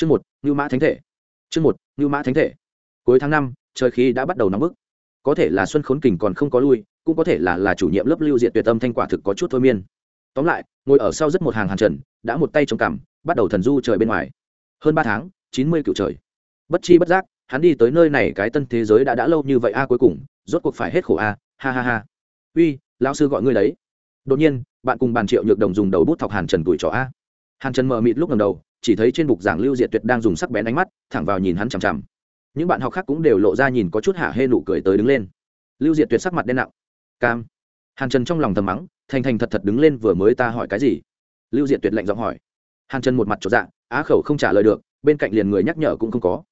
chương một, ngưu mã thánh thể. Chương một, ngưu mã thánh thể. Cuối tháng năm, trời khí đã bắt đầu nóng bức. Có thể là xuân khốn kình còn không có lui, cũng có thể là là chủ nhiệm lớp lưu diện tuyệt tâm thanh quả thực có chút thôi miên. Tóm lại, ngồi ở sau rất một hàng hàn trần, đã một tay chống cằm, bắt đầu thần du trời bên ngoài. Hơn ba tháng, chín mươi cựu trời. Bất chi bất giác, hắn đi tới nơi này cái tân thế giới đã đã lâu như vậy a, cuối cùng, rốt cuộc phải hết khổ a, ha ha ha. Uy, lão sư gọi ngươi đấy. Đột nhiên, bạn cùng bàn triệu nhược đồng dùng đầu bút thọc hàn trần tuổi trò a hàn trần mờ mịt lúc ngầm đầu, chỉ thấy trên bục giảng lưu diệt tuyệt đang dùng sắc bén ánh mắt, thẳng vào nhìn hắn chằm chằm. Những bạn học khác cũng đều lộ ra nhìn có chút hạ hê nụ cười tới đứng lên. Lưu diệt tuyệt sắc mặt đen nặng. Cam. Hàn trần trong lòng thầm mắng, thành thành thật thật đứng lên vừa mới ta hỏi cái gì? Lưu diệt tuyệt lạnh giọng hỏi. Hàn trần một mặt trọn dạ á khẩu không trả lời được, bên cạnh liền người nhắc nhở cũng không có.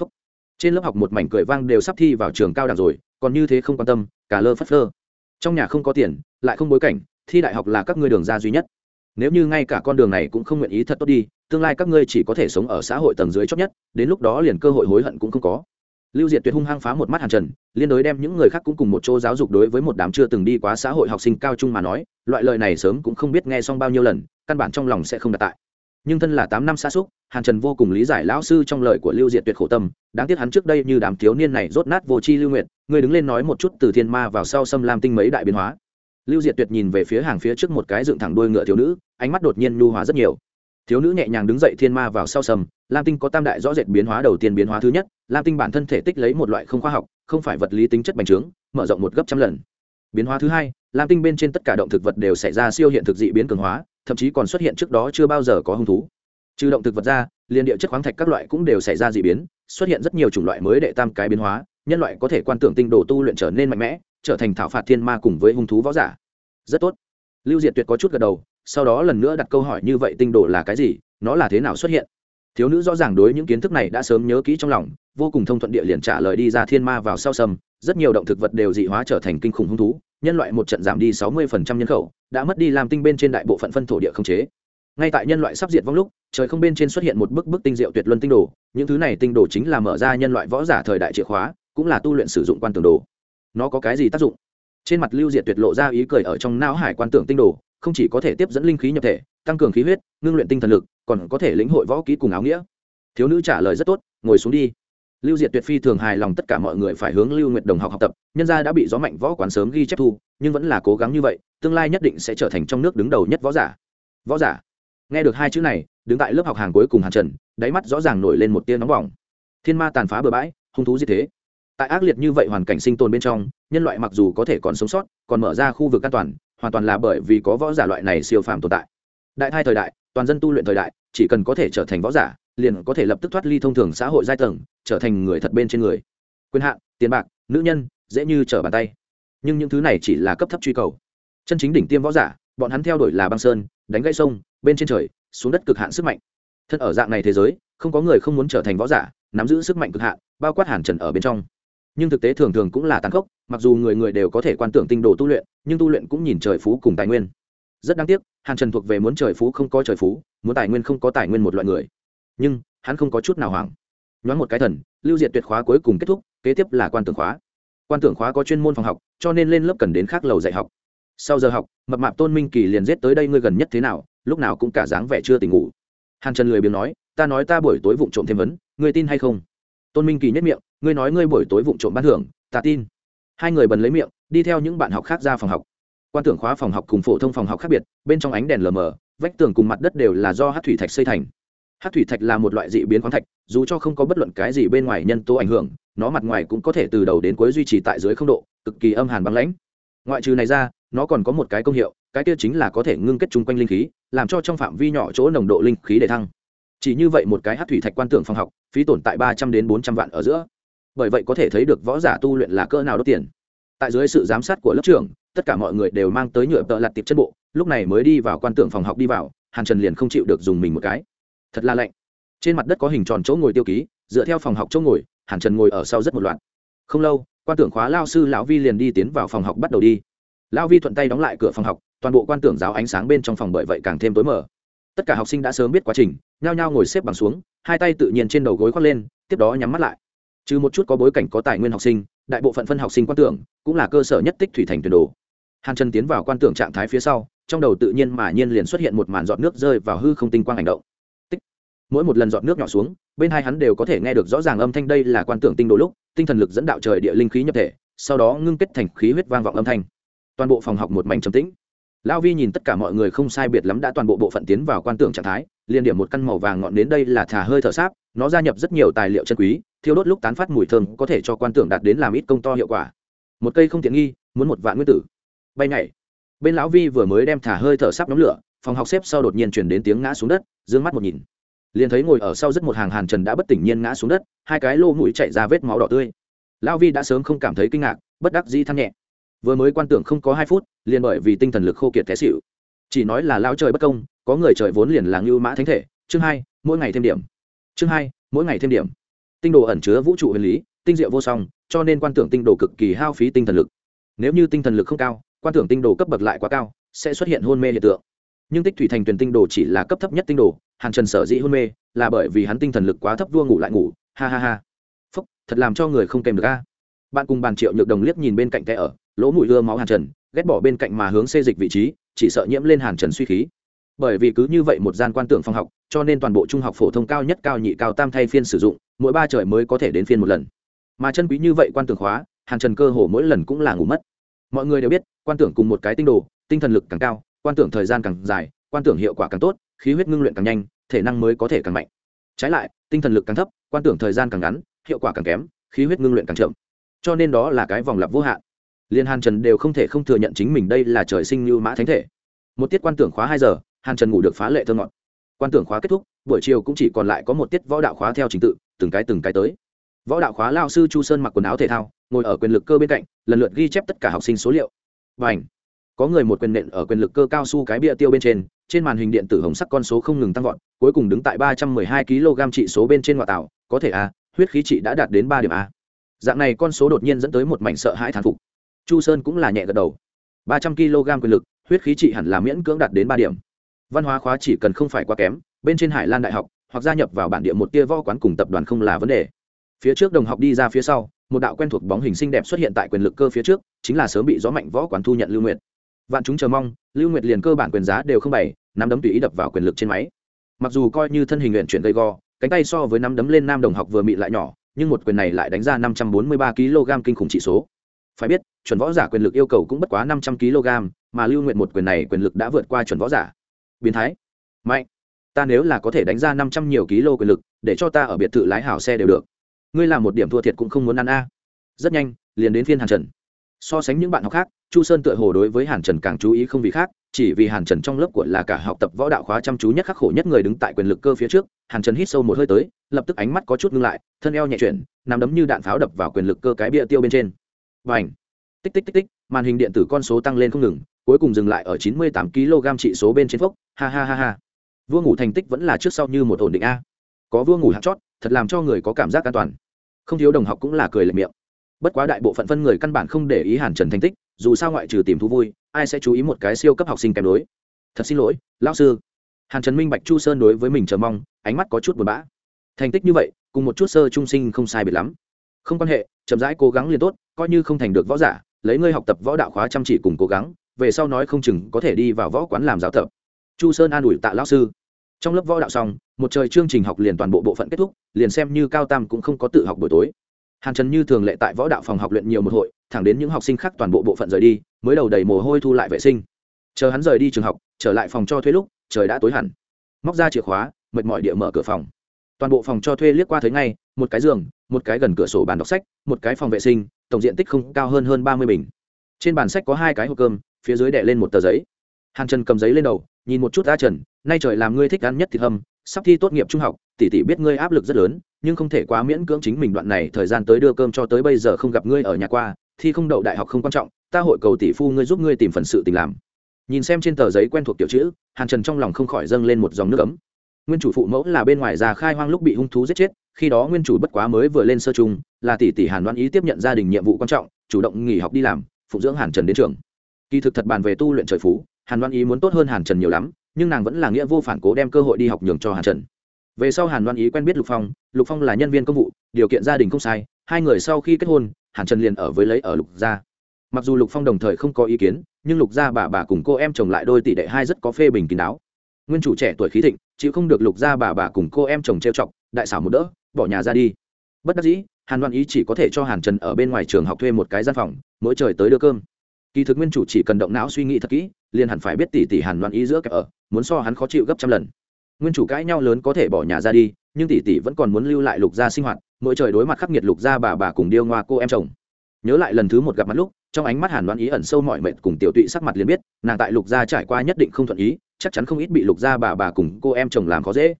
Phúc. trên lớp học một mảnh cười vang đều sắp thi vào trường cao đẳng rồi, còn như thế không quan tâm, cả lơ phất lơ trong nhà không có tiền, lại không bối cảnh, thi đại học là các ngươi đường ra duy nhất nếu như ngay cả con đường này cũng không nguyện ý thật tốt đi, tương lai các ngươi chỉ có thể sống ở xã hội tầng dưới chót nhất, đến lúc đó liền cơ hội hối hận cũng không có. Lưu diệt tuyệt hung hăng phá một mắt hàn trần, liên đối đem những người khác cũng cùng một chỗ giáo dục đối với một đám chưa từng đi quá xã hội học sinh cao trung mà nói, loại lời này sớm cũng không biết nghe xong bao nhiêu lần, căn bản trong lòng sẽ không đặt tại. Nhưng thân là tám năm xa xúc, hàn trần vô cùng lý giải lão sư trong lời của lưu diệt tuyệt khổ tâm, đáng tiếc hắn trước đây như đám thiếu niên này rốt nát vô c h i lưu nguyện người đứng lên nói một chút từ thiên ma vào sau xâm lam tinh mấy đại biến hóa. Lưu diệt tuyệt nhìn về phía hàng phía trước một cái dựng thẳng đôi ngựa thiếu nữ ánh mắt đột nhiên nhu hóa rất nhiều. Thiếu nữ nhẹ nhàng đứng dậy thiên ma vào sau sầm, lam tinh có tam đại rõ rệt biến hóa đầu tiên biến hóa thứ nhất, lam tinh bản thân thể tích lấy một loại không khoa học, không phải vật lý tính chất bành trướng, mở rộng một gấp trăm lần. Biến hóa thứ hai, lam tinh bên trên tất cả động thực vật đều xảy ra siêu hiện thực dị biến cường hóa, thậm chí còn xuất hiện trước đó chưa bao giờ có hung thú. Trừ động thực vật ra liền địa chất khoáng thạch các loại cũng đều xảy ra dị biến, xuất hiện rất nhiều chủng loại mới đệ tam cái biến hóa, nhân loại có thể quan tưởng tinh đồ tu luyện trở nên mạnh mẽ, trở thành thảo phạt thiên ma cùng với hung thú võ giả. Rất tốt. Lưu diệt tuyệt có chút gật đầu sau đó lần nữa đặt câu hỏi như vậy tinh đồ là cái gì, nó là thế nào xuất hiện? Thiếu nữ rõ ràng đối những kiến thức này đã sớm nhớ kỹ trong lòng, vô cùng thông thuận địa liền trả lời đi ra thiên ma vào sau sâm, rất nhiều động thực vật đều dị hóa trở thành kinh khủng hung thú, nhân loại một trận giảm đi sáu mươi nhân khẩu, đã mất đi làm tinh bên trên đại bộ phận phân thổ địa không chế. Ngay tại nhân loại sắp diệt vong lúc, trời không bên trên xuất hiện một bức bức tinh diệu tuyệt luân tinh đồ, những thứ này tinh đồ chính là mở ra nhân loại võ giả thời đại chìa khóa, cũng là tu luyện sử dụng quan tưởng đồ. Nó có cái gì tác dụng? Trên mặt lưu diệt tuyệt lộ ra ý cười ở trong não hải quan tưởng tinh đồ không chỉ có thể tiếp dẫn linh khí nhập thể, tăng cường khí huyết, ngưng luyện tinh thần lực, còn có thể lĩnh hội võ kỹ cùng áo nghĩa. Thiếu nữ trả lời rất tốt, ngồi xuống đi. Lưu diệt tuyệt phi thường hài lòng tất cả mọi người phải hướng lưu nguyệt đồng học học tập, nhân gia đã bị gió mạnh võ quán sớm ghi chép thu, nhưng vẫn là cố gắng như vậy, tương lai nhất định sẽ trở thành trong nước đứng đầu nhất võ giả. Võ giả. Nghe được hai chữ này, đứng tại lớp học hàng cuối cùng hàn trần, đáy mắt rõ ràng nổi lên một tia nóng bỏng. Thiên ma tàn phá bừa bãi, hung thú như thế. Tại ác liệt như vậy hoàn cảnh sinh tồn bên trong, nhân loại mặc dù có thể còn sống sót, còn mở ra khu vực an toàn hoàn toàn là bởi vì có võ giả loại này siêu phàm tồn tại. Đại thai thời đại, toàn dân tu luyện thời đại, chỉ cần có thể trở thành võ giả, liền có thể lập tức thoát ly thông thường xã hội giai tầng, trở thành người thật bên trên người. Quyền hạn, tiền bạc, nữ nhân, dễ như trở bàn tay. Nhưng những thứ này chỉ là cấp thấp truy cầu. Chân chính đỉnh tiêm võ giả, bọn hắn theo đuổi là băng sơn, đánh gãy sông, bên trên trời, xuống đất cực hạn sức mạnh. Thân ở dạng này thế giới, không có người không muốn trở thành võ giả, nắm giữ sức mạnh cực hạn, bao quát hàn trần ở bên trong. Nhưng thực tế thường thường cũng là tàn khốc, mặc dù người người đều có thể quan tưởng tinh đồ tu luyện nhưng tu luyện cũng nhìn trời phú cùng tài nguyên. Rất đáng tiếc, hàn trần thuộc về muốn trời phú không có trời phú, muốn tài nguyên không có tài nguyên một loại người. Nhưng, hắn không có chút nào hoảng. Nhoáng một cái thần, lưu diệt tuyệt khóa cuối cùng kết thúc, kế tiếp là quan tưởng khóa. Quan tưởng khóa có chuyên môn phòng học, cho nên lên lớp cần đến khác lầu dạy học. Sau giờ học, mập mạp tôn minh kỳ liền giết tới đây ngươi gần nhất thế nào, lúc nào cũng cả dáng vẻ chưa tỉnh ngủ. Hàn trần lười biếng nói, ta nói ta buổi tối vụng trộm thêm vấn, ngươi tin hay không? Tôn minh kỳ nhất miệng, ngươi nói ngươi buổi tối vụng trộm bán thưởng, ta tin hai người bần lấy miệng, đi theo những bạn học khác ra phòng học. Quan tưởng khóa phòng học cùng phổ thông phòng học khác biệt, bên trong ánh đèn lờ mờ, vách tường cùng mặt đất đều là do hát thủy thạch xây thành. Hát thủy thạch là một loại dị biến khoáng thạch, dù cho không có bất luận cái gì bên ngoài nhân tố ảnh hưởng, nó mặt ngoài cũng có thể từ đầu đến cuối duy trì tại dưới không độ, cực kỳ âm hàn băng lãnh. Ngoại trừ này ra, nó còn có một cái công hiệu, cái kia chính là có thể ngưng kết chung quanh linh khí, làm cho trong phạm vi nhỏ chỗ nồng độ linh khí để thăng. Chỉ như vậy một cái hát thủy thạch quan tưởng phòng học, phí tổn tại ba trăm đến bốn trăm vạn ở giữa bởi vậy có thể thấy được võ giả tu luyện là cỡ nào đốt tiền. Tại dưới sự giám sát của lớp trưởng, tất cả mọi người đều mang tới nhựa tợ lặt tiệp chân bộ, lúc này mới đi vào quan tưởng phòng học đi vào, hàn trần liền không chịu được dùng mình một cái. Thật là lạnh. Trên mặt đất có hình tròn chỗ ngồi tiêu ký, dựa theo phòng học chỗ ngồi, hàn trần ngồi ở sau rất một loạt. Không lâu, quan tưởng khóa lao sư lão vi liền đi tiến vào phòng học bắt đầu đi. Lão vi thuận tay đóng lại cửa phòng học, toàn bộ quan tưởng giáo ánh sáng bên trong phòng bởi vậy càng thêm tối mở tất cả học sinh đã sớm biết quá trình, nhao nhao ngồi xếp bằng xuống, hai tay tự nhiên trên đầu gối khoác lên, tiếp đó nhắm mắt lại trừ một chút có bối cảnh có tài nguyên học sinh, đại bộ phận phân học sinh quan tưởng cũng là cơ sở nhất tích thủy thành tuyển đồ. Hàn trần tiến vào quan tưởng trạng thái phía sau, trong đầu tự nhiên mà nhiên liền xuất hiện một màn giọt nước rơi vào hư không tinh quang hành động. Tích. Mỗi một lần giọt nước nhỏ xuống, bên hai hắn đều có thể nghe được rõ ràng âm thanh đây là quan tưởng tinh đồ lúc, tinh thần lực dẫn đạo trời địa linh khí nhập thể, sau đó ngưng kết thành khí huyết vang vọng âm thanh. Toàn bộ phòng học một mảnh trầm tĩnh. Lão vi nhìn tất cả mọi người không sai biệt lắm đã toàn bộ bộ phận tiến vào quan tưởng trạng thái liên điểm một căn màu vàng ngọn đến đây là thả hơi thở sáp, nó gia nhập rất nhiều tài liệu chân quý thiêu đốt lúc tán phát mùi thơm có thể cho quan tưởng đạt đến làm ít công to hiệu quả. Một cây không tiện nghi, muốn một vạn nguyên tử. Bay nhảy. Bên lão vi vừa mới đem thả hơi thở sắp nhóm lửa, phòng học xếp sau đột nhiên chuyển đến tiếng ngã xuống đất d ư ơ n g mắt một nhìn. Liền thấy ngồi ở sau rất một hàng hàn trần đã bất tỉnh nhiên ngã xuống đất, hai cái lô mũi chạy ra vết máu đỏ tươi. Lão vi đã sớm không cảm thấy kinh ngạc, bất đắc dĩ than nhẹ. Vừa mới quan tưởng không có hai phút, liền bởi vì tinh thần lực khô kiệt té xịu chỉ nói là lao trời bất công, có người trời vốn liền là ngưu mã thánh thể. Chương hai, mỗi ngày thêm điểm. Chương hai, mỗi ngày thêm điểm tinh đồ ẩn chứa vũ trụ huyền lý, tinh diệu vô song, cho nên quan tưởng tinh đồ cực kỳ hao phí tinh thần lực. Nếu như tinh thần lực không cao, quan tưởng tinh đồ cấp bậc lại quá cao, sẽ xuất hiện hôn mê hiện tượng. Nhưng tích thủy thành tuyển tinh đồ chỉ là cấp thấp nhất tinh đồ, hàn trần sở dĩ hôn mê là bởi vì hắn tinh thần lực quá thấp vua ngủ lại ngủ, ha ha ha. Phúc, thật làm cho người không kèm được a. Bạn cùng bàn triệu nhược đồng liếc nhìn bên cạnh kẻ ở, lỗ mũi ưa máu hàn trần, ghét bỏ bên cạnh mà hướng xê dịch vị trí, chỉ sợ nhiễm lên hàn trần suy khí. Bởi vì cứ như vậy một gian quan tưởng phòng học, cho nên toàn bộ trung học phổ thông cao nhất, cao nhị, cao tam thay phiên sử dụng mỗi ba trời mới có thể đến phiên một lần. Mà chân quý như vậy quan tưởng khóa hàn trần cơ hồ mỗi lần cũng là ngủ mất. Mọi người đều biết, quan tưởng cùng một cái tinh đồ, tinh thần lực càng cao, quan tưởng thời gian càng dài, quan tưởng hiệu quả càng tốt, khí huyết ngưng luyện càng nhanh, thể năng mới có thể càng mạnh. Trái lại, tinh thần lực càng thấp, quan tưởng thời gian càng ngắn, hiệu quả càng kém, khí huyết ngưng luyện càng chậm. Cho nên đó là cái vòng lặp vô hạn. Liên hàn trần đều không thể không thừa nhận chính mình đây là trời sinh như mã thánh thể. Một tiết quan tưởng khóa hai giờ, hàn trần ngủ được phá lệ thơ ngọt. Quan tưởng khóa kết thúc, buổi chiều cũng chỉ còn lại có một tiết võ đạo khóa theo trình tự từng cái từng cái tới. Võ đạo khóa lao sư chu sơn mặc quần áo thể thao, ngồi ở quyền lực cơ bên cạnh, lần lượt ghi chép tất cả học sinh số liệu. Và ảnh có người một quyền nện ở quyền lực cơ cao su cái bia tiêu bên trên trên màn hình điện tử hồng sắc con số không ngừng tăng vọt, cuối cùng đứng tại ba trăm mười hai kg trị số bên trên ngoại tạo, có thể a huyết khí trị đã đạt đến ba điểm a dạng này con số đột nhiên dẫn tới một mảnh sợ hãi thán phục. Chu sơn cũng là nhẹ gật đầu. ba trăm kg quyền lực, huyết khí trị hẳn là miễn cưỡng đạt đến ba điểm. Văn hóa khóa chỉ cần không phải quá kém, bên trên hải lan đại học hoặc gia nhập vào bản địa một tia võ quán cùng tập đoàn không là vấn đề. Phía trước đồng học đi ra phía sau, một đạo quen thuộc bóng hình xinh đẹp xuất hiện tại quyền lực cơ phía trước, chính là sớm bị gió mạnh võ quán thu nhận lưu nguyệt. Vạn chúng chờ mong, lưu nguyệt liền cơ bản quyền giá đều không bày, nắm đấm tùy ý đập vào quyền lực trên máy. Mặc dù coi như thân hình luyện chuyển gây go cánh tay so với nắm đấm lên nam đồng học vừa mị lại nhỏ, nhưng một quyền này lại đánh ra năm trăm bốn mươi ba kg kinh khủng chỉ số. Phải biết, chuẩn võ giả quyền lực yêu cầu cũng bất quá năm trăm kg, mà lưu nguyện một quyền này quyền lực đã vượt qua chuẩn võ giả. Biến thái. Mạnh ta nếu là có thể đánh ra năm trăm nhiều kg quyền lực, để cho ta ở biệt thự lái hảo xe đều được. Ngươi làm một điểm thua thiệt cũng không muốn ăn a. Rất nhanh, liền đến phiên hàn trần. So sánh những bạn học khác, chu sơn tựa hồ đối với hàn trần càng chú ý không vì khác, chỉ vì hàn trần trong lớp của là cả học tập võ đạo khóa chăm chú nhất khắc khổ nhất người đứng tại quyền lực cơ phía trước, hàn trần hít sâu một hơi tới, lập tức ánh mắt có chút ngưng lại, thân eo nhẹ chuyển, nằm đấm như đạn pháo đập vào quyền lực cơ cái bia tiêu bên trên. Và ảnh tích tích tích tích, màn hình điện tử con số tăng lên không ngừng, cuối cùng dừng lại ở chín mươi tám kg trị số bên trên phốc. Ha ha ha ha vua ngủ thành tích vẫn là trước sau như một ổn định a. Có vua ngủ hạt chót, thật làm cho người có cảm giác an toàn. Không thiếu đồng học cũng là cười lệ miệng. Bất quá đại bộ phận phân người căn bản không để ý hàn trần thành tích, dù sao ngoại trừ tìm thú vui, ai sẽ chú ý một cái siêu cấp học sinh kém đối. Thật xin lỗi, lão sư. Hàn trần minh bạch chu sơn đối với mình chờ mong, ánh mắt có chút buồn bã. Thành tích như vậy, cùng một chút sơ trung sinh không sai biệt lắm. Không quan hệ, chậm rãi cố gắng liền tốt, coi như không thành được võ giả, lấy ngươi học tập võ đạo khóa chăm chỉ cùng cố gắng, về sau nói không chừng có thể đi vào võ quán làm giáo tập chu sơn an ủi tạ lão sư. Trong lớp võ đạo xong, một trời chương trình học liền toàn bộ bộ phận kết thúc, liền xem như cao tam cũng không có tự học buổi tối. Hàn trần như thường lệ tại võ đạo phòng học luyện nhiều một hội, thẳng đến những học sinh khác toàn bộ bộ phận rời đi, mới đầu đầy mồ hôi thu lại vệ sinh. Chờ hắn rời đi trường học, trở lại phòng cho thuê lúc, trời đã tối hẳn. Móc ra chìa khóa, mệt mỏi địa mở cửa phòng. Toàn bộ phòng cho thuê liếc qua thấy ngay, một cái giường, một cái gần cửa sổ bàn đọc sách, một cái phòng vệ sinh, tổng diện tích không cao hơn hơn ba mươi bình. Trên bàn sách có hai cái hộp cơm, phía dưới đè lên một tờ giấy. Hàn trần cầm giấy lên đầu nhìn một chút a trần, nay trời làm ngươi thích ăn nhất thịt hầm, sắp thi tốt nghiệp trung học, tỷ tỷ biết ngươi áp lực rất lớn, nhưng không thể quá miễn cưỡng chính mình đoạn này thời gian tới đưa cơm cho tới bây giờ không gặp ngươi ở nhà qua, thi không đậu đại học không quan trọng, ta hội cầu tỷ phu ngươi giúp ngươi tìm phần sự tình làm. Nhìn xem trên tờ giấy quen thuộc tiểu chữ, hàn trần trong lòng không khỏi dâng lên một dòng nước ấm. Nguyên chủ phụ mẫu là bên ngoài già khai hoang lúc bị hung thú giết chết, khi đó nguyên chủ bất quá mới vừa lên sơ trung, là tỷ tỷ hàn đoan ý tiếp nhận gia đình nhiệm vụ quan trọng, chủ động nghỉ học đi làm phụ dưỡng hàn trần đến trường. Kỳ thực thật bàn về tu luyện trời phú hàn đoan ý muốn tốt hơn hàn trần nhiều lắm, nhưng nàng vẫn là nghĩa vô phản cố đem cơ hội đi học nhường cho hàn trần. Về sau hàn đoan ý quen biết lục phong lục phong là nhân viên công vụ, điều kiện gia đình không sai, hai người sau khi kết hôn, hàn trần liền ở với lấy ở lục gia. Mặc dù lục phong đồng thời không có ý kiến, nhưng lục gia bà bà cùng cô em chồng lại đôi tỷ đệ hai rất có phê bình kín đáo. Nguyên chủ trẻ tuổi khí thịnh, chịu không được lục gia bà bà cùng cô em chồng trêu chọc, đại xảo một đỡ, bỏ nhà ra đi. Bất đắc dĩ, hàn đoan ý chỉ có thể cho hàn trần ở bên ngoài trường học thuê một cái gian phòng, mỗi trời tới đưa cơm kỳ thực nguyên chủ chỉ cần động não suy nghĩ thật kỹ, liền hẳn phải biết tỷ tỷ hàn Loan ý giữa kẻ ở, muốn so hắn khó chịu gấp trăm lần. Nguyên chủ cãi nhau lớn có thể bỏ nhà ra đi, nhưng tỷ tỷ vẫn còn muốn lưu lại lục gia sinh hoạt, mỗi trời đối mặt khắc nghiệt lục gia bà bà cùng điêu ngoa cô em chồng. Nhớ lại lần thứ một gặp mặt lúc, trong ánh mắt hàn Loan ý ẩn sâu mọi mệt cùng tiểu tụy sắc mặt liền biết, nàng tại lục gia trải qua nhất định không thuận ý, chắc chắn không ít bị lục gia bà bà cùng cô em chồng làm khó dễ.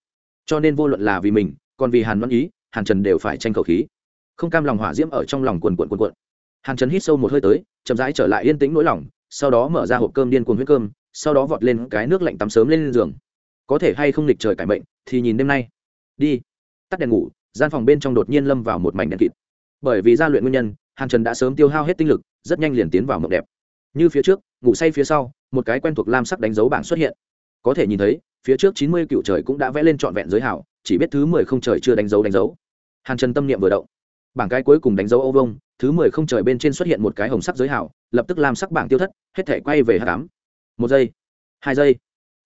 Cho nên vô luận là vì mình, còn vì hàn Loan ý, hàn trần đều phải tranh khẩu khí. Không cam lòng hỏa diễm ở trong lòng quần quận quần quận hàn trần hít sâu một hơi tới, chậm rãi trở lại yên tĩnh nỗi lòng, sau đó mở ra hộp cơm điên cuồng huyết cơm, sau đó vọt lên cái nước lạnh tắm sớm lên giường. Có thể hay không lịch trời cải mệnh, thì nhìn đêm nay. Đi. Tắt đèn ngủ, gian phòng bên trong đột nhiên lâm vào một mảnh đèn kịt. Bởi vì gia luyện nguyên nhân, hàn trần đã sớm tiêu hao hết tinh lực, rất nhanh liền tiến vào mộng đẹp. Như phía trước, ngủ say phía sau, một cái quen thuộc lam sắc đánh dấu bảng xuất hiện. Có thể nhìn thấy, phía trước chín mươi cựu trời cũng đã vẽ lên trọn vẹn giới hảo, chỉ biết thứ mười không trời chưa đánh dấu đánh dấu. Hàn trần tâm niệm vừa động bảng cái cuối cùng đánh dấu ô vông thứ mười không trời bên trên xuất hiện một cái hồng sắc giới hảo, lập tức làm sắc bảng tiêu thất, hết thể quay về hạ cám một giây, hai giây,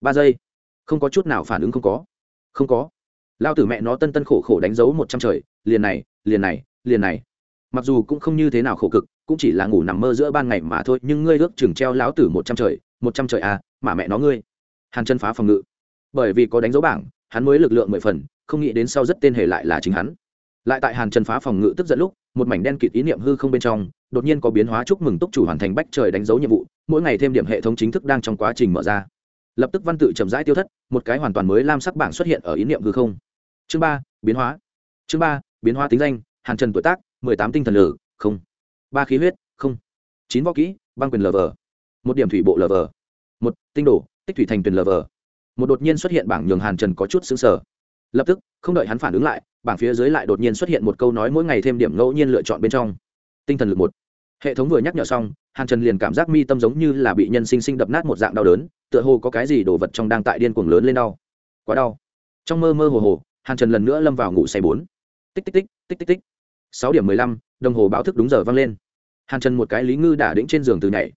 ba giây. Không có chút nào phản ứng không có. Không có. Lao tử mẹ nó tân tân khổ khổ đánh dấu một trăm trời, liền này liền này liền này. Mặc dù cũng không như thế nào khổ cực, cũng chỉ là ngủ nằm mơ giữa ban ngày mà thôi, nhưng ngươi ước chừng treo lão tử một trăm trời, một trăm trời à mà mẹ nó ngươi. Hàn chân phá phòng ngự. Bởi vì có đánh dấu bảng, hắn mới lực lượng mười phần, không nghĩ đến sau rất tên hề lại là chính hắn lại tại hàn Trần phá phòng ngự tức giận lúc, một mảnh đen kịt ý niệm hư không bên trong, đột nhiên có biến hóa chúc mừng túc chủ hoàn thành bách trời đánh dấu nhiệm vụ, mỗi ngày thêm điểm hệ thống chính thức đang trong quá trình mở ra. Lập tức văn tự chậm rãi tiêu thất, một cái hoàn toàn mới lam sắc bảng xuất hiện ở ý niệm hư không. Chương ba, biến hóa. Chương ba, biến hóa tính danh, hàn trần tuổi tác, mười tám tinh thần lử, không. Ba khí huyết, không. Chín võ kỹ, băng quyền lv một điểm thủy bộ lv một, tinh đồ, tích thủy thành tuyển vờ. Một đột nhiên xuất hiện bảng nhường hàn trần có chút xứng sở lập tức, không đợi hắn phản ứng lại, bảng phía dưới lại đột nhiên xuất hiện một câu nói mỗi ngày thêm điểm ngẫu nhiên lựa chọn bên trong. Tinh thần lực một. Hệ thống vừa nhắc nhở xong, hàn trần liền cảm giác mi tâm giống như là bị nhân sinh sinh đập nát một dạng đau đớn, tựa hồ có cái gì đổ vật trong đang tại điên cuồng lớn lên đau. Quá đau. Trong mơ mơ hồ hồ, hàn trần lần nữa lâm vào ngủ say bốn. Tích tích tích tích tích tích. Sáu điểm mười lăm, đồng hồ báo thức đúng giờ vang lên. Hàn trần một cái lý ngư đả đĩnh trên giường từ nhảy.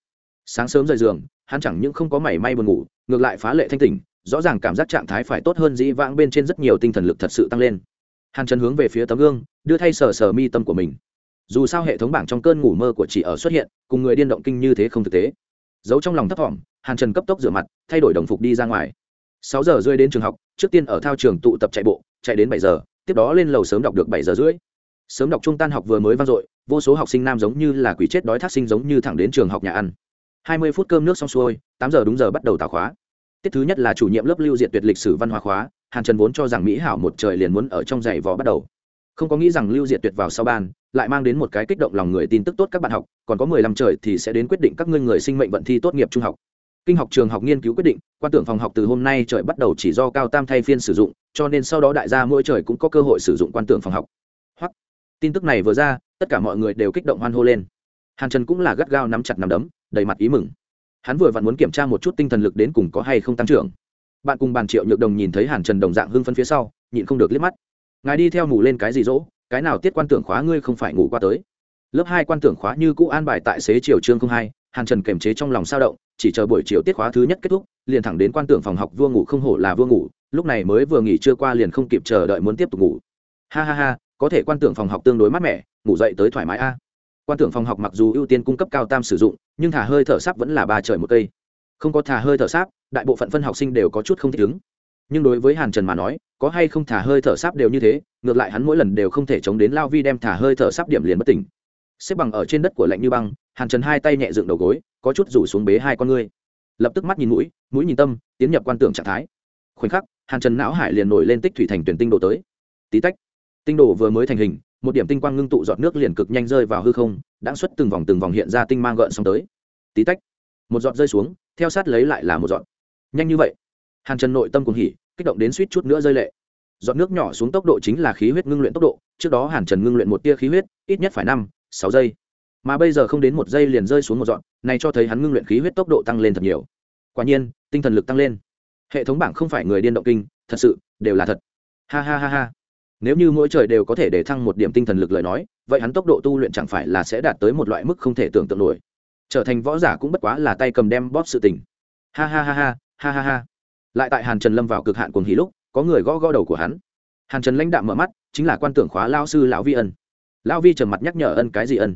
Sáng sớm rời giường, hắn chẳng những không có mảy may buồn ngủ, ngược lại phá lệ thanh tỉnh rõ ràng cảm giác trạng thái phải tốt hơn dĩ vãng bên trên rất nhiều tinh thần lực thật sự tăng lên. Hàn trần hướng về phía tấm gương, đưa thay sờ sờ mi tâm của mình. Dù sao hệ thống bảng trong cơn ngủ mơ của chị ở xuất hiện, cùng người điên động kinh như thế không thực tế. Giấu trong lòng thấp thỏm, hàn trần cấp tốc rửa mặt, thay đổi đồng phục đi ra ngoài. Sáu giờ rơi đến trường học, trước tiên ở thao trường tụ tập chạy bộ, chạy đến bảy giờ, tiếp đó lên lầu sớm đọc được bảy giờ rưỡi. Sớm đọc trung tan học vừa mới vang dội, vô số học sinh nam giống như là quỷ chết đói thác sinh giống như thẳng đến trường học nhà ăn. Hai mươi phút cơm nước xong xuôi, tám giờ đúng giờ bắt đầu tạo khóa tiết thứ nhất là chủ nhiệm lớp lưu diệt tuyệt lịch sử văn hóa khóa, hàn trần vốn cho rằng mỹ hảo một trời liền muốn ở trong giày vò bắt đầu. Không có nghĩ rằng lưu diệt tuyệt vào sau ban, lại mang đến một cái kích động lòng người tin tức tốt các bạn học, còn có mười lăm trời thì sẽ đến quyết định các ngươi người sinh mệnh vận thi tốt nghiệp trung học. Kinh học trường học nghiên cứu quyết định, quan tưởng phòng học từ hôm nay trời bắt đầu chỉ do cao tam thay phiên sử dụng, cho nên sau đó đại gia mỗi trời cũng có cơ hội sử dụng quan tưởng phòng học. Hoặc, tin tức này vừa ra, tất cả mọi người đều kích động hoan hô lên. Hàn trần cũng là gắt gao nắm chặt nắm đấm, đầy mặt ý mừng hắn vừa vặn muốn kiểm tra một chút tinh thần lực đến cùng có hay không tăng trưởng. Bạn cùng bàn triệu nhược đồng nhìn thấy hàn trần đồng dạng hưng phân phía sau, nhịn không được liếc mắt. Ngài đi theo ngủ lên cái gì dỗ? Cái nào tiết quan tưởng khóa ngươi không phải ngủ qua tới? Lớp hai quan tưởng khóa như cũ an bài tại xế chiều chương không hai, hàn trần kềm chế trong lòng sao động, chỉ chờ buổi chiều tiết khóa thứ nhất kết thúc, liền thẳng đến quan tưởng phòng học vua ngủ không hổ là vua ngủ, lúc này mới vừa nghỉ trưa qua liền không kịp chờ đợi muốn tiếp tục ngủ. Ha ha ha, có thể quan tưởng phòng học tương đối mát mẻ, ngủ dậy tới thoải mái a quan tưởng phòng học mặc dù ưu tiên cung cấp cao tam sử dụng, nhưng thả hơi thở sáp vẫn là ba trời một cây. Không có thả hơi thở sáp, đại bộ phận phân học sinh đều có chút không thích ứng. Nhưng đối với hàn trần mà nói, có hay không thả hơi thở sáp đều như thế, ngược lại hắn mỗi lần đều không thể chống đến lao vi đem thả hơi thở sáp điểm liền bất tỉnh. Xếp bằng ở trên đất của lạnh như băng, hàn trần hai tay nhẹ dựng đầu gối, có chút rủ xuống bế hai con ngươi. Lập tức mắt nhìn mũi mũi nhìn tâm, tiến nhập quan tưởng trạng thái. Khoảnh khắc, hàn trần não hải liền nổi lên tích thủy thành tuyển tinh đồ tới. Tí tách, tinh đồ vừa mới thành hình một điểm tinh quang ngưng tụ giọt nước liền cực nhanh rơi vào hư không, đã xuất từng vòng từng vòng hiện ra tinh mang gợn xong tới. Tí tách, một giọt rơi xuống, theo sát lấy lại là một giọt. Nhanh như vậy, hàn trần nội tâm cùng hỉ, kích động đến suýt chút nữa rơi lệ. Giọt nước nhỏ xuống tốc độ chính là khí huyết ngưng luyện tốc độ, trước đó hàn trần ngưng luyện một tia khí huyết, ít nhất phải năm, sáu giây. Mà bây giờ không đến một giây liền rơi xuống một dọn này cho thấy hắn ngưng luyện khí huyết tốc độ tăng lên thật nhiều. Quả nhiên, tinh thần lực tăng lên. Hệ thống bảng không phải người điên động kinh, thật sự, đều là thật. Ha ha ha ha nếu như mỗi trời đều có thể để thăng một điểm tinh thần lực lời nói, vậy hắn tốc độ tu luyện chẳng phải là sẽ đạt tới một loại mức không thể tưởng tượng nổi. Trở thành võ giả cũng bất quá là tay cầm đem bóp sự tình. Ha ha ha ha ha ha ha. Lại tại hàn trần lâm vào cực hạn cuồng hí lúc, có người gõ gõ đầu của hắn. Hàn trần lãnh đạm mở mắt, chính là quan tưởng khóa lao sư lão vi ân. Lão vi trầm mặt nhắc nhở ân cái gì ân?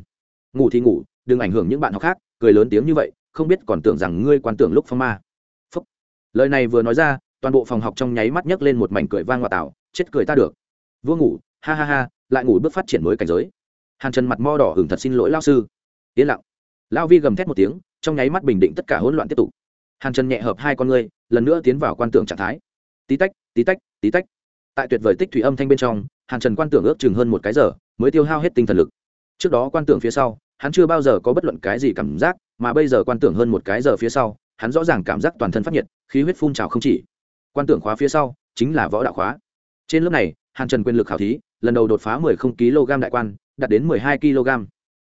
Ngủ thì ngủ, đừng ảnh hưởng những bạn học khác, cười lớn tiếng như vậy, không biết còn tưởng rằng ngươi quan tưởng lúc phong ma. Phúc. lời này vừa nói ra, toàn bộ phòng học trong nháy mắt nhấc lên một mảnh cười vang ngoại tạo, chết cười ta được vua ngủ, ha ha ha, lại ngủ bước phát triển mới cảnh giới. Hàn trần mặt mo đỏ hưởng thật xin lỗi lao sư. Yên lặng. Lao vi gầm thét một tiếng, trong nháy mắt bình định tất cả hỗn loạn tiếp tục. Hàn trần nhẹ hợp hai con ngươi, lần nữa tiến vào quan tưởng trạng thái. Tí tách tí tách tí tách. Tại tuyệt vời tích thủy âm thanh bên trong, hàn trần quan tưởng ước chừng hơn một cái giờ, mới tiêu hao hết tinh thần lực. Trước đó quan tưởng phía sau, hắn chưa bao giờ có bất luận cái gì cảm giác, mà bây giờ quan tưởng hơn một cái giờ phía sau, hắn rõ ràng cảm giác toàn thân phát nhiệt, khí huyết phun trào không chỉ. Quan tưởng khóa phía sau, chính là võ đạo khóa. Trên lớp này hàn trần quyền lực khảo thí, lần đầu đột phá 10 kg đại quan, đạt đến 12 kg.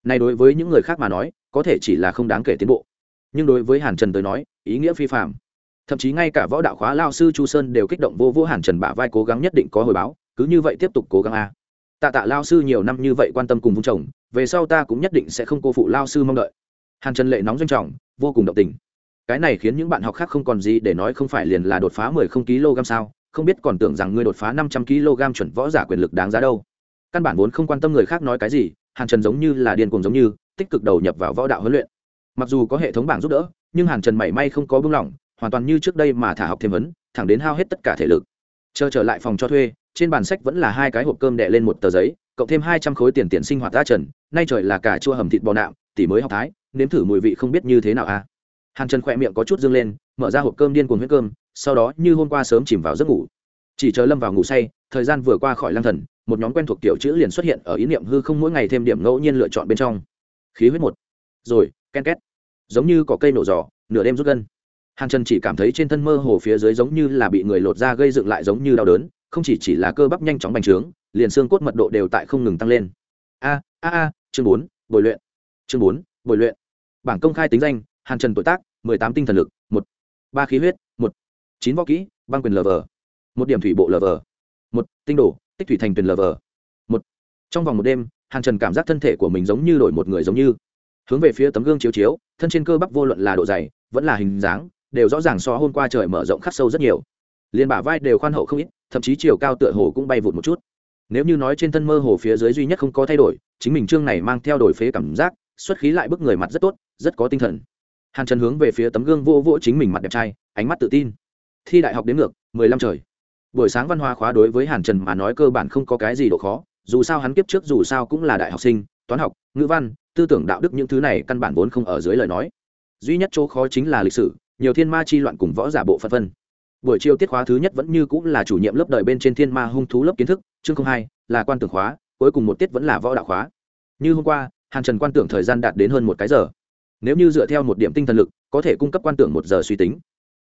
Này đối với những người khác mà nói, có thể chỉ là không đáng kể tiến bộ. Nhưng đối với hàn trần tới nói, ý nghĩa phi phạm thậm chí ngay cả võ đạo khóa lao sư chu sơn đều kích động vô vô hàn trần bả vai cố gắng nhất định có hồi báo, cứ như vậy tiếp tục cố gắng a. Tạ tạ lao sư nhiều năm như vậy quan tâm cùng vung chồng về sau ta cũng nhất định sẽ không cô phụ lao sư mong đợi. Hàn trần lệ nóng doanh trọng, vô cùng động tình. Cái này khiến những bạn học khác không còn gì để nói không phải liền là đột phá mười không kg sao? Không biết còn tưởng rằng ngươi đột phá năm trăm kg chuẩn võ giả quyền lực đáng giá đâu. Căn bản vốn không quan tâm người khác nói cái gì, hàn trần giống như là điên cuồng giống như, tích cực đầu nhập vào võ đạo huấn luyện. Mặc dù có hệ thống bảng giúp đỡ, nhưng hàn trần mảy may không có buông lỏng, hoàn toàn như trước đây mà thả học thêm vấn, thẳng đến hao hết tất cả thể lực. Chờ trở lại phòng cho thuê, trên bàn sách vẫn là hai cái hộp cơm đệ lên một tờ giấy, cộng thêm hai trăm khối tiền tiền sinh hoạt ta trần, nay trời là cả chua hầm thịt bò nạm tỉ mới học thái, nếm thử mùi vị không biết như thế nào a à. hàn trần khỏe miệng có chút dương lên, mở ra hộp cơm điên cuồng huyết cơm sau đó như hôm qua sớm chìm vào giấc ngủ. Chỉ chờ lâm vào ngủ say, thời gian vừa qua khỏi lang thần, một nhóm quen thuộc kiểu chữ liền xuất hiện ở ý niệm hư không mỗi ngày thêm điểm ngẫu nhiên lựa chọn bên trong. Khí huyết một. Rồi, ken két. Giống như có cây nổ giò, nửa đêm rút gân. Hàng trần chỉ cảm thấy trên thân mơ hồ phía dưới giống như là bị người lột ra gây dựng lại giống như đau đớn, không chỉ chỉ là cơ bắp nhanh chóng bành trướng, liền xương cốt mật độ đều tại không ngừng tăng lên. A a a, chương bốn, bồi luyện. Chương bốn, bồi luyện. Bảng công khai tính danh, hàng trần tuổi tác, mười tám tinh thần lực, một. Ba khí huyết chín võ kỹ băng quyền lờ vờ, một điểm thủy bộ lờ vờ, một tinh đổ tích thủy thành tuyền vờ, một. Trong vòng một đêm hàn trần cảm giác thân thể của mình giống như đổi một người giống như. Hướng về phía tấm gương chiếu chiếu thân trên cơ bắp vô luận là độ dày vẫn là hình dáng đều rõ ràng so hôm qua trời mở rộng khắc sâu rất nhiều. Liền bả vai đều khoan hậu không ít thậm chí chiều cao tựa hồ cũng bay vụt một chút. Nếu như nói trên thân mơ hồ phía dưới duy nhất không có thay đổi chính mình chương này mang theo đổi phế cảm giác xuất khí lại bức người mặt rất tốt rất có tinh thần. Hàn trần hướng về phía tấm gương vô vỗ chính mình mặt đẹp trai ánh mắt tự tin thi đại học đến ngược, mười lăm trời. Buổi sáng văn hóa khóa đối với hàn trần mà nói cơ bản không có cái gì độ khó, dù sao hắn kiếp trước dù sao cũng là đại học sinh, toán học, ngữ văn, tư tưởng đạo đức những thứ này căn bản vốn không ở dưới lời nói. Duy nhất chỗ khó chính là lịch sử, nhiều thiên ma chi loạn cùng võ giả bộ phận phân. Buổi chiều tiết khóa thứ nhất vẫn như cũng là chủ nhiệm lớp đời bên trên thiên ma hung thú lớp kiến thức, chương hai, là quan tưởng khóa, cuối cùng một tiết vẫn là võ đạo khóa. Như hôm qua, hàn trần quan tưởng thời gian đạt đến hơn một cái giờ. Nếu như dựa theo một điểm tinh thần lực, có thể cung cấp quan tưởng một giờ suy tính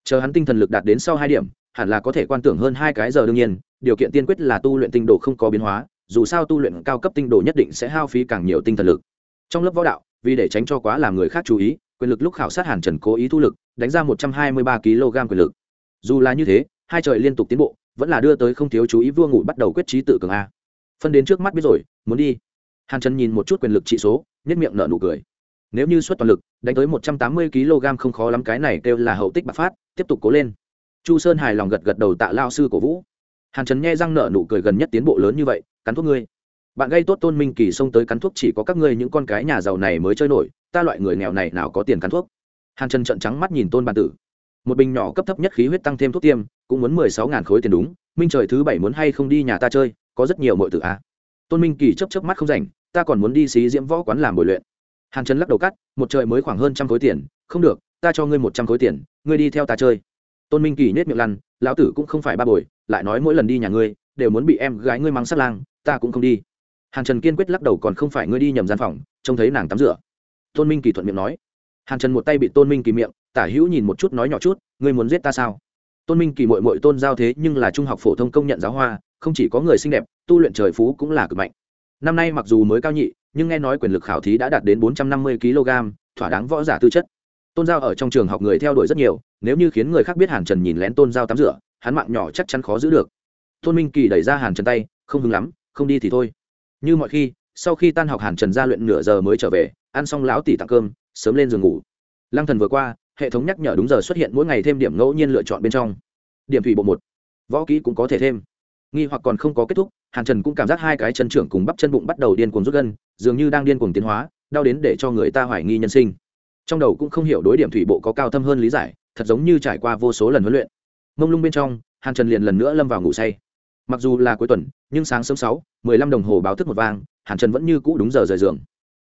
chờ hắn tinh thần lực đạt đến sau hai điểm, hẳn là có thể quan tưởng hơn hai cái giờ đương nhiên, điều kiện tiên quyết là tu luyện tinh độ không có biến hóa, dù sao tu luyện cao cấp tinh độ nhất định sẽ hao phí càng nhiều tinh thần lực. Trong lớp võ đạo, vì để tránh cho quá làm người khác chú ý, quyền lực lúc khảo sát hàn trần cố ý thu lực, đánh ra một trăm hai mươi ba kg quyền lực. Dù là như thế, hai trời liên tục tiến bộ, vẫn là đưa tới không thiếu chú ý vua ngủ bắt đầu quyết trí tự cường a. Phân đến trước mắt biết rồi, muốn đi. Hàn trần nhìn một chút quyền lực trị số nhất miệng nở nụ cười nếu như xuất toàn lực, đánh tới một trăm tám mươi kg không khó lắm, cái này kêu là hậu tích bạc phát, tiếp tục cố lên. Chu sơn hài lòng gật gật đầu tạ lao sư cổ vũ. Hàn trần nghe răng nở nụ cười gần nhất tiến bộ lớn như vậy, cắn thuốc ngươi. Bạn gây tốt tôn minh kỳ xông tới cắn thuốc chỉ có các ngươi những con cái nhà giàu này mới chơi nổi, ta loại người nghèo này nào có tiền cắn thuốc. Hàn trần trận trắng mắt nhìn tôn bàn tử. Một bình nhỏ cấp thấp nhất khí huyết tăng thêm thuốc tiêm, cũng muốn mười sáu ngàn khối tiền đúng, minh trời thứ bảy muốn hay không đi nhà ta chơi, có rất nhiều mọi tự à. Tôn minh kỳ chấp chấp mắt không rảnh, ta còn muốn đi xí diễm võ quán làm bồi luyện hàn trần lắc đầu cắt, một trời mới khoảng hơn trăm khối tiền, không được, ta cho ngươi một trăm khối tiền, ngươi đi theo ta chơi. Tôn minh kỳ nết miệng lăn, lão tử cũng không phải ba bồi, lại nói mỗi lần đi nhà ngươi, đều muốn bị em gái ngươi mang sát lang, ta cũng không đi. Hàn trần kiên quyết lắc đầu, còn không phải ngươi đi nhầm gian phòng, trông thấy nàng tắm rửa. Tôn minh kỳ thuận miệng nói. Hàn trần một tay bị tôn minh kỳ miệng, tả hữu nhìn một chút nói nhỏ chút, ngươi muốn giết ta sao? Tôn minh kỳ mội mội tôn giao thế nhưng là trung học phổ thông công nhận giáo hoa, không chỉ có người xinh đẹp, tu luyện trời phú cũng là cực mạnh. Năm nay mặc dù mới cao nhị nhưng nghe nói quyền lực khảo thí đã đạt đến bốn trăm năm mươi kg, thỏa đáng võ giả tư chất. Tôn giao ở trong trường học người theo đuổi rất nhiều, nếu như khiến người khác biết hàn trần nhìn lén tôn giao tắm rửa, hắn mạng nhỏ chắc chắn khó giữ được. Tôn minh kỳ đẩy ra hàn trần tay, không hứng lắm, không đi thì thôi. Như mọi khi, sau khi tan học hàn trần ra luyện nửa giờ mới trở về, ăn xong lão tỷ tặng cơm, sớm lên giường ngủ. Lăng thần vừa qua, hệ thống nhắc nhở đúng giờ xuất hiện mỗi ngày thêm điểm ngẫu nhiên lựa chọn bên trong. Điểm thủy bộ một, võ kỹ cũng có thể thêm nghi hoặc còn không có kết thúc, hàn trần cũng cảm giác hai cái chân trưởng cùng bắp chân bụng bắt đầu điên cuồng rút gân, dường như đang điên cuồng tiến hóa, đau đến để cho người ta hoài nghi nhân sinh. Trong đầu cũng không hiểu đối điểm thủy bộ có cao thâm hơn lý giải, thật giống như trải qua vô số lần huấn luyện. Mông lung bên trong, hàn trần liền lần nữa lâm vào ngủ say. Mặc dù là cuối tuần, nhưng sáng sớm sáu, mười lăm đồng hồ báo thức một vang, hàn trần vẫn như cũ đúng giờ rời giường.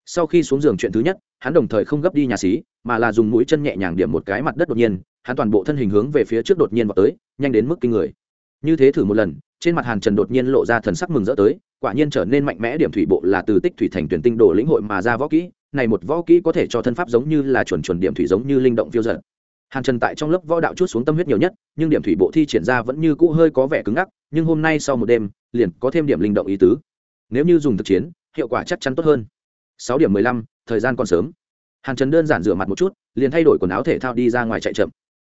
Sau khi xuống giường chuyện thứ nhất, hắn đồng thời không gấp đi nhà xí, mà là dùng mũi chân nhẹ nhàng điểm một cái mặt đất đột nhiên, hắn toàn bộ thân hình hướng về phía trước đột nhiên vào tới, nhanh đến mức kinh người. Như thế thử một lần trên mặt hàn trần đột nhiên lộ ra thần sắc mừng rỡ tới, quả nhiên trở nên mạnh mẽ điểm thủy bộ là từ tích thủy thành tuyển tinh đồ lĩnh hội mà ra võ kỹ, này một võ kỹ có thể cho thân pháp giống như là chuẩn chuẩn điểm thủy giống như linh động phiêu dở. hàn trần tại trong lớp võ đạo chút xuống tâm huyết nhiều nhất, nhưng điểm thủy bộ thi triển ra vẫn như cũ hơi có vẻ cứng ngắc, nhưng hôm nay sau một đêm, liền có thêm điểm linh động ý tứ. Nếu như dùng thực chiến, hiệu quả chắc chắn tốt hơn. Sáu điểm mười lăm, thời gian còn sớm. Hàn trần đơn giản rửa mặt một chút, liền thay đổi quần áo thể thao đi ra ngoài chạy chậm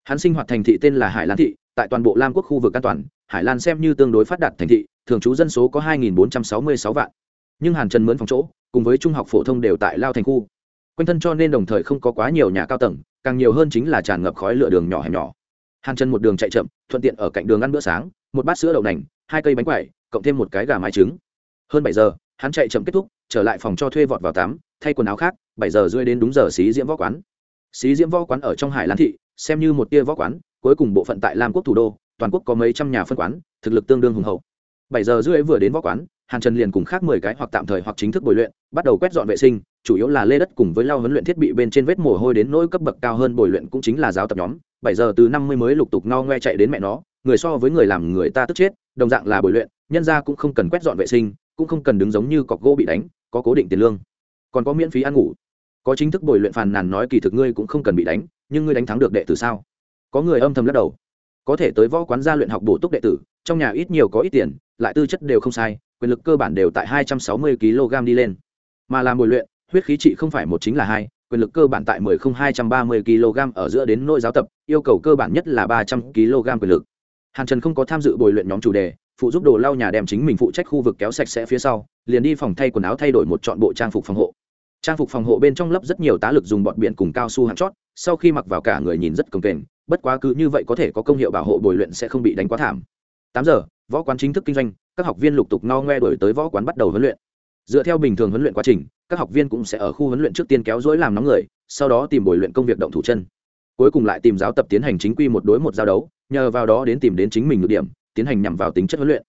hắn sinh hoạt thành thị tên là hải lan thị, tại toàn bộ lam quốc khu vực an toàn, hải lan xem như tương đối phát đạt thành thị, thường trú dân số có hai bốn trăm sáu mươi sáu vạn. Nhưng hàn trần mướn phòng chỗ, cùng với trung học phổ thông đều tại lao thành khu. Quanh thân cho nên đồng thời không có quá nhiều nhà cao tầng, càng nhiều hơn chính là tràn ngập khói lửa đường nhỏ hẻm nhỏ. Hàn Trần một đường chạy chậm, thuận tiện ở cạnh đường ăn bữa sáng, một bát sữa đậu nành, hai cây bánh quẩy, cộng thêm một cái gà mái trứng. Hơn bảy giờ, hắn chạy chậm kết thúc, trở lại phòng cho thuê vọt vào tắm, thay quần áo khác, bảy giờ rưỡi đến đúng giờ xí diễm võ quán. Xí diễm võ quán ở trong hải lan thị xem như một tia võ quán, cuối cùng bộ phận tại lam quốc thủ đô, toàn quốc có mấy trăm nhà phân quán, thực lực tương đương hùng hậu. Bảy giờ rưỡi vừa đến võ quán, hàn trần liền cùng khác mười cái hoặc tạm thời hoặc chính thức bồi luyện, bắt đầu quét dọn vệ sinh, chủ yếu là lê đất cùng với lao huấn luyện thiết bị bên trên vết mồ hôi đến nỗi cấp bậc cao hơn bồi luyện cũng chính là giáo tập nhóm. Bảy giờ từ năm mươi mới lục tục no ngoe chạy đến mẹ nó, người so với người làm người ta tức chết, đồng dạng là bồi luyện, nhân ra cũng không cần quét dọn vệ sinh, cũng không cần đứng giống như cọc gỗ bị đánh, có cố định tiền lương, còn có miễn phí ăn ngủ. Có chính thức bồi luyện phàn nàn nói kỳ thực ngươi cũng không cần bị đánh nhưng ngươi đánh thắng được đệ tử sao? Có người âm thầm lắc đầu. Có thể tới võ quán gia luyện học bổ túc đệ tử, trong nhà ít nhiều có ít tiền, lại tư chất đều không sai, quyền lực cơ bản đều tại hai trăm sáu mươi kg đi lên. Mà làm bồi luyện, huyết khí trị không phải một chính là hai, quyền lực cơ bản tại mười không hai trăm ba mươi kg ở giữa đến nội giáo tập, yêu cầu cơ bản nhất là ba trăm kg quyền lực. Hàn trần không có tham dự bồi luyện nhóm chủ đề, phụ giúp đồ lau nhà đem chính mình phụ trách khu vực kéo sạch sẽ phía sau, liền đi phòng thay quần áo thay đổi một chọn bộ trang phục phòng hộ trang phục phòng hộ bên trong lấp rất nhiều tá lực dùng bọt biển cùng cao su hạt chót, sau khi mặc vào cả người nhìn rất cồng kềnh, bất quá cứ như vậy có thể có công hiệu bảo hộ bồi luyện sẽ không bị đánh quá thảm. Tám giờ, võ quán chính thức kinh doanh, các học viên lục tục no ngoe đổi tới võ quán bắt đầu huấn luyện. Dựa theo bình thường huấn luyện quá trình, các học viên cũng sẽ ở khu huấn luyện trước tiên kéo dối làm nóng người, sau đó tìm bồi luyện công việc động thủ chân. Cuối cùng lại tìm giáo tập tiến hành chính quy một đối một giao đấu, nhờ vào đó đến tìm đến chính mình ngược điểm, tiến hành nhằm vào tính chất huấn luyện.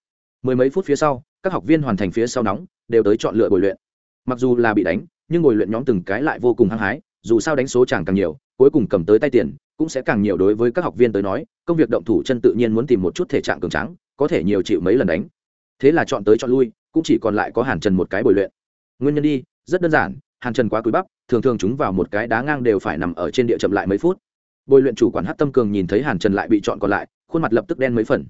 Mười mấy phút phía sau, các học viên hoàn thành phía sau nóng, đều tới chọn lựa bồi luyện. Mặc dù là bị đánh nhưng ngồi luyện nhóm từng cái lại vô cùng hăng hái, dù sao đánh số chàng càng nhiều, cuối cùng cầm tới tay tiền, cũng sẽ càng nhiều đối với các học viên tới nói, công việc động thủ chân tự nhiên muốn tìm một chút thể trạng cường tráng, có thể nhiều chịu mấy lần đánh. Thế là chọn tới chọn lui, cũng chỉ còn lại có hàn trần một cái bồi luyện. Nguyên nhân đi, rất đơn giản, hàn trần quá cúi bắp, thường thường chúng vào một cái đá ngang đều phải nằm ở trên địa chậm lại mấy phút. Bồi luyện chủ quản hát tâm cường nhìn thấy hàn trần lại bị chọn còn lại, khuôn mặt lập tức đen mấy phần.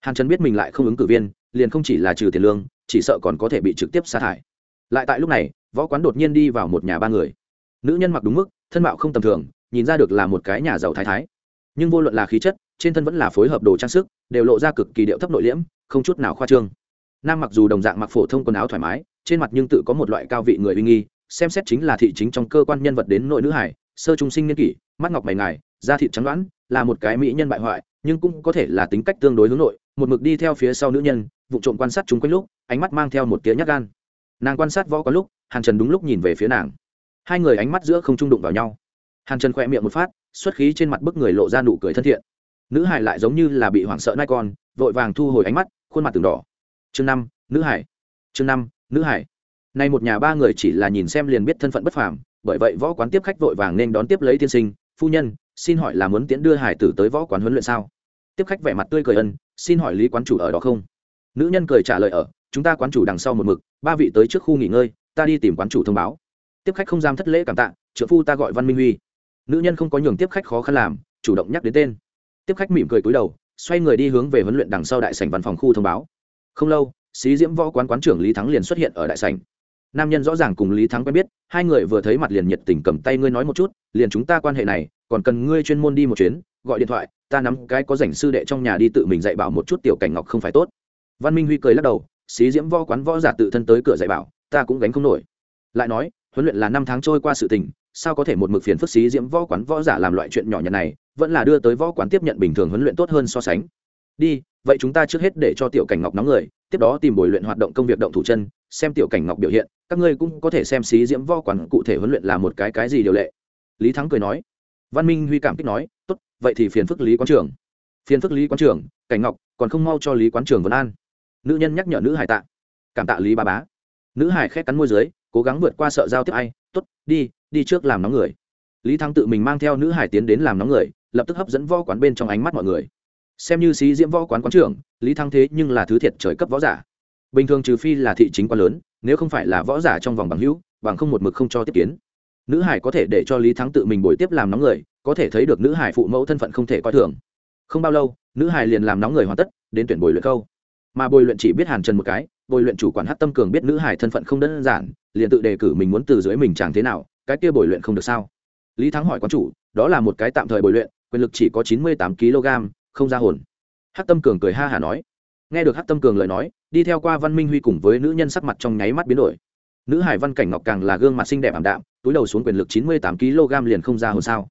Hàn trần biết mình lại không ứng cử viên, liền không chỉ là trừ tiền lương, chỉ sợ còn có thể bị trực tiếp sa thải. Lại tại lúc này võ quán đột nhiên đi vào một nhà ba người. Nữ nhân mặc đúng mức, thân mạo không tầm thường, nhìn ra được là một cái nhà giàu thái thái. Nhưng vô luận là khí chất, trên thân vẫn là phối hợp đồ trang sức, đều lộ ra cực kỳ điệu thấp nội liễm, không chút nào khoa trương. Nam mặc dù đồng dạng mặc phổ thông quần áo thoải mái, trên mặt nhưng tự có một loại cao vị người uy nghi, xem xét chính là thị chính trong cơ quan nhân vật đến nội nữ hải, sơ trung sinh niên kỷ, mắt ngọc mày ngài, da thịt trắng đoán là một cái mỹ nhân bại hoại, nhưng cũng có thể là tính cách tương đối hướng nội, một mực đi theo phía sau nữ nhân, vụ trộm quan sát chúng quanh lúc, ánh mắt mang theo một tiếng nhát gan nàng quan sát võ có lúc, hàn trần đúng lúc nhìn về phía nàng. Hai người ánh mắt giữa không trung đụng vào nhau. Hàn trần khỏe miệng một phát, xuất khí trên mặt bức người lộ ra nụ cười thân thiện. Nữ hải lại giống như là bị hoảng sợ nai con, vội vàng thu hồi ánh mắt, khuôn mặt từng đỏ. Chương năm, nữ hải. Chương năm, nữ hải. Nay một nhà ba người chỉ là nhìn xem liền biết thân phận bất phàm, bởi vậy võ quán tiếp khách vội vàng nên đón tiếp lấy tiên sinh, phu nhân, xin hỏi là muốn tiễn đưa hải tử tới võ quán huấn luyện sao? Tiếp khách vẻ mặt tươi cười ân, xin hỏi lý quán chủ ở đó không? Nữ nhân cười trả lời ở chúng ta quán chủ đằng sau một mực, ba vị tới trước khu nghỉ ngơi, ta đi tìm quán chủ thông báo. Tiếp khách không giam thất lễ cảm tạ trợ phu ta gọi văn minh huy. Nữ nhân không có nhường tiếp khách khó khăn làm, chủ động nhắc đến tên. Tiếp khách mỉm cười cúi đầu, xoay người đi hướng về huấn luyện đằng sau đại sảnh văn phòng khu thông báo. Không lâu, xí diễm võ quán quán trưởng lý thắng liền xuất hiện ở đại sảnh. Nam nhân rõ ràng cùng lý thắng quen biết, hai người vừa thấy mặt liền nhiệt tình cầm tay ngươi nói một chút, liền chúng ta quan hệ này, còn cần ngươi chuyên môn đi một chuyến, gọi điện thoại, ta nắm cái có rảnh sư đệ trong nhà đi tự mình dạy bảo một chút tiểu cảnh ngọc không phải tốt. Văn minh huy cười lắc đầu xí diễm võ quán võ giả tự thân tới cửa dạy bảo, ta cũng gánh không nổi. Lại nói, huấn luyện là năm tháng trôi qua sự tình, sao có thể một mực phiền phức xí diễm võ quán võ giả làm loại chuyện nhỏ nhặt này, vẫn là đưa tới võ quán tiếp nhận bình thường huấn luyện tốt hơn so sánh. Đi, vậy chúng ta trước hết để cho tiểu cảnh ngọc nóng người, tiếp đó tìm buổi luyện hoạt động công việc động thủ chân, xem tiểu cảnh ngọc biểu hiện, các ngươi cũng có thể xem xí diễm võ quán cụ thể huấn luyện là một cái cái gì điều lệ. Lý thắng cười nói. Văn minh huy cảm kích nói, tốt, vậy thì phiền phức lý quán trưởng phiền phức lý quán trưởng cảnh ngọc, còn không mau cho lý quán trưởng vân an nữ nhân nhắc nhở nữ hải tạ. Cảm tạ lý ba bá. Nữ hải khét cắn môi dưới, cố gắng vượt qua sợ giao tiếp ai, tốt, đi đi trước làm nóng người. Lý thắng tự mình mang theo nữ hải tiến đến làm nóng người, lập tức hấp dẫn võ quán bên trong ánh mắt mọi người. Xem như sĩ diễm võ quán quán trưởng, lý thắng thế nhưng là thứ thiệt trời cấp võ giả. Bình thường trừ phi là thị chính quá lớn, nếu không phải là võ giả trong vòng bằng hữu, bằng không một mực không cho tiếp kiến. Nữ hải có thể để cho lý thắng tự mình bồi tiếp làm nóng người, có thể thấy được nữ hải phụ mẫu thân phận không thể coi thường. Không bao lâu, nữ hải liền làm nóng người hoàn tất, đến tuyển bồi luyện câu mà bồi luyện chỉ biết hàn trần một cái, bồi luyện chủ quản hát tâm cường biết nữ hải thân phận không đơn giản, liền tự đề cử mình muốn từ dưới mình chẳng thế nào, cái kia bồi luyện không được sao? Lý thắng hỏi quán chủ, đó là một cái tạm thời bồi luyện, quyền lực chỉ có chín mươi tám kg, không ra hồn. Hát tâm cường cười ha hả nói. Nghe được hát tâm cường lời nói, đi theo qua văn minh huy cùng với nữ nhân sắc mặt trong nháy mắt biến đổi. Nữ hải văn cảnh ngọc càng là gương mặt xinh đẹp ảm đạm, túi đầu xuống quyền lực chín mươi tám kg liền không ra hồn sao?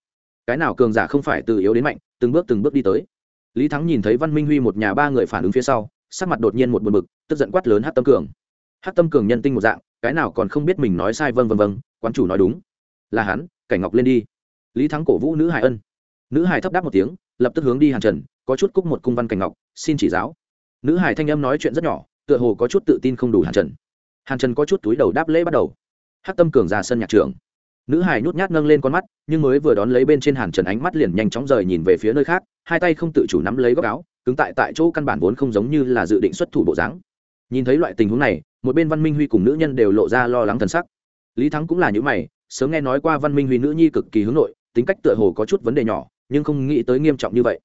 Cái nào cường giả không phải từ yếu đến mạnh, từng bước từng bước đi tới. Lý thắng nhìn thấy văn minh huy một nhà ba người phản ứng phía sau sắc mặt đột nhiên một buồn bực, tức giận quát lớn hát tâm cường. Hát tâm cường nhân tinh một dạng, cái nào còn không biết mình nói sai vâng vâng vâng quán chủ nói đúng. Là hắn, cảnh ngọc lên đi. Lý thắng cổ vũ nữ hải ân. Nữ hải thấp đáp một tiếng, lập tức hướng đi hàn trần, có chút cúc một cung văn cảnh ngọc, xin chỉ giáo. Nữ hải thanh âm nói chuyện rất nhỏ, tựa hồ có chút tự tin không đủ hàn trần. Hàn trần có chút túi đầu đáp lễ bắt đầu. Hát tâm cường ra sân nhạc trường. Nữ hải nhút nhát nâng lên con mắt, nhưng mới vừa đón lấy bên trên hàn trần ánh mắt liền nhanh chóng rời nhìn về phía nơi khác, hai tay không tự chủ nắm lấy góc áo cứng tại tại chỗ căn bản vốn không giống như là dự định xuất thủ bộ dáng. Nhìn thấy loại tình huống này, một bên văn minh huy cùng nữ nhân đều lộ ra lo lắng thần sắc. Lý thắng cũng là những mày, sớm nghe nói qua văn minh huy nữ nhi cực kỳ hướng nội, tính cách tựa hồ có chút vấn đề nhỏ, nhưng không nghĩ tới nghiêm trọng như vậy.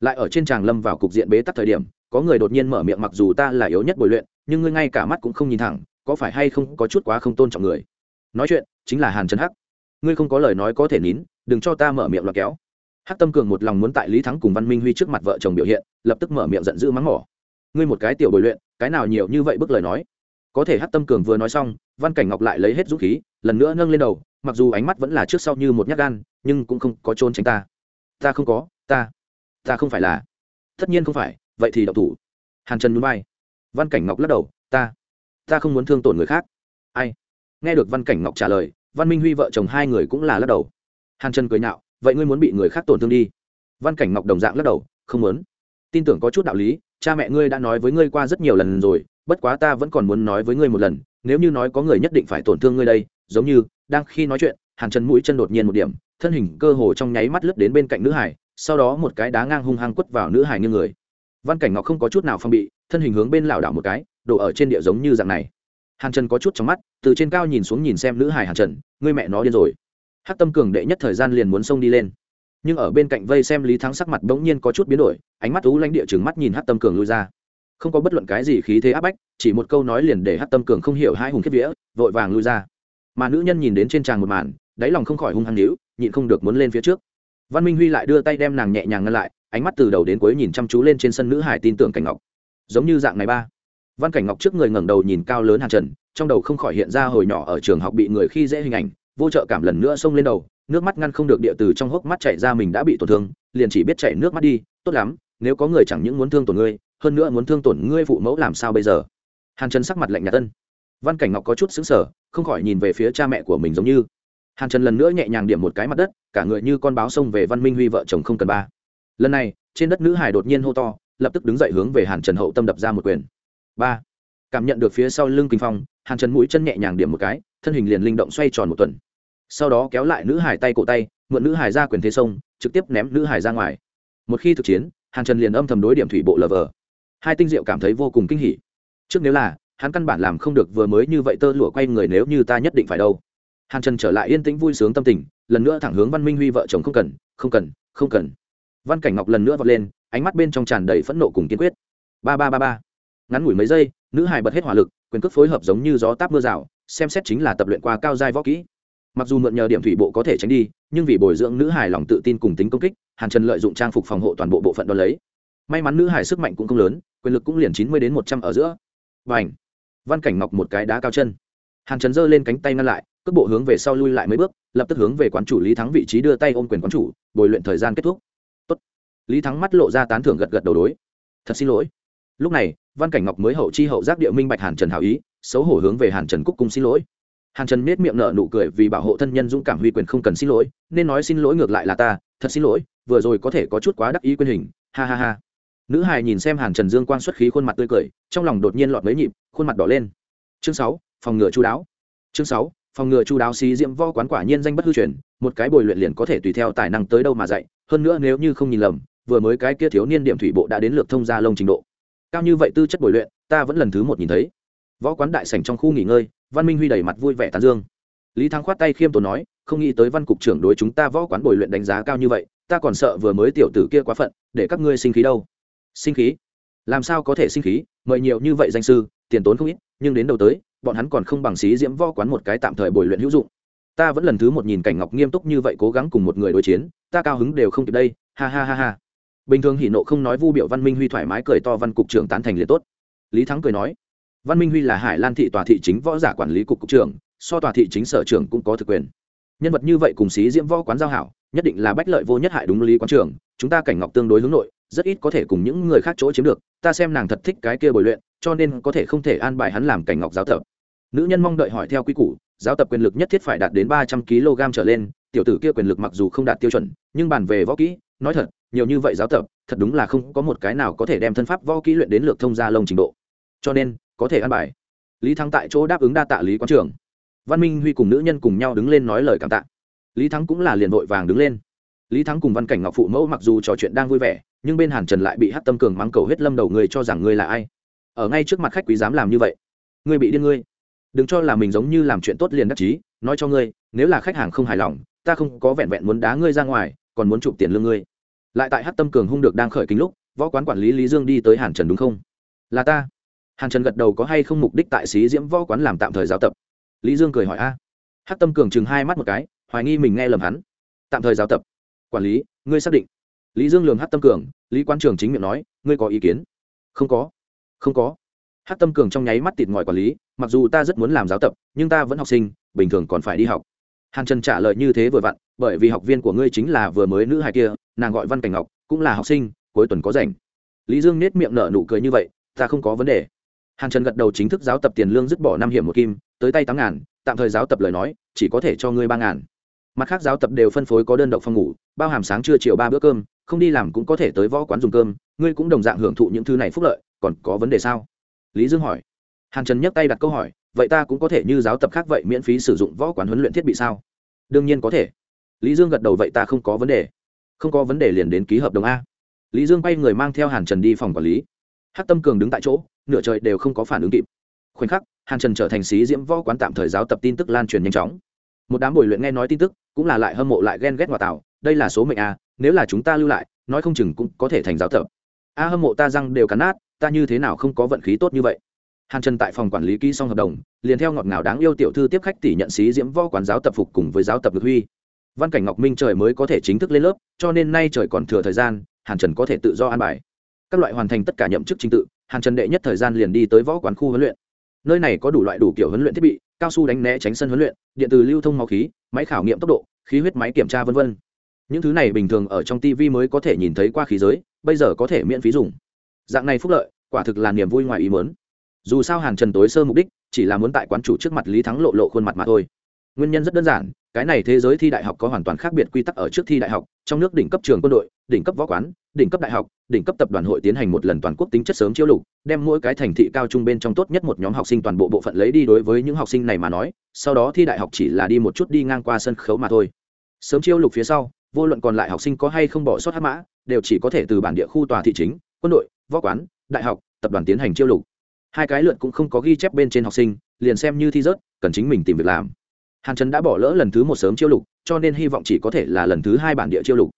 Lại ở trên tràng lâm vào cục diện bế tắc thời điểm, có người đột nhiên mở miệng mặc dù ta là yếu nhất bồi luyện, nhưng ngươi ngay cả mắt cũng không nhìn thẳng, có phải hay không có chút quá không tôn trọng người? Nói chuyện, chính là hàn trần hắc. Ngươi không có lời nói có thể nín, đừng cho ta mở miệng loạt kéo hắc tâm cường một lòng muốn tại lý thắng cùng văn minh huy trước mặt vợ chồng biểu hiện, lập tức mở miệng giận dữ mắng mỏ. Ngươi một cái tiểu bồi luyện, cái nào nhiều như vậy bức lời nói? Có thể hắc tâm cường vừa nói xong, văn cảnh ngọc lại lấy hết dũng khí, lần nữa nâng lên đầu, mặc dù ánh mắt vẫn là trước sau như một nhát gan, nhưng cũng không có trốn tránh ta. Ta không có, ta ta không phải là. Tất nhiên không phải, vậy thì đậu thủ. Hàn trần núi bay văn cảnh ngọc lắc đầu, ta ta không muốn thương tổn người khác. Ai? Nghe được văn cảnh ngọc trả lời, văn minh huy vợ chồng hai người cũng là lắc đầu. Hàn trần cười nhạo vậy ngươi muốn bị người khác tổn thương đi. Văn cảnh ngọc đồng dạng lắc đầu, không muốn. Tin tưởng có chút đạo lý, cha mẹ ngươi đã nói với ngươi qua rất nhiều lần rồi, bất quá ta vẫn còn muốn nói với ngươi một lần, nếu như nói có người nhất định phải tổn thương ngươi đây, giống như đang khi nói chuyện, hàn trần mũi chân đột nhiên một điểm, thân hình cơ hồ trong nháy mắt lướt đến bên cạnh nữ hải, sau đó một cái đá ngang hung hăng quất vào nữ hải như người. Văn cảnh ngọc không có chút nào phong bị, thân hình hướng bên lảo đảo một cái, đổ ở trên địa giống như dạng này. Hàn trần có chút trong mắt, từ trên cao nhìn xuống nhìn xem nữ hải hàn trần, ngươi mẹ nó điên rồi hát tâm cường đệ nhất thời gian liền muốn xông đi lên. Nhưng ở bên cạnh vây xem lý thắng sắc mặt bỗng nhiên có chút biến đổi, ánh mắt ú lãnh địa chừng mắt nhìn hát tâm cường lui ra. Không có bất luận cái gì khí thế áp bách, chỉ một câu nói liền để hát tâm cường không hiểu hai hùng kiếp vĩa vội vàng lui ra. Mà nữ nhân nhìn đến trên tràng một màn, đáy lòng không khỏi hung hăng níu, nhịn không được muốn lên phía trước. Văn minh huy lại đưa tay đem nàng nhẹ nhàng ngăn lại, ánh mắt từ đầu đến cuối nhìn chăm chú lên trên sân nữ hải tin tưởng cảnh ngọc. Giống như dạng này ba. Văn cảnh ngọc trước người ngẩng đầu nhìn cao lớn hàn trần, trong đầu không khỏi hiện ra hồi nhỏ ở trường học bị người khi dễ hình ảnh vô trợ cảm lần nữa xông lên đầu, nước mắt ngăn không được địa từ trong hốc mắt chảy ra mình đã bị tổn thương, liền chỉ biết chảy nước mắt đi, tốt lắm, nếu có người chẳng những muốn thương tổn ngươi, hơn nữa muốn thương tổn ngươi phụ mẫu làm sao bây giờ? Hàn trần sắc mặt lạnh nhạt tân văn cảnh ngọc có chút xứng sở không khỏi nhìn về phía cha mẹ của mình giống như. Hàn trần lần nữa nhẹ nhàng điểm một cái mặt đất, cả người như con báo xông về văn minh huy vợ chồng không cần ba. Lần này, trên đất nữ hải đột nhiên hô to, lập tức đứng dậy hướng về hàn trần hậu tâm đập ra một quyền. Ba. Cảm nhận được phía sau lưng kinh phong hàn trần mũi chân nhẹ nhàng điểm một cái, thân hình liền linh động xoay tròn một tuần. Sau đó kéo lại nữ hải tay cổ tay, mượn nữ hải ra quyền thế sông, trực tiếp ném nữ hải ra ngoài. Một khi thực chiến, hàn trần liền âm thầm đối điểm thủy bộ lờ vờ hai tinh diệu cảm thấy vô cùng kinh hỉ. Trước nếu là, hắn căn bản làm không được vừa mới như vậy tơ lụa quay người nếu như ta nhất định phải đâu. Hàn trần trở lại yên tĩnh vui sướng tâm tình, lần nữa thẳng hướng văn minh huy vợ chồng không cần không cần không cần. Văn cảnh ngọc lần nữa vọt lên, ánh mắt bên trong tràn đầy phẫn nộ cùng kiên quyết. Ba ba ba ba. Ngắn ngủi mấy giây, nữ hải bật hết hỏa lực quyền cước phối hợp giống như gió táp mưa rào, xem xét chính là tập luyện qua cao giai võ kỹ. Mặc dù mượn nhờ điểm thủy bộ có thể tránh đi, nhưng vì bồi dưỡng nữ hải lòng tự tin cùng tính công kích, hàn trần lợi dụng trang phục phòng hộ toàn bộ bộ phận đo lấy. May mắn nữ hải sức mạnh cũng không lớn, quyền lực cũng liền chín mươi đến một trăm ở giữa. Và ảnh văn cảnh ngọc một cái đá cao chân. Hàn trần giơ lên cánh tay ngăn lại, cước bộ hướng về sau lui lại mấy bước, lập tức hướng về quán chủ lý thắng vị trí đưa tay ôm quyền quán chủ, bồi luyện thời gian kết thúc. Tốt. lý thắng mắt lộ ra tán thưởng gật gật đầu đối. Thật xin lỗi. Lúc này văn cảnh ngọc mới hậu chi hậu giác địa minh bạch hàn trần hào ý, xấu hổ hướng về hàn trần cúc cung xin lỗi. Hàn trần nết miệng nợ nụ cười vì bảo hộ thân nhân dũng cảm huy quyền không cần xin lỗi, nên nói xin lỗi ngược lại là ta, thật xin lỗi, vừa rồi có thể có chút quá đắc ý quyền hình, ha ha ha. Nữ hài nhìn xem hàn trần dương quang xuất khí khuôn mặt tươi cười, trong lòng đột nhiên lọt mấy nhịp, khuôn mặt đỏ lên. Chương sáu, phòng ngừa chú đáo. Chương sáu, phòng ngừa chú đáo xí diễm vo quán quả nhiên danh bất hư truyền, một cái bồi luyện liền có thể tùy theo tài năng tới đâu mà dạy, hơn nữa nếu như không nhìn lầm, vừa mới cái kia thiếu niên điểm thủy bộ đã đến lượt thông gia lông trình độ cao như vậy tư chất bồi luyện, ta vẫn lần thứ một nhìn thấy. Võ quán đại sảnh trong khu nghỉ ngơi, văn minh huy đầy mặt vui vẻ tán dương. Lý thắng khoát tay khiêm tốn nói, không nghĩ tới văn cục trưởng đối chúng ta võ quán bồi luyện đánh giá cao như vậy, ta còn sợ vừa mới tiểu tử kia quá phận, để các ngươi sinh khí đâu. Sinh khí? Làm sao có thể sinh khí? Mời nhiều như vậy danh sư, tiền tốn không ít, nhưng đến đầu tới, bọn hắn còn không bằng xí diễm võ quán một cái tạm thời bồi luyện hữu dụng. Ta vẫn lần thứ một nhìn cảnh ngọc nghiêm túc như vậy cố gắng cùng một người đối chiến, ta cao hứng đều không kịp đây, ha ha ha ha bình thường hỉ nộ không nói vu biểu văn minh huy thoải mái cười to văn cục trưởng tán thành liền tốt. Lý thắng cười nói, văn minh huy là hải lan thị tòa thị chính võ giả quản lý cục cục trưởng, so tòa thị chính sở trưởng cũng có thực quyền. Nhân vật như vậy cùng xí diễm võ quán giao hảo, nhất định là bách lợi vô nhất hại đúng lý quán trưởng, chúng ta cảnh ngọc tương đối hướng nội, rất ít có thể cùng những người khác chỗ chiếm được, ta xem nàng thật thích cái kia bồi luyện, cho nên có thể không thể an bài hắn làm cảnh ngọc giáo tập. Nữ nhân mong đợi hỏi theo quy củ, giáo tập quyền lực nhất thiết phải đạt đến ba trăm kg trở lên, tiểu tử kia quyền lực mặc dù không đạt tiêu chuẩn, nhưng bàn về võ kỹ, nói thật nhiều như vậy giáo tập, thật đúng là không có một cái nào có thể đem thân pháp võ kỹ luyện đến lược thông gia lông trình độ. Cho nên, có thể ăn bài. Lý thắng tại chỗ đáp ứng đa tạ lý quán trưởng. Văn minh huy cùng nữ nhân cùng nhau đứng lên nói lời cảm tạ. Lý thắng cũng là liền vội vàng đứng lên. Lý thắng cùng văn cảnh ngọc phụ mẫu mặc dù trò chuyện đang vui vẻ, nhưng bên hàn trần lại bị hát tâm cường mắng cầu hết lâm đầu người cho rằng ngươi là ai. Ở ngay trước mặt khách quý dám làm như vậy. Ngươi bị điên ngươi. Đừng cho là mình giống như làm chuyện tốt liền đắc chí, nói cho ngươi, nếu là khách hàng không hài lòng, ta không có vẹn vẹn muốn đá ngươi ra ngoài, còn muốn chụp tiền lương ngươi lại tại hát tâm cường hung được đang khởi kính lúc, võ quán quản lý lý dương đi tới hàn trần đúng không? Là ta. Hàn trần gật đầu có hay không mục đích tại xí diễm võ quán làm tạm thời giáo tập. Lý dương cười hỏi, a. Hát tâm cường chừng hai mắt một cái, hoài nghi mình nghe lầm hắn. Tạm thời giáo tập. Quản lý, ngươi xác định. Lý dương lường hát tâm cường, lý quan trường chính miệng nói, ngươi có ý kiến? Không có. Không có. Hát tâm cường trong nháy mắt tịt ngòi quản lý, mặc dù ta rất muốn làm giáo tập, nhưng ta vẫn học sinh, bình thường còn phải đi học. Hàn trần trả lời như thế vừa vặn bởi vì học viên của ngươi chính là vừa mới nữ hài kia, nàng gọi văn cảnh ngọc, cũng là học sinh, cuối tuần có rảnh. Lý dương nết miệng nở nụ cười như vậy, ta không có vấn đề. Hàn trần gật đầu chính thức giáo tập tiền lương dứt bỏ năm hiểm một kim, tới tay tám ngàn, tạm thời giáo tập lời nói, chỉ có thể cho ngươi ba ngàn. Mặt khác giáo tập đều phân phối có đơn độc phòng ngủ, bao hàm sáng trưa chiều ba bữa cơm, không đi làm cũng có thể tới võ quán dùng cơm, ngươi cũng đồng dạng hưởng thụ những thứ này phúc lợi, còn có vấn đề sao? Lý dương hỏi. Hàn trần nhấc tay đặt câu hỏi, vậy ta cũng có thể như giáo tập khác vậy miễn phí sử dụng võ quán huấn luyện thiết bị sao? Đương nhiên có thể lý dương gật đầu vậy ta không có vấn đề. Không có vấn đề liền đến ký hợp đồng a. Lý dương bay người mang theo hàn trần đi phòng quản lý. Hát tâm cường đứng tại chỗ, nửa trời đều không có phản ứng kịp. Khoảnh khắc, hàn trần trở thành sĩ diễm võ quán tạm thời giáo tập tin tức lan truyền nhanh chóng. Một đám buổi luyện nghe nói tin tức, cũng là lại hâm mộ lại ghen ghét ngoại tạo, đây là số mệnh a, nếu là chúng ta lưu lại, nói không chừng cũng có thể thành giáo tập. A hâm mộ ta răng đều cắn nát, ta như thế nào không có vận khí tốt như vậy? Hàn trần tại phòng quản lý ký xong hợp đồng, liền theo ngọt ngào đáng yêu tiểu thư tiếp khách tỷ nhận sĩ diễm võ quán giáo tập phục cùng với giáo tập được huy văn cảnh ngọc minh trời mới có thể chính thức lên lớp, cho nên nay trời còn thừa thời gian, hàn trần có thể tự do an bài. Các loại hoàn thành tất cả nhậm chức trình tự, hàn trần đệ nhất thời gian liền đi tới võ quán khu huấn luyện. Nơi này có đủ loại đủ kiểu huấn luyện thiết bị, cao su đánh né tránh sân huấn luyện, điện từ lưu thông máu khí, máy khảo nghiệm tốc độ, khí huyết máy kiểm tra v v những thứ này bình thường ở trong tv mới có thể nhìn thấy qua khí giới, bây giờ có thể miễn phí dùng. Dạng này phúc lợi, quả thực là niềm vui ngoài ý mớn dù sao hàn trần tối sơ mục đích, chỉ là muốn tại quán chủ trước mặt lý thắng lộ lộ khuôn mặt mà thôi. Nguyên nhân rất đơn giản cái này thế giới thi đại học có hoàn toàn khác biệt quy tắc ở trước thi đại học, trong nước đỉnh cấp trường quân đội, đỉnh cấp võ quán, đỉnh cấp đại học, đỉnh cấp tập đoàn hội tiến hành một lần toàn quốc tính chất sớm chiêu lục, đem mỗi cái thành thị cao trung bên trong tốt nhất một nhóm học sinh toàn bộ bộ phận lấy đi đối với những học sinh này mà nói, sau đó thi đại học chỉ là đi một chút đi ngang qua sân khấu mà thôi. Sớm chiêu lục phía sau, vô luận còn lại học sinh có hay không bỏ sót hát mã, đều chỉ có thể từ bản địa khu tòa thị chính, quân đội, võ quán, đại học, tập đoàn tiến hành chiêu lục. Hai cái lượt cũng không có ghi chép bên trên học sinh, liền xem như thi rớt, cần chính mình tìm việc làm hàn trần đã bỏ lỡ lần thứ một sớm chiêu lục, cho nên hy vọng chỉ có thể là lần thứ hai bản địa chiêu lục.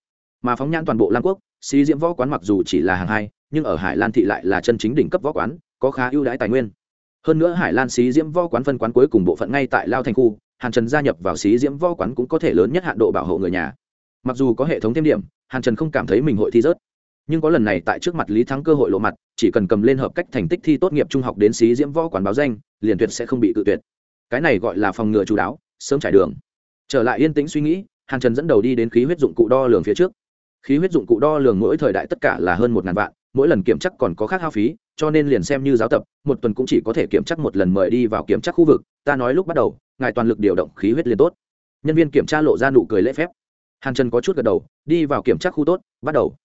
Mà phóng nhãn toàn bộ lam quốc sĩ diễm võ quán mặc dù chỉ là hàng hai, nhưng ở hải lan thị lại là chân chính đỉnh cấp võ quán, có khá ưu đãi tài nguyên. Hơn nữa hải lan sĩ diễm võ quán phân quán cuối cùng bộ phận ngay tại lao thành khu, hàn trần gia nhập vào sĩ diễm võ quán cũng có thể lớn nhất hạn độ bảo hộ người nhà. Mặc dù có hệ thống thêm điểm, hàn trần không cảm thấy mình hội thi rớt. Nhưng có lần này tại trước mặt lý thắng cơ hội lộ mặt, chỉ cần cầm lên hợp cách thành tích thi tốt nghiệp trung học đến sĩ diễm võ quán báo danh, liền tuyệt sẽ không bị tự tuyệt. Cái này gọi là phòng ngừa chú đáo sớm trải đường. Trở lại yên tĩnh suy nghĩ, hàn trần dẫn đầu đi đến khí huyết dụng cụ đo lường phía trước. Khí huyết dụng cụ đo lường mỗi thời đại tất cả là hơn một ngàn vạn, mỗi lần kiểm chắc còn có khác hao phí, cho nên liền xem như giáo tập, một tuần cũng chỉ có thể kiểm chắc một lần mời đi vào kiểm tra khu vực. Ta nói lúc bắt đầu, ngài toàn lực điều động khí huyết liền tốt. Nhân viên kiểm tra lộ ra nụ cười lễ phép. Hàn trần có chút gật đầu, đi vào kiểm tra khu tốt, bắt đầu.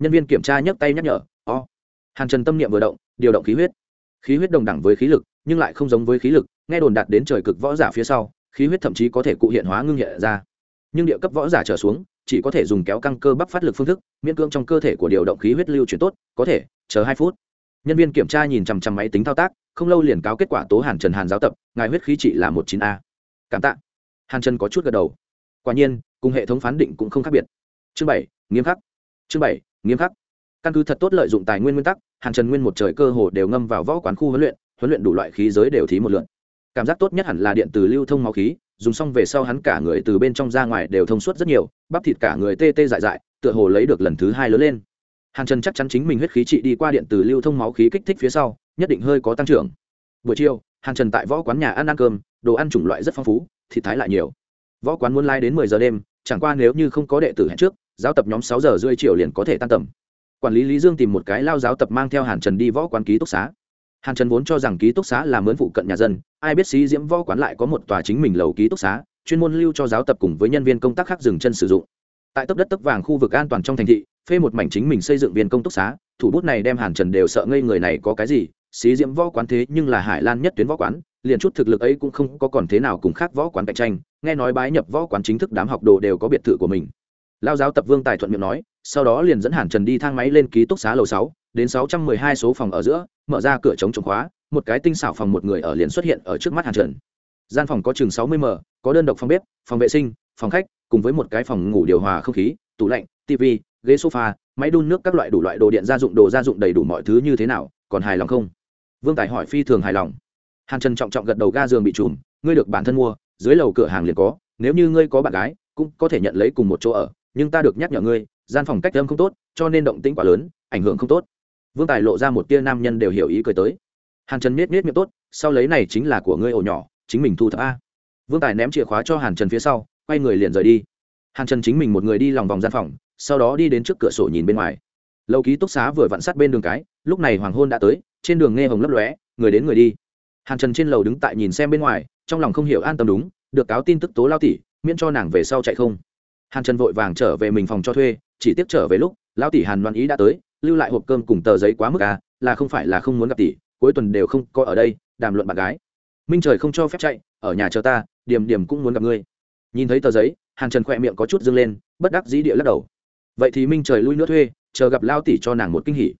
Nhân viên kiểm tra nhấc tay nhắc nhở, o、oh. hàn trần tâm niệm vừa động, điều động khí huyết. Khí huyết đồng đẳng với khí lực, nhưng lại không giống với khí lực, nghe đồn đạt đến trời cực võ giả phía sau khí huyết thậm chí có thể cụ hiện hóa ngưng nhẹ ra. Nhưng địa cấp võ giả trở xuống, chỉ có thể dùng kéo căng cơ bắp phát lực phương thức, miễn cưỡng trong cơ thể của điều động khí huyết lưu chuyển tốt, có thể, chờ hai phút. Nhân viên kiểm tra nhìn chằm chằm máy tính thao tác, không lâu liền cáo kết quả tố hàn trần hàn giáo tập, ngài huyết khí trị là một chín a. Cảm tạ. Hàn trần có chút gật đầu. Quả nhiên, cùng hệ thống phán định cũng không khác biệt. Chương bảy, nghiêm khắc. Chương bảy, nghiêm khắc. Căn cứ thật tốt lợi dụng tài nguyên nguyên tắc, hàn trần nguyên một trời cơ hồ đều ngâm vào võ quán khu huấn luyện huấn luyện đủ loại khí giới đều thí một lượn cảm giác tốt nhất hẳn là điện từ lưu thông máu khí, dùng xong về sau hắn cả người từ bên trong ra ngoài đều thông suốt rất nhiều, bắp thịt cả người tê tê dại dại, tựa hồ lấy được lần thứ hai lớn lên. Hàn trần chắc chắn chính mình huyết khí trị đi qua điện từ lưu thông máu khí kích thích phía sau, nhất định hơi có tăng trưởng. Buổi chiều, hàn trần tại võ quán nhà ăn ăn cơm, đồ ăn chủng loại rất phong phú, thịt thái lại nhiều. Võ quán muốn lai đến mười giờ đêm, chẳng qua nếu như không có đệ tử hẹn trước, giáo tập nhóm sáu giờ rưỡi chiều liền có thể tan tầm. Quản lý lý dương tìm một cái lao giáo tập mang theo hàn trần đi võ quán ký túc xá hàn trần vốn cho rằng ký túc xá là mướn phụ cận nhà dân, ai biết sĩ diễm võ quán lại có một tòa chính mình lầu ký túc xá, chuyên môn lưu cho giáo tập cùng với nhân viên công tác khác dừng chân sử dụng. Tại tấp đất tấp vàng khu vực an toàn trong thành thị, phê một mảnh chính mình xây dựng viên công túc xá, thủ bút này đem hàn trần đều sợ ngây người này có cái gì, xí diễm võ quán thế nhưng là hải lan nhất tuyến võ quán, liền chút thực lực ấy cũng không có còn thế nào cùng khác võ quán cạnh tranh, nghe nói bái nhập võ quán chính thức đám học đồ đều có biệt thự của mình. Lao giáo tập vương tài thuận miệng nói, sau đó liền dẫn hàn trần đi thang máy lên ký túc xá lầu sáu, đến sáu trăm mười hai số phòng ở giữa mở ra cửa chống chống khóa, một cái tinh xảo phòng một người ở liền xuất hiện ở trước mắt hàn trần. Gian phòng có chừng sáu mươi m, có đơn độc phòng bếp, phòng vệ sinh, phòng khách, cùng với một cái phòng ngủ điều hòa không khí, tủ lạnh tv ghế sofa, máy đun nước các loại đủ loại đồ điện gia dụng, đồ gia dụng đầy đủ mọi thứ như thế nào, còn hài lòng không? Vương tài hỏi phi thường hài lòng. Hàn trần trọng trọng gật đầu ga giường bị trùm, ngươi được bản thân mua, dưới lầu cửa hàng liền có, nếu như ngươi có bạn gái, cũng có thể nhận lấy cùng một chỗ ở, nhưng ta được nhắc nhở ngươi, gian phòng cách âm không tốt, cho nên động tĩnh quá lớn, ảnh hưởng không tốt vương tài lộ ra một tia nam nhân đều hiểu ý cười tới. Hàn trần miết miết miệng tốt, sau lấy này chính là của ngươi ổ nhỏ, chính mình thu thập a. Vương tài ném chìa khóa cho hàn trần phía sau, quay người liền rời đi. Hàn trần chính mình một người đi lòng vòng gian phòng, sau đó đi đến trước cửa sổ nhìn bên ngoài. Lâu ký túc xá vừa vặn sát bên đường cái, lúc này hoàng hôn đã tới, trên đường nghe hồng lấp lóe, người đến người đi. Hàn trần trên lầu đứng tại nhìn xem bên ngoài, trong lòng không hiểu an tâm đúng, được cáo tin tức tố lao tỷ, miễn cho nàng về sau chạy không. Hàn trần vội vàng trở về mình phòng cho thuê, chỉ tiếp trở về lúc, lao tỷ hàn đoan ý đã tới lưu lại hộp cơm cùng tờ giấy quá mức à là không phải là không muốn gặp tỷ, cuối tuần đều không có ở đây, đàm luận bạn gái. Minh trời không cho phép chạy, ở nhà chờ ta, điểm điểm cũng muốn gặp ngươi. Nhìn thấy tờ giấy, hàn trần khỏe miệng có chút dâng lên, bất đắc dĩ địa lắc đầu. Vậy thì minh trời lui nữa thuê, chờ gặp lao tỷ cho nàng một kinh hỉ.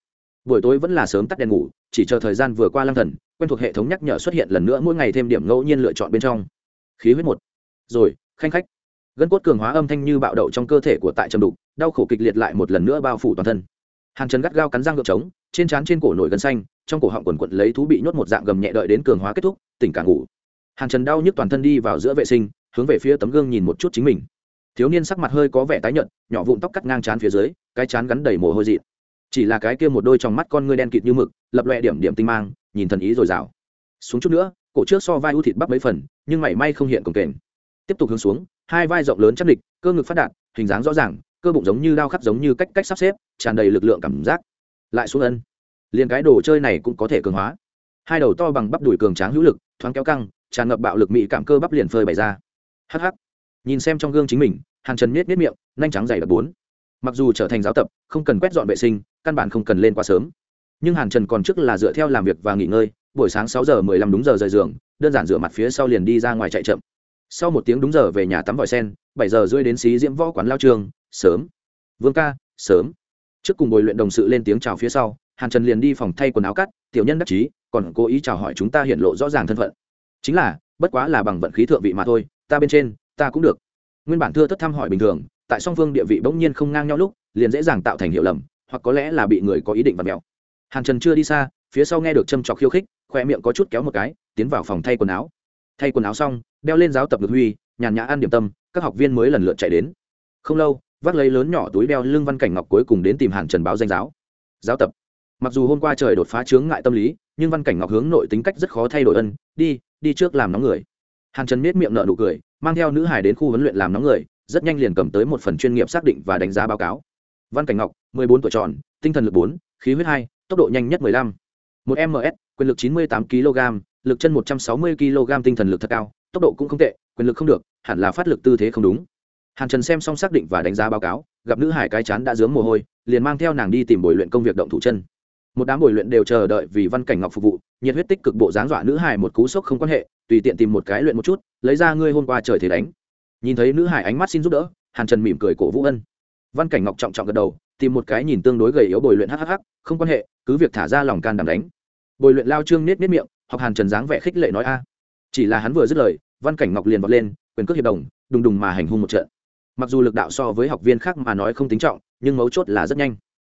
Buổi tối vẫn là sớm tắt đèn ngủ, chỉ chờ thời gian vừa qua lang thần, quen thuộc hệ thống nhắc nhở xuất hiện lần nữa mỗi ngày thêm điểm ngẫu nhiên lựa chọn bên trong. Khí huyết một. Rồi, khanh khách. Gân cốt cường hóa âm thanh như bạo đậu trong cơ thể của tại trầm đục, đau khổ kịch liệt lại một lần nữa bao phủ toàn thân hàn trần gắt gao cắn răng ngược trống, trên trán trên cổ nổi gân xanh, trong cổ họng quần quận lấy thú bị nhốt một dạng gầm nhẹ đợi đến cường hóa kết thúc, tỉnh cả ngủ. Hàn trần đau nhức toàn thân đi vào giữa vệ sinh, hướng về phía tấm gương nhìn một chút chính mình. Thiếu niên sắc mặt hơi có vẻ tái nhợt, nhỏ vụn tóc cắt ngang trán phía dưới, cái chán gắn đầy mồ hôi dị chỉ là cái kia một đôi trong mắt con ngươi đen kịt như mực, lập loẹ điểm điểm tinh mang, nhìn thần ý rồi rào xuống chút nữa, cổ trước so vai u thịt bắp mấy phần, nhưng mảy may không hiện cồng kềnh. Tiếp tục hướng xuống, hai vai rộng lớn chắc địch, cơ ngực phát đạt, hình dáng rõ ràng cơ bụng giống như đao khắc giống như cách cách sắp xếp, tràn đầy lực lượng cảm giác. Lại xuống ân. Liền cái đồ chơi này cũng có thể cường hóa. Hai đầu to bằng bắp đùi cường tráng hữu lực, thoáng kéo căng, tràn ngập bạo lực mỹ cảm cơ bắp liền phơi bày ra. Hh nhìn xem trong gương chính mình hàng trần nết nết miệng, nhanh trắng dày đặc bốn. Mặc dù trở thành giáo tập, không cần quét dọn vệ sinh, căn bản không cần lên quá sớm. Nhưng hàn trần còn trước là dựa theo làm việc và nghỉ ngơi, buổi sáng sáu giờ mười lăm đúng giờ rời giường, đơn giản rửa mặt phía sau liền đi ra ngoài chạy chậm. Sau một tiếng đúng giờ về nhà tắm vòi sen, bảy giờ rưỡi đến xí diễm võ quán lao trường sớm. Vương ca, sớm. Trước cùng bồi luyện đồng sự lên tiếng chào phía sau, hàn trần liền đi phòng thay quần áo cắt, tiểu nhân đắc chí, còn cố ý chào hỏi chúng ta hiện lộ rõ ràng thân phận. Chính là, bất quá là bằng vận khí thượng vị mà thôi, ta bên trên, ta cũng được. Nguyên bản thưa thất thăm hỏi bình thường, tại song phương địa vị bỗng nhiên không ngang nhau lúc, liền dễ dàng tạo thành hiểu lầm, hoặc có lẽ là bị người có ý định vặt mẹo. Hàn trần chưa đi xa, phía sau nghe được châm trọc khiêu khích khoe miệng có chút kéo một cái, tiến vào phòng thay quần áo. Thay quần áo xong, đeo lên giáo tập được huy, nhàn nhã ăn điểm tâm, các học viên mới lần lượt chạy đến. Không lâu vác lấy lớn nhỏ túi đeo lưng văn cảnh ngọc cuối cùng đến tìm hàn trần báo danh giáo giáo tập mặc dù hôm qua trời đột phá chướng ngại tâm lý nhưng văn cảnh ngọc hướng nội tính cách rất khó thay đổi ân đi đi trước làm nóng người hàn trần miết miệng nợ nụ cười mang theo nữ hải đến khu huấn luyện làm nóng người rất nhanh liền cầm tới một phần chuyên nghiệp xác định và đánh giá báo cáo văn cảnh ngọc mười bốn tuổi tròn tinh thần lực bốn khí huyết hai tốc độ nhanh nhất mười lăm một ms quyền lực chín mươi tám kg lực chân một trăm sáu mươi kg tinh thần lực thật cao tốc độ cũng không tệ quyền lực không được hẳn là phát lực tư thế không đúng hàn trần xem xong xác định và đánh giá báo cáo, gặp nữ hải cái chán đã dướng mồ hôi, liền mang theo nàng đi tìm bồi luyện công việc động thủ chân. Một đám bồi luyện đều chờ đợi vì văn cảnh ngọc phục vụ, nhiệt huyết tích cực bộ dáng dọa nữ hải một cú sốc không quan hệ, tùy tiện tìm một cái luyện một chút, lấy ra ngươi hôm qua trời thế đánh. Nhìn thấy nữ hải ánh mắt xin giúp đỡ, hàn trần mỉm cười cổ vũ ân. Văn cảnh ngọc trọng trọng gật đầu, tìm một cái nhìn tương đối gầy yếu bồi luyện hhh không quan hệ, cứ việc thả ra lòng can đảm đánh. Bồi luyện lao trương nết nết miệng, học hàn trần dáng vẻ khích lệ nói a. Chỉ là hắn vừa dứt lời, văn cảnh ngọc liền vọt lên, quyền cước hiệp đồng, đùng đùng mà hành hung một trận mặc dù lực đạo so với học viên khác mà nói không tính trọng, nhưng mấu chốt là rất nhanh.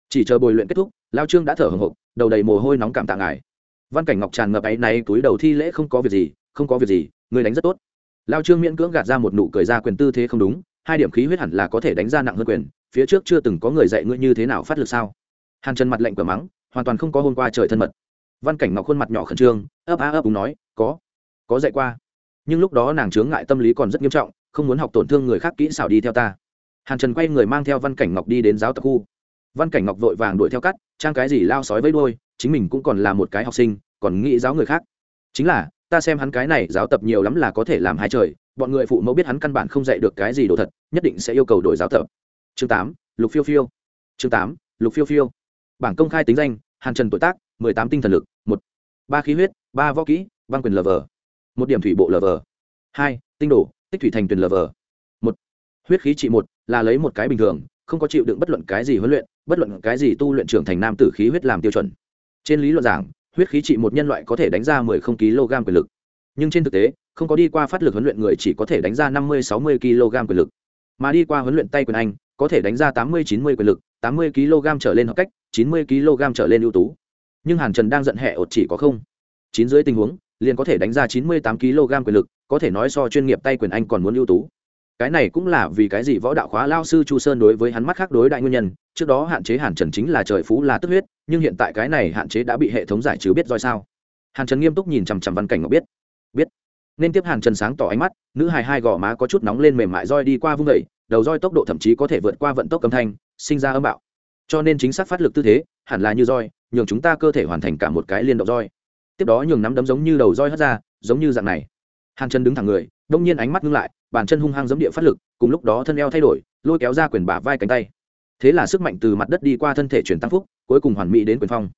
Chỉ chờ bồi luyện kết thúc, lao trương đã thở hồng hộc, đầu đầy mồ hôi nóng cảm tạ ngài. Văn cảnh ngọc tràn ngập áy náy, túi đầu thi lễ không có việc gì, không có việc gì, người đánh rất tốt. Lao trương miễn cưỡng gạt ra một nụ cười ra quyền tư thế không đúng, hai điểm khí huyết hẳn là có thể đánh ra nặng hơn quyền, phía trước chưa từng có người dạy ngươi như thế nào phát lực sao? Hàn trần mặt lạnh cửa mắng, hoàn toàn không có hôm qua trời thân mật. Văn cảnh ngọc khuôn mặt nhỏ khẩn trương, ấp á ấp úng nói, có có dạy qua. Nhưng lúc đó nàng chướng ngại tâm lý còn rất nghiêm trọng không muốn học tổn thương người khác kỹ xảo đi theo ta. Hàn trần quay người mang theo văn cảnh ngọc đi đến giáo tập khu. Văn cảnh ngọc vội vàng đuổi theo cắt trang cái gì lao sói với đôi chính mình cũng còn là một cái học sinh còn nghĩ giáo người khác. Chính là ta xem hắn cái này giáo tập nhiều lắm là có thể làm hai trời bọn người phụ mẫu biết hắn căn bản không dạy được cái gì đồ thật nhất định sẽ yêu cầu đổi giáo tập. Chương tám lục phiêu phiêu. Chương tám lục phiêu phiêu. Bảng công khai tính danh hàn trần tuổi tác mười tám tinh thần lực một. Ba khí huyết ba võ kỹ băng quyền lờ vờ, một điểm thủy bộ lờ vờ, hai tinh đổ tích thủy thành tuyển lv một, huyết khí trị một là lấy một cái bình thường, không có chịu đựng bất luận cái gì huấn luyện, bất luận cái gì tu luyện trưởng thành nam tử khí huyết làm tiêu chuẩn. Trên lý luận giảng, huyết khí trị một nhân loại có thể đánh ra mười không kg quyền lực. Nhưng trên thực tế, không có đi qua phát lực huấn luyện người chỉ có thể đánh ra năm mươi sáu mươi kg quyền lực. Mà đi qua huấn luyện tay quyền anh, có thể đánh ra tám mươi chín mươi quyền lực, tám mươi kg trở lên hợp cách, chín mươi kg trở lên ưu tú. Nhưng hàn trần đang giận hẹ ột chỉ có không. Chín dưới tình huống, liền có thể đánh ra chín mươi tám kg quyền lực có thể nói so chuyên nghiệp tay quyền anh còn muốn ưu tú. Cái này cũng là vì cái gì võ đạo khóa lao sư chu sơn đối với hắn mắt khác đối đại nguyên nhân, trước đó hạn chế hàn trần chính là trời phú là tức huyết, nhưng hiện tại cái này hạn chế đã bị hệ thống giải trừ biết roi sao? Hàn trần nghiêm túc nhìn chằm chằm văn cảnh ngọc biết. Biết. Nên tiếp hàn trần sáng tỏ ánh mắt, nữ hài hai gò má có chút nóng lên mềm mại roi đi qua vung vẩy đầu roi tốc độ thậm chí có thể vượt qua vận tốc âm thanh, sinh ra âm bạo. Cho nên chính xác phát lực tư thế, hẳn là như roi, nhường chúng ta cơ thể hoàn thành cả một cái liên động roi. Tiếp đó nhường nắm đấm giống như đầu roi hất ra, giống như dạng này hàn chân đứng thẳng người, đông nhiên ánh mắt ngưng lại, bàn chân hung hăng giấm địa phát lực, cùng lúc đó thân eo thay đổi, lôi kéo ra quyền bả vai cánh tay. Thế là sức mạnh từ mặt đất đi qua thân thể chuyển tăng phúc, cuối cùng hoàn mỹ đến quyền phong.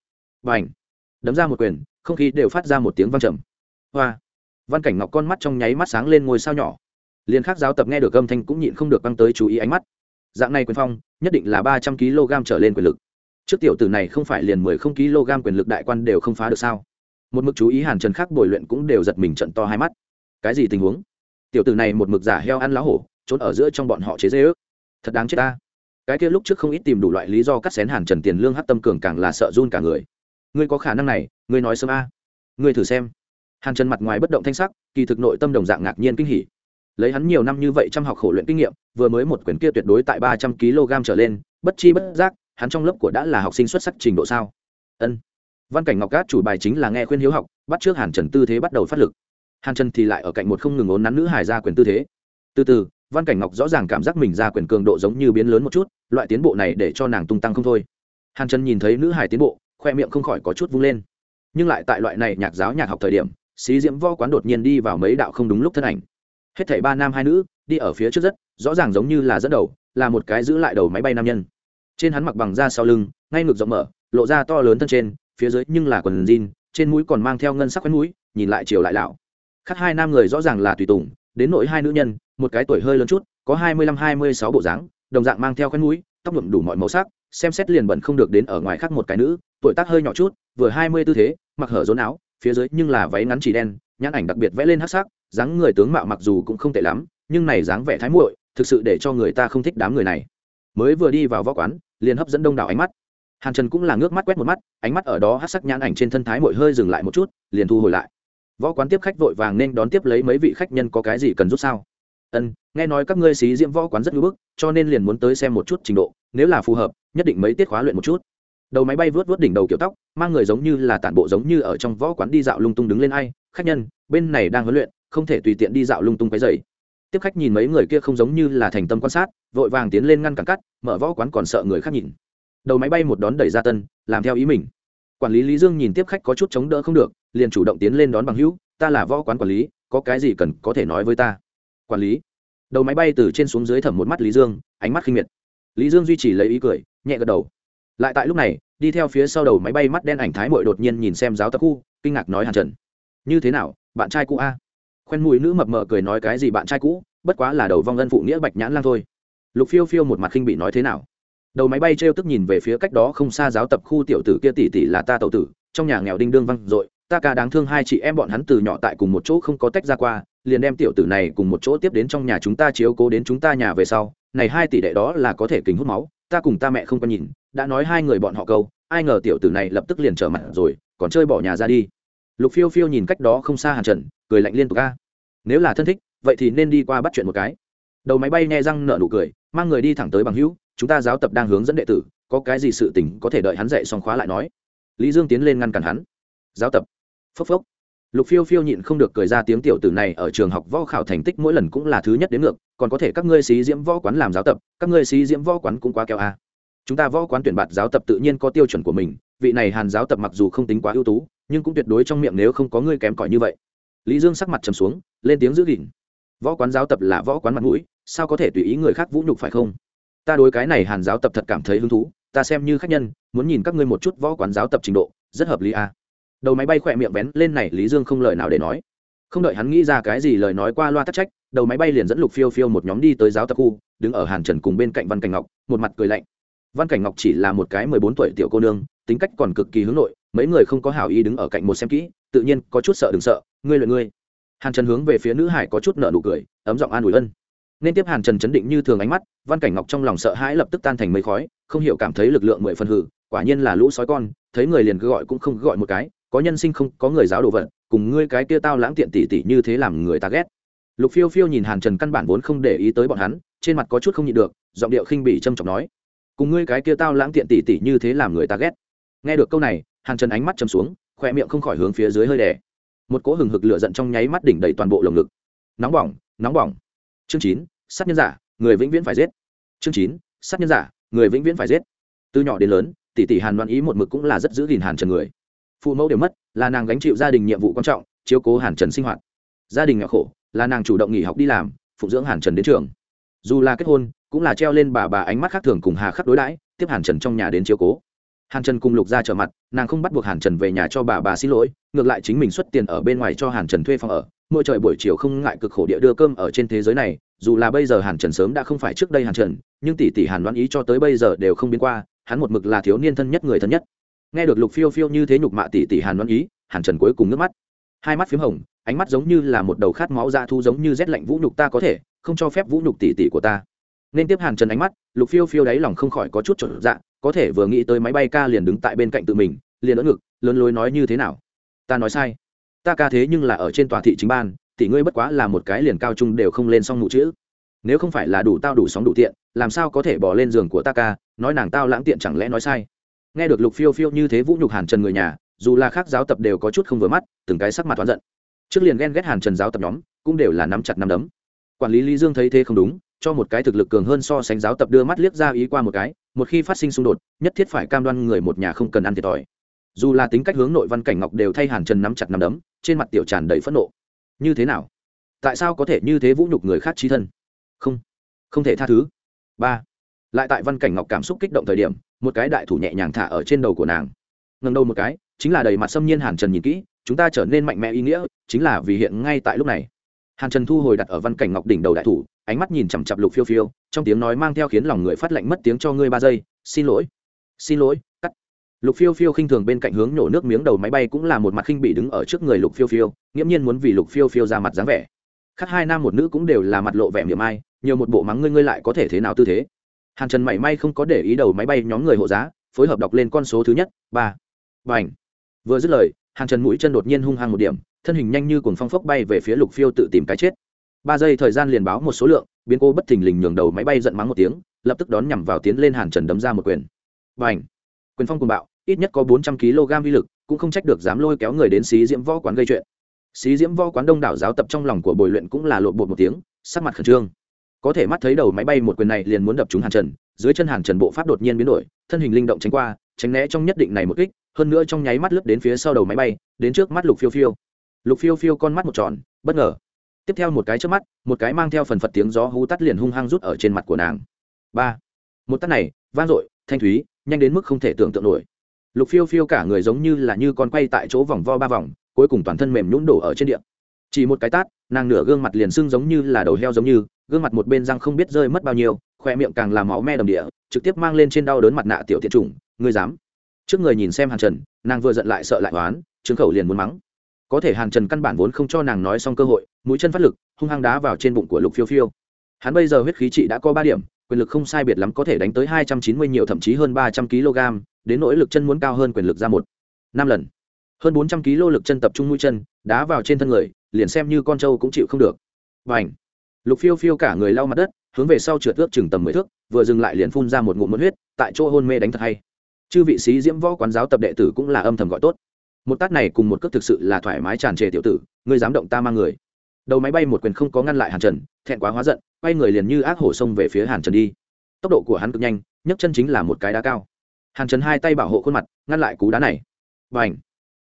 Và ảnh đấm ra một quyền, không khí đều phát ra một tiếng vang trầm. Hoa! Văn cảnh ngọc con mắt trong nháy mắt sáng lên ngôi sao nhỏ. Liền khác giáo tập nghe được âm thanh cũng nhịn không được băng tới chú ý ánh mắt. Dạng này quyền phong, nhất định là ba trăm kg trở lên quyền lực. Trước tiểu tử này không phải liền mười không kg quyền lực đại quan đều không phá được sao? Một mực chú ý hàn trần khác bồi luyện cũng đều giật mình trận to hai mắt cái gì tình huống? Tiểu tử này một mực giả heo ăn lá hổ, trốn ở giữa trong bọn họ chế dễ ước. Thật đáng chết ta. Cái kia lúc trước không ít tìm đủ loại lý do cắt xén hàn trần tiền lương hát tâm cường càng là sợ run cả người. Ngươi có khả năng này, ngươi nói sớm a. Ngươi thử xem. Hàn trần mặt ngoài bất động thanh sắc, kỳ thực nội tâm đồng dạng ngạc nhiên kinh hỉ. Lấy hắn nhiều năm như vậy chăm học khổ luyện kinh nghiệm, vừa mới một quyển kia tuyệt đối tại ba trăm kg trở lên, bất chi bất giác, hắn trong lớp của đã là học sinh xuất sắc trình độ sao? Ân. Văn cảnh ngọc cát chủ bài chính là nghe khuyên hiếu học, bắt trước hàn trần tư thế bắt đầu phát lực hàn trần thì lại ở cạnh một không ngừng ốn nắn nữ hài ra quyền tư thế. Từ từ, văn cảnh ngọc rõ ràng cảm giác mình ra quyền cường độ giống như biến lớn một chút, loại tiến bộ này để cho nàng tung tăng không thôi. Hàn trần nhìn thấy nữ hài tiến bộ, khoe miệng không khỏi có chút vung lên. Nhưng lại tại loại này nhạc giáo nhạc học thời điểm, xí diễm võ quán đột nhiên đi vào mấy đạo không đúng lúc thân ảnh. Hết thảy ba nam hai nữ, đi ở phía trước rất, rõ ràng giống như là dẫn đầu, là một cái giữ lại đầu máy bay nam nhân. Trên hắn mặc bằng da sau lưng, ngay ngực rộng mở, lộ ra to lớn thân trên, phía dưới nhưng là quần jean, trên mũi còn mang theo ngân sắc quấn mũi, nhìn lại chiều lại lão khác hai nam người rõ ràng là tùy tùng, đến nỗi hai nữ nhân, một cái tuổi hơi lớn chút, có hai mươi lăm, hai mươi sáu bộ dáng, đồng dạng mang theo khăn mũi, tóc nhuộm đủ mọi màu sắc, xem xét liền bẩn không được đến ở ngoài khác một cái nữ, tuổi tác hơi nhỏ chút, vừa hai mươi tư thế, mặc hở rốn áo, phía dưới nhưng là váy ngắn chỉ đen, nhãn ảnh đặc biệt vẽ lên hắc sắc, dáng người tướng mạo mặc dù cũng không tệ lắm, nhưng này dáng vẻ thái muội, thực sự để cho người ta không thích đám người này. Mới vừa đi vào võ quán, liền hấp dẫn đông đảo ánh mắt. Hàn trần cũng là ngước mắt quét một mắt, ánh mắt ở đó hát sắc nhãn ảnh trên thân thái mội hơi dừng lại một chút, liền thu hồi lại võ quán tiếp khách vội vàng nên đón tiếp lấy mấy vị khách nhân có cái gì cần rút sao? Ân, nghe nói các ngươi xí diễm võ quán rất ngưỡng bức, cho nên liền muốn tới xem một chút trình độ, nếu là phù hợp, nhất định mấy tiết khóa luyện một chút. Đầu máy bay vớt vớt đỉnh đầu kiểu tóc, mang người giống như là tản bộ giống như ở trong võ quán đi dạo lung tung đứng lên ai, khách nhân, bên này đang huấn luyện, không thể tùy tiện đi dạo lung tung cái dày tiếp khách nhìn mấy người kia không giống như là thành tâm quan sát, vội vàng tiến lên ngăn cản cắt, mở võ quán còn sợ người khác nhìn. Đầu máy bay một đón đẩy ra tân, làm theo ý mình quản lý lý dương nhìn tiếp khách có chút chống đỡ không được, liền chủ động tiến lên đón bằng hữu, ta là võ quán quản lý, có cái gì cần có thể nói với ta? Quản lý? Đầu máy bay từ trên xuống dưới thẩm một mắt lý dương, ánh mắt khinh miệt. Lý dương duy trì lấy ý cười, nhẹ gật đầu. Lại tại lúc này, đi theo phía sau đầu máy bay mắt đen ảnh thái mội đột nhiên nhìn xem giáo tập khu, kinh ngạc nói hàn trần. Như thế nào, bạn trai cũ a? Khoen mùi nữ mập mờ cười nói cái gì bạn trai cũ, bất quá là đầu vong ân phụ nghĩa bạch nhãn lang thôi. Lục phiêu phiêu một mặt khinh bị nói thế nào? Đầu máy bay trêu tức nhìn về phía cách đó không xa giáo tập khu tiểu tử kia tỷ tỷ là ta tậu tử, trong nhà nghèo đinh đương văng i ta ca đáng thương hai chị em bọn hắn từ nhỏ tại cùng một chỗ không có tách ra qua, liền đem tiểu tử này cùng một chỗ tiếp đến trong nhà chúng ta chiếu cố đến chúng ta nhà về sau, này hai tỷ đệ đó là có thể kính hút máu, ta cùng ta mẹ không có nhìn, đã nói hai người bọn họ câu, ai ngờ tiểu tử này lập tức liền trở mặt rồi, còn chơi bỏ nhà ra đi. Lục phiêu phiêu nhìn cách đó không xa hàn trần, cười lạnh liên tục ca nếu là thân thích, vậy thì nên đi qua bắt chuyện một cái. Đầu máy bay nghe răng nở nụ cười, mang người đi thẳng tới bằng hữu chúng ta giáo tập đang hướng dẫn đệ tử, có cái gì sự tình có thể đợi hắn dạy xong khóa lại nói. Lý dương tiến lên ngăn cản hắn. Giáo tập. Phốc phốc. Lục phiêu phiêu nhịn không được cười ra tiếng tiểu tử này ở trường học võ khảo thành tích mỗi lần cũng là thứ nhất đến ngược, còn có thể các ngươi xí diễm võ quán làm giáo tập, các ngươi xí diễm võ quán cũng quá keo a. À. chúng ta võ quán tuyển bạt giáo tập tự nhiên có tiêu chuẩn của mình, vị này hàn giáo tập mặc dù không tính quá ưu tú, nhưng cũng tuyệt đối trong miệng nếu không có ngươi kém cỏi như vậy. Lý dương sắc mặt trầm xuống, lên tiếng giữ gìn. Võ quán giáo tập là võ quán mặt mũi, sao có thể tùy ý người khác vũ nhục phải không? Ta đối cái này hàn giáo tập thật cảm thấy hứng thú, ta xem như khách nhân, muốn nhìn các ngươi một chút võ quán giáo tập trình độ, rất hợp lý à. đầu máy bay khỏe miệng vén lên này, lý dương không lời nào để nói. Không đợi hắn nghĩ ra cái gì lời nói qua loa tắc trách, đầu máy bay liền dẫn lục phiêu phiêu một nhóm đi tới giáo tập khu, đứng ở hàn trần cùng bên cạnh văn cảnh ngọc, một mặt cười lạnh. Văn cảnh ngọc chỉ là một cái mười bốn tuổi tiểu cô nương, tính cách còn cực kỳ hướng nội, mấy người không có hảo ý đứng ở cạnh một xem kỹ, tự nhiên có chút sợ đừng sợ, ngươi lợi ngươi. Hàn trần hướng về phía nữ hải có chút nợ nụ cười, ấm giọng an ủi ân nên tiếp hàn trần chấn định như thường ánh mắt văn cảnh ngọc trong lòng sợ hãi lập tức tan thành mây khói không hiểu cảm thấy lực lượng mười phần hử quả nhiên là lũ sói con thấy người liền cứ gọi cũng không gọi một cái có nhân sinh không có người giáo đồ vật cùng ngươi cái kia tao lãng tiện tỉ tỉ như thế làm người ta ghét. Lục phiêu phiêu nhìn hàn trần căn bản vốn không để ý tới bọn hắn trên mặt có chút không nhịn được giọng điệu khinh bị trâm trọng nói cùng ngươi cái kia tao lãng tiện tỉ tỉ như thế làm người ta ghét. Nghe được câu này hàn trần ánh mắt chầm xuống khoe miệng không khỏi hướng phía dưới hơi đè, một cỗ hừng hực lửa giận trong nháy mắt đỉnh đầy toàn bộ lồng ngực. Nóng bỏng nóng bỏng chương chín, sát nhân giả, người vĩnh viễn phải giết. Chương chín, sát nhân giả, người vĩnh viễn phải giết. Từ nhỏ đến lớn, tỷ tỷ hàn đoan ý một mực cũng là rất giữ gìn hàn trần người. Phụ mẫu đều mất, là nàng gánh chịu gia đình nhiệm vụ quan trọng, chiếu cố hàn trần sinh hoạt. Gia đình nghèo khổ, là nàng chủ động nghỉ học đi làm, phụ dưỡng hàn trần đến trường. Dù là kết hôn, cũng là treo lên bà bà ánh mắt khác thường cùng hà khắc đối đãi, tiếp hàn trần trong nhà đến chiếu cố. Hàn trần cùng lục ra trở mặt, nàng không bắt buộc hàn trần về nhà cho bà bà xin lỗi, ngược lại chính mình xuất tiền ở bên ngoài cho hàn trần thuê phòng ở mỗi trời buổi chiều không ngại cực khổ địa đưa cơm ở trên thế giới này, dù là bây giờ hàn trần sớm đã không phải trước đây hàn trần, nhưng tỷ tỷ hàn đoán ý cho tới bây giờ đều không biến qua, hắn một mực là thiếu niên thân nhất, người thân nhất. Nghe được lục phiêu phiêu như thế nhục mạ tỷ tỷ hàn đoán ý, hàn trần cuối cùng nước mắt. Hai mắt p h í m hồng, ánh mắt giống như là một đầu khát máu da thu giống như rét lạnh vũ nhục ta có thể, không cho phép vũ nhục tỷ tỷ của ta. Nên tiếp hàn trần ánh mắt, lục phiêu phiêu đáy lòng không khỏi có chút trộn dạ có thể vừa nghĩ tới máy bay ca liền đứng tại bên cạnh tự mình, liền đỡ ngực, lớn lối nói như thế nào? Ta nói sai ta ca thế nhưng là ở trên tòa thị chính ban, tỷ ngươi bất quá là một cái liền cao trung đều không lên xong mụ chữ. Nếu không phải là đủ tao đủ sóng đủ tiện, làm sao có thể bỏ lên giường của ta ca, nói nàng tao lãng tiện chẳng lẽ nói sai. Nghe được lục phiêu phiêu như thế vũ nhục hàn trần người nhà, dù là khác giáo tập đều có chút không vừa mắt, từng cái sắc mặt toán giận. Trước liền ghen ghét hàn trần giáo tập nhóm, cũng đều là nắm chặt nắm đấm. Quản lý lý dương thấy thế không đúng, cho một cái thực lực cường hơn so sánh giáo tập đưa mắt liếc ra ý qua một cái, một khi phát sinh xung đột, nhất thiết phải cam đoan người một nhà không cần ăn thiệt thòi dù là tính cách hướng nội văn cảnh ngọc đều thay hàn trần nắm chặt nắm đấm, trên mặt tiểu tràn đầy phẫn nộ. Như thế nào? Tại sao có thể như thế vũ nhục người khác trí thân? Không. Không thể tha thứ. Ba. Lại tại văn cảnh ngọc cảm xúc kích động thời điểm, một cái đại thủ nhẹ nhàng thả ở trên đầu của nàng. Ngần đầu một cái, chính là đầy mặt xâm nhiên hàn trần nhìn kỹ, chúng ta trở nên mạnh mẽ ý nghĩa, chính là vì hiện ngay tại lúc này. Hàn trần thu hồi đặt ở văn cảnh ngọc đỉnh đầu đại thủ, ánh mắt nhìn chằm chặp lục phiêu phiêu, trong tiếng nói mang theo khiến lòng người phát lạnh mất tiếng cho ngươi ba giây, xin lỗi. Xin lỗi. Cắt lục phiêu phiêu khinh thường bên cạnh hướng nổ nước miếng đầu máy bay cũng là một mặt khinh bị đứng ở trước người lục phiêu phiêu, nghiễm nhiên muốn vì lục phiêu phiêu ra mặt dáng vẻ. Khác hai nam một nữ cũng đều là mặt lộ vẻ miệng ai, nhiều một bộ mắng ngươi ngươi lại có thể thế nào tư thế. Hàn trần mảy may không có để ý đầu máy bay nhóm người hộ giá, phối hợp đọc lên con số thứ nhất, ba. Và ảnh vừa dứt lời, hàn trần mũi chân đột nhiên hung hăng một điểm, thân hình nhanh như cuồng phong phốc bay về phía lục phiêu tự tìm cái chết. Ba giây thời gian liền báo một số lượng, biến cô bất thình lình nhường đầu máy bay giận mắng một tiếng, lập tức đón nhằm vào tiến lên hàn trần đấm ra một quyền. Và ảnh quyền phong cùng bạo, ít nhất có bốn trăm kg vi lực, cũng không trách được dám lôi kéo người đến xí diễm võ quán gây chuyện. Xí diễm võ quán đông đảo giáo tập trong lòng của bồi luyện cũng là lộn bột một tiếng, sắc mặt khẩn trương. Có thể mắt thấy đầu máy bay một quyền này liền muốn đập trúng hàn trần, dưới chân hàn trần bộ pháp đột nhiên biến đổi, thân hình linh động tránh qua, tránh né trong nhất định này một kích, hơn nữa trong nháy mắt lướt đến phía sau đầu máy bay, đến trước mắt lục phiêu phiêu. Lục phiêu phiêu con mắt một tròn, bất ngờ. Tiếp theo một cái trước mắt, một cái mang theo phần phật tiếng gió hú tắt liền hung hăng rút ở trên mặt của nàng. Ba. Một tắt này, vang dội thanh thúy, nhanh đến mức không thể tưởng tượng nổi. Lục phiêu phiêu cả người giống như là như con quay tại chỗ vòng vo ba vòng, cuối cùng toàn thân mềm nhũn đổ ở trên điện chỉ một cái tát, nàng nửa gương mặt liền sưng giống như là đầu heo giống như, gương mặt một bên răng không biết rơi mất bao nhiêu khoe miệng càng làm máu me đầm địa, trực tiếp mang lên trên đau đớn mặt nạ tiểu thiện chủng ngươi dám. Trước người nhìn xem hàn trần, nàng vừa giận lại sợ lại oán chứng khẩu liền muốn mắng. Có thể hàn trần căn bản vốn không cho nàng nói xong cơ hội, mũi chân phát lực, hung hăng đá vào trên bụng của lục phiêu phiêu. Hắn bây giờ huyết khí trị đã có ba điểm quyền lực không sai biệt lắm có thể đánh tới hai trăm chín mươi nhiều, thậm chí hơn ba trăm kg, đến nỗi lực chân muốn cao hơn quyền lực ra một, năm lần. Hơn bốn trăm kg lực chân tập trung mũi chân, đá vào trên thân người, liền xem như con trâu cũng chịu không được. Và ảnh lục phiêu phiêu cả người lau mặt đất, hướng về sau trượt ước chừng tầm mười thước, vừa dừng lại liền phun ra một ngụm mất huyết, tại chỗ hôn mê đánh thật hay. Chư vị sĩ diễm võ quán giáo tập đệ tử cũng là âm thầm gọi tốt. Một tát này cùng một cước thực sự là thoải mái tràn trề tiểu tử, ngươi dám động ta mang người đầu máy bay một quyền không có ngăn lại hàn trần, thẹn quá hóa giận, quay người liền như ác hổ xông về phía hàn trần đi. Tốc độ của hắn cực nhanh, nhấc chân chính là một cái đá cao. Hàn trần hai tay bảo hộ khuôn mặt, ngăn lại cú đá này. Và ảnh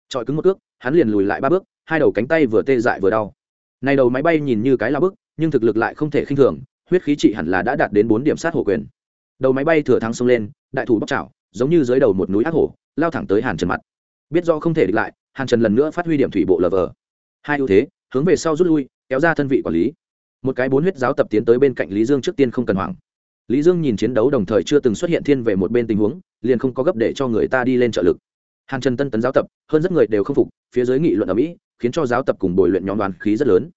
trọi cứng một cước, hắn liền lùi lại ba bước, hai đầu cánh tay vừa tê dại vừa đau. Này đầu máy bay nhìn như cái lao bức, nhưng thực lực lại không thể khinh thường, huyết khí trị hẳn là đã đạt đến bốn điểm sát hổ quyền. Đầu máy bay thừa thắng xông lên, đại thủ bóc chảo, giống như dưới đầu một núi ác hổ, lao thẳng tới hàn trần mặt. Biết do không thể địch lại, hàn trần lần nữa phát huy điểm thủy bộ lờ vờ. Hai ưu thế, hướng về sau rút lui kéo ra thân vị quản lý. Một cái bốn huyết giáo tập tiến tới bên cạnh lý dương trước tiên không cần hoảng. Lý dương nhìn chiến đấu đồng thời chưa từng xuất hiện thiên về một bên tình huống, liền không có gấp để cho người ta đi lên trợ lực. Hàng trần tân tấn giáo tập, hơn rất người đều không phục, phía dưới nghị luận ở mỹ, khiến cho giáo tập cùng bồi luyện nhóm đoàn khí rất lớn.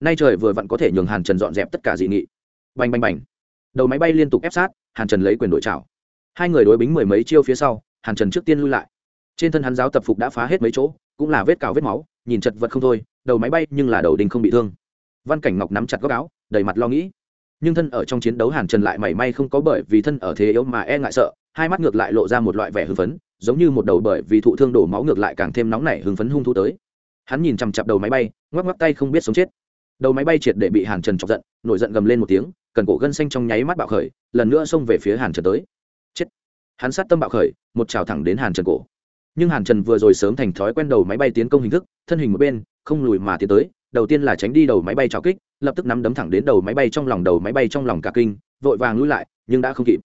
Nay trời vừa vặn có thể nhường hàn trần dọn dẹp tất cả dị nghị. Bành bành bành. Đầu máy bay liên tục ép sát, hàn trần lấy quyền đổi trào hai người đối bính mười mấy chiêu phía sau, hàn trần trước tiên lui lại. Trên thân hắn giáo tập phục đã phá hết mấy chỗ, cũng là vết cào vết máu, nhìn chật vật không thôi, đầu máy bay nhưng là đầu đình không bị thương văn cảnh ngọc nắm chặt góc áo, đầy mặt lo nghĩ. Nhưng thân ở trong chiến đấu hàn trần lại mảy may không có bởi vì thân ở thế yếu mà e ngại sợ, hai mắt ngược lại lộ ra một loại vẻ hưng phấn, giống như một đầu bởi vì thụ thương đổ máu ngược lại càng thêm nóng nảy hưng phấn hung thu tới. Hắn nhìn chằm chặp đầu máy bay, ngoắc ngoắc tay không biết sống chết. Đầu máy bay triệt để bị hàn trần chọc giận, nổi giận gầm lên một tiếng, cần cổ gân xanh trong nháy mắt bạo khởi, lần nữa xông về phía hàn trần tới. Chết! Hắn sát tâm bạo khởi, một trào thẳng đến hàn trần cổ. Nhưng hàn trần vừa rồi sớm thành thói quen đầu máy bay tiến công hình thức, thân hình một bên, không lùi mà tiến tới đầu tiên là tránh đi đầu máy bay trào kích, lập tức nắm đấm thẳng đến đầu máy bay trong lòng, đầu máy bay trong lòng cả kinh, vội vàng lui lại, nhưng đã không kịp.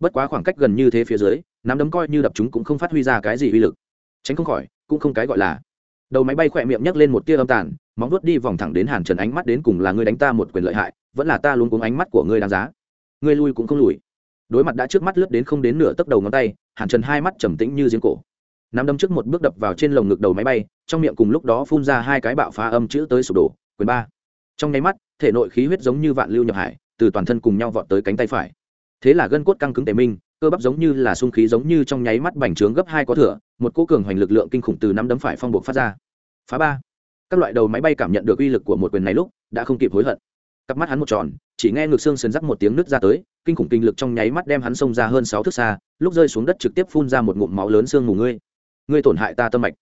Bất quá khoảng cách gần như thế phía dưới, nắm đấm coi như đập chúng cũng không phát huy ra cái gì uy lực. Tránh không khỏi, cũng không cái gọi là. Đầu máy bay khỏe miệng nhấc lên một tia âm tàn, móng vuốt đi vòng thẳng đến hàn trần ánh mắt đến cùng là ngươi đánh ta một quyền lợi hại, vẫn là ta luôn cuống ánh mắt của ngươi đáng giá. Ngươi lui cũng không lùi. Đối mặt đã trước mắt lướt đến không đến nửa tấc đầu ngón tay, hàn trần hai mắt trầm tĩnh như giếng cổ nắm đấm trước một bước đập vào trên lồng ngực đầu máy bay, trong miệng cùng lúc đó phun ra hai cái bạo phá âm chữ tới sụp đổ, quyền ba. Trong nháy mắt, thể nội khí huyết giống như vạn lưu nhập hải, từ toàn thân cùng nhau vọt tới cánh tay phải. Thế là gân cốt căng cứng tề minh, cơ bắp giống như là sung khí giống như trong nháy mắt bành trướng gấp hai có thửa một cỗ cường hoành lực lượng kinh khủng từ năm đấm phải phong buộc phát ra. Phá ba. Các loại đầu máy bay cảm nhận được uy lực của một quyền này lúc, đã không kịp hối hận. Cặp mắt hắn một tròn, chỉ nghe ngực xương sườn rắc một tiếng nứt ra tới, kinh khủng kinh lực trong nháy mắt đem hắn xông ra hơn sáu thước xa, lúc rơi xuống đất trực tiếp phun ra một ngụm máu lớn xương ngủ ngươi ngươi tổn hại ta tâm mạch.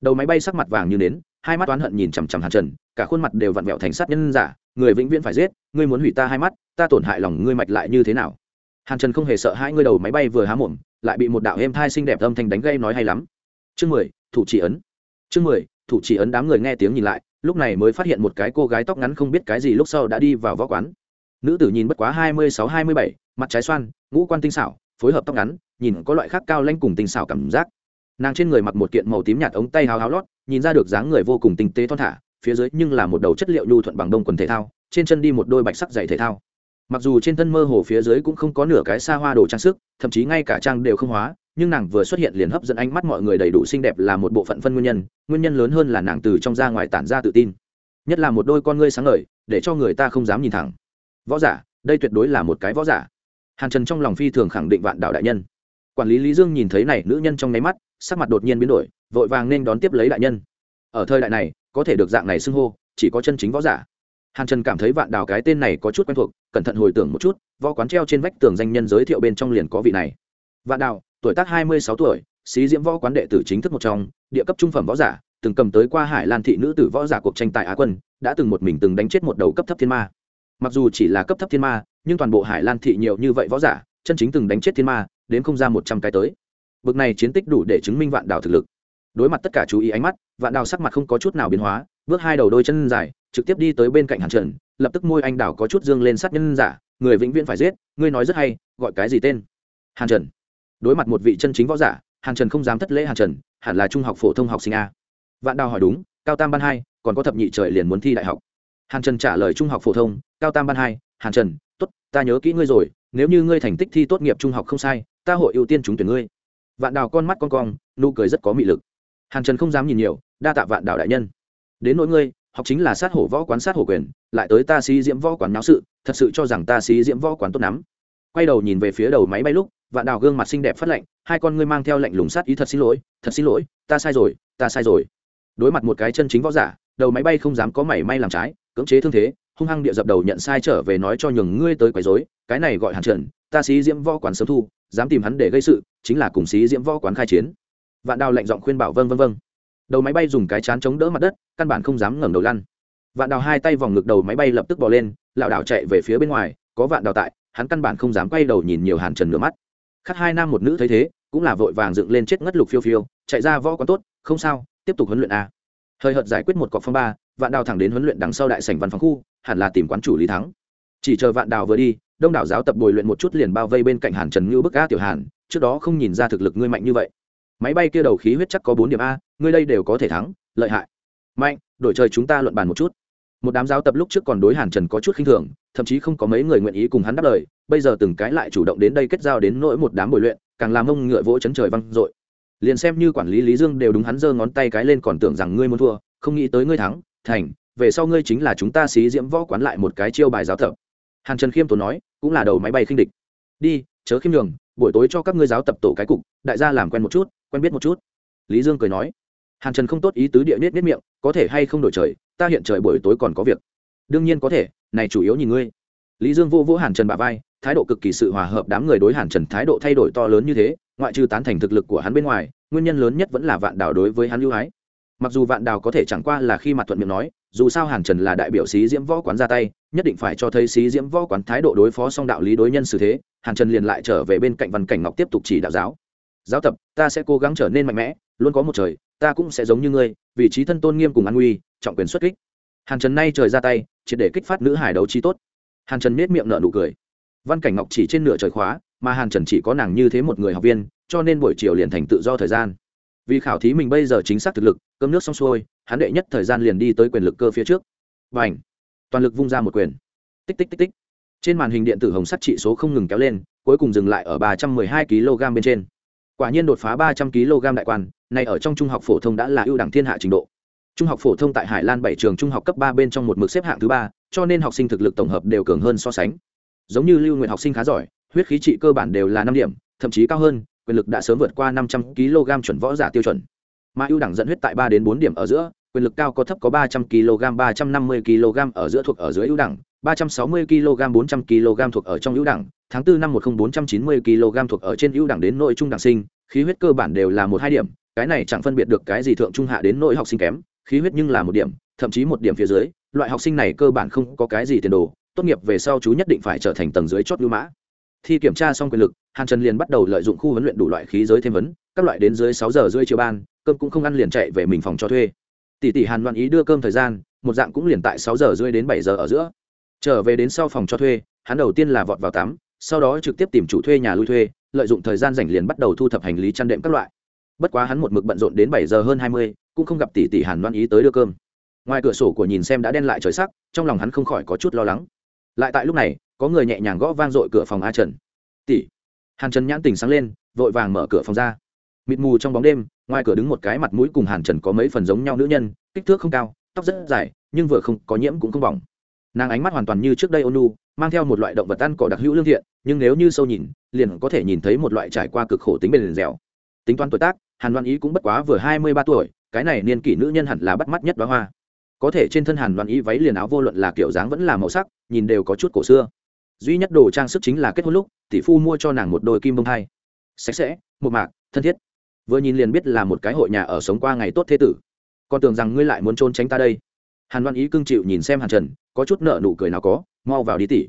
Đầu máy bay sắc mặt vàng như nến, hai mắt oán hận nhìn chằm chằm hàn trần, cả khuôn mặt đều vặn vẹo thành sát nhân giả, người vĩnh viễn phải giết, ngươi muốn hủy ta hai mắt, ta tổn hại lòng ngươi mạch lại như thế nào? Hàn trần không hề sợ hai ngươi đầu máy bay vừa há mồm, lại bị một đạo êm thai xinh đẹp âm thanh đánh gây nói hay lắm. Chương mười, thủ chỉ ấn. Chương mười, thủ chỉ ấn đám người nghe tiếng nhìn lại, lúc này mới phát hiện một cái cô gái tóc ngắn không biết cái gì lúc sau đã đi vào võ quán. Nữ tử nhìn bất quá hai mươi sáu, hai mươi bảy, mặt trái xoan, ngũ quan tinh xảo, phối hợp tóc ngắn, nhìn có loại khác cao lanh cùng tinh xảo cảm giác nàng trên người mặc một kiện màu tím nhạt ống tay háo háo lót, nhìn ra được dáng người vô cùng tinh tế thon thả, phía dưới nhưng là một đầu chất liệu nhu thuận bằng đông quần thể thao, trên chân đi một đôi bạch sắc giày thể thao. Mặc dù trên thân mơ hồ phía dưới cũng không có nửa cái xa hoa đồ trang sức, thậm chí ngay cả trang đều không hóa, nhưng nàng vừa xuất hiện liền hấp dẫn ánh mắt mọi người đầy đủ xinh đẹp là một bộ phận phân nguyên nhân nguyên nhân lớn hơn là nàng từ trong ra ngoài tản ra tự tin. Nhất là một đôi con ngươi sáng ngời, để cho người ta không dám nhìn thẳng. Võ giả, đây tuyệt đối là một cái võ giả. Hàn trần trong lòng phi thường khẳng định vạn đạo đại nhân. Quản lý lý dương nhìn thấy này, nữ nhân trong nháy mắt sắc mặt đột nhiên biến đổi, vội vàng nên đón tiếp lấy đại nhân. Ở thời đại này, có thể được dạng này xưng hô, chỉ có chân chính võ giả. Hàn trần cảm thấy vạn đào cái tên này có chút quen thuộc, cẩn thận hồi tưởng một chút, võ quán treo trên vách tường danh nhân giới thiệu bên trong liền có vị này. Vạn đào, tuổi tác hai mươi sáu tuổi, xí diễm võ quán đệ tử chính thức một trong, địa cấp trung phẩm võ giả, từng cầm tới qua hải lan thị nữ tử võ giả cuộc tranh tài á quân, đã từng một mình từng đánh chết một đầu cấp thấp thiên ma. Mặc dù chỉ là cấp thấp thiên ma, nhưng toàn bộ hải lan thị nhiều như vậy võ giả, chân chính từng đánh chết thiên ma, đến không ra một trăm cái tới bực này chiến tích đủ để chứng minh vạn đào thực lực. Đối mặt tất cả chú ý ánh mắt, vạn đào sắc mặt không có chút nào biến hóa, bước hai đầu đôi chân dài, trực tiếp đi tới bên cạnh hàn trần, lập tức môi anh đào có chút dương lên sát nhân giả, người vĩnh viễn phải giết, ngươi nói rất hay, gọi cái gì tên? Hàn trần. Đối mặt một vị chân chính võ giả, hàn trần không dám thất lễ hàn trần, hẳn là trung học phổ thông học sinh a. Vạn đào hỏi đúng, cao tam ban hai, còn có thập nhị trời liền muốn thi đại học. Hàn trần trả lời trung học phổ thông, cao tam ban hai, hàn trần t ố t ta nhớ kỹ ngươi rồi, nếu như ngươi thành tích thi tốt nghiệp trung học không sai, ta hội ưu tiên trúng tuyển ngươi vạn đào con mắt con cong, nụ cười rất có mị lực. Hàn trần không dám nhìn nhiều, đa tạ vạn đào đại nhân. Đến nỗi ngươi, học chính là sát hổ võ quán sát hổ quyền, lại tới ta si diễm võ quán náo sự, thật sự cho rằng ta si diễm võ quán tốt lắm. Quay đầu nhìn về phía đầu máy bay lúc, vạn đào gương mặt xinh đẹp phát lạnh, hai con ngươi mang theo lạnh lùng sát ý thật xin lỗi, thật xin lỗi, ta sai rồi, ta sai rồi. Đối mặt một cái chân chính võ giả, đầu máy bay không dám có mảy may làm trái, cưỡng chế thương thế, hung hăng địa dập đầu nhận sai trở về nói cho nhường ngươi tới quấy rối, cái này gọi hàn trần ta xí diễm võ quán sớm thu, dám tìm hắn để gây sự, chính là cùng xí diễm võ quán khai chiến. Vạn đào lệnh giọng khuyên bảo vâng vâng vâng. Đầu máy bay dùng cái chán chống đỡ mặt đất, căn bản không dám ngẩng đầu lăn. Vạn đào hai tay vòng ngực đầu máy bay lập tức bỏ lên, lảo đảo chạy về phía bên ngoài, có vạn đào tại, hắn căn bản không dám quay đầu nhìn nhiều hàn trần nửa mắt. Khắc hai nam một nữ thấy thế, cũng là vội vàng dựng lên chết ngất lục phiêu phiêu, chạy ra võ quán tốt, không sao, tiếp tục huấn luyện a. Hơi hợt giải quyết một cọc phong ba, vạn đào thẳng đến huấn luyện đằng sau đại sảnh văn phòng khu, hẳn là tìm quán chủ lý thắng. Chỉ chờ vạn đào vừa đi đông đảo giáo tập bồi luyện một chút liền bao vây bên cạnh hàn trần như bức a tiểu hàn, trước đó không nhìn ra thực lực ngươi mạnh như vậy. Máy bay kia đầu khí huyết chắc có bốn điểm a, ngươi đây đều có thể thắng, lợi hại. Mạnh, đổi trời chúng ta luận bàn một chút. Một đám giáo tập lúc trước còn đối hàn trần có chút khinh thường, thậm chí không có mấy người nguyện ý cùng hắn đáp lời, bây giờ từng cái lại chủ động đến đây kết giao đến nỗi một đám bồi luyện, càng làm ông ngựa vỗ chấn trời văng dội liền xem như quản lý lý dương đều đúng hắn giơ ngón tay cái lên còn tưởng rằng ngươi muốn thua, không nghĩ tới ngươi thắng, thành, về sau ngươi chính là chúng ta xí diễm võ quán lại một cái chiêu bài giáo tập hàn trần khiêm tốn nói, cũng là đầu máy bay khinh địch. Đi, chớ khiêm nhường, buổi tối cho các ngươi giáo tập tổ cái cục, đại gia làm quen một chút, quen biết một chút. Lý dương cười nói. Hàn trần không tốt ý tứ địa nết nết miệng, có thể hay không đổi trời, ta hiện trời buổi tối còn có việc. Đương nhiên có thể, này chủ yếu nhìn ngươi. Lý dương vô vô hàn trần bà vai, thái độ cực kỳ sự hòa hợp đám người đối hàn trần thái độ thay đổi to lớn như thế, ngoại trừ tán thành thực lực của hắn bên ngoài, nguyên nhân lớn nhất vẫn là vạn đảo đối với hắn lưu ái mặc dù vạn đào có thể chẳng qua là khi mặt thuận miệng nói, dù sao hàn trần là đại biểu sĩ diễm võ quán ra tay, nhất định phải cho thấy sĩ diễm võ quán thái độ đối phó song đạo lý đối nhân xử thế, hàn trần liền lại trở về bên cạnh văn cảnh ngọc tiếp tục chỉ đạo giáo. Giáo tập, ta sẽ cố gắng trở nên mạnh mẽ, luôn có một trời, ta cũng sẽ giống như ngươi, vị trí thân tôn nghiêm cùng an nguy trọng quyền xuất kích. Hàn trần nay trời ra tay, triệt để kích phát nữ hải đấu trí tốt. Hàn trần nết miệng nở nụ cười. Văn cảnh ngọc chỉ trên nửa trời khóa, mà hàn trần chỉ có nàng như thế một người học viên, cho nên buổi chiều liền thành tự do thời gian vì khảo thí mình bây giờ chính xác thực lực, cơm nước xong xuôi, hắn đệ nhất thời gian liền đi tới quyền lực cơ phía trước. Và ảnh toàn lực vung ra một quyền. Tích tích tích tích. Trên màn hình điện tử hồng sắt trị số không ngừng kéo lên, cuối cùng dừng lại ở ba trăm mười hai kg bên trên. Quả nhiên đột phá ba trăm kg đại quan này ở trong trung học phổ thông đã là ưu đẳng thiên hạ trình độ. Trung học phổ thông tại hải lan bảy trường trung học cấp ba bên trong một mực xếp hạng thứ ba, cho nên học sinh thực lực tổng hợp đều cường hơn so sánh. Giống như lưu nguyện học sinh khá giỏi, huyết khí trị cơ bản đều là năm điểm, thậm chí cao hơn quyền lực đã sớm vượt qua năm trăm kg chuẩn võ giả tiêu chuẩn. Mà ưu đẳng dẫn huyết tại ba đến bốn điểm ở giữa, quyền lực cao có thấp có ba trăm kg, ba trăm năm mươi kg ở giữa thuộc ở dưới ưu đẳng, ba trăm sáu mươi kg, bốn trăm kg thuộc ở trong ưu đẳng, tháng 4 năm một nghìn bốn trăm chín mươi kg thuộc ở trên ưu đẳng đến nội trung đẳng sinh, khí huyết cơ bản đều là một hai điểm, cái này chẳng phân biệt được cái gì thượng trung hạ đến nội học sinh kém, khí huyết nhưng là một điểm, thậm chí một điểm phía dưới, loại học sinh này cơ bản không có cái gì tiền đồ, tốt nghiệp về sau chú nhất định phải trở thành tầng dưới chót lưu mã thi kiểm tra xong quyền lực, hàn trần liền bắt đầu lợi dụng khu huấn luyện đủ loại khí giới thêm vấn, các loại đến dưới sáu giờ rưỡi chiều ban, cơm cũng không ăn liền chạy về mình phòng cho thuê. Tỷ tỷ hàn loạn ý đưa cơm thời gian, một dạng cũng liền tại sáu giờ rưỡi đến bảy giờ ở giữa. Trở về đến sau phòng cho thuê, hắn đầu tiên là vọt vào tắm, sau đó trực tiếp tìm chủ thuê nhà lui thuê, lợi dụng thời gian rảnh liền bắt đầu thu thập hành lý chăn đệm các loại. Bất quá hắn một mực bận rộn đến bảy giờ hơn hai mươi, cũng không gặp tỷ tỷ hàn loan ý tới đưa cơm. Ngoài cửa sổ của nhìn xem đã đen lại trời sắc, trong lòng hắn không khỏi có chút lo lắng. Lại tại lúc này có người nhẹ nhàng gõ vang dội cửa phòng a trần. Tỷ. Hàn trần nhãn tình sáng lên, vội vàng mở cửa phòng ra. Mịt mù trong bóng đêm, ngoài cửa đứng một cái mặt mũi cùng hàn trần có mấy phần giống nhau nữ nhân, kích thước không cao, tóc rất dài, nhưng vừa không, có nhiễm cũng không bỏng. Nàng ánh mắt hoàn toàn như trước đây ônu mang theo một loại động vật ăn cỏ đặc hữu lương thiện, nhưng nếu như sâu nhìn, liền có thể nhìn thấy một loại trải qua cực khổ tính bền dẻo. Tính toán tuổi tác, hàn loan ý cũng bất quá vừa hai mươi ba tuổi, cái này niên kỷ nữ nhân hẳn là bắt mắt nhất đoá hoa. Có thể trên thân hàn loan ý váy liền áo vô luận là kiểu dáng vẫn là màu sắc, nhìn đều có chút cổ xưa duy nhất đồ trang sức chính là kết hôn lúc, tỷ phu mua cho nàng một đôi kim bông hai sạch sẽ một mạc, thân thiết. Vừa nhìn liền biết là một cái hội nhà ở sống qua ngày tốt thế tử. Còn tưởng rằng ngươi lại muốn trốn tránh ta đây. Hàn đoan ý cưng chịu nhìn xem hàn trần, có chút nợ nụ cười nào có, mau vào đi tỉ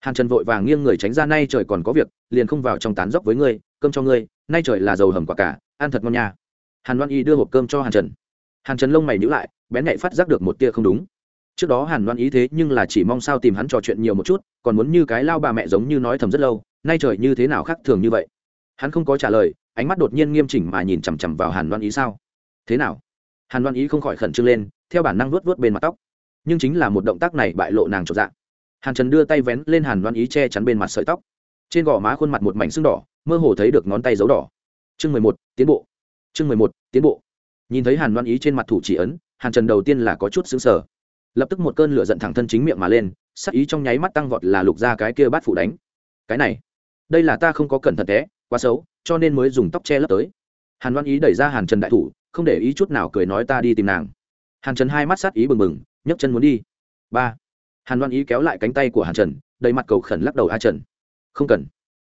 hàn trần vội vàng nghiêng người tránh ra, nay trời còn có việc, liền không vào trong tán dốc với ngươi, cơm cho ngươi, nay trời là dầu hầm quả cả, ăn thật ngon nha. Hàn loan y đưa hộp cơm cho hàn trần. Hàn trần lông mày nhữ lại, bén nhạy phát giác được một tia không đúng trước đó hàn loan ý thế nhưng là chỉ mong sao tìm hắn trò chuyện nhiều một chút, còn muốn như cái lao bà mẹ giống như nói thầm rất lâu, nay trời như thế nào khác thường như vậy? Hắn không có trả lời, ánh mắt đột nhiên nghiêm chỉnh mà nhìn chằm chằm vào hàn loan ý sao? Thế nào? Hàn loan ý không khỏi khẩn trương lên, theo bản năng vuốt vuốt bên mặt tóc. Nhưng chính là một động tác này bại lộ nàng trọn dạng. Hàn trần đưa tay vén lên hàn loan ý che chắn bên mặt sợi tóc. Trên gò má khuôn mặt một mảnh sưng đỏ, mơ hồ thấy được ngón tay dấu đỏ. Chương mười một, tiến bộ. Chương mười một, tiến bộ. Nhìn thấy hàn loan ý trên mặt thủ chỉ ấn, hàn trần đầu tiên là có chút xứng sở lập tức một cơn lửa giận thẳng thân chính miệng mà lên, sắc ý trong nháy mắt tăng vọt là lục ra cái kia bát phụ đánh. Cái này, đây là ta không có cẩn thận té, quá xấu, cho nên mới dùng tóc che lấp tới. Hàn loan ý đẩy ra hàn trần đại thủ, không để ý chút nào cười nói ta đi tìm nàng. Hàn trần hai mắt sát ý bừng bừng, nhấc chân muốn đi. Ba, hàn loan ý kéo lại cánh tay của hàn trần, đầy mặt cầu khẩn lắc đầu a trần. Không cần.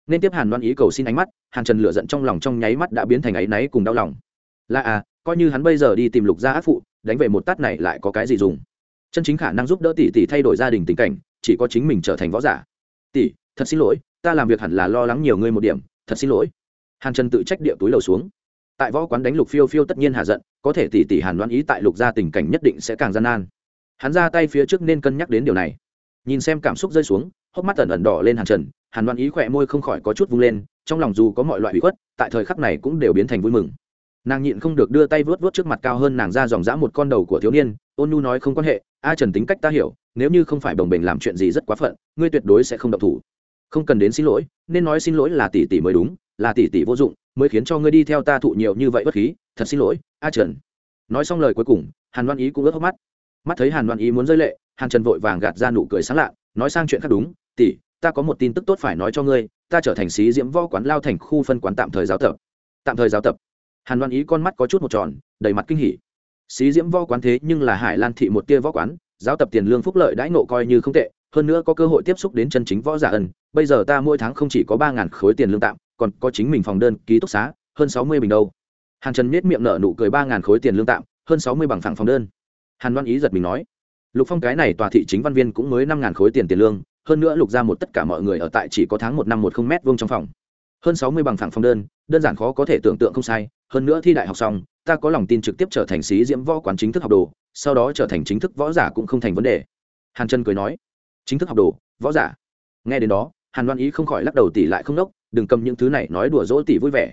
Nên tiếp hàn loan ý cầu xin ánh mắt, hàn trần lựa giận trong lòng trong nháy mắt đã biến thành áy náy cùng đau lòng. Là à coi như hắn bây giờ đi tìm lục gia ác phụ, đánh về một tát này lại có cái gì dùng? Chân chính khả năng giúp đỡ tỷ tỷ thay đổi gia đình tình cảnh, chỉ có chính mình trở thành võ giả. Tỷ, thật xin lỗi, ta làm việc hẳn là lo lắng nhiều ngươi một điểm, thật xin lỗi. Hàn trần tự trách địa túi lầu xuống. Tại võ quán đánh lục phiêu phiêu tất nhiên hạ giận, có thể tỷ tỷ hàn đoán ý tại lục gia tình cảnh nhất định sẽ càng gian nan. Hắn ra tay phía trước nên cân nhắc đến điều này. Nhìn xem cảm xúc rơi xuống, hốc mắt ẩn ẩn đỏ lên hàn trần, hàn đoán ý khỏe môi không khỏi có chút vung lên, trong lòng dù có mọi loại bị khuất, tại thời khắc này cũng đều biến thành vui mừng. Nàng nhịn không được đưa tay vớt vớt trước mặt cao hơn nàng ra dòng dã một con đầu của thiếu niên ôn nhu nói không quan hệ, a trần tính cách ta hiểu, nếu như không phải đồng bình làm chuyện gì rất quá phận, ngươi tuyệt đối sẽ không động thủ. Không cần đến xin lỗi, nên nói xin lỗi là tỷ tỷ mới đúng, là tỷ tỷ vô dụng, mới khiến cho ngươi đi theo ta thụ nhiều như vậy bất khí, thật xin lỗi, a trần. Nói xong lời cuối cùng, hàn đoan ý cũng ướt hốc mắt. Mắt thấy hàn đoan ý muốn rơi lệ, hàn trần vội vàng gạt ra nụ cười sáng lạ, nói sang chuyện khác đúng, tỷ, ta có một tin tức tốt phải nói cho ngươi, ta trở thành sĩ diễm võ quán lao thành khu phân quán tạm thời giáo tập. Tạm thời giáo tập. Hàn đoan ý con mắt có chút một tròn, đầy mặt kinh hỉ xí diễm võ quán thế nhưng là hải lan thị một tia võ quán, giáo tập tiền lương phúc lợi đãi nộ coi như không tệ, hơn nữa có cơ hội tiếp xúc đến chân chính võ giả ẩn bây giờ ta mỗi tháng không chỉ có ba ngàn khối tiền lương tạm, còn có chính mình phòng đơn, ký túc xá, hơn sáu mươi bình đâu. Hàn trần miết miệng nở nụ cười ba ngàn khối tiền lương tạm, hơn sáu mươi bằng phẳng phòng đơn. Hàn đoan ý giật mình nói, lục phong cái này tòa thị chính văn viên cũng mới năm ngàn khối tiền tiền lương, hơn nữa lục ra một tất cả mọi người ở tại chỉ có tháng một năm một không m vuông trong phòng. Hơn sáu mươi bằng phẳng phòng đơn đơn giản khó có thể tưởng tượng không sai, hơn nữa thi đại học xong ta có lòng tin trực tiếp trở thành sĩ diễm võ quán chính thức học đồ, sau đó trở thành chính thức võ giả cũng không thành vấn đề. Hàn Trần cười nói. Chính thức học đồ, võ giả. Nghe đến đó, hàn Loan ý không khỏi lắc đầu tỷ lại không đốc đừng cầm những thứ này nói đùa dỗ tỷ vui vẻ.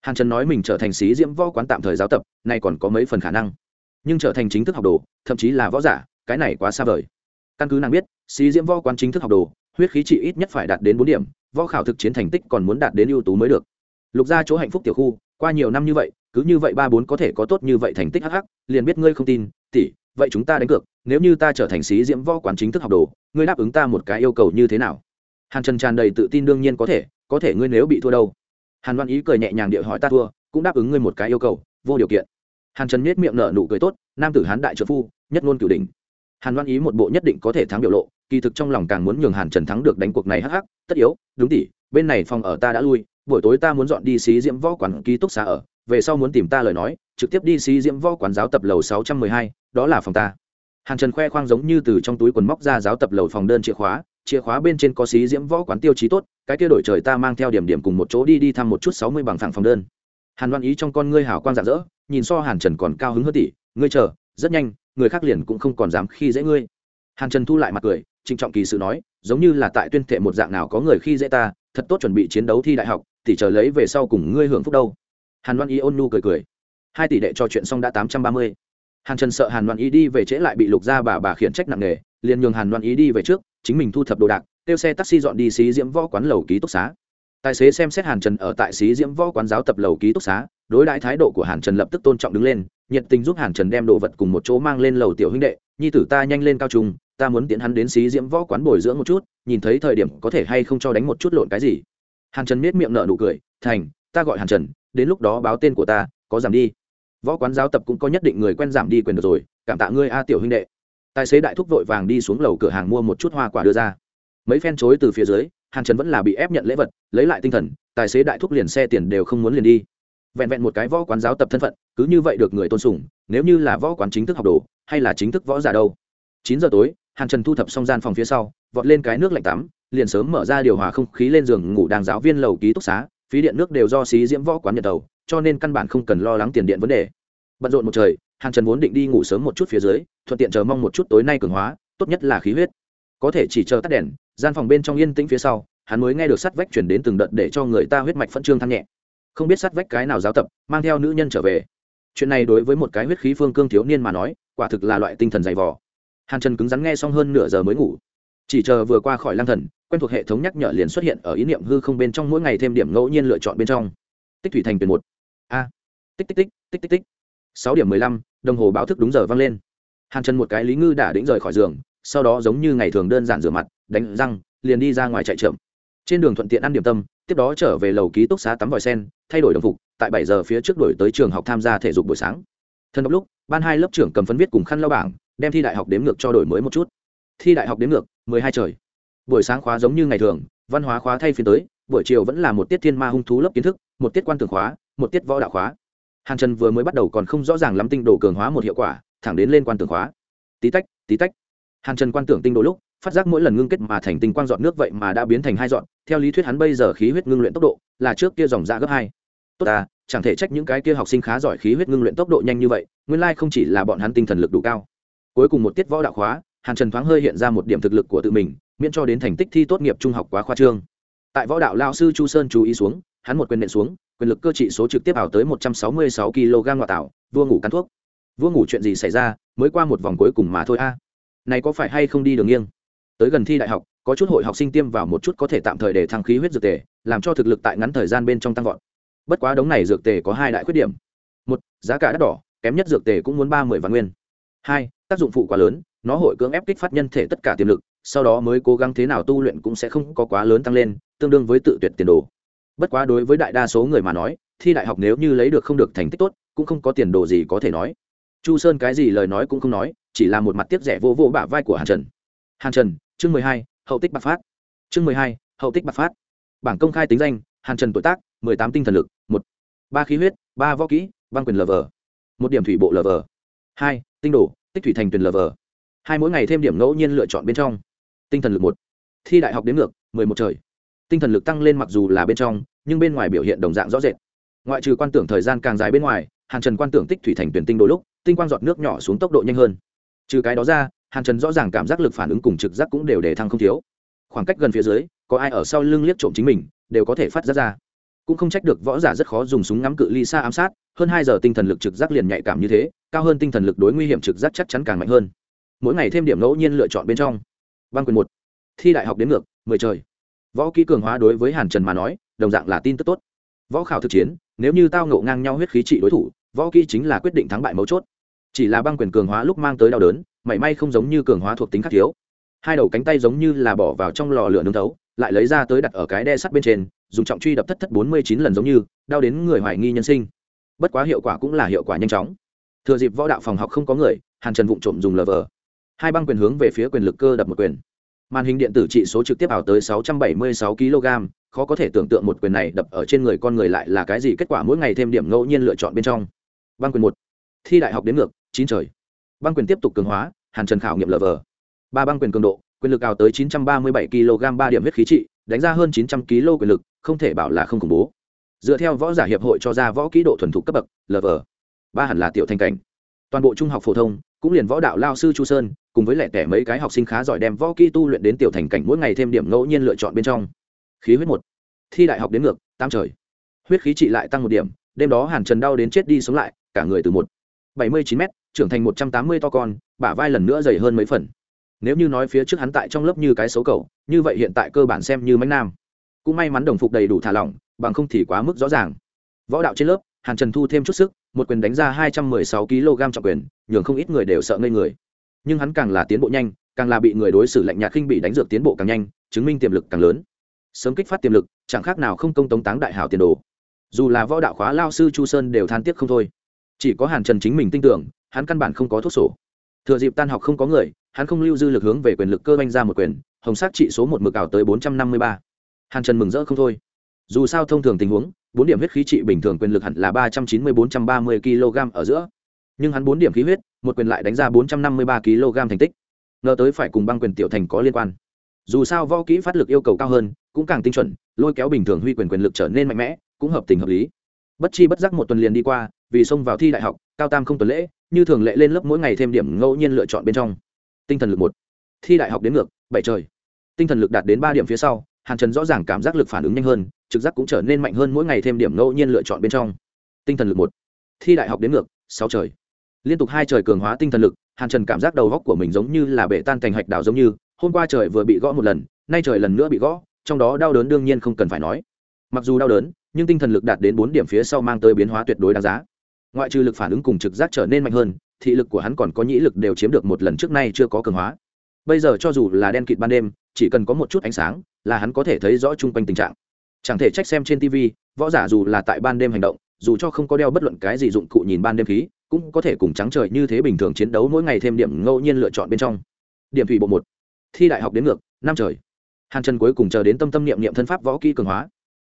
Hàn trần nói mình trở thành sĩ diễm võ quán tạm thời giáo tập, nay còn có mấy phần khả năng. Nhưng trở thành chính thức học đồ, thậm chí là võ giả, cái này quá xa vời. Căn cứ nàng biết sĩ diễm võ quán chính thức học đồ, huyết khí trị ít nhất phải đạt đến bốn điểm, võ khảo thực chiến thành tích còn muốn đạt đến ưu tú mới được. Lục ra chỗ hạnh phúc tiểu khu, qua nhiều năm như vậy cứ như vậy ba bốn có thể có tốt như vậy thành tích hắc hắc, liền biết ngươi không tin, tỷ, vậy chúng ta đánh cược, nếu như ta trở thành sĩ diễm võ quán chính thức học đồ, ngươi đáp ứng ta một cái yêu cầu như thế nào? Hàn trần tràn đầy tự tin đương nhiên có thể có thể ngươi nếu bị thua đâu. Hàn văn ý cười nhẹ nhàng địa hỏi ta thua, cũng đáp ứng ngươi một cái yêu cầu, vô điều kiện. Hàn trần nhếch miệng nở nụ cười tốt, nam tử hán đại trợ phu, nhất ngôn cửu đỉnh. Hàn văn ý một bộ nhất định có thể thắng biểu lộ, kỳ thực trong lòng càng muốn nhường hàn trần thắng được đánh cuộc này hắc hắc, tất yếu, đúng tỷ, bên này phòng ở ta đã lui, buổi tối ta muốn dọn đi xí diễm võ quản ký túc xá ở về sau muốn tìm ta lời nói, trực tiếp đi xí diễm võ quán giáo tập lầu sáu trăm mười hai, đó là phòng ta. Hàn trần khoe khoang giống như từ trong túi quần móc ra giáo tập lầu phòng đơn chìa khóa chìa khóa bên trên có xí diễm võ quán tiêu chí tốt, cái kia đổi trời ta mang theo điểm điểm cùng một chỗ đi đi thăm một chút sáu mươi bằng phẳng phòng đơn. Hàn đoan ý trong con ngươi hào quang rạng rỡ, nhìn so hàn trần còn cao hứng hơn tỷ, ngươi chờ, rất nhanh, người khác liền cũng không còn dám khi dễ ngươi. Hàn trần thu lại mặt cười, trịnh trọng kỳ sự nói, giống như là tại tuyên thệ một dạng nào có người khi dễ ta, thật tốt chuẩn bị chiến đấu thi đại học thì chờ lấy về sau cùng ngươi hưởng phúc đâu hàn Loan y ôn nu cười cười. Hai tỷ đệ trò chuyện xong đã tám trăm ba mươi. Hàn trần sợ hàn Loan y đi về trễ lại bị lục gia bà bà khiển trách nặng nề, liền nhường hàn Loan y đi về trước, chính mình thu thập đồ đạc, kêu xe taxi dọn đi xí diễm võ quán lầu ký túc xá. Tài xế xem xét hàn trần ở tại xí diễm võ quán giáo tập lầu ký túc xá, đối đãi thái độ của hàn trần lập tức tôn trọng đứng lên, nhiệt tình giúp hàn trần đem đồ vật cùng một chỗ mang lên lầu tiểu huynh đệ, nhi tử ta nhanh lên cao trung, ta muốn tiện hắn đến xí diễm võ quán bồi dưỡng một chút, nhìn thấy thời điểm có thể hay không cho đánh một chút lộn cái gì. Hàn trần miết miệng nợ nụ cười, thành, ta gọi hàn trần đến lúc đó báo tên của ta, có giảm đi. Võ quán giáo tập cũng có nhất định người quen giảm đi quyền được rồi, cảm tạ ngươi a tiểu huynh đệ. Tài xế đại thúc vội vàng đi xuống lầu cửa hàng mua một chút hoa quả đưa ra. Mấy phen chối từ phía dưới, hàn trần vẫn là bị ép nhận lễ vật, lấy lại tinh thần, tài xế đại thúc liền xe tiền đều không muốn liền đi. Vẹn vẹn một cái võ quán giáo tập thân phận, cứ như vậy được người tôn sùng, nếu như là võ quán chính thức học đồ, hay là chính thức võ giả đâu. Chín giờ tối, hàn trần thu thập xong gian phòng phía sau, vọt lên cái nước lạnh tắm, liền sớm mở ra điều hòa không khí lên giường ngủ đàng giáo viên lầu ký túc xá phí điện nước đều do xí diễm võ quán nhận đầu, cho nên căn bản không cần lo lắng tiền điện vấn đề. Bận rộn một trời hàn trần vốn định đi ngủ sớm một chút phía dưới thuận tiện chờ mong một chút tối nay cường hóa tốt nhất là khí huyết. Có thể chỉ chờ tắt đèn gian phòng bên trong yên tĩnh phía sau hắn mới nghe được sắt vách chuyển đến từng đợt để cho người ta huyết mạch phân trương thăng nhẹ. Không biết sắt vách cái nào giáo tập mang theo nữ nhân trở về. Chuyện này đối với một cái huyết khí phương cương thiếu niên mà nói quả thực là loại tinh thần dày vò. Hàn trần cứng rắn nghe xong hơn nửa giờ mới ngủ chỉ chờ vừa qua khỏi lang thần, quen thuộc hệ thống nhắc nhở liền xuất hiện ở ý niệm hư không bên trong mỗi ngày thêm điểm ngẫu nhiên lựa chọn bên trong. Tích thủy thành tuyển một. A. Tích tích tích tích tích tích. Sáu điểm mười lăm, đồng hồ báo thức đúng giờ vang lên. Hàn chân một cái lý ngư đã đĩnh rời khỏi giường, sau đó giống như ngày thường đơn giản rửa mặt, đánh răng, liền đi ra ngoài chạy chậm. Trên đường thuận tiện ăn điểm tâm, tiếp đó trở về lầu ký túc xá tắm vòi sen, thay đổi đồng phục, tại bảy giờ phía trước đổi tới trường học tham gia thể dục buổi sáng. Thân đọc lúc, ban hai lớp trưởng cầm phấn viết cùng khăn lao bảng, đem thi đại học đếm ngược cho đổi mới một chút thi đại học đến ngược, mười hai trời. Buổi sáng khóa giống như ngày thường, văn hóa khóa thay phiên tới, buổi chiều vẫn là một tiết thiên ma hung thú lớp kiến thức, một tiết quan tường khóa, một tiết võ đạo khóa. Hàn trần vừa mới bắt đầu còn không rõ ràng lắm tinh đồ cường hóa một hiệu quả, thẳng đến lên quan tường khóa. Tí tách tí tách. Hàn trần quan tưởng tinh đồ lúc, phát giác mỗi lần ngưng kết mà thành tinh quang dọn nước vậy mà đã biến thành hai dọn, theo lý thuyết hắn bây giờ khí huyết ngưng luyện tốc độ là trước kia dòng ra gấp hai. Tốt à chẳng thể trách những cái kia học sinh khá giỏi khí huyết ngưng luyện tốc độ nhanh như vậy, nguyên lai không chỉ là bọn hắn tinh thần lực đủ cao. Cuối cùng một tiết võ đạo khóa hàn trần thoáng hơi hiện ra một điểm thực lực của tự mình, miễn cho đến thành tích thi tốt nghiệp trung học quá khoa trương. Tại võ đạo lao sư chu sơn chú ý xuống, hắn một quyền nện xuống, quyền lực cơ trị số trực tiếp ảo tới một trăm sáu mươi sáu kg ngoại tạo, vua ngủ cắn thuốc. Vua ngủ chuyện gì xảy ra, mới qua một vòng cuối cùng mà thôi a. Này có phải hay không đi đường nghiêng? Tới gần thi đại học, có chút hội học sinh tiêm vào một chút có thể tạm thời để thăng khí huyết dược tề, làm cho thực lực tại ngắn thời gian bên trong tăng vọt. Bất quá đống này dược tề có hai đại khuyết điểm. Một, giá cả đắt đỏ, kém nhất dược tề cũng muốn ba mươi vạn nguyên. Hai, tác dụng phụ quá lớn nó hội cưỡng ép kích phát nhân thể tất cả tiềm lực, sau đó mới cố gắng thế nào tu luyện cũng sẽ không có quá lớn tăng lên, tương đương với tự tuyệt tiền đồ. Bất quá đối với đại đa số người mà nói, thi đại học nếu như lấy được không được thành tích tốt, cũng không có tiền đồ gì có thể nói. Chu sơn cái gì lời nói cũng không nói, chỉ là một mặt tiếp rẻ vô vô bả vai của hàn trần. Hàn trần, chương mười hai, hậu tích bạc phát. Chương mười hai, hậu tích bạc phát. Bảng công khai tính danh, hàn trần tuổi tác, mười tám tinh thần lực, một. Ba khí huyết, ba võ kỹ văn quyền lờ vờ. Một điểm thủy bộ lờ vờ. Hai, tinh đồ, tích thủy thành tuyển lờ vờ hai mỗi ngày thêm điểm ngẫu nhiên lựa chọn bên trong. Tinh thần lực một. Thi đại học đến ngược, mười một trời. Tinh thần lực tăng lên mặc dù là bên trong, nhưng bên ngoài biểu hiện đồng dạng rõ rệt. Ngoại trừ quan tưởng thời gian càng dài bên ngoài, hàn trần quan tưởng tích thủy thành tuyển tinh đôi lúc, tinh quang giọt nước nhỏ xuống tốc độ nhanh hơn. Trừ cái đó ra, hàn trần rõ ràng cảm giác lực phản ứng cùng trực giác cũng đều để thăng không thiếu. Khoảng cách gần phía dưới, có ai ở sau lưng liếc trộm chính mình, đều có thể phát giác ra. Cũng không trách được võ giả rất khó dùng súng ngắm cự ly xa ám sát, hơn hai giờ tinh thần lực trực giác liền nhạy cảm như thế, cao hơn tinh thần lực đối nguy hiểm trực giác chắc chắn càng mạnh hơn mỗi ngày thêm điểm ngẫu nhiên lựa chọn bên trong. Văn quyền một. Thi đại học đến ngược, mười trời. Võ kỹ cường hóa đối với hàn trần mà nói, đồng dạng là tin tức tốt. Võ khảo thực chiến, nếu như tao ngộ ngang nhau huyết khí trị đối thủ, võ kỹ chính là quyết định thắng bại mấu chốt. Chỉ là băng quyền cường hóa lúc mang tới đau đớn, mảy may không giống như cường hóa thuộc tính khắc thiếu. Hai đầu cánh tay giống như là bỏ vào trong lò lửa nướng thấu, lại lấy ra tới đặt ở cái đe sắt bên trên, dùng trọng truy đập thất thất bốn mươi chín lần giống như, đau đến người hoài nghi nhân sinh. Bất quá hiệu quả cũng là hiệu quả nhanh chóng. Thừa dịp võ đạo phòng học không có người, hàn trần vụng trộm dùng lờ vờ hai băng quyền hướng về phía quyền lực cơ đập một quyền. Màn hình điện tử trị số trực tiếp ảo tới 676 kg, khó có thể tưởng tượng một quyền này đập ở trên người con người lại là cái gì, kết quả mỗi ngày thêm điểm ngẫu nhiên lựa chọn bên trong. Băng quyền một. Thi đại học đến ngược, chín trời. Băng quyền tiếp tục cường hóa, hàn trần khảo nghiệm lờ vờ. Ba băng quyền cường độ, quyền lực ảo tới 937 kg, ba điểm huyết khí trị, đánh ra hơn 900 kg quyền lực, không thể bảo là không khủng bố. Dựa theo võ giả hiệp hội cho ra võ kỹ độ thuần thục cấp bậc, lờ vờ. Ba hẳn là tiểu thành cảnh. Toàn bộ trung học phổ thông, cũng liền võ đạo lao sư chu sơn cùng với lẻ tẻ mấy cái học sinh khá giỏi đem võ kỹ tu luyện đến tiểu thành cảnh mỗi ngày thêm điểm ngẫu nhiên lựa chọn bên trong. Khí huyết một. Thi đại học đến ngược, tam trời. Huyết khí trị lại tăng một điểm, đêm đó hàn trần đau đến chết đi sống lại, cả người từ một. Bảy mươi chín m trưởng thành một trăm tám mươi to con, bả vai lần nữa dày hơn mấy phần. Nếu như nói phía trước hắn tại trong lớp như cái xấu cầu như vậy hiện tại cơ bản xem như mánh nam. Cũng may mắn đồng phục đầy đủ thả lỏng, bằng không thì quá mức rõ ràng. Võ đạo trên lớp, hàn trần thu thêm chút sức, một quyền đánh ra hai trăm mười sáu kg trọng quyền, nhường không ít người đều sợ ngây người nhưng hắn càng là tiến bộ nhanh, càng là bị người đối xử lạnh nhạt khinh bị đánh dược tiến bộ càng nhanh, chứng minh tiềm lực càng lớn. Sớm kích phát tiềm lực, chẳng khác nào không công tống táng đại hảo tiền đồ. Dù là võ đạo khóa lao sư chu sơn đều than tiếc không thôi. Chỉ có hàn trần chính mình tin tưởng, hắn căn bản không có thuốc sổ. Thừa dịp tan học không có người, hắn không lưu dư lực hướng về quyền lực cơ banh ra một quyền, hồng sắc trị số một mực ảo tới bốn trăm năm mươi ba. Hàn trần mừng rỡ không thôi. Dù sao thông thường tình huống, bốn điểm huyết khí trị bình thường quyền lực hẳn là ba trăm chín mươi bốn trăm ba mươi kg ở giữa. Nhưng hắn bốn điểm khí huyết một quyền lại đánh ra bốn trăm năm mươi ba kg thành tích. Ngờ tới phải cùng băng quyền tiểu thành có liên quan. Dù sao võ kỹ phát lực yêu cầu cao hơn, cũng càng tinh chuẩn, lôi kéo bình thường huy quyền quyền lực trở nên mạnh mẽ, cũng hợp tình hợp lý. Bất chi bất giác một tuần liền đi qua, vì xông vào thi đại học, cao tam không tuần lễ, như thường lệ lên lớp mỗi ngày thêm điểm ngẫu nhiên lựa chọn bên trong. Tinh thần lực một. Thi đại học đến ngược, bảy trời. Tinh thần lực đạt đến ba điểm phía sau, hàn trần rõ ràng cảm giác lực phản ứng nhanh hơn, trực giác cũng trở nên mạnh hơn mỗi ngày thêm điểm ngẫu nhiên lựa chọn bên trong. Tinh thần lực một. Thi đại học đến ngược, sáu trời liên tục hai trời cường hóa tinh thần lực, hàn trần cảm giác đầu góc của mình giống như là bể tan thành hạch đào giống như, hôm qua trời vừa bị gõ một lần, nay trời lần nữa bị gõ, trong đó đau đớn đương nhiên không cần phải nói. Mặc dù đau đớn, nhưng tinh thần lực đạt đến bốn điểm phía sau mang tới biến hóa tuyệt đối đáng giá. Ngoại trừ lực phản ứng cùng trực giác trở nên mạnh hơn, thị lực của hắn còn có nhĩ lực đều chiếm được một lần trước nay chưa có cường hóa. Bây giờ cho dù là đen kịt ban đêm, chỉ cần có một chút ánh sáng, là hắn có thể thấy rõ chung quanh tình trạng. Chẳng thể trách xem trên tv võ giả dù là tại ban đêm hành động, dù cho không có đeo bất luận cái gì dụng cụ nhìn ban đêm khí cũng có thể cùng trắng trời như thế bình thường chiến đấu mỗi ngày thêm điểm ngẫu nhiên lựa chọn bên trong. Điểm thủy bộ một, thi đại học đến ngược, năm trời. Hàn chân cuối cùng chờ đến tâm tâm niệm niệm thân pháp võ kỹ cường hóa.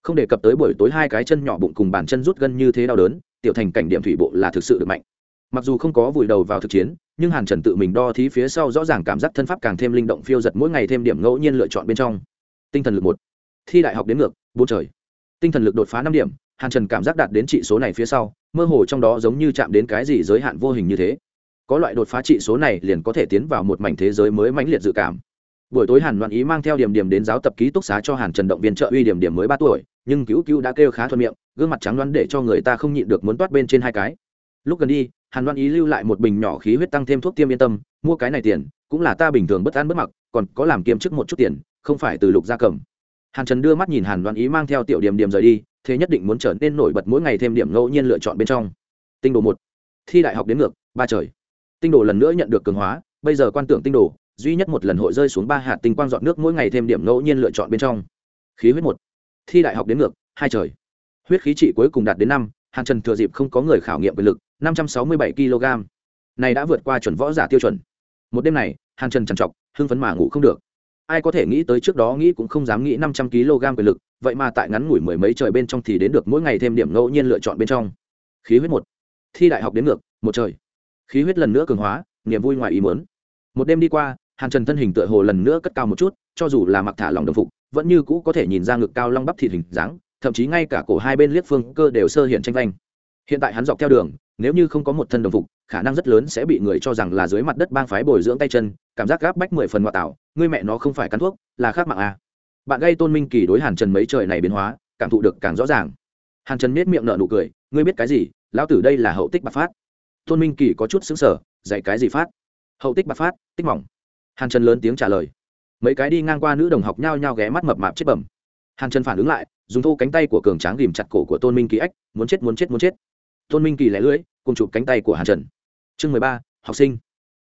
Không đề cập tới buổi tối hai cái chân nhỏ bụng cùng bàn chân rút gân như thế đau đớn, tiểu thành cảnh điểm thủy bộ là thực sự được mạnh. Mặc dù không có vùi đầu vào thực chiến, nhưng hàn trần tự mình đo thí phía sau rõ ràng cảm giác thân pháp càng thêm linh động phiêu giật mỗi ngày thêm điểm ngẫu nhiên lựa chọn bên trong. Tinh thần lực một, thi đại học đến ngược, bốn trời. Tinh thần lực đột phá năm điểm, hàn trần cảm giác đạt đến trị số này phía sau mơ hồ trong đó giống như chạm đến cái gì giới hạn vô hình như thế. Có loại đột phá trị số này liền có thể tiến vào một mảnh thế giới mới mãnh liệt dự cảm. Buổi tối hàn loạn ý mang theo điểm điểm đến giáo tập ký túc xá cho hàn trần động viên trợ uy điểm điểm mới ba tuổi, nhưng cứu cứu đã kêu khá thuận miệng, gương mặt trắng loan để cho người ta không nhịn được muốn toát bên trên hai cái. Lúc gần đi, hàn loan ý lưu lại một bình nhỏ khí huyết tăng thêm thuốc tiêm yên tâm, mua cái này tiền, cũng là ta bình thường bất an bất mặc, còn có làm kiêm chức một chút tiền, không phải từ lục gia cầm. Hàn trần đưa mắt nhìn hàn loan ý mang theo tiểu điểm điểm rời đi thế nhất định muốn trở nên nổi bật mỗi ngày thêm điểm ngẫu nhiên lựa chọn bên trong. Tinh đồ một. Thi đại học đến ngược, ba trời. Tinh đồ lần nữa nhận được cường hóa, bây giờ quan tưởng tinh đồ, duy nhất một lần hội rơi xuống ba hạt tinh quang dọn nước mỗi ngày thêm điểm ngẫu nhiên lựa chọn bên trong. Khí huyết một. Thi đại học đến ngược, hai trời. Huyết khí trị cuối cùng đạt đến năm hàng trần thừa dịp không có người khảo nghiệm quyền lực, năm trăm sáu mươi bảy kg. Này đã vượt qua chuẩn võ giả tiêu chuẩn. Một đêm này hàng trần trằn trọc, hưng phấn mà ngủ không được. Ai có thể nghĩ tới trước đó nghĩ cũng không dám nghĩ năm trăm kg quyền lực vậy mà tại ngắn ngủi mười mấy trời bên trong thì đến được mỗi ngày thêm điểm ngẫu nhiên lựa chọn bên trong. Khí huyết một. Thi đại học đến ngược, một trời. Khí huyết lần nữa cường hóa, niềm vui ngoài ý muốn. Một đêm đi qua, hàn trần thân hình tựa hồ lần nữa cất cao một chút, cho dù là mặc thả lòng đồng phục, vẫn như cũ có thể nhìn ra ngực cao long bắp thịt hình dáng, thậm chí ngay cả cổ hai bên liếc phương cơ đều sơ hiện tranh vanh. Hiện tại hắn dọc theo đường, nếu như không có một thân đồng phục, khả năng rất lớn sẽ bị người cho rằng là dưới mặt đất bang phái bồi dưỡng tay chân, cảm giác gáp bách mười phần ngoại tạo, ngươi mẹ nó không phải cắn thuốc, là khác mạng à bạn gây tôn minh kỳ đối hàn trần mấy trời này biến hóa, cảm thụ được càng rõ ràng. Hàn trần miết miệng nợ nụ cười, ngươi biết cái gì? Lão tử đây là hậu tích bạc phát. Tôn minh kỳ có chút xứng sở dạy cái gì phát? Hậu tích bạc phát, tích mỏng. Hàn trần lớn tiếng trả lời. Mấy cái đi ngang qua nữ đồng học nhao nhao ghé mắt mập mạp chết bẩm. Hàn trần phản ứng lại, dùng thô cánh tay của cường tráng ghìm chặt cổ của tôn minh kỳ ách, muốn chết muốn chết muốn chết. Tôn minh kỳ lẻ lưỡi cùng chụp cánh tay của hàn trần. Chương mười ba, học sinh.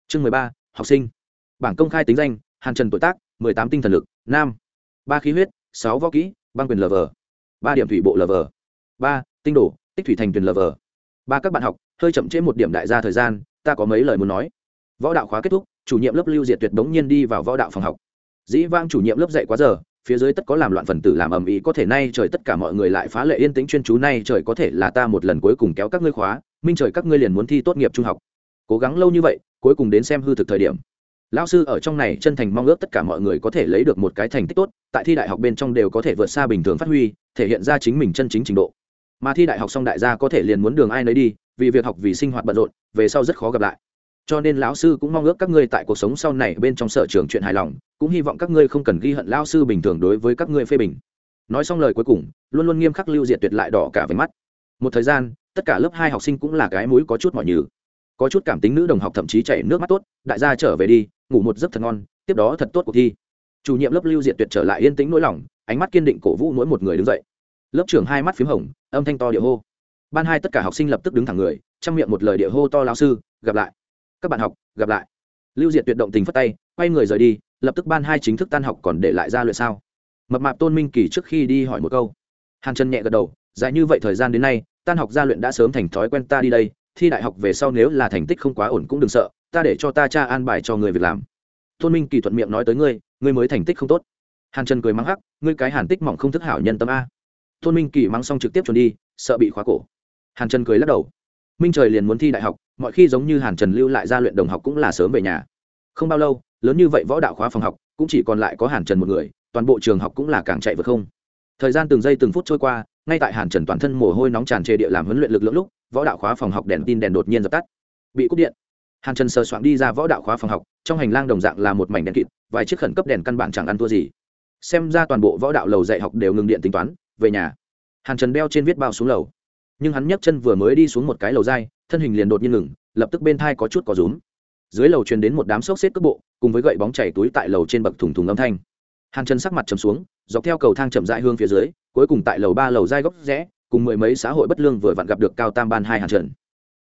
Chương mười ba, học sinh. Bảng công khai tính danh, hàn trần tuổi tác, mười tám tinh thần lực, nam ba khí huyết, sáu võ kỹ, băng quyền lv ba điểm thủy bộ lv ba, tinh đồ, tích thủy thành tuyển lv ba các bạn học, hơi chậm trễ một điểm đại gia thời gian, ta có mấy lời muốn nói. Võ đạo khóa kết thúc, chủ nhiệm lớp lưu diệt tuyệt đống nhiên đi vào võ đạo phòng học. Dĩ vang chủ nhiệm lớp dạy quá giờ, phía dưới tất có làm loạn phần tử làm ầm ĩ, có thể nay trời tất cả mọi người lại phá lệ yên tĩnh chuyên chú, nay trời có thể là ta một lần cuối cùng kéo các ngươi khóa, minh trời các ngươi liền muốn thi tốt nghiệp trung học. Cố gắng lâu như vậy, cuối cùng đến xem hư thực thời điểm lão sư ở trong này chân thành mong ước tất cả mọi người có thể lấy được một cái thành tích tốt, tại thi đại học bên trong đều có thể vượt xa bình thường phát huy, thể hiện ra chính mình chân chính trình độ. Mà thi đại học xong đại gia có thể liền muốn đường ai nấy đi, vì việc học vì sinh hoạt bận rộn, về sau rất khó gặp lại. Cho nên lão sư cũng mong ước các ngươi tại cuộc sống sau này bên trong sở trường chuyện hài lòng, cũng hy vọng các ngươi không cần ghi hận lão sư bình thường đối với các ngươi phê bình. Nói xong lời cuối cùng, luôn luôn nghiêm khắc lưu diệt tuyệt lại đỏ cả về mắt. Một thời gian, tất cả lớp hai học sinh cũng là cái mũi có chút mọi nhừ. Có chút cảm tính nữ đồng học thậm chí chảy nước mắt tốt, đại gia trở về đi ngủ một giấc thật ngon, tiếp đó thật tốt cuộc thi. Chủ nhiệm lớp lưu diệt tuyệt trở lại yên tĩnh nỗi lòng, ánh mắt kiên định cổ vũ mỗi một người đứng dậy. Lớp trưởng hai mắt p h í m hồng, âm thanh to địa hô. Ban hai tất cả học sinh lập tức đứng thẳng người chăm miệng một lời địa hô to lao sư, gặp lại. Các bạn học, gặp lại. Lưu diệt tuyệt động tình phất tay, quay người rời đi, lập tức ban hai chính thức tan học còn để lại ra luyện sao. Mập mạp tôn minh kỳ trước khi đi hỏi một câu. Hàn chân nhẹ gật đầu, dài như vậy thời gian đến nay, tan học gia luyện đã sớm thành thói quen ta đi đây, thi đại học về sau nếu là thành tích không quá ổn cũng đừng sợ ta để cho ta cha an bài cho người việc làm. Tôn minh kỳ thuận miệng nói tới ngươi ngươi mới thành tích không tốt. Hàn trần cười mắng hắc, ngươi cái hàn tích mỏng không thức hảo nhân tâm a. Tôn minh kỳ mắng xong trực tiếp trốn đi, sợ bị khóa cổ. Hàn trần cười lắc đầu. Minh trời liền muốn thi đại học, mọi khi giống như hàn trần lưu lại gia luyện đồng học cũng là sớm về nhà. Không bao lâu, lớn như vậy võ đạo khóa phòng học, cũng chỉ còn lại có hàn trần một người, toàn bộ trường học cũng là càng chạy vượt không. Thời gian từng giây từng phút trôi qua, ngay tại hàn trần toàn thân mồ hôi nóng tràn trề địa làm huấn luyện lực lượng lúc, võ đạo khóa phòng học đèn tin đèn đột nhiên dập tắt. Bị cúp điện hàn trần sờ soạn đi ra võ đạo khóa phòng học, trong hành lang đồng dạng là một mảnh đèn kịt, vài chiếc khẩn cấp đèn căn bản chẳng ăn thua gì. Xem ra toàn bộ võ đạo lầu dạy học đều ngừng điện tính toán, về nhà. Hàn trần đeo trên viết bao xuống lầu. Nhưng hắn nhấc chân vừa mới đi xuống một cái lầu dai, thân hình liền đột nhiên ngừng, lập tức bên thai có chút có rúm. Dưới lầu truyền đến một đám xốc xếp cước bộ, cùng với gậy bóng chảy túi tại lầu trên bậc thùng thùng âm thanh. Hàn trần sắc mặt chầm xuống, dọc theo cầu thang chậm dại hương phía dưới, cuối cùng tại lầu ba lầu dai góc rẽ, cùng mười mấy xã hội bất lương vừa vặn gặp được cao tam ban hai hàn trần.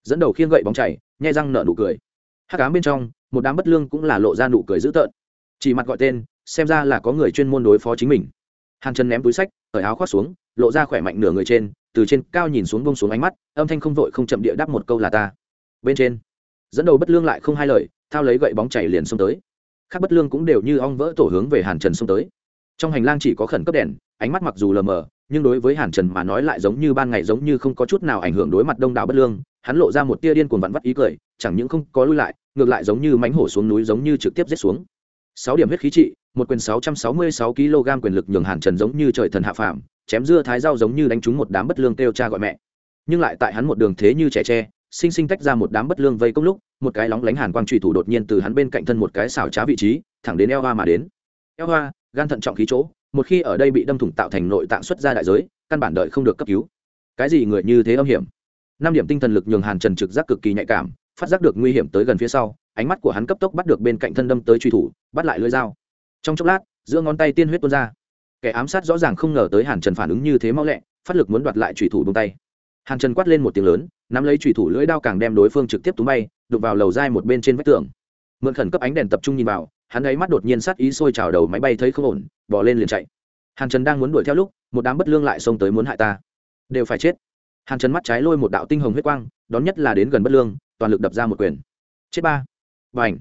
Dẫn đầu khiêng gậy bóng chảy, nhai răng nở nụ cười hắc ám bên trong, một đám bất lương cũng là lộ ra nụ cười dữ tợn. Chỉ mặt gọi tên, xem ra là có người chuyên môn đối phó chính mình. Hàn chân ném túi sách, cởi áo khoác xuống, lộ ra khỏe mạnh nửa người trên, từ trên cao nhìn xuống bông xuống ánh mắt, âm thanh không vội không chậm địa đáp một câu là ta. Bên trên, dẫn đầu bất lương lại không hai lời, thao lấy gậy bóng chảy liền xông tới. Khác bất lương cũng đều như ong vỡ tổ hướng về hàn trần xông tới. Trong hành lang chỉ có khẩn cấp đèn, ánh mắt mặc dù lờ mờ nhưng đối với hàn trần mà nói lại giống như ban ngày giống như không có chút nào ảnh hưởng đối mặt đông đảo bất lương, hắn lộ ra một tia điên cuồng vặn vắt ý cười, chẳng những không có lui lại, ngược lại giống như mánh hổ xuống núi giống như trực tiếp giết xuống. Sáu điểm huyết khí trị, một quyền sáu trăm sáu mươi sáu kg quyền lực nhường hàn trần giống như trời thần hạ phàm, chém dưa thái rau giống như đánh trúng một đám bất lương kêu cha gọi mẹ. Nhưng lại tại hắn một đường thế như trẻ tre, sinh sinh tách ra một đám bất lương vây công lúc, một cái lóng lánh hàn quang trùy thủ đột nhiên từ hắn bên cạnh thân một cái xảo trá vị trí, thẳng đến eo hoa mà đến. Eo hoa, gan thận trọng khí chỗ một khi ở đây bị đâm thủng tạo thành nội tạng xuất ra đại giới, căn bản đợi không được cấp cứu. Cái gì người như thế âm hiểm? Năm điểm tinh thần lực nhường hàn trần trực giác cực kỳ nhạy cảm, phát giác được nguy hiểm tới gần phía sau, ánh mắt của hắn cấp tốc bắt được bên cạnh thân đâm tới truy thủ, bắt lại lưỡi dao. Trong chốc lát, giữa ngón tay tiên huyết tuôn ra. Kẻ ám sát rõ ràng không ngờ tới hàn trần phản ứng như thế mau lẹ, phát lực muốn đoạt lại truy thủ bông tay. Hàn trần quát lên một tiếng lớn, nắm lấy truy thủ lưỡi đao càng đem đối phương trực tiếp túm bay đục vào lầu dai một bên trên vách tường. Mượn khẩn cấp ánh đèn tập trung nhìn vào hắn ấy mắt đột nhiên sát ý sôi trào đầu máy bay thấy không ổn, bỏ lên liền chạy. Hàn trần đang muốn đuổi theo lúc, một đám bất lương lại xông tới muốn hại ta. Đều phải chết. Hàn trần mắt trái lôi một đạo tinh hồng huyết quang, đón nhất là đến gần bất lương, toàn lực đập ra một quyền. Chết ba. Và ảnh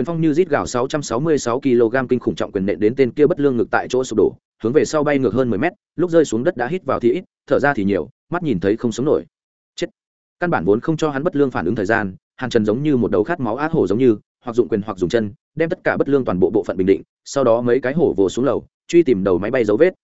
quyền phong như rít gạo sáu trăm sáu mươi sáu kg kinh khủng trọng quyền nện đến tên kia bất lương ngực tại chỗ sụp đổ, hướng về sau bay ngược hơn mười mét, lúc rơi xuống đất đã hít vào thì ít, thở ra thì nhiều, mắt nhìn thấy không sống nổi căn bản vốn không cho hắn bất lương phản ứng thời gian, hàn trần giống như một đầu khát máu át hổ giống như, hoặc dụng quyền hoặc dùng chân, đem tất cả bất lương toàn bộ bộ phận bình định, sau đó mấy cái hổ vồ xuống lầu, truy tìm đầu máy bay dấu vết.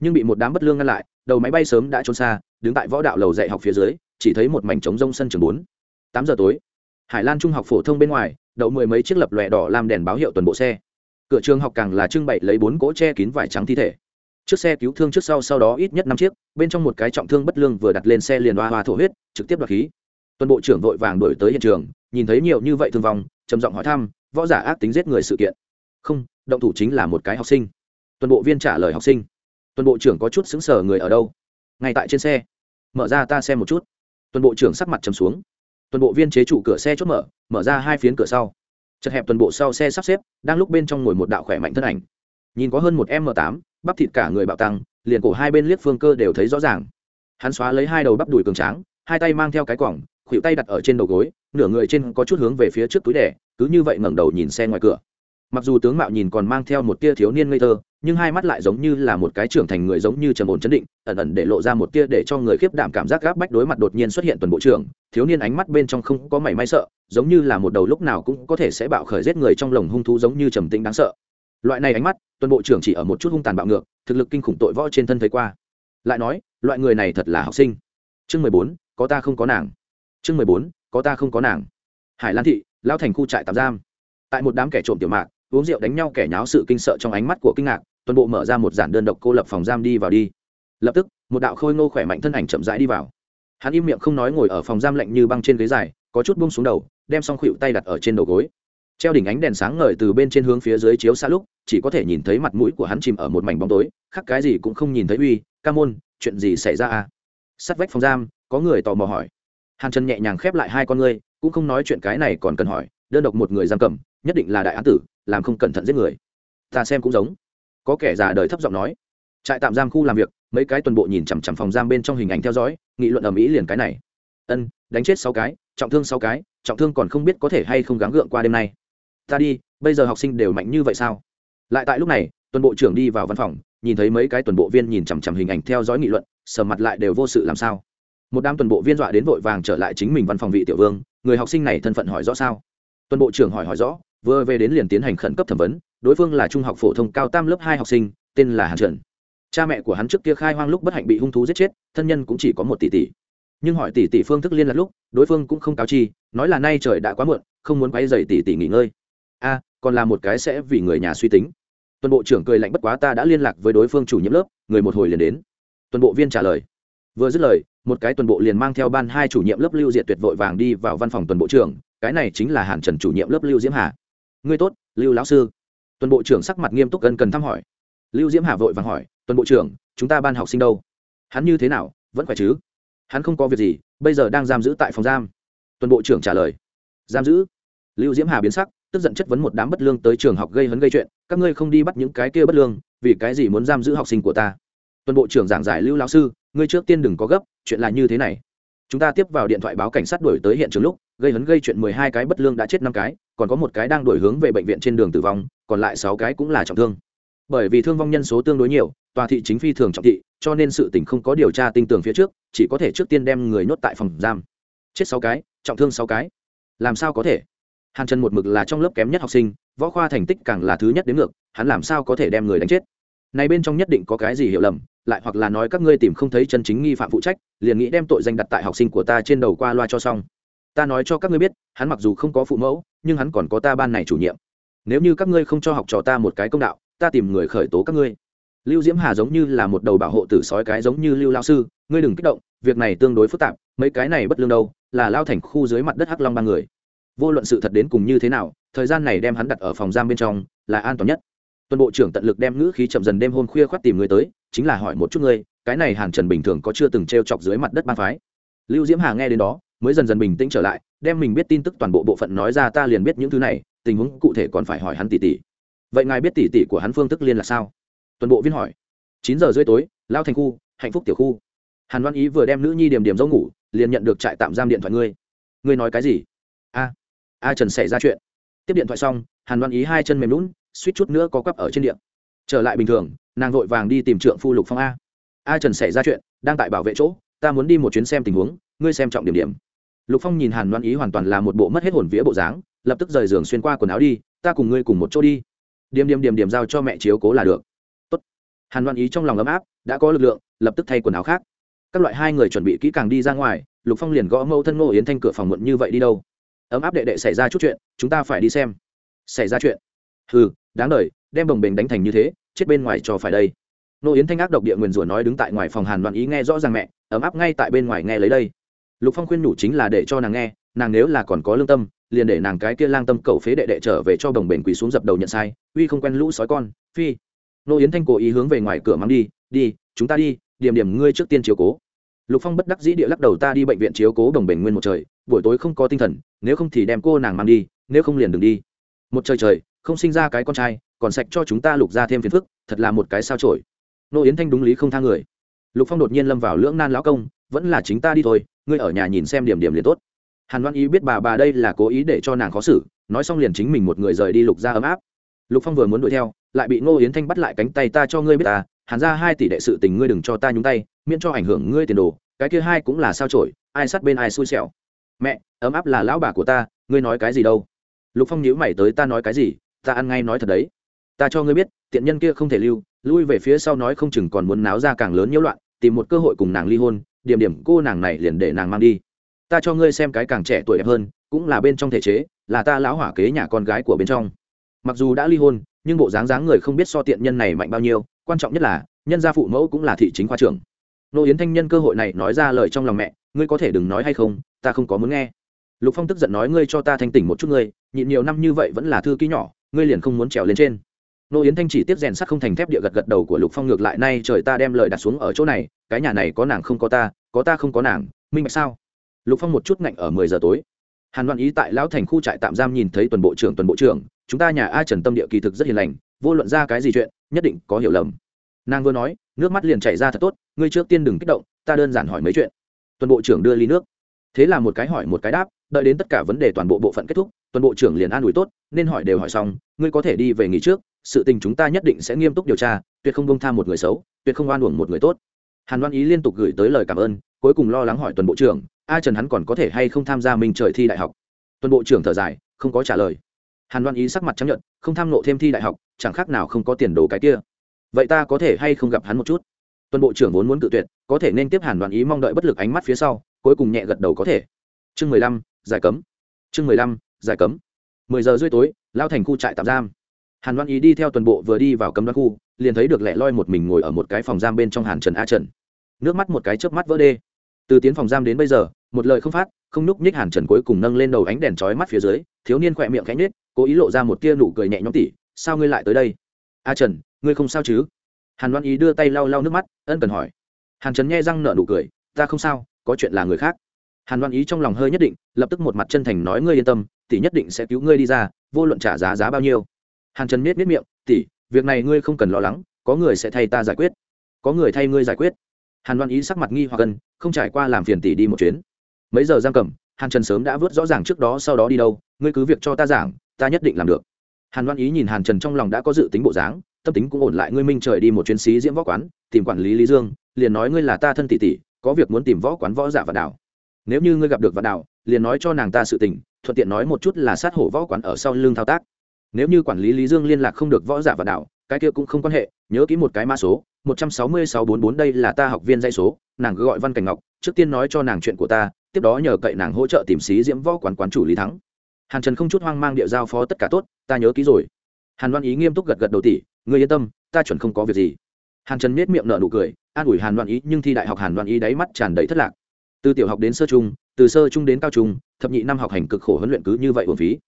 Nhưng bị một đám bất lương ngăn lại, đầu máy bay sớm đã trốn xa, đứng tại võ đạo lầu dạy học phía dưới, chỉ thấy một mảnh trống rông sân trường bốn. Tám giờ tối, hải lan trung học phổ thông bên ngoài, đậu mười mấy chiếc lập lòe đỏ làm đèn báo hiệu toàn bộ xe. Cửa trường học càng là trưng bày lấy bốn cỗ che kín vải trắng thi thể chiếc xe cứu thương trước sau sau đó ít nhất năm chiếc, bên trong một cái trọng thương bất lương vừa đặt lên xe liền hoa hoa thổ huyết, trực tiếp đoạt khí. Tuần bộ trưởng vội vàng đổi tới hiện trường, nhìn thấy nhiều như vậy thương vong, trầm giọng hỏi thăm, võ giả ác tính giết người sự kiện? Không, động thủ chính là một cái học sinh. Tuần bộ viên trả lời học sinh. Tuần bộ trưởng có chút xứng sở người ở đâu? Ngay tại trên xe. Mở ra ta xem một chút. Tuần bộ trưởng sắc mặt trầm xuống. Tuần bộ viên chế trụ cửa xe chốt mở mở ra hai phiến cửa sau. Chật hẹp tuần bộ sau xe sắp xếp, đang lúc bên trong ngồi một đạo khỏe mạnh thân ảnh. Nhìn có hơn một m tám bắp thịt cả người bạo tăng, liền cổ hai bên liếc phương cơ đều thấy rõ ràng. Hắn xóa lấy hai đầu bắp đùi cường tráng, hai tay mang theo cái quỏng khuỷu tay đặt ở trên đầu gối, nửa người trên có chút hướng về phía trước túi đẻ cứ như vậy ngẩng đầu nhìn xe ngoài cửa. Mặc dù tướng mạo nhìn còn mang theo một tia thiếu niên ngây thơ, nhưng hai mắt lại giống như là một cái trưởng thành người giống như trầm ổn chấn định, ẩn ẩn để lộ ra một tia để cho người khiếp đảm cảm giác gáp bách đối mặt đột nhiên xuất hiện tuần bộ trưởng, thiếu niên ánh mắt bên trong không có mảy may sợ, giống như là một đầu lúc nào cũng có thể sẽ bạo khởi giết người trong lồng hung thú giống như trầm tĩnh đáng sợ. Loại này ánh mắt tuần bộ trưởng chỉ ở một chút hung tàn bạo ngược, thực lực kinh khủng tội võ trên thân thấy qua. Lại nói, loại người này thật là học sinh. Chương mười bốn, có ta không có nàng. Chương mười bốn, có ta không có nàng. Hải lan thị lao thành khu trại tạm giam. Tại một đám kẻ trộm tiểu mạc, uống rượu đánh nhau kẻ nháo sự kinh sợ trong ánh mắt của kinh ngạc toàn bộ mở ra một giản đơn độc cô lập phòng giam đi vào đi. Lập tức, một đạo khôi ngô khỏe mạnh thân ảnh chậm rãi đi vào. Hắn im miệng không nói ngồi ở phòng giam lạnh như băng trên ghế dài, có chút buông xuống đầu, đem xong khuỵu tay đặt ở trên đầu gối. Treo đỉnh ánh đèn sáng ngời từ bên trên hướng phía dưới chiếu xa lúc chỉ có thể nhìn thấy mặt mũi của hắn chìm ở một mảnh bóng tối, khác cái gì cũng không nhìn thấy uy, ca môn, chuyện gì xảy ra à sắt vách phòng giam, có người tò mò hỏi. Hàn trần nhẹ nhàng khép lại hai con ngươi, cũng không nói chuyện cái này còn cần hỏi, đơn độc một người giam cầm, nhất định là đại án tử, làm không cẩn thận giết người. Ta xem cũng giống. Có kẻ già đời thấp giọng nói. Trại tạm giam khu làm việc, mấy cái tuần bộ nhìn chằm chằm phòng giam bên trong hình ảnh theo dõi, nghị luận ở mỹ liền cái này. Ân, đánh chết sáu cái, trọng thương sáu cái, trọng thương còn không biết có thể hay không gắng gượng qua đêm nay. Ta đi, bây giờ học sinh đều mạnh như vậy sao? Lại tại lúc này, tuần bộ trưởng đi vào văn phòng, nhìn thấy mấy cái tuần bộ viên nhìn chằm chằm hình ảnh theo dõi nghị luận, sờ mặt lại đều vô sự làm sao? Một đám tuần bộ viên dọa đến vội vàng trở lại chính mình văn phòng vị tiểu vương, người học sinh này thân phận hỏi rõ sao? Tuần bộ trưởng hỏi hỏi rõ, vừa về đến liền tiến hành khẩn cấp thẩm vấn, đối phương là trung học phổ thông cao tam lớp hai học sinh, tên là hàn trần. Cha mẹ của hắn trước kia khai hoang lúc bất hạnh bị hung thú giết chết, thân nhân cũng chỉ có một tỷ tỷ. Nhưng hỏi tỷ tỷ phương thức liên lạc lúc, đối phương cũng không cáo chi, nói là nay trời đã quá muộn, không muốn quay dày tỷ tỷ nghỉ ngơi. A, còn là một cái sẽ vì người nhà suy tính tuần bộ trưởng cười lạnh bất quá ta đã liên lạc với đối phương chủ nhiệm lớp, người một hồi liền đến. Tuần bộ viên trả lời. Vừa dứt lời, một cái tuần bộ liền mang theo ban hai chủ nhiệm lớp lưu diệt tuyệt vội vàng đi vào văn phòng tuần bộ trưởng, cái này chính là hàn trần chủ nhiệm lớp lưu diễm hà. Ngươi tốt, lưu lão sư. Tuần bộ trưởng sắc mặt nghiêm túc gần cần thăm hỏi. Lưu diễm hà vội vàng hỏi, tuần bộ trưởng, chúng ta ban học sinh đâu? Hắn như thế nào? Vẫn khỏe chứ? Hắn không có việc gì, bây giờ đang giam giữ tại phòng giam. Tuần bộ trưởng trả lời. Giam giữ? Lưu diễm hà biến sắc, tức giận chất vấn một đám bất lương tới trường học gây hấn gây chuyện các ngươi không đi bắt những cái kia bất lương, vì cái gì muốn giam giữ học sinh của ta? Tuần bộ trưởng giảng giải lưu lão sư, ngươi trước tiên đừng có gấp, chuyện là như thế này. Chúng ta tiếp vào điện thoại báo cảnh sát đuổi tới hiện trường lúc, gây hấn gây chuyện mười hai cái bất lương đã chết năm cái, còn có một cái đang đổi hướng về bệnh viện trên đường tử vong, còn lại sáu cái cũng là trọng thương. Bởi vì thương vong nhân số tương đối nhiều, tòa thị chính phi thường trọng thị, cho nên sự tình không có điều tra tinh tường phía trước, chỉ có thể trước tiên đem người nhốt tại phòng giam. Chết sáu cái, trọng thương sáu cái. Làm sao có thể? Hàn trần một mực là trong lớp kém nhất học sinh võ khoa thành tích càng là thứ nhất đến ngược, hắn làm sao có thể đem người đánh chết? Này bên trong nhất định có cái gì hiểu lầm, lại hoặc là nói các ngươi tìm không thấy chân chính nghi phạm phụ trách, liền nghĩ đem tội danh đặt tại học sinh của ta trên đầu qua loa cho xong. Ta nói cho các ngươi biết, hắn mặc dù không có phụ mẫu, nhưng hắn còn có ta ban này chủ nhiệm. Nếu như các ngươi không cho học trò ta một cái công đạo, ta tìm người khởi tố các ngươi. Lưu diễm hà giống như là một đầu bảo hộ tử sói cái giống như lưu lao sư, ngươi đừng kích động, việc này tương đối phức tạp, mấy cái này bất lương đâu, là lao thành khu dưới mặt đất hắc long ba người vô luận sự thật đến cùng như thế nào, thời gian này đem hắn đặt ở phòng giam bên trong, là an toàn nhất. Tuần bộ trưởng tận lực đem ngữ khí chậm dần đêm hôm khuya khoát tìm người tới, chính là hỏi một chút ngươi, cái này hàn trần bình thường có chưa từng t r e o chọc dưới mặt đất ban phái? Lưu diễm hà nghe đến đó, mới dần dần bình tĩnh trở lại, đem mình biết tin tức toàn bộ bộ phận nói ra ta liền biết những thứ này, tình huống cụ thể còn phải hỏi hắn tỷ tỷ. Vậy ngài biết tỷ tỷ của hắn phương thức liên là sao? Tuần bộ viên hỏi. Chín giờ rưỡi tối, lao thành khu, hạnh phúc tiểu khu. Hàn văn ý vừa đem nữ nhi điểm điểm dấu ngủ, liền nhận được trại tạm giam điện thoại ngươi. Ngươi nói cái gì? A a trần xảy ra chuyện. Tiếp điện thoại xong, hàn Loan ý hai chân mềm lún, suýt chút nữa có quắp ở trên điện. Trở lại bình thường, nàng vội vàng đi tìm trượng phu lục phong a. A trần xảy ra chuyện, đang tại bảo vệ chỗ, ta muốn đi một chuyến xem tình huống, ngươi xem trọng điểm điểm. Lục phong nhìn hàn loan ý hoàn toàn là một bộ mất hết hồn vía bộ dáng, lập tức rời giường xuyên qua quần áo đi, ta cùng ngươi cùng một chỗ đi. Điểm điểm điểm điểm giao cho mẹ chiếu cố là được. Tốt. hàn loan ý trong lòng ấm áp, đã có lực lượng, lập tức thay quần áo khác. Các loại hai người chuẩn bị kỹ càng đi ra ngoài, lục phong liền gõ mâu thân ngô yến thanh cửa phòng muộn như vậy đi đâu ấm áp đệ đệ xảy ra chút chuyện chúng ta phải đi xem. Xảy ra chuyện? Hừ, đáng đời đem bồng bềnh đánh thành như thế chết bên ngoài cho phải đây. Nô yến thanh ác độc địa nguyền rủa nói đứng tại ngoài phòng hàn đoàn ý nghe rõ ràng mẹ ấm áp ngay tại bên ngoài nghe lấy đây. Lục phong khuyên nhủ chính là để cho nàng nghe nàng nếu là còn có lương tâm liền để nàng cái kia lang tâm cầu phế đệ đệ trở về cho bồng bềnh quỳ xuống dập đầu nhận sai uy không quen lũ sói con phi. Nô yến thanh cố ý hướng về ngoài cửa mắng đi đi chúng ta đi điểm điểm ngươi trước tiên chiếu cố lục phong bất đắc dĩ địa lắc đầu, ta đi bệnh viện chiếu cố đồng bình nguyên một trời, buổi tối không có tinh thần, nếu không thì đem cô nàng mang đi, nếu không liền đừng đi. Một trời trời, không sinh ra cái con trai, còn sạch cho chúng ta lục ra thêm phiền phức, thật là một cái sao trổi nô yến thanh đúng lý không tha người. Lục phong đột nhiên lâm vào lưỡng nan lão công, vẫn là chính ta đi thôi, ngươi ở nhà nhìn xem điểm điểm liền tốt. Hàn văn ý biết bà bà đây là cố ý để cho nàng khó xử, nói xong liền chính mình một người rời đi lục ra ấm áp. Lục phong vừa muốn đuổi theo, lại bị ngô yến thanh bắt lại cánh tay, ta cho ngươi biết ta hàn ra hai tỷ đệ sự tình ngươi đừng cho ta nhúng tay, miễn cho ảnh hưởng ngươi tiền đồ, cái kia hai cũng là sao trổi ai sát bên ai xui xẻo. Mẹ, ấm áp là lão bà của ta, ngươi nói cái gì đâu? Lục phong nhíu mày tới ta nói cái gì, ta ăn ngay nói thật đấy. Ta cho ngươi biết, tiện nhân kia không thể lưu, lui về phía sau nói không chừng còn muốn náo ra càng lớn nhiễu loạn, tìm một cơ hội cùng nàng ly hôn, điểm điểm cô nàng này liền để nàng mang đi. Ta cho ngươi xem cái càng trẻ tuổi đẹp hơn, cũng là bên trong thể chế, là ta lão hỏa kế nhà con gái của bên trong. Mặc dù đã ly hôn, nhưng bộ dáng dáng người không biết so tiện nhân này mạnh bao nhiêu quan trọng nhất là, nhân gia phụ mẫu cũng là thị chính khoa trưởng. Nô yến thanh nhân cơ hội này nói ra lời trong lòng mẹ, ngươi có thể đừng nói hay không, ta không có muốn nghe. Lục phong tức giận nói, ngươi cho ta thanh tỉnh một chút ngươi, nhịn nhiều năm như vậy vẫn là thư ký nhỏ, ngươi liền không muốn trèo lên trên. Nô yến thanh chỉ tiếp rèn sắt không thành thép địa gật gật đầu của lục phong ngược lại, nay trời ta đem lời đặt xuống ở chỗ này, cái nhà này có nàng không có ta có ta không có nàng, minh bạch sao? Lục phong một chút ngạnh ở mười giờ tối. Hàn đoan ý tại lão thành khu trại tạm giam nhìn thấy tuần bộ trưởng, tuần bộ trưởng, chúng ta nhà a trần tâm địa kỳ thực rất hiền lành, vô luận ra cái gì chuyện nhất định có hiểu lầm. Nàng vừa nói, nước mắt liền chảy ra thật tốt, ngươi trước tiên đừng kích động, ta đơn giản hỏi mấy chuyện. Tuần bộ trưởng đưa ly nước. Thế là một cái hỏi một cái đáp, đợi đến tất cả vấn đề toàn bộ bộ phận kết thúc, tuần bộ trưởng liền an ủi tốt, nên hỏi đều hỏi xong, ngươi có thể đi về nghỉ trước, sự tình chúng ta nhất định sẽ nghiêm túc điều tra, tuyệt không bông tham một người xấu, tuyệt không oan uổng một người tốt. Hàn đoan ý liên tục gửi tới lời cảm ơn, cuối cùng lo lắng hỏi tuần bộ trưởng, a trần hắn còn có thể hay không tham gia mình trời thi đại học? Tuần bộ trưởng thở dài, không có trả lời. Hàn đoan ý sắc mặt chấp nhận, không tham nộ thêm thi đại học chẳng khác nào không có tiền đồ cái kia. Vậy ta có thể hay không gặp hắn một chút? Tuần bộ trưởng vốn muốn cự tuyệt, có thể nên tiếp hàn đoàn ý mong đợi bất lực ánh mắt phía sau, cuối cùng nhẹ gật đầu có thể. Chương mười lăm, giải cấm. Chương mười lăm, giải cấm. mười giờ rưỡi tối, lao thành khu trại tạm giam. Hàn đoan ý đi theo tuần bộ vừa đi vào cấm đoan khu, liền thấy được lẻ loi một mình ngồi ở một cái phòng giam bên trong hàn trần a trần. Nước mắt một cái chớp mắt vỡ đê. Từ tiến phòng giam đến bây giờ, một lời không phát, không nhúc nhích hàn trần cuối cùng nâng lên đầu ánh đèn trói mắt phía dưới, thiếu niên khỏe miệng cánh nết cố ý lộ ra một tia nụ cười nhẹ nhõm tỉ sao ngươi lại tới đây? A trần ngươi không sao chứ? Hàn loan ý đưa tay lau lau nước mắt ân cần hỏi. Hàn trần nghe răng nở nụ cười ta không sao có chuyện là người khác. Hàn loan ý trong lòng hơi nhất định lập tức một mặt chân thành nói ngươi yên tâm tỷ nhất định sẽ cứu ngươi đi ra vô luận trả giá giá bao nhiêu. Hàn trần miết miết miệng tỷ việc này ngươi không cần lo lắng có người sẽ thay ta giải quyết. Có người thay ngươi giải quyết. Hàn loan ý sắc mặt nghi hoặc gần, không trải qua làm phiền tỷ đi một chuyến. Mấy giờ giam cầm hàn trần sớm đã vớt rõ ràng trước đó sau đó đi đâu ngươi cứ việc cho ta giảng ta nhất định làm được hàn Loan ý nhìn hàn trần trong lòng đã có dự tính bộ dáng, tâm tính cũng ổn lại, ngươi minh trời đi một chuyến sĩ diễm võ quán, tìm quản lý lý dương, liền nói ngươi là ta thân tỷ tỷ, có việc muốn tìm võ quán võ giả và đảo. Nếu như ngươi gặp được vạn đảo, liền nói cho nàng ta sự tình, thuận tiện nói một chút là sát hổ võ quán ở sau lưng thao tác. Nếu như quản lý lý dương liên lạc không được võ giả vạn đảo, cái kia cũng không quan hệ, nhớ kỹ một cái mã số, một trăm sáu mươi sáu bốn bốn đây là ta học viên dây số, nàng gọi văn cảnh ngọc, trước tiên nói cho nàng chuyện của ta, tiếp đó nhờ cậy nàng hỗ trợ tìm xí diễm võ quán quán chủ lý thắng hàn trần không chút hoang mang địa giao phó tất cả tốt, ta nhớ kỹ rồi. Hàn đoan ý nghiêm túc gật gật đầu tỷ người yên tâm, ta chuẩn không có việc gì. Hàn trần miết miệng nở nụ cười, an ủi hàn đoan ý, nhưng thi đại học hàn đoan ý đáy mắt tràn đầy thất lạc. Từ tiểu học đến sơ trung, từ sơ trung đến cao trung, thập nhị năm học hành cực khổ huấn luyện cứ như vậy uổng phí.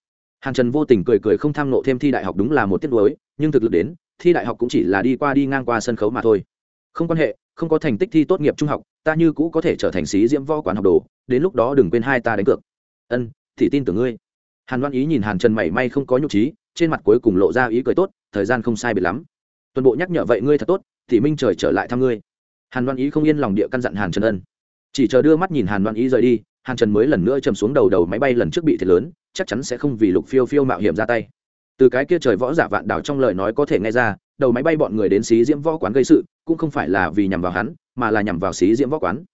Hàn trần vô tình cười cười không tham nộ thêm thi đại học đúng là một tiết đối nhưng thực lực đến, thi đại học cũng chỉ là đi qua đi ngang qua sân khấu mà thôi. Không quan hệ, không có thành tích thi tốt nghiệp trung học, ta như cũ có thể trở thành sĩ diễm võ quán học đồ, đến lúc đó đừng quên hai ta đánh cược. Ân, thì tin tưởng ngươi hàn đoan ý nhìn hàn trần mảy may không có nhục trí, trên mặt cuối cùng lộ ra ý cười tốt, thời gian không sai biệt lắm. Tuần bộ nhắc nhở vậy ngươi thật tốt, thì minh trời trở lại thăm ngươi. Hàn đoan ý không yên lòng địa căn dặn hàn trần ân. Chỉ chờ đưa mắt nhìn hàn đoan ý rời đi, hàn trần mới lần nữa chầm xuống đầu đầu máy bay lần trước bị thiệt lớn, chắc chắn sẽ không vì lục phiêu phiêu mạo hiểm ra tay. Từ cái kia trời võ giả vạn đảo trong lời nói có thể nghe ra, đầu máy bay bọn người đến xí diễm võ quán gây sự, cũng không phải là vì nhằm vào hắn, mà là nhằm vào xí diễm võ quán.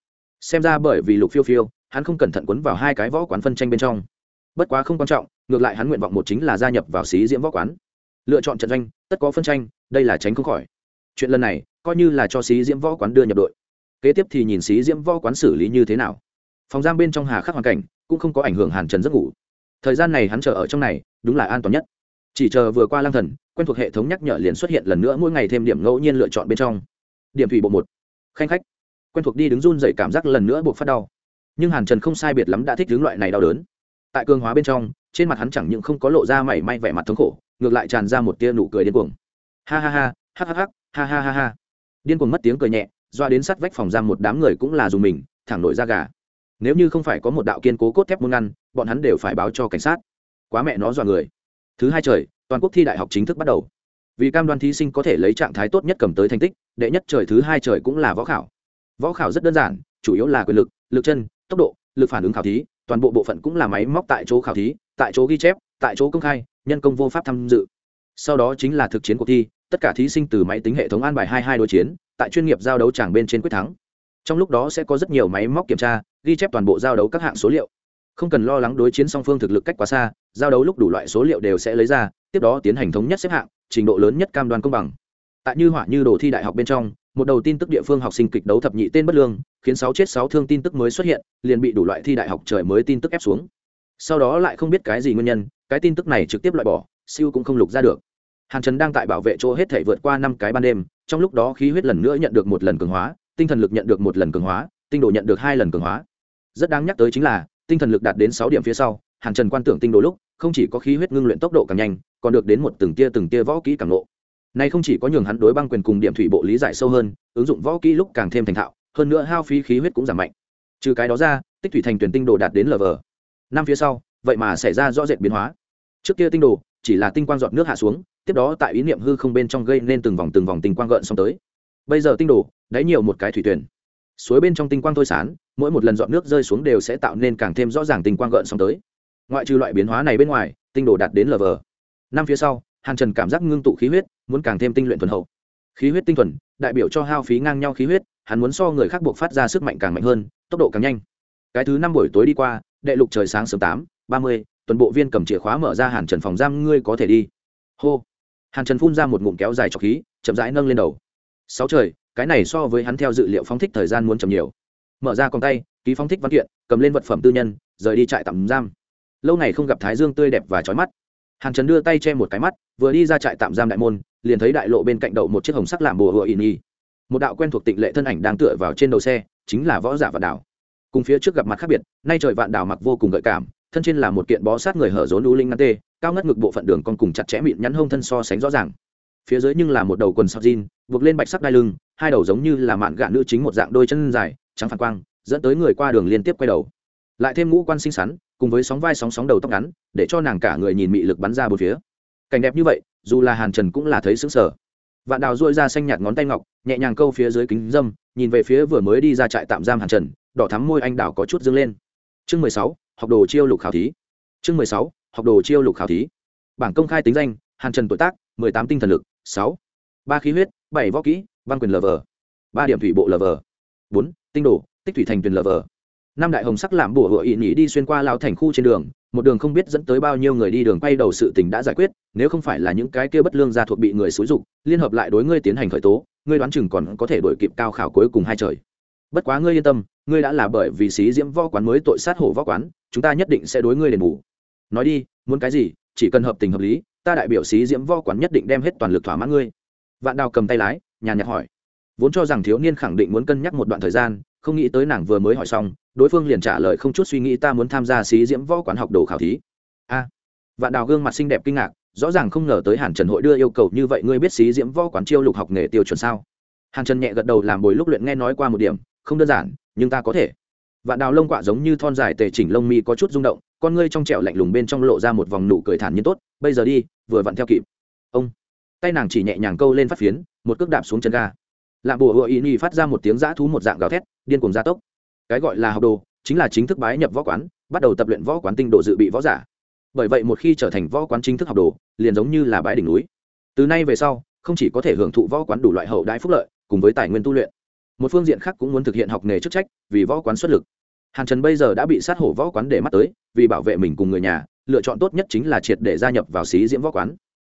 Xem ra bởi vì lục phiêu phiêu, hắn không cẩn thận quấn vào hai cái võ quán phân tranh bên trong bất quá không quan trọng, ngược lại hắn nguyện vọng một chính là gia nhập vào xí diễm võ quán. Lựa chọn trận doanh, tất có phân tranh, đây là tránh không khỏi. Chuyện lần này, coi như là cho xí diễm võ quán đưa nhập đội. Kế tiếp thì nhìn xí diễm võ quán xử lý như thế nào. Phòng giam bên trong hà khắc hoàn cảnh, cũng không có ảnh hưởng hàn trần giấc ngủ. Thời gian này hắn chờ ở trong này, đúng là an toàn nhất. Chỉ chờ vừa qua lang thần, quen thuộc hệ thống nhắc nhở liền xuất hiện lần nữa mỗi ngày thêm điểm ngẫu nhiên lựa chọn bên trong. Điểm thủy bộ một. Khanh khách. Quen thuộc đi đứng run dậy cảm giác lần nữa buộc phát đau. Nhưng hàn trần không sai biệt lắm đã thích hướng loại này đau đớn tại cường hóa bên trong, trên mặt hắn chẳng những không có lộ ra mảy may vẻ mặt thống khổ, ngược lại tràn ra một tia nụ cười điên cuồng. Ha ha ha ha ha ha ha ha ha ha. Điên cuồng mất tiếng cười nhẹ, doa đến sát vách phòng giam một đám người cũng là dùng mình, thẳng nổi ra gà. Nếu như không phải có một đạo kiên cố cốt thép muốn ngăn, bọn hắn đều phải báo cho cảnh sát. Quá mẹ nó dọa người. Thứ hai trời, toàn quốc thi đại học chính thức bắt đầu. Vì cam đoan thí sinh có thể lấy trạng thái tốt nhất cầm tới thành tích, đệ nhất trời thứ hai trời cũng là võ khảo. Võ khảo rất đơn giản, chủ yếu là quyền lực lực chân, tốc độ, lực phản ứng khảo thí toàn bộ bộ phận cũng là máy móc tại chỗ khảo thí, tại chỗ ghi chép, tại chỗ công khai, nhân công vô pháp tham dự. Sau đó chính là thực chiến cuộc thi, tất cả thí sinh từ máy tính hệ thống an bài hai hai đối chiến, tại chuyên nghiệp giao đấu tràng bên trên quyết thắng. Trong lúc đó sẽ có rất nhiều máy móc kiểm tra, ghi chép toàn bộ giao đấu các hạng số liệu. Không cần lo lắng đối chiến song phương thực lực cách quá xa, giao đấu lúc đủ loại số liệu đều sẽ lấy ra, tiếp đó tiến hành thống nhất xếp hạng, trình độ lớn nhất cam đoan công bằng. Tại như họa như đồ thi đại học bên trong một đầu tin tức địa phương học sinh kịch đấu thập nhị tên bất lương, khiến sáu chết sáu thương tin tức mới xuất hiện, liền bị đủ loại thi đại học trời mới tin tức ép xuống. Sau đó lại không biết cái gì nguyên nhân, cái tin tức này trực tiếp loại bỏ, siêu cũng không lục ra được. Hàn trần đang tại bảo vệ chỗ hết thể vượt qua năm cái ban đêm, trong lúc đó khí huyết lần nữa nhận được một lần cường hóa, tinh thần lực nhận được một lần cường hóa, tinh độ nhận được hai lần cường hóa. Rất đáng nhắc tới chính là, tinh thần lực đạt đến sáu điểm phía sau, hàn trần quan tưởng tinh độ lúc, không chỉ có khí huyết ngưng luyện tốc độ càng nhanh, còn được đến một từng tia từng tia võ kỹ càng lộ này không chỉ có nhường hắn đối băng quyền cùng điểm thủy bộ lý giải sâu hơn, ứng dụng võ kỹ lúc càng thêm thành thạo, hơn nữa hao phí khí huyết cũng giảm mạnh. Trừ cái đó ra, tích thủy thành tuyển tinh đồ đạt đến lv năm phía sau, vậy mà xảy ra rõ rệt biến hóa. Trước kia tinh đồ, chỉ là tinh quang giọt nước hạ xuống, tiếp đó tại ý niệm hư không bên trong gây nên từng vòng từng vòng tinh quang gợn xong tới. Bây giờ tinh đồ, đáy nhiều một cái thủy tuyển. Suối bên trong tinh quang thôi sán, mỗi một lần dọn nước rơi xuống đều sẽ tạo nên càng thêm rõ ràng tinh quang gợn xong tới. Ngoại trừ loại biến hóa này bên ngoài, tinh đồ đạt đến lv năm phía sau, hàn trần cảm giác ngưng tụ khí huyết muốn càng thêm tinh luyện thuần hậu. Khí huyết tinh thuần, đại biểu cho hao phí ngang nhau khí huyết, hắn muốn so người khác buộc phát ra sức mạnh càng mạnh hơn, tốc độ càng nhanh. Cái thứ năm buổi tối đi qua, đệ lục trời sáng sớm tám, ba mươi, tuần bộ viên cầm chìa khóa mở ra hàn trần phòng giam, ngươi có thể đi. Hô. Hàn trần phun ra một ngụm kéo dài trọc khí, chậm rãi nâng lên đầu. Sáu trời, cái này so với hắn theo dự liệu phóng thích thời gian muốn chậm nhiều. Mở ra con tay, ký phóng thích văn kiện, cầm lên vật phẩm tư nhân, rời đi trại tạm giam. Lâu ngày không gặp thái dương tươi đẹp và trói mắt hàn trần đưa tay che một cái mắt, vừa đi ra trại tạm giam đại môn, liền thấy đại lộ bên cạnh đậu một chiếc hồng sắc làm bùa hựa ỉ nhi một đạo quen thuộc tịnh lệ thân ảnh đang tựa vào trên đầu xe, chính là võ giả vạn đảo. Cùng phía trước gặp mặt khác biệt, nay trời vạn đảo mặc vô cùng gợi cảm, thân trên là một kiện bó sát người hở rốn đu linh ngắn tê, cao ngất ngực bộ phận đường con cùng chặt chẽ mịn nhắn hông thân so sánh rõ ràng. Phía dưới nhưng là một đầu quần sọc jean, buộc lên bạch sắc đai lưng, hai đầu giống như là mạn gạn nữ chính một dạng đôi chân dài, trắng phản quang, dẫn tới người qua đường liên tiếp quay đầu. Lại thêm ngũ quan xinh xắn cùng với sóng vai sóng sóng đầu tóc ngắn, để cho nàng cả người nhìn mị lực bắn ra bốn phía. Cảnh đẹp như vậy, dù là hàn trần cũng là thấy sững sờ. Vạn đào dội ra xanh nhạt ngón tay ngọc, nhẹ nhàng câu phía dưới kính dâm, nhìn về phía vừa mới đi ra trại tạm giam hàn trần, đỏ thắm môi anh đào có chút dâng lên. Chương mười sáu, học đồ chiêu lục khảo thí. Chương mười sáu, học đồ chiêu lục khảo thí. Bảng công khai tính danh, hàn trần tuổi tác, mười tám tinh thần lực, sáu. Ba khí huyết, bảy võ kỹ, văn quyền lờ vờ. Ba điểm thủy bộ lờ vờ. Bốn, tinh đồ, tích thủy thành tuyển vờ năm đại hồng sắc làm bùa hựa ỵ nhỉ đi xuyên qua lao thành khu trên đường, một đường không biết dẫn tới bao nhiêu người đi đường quay đầu sự tình đã giải quyết, nếu không phải là những cái kia bất lương gia thuộc bị người xúi dục, liên hợp lại đối ngươi tiến hành khởi tố, ngươi đoán chừng còn có thể đổi kịp cao khảo cuối cùng hai trời. Bất quá ngươi yên tâm, ngươi đã là bởi vì xí diễm võ quán mới tội sát hổ võ quán, chúng ta nhất định sẽ đối ngươi đền bù. Nói đi, muốn cái gì, chỉ cần hợp tình hợp lý, ta đại biểu xí diễm võ quán nhất định đem hết toàn lực thỏa mãn ngươi. Vạn đào cầm tay lái, nhàn nhạt hỏi. Vốn cho rằng thiếu niên khẳng định muốn cân nhắc một đoạn thời gian, không nghĩ tới nàng vừa mới hỏi xong đối phương liền trả lời không chút suy nghĩ ta muốn tham gia xí diễm võ quán học đồ khảo thí. A. Vạn đào gương mặt xinh đẹp kinh ngạc, rõ ràng không ngờ tới hàn trần hội đưa yêu cầu như vậy ngươi biết xí diễm võ quán chiêu lục học nghề tiêu chuẩn sao? Hàn trần nhẹ gật đầu làm bồi lúc luyện nghe nói qua một điểm, không đơn giản, nhưng ta có thể. Vạn đào lông quạ giống như thon dài tề chỉnh lông mi có chút rung động, con ngươi trong trẻo lạnh lùng bên trong lộ ra một vòng nụ cười thản nhiên tốt, bây giờ đi, vừa vặn theo kịp. Ông. Tay nàng chỉ nhẹ nhàng câu lên phát phiến, một cước đạp xuống chân ga. Lạ bùa hựa ý nhi phát ra một tiếng dã thú một dạng gào thét, điên cuồng gia tốc cái gọi là học đồ, chính là chính thức bái nhập võ quán, bắt đầu tập luyện võ quán tinh độ dự bị võ giả. Bởi vậy một khi trở thành võ quán chính thức học đồ, liền giống như là bãi đỉnh núi. Từ nay về sau, không chỉ có thể hưởng thụ võ quán đủ loại hậu đại phúc lợi, cùng với tài nguyên tu luyện, một phương diện khác cũng muốn thực hiện học nghề chức trách, vì võ quán xuất lực. Hàn trần bây giờ đã bị sát hổ võ quán để mắt tới, vì bảo vệ mình cùng người nhà, lựa chọn tốt nhất chính là triệt để gia nhập vào xí diễm võ quán.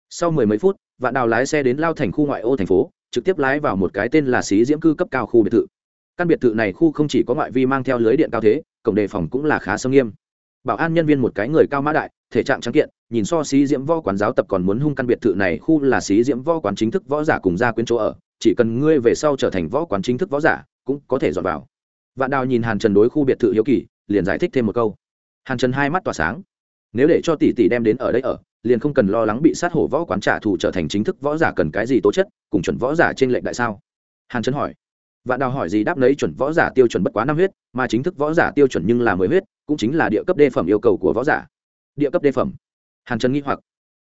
Sau mười mấy phút, vạn đào lái xe đến lao thành khu ngoại ô thành phố, trực tiếp lái vào một cái tên là xí diễm cư cấp cao khu biệt thự căn biệt thự này khu không chỉ có ngoại vi mang theo lưới điện cao thế, cổng đề phòng cũng là khá sâm nghiêm. Bảo an nhân viên một cái người cao mã đại, thể trạng trắng kiện, nhìn so xí diễm võ quán giáo tập còn muốn hung căn biệt thự này khu là xí diễm võ quán chính thức võ giả cùng gia quyến chỗ ở, chỉ cần ngươi về sau trở thành võ quán chính thức võ giả, cũng có thể dọn vào. Vạn đào nhìn hàn trần đối khu biệt thự hiếu kỳ, liền giải thích thêm một câu. Hàn trần hai mắt tỏa sáng. Nếu để cho tỷ tỷ đem đến ở đây ở, liền không cần lo lắng bị sát hổ võ quán trả thù trở thành chính thức võ giả cần cái gì tố chất, cùng chuẩn võ giả trên lệnh đại sao? Hàn trần hỏi vạn đào hỏi gì đáp lấy chuẩn võ giả tiêu chuẩn bất quá năm huyết, mà chính thức võ giả tiêu chuẩn nhưng là mười huyết, cũng chính là địa cấp đê phẩm yêu cầu của võ giả. Địa cấp đê phẩm. Hàn trần nghi hoặc.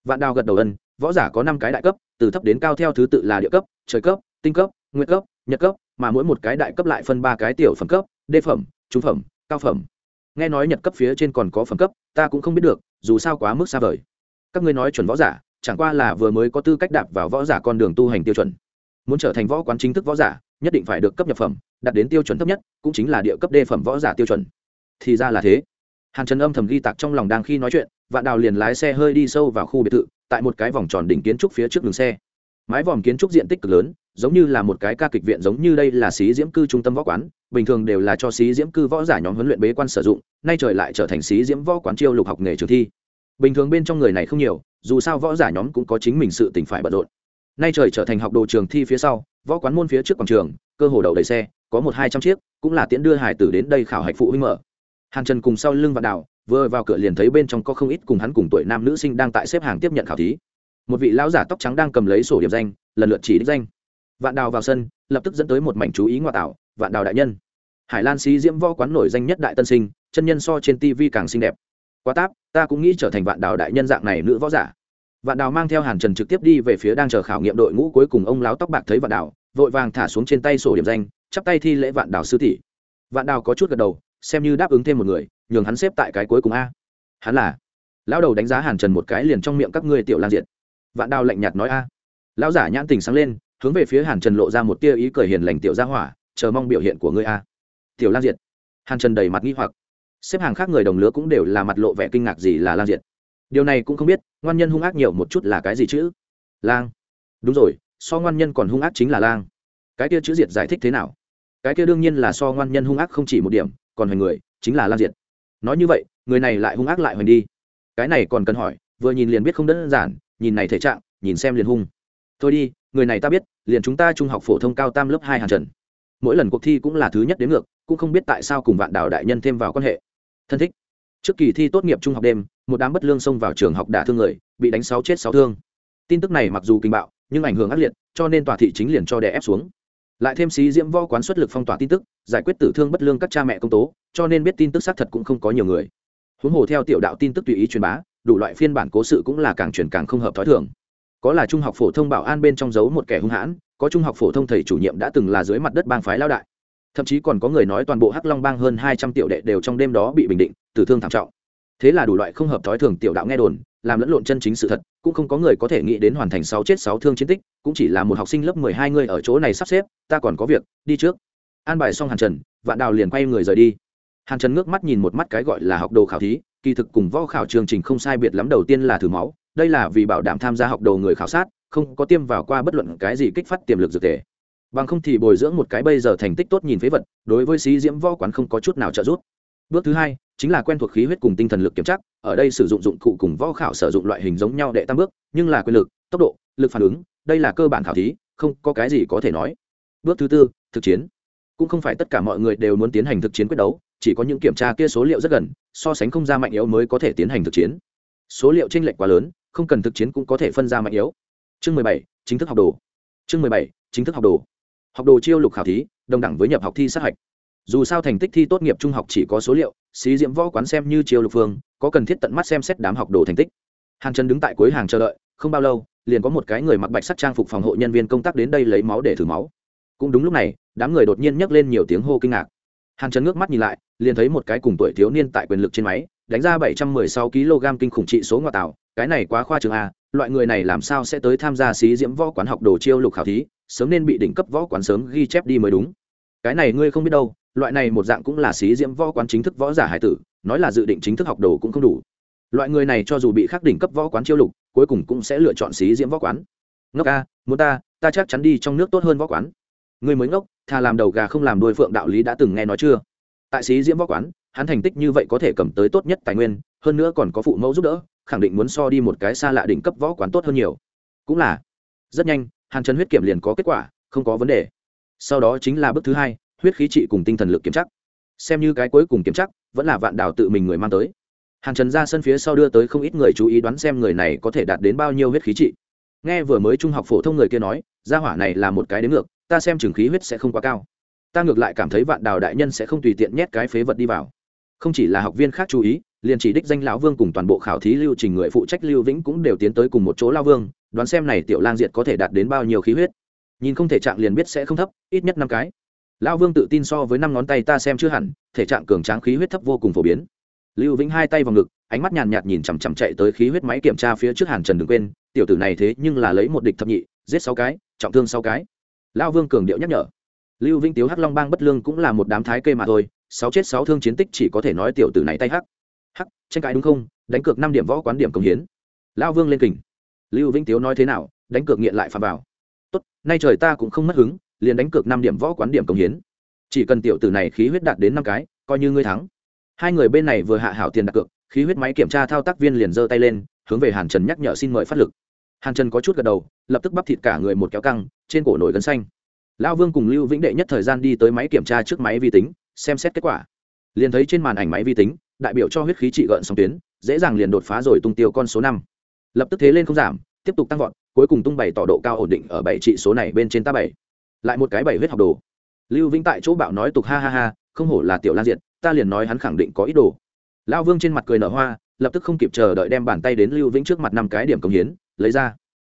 Vạn đào gật đầu ân, võ giả có năm cái đại cấp, từ thấp đến cao theo thứ tự là địa cấp, trời cấp, tinh cấp nguyên cấp, nhật cấp, mà mỗi một cái đại cấp lại phân ba cái tiểu phẩm cấp, đê phẩm, trung phẩm, cao phẩm. Nghe nói nhật cấp phía trên còn có phẩm cấp, ta cũng không biết được, dù sao quá mức xa vời. Các ngươi nói chuẩn võ giả, chẳng qua là vừa mới có tư cách đạp vào võ giả con đường tu hành tiêu chuẩn. Muốn trở thành võ quán chính thức võ giả nhất định phải được cấp nhập phẩm, đạt đến tiêu chuẩn thấp nhất, cũng chính là địa cấp đề phẩm võ giả tiêu chuẩn. Thì ra là thế. Hàn trần âm thầm ghi tạc trong lòng đang khi nói chuyện, vạn đào liền lái xe hơi đi sâu vào khu biệt thự, tại một cái vòng tròn đỉnh kiến trúc phía trước đường xe. Mái vòm kiến trúc diện tích cực lớn, giống như là một cái ca kịch viện, giống như đây là xí diễm cư trung tâm võ quán, bình thường đều là cho xí diễm cư võ giả nhóm huấn luyện bế quan sử dụng, nay trời lại trở thành xí diễm võ quán chiêu lục học nghề trường thi. Bình thường bên trong người này không nhiều, dù sao võ giả nhóm cũng có chính mình sự tỉnh phải bận rộn. Nay trời trở thành học đồ trường thi phía sau võ quán môn phía trước quảng trường, cơ hồ đầu đầy xe, có một hai trăm chiếc, cũng là tiễn đưa hải tử đến đây khảo hạch phụ huynh mở. Hàn trần cùng sau lưng vạn đảo vừa vào cửa liền thấy bên trong có không ít cùng hắn cùng tuổi nam nữ sinh đang tại xếp hàng tiếp nhận khảo thí. Một vị lão giả tóc trắng đang cầm lấy sổ điểm danh, lần lượt chỉ đích danh. Vạn đào vào sân, lập tức dẫn tới một mảnh chú ý ngoại tạo, vạn đào đại nhân. Hải lan sĩ diễm võ quán nổi danh nhất đại tân sinh, chân nhân so trên tv càng xinh đẹp. Quá táp, ta cũng nghĩ trở thành vạn đào đại nhân dạng này nữ võ giả vạn đào mang theo hàn trần trực tiếp đi về phía đang chờ khảo nghiệm đội ngũ cuối cùng ông láo tóc bạc thấy vạn đào, vội vàng thả xuống trên tay sổ điểm danh, chắp tay thi lễ vạn đào sư tỷ. Vạn đào có chút gật đầu, xem như đáp ứng thêm một người, nhường hắn xếp tại cái cuối cùng a. Hắn là? Lão đầu đánh giá hàn trần một cái liền trong miệng các ngươi tiểu lan diệt. Vạn đào lạnh nhạt nói a. Lão giả nhãn tình sáng lên, hướng về phía hàn trần lộ ra một tia ý cười hiền lành tiểu gia hỏa, chờ mong biểu hiện của ngươi a. Tiểu lan diệt. Hàn trần đầy mặt nghi hoặc. Xếp hàng khác người đồng lứa cũng đều là mặt lộ vẻ kinh ngạc gì là lan diệt điều này cũng không biết, ngoan nhân hung ác nhiều một chút là cái gì chứ? Lang. Đúng rồi, so ngoan nhân còn hung ác chính là lang. Cái kia chữ diệt giải thích thế nào? Cái kia đương nhiên là so ngoan nhân hung ác không chỉ một điểm, còn hoành người, chính là lang diệt. Nói như vậy, người này lại hung ác lại hoành đi. Cái này còn cần hỏi, vừa nhìn liền biết không đơn giản, nhìn này thể trạng, nhìn xem liền hung. Thôi đi, người này ta biết, liền chúng ta trung học phổ thông cao tam lớp hai hàng trần. Mỗi lần cuộc thi cũng là thứ nhất đến ngược, cũng không biết tại sao cùng vạn đảo đại nhân thêm vào quan hệ. Thân thích. Trước kỳ thi tốt nghiệp trung học đêm một đám bất lương xông vào trường học đả thương người, bị đánh sáu chết sáu thương. Tin tức này mặc dù kinh bạo, nhưng ảnh hưởng ác liệt, cho nên tòa thị chính liền cho đè ép xuống. Lại thêm xí diễm võ quán xuất lực phong tỏa tin tức, giải quyết tử thương bất lương các cha mẹ công tố, cho nên biết tin tức xác thật cũng không có nhiều người. Huống hồ theo tiểu đạo tin tức tùy ý truyền bá, đủ loại phiên bản cố sự cũng là càng truyền càng không hợp thói thường. Có là trung học phổ thông bảo an bên trong giấu một kẻ hung hãn, có trung học phổ thông thầy chủ nhiệm đã từng là dưới mặt đất bang phái lao đại. Thậm chí còn có người nói toàn bộ hắc long bang hơn hai trăm tiểu đệ đều trong đêm đó bị bình định, tử thương thảm trọng thế là đủ loại không hợp thói thường tiểu đạo nghe đồn, làm lẫn lộn chân chính sự thật, cũng không có người có thể nghĩ đến hoàn thành sáu chết sáu thương chiến tích, cũng chỉ là một học sinh lớp mười hai người ở chỗ này sắp xếp, ta còn có việc, đi trước. An bài xong hàn trần, vạn đào liền quay người rời đi. Hàn trần ngước mắt nhìn một mắt cái gọi là học đồ khảo thí, kỳ thực cùng võ khảo chương trình không sai biệt lắm đầu tiên là thử máu, đây là vì bảo đảm tham gia học đồ người khảo sát, không có tiêm vào qua bất luận cái gì kích phát tiềm lực dược thể. Bằng không thì bồi dưỡng một cái bây giờ thành tích tốt nhìn phế vật, đối với sĩ diễm võ quán không có chút nào trợ giúp. Bước thứ hai chính là quen thuộc khí huyết cùng tinh thần lực kiểm tra, ở đây sử dụng dụng cụ cùng võ khảo sử dụng loại hình giống nhau đệ tam bước, nhưng là quyền lực, tốc độ, lực phản ứng, đây là cơ bản khảo thí, không có cái gì có thể nói. Bước thứ tư, thực chiến. Cũng không phải tất cả mọi người đều muốn tiến hành thực chiến quyết đấu, chỉ có những kiểm tra kia số liệu rất gần, so sánh không ra mạnh yếu mới có thể tiến hành thực chiến. Số liệu tranh lệch quá lớn, không cần thực chiến cũng có thể phân ra mạnh yếu. Chương mười bảy, chính thức học đồ. Chương mười bảy, chính thức học đồ. Học đồ chiêu lục khảo thí, đồng đẳng với nhập học thi sát hạch dù sao thành tích thi tốt nghiệp trung học chỉ có số liệu, xí diễm võ quán xem như chiều lục phương, có cần thiết tận mắt xem xét đám học đồ thành tích. Hàn trần đứng tại cuối hàng chờ đợi, không bao lâu, liền có một cái người mặc bạch sắc trang phục phòng hộ nhân viên công tác đến đây lấy máu để thử máu. Cũng đúng lúc này, đám người đột nhiên nhấc lên nhiều tiếng hô kinh ngạc. Hàn trần ngước mắt nhìn lại, liền thấy một cái cùng tuổi thiếu niên tại quyền lực trên máy, đánh ra bảy trăm mười sáu kg kinh khủng trị số ngoại tạo, cái này quá khoa trường a, loại người này làm sao sẽ tới tham gia xí diễm võ quán học đồ chiêu lục khảo thí, sớm nên bị đỉnh cấp võ quán sớm ghi chép đi mới đúng. Cái này ngươi không biết đâu loại này một dạng cũng là xí diễm võ quán chính thức võ giả hải tử, nói là dự định chính thức học đồ cũng không đủ. Loại người này cho dù bị khắc đỉnh cấp võ quán chiêu lục, cuối cùng cũng sẽ lựa chọn xí diễm võ quán. Ngốc a, muốn ta ta chắc chắn đi trong nước tốt hơn võ quán. Người mới ngốc, thà làm đầu gà không làm đuôi phượng đạo lý đã từng nghe nói chưa? Tại xí diễm võ quán, hắn thành tích như vậy có thể cầm tới tốt nhất tài nguyên, hơn nữa còn có phụ mẫu giúp đỡ, khẳng định muốn so đi một cái xa lạ đỉnh cấp võ quán tốt hơn nhiều. Cũng là. Rất nhanh, hàn trần huyết kiểm liền có kết quả, không có vấn đề. Sau đó chính là bước thứ hai huyết khí trị cùng tinh thần lực kiểm chắc. Xem như cái cuối cùng kiểm chắc, vẫn là vạn đảo tự mình người mang tới. Hàn trần ra sân phía sau đưa tới không ít người chú ý đoán xem người này có thể đạt đến bao nhiêu huyết khí trị. Nghe vừa mới trung học phổ thông người kia nói, gia hỏa này là một cái đến ngược, ta xem trường khí huyết sẽ không quá cao. Ta ngược lại cảm thấy vạn đào đại nhân sẽ không tùy tiện nhét cái phế vật đi vào. Không chỉ là học viên khác chú ý, liền chỉ đích danh lão vương cùng toàn bộ khảo thí lưu trình người phụ trách lưu vĩnh cũng đều tiến tới cùng một chỗ lao vương, đoán xem này tiểu lang diệt có thể đạt đến bao nhiêu khí huyết. Nhìn không thể trạng liền biết sẽ không thấp, ít nhất năm cái lão vương tự tin so với năm ngón tay ta xem chưa hẳn, thể trạng cường tráng, khí huyết thấp vô cùng phổ biến. Lưu vĩnh hai tay vào ngực, ánh mắt nhàn nhạt nhìn chằm chằm chạy tới khí huyết máy kiểm tra phía trước hàn trần đừng quên, tiểu tử này thế nhưng là lấy một địch thập nhị, giết sáu cái, trọng thương sáu cái. Lão vương cường điệu nhắc nhở. Lưu vĩnh tiếu hắc long bang bất lương cũng là một đám thái kê mà thôi, sáu chết sáu thương chiến tích chỉ có thể nói tiểu tử này tay hắc. Hắc, tranh cãi đúng không? Đánh cược năm điểm võ quán điểm công hiến. Lão vương lên kình. Lưu vĩnh tiếu nói thế nào? Đánh cược nghiện lại phạm vào. Tốt, nay trời ta cũng không mất hứng liền đánh cược năm điểm võ quán điểm công hiến. Chỉ cần tiểu tử này khí huyết đạt đến năm cái, coi như ngươi thắng. Hai người bên này vừa hạ hảo tiền đặt cược, khí huyết máy kiểm tra thao tác viên liền giơ tay lên, hướng về hàn trần nhắc nhở xin mời phát lực. Hàn trần có chút gật đầu, lập tức bắp thịt cả người một kéo căng, trên cổ nổi gân xanh. Lão vương cùng lưu vĩnh đệ nhất thời gian đi tới máy kiểm tra trước máy vi tính, xem xét kết quả. Liền thấy trên màn ảnh máy vi tính, đại biểu cho huyết khí trị gợn sóng tuyến, dễ dàng liền đột phá rồi tung tiêu con số năm. Lập tức thế lên không giảm, tiếp tục tăng vọt, cuối cùng tung bảy tọa độ cao ổn định ở bảy trị số này bên trên ta bảy lại một cái bảy huyết học đồ. Lưu vĩnh tại chỗ bạo nói tục ha ha ha, không hổ là tiểu lan diệt, ta liền nói hắn khẳng định có ý đồ. Lão vương trên mặt cười nở hoa, lập tức không kịp chờ đợi đem bàn tay đến lưu vĩnh trước mặt năm cái điểm công hiến, lấy ra.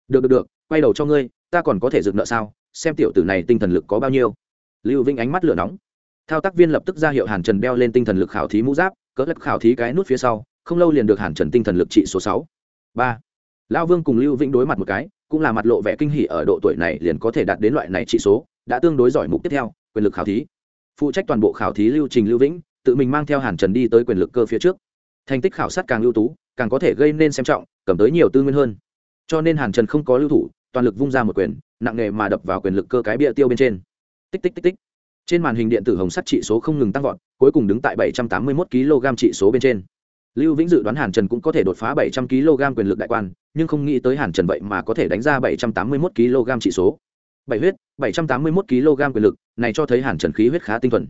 Được được được, quay đầu cho ngươi, ta còn có thể dựng nợ sao, xem tiểu tử này tinh thần lực có bao nhiêu. Lưu vĩnh ánh mắt lửa nóng. Thao tác viên lập tức ra hiệu hàn trần đeo lên tinh thần lực khảo thí mũ giáp, cỡ lật khảo thí cái nút phía sau, không lâu liền được hàn trần tinh thần lực trị số sáu. Ba. Lão vương cùng lưu vĩnh đối mặt một cái cũng là mặt lộ vẻ kinh hỉ ở độ tuổi này liền có thể đạt đến loại này trị số, đã tương đối giỏi mục tiếp theo, quyền lực khảo thí. Phụ trách toàn bộ khảo thí lưu trình, lưu vĩnh, tự mình mang theo hàn trần đi tới quyền lực cơ phía trước. Thành tích khảo sát càng ưu tú, càng có thể gây nên xem trọng, cầm tới nhiều tư nguyên hơn. Cho nên hàn trần không có lưu thủ, toàn lực vung ra một quyền, nặng nề mà đập vào quyền lực cơ cái bia tiêu bên trên. Tích tích tích tích. Trên màn hình điện tử hồng sắt trị số không ngừng tăng vọt, cuối cùng đứng tại 781 kg trị số bên trên lưu vĩnh dự đoán hàn trần cũng có thể đột phá 700 kg quyền lực đại quan, nhưng không nghĩ tới hàn trần vậy mà có thể đánh ra 781 kg trị số. Bảy huyết 781 kg quyền lực, này cho thấy hàn trần khí huyết khá tinh thuần.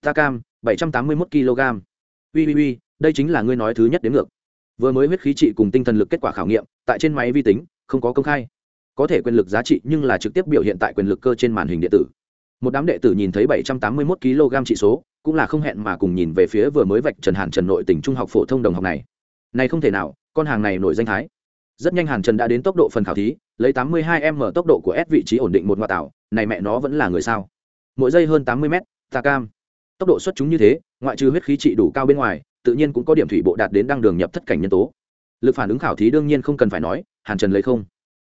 Ta cam 781 kg. Ui ui ui đây chính là ngươi nói thứ nhất đến ngược. Vừa mới huyết khí trị cùng tinh thần lực kết quả khảo nghiệm, tại trên máy vi tính, không có công khai. Có thể quyền lực giá trị nhưng là trực tiếp biểu hiện tại quyền lực cơ trên màn hình điện tử một đám đệ tử nhìn thấy 781 kg trị số, cũng là không hẹn mà cùng nhìn về phía vừa mới vạch trần hàn trần nội tỉnh trung học phổ thông đồng học này. Này không thể nào, con hàng này nổi danh thái. Rất nhanh hàn trần đã đến tốc độ phần khảo thí, lấy 82 m tốc độ của s vị trí ổn định một ngoại tảo này mẹ nó vẫn là người sao? Mỗi giây hơn 80 m ta cam. Tốc độ xuất chúng như thế, ngoại trừ huyết khí trị đủ cao bên ngoài, tự nhiên cũng có điểm thủy bộ đạt đến đăng đường nhập thất cảnh nhân tố. Lực phản ứng khảo thí đương nhiên không cần phải nói, hàn trần lấy không.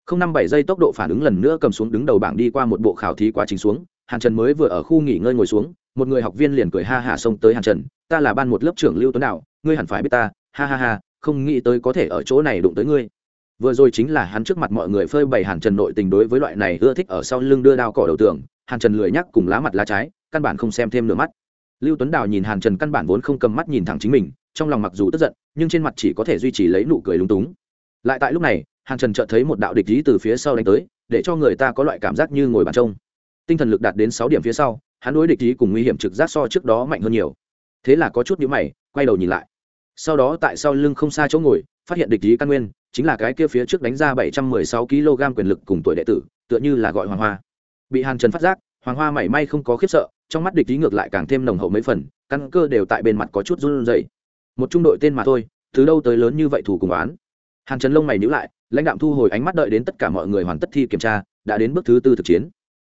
không năm bảy giây tốc độ phản ứng lần nữa cầm xuống đứng đầu bảng đi qua một bộ khảo thí quá trình xuống hàn trần mới vừa ở khu nghỉ ngơi ngồi xuống, một người học viên liền cười ha hả xông tới hàn trần, ta là ban một lớp trưởng lưu tuấn đạo, ngươi hẳn phải biết ta, ha ha ha, không nghĩ tới có thể ở chỗ này đụng tới ngươi. Vừa rồi chính là hắn trước mặt mọi người phơi bày hàn trần nội tình đối với loại này ưa thích ở sau lưng đưa đao cỏ đầu tường, hàn trần lười nhắc cùng lá mặt lá trái, căn bản không xem thêm nửa mắt. Lưu tuấn đào nhìn hàn trần căn bản vốn không cầm mắt nhìn thẳng chính mình, trong lòng mặc dù tức giận, nhưng trên mặt chỉ có thể duy trì lấy nụ cười lúng túng. Lại tại lúc này, hàn trần chợt thấy một đạo địch ý từ phía sau đánh tới, để cho người ta có loại cảm giác như ngồi bàn trông tinh thần lực đạt đến sáu điểm phía sau, hắn đối địch ý cùng nguy hiểm trực giác so trước đó mạnh hơn nhiều. Thế là có chút nhữ mày, quay đầu nhìn lại. Sau đó tại sau lưng không xa chỗ ngồi, phát hiện địch ý căn nguyên, chính là cái kia phía trước đánh ra bảy trăm mười sáu kg quyền lực cùng tuổi đệ tử, tựa như là gọi hoàng hoa. Bị hàn trần phát giác, hoàng hoa mảy may không có khiếp sợ, trong mắt địch ý ngược lại càng thêm nồng hậu mấy phần, căn cơ đều tại bên mặt có chút run rẩy. Một trung đội tên mà thôi, từ đâu tới lớn như vậy thủ cùng oán? Hàn trần lông mày nhữ lại, lãnh đạo thu hồi ánh mắt đợi đến tất cả mọi người hoàn tất thi kiểm tra, đã đến bước thứ tư thực chiến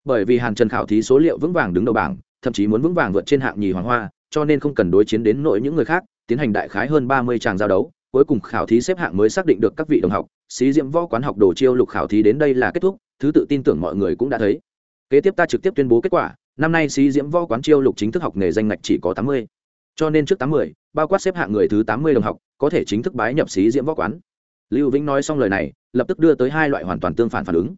bởi vì hàn trần khảo thí số liệu vững vàng đứng đầu bảng, thậm chí muốn vững vàng vượt trên hạng nhì hoàng hoa, cho nên không cần đối chiến đến nội những người khác, tiến hành đại khái hơn ba mươi tràng giao đấu, cuối cùng khảo thí xếp hạng mới xác định được các vị đồng học, xí diễm võ quán học đồ chiêu lục khảo thí đến đây là kết thúc, thứ tự tin tưởng mọi người cũng đã thấy. Kế tiếp ta trực tiếp tuyên bố kết quả, năm nay xí diễm võ quán chiêu lục chính thức học nghề danh ngạch chỉ có tám mươi. Cho nên trước tám mươi, bao quát xếp hạng người thứ tám mươi đồng học, có thể chính thức bái nhập xí diễm võ quán. Lưu vĩnh nói xong lời này, lập tức đưa tới hai loại hoàn toàn tương phản phản ứng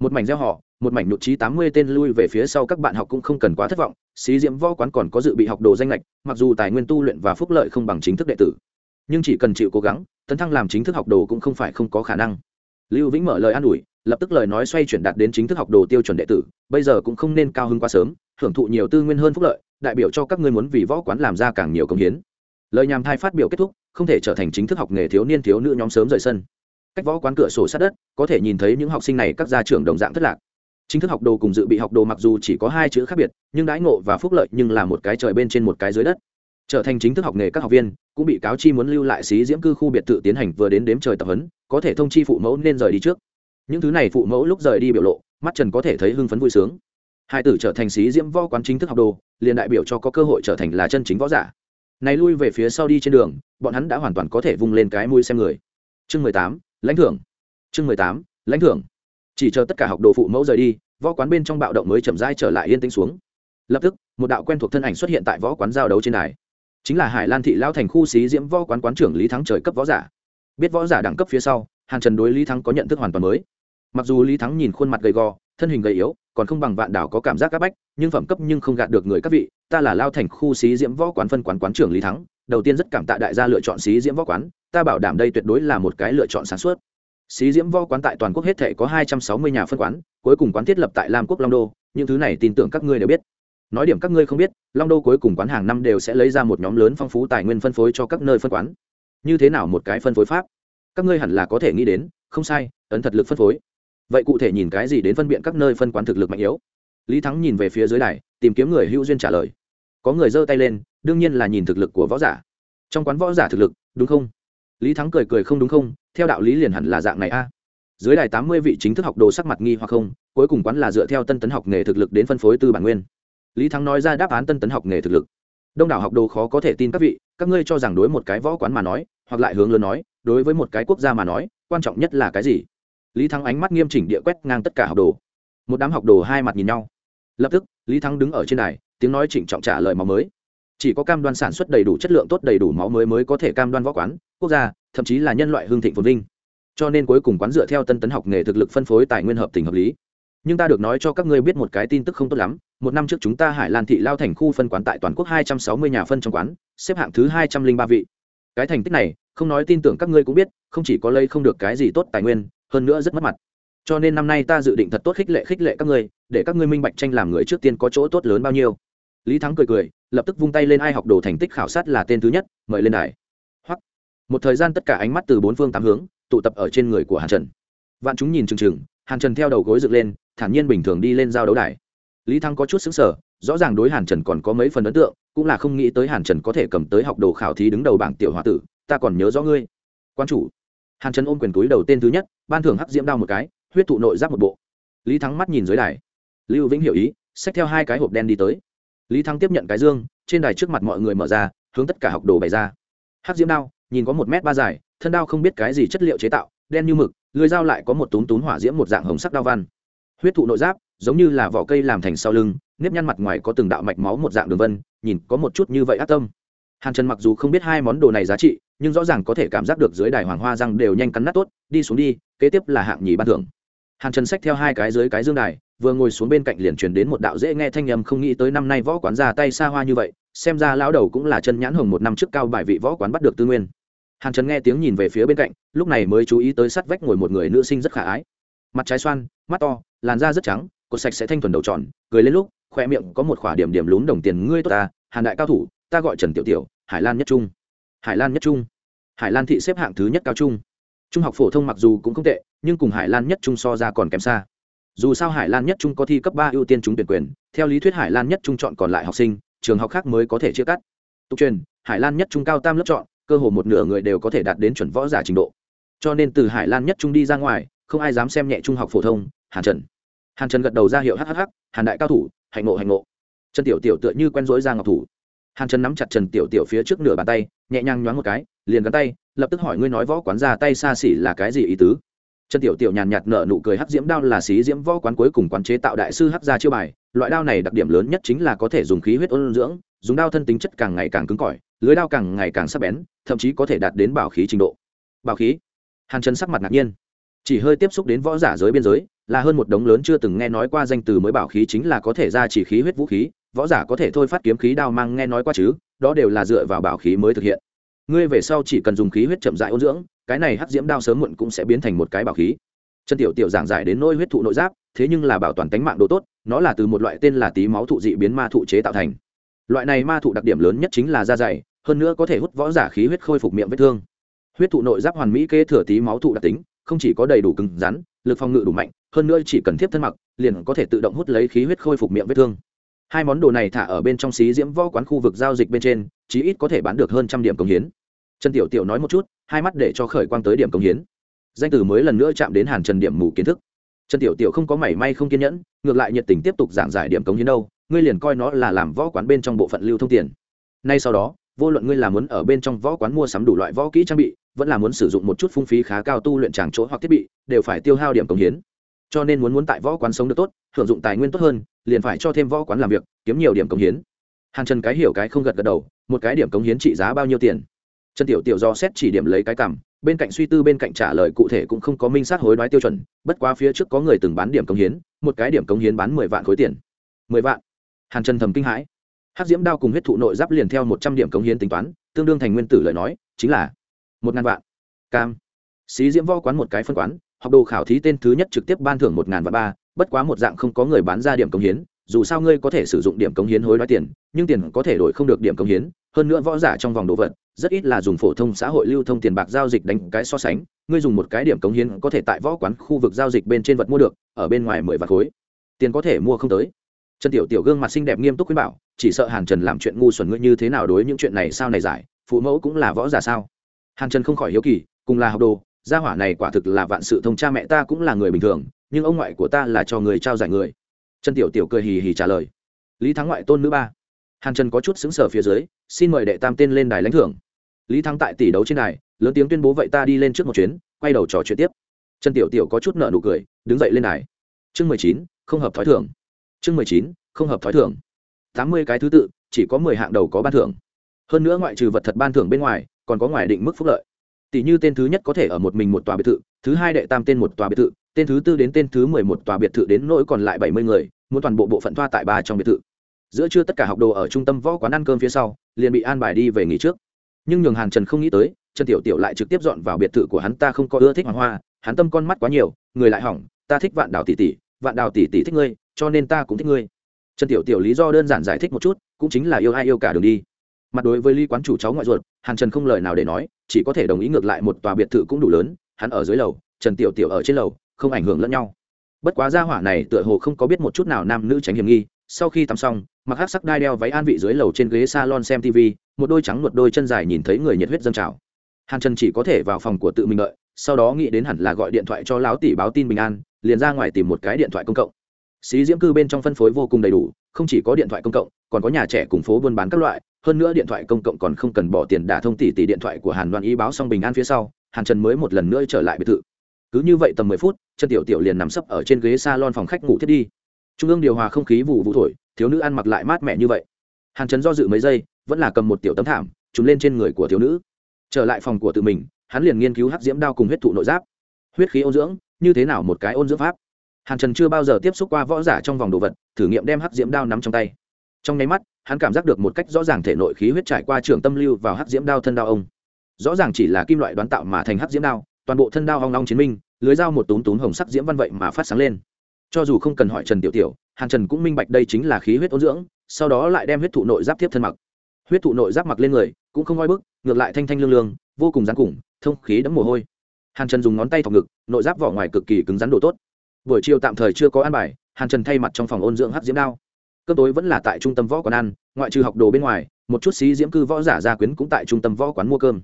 một mảnh gieo họ, một mảnh nhụt trí tám mươi tên lui về phía sau các bạn học cũng không cần quá thất vọng, xí diễm võ quán còn có dự bị học đồ danh lệch, mặc dù tài nguyên tu luyện và phúc lợi không bằng chính thức đệ tử. Nhưng chỉ cần chịu cố gắng, tấn thăng làm chính thức học đồ cũng không phải không có khả năng. Lưu vĩnh mở lời an ủi, lập tức lời nói xoay chuyển đạt đến chính thức học đồ tiêu chuẩn đệ tử, bây giờ cũng không nên cao hơn quá sớm hưởng thụ nhiều tư nguyên hơn phúc lợi, đại biểu cho các ngươi muốn vì võ quán làm ra càng nhiều công hiến. Lời nhàm thai phát biểu kết thúc, không thể trở thành chính thức học nghề thiếu niên thiếu nữ nhóm sớm rời sân cách võ quán cửa sổ sát đất, có thể nhìn thấy những học sinh này các gia trưởng đồng dạng thất lạc. Chính thức học đồ cùng dự bị học đồ mặc dù chỉ có hai chữ khác biệt, nhưng đãi ngộ và phúc lợi nhưng là một cái trời bên trên một cái dưới đất. Trở thành chính thức học nghề các học viên, cũng bị cáo chi muốn lưu lại xí diễm cư khu biệt thự tiến hành vừa đến đếm trời tập huấn, có thể thông chi phụ mẫu nên rời đi trước. Những thứ này phụ mẫu lúc rời đi biểu lộ, mắt trần có thể thấy hưng phấn vui sướng. Hai tử trở thành xí diễm võ quán chính thức học đồ, liền đại biểu cho có cơ hội trở thành là chân chính võ giả. Này lui về phía sau đi trên đường, bọn hắn đã hoàn toàn có thể vung lên cái mũi xem người. Chương mười tám lãnh thưởng. Chương mười tám, lãnh thưởng. Chỉ chờ tất cả học đồ phụ mẫu rời đi, võ quán bên trong bạo động mới chậm rãi trở lại yên tĩnh xuống. Lập tức, một đạo quen thuộc thân ảnh xuất hiện tại võ quán giao đấu trên đài. Chính là hải lan thị lao thành khu xí diễm võ quán quán trưởng lý thắng trời cấp võ giả. Biết võ giả đẳng cấp phía sau hàng trần đối lý thắng có nhận thức hoàn toàn mới. Mặc dù lý thắng nhìn khuôn mặt gầy gò, thân hình gầy yếu, còn không bằng vạn đảo có cảm giác áp bách, nhưng phẩm cấp nhưng không gạt được người các vị, ta là lao thành khu xí diễm võ quán phân quán quán trưởng lý thắng, đầu tiên rất cảm tạ đại gia lựa chọn xí diễm võ quán ta bảo đảm đây tuyệt đối là một cái lựa chọn sáng suốt. Xí diễm võ quán tại toàn quốc hết thể có hai trăm sáu mươi nhà phân quán, cuối cùng quán thiết lập tại lam quốc long đô, những thứ này tin tưởng các ngươi đều biết. Nói điểm các ngươi không biết, long đô cuối cùng quán hàng năm đều sẽ lấy ra một nhóm lớn phong phú tài nguyên phân phối cho các nơi phân quán. Như thế nào một cái phân phối pháp? Các ngươi hẳn là có thể nghĩ đến, không sai, ấn thật lực phân phối. Vậy cụ thể nhìn cái gì đến phân biện các nơi phân quán thực lực mạnh yếu? Lý thắng nhìn về phía dưới đài, tìm kiếm người hữu duyên trả lời. Có người giơ tay lên, đương nhiên là nhìn thực lực của võ giả. Trong quán võ giả thực lực, đúng không? Lý thắng cười cười không đúng không? Theo đạo lý liền hẳn là dạng này a. Dưới đài tám mươi vị chính thức học đồ sắc mặt nghi hoặc không, cuối cùng quán là dựa theo tân tấn học nghề thực lực đến phân phối tư bản nguyên. Lý thắng nói ra đáp án tân tấn học nghề thực lực. Đông đảo học đồ khó có thể tin các vị, các ngươi cho rằng đối một cái võ quán mà nói, hoặc lại hướng lớn nói, đối với một cái quốc gia mà nói, quan trọng nhất là cái gì? Lý thắng ánh mắt nghiêm chỉnh địa quét ngang tất cả học đồ. Một đám học đồ hai mặt nhìn nhau. Lập tức, lý thắng đứng ở trên đài, tiếng nói trịnh trọng trả lời máu mới chỉ có cam đoan sản xuất đầy đủ chất lượng tốt, đầy đủ máu mới mới có thể cam đoan võ quán, quốc gia, thậm chí là nhân loại hương thịnh phồn vinh. Cho nên cuối cùng quán dựa theo tân tấn học nghề thực lực phân phối tài nguyên hợp tình hợp lý. Nhưng ta được nói cho các ngươi biết một cái tin tức không tốt lắm, một năm trước chúng ta hải lan thị lao thành khu phân quán tại toàn quốc hai trăm sáu mươi nhà phân trong quán, xếp hạng thứ hai trăm linh ba vị. Cái thành tích này, không nói tin tưởng các ngươi cũng biết, không chỉ có lây không được cái gì tốt tài nguyên, hơn nữa rất mất mặt. Cho nên năm nay ta dự định thật tốt khích lệ khích lệ các ngươi, để các ngươi minh bạch tranh làm người trước tiên có chỗ tốt lớn bao nhiêu. Lý thắng cười cười lập tức vung tay lên ai học đồ thành tích khảo sát là tên thứ nhất, mời lên đài. Hoặc một thời gian tất cả ánh mắt từ bốn phương tám hướng, tụ tập ở trên người của hàn trần. Vạn chúng nhìn chừng chừng, hàn trần theo đầu gối dựng lên, thản nhiên bình thường đi lên giao đấu đài. Lý thắng có chút xứng sở rõ ràng đối hàn trần còn có mấy phần ấn tượng, cũng là không nghĩ tới hàn trần có thể cầm tới học đồ khảo thí đứng đầu bảng tiểu h o a tử, ta còn nhớ rõ ngươi. Quan chủ. Hàn trần ôm quyền túi đầu tên thứ nhất, ban thưởng hắc diễm đao một cái, huyết thụ nội giáp một bộ. Lý thắng mắt nhìn dưới đài. Lưu vĩnh hiểu ý, xách theo hai cái hộp đen đi tới lý thắng tiếp nhận cái dương, trên đài trước mặt mọi người mở ra, hướng tất cả học đồ bày ra. Hắc diễm đao, nhìn có một mét ba dài, thân đao không biết cái gì chất liệu chế tạo, đen như mực, lưới dao lại có một túm túm hỏa diễm một dạng hồng sắc đao văn. Huyết thụ nội giáp, giống như là vỏ cây làm thành sau lưng, nếp nhăn mặt ngoài có từng đạo mạch máu một dạng đường vân, nhìn có một chút như vậy ác tâm. Hàn trần mặc dù không biết hai món đồ này giá trị, nhưng rõ ràng có thể cảm giác được dưới đài hoàng hoa răng đều nhanh cắn nát tốt, đi xuống đi, kế tiếp là hạng nhì ban thưởng. Hàn trần xách theo hai cái dưới cái dương đài vừa ngồi xuống bên cạnh liền truyền đến một đạo dễ nghe thanh âm, không nghĩ tới năm nay võ quán ra tay xa hoa như vậy, xem ra lão đầu cũng là chân nhãn hồng một năm trước cao bài vị võ quán bắt được tư nguyên. Hàn trần nghe tiếng nhìn về phía bên cạnh, lúc này mới chú ý tới sắt vách ngồi một người nữ sinh rất khả ái. Mặt trái xoan, mắt to, làn da rất trắng, cột sạch sẽ thanh thuần đầu tròn, cười lên lúc, khoe miệng có một khỏa điểm điểm lún đồng tiền ngươi tốt ta, hàn đại cao thủ, ta gọi trần tiểu tiểu, hải lan nhất trung. Hải lan nhất trung. Hải lan thị xếp hạng thứ nhất cao trung. Trung học phổ thông mặc dù cũng không tệ, nhưng cùng hải lan nhất trung so ra còn kém xa dù sao hải lan nhất trung có thi cấp ba ưu tiên trúng tuyển quyền, theo lý thuyết hải lan nhất trung chọn còn lại học sinh, trường học khác mới có thể chia cắt. Tục truyền, hải lan nhất trung cao tam lớp chọn, cơ hồ một nửa người đều có thể đạt đến chuẩn võ giả trình độ. Cho nên từ hải lan nhất trung đi ra ngoài, không ai dám xem nhẹ trung học phổ thông, hàn trần. Hàn trần gật đầu ra hiệu hhh hàn đại cao thủ, hạnh ngộ hạnh ngộ. Trần tiểu tiểu tựa như quen rỗi ra ngọc thủ. Hàn trần nắm chặt trần tiểu tiểu phía trước nửa bàn tay, nhẹ nhàng nhoáng một cái, liền gắn tay, lập tức hỏi ngươi nói võ quán ra tay xa xỉ là cái gì ý tứ? Trần tiểu tiểu nhàn nhạt nở nụ cười hắc diễm đao là xí diễm võ quán cuối cùng quán chế tạo đại sư hắc gia chiêu bài. Loại đao này đặc điểm lớn nhất chính là có thể dùng khí huyết ôn dưỡng, dùng đao thân tính chất càng ngày càng cứng cỏi, lưới đao càng ngày càng sắc bén, thậm chí có thể đạt đến bảo khí trình độ. Bảo khí? Hàn trần sắc mặt ngạc nhiên. Chỉ hơi tiếp xúc đến võ giả giới biên giới, là hơn một đống lớn chưa từng nghe nói qua danh từ mới bảo khí chính là có thể ra chỉ khí huyết vũ khí, võ giả có thể thôi phát kiếm khí đao mang nghe nói qua chứ, đó đều là dựa vào bảo khí mới thực hiện. Ngươi về sau chỉ cần dùng khí huyết chậm rãi ôn dưỡng cái này hắc diễm đao sớm muộn cũng sẽ biến thành một cái bảo khí. Chân tiểu tiểu giảng giải đến nôi huyết thụ nội giáp, thế nhưng là bảo toàn tánh mạng đồ tốt, nó là từ một loại tên là tí máu thụ dị biến ma thụ chế tạo thành. Loại này ma thụ đặc điểm lớn nhất chính là da dày, hơn nữa có thể hút võ giả khí huyết khôi phục miệng vết thương. Huyết thụ nội giáp hoàn mỹ kế thừa tí máu thụ đặc tính, không chỉ có đầy đủ cứng rắn, lực phòng ngự đủ mạnh, hơn nữa chỉ cần thiết thân mặc, liền có thể tự động hút lấy khí huyết khôi phục miệng vết thương. Hai món đồ này thả ở bên trong xí diễm võ quán khu vực giao dịch bên trên, chí ít có thể bán được hơn trăm điểm công hiến. Trần tiểu tiểu nói một chút hai mắt để cho khởi quang tới điểm công hiến. Danh từ mới lần nữa chạm đến hàn trần điểm mù kiến thức. Trần tiểu tiểu không có mảy may không kiên nhẫn, ngược lại nhiệt tình tiếp tục giảng giải điểm công hiến đâu, ngươi liền coi nó là làm võ quán bên trong bộ phận lưu thông tiền. Nay sau đó, vô luận ngươi là muốn ở bên trong võ quán mua sắm đủ loại võ kỹ trang bị, vẫn là muốn sử dụng một chút phung phí khá cao tu luyện tràng chỗ hoặc thiết bị, đều phải tiêu hao điểm công hiến. Cho nên muốn muốn tại võ quán sống được tốt, hưởng dụng tài nguyên tốt hơn, liền phải cho thêm võ quán làm việc, kiếm nhiều điểm công hiến. Hàn trần cái hiểu cái không gật gật đầu, một cái điểm công hiến trị giá bao nhiêu tiền? Trần tiểu tiểu do xét chỉ điểm lấy cái cảm, bên cạnh suy tư bên cạnh trả lời cụ thể cũng không có minh sát hối đoái tiêu chuẩn, bất quá phía trước có người từng bán điểm công hiến, một cái điểm công hiến bán mười vạn khối tiền. Mười vạn? Hàn trần thầm kinh hãi. Hát diễm đao cùng huyết thụ nội giáp liền theo một trăm điểm công hiến tính toán, tương đương thành nguyên tử lời nói, chính là một ngàn vạn. Cam. Xí diễm vo quán một cái phân quán, học đồ khảo thí tên thứ nhất trực tiếp ban thưởng một ngàn vạn ba, bất quá một dạng không có người bán ra điểm công hiến dù sao ngươi có thể sử dụng điểm công hiến hối đoái tiền, nhưng tiền có thể đổi không được điểm công hiến, hơn nữa võ giả trong vòng đồ vật, rất ít là dùng phổ thông xã hội lưu thông tiền bạc giao dịch đánh cái so sánh, ngươi dùng một cái điểm công hiến có thể tại võ quán khu vực giao dịch bên trên vật mua được, ở bên ngoài mười vạn khối. Tiền có thể mua không tới. Trần tiểu tiểu gương mặt xinh đẹp nghiêm túc khuyên bảo, chỉ sợ hàn trần làm chuyện ngu xuẩn ngươi như thế nào đối những chuyện này sao này giải, phụ mẫu cũng là võ giả sao? Hàn trần không khỏi hiếu kỳ, cùng là học đồ, gia hỏa này quả thực là vạn sự thông cha mẹ ta cũng là người bình thường, nhưng ông ngoại của ta là cho người trao giải người trần tiểu tiểu cười hì hì trả lời. Lý thắng ngoại tôn nữ ba. Hàn trần có chút xứng sở phía dưới, xin mời đệ tam tên lên đài lãnh thưởng. Lý thắng tại tỷ đấu trên đài, lớn tiếng tuyên bố vậy ta đi lên trước một chuyến, quay đầu trò chuyện tiếp. Trần tiểu tiểu có chút nợ nụ cười, đứng dậy lên đài. Chương mười chín, không hợp thói thưởng chương mười chín, không hợp thói thưởng tám mươi cái thứ tự, chỉ có mười hạng đầu có ban thưởng. Hơn nữa ngoại trừ vật thật ban thưởng bên ngoài, còn có ngoài định mức phúc lợi. Tỷ như tên thứ nhất có thể ở một mình một tòa biệt thự, thứ hai đệ tam tên một tòa biệt thự tên thứ tư đến tên thứ mười một tòa biệt thự đến nỗi còn lại bảy mươi người, muốn toàn bộ bộ phận thoa tại ba trong biệt thự. Giữa trưa tất cả học đồ ở trung tâm võ quán ăn cơm phía sau, liền bị an bài đi về nghỉ trước. Nhưng nhường hàn trần không nghĩ tới, trần tiểu tiểu lại trực tiếp dọn vào biệt thự của hắn, ta không có ưa thích hoàng hoa, hắn tâm con mắt quá nhiều, người lại hỏng, ta thích vạn đào tỷ tỷ, vạn đào tỷ tỷ thích ngươi, cho nên ta cũng thích ngươi. Trần tiểu tiểu lý do đơn giản giải thích một chút, cũng chính là yêu ai yêu cả đường đi. Mặt đối với ly quán chủ cháu ngoại ruột, hàn trần không lời nào để nói, chỉ có thể đồng ý ngược lại một tòa biệt thự cũng đủ lớn, hắn ở dưới lầu, trần tiểu tiểu ở trên lầu không ảnh hưởng lẫn nhau. Bất quá gia hỏa này tựa hồ không có biết một chút nào nam nữ tránh hiểm nghi, sau khi tắm xong, mặc hát sắc đai đeo váy an vị dưới lầu trên ghế salon xem tv một đôi trắng một đôi chân dài nhìn thấy người nhiệt huyết dâng trào. Hàn trần chỉ có thể vào phòng của tự mình đợi, sau đó nghĩ đến hẳn là gọi điện thoại cho lão tỷ báo tin bình an, liền ra ngoài tìm một cái điện thoại công cộng. Xí diễm cư bên trong phân phối vô cùng đầy đủ, không chỉ có điện thoại công cộng, còn có nhà trẻ cùng phố buôn bán các loại, hơn nữa điện thoại công cộng còn không cần bỏ tiền đả thông tỷ tỷ điện thoại của hàn đoàn y báo xong bình an phía sau, hàn trần mới một lần nữa trở lại biệt thự cứ như vậy tầm mười phút chân tiểu tiểu liền nằm sấp ở trên ghế s a lon phòng khách ngủ thiết đi. Trung ương điều hòa không khí vụ vụ thổi, thiếu nữ ăn mặc lại mát mẻ như vậy. Hàn trần do dự mấy giây, vẫn là cầm một tiểu tấm thảm trúng lên trên người của thiếu nữ. Trở lại phòng của tự mình, hắn liền nghiên cứu hắc diễm đao cùng huyết thụ nội giáp. Huyết khí ôn dưỡng, như thế nào một cái ôn dưỡng pháp? Hàn trần chưa bao giờ tiếp xúc qua võ giả trong vòng đồ vật, thử nghiệm đem hắc diễm đao nắm trong tay. Trong nháy mắt, hắn cảm giác được một cách rõ ràng thể nội khí huyết trải qua trường tâm lưu vào hắc diễm đao thân đao ông. Rõ ràng chỉ là kim loại đoán tạo mà thành hắc diễm đao toàn bộ thân đao hoang long chiến minh, lưới dao một túm túm hồng sắc diễm văn vậy mà phát sáng lên. Cho dù không cần hỏi trần tiểu tiểu, hàn trần cũng minh bạch đây chính là khí huyết ôn dưỡng, sau đó lại đem huyết thụ nội giáp tiếp thân mặc. Huyết thụ nội giáp mặc lên người, cũng không oi bức, ngược lại thanh thanh lương lương, vô cùng rắn củng, thông khí đẫm mồ hôi. Hàn trần dùng ngón tay thọc ngực, nội giáp vỏ ngoài cực kỳ cứng rắn độ tốt. Buổi chiều tạm thời chưa có ăn bài, hàn trần thay mặt trong phòng ôn dưỡng hát diễm đao. Cơm tối vẫn là tại trung tâm võ quán ăn, ngoại trừ học đồ bên ngoài, một chút xí diễm cư võ giả gia quyến cũng tại trung tâm võ quán mua cơm.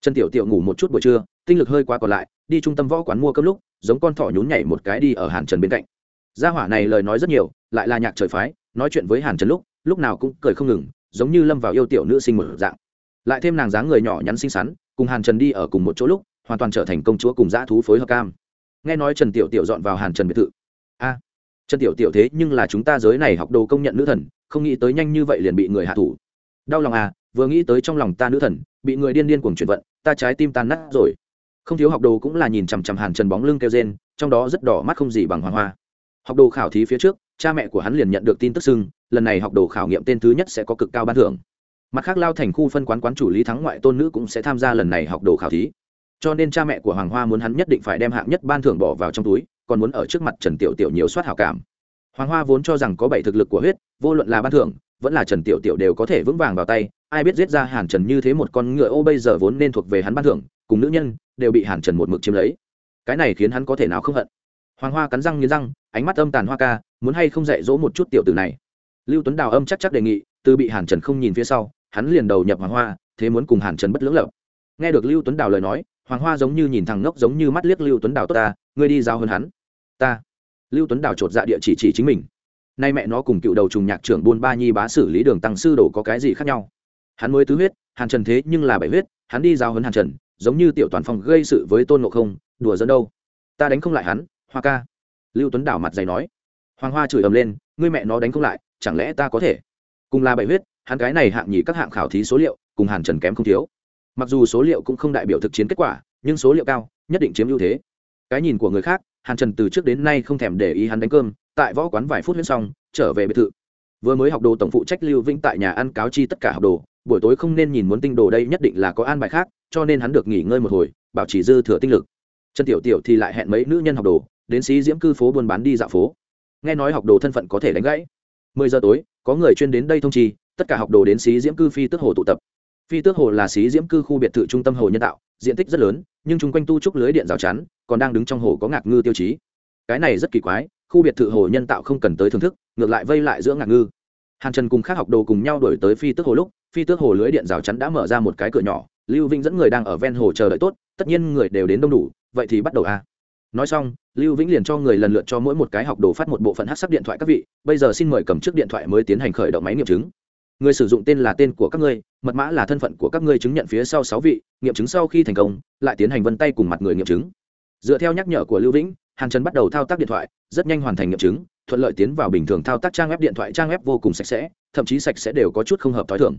Trần tiểu tiểu ngủ một chút buổi trưa tinh lực hơi quá còn lại, đi trung tâm võ quán mua cơm lúc, giống con thỏ nhún nhảy một cái đi ở hàn trần bên cạnh. Gia hỏa này lời nói rất nhiều, lại là nhạc trời phái, nói chuyện với hàn trần lúc lúc nào cũng cười không ngừng, giống như lâm vào yêu tiểu nữ sinh một dạng. Lại thêm nàng dáng người nhỏ nhắn xinh xắn, cùng hàn trần đi ở cùng một chỗ lúc, hoàn toàn trở thành công chúa cùng dã thú phối hợp cam. Nghe nói trần tiểu tiểu dọn vào hàn trần biệt thự. A, trần tiểu tiểu thế nhưng là chúng ta giới này học đồ công nhận nữ thần, không nghĩ tới nhanh như vậy liền bị người hạ thủ. Đau lòng à vừa nghĩ tới trong lòng ta nữ thần, bị người điên điên cuồng chuyển vận, ta trái tim tan nát rồi không thiếu học đồ cũng là nhìn chằm chằm hàn trần bóng lưng kêu rên, trong đó rất đỏ mắt không gì bằng hoàng hoa. Học đồ khảo thí phía trước, cha mẹ của hắn liền nhận được tin tức xưng, lần này học đồ khảo nghiệm tên thứ nhất sẽ có cực cao ban thưởng. Mặt khác lao thành khu phân quán quán chủ lý thắng ngoại tôn nữ cũng sẽ tham gia lần này học đồ khảo thí. Cho nên cha mẹ của hoàng hoa muốn hắn nhất định phải đem hạng nhất ban thưởng bỏ vào trong túi, còn muốn ở trước mặt trần tiểu tiểu nhiều soát hảo cảm. Hoàng hoa vốn cho rằng có bảy thực lực của huyết, vô luận là ban thưởng, vẫn là trần tiểu tiểu đều có thể vững vàng vào tay ai biết giết ra hàn trần như thế một con ngựa, ô, bây giờ vốn nên thuộc về hắn ban thưởng, cùng nữ nhân đều bị hàn trần một mực chiếm lấy. Cái này khiến hắn có thể nào không hận? Hoàng hoa cắn răng nghiến răng, ánh mắt âm tàn hoa ca, muốn hay không dạy dỗ một chút tiểu tử này? Lưu tuấn đào âm chắc chắc đề nghị, từ bị hàn trần không nhìn phía sau, hắn liền đầu nhập hoàng hoa, thế muốn cùng hàn trần bất lưỡng lập nghe được lưu tuấn đào lời nói, hoàng hoa giống như nhìn thằng ngốc giống như mắt liếc lưu tuấn đào tốt ta, ngươi đi giao hơn hắn. Ta. Lưu tuấn đào chột dạ địa chỉ chỉ chính mình. Nay mẹ nó cùng cựu đầu trùng nhạc trưởng buôn ba nhi bá xử lý đường tăng sư đồ có cái gì khác nhau? Hắn mới tứ huyết, hàn trần thế nhưng là bảy huyết, hắn đi giao hấn hàn trần, giống như tiểu toàn phong gây sự với tôn ngộ không, đùa dẫn đâu. Ta đánh không lại hắn, hoa ca. Lưu tuấn đảo mặt dày nói. Hoàng hoa chửi ầm lên, ngươi mẹ nó đánh không lại, chẳng lẽ ta có thể? Cùng là bảy huyết, hắn cái này hạng nhì các hạng khảo thí số liệu, cùng hàn trần kém không thiếu. Mặc dù số liệu cũng không đại biểu thực chiến kết quả, nhưng số liệu cao, nhất định chiếm ưu thế. Cái nhìn của người khác, hàn trần từ trước đến nay không thèm để ý hắn đánh cơm, tại võ quán vài phút huyết xong, trở về biệt thự. Vừa mới học đồ tổng phụ trách lưu vĩnh tại nhà ăn cáo chi tất cả học đồ buổi tối không nên nhìn muốn tinh đồ đây nhất định là có an bài khác cho nên hắn được nghỉ ngơi một hồi bảo trì dư thừa tinh lực. Trần tiểu tiểu thì lại hẹn mấy nữ nhân học đồ đến xí diễm cư phố buôn bán đi dạo phố. Nghe nói học đồ thân phận có thể đánh gãy. Mười giờ tối có người chuyên đến đây thông trì, tất cả học đồ đến xí diễm cư phi tước hồ tụ tập. Phi tước hồ là xí diễm cư khu biệt thự trung tâm hồ nhân tạo diện tích rất lớn nhưng chung quanh tu trúc lưới điện rào chắn còn đang đứng trong hồ có ngạc ngư tiêu chí. Cái này rất kỳ quái khu biệt thự hồ nhân tạo không cần tới thưởng thức ngược lại vây lại giữa ngạc ngư. Hàn trần cùng các học đồ cùng nhau đổi tới phi tước hồ lúc phi tước hồ lưới điện rào chắn đã mở ra một cái cửa nhỏ, lưu vĩnh dẫn người đang ở ven hồ chờ đợi tốt, tất nhiên người đều đến đông đủ, vậy thì bắt đầu a nói xong, lưu vĩnh liền cho người lần lượt cho mỗi một cái học đồ phát một bộ phận hát sắc điện thoại các vị, bây giờ xin mời cầm trước điện thoại mới tiến hành khởi động máy nghiệm chứng. Người sử dụng tên là tên của các ngươi, mật mã là thân phận của các ngươi chứng nhận phía sau sáu vị, nghiệm chứng sau khi thành công, lại tiến hành vân tay cùng mặt người nghiệm chứng. Dựa theo nhắc nhở của lưu vĩnh, hàn trần bắt đầu thao tác điện thoại, rất nhanh hoàn thành nghiệm chứng, thuận lợi tiến vào bình thường thao tác trang web, điện thoại trang web vô cùng sạch sẽ, thậm chí sạch sẽ đều có chút không hợp t h ó i thưởng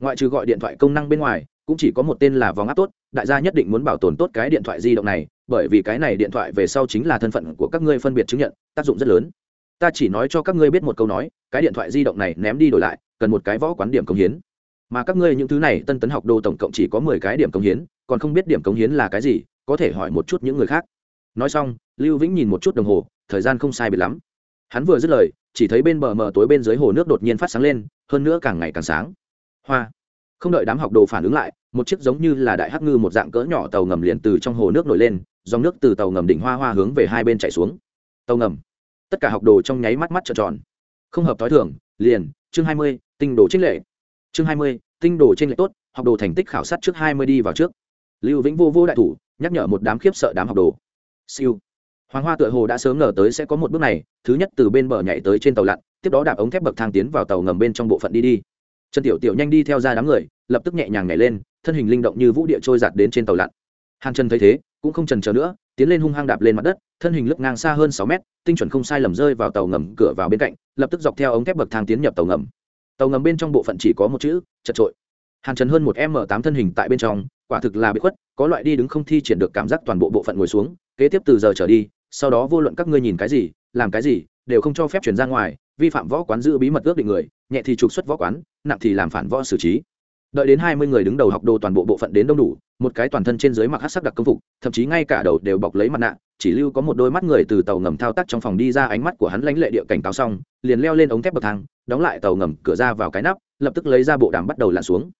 ngoại trừ gọi điện thoại công năng bên ngoài, cũng chỉ có một tên là vòng áp tốt, đại gia nhất định muốn bảo tồn tốt cái điện thoại di động này, bởi vì cái này điện thoại về sau chính là thân phận của các ngươi phân biệt chứng nhận, tác dụng rất lớn. Ta chỉ nói cho các ngươi biết một câu nói, cái điện thoại di động này ném đi đổi lại, cần một cái võ quán điểm công hiến. Mà các ngươi những thứ này, tân tấn học đồ tổng cộng chỉ có mười cái điểm công hiến, còn không biết điểm công hiến là cái gì, có thể hỏi một chút những người khác. Nói xong, lưu vĩnh nhìn một chút đồng hồ, thời gian không sai biệt lắm. Hắn vừa dứt lời, chỉ thấy bên bờ mờ tối bên dưới hồ nước đột nhiên phát sáng lên, hơn nữa càng ngày càng sáng hoa. Không đợi đám học đồ phản ứng lại, một chiếc giống như là đại hắc ngư một dạng cỡ nhỏ tàu ngầm liền từ trong hồ nước nổi lên, dòng nước từ tàu ngầm đỉnh hoa hoa hướng về hai bên chạy xuống. Tàu ngầm. Tất cả học đồ trong nháy mắt mắt trợn tròn. Không hợp thói thường, liền, chương hai mươi, tinh đồ trinh lệ. Chương hai mươi, tinh đồ trên lệ tốt, học đồ thành tích khảo sát trước hai mươi đi vào trước. Lưu vĩnh vô vô đại thủ, nhắc nhở một đám khiếp sợ đám học đồ. Siêu. Hoàng hoa tựa hồ đã sớm ngờ tới sẽ có một bước này, thứ nhất từ bên bờ nhảy tới trên tàu lặn, tiếp đó đạp ống thép bậc thang tiến vào tàu ngầm bên trong bộ phận đi đi trần tiểu tiểu nhanh đi theo ra đám người, lập tức nhẹ nhàng nhảy lên, thân hình linh động như vũ địa trôi giạt đến trên tàu lặn. Hàn trần thấy thế, cũng không trần chờ nữa, tiến lên hung hăng đạp lên mặt đất, thân hình lướt ngang xa hơn sáu mét, tinh chuẩn không sai lầm rơi vào tàu ngầm cửa vào bên cạnh, lập tức dọc theo ống thép bậc thang tiến nhập tàu ngầm. Tàu ngầm bên trong bộ phận chỉ có một chữ, chật trội. Hàn trần hơn một m tám thân hình tại bên trong, quả thực là bị khuất, có loại đi đứng không thi triển được cảm giác toàn bộ bộ phận ngồi xuống, kế tiếp từ giờ trở đi, sau đó vô luận các ngươi nhìn cái gì, làm cái gì, đều không cho phép chuyển ra ngoài vi phạm võ quán giữ bí mật ước định người, nhẹ thì trục xuất võ quán, nặng thì làm phản võ xử trí. Đợi đến hai mươi người đứng đầu học đồ toàn bộ bộ phận đến đông đủ, một cái toàn thân trên dưới mặc hát sắc đặc công phục, thậm chí ngay cả đầu đều bọc lấy mặt nạ, chỉ lưu có một đôi mắt người từ tàu ngầm thao tác trong phòng đi ra ánh mắt của hắn lãnh lệ địa cảnh cáo xong, liền leo lên ống thép bậc thang, đóng lại tàu ngầm cửa ra vào cái nắp, lập tức lấy ra bộ đàm bắt đầu lặn xuống.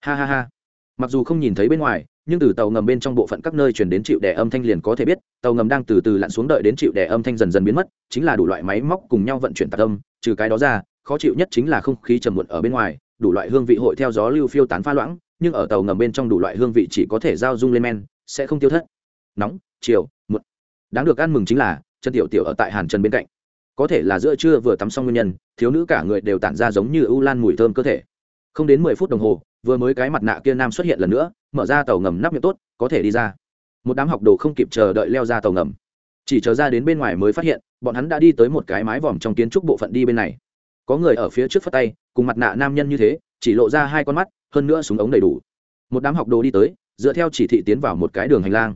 Ha ha ha. Mặc dù không nhìn thấy bên ngoài nhưng từ tàu ngầm bên trong bộ phận các nơi chuyển đến chịu đè âm thanh liền có thể biết, tàu ngầm đang từ từ lặn xuống đợi đến chịu đè âm thanh dần dần biến mất, chính là đủ loại máy móc cùng nhau vận chuyển tạc âm, trừ cái đó ra, khó chịu nhất chính là không khí trầm muộn ở bên ngoài, đủ loại hương vị hội theo gió lưu phiêu tán pha loãng, nhưng ở tàu ngầm bên trong đủ loại hương vị chỉ có thể giao dung lên men, sẽ không tiêu thất. Nóng, chiều, muộn. Đáng được ăn mừng chính là chân tiểu tiểu ở tại hàn trần bên cạnh. Có thể là giữa trưa vừa tắm xong nguyên nhân, thiếu nữ cả người đều tản ra giống như ưu lan mùi thơm cơ thể. Không đến mười phút đồng hồ vừa mới cái mặt nạ kia nam xuất hiện lần nữa, mở ra tàu ngầm nắp miệng tốt, có thể đi ra. Một đám học đồ không kịp chờ đợi leo ra tàu ngầm. Chỉ chờ ra đến bên ngoài mới phát hiện, bọn hắn đã đi tới một cái mái vòm trong kiến trúc bộ phận đi bên này. Có người ở phía trước phát tay, cùng mặt nạ nam nhân như thế, chỉ lộ ra hai con mắt, hơn nữa súng ống đầy đủ. Một đám học đồ đi tới, dựa theo chỉ thị tiến vào một cái đường hành lang.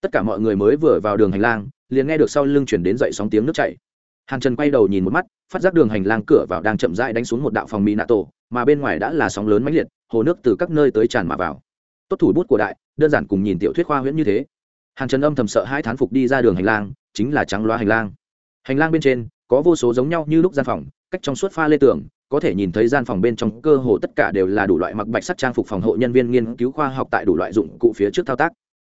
Tất cả mọi người mới vừa vào đường hành lang, liền nghe được sau lưng chuyển đến dậy sóng tiếng nước chảy hàn trần quay đầu nhìn một mắt, phát giác đường hành lang cửa vào đang chậm rãi đánh xuống một đạo phòng mỹ nạ tổ mà bên ngoài đã là sóng lớn mãnh liệt, hồ nước từ các nơi tới tràn mà vào. Tốt thủ bút của đại, đơn giản cùng nhìn tiểu thuyết khoa huyễn như thế. Hàn trần âm thầm sợ hai thán phục đi ra đường hành lang, chính là trắng loa hành lang. Hành lang bên trên, có vô số giống nhau như lúc gian phòng, cách trong suốt pha lê tường, có thể nhìn thấy gian phòng bên trong cơ hồ tất cả đều là đủ loại mặc bạch sắc trang phục phòng hộ nhân viên nghiên cứu khoa học tại đủ loại dụng cụ phía trước thao tác.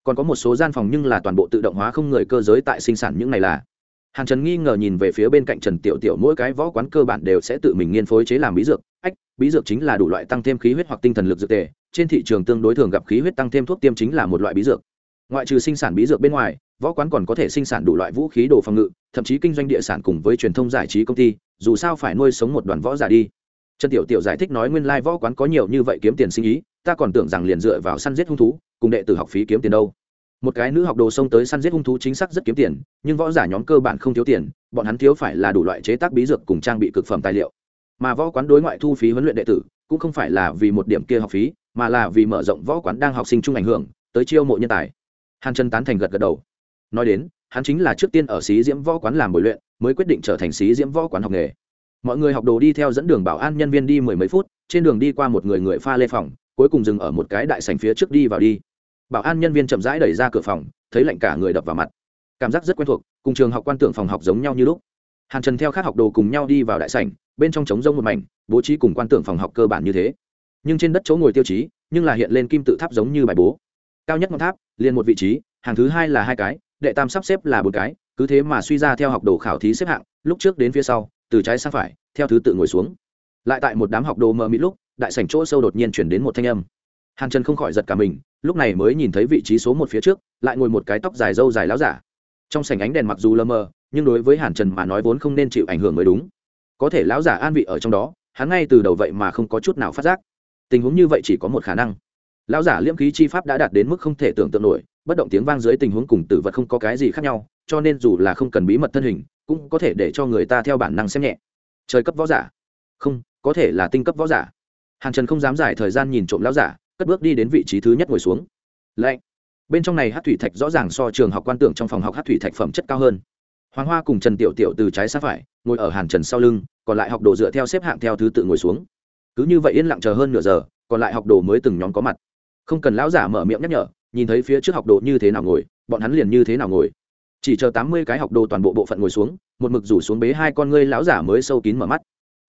Còn có một số gian phòng nhưng là toàn bộ tự động hóa không người cơ giới tại sinh sản những này là hàn trần nghi ngờ nhìn về phía bên cạnh trần tiểu tiểu, mỗi cái võ quán cơ bản đều sẽ tự mình nghiên phối chế làm bí dược. Ách, bí dược chính là đủ loại tăng thêm khí huyết hoặc tinh thần lực dược tề, trên thị trường tương đối thường gặp khí huyết tăng thêm thuốc tiêm chính là một loại bí dược. Ngoại trừ sinh sản bí dược bên ngoài, võ quán còn có thể sinh sản đủ loại vũ khí đồ phòng ngự, thậm chí kinh doanh địa sản cùng với truyền thông giải trí công ty, dù sao phải nuôi sống một đoàn võ giả đi. Trần tiểu tiểu giải thích nói nguyên lai võ quán có nhiều như vậy kiếm tiền sinh ý, ta còn tưởng rằng liền dựa vào săn giết hung thú, cùng đệ tử học phí kiếm tiền đâu một cái nữ học đồ xông tới săn giết hung thú chính xác rất kiếm tiền, nhưng võ giả nhóm cơ bản không thiếu tiền, bọn hắn thiếu phải là đủ loại chế tác bí dược cùng trang bị cực phẩm tài liệu. Mà võ quán đối ngoại thu phí huấn luyện đệ tử, cũng không phải là vì một điểm kia học phí, mà là vì mở rộng võ quán đang học sinh chung ảnh hưởng, tới chiêu mộ nhân tài. Hàn trần tán thành gật gật đầu. Nói đến, hắn chính là trước tiên ở xí diễm võ quán làm bồi luyện, mới quyết định trở thành xí diễm võ quán học nghề. Mọi người học đồ đi theo dẫn đường bảo an nhân viên đi mười mấy phút, trên đường đi qua một người người pha lê phòng, cuối cùng dừng ở một cái đại sành phía trước đi vào đi bảo an nhân viên chậm rãi đẩy ra cửa phòng, thấy lạnh cả người đập vào mặt. Cảm giác rất quen thuộc, cùng trường học quan tưởng phòng học giống nhau như lúc. Hàn trần theo các học đồ cùng nhau đi vào đại sảnh, bên trong trống rông một mảnh, bố trí cùng quan tưởng phòng học cơ bản như thế. Nhưng trên đất chỗ ngồi tiêu chí, nhưng là hiện lên kim tự tháp giống như bài bố. Cao nhất ngọn tháp, liền một vị trí, hàng thứ hai là hai cái, đệ tam sắp xếp là một cái, cứ thế mà suy ra theo học đồ khảo thí xếp hạng, lúc trước đến phía sau, từ trái sang phải, theo thứ tự ngồi xuống. Lại tại một đám học đồ mờ mịt lúc, đại sảnh chỗ sâu đột nhiên chuyển đến một thanh âm. Hàn trần không khỏi giật cả mình lúc này mới nhìn thấy vị trí số một phía trước lại ngồi một cái tóc dài râu dài láo giả. Trong sảnh ánh đèn mặc dù lơ mơ, nhưng đối với hàn trần mà nói vốn không nên chịu ảnh hưởng mới đúng. Có thể láo giả an vị ở trong đó hắn ngay từ đầu vậy mà không có chút nào phát giác. Tình huống như vậy chỉ có một khả năng. Lão giả liễm khí chi pháp đã đạt đến mức không thể tưởng tượng nổi bất động tiếng vang dưới tình huống cùng tử vật không có cái gì khác nhau cho nên dù là không cần bí mật thân hình cũng có thể để cho người ta theo bản năng xem nhẹ. Trời cấp võ giả. Không có thể là tinh cấp võ giả. Hàn trần không dám giải thời gian nhìn trộm lão giả cất bước đi đến vị trí thứ nhất ngồi xuống. Lạnh. Bên trong này hát thủy thạch rõ ràng so trường học quan tưởng trong phòng học hát thủy thạch phẩm chất cao hơn. Hoàng hoa cùng trần tiểu tiểu từ trái sang phải, ngồi ở hàn trần sau lưng, còn lại học đồ dựa theo xếp hạng theo thứ tự ngồi xuống. Cứ như vậy yên lặng chờ hơn nửa giờ, còn lại học đồ mới từng nhóm có mặt. Không cần lão giả mở miệng nhắc nhở, nhìn thấy phía trước học đồ như thế nào ngồi, bọn hắn liền như thế nào ngồi. Chỉ chờ tám mươi cái học đồ toàn bộ bộ phận ngồi xuống, một mực rủ xuống bế hai con ngươi lão giả mới sâu kín mở mắt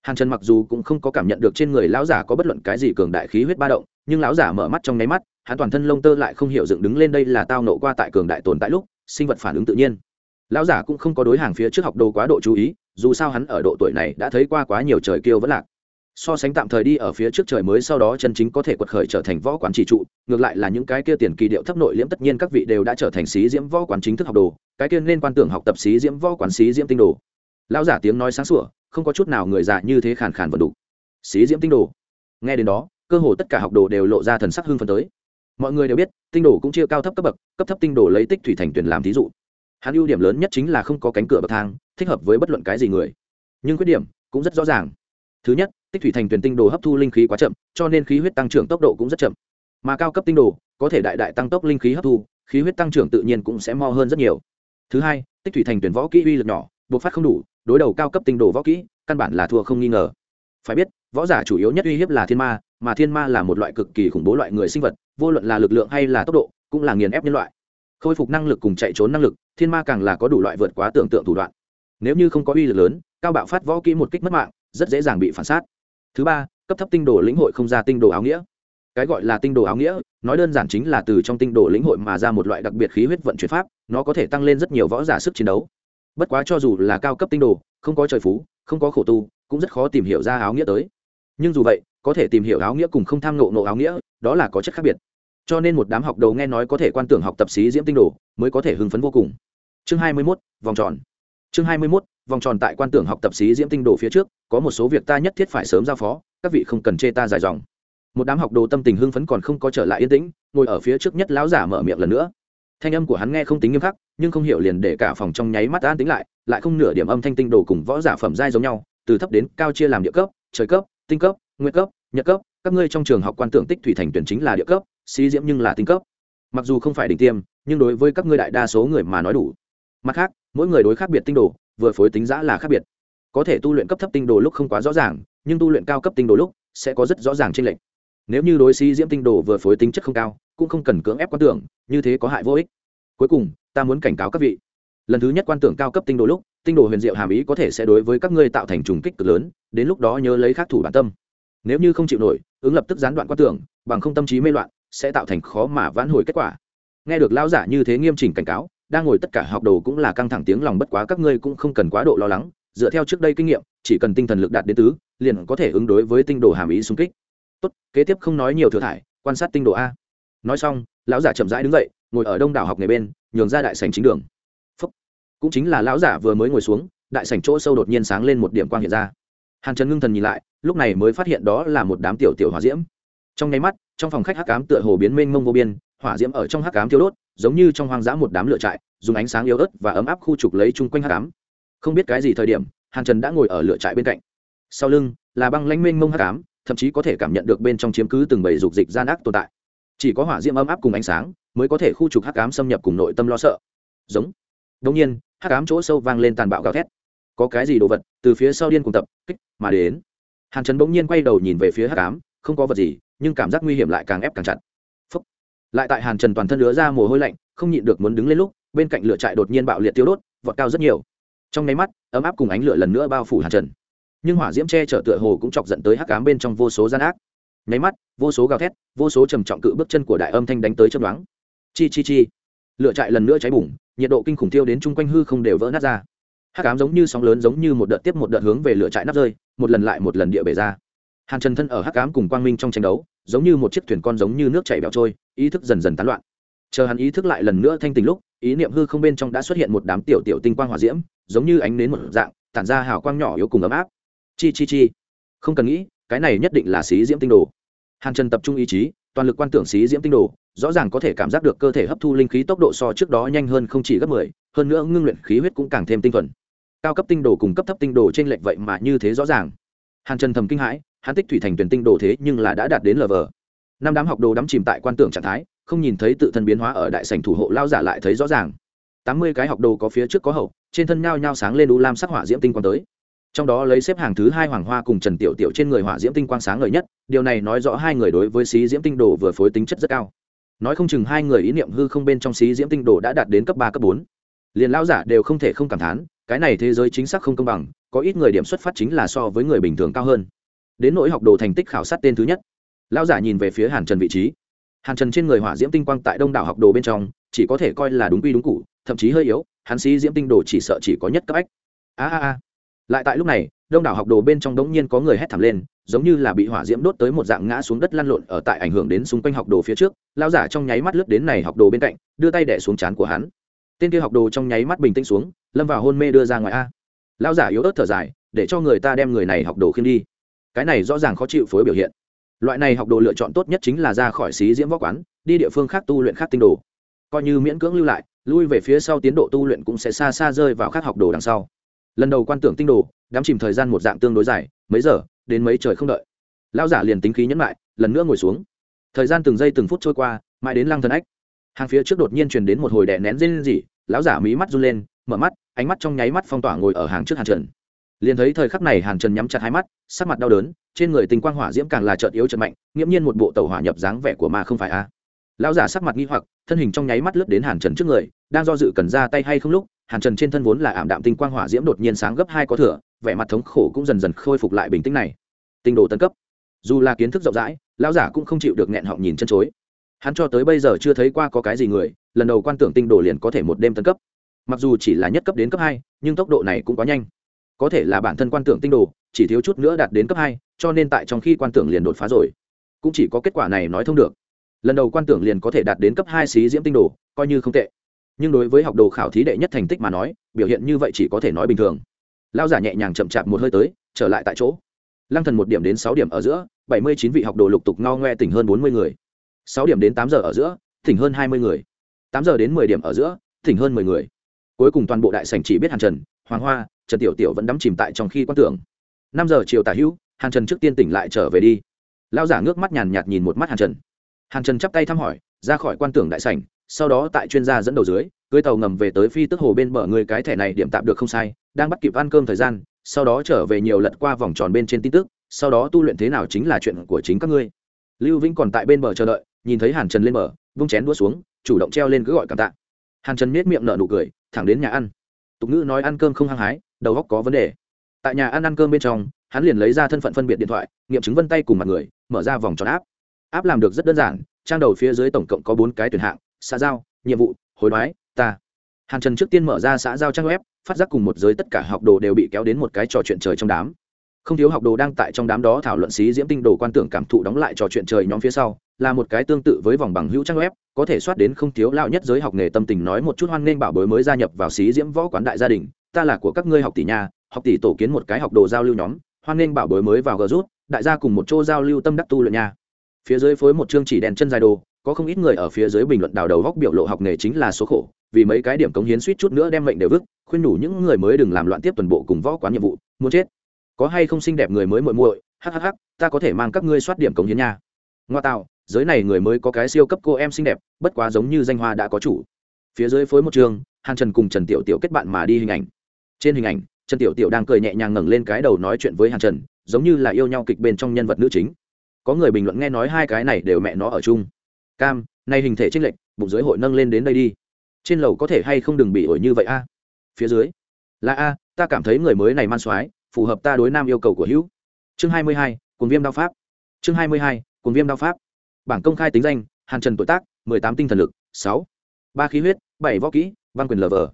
hàn trần mặc dù cũng không có cảm nhận được trên người lão giả có bất luận cái gì cường đại khí huyết ba động, nhưng lão giả mở mắt trong nháy mắt, hắn toàn thân lông tơ lại không hiểu dựng đứng lên đây là tao nộ qua tại cường đại tồn tại lúc, sinh vật phản ứng tự nhiên. Lão giả cũng không có đối hàng phía trước học đồ quá độ chú ý, dù sao hắn ở độ tuổi này đã thấy qua quá nhiều trời kiêu vẫn lạc. So sánh tạm thời đi ở phía trước trời mới sau đó chân chính có thể quật khởi trở thành võ quán chỉ trụ, ngược lại là những cái kia tiền kỳ điệu thấp nội liễm tất nhiên các vị đều đã trở thành sĩ diễm võ quán chính thức học đồ, cái kia nên quan tưởng học tập sĩ diễm võ quán sĩ diễm tinh đồ. Lão giả tiếng nói sáng sủa không có chút nào người già như thế khàn khàn vận đủ sĩ diễm tinh đồ. Nghe đến đó, cơ hồ tất cả học đồ đều lộ ra thần sắc hưng phấn tới. Mọi người đều biết, tinh đồ cũng chia cao thấp cấp bậc, cấp thấp tinh đồ lấy tích thủy thành tuyển làm thí dụ. Hắn ưu điểm lớn nhất chính là không có cánh cửa bậc thang, thích hợp với bất luận cái gì người. Nhưng khuyết điểm cũng rất rõ ràng. Thứ nhất, tích thủy thành tuyển tinh đồ hấp thu linh khí quá chậm, cho nên khí huyết tăng trưởng tốc độ cũng rất chậm. Mà cao cấp tinh đồ, có thể đại đại tăng tốc linh khí hấp thu, khí huyết tăng trưởng tự nhiên cũng sẽ mo hơn rất nhiều. Thứ hai, tích thủy thành tuyển võ kỹ uy lực nhỏ, bộc phát không đủ đối đầu cao cấp tinh đồ võ kỹ, căn bản là thua không nghi ngờ. Phải biết, võ giả chủ yếu nhất uy hiếp là thiên ma, mà thiên ma là một loại cực kỳ khủng bố loại người sinh vật, vô luận là lực lượng hay là tốc độ, cũng là nghiền ép nhân loại. Khôi phục năng lực cùng chạy trốn năng lực, thiên ma càng là có đủ loại vượt quá tưởng tượng thủ đoạn. Nếu như không có uy lực lớn, cao bạo phát võ kỹ một kích mất mạng, rất dễ dàng bị phản sát. Thứ ba, cấp thấp tinh đồ lĩnh hội không ra tinh đồ áo nghĩa. Cái gọi là tinh đồ áo nghĩa, nói đơn giản chính là từ trong tinh đồ lĩnh hội mà ra một loại đặc biệt khí huyết vận chuyển pháp, nó có thể tăng lên rất nhiều võ giả sức chiến đấu bất quá cho dù là cao cấp tinh đồ không có trời phú không có khổ tu cũng rất khó tìm hiểu ra áo nghĩa tới. Nhưng dù vậy có thể tìm hiểu áo nghĩa cùng không tham nộ nộ áo nghĩa đó là có chất khác biệt. Cho nên một đám học đầu nghe nói có thể quan tưởng học tập sĩ diễm tinh đồ mới có thể hưng phấn vô cùng. Chương hai mươi 21, vòng tròn. Chương hai mươi 21, vòng tròn tại quan tưởng học tập sĩ diễm tinh đồ phía trước có một số việc ta nhất thiết phải sớm giao phó các vị không cần chê ta dài dòng. Một đám học đồ tâm tình hưng phấn còn không có trở lại yên tĩnh ngồi ở phía trước nhất lão giả mở miệng lần nữa thanh âm của hắn nghe không tính nghiêm khắc, nhưng không hiểu liền để cả phòng trong nháy mắt an tính lại lại không nửa điểm âm thanh tinh đồ cùng võ giả phẩm giai giống nhau, từ thấp đến cao chia làm địa cấp, trời cấp, tinh cấp nguyên cấp, nhật cấp. Các ngươi trong trường học quan tưởng tích thủy thành tuyển chính là địa cấp sĩ diễm nhưng là tinh cấp. Mặc dù không phải đỉnh tiêm, nhưng đối với các ngươi đại đa số người mà nói đủ. Mặt khác, mỗi người đối khác biệt tinh đồ, vừa phối tính giã là khác biệt. Có thể tu luyện cấp thấp tinh đồ lúc không quá rõ ràng, nhưng tu luyện cao cấp tinh đồ lúc sẽ có rất rõ ràng trên lệnh nếu như đối sĩ diễm tinh đồ vừa phối tính chất không cao, cũng không cần cưỡng ép quan tưởng, như thế có hại vô ích. Cuối cùng, ta muốn cảnh cáo các vị. Lần thứ nhất quan tưởng cao cấp tinh đồ lúc, tinh đồ huyền diệu hàm ý có thể sẽ đối với các ngươi tạo thành trùng kích cực lớn, đến lúc đó nhớ lấy khắc thủ bản tâm. Nếu như không chịu nổi, ứng lập tức gián đoạn quan tưởng, bằng không tâm trí mê loạn, sẽ tạo thành khó mà vãn hồi kết quả. Nghe được lão giả như thế nghiêm chỉnh cảnh cáo, đang ngồi tất cả học đồ cũng là căng thẳng tiếng lòng bất quá các ngươi cũng không cần quá độ lo lắng, dựa theo trước đây kinh nghiệm, chỉ cần tinh thần lực đạt đến tứ, liền có thể ứng đối với tinh đồ hàm ý xung kích tốt, kế tiếp không nói nhiều thừa thải, quan sát tinh đồ a. Nói xong, lão giả chậm rãi đứng dậy, ngồi ở đông đảo học nghề bên, nhường ra đại sành chính đường. Phúc. cũng chính là lão giả vừa mới ngồi xuống, đại sành chỗ sâu đột nhiên sáng lên một điểm quang hiện ra. Hàn trần ngưng thần nhìn lại, lúc này mới phát hiện đó là một đám tiểu tiểu hỏa diễm. Trong nháy mắt, trong phòng khách hắc cám tựa hồ biến mênh mông vô biên, hỏa diễm ở trong hắc cám thiêu đốt, giống như trong hoang dã một đám lửa trại, dùng ánh sáng yếu ớt và ấm áp khu trục lấy chung quanh hắc cám không biết cái gì thời điểm, hàn trần đã ngồi ở lửa trại bên cạnh. Sau lưng, là băng lanh mênh mông hắc cám thậm chí có thể cảm nhận được bên trong chiếm cứ từng bầy dục dịch gian ác tồn tại. Chỉ có hỏa diễm ấm áp cùng ánh sáng mới có thể khu trục hắc ám xâm nhập cùng nội tâm lo sợ. Giống. Đông nhiên, hắc ám chỗ sâu vang lên tàn bạo gào thét. Có cái gì đồ vật từ phía sau điên cùng tập, kích mà đến? Hàn trần bỗng nhiên quay đầu nhìn về phía hắc ám, không có vật gì, nhưng cảm giác nguy hiểm lại càng ép càng chặt. Phúc. lại tại hàn trần toàn thân lứa ra mồ hôi lạnh, không nhịn được muốn đứng lên lúc, bên cạnh lửa trại đột nhiên bạo liệt tiêu đốt, vọt cao rất nhiều. Trong nháy mắt, ấm áp cùng ánh lửa lần nữa bao phủ hàn trần nhưng hỏa diễm che chở tựa hồ cũng chọc dẫn tới hắc cám bên trong vô số gian ác. Nháy mắt, vô số gào thét, vô số trầm trọng cự bước chân của đại âm thanh đánh tới chấm đoán chi chi chi. Lửa chạy lần nữa cháy bùng, nhiệt độ kinh khủng tiêu đến chung quanh hư không đều vỡ nát ra. Hắc ám giống như sóng lớn giống như một đợt tiếp một đợt hướng về lửa trại nắp rơi, một lần lại một lần địa bể ra. Hàn trần thân ở hắc ám cùng quang minh trong tranh đấu, giống như một chiếc thuyền con giống như nước chảy bẹo trôi, ý thức dần dần tán loạn. Chờ hắn ý thức lại lần nữa thanh tình lúc, ý niệm hư không bên trong đã xuất hiện một đám tiểu tiểu tinh quang hỏa diễm, giống như ánh nến một dạng, tản ra hào quang nhỏ yếu cùng ấm áp chi chi chi. Không cần nghĩ, cái này nhất định là xí diễm tinh đồ. Hàn trần tập trung ý chí, toàn lực quan tưởng xí diễm tinh đồ, rõ ràng có thể cảm giác được cơ thể hấp thu linh khí tốc độ so trước đó nhanh hơn không chỉ gấp mười, hơn nữa ngưng luyện khí huyết cũng càng thêm tinh thuần. Cao cấp tinh đồ cùng cấp thấp tinh đồ trên lệch vậy mà như thế rõ ràng. Hàn trần thầm kinh hãi, hắn tích thủy thành tuyển tinh đồ thế nhưng là đã đạt đến lờ vờ năm đám học đồ đắm chìm tại quan tưởng trạng thái, không nhìn thấy tự thân biến hóa ở đại sảnh thủ hộ lao giả lại thấy rõ ràng. Tám mươi cái học đồ có phía trước có hậu, trên thân nhao nhao sáng lên u lam sắc hỏa diễm tinh quang tới trong đó lấy xếp hàng thứ hai hoàng hoa cùng trần tiểu tiểu trên người hỏa diễm tinh quang sáng ngời nhất, điều này nói rõ hai người đối với xí diễm tinh đồ vừa phối tính chất rất cao. Nói không chừng hai người ý niệm hư không bên trong xí diễm tinh đồ đã đạt đến cấp ba, cấp bốn. Liền lão giả đều không thể không cảm thán, cái này thế giới chính xác không công bằng, có ít người điểm xuất phát chính là so với người bình thường cao hơn. Đến nỗi học đồ thành tích khảo sát tên thứ nhất. Lão giả nhìn về phía hàn trần vị trí. Hàn trần trên người hỏa diễm tinh quang tại đông đảo học đồ bên trong, chỉ có thể coi là đúng quy đúng cụ thậm chí hơi yếu, hắn sĩ diễm tinh đồ chỉ sợ chỉ có nhất cấp ách a a a lại tại lúc này, đông đảo học đồ bên trong đống nhiên có người hét thảm lên, giống như là bị hỏa diễm đốt tới một dạng ngã xuống đất lăn lộn ở tại ảnh hưởng đến xung quanh học đồ phía trước. Lao giả trong nháy mắt lướt đến này học đồ bên cạnh, đưa tay đẻ xuống chán của hắn. Tên kia học đồ trong nháy mắt bình tĩnh xuống, lâm vào hôn mê đưa ra ngoài a. Lao giả yếu ớt thở dài, để cho người ta đem người này học đồ khiêm đi. Cái này rõ ràng khó chịu phối biểu hiện. Loại này học đồ lựa chọn tốt nhất chính là ra khỏi xí diễm võ quán, đi địa phương khác tu luyện khác tinh đồ. Coi như miễn cưỡng lưu lại, lui về phía sau tiến độ tu luyện cũng sẽ xa xa rơi vào các học đồ đằng sau lần đầu quan tưởng tinh đồ đám chìm thời gian một dạng tương đối dài, mấy giờ, đến mấy trời không đợi. Lao giả liền tính khí nhẫn lại lần nữa ngồi xuống. Thời gian từng giây từng phút trôi qua, mãi đến lăng thần ách. Hàng phía trước đột nhiên truyền đến một hồi đè nén rên rỉ, lão giả mí mắt run lên, mở mắt, ánh mắt trong nháy mắt phong tỏa ngồi ở hàng trước hàn trần. Liền thấy thời khắc này hàn trần nhắm chặt hai mắt, sắc mặt đau đớn, trên người tình quang hỏa diễm càng là trợt yếu trợt mạnh, nghiễm nhiên một bộ tàu hỏa nhập dáng vẻ của ma không phải a. Lão giả sắc mặt nghi hoặc, thân hình trong nháy mắt lướt đến hàn trần trước người, đang do dự cần ra tay hay không lúc hàn trần trên thân vốn là ảm đạm tinh quang hỏa diễm đột nhiên sáng gấp hai có thừa, vẻ mặt thống khổ cũng dần dần khôi phục lại bình tĩnh này. Tinh đồ tân cấp. Dù là kiến thức rộng rãi, lão giả cũng không chịu được nghẹn họng nhìn chân chối. Hắn cho tới bây giờ chưa thấy qua có cái gì người, lần đầu quan tưởng tinh đồ liền có thể một đêm tân cấp. Mặc dù chỉ là nhất cấp đến cấp hai, nhưng tốc độ này cũng quá nhanh. Có thể là bản thân quan tưởng tinh đồ, chỉ thiếu chút nữa đạt đến cấp hai, cho nên tại trong khi quan tưởng liền đột phá rồi. Cũng chỉ có kết quả này nói thông được. Lần đầu quan tưởng liền có thể đạt đến cấp hai xí diễm tinh đồ, coi như không tệ nhưng đối với học đồ khảo thí đệ nhất thành tích mà nói, biểu hiện như vậy chỉ có thể nói bình thường. Lao giả nhẹ nhàng chậm chạp một hơi tới, trở lại tại chỗ. Lăng thần một điểm đến sáu điểm ở giữa, bảy mươi chín vị học đồ lục tục ngao ngoe tỉnh hơn bốn mươi người. sáu điểm đến tám giờ ở giữa, tỉnh hơn hai mươi người. tám giờ đến mười điểm ở giữa, tỉnh hơn mười người. Cuối cùng toàn bộ đại sảnh chỉ biết hàn trần, hoàng hoa, trần tiểu tiểu vẫn đắm chìm tại trong khi quan tưởng. năm giờ chiều tả hữu, hàn trần trước tiên tỉnh lại trở về đi. Lao giả ngước mắt nhàn nhạt nhìn một mắt hàn trần. Hàn trần chắp tay thăm hỏi, ra khỏi quan tưởng đại sảnh sau đó tại chuyên gia dẫn đầu dưới, cưới tàu ngầm về tới phi tức hồ bên bờ người cái thẻ này điểm tạm được không sai, đang bắt kịp ăn cơm thời gian, sau đó trở về nhiều lật qua vòng tròn bên trên tin tức, sau đó tu luyện thế nào chính là chuyện của chính các ngươi. Lưu vĩnh còn tại bên bờ chờ đợi, nhìn thấy hàn trần lên bờ, vung chén đũa xuống, chủ động treo lên cứ gọi cảm tạ. Hàn trần miết miệng nở nụ cười, thẳng đến nhà ăn. Tục ngữ nói ăn cơm không hăng hái, đầu góc có vấn đề. Tại nhà ăn ăn cơm bên trong, hắn liền lấy ra thân phận phân biệt điện thoại, nghiệm chứng vân tay cùng mặt người, mở ra vòng tròn áp áp làm được rất đơn giản, trang đầu phía dưới tổng cộng có bốn cái tuyển hạng xã giao, nhiệm vụ, hối đoái, ta hàn trần trước tiên mở ra xã giao trang web, phát giác cùng một giới tất cả học đồ đều bị kéo đến một cái trò chuyện trời trong đám không thiếu học đồ đang tại trong đám đó thảo luận xí diễm tinh đồ quan tưởng cảm thụ đóng lại trò chuyện trời nhóm phía sau, là một cái tương tự với vòng bằng hữu trang web, có thể soát đến không thiếu lão nhất giới học nghề tâm tình nói một chút hoan nghênh bảo bối mới gia nhập vào xí diễm võ quán đại gia đình, ta là của các ngươi học tỷ nhà học tỷ tổ kiến một cái học đồ giao lưu nhóm, hoan nghênh bảo bối mới vào gờ rút, đại gia cùng một chỗ giao lưu tâm đắc tu luyện nhà. phía dưới phối một chương chỉ đèn chân dài đồ có không ít người ở phía dưới bình luận đào đầu góc biểu lộ học nghề chính là số khổ, vì mấy cái điểm cống hiến suýt chút nữa đem mệnh đều vứt, khuyên nhủ những người mới đừng làm loạn tiếp tuần bộ cùng võ quán nhiệm vụ, muốn chết. Có hay không xinh đẹp người mới muội muội hhh ta có thể mang các ngươi soát điểm cống hiến nha. Ngoa tạo, giới này người mới có cái siêu cấp cô em xinh đẹp, bất quá giống như danh hoa đã có chủ. Phía dưới phối một trường, hàn trần cùng trần tiểu tiểu kết bạn mà đi hình ảnh. Trên hình ảnh, trần tiểu tiểu đang cười nhẹ nhàng ngẩng lên cái đầu nói chuyện với hàn trần, giống như là yêu nhau kịch bên trong nhân vật nữ chính. Có người bình luận nghe nói hai cái này đều mẹ nó ở chung cam nay hình thể trinh lệch, bụng dưới hội nâng lên đến đây đi. Trên lầu có thể hay không đừng bị ổi như vậy a? Phía dưới. Là a, ta cảm thấy người mới này man soái, phù hợp ta đối nam yêu cầu của hữu. Chương hai mươi hai cuốn viêm đao pháp. Chương hai mươi hai cuốn viêm đao pháp. Bảng công khai tính danh, hàn trần tuổi tác, mười tám tinh thần lực, sáu. Ba khí huyết, bảy võ kỹ, văn quyền lờ vờ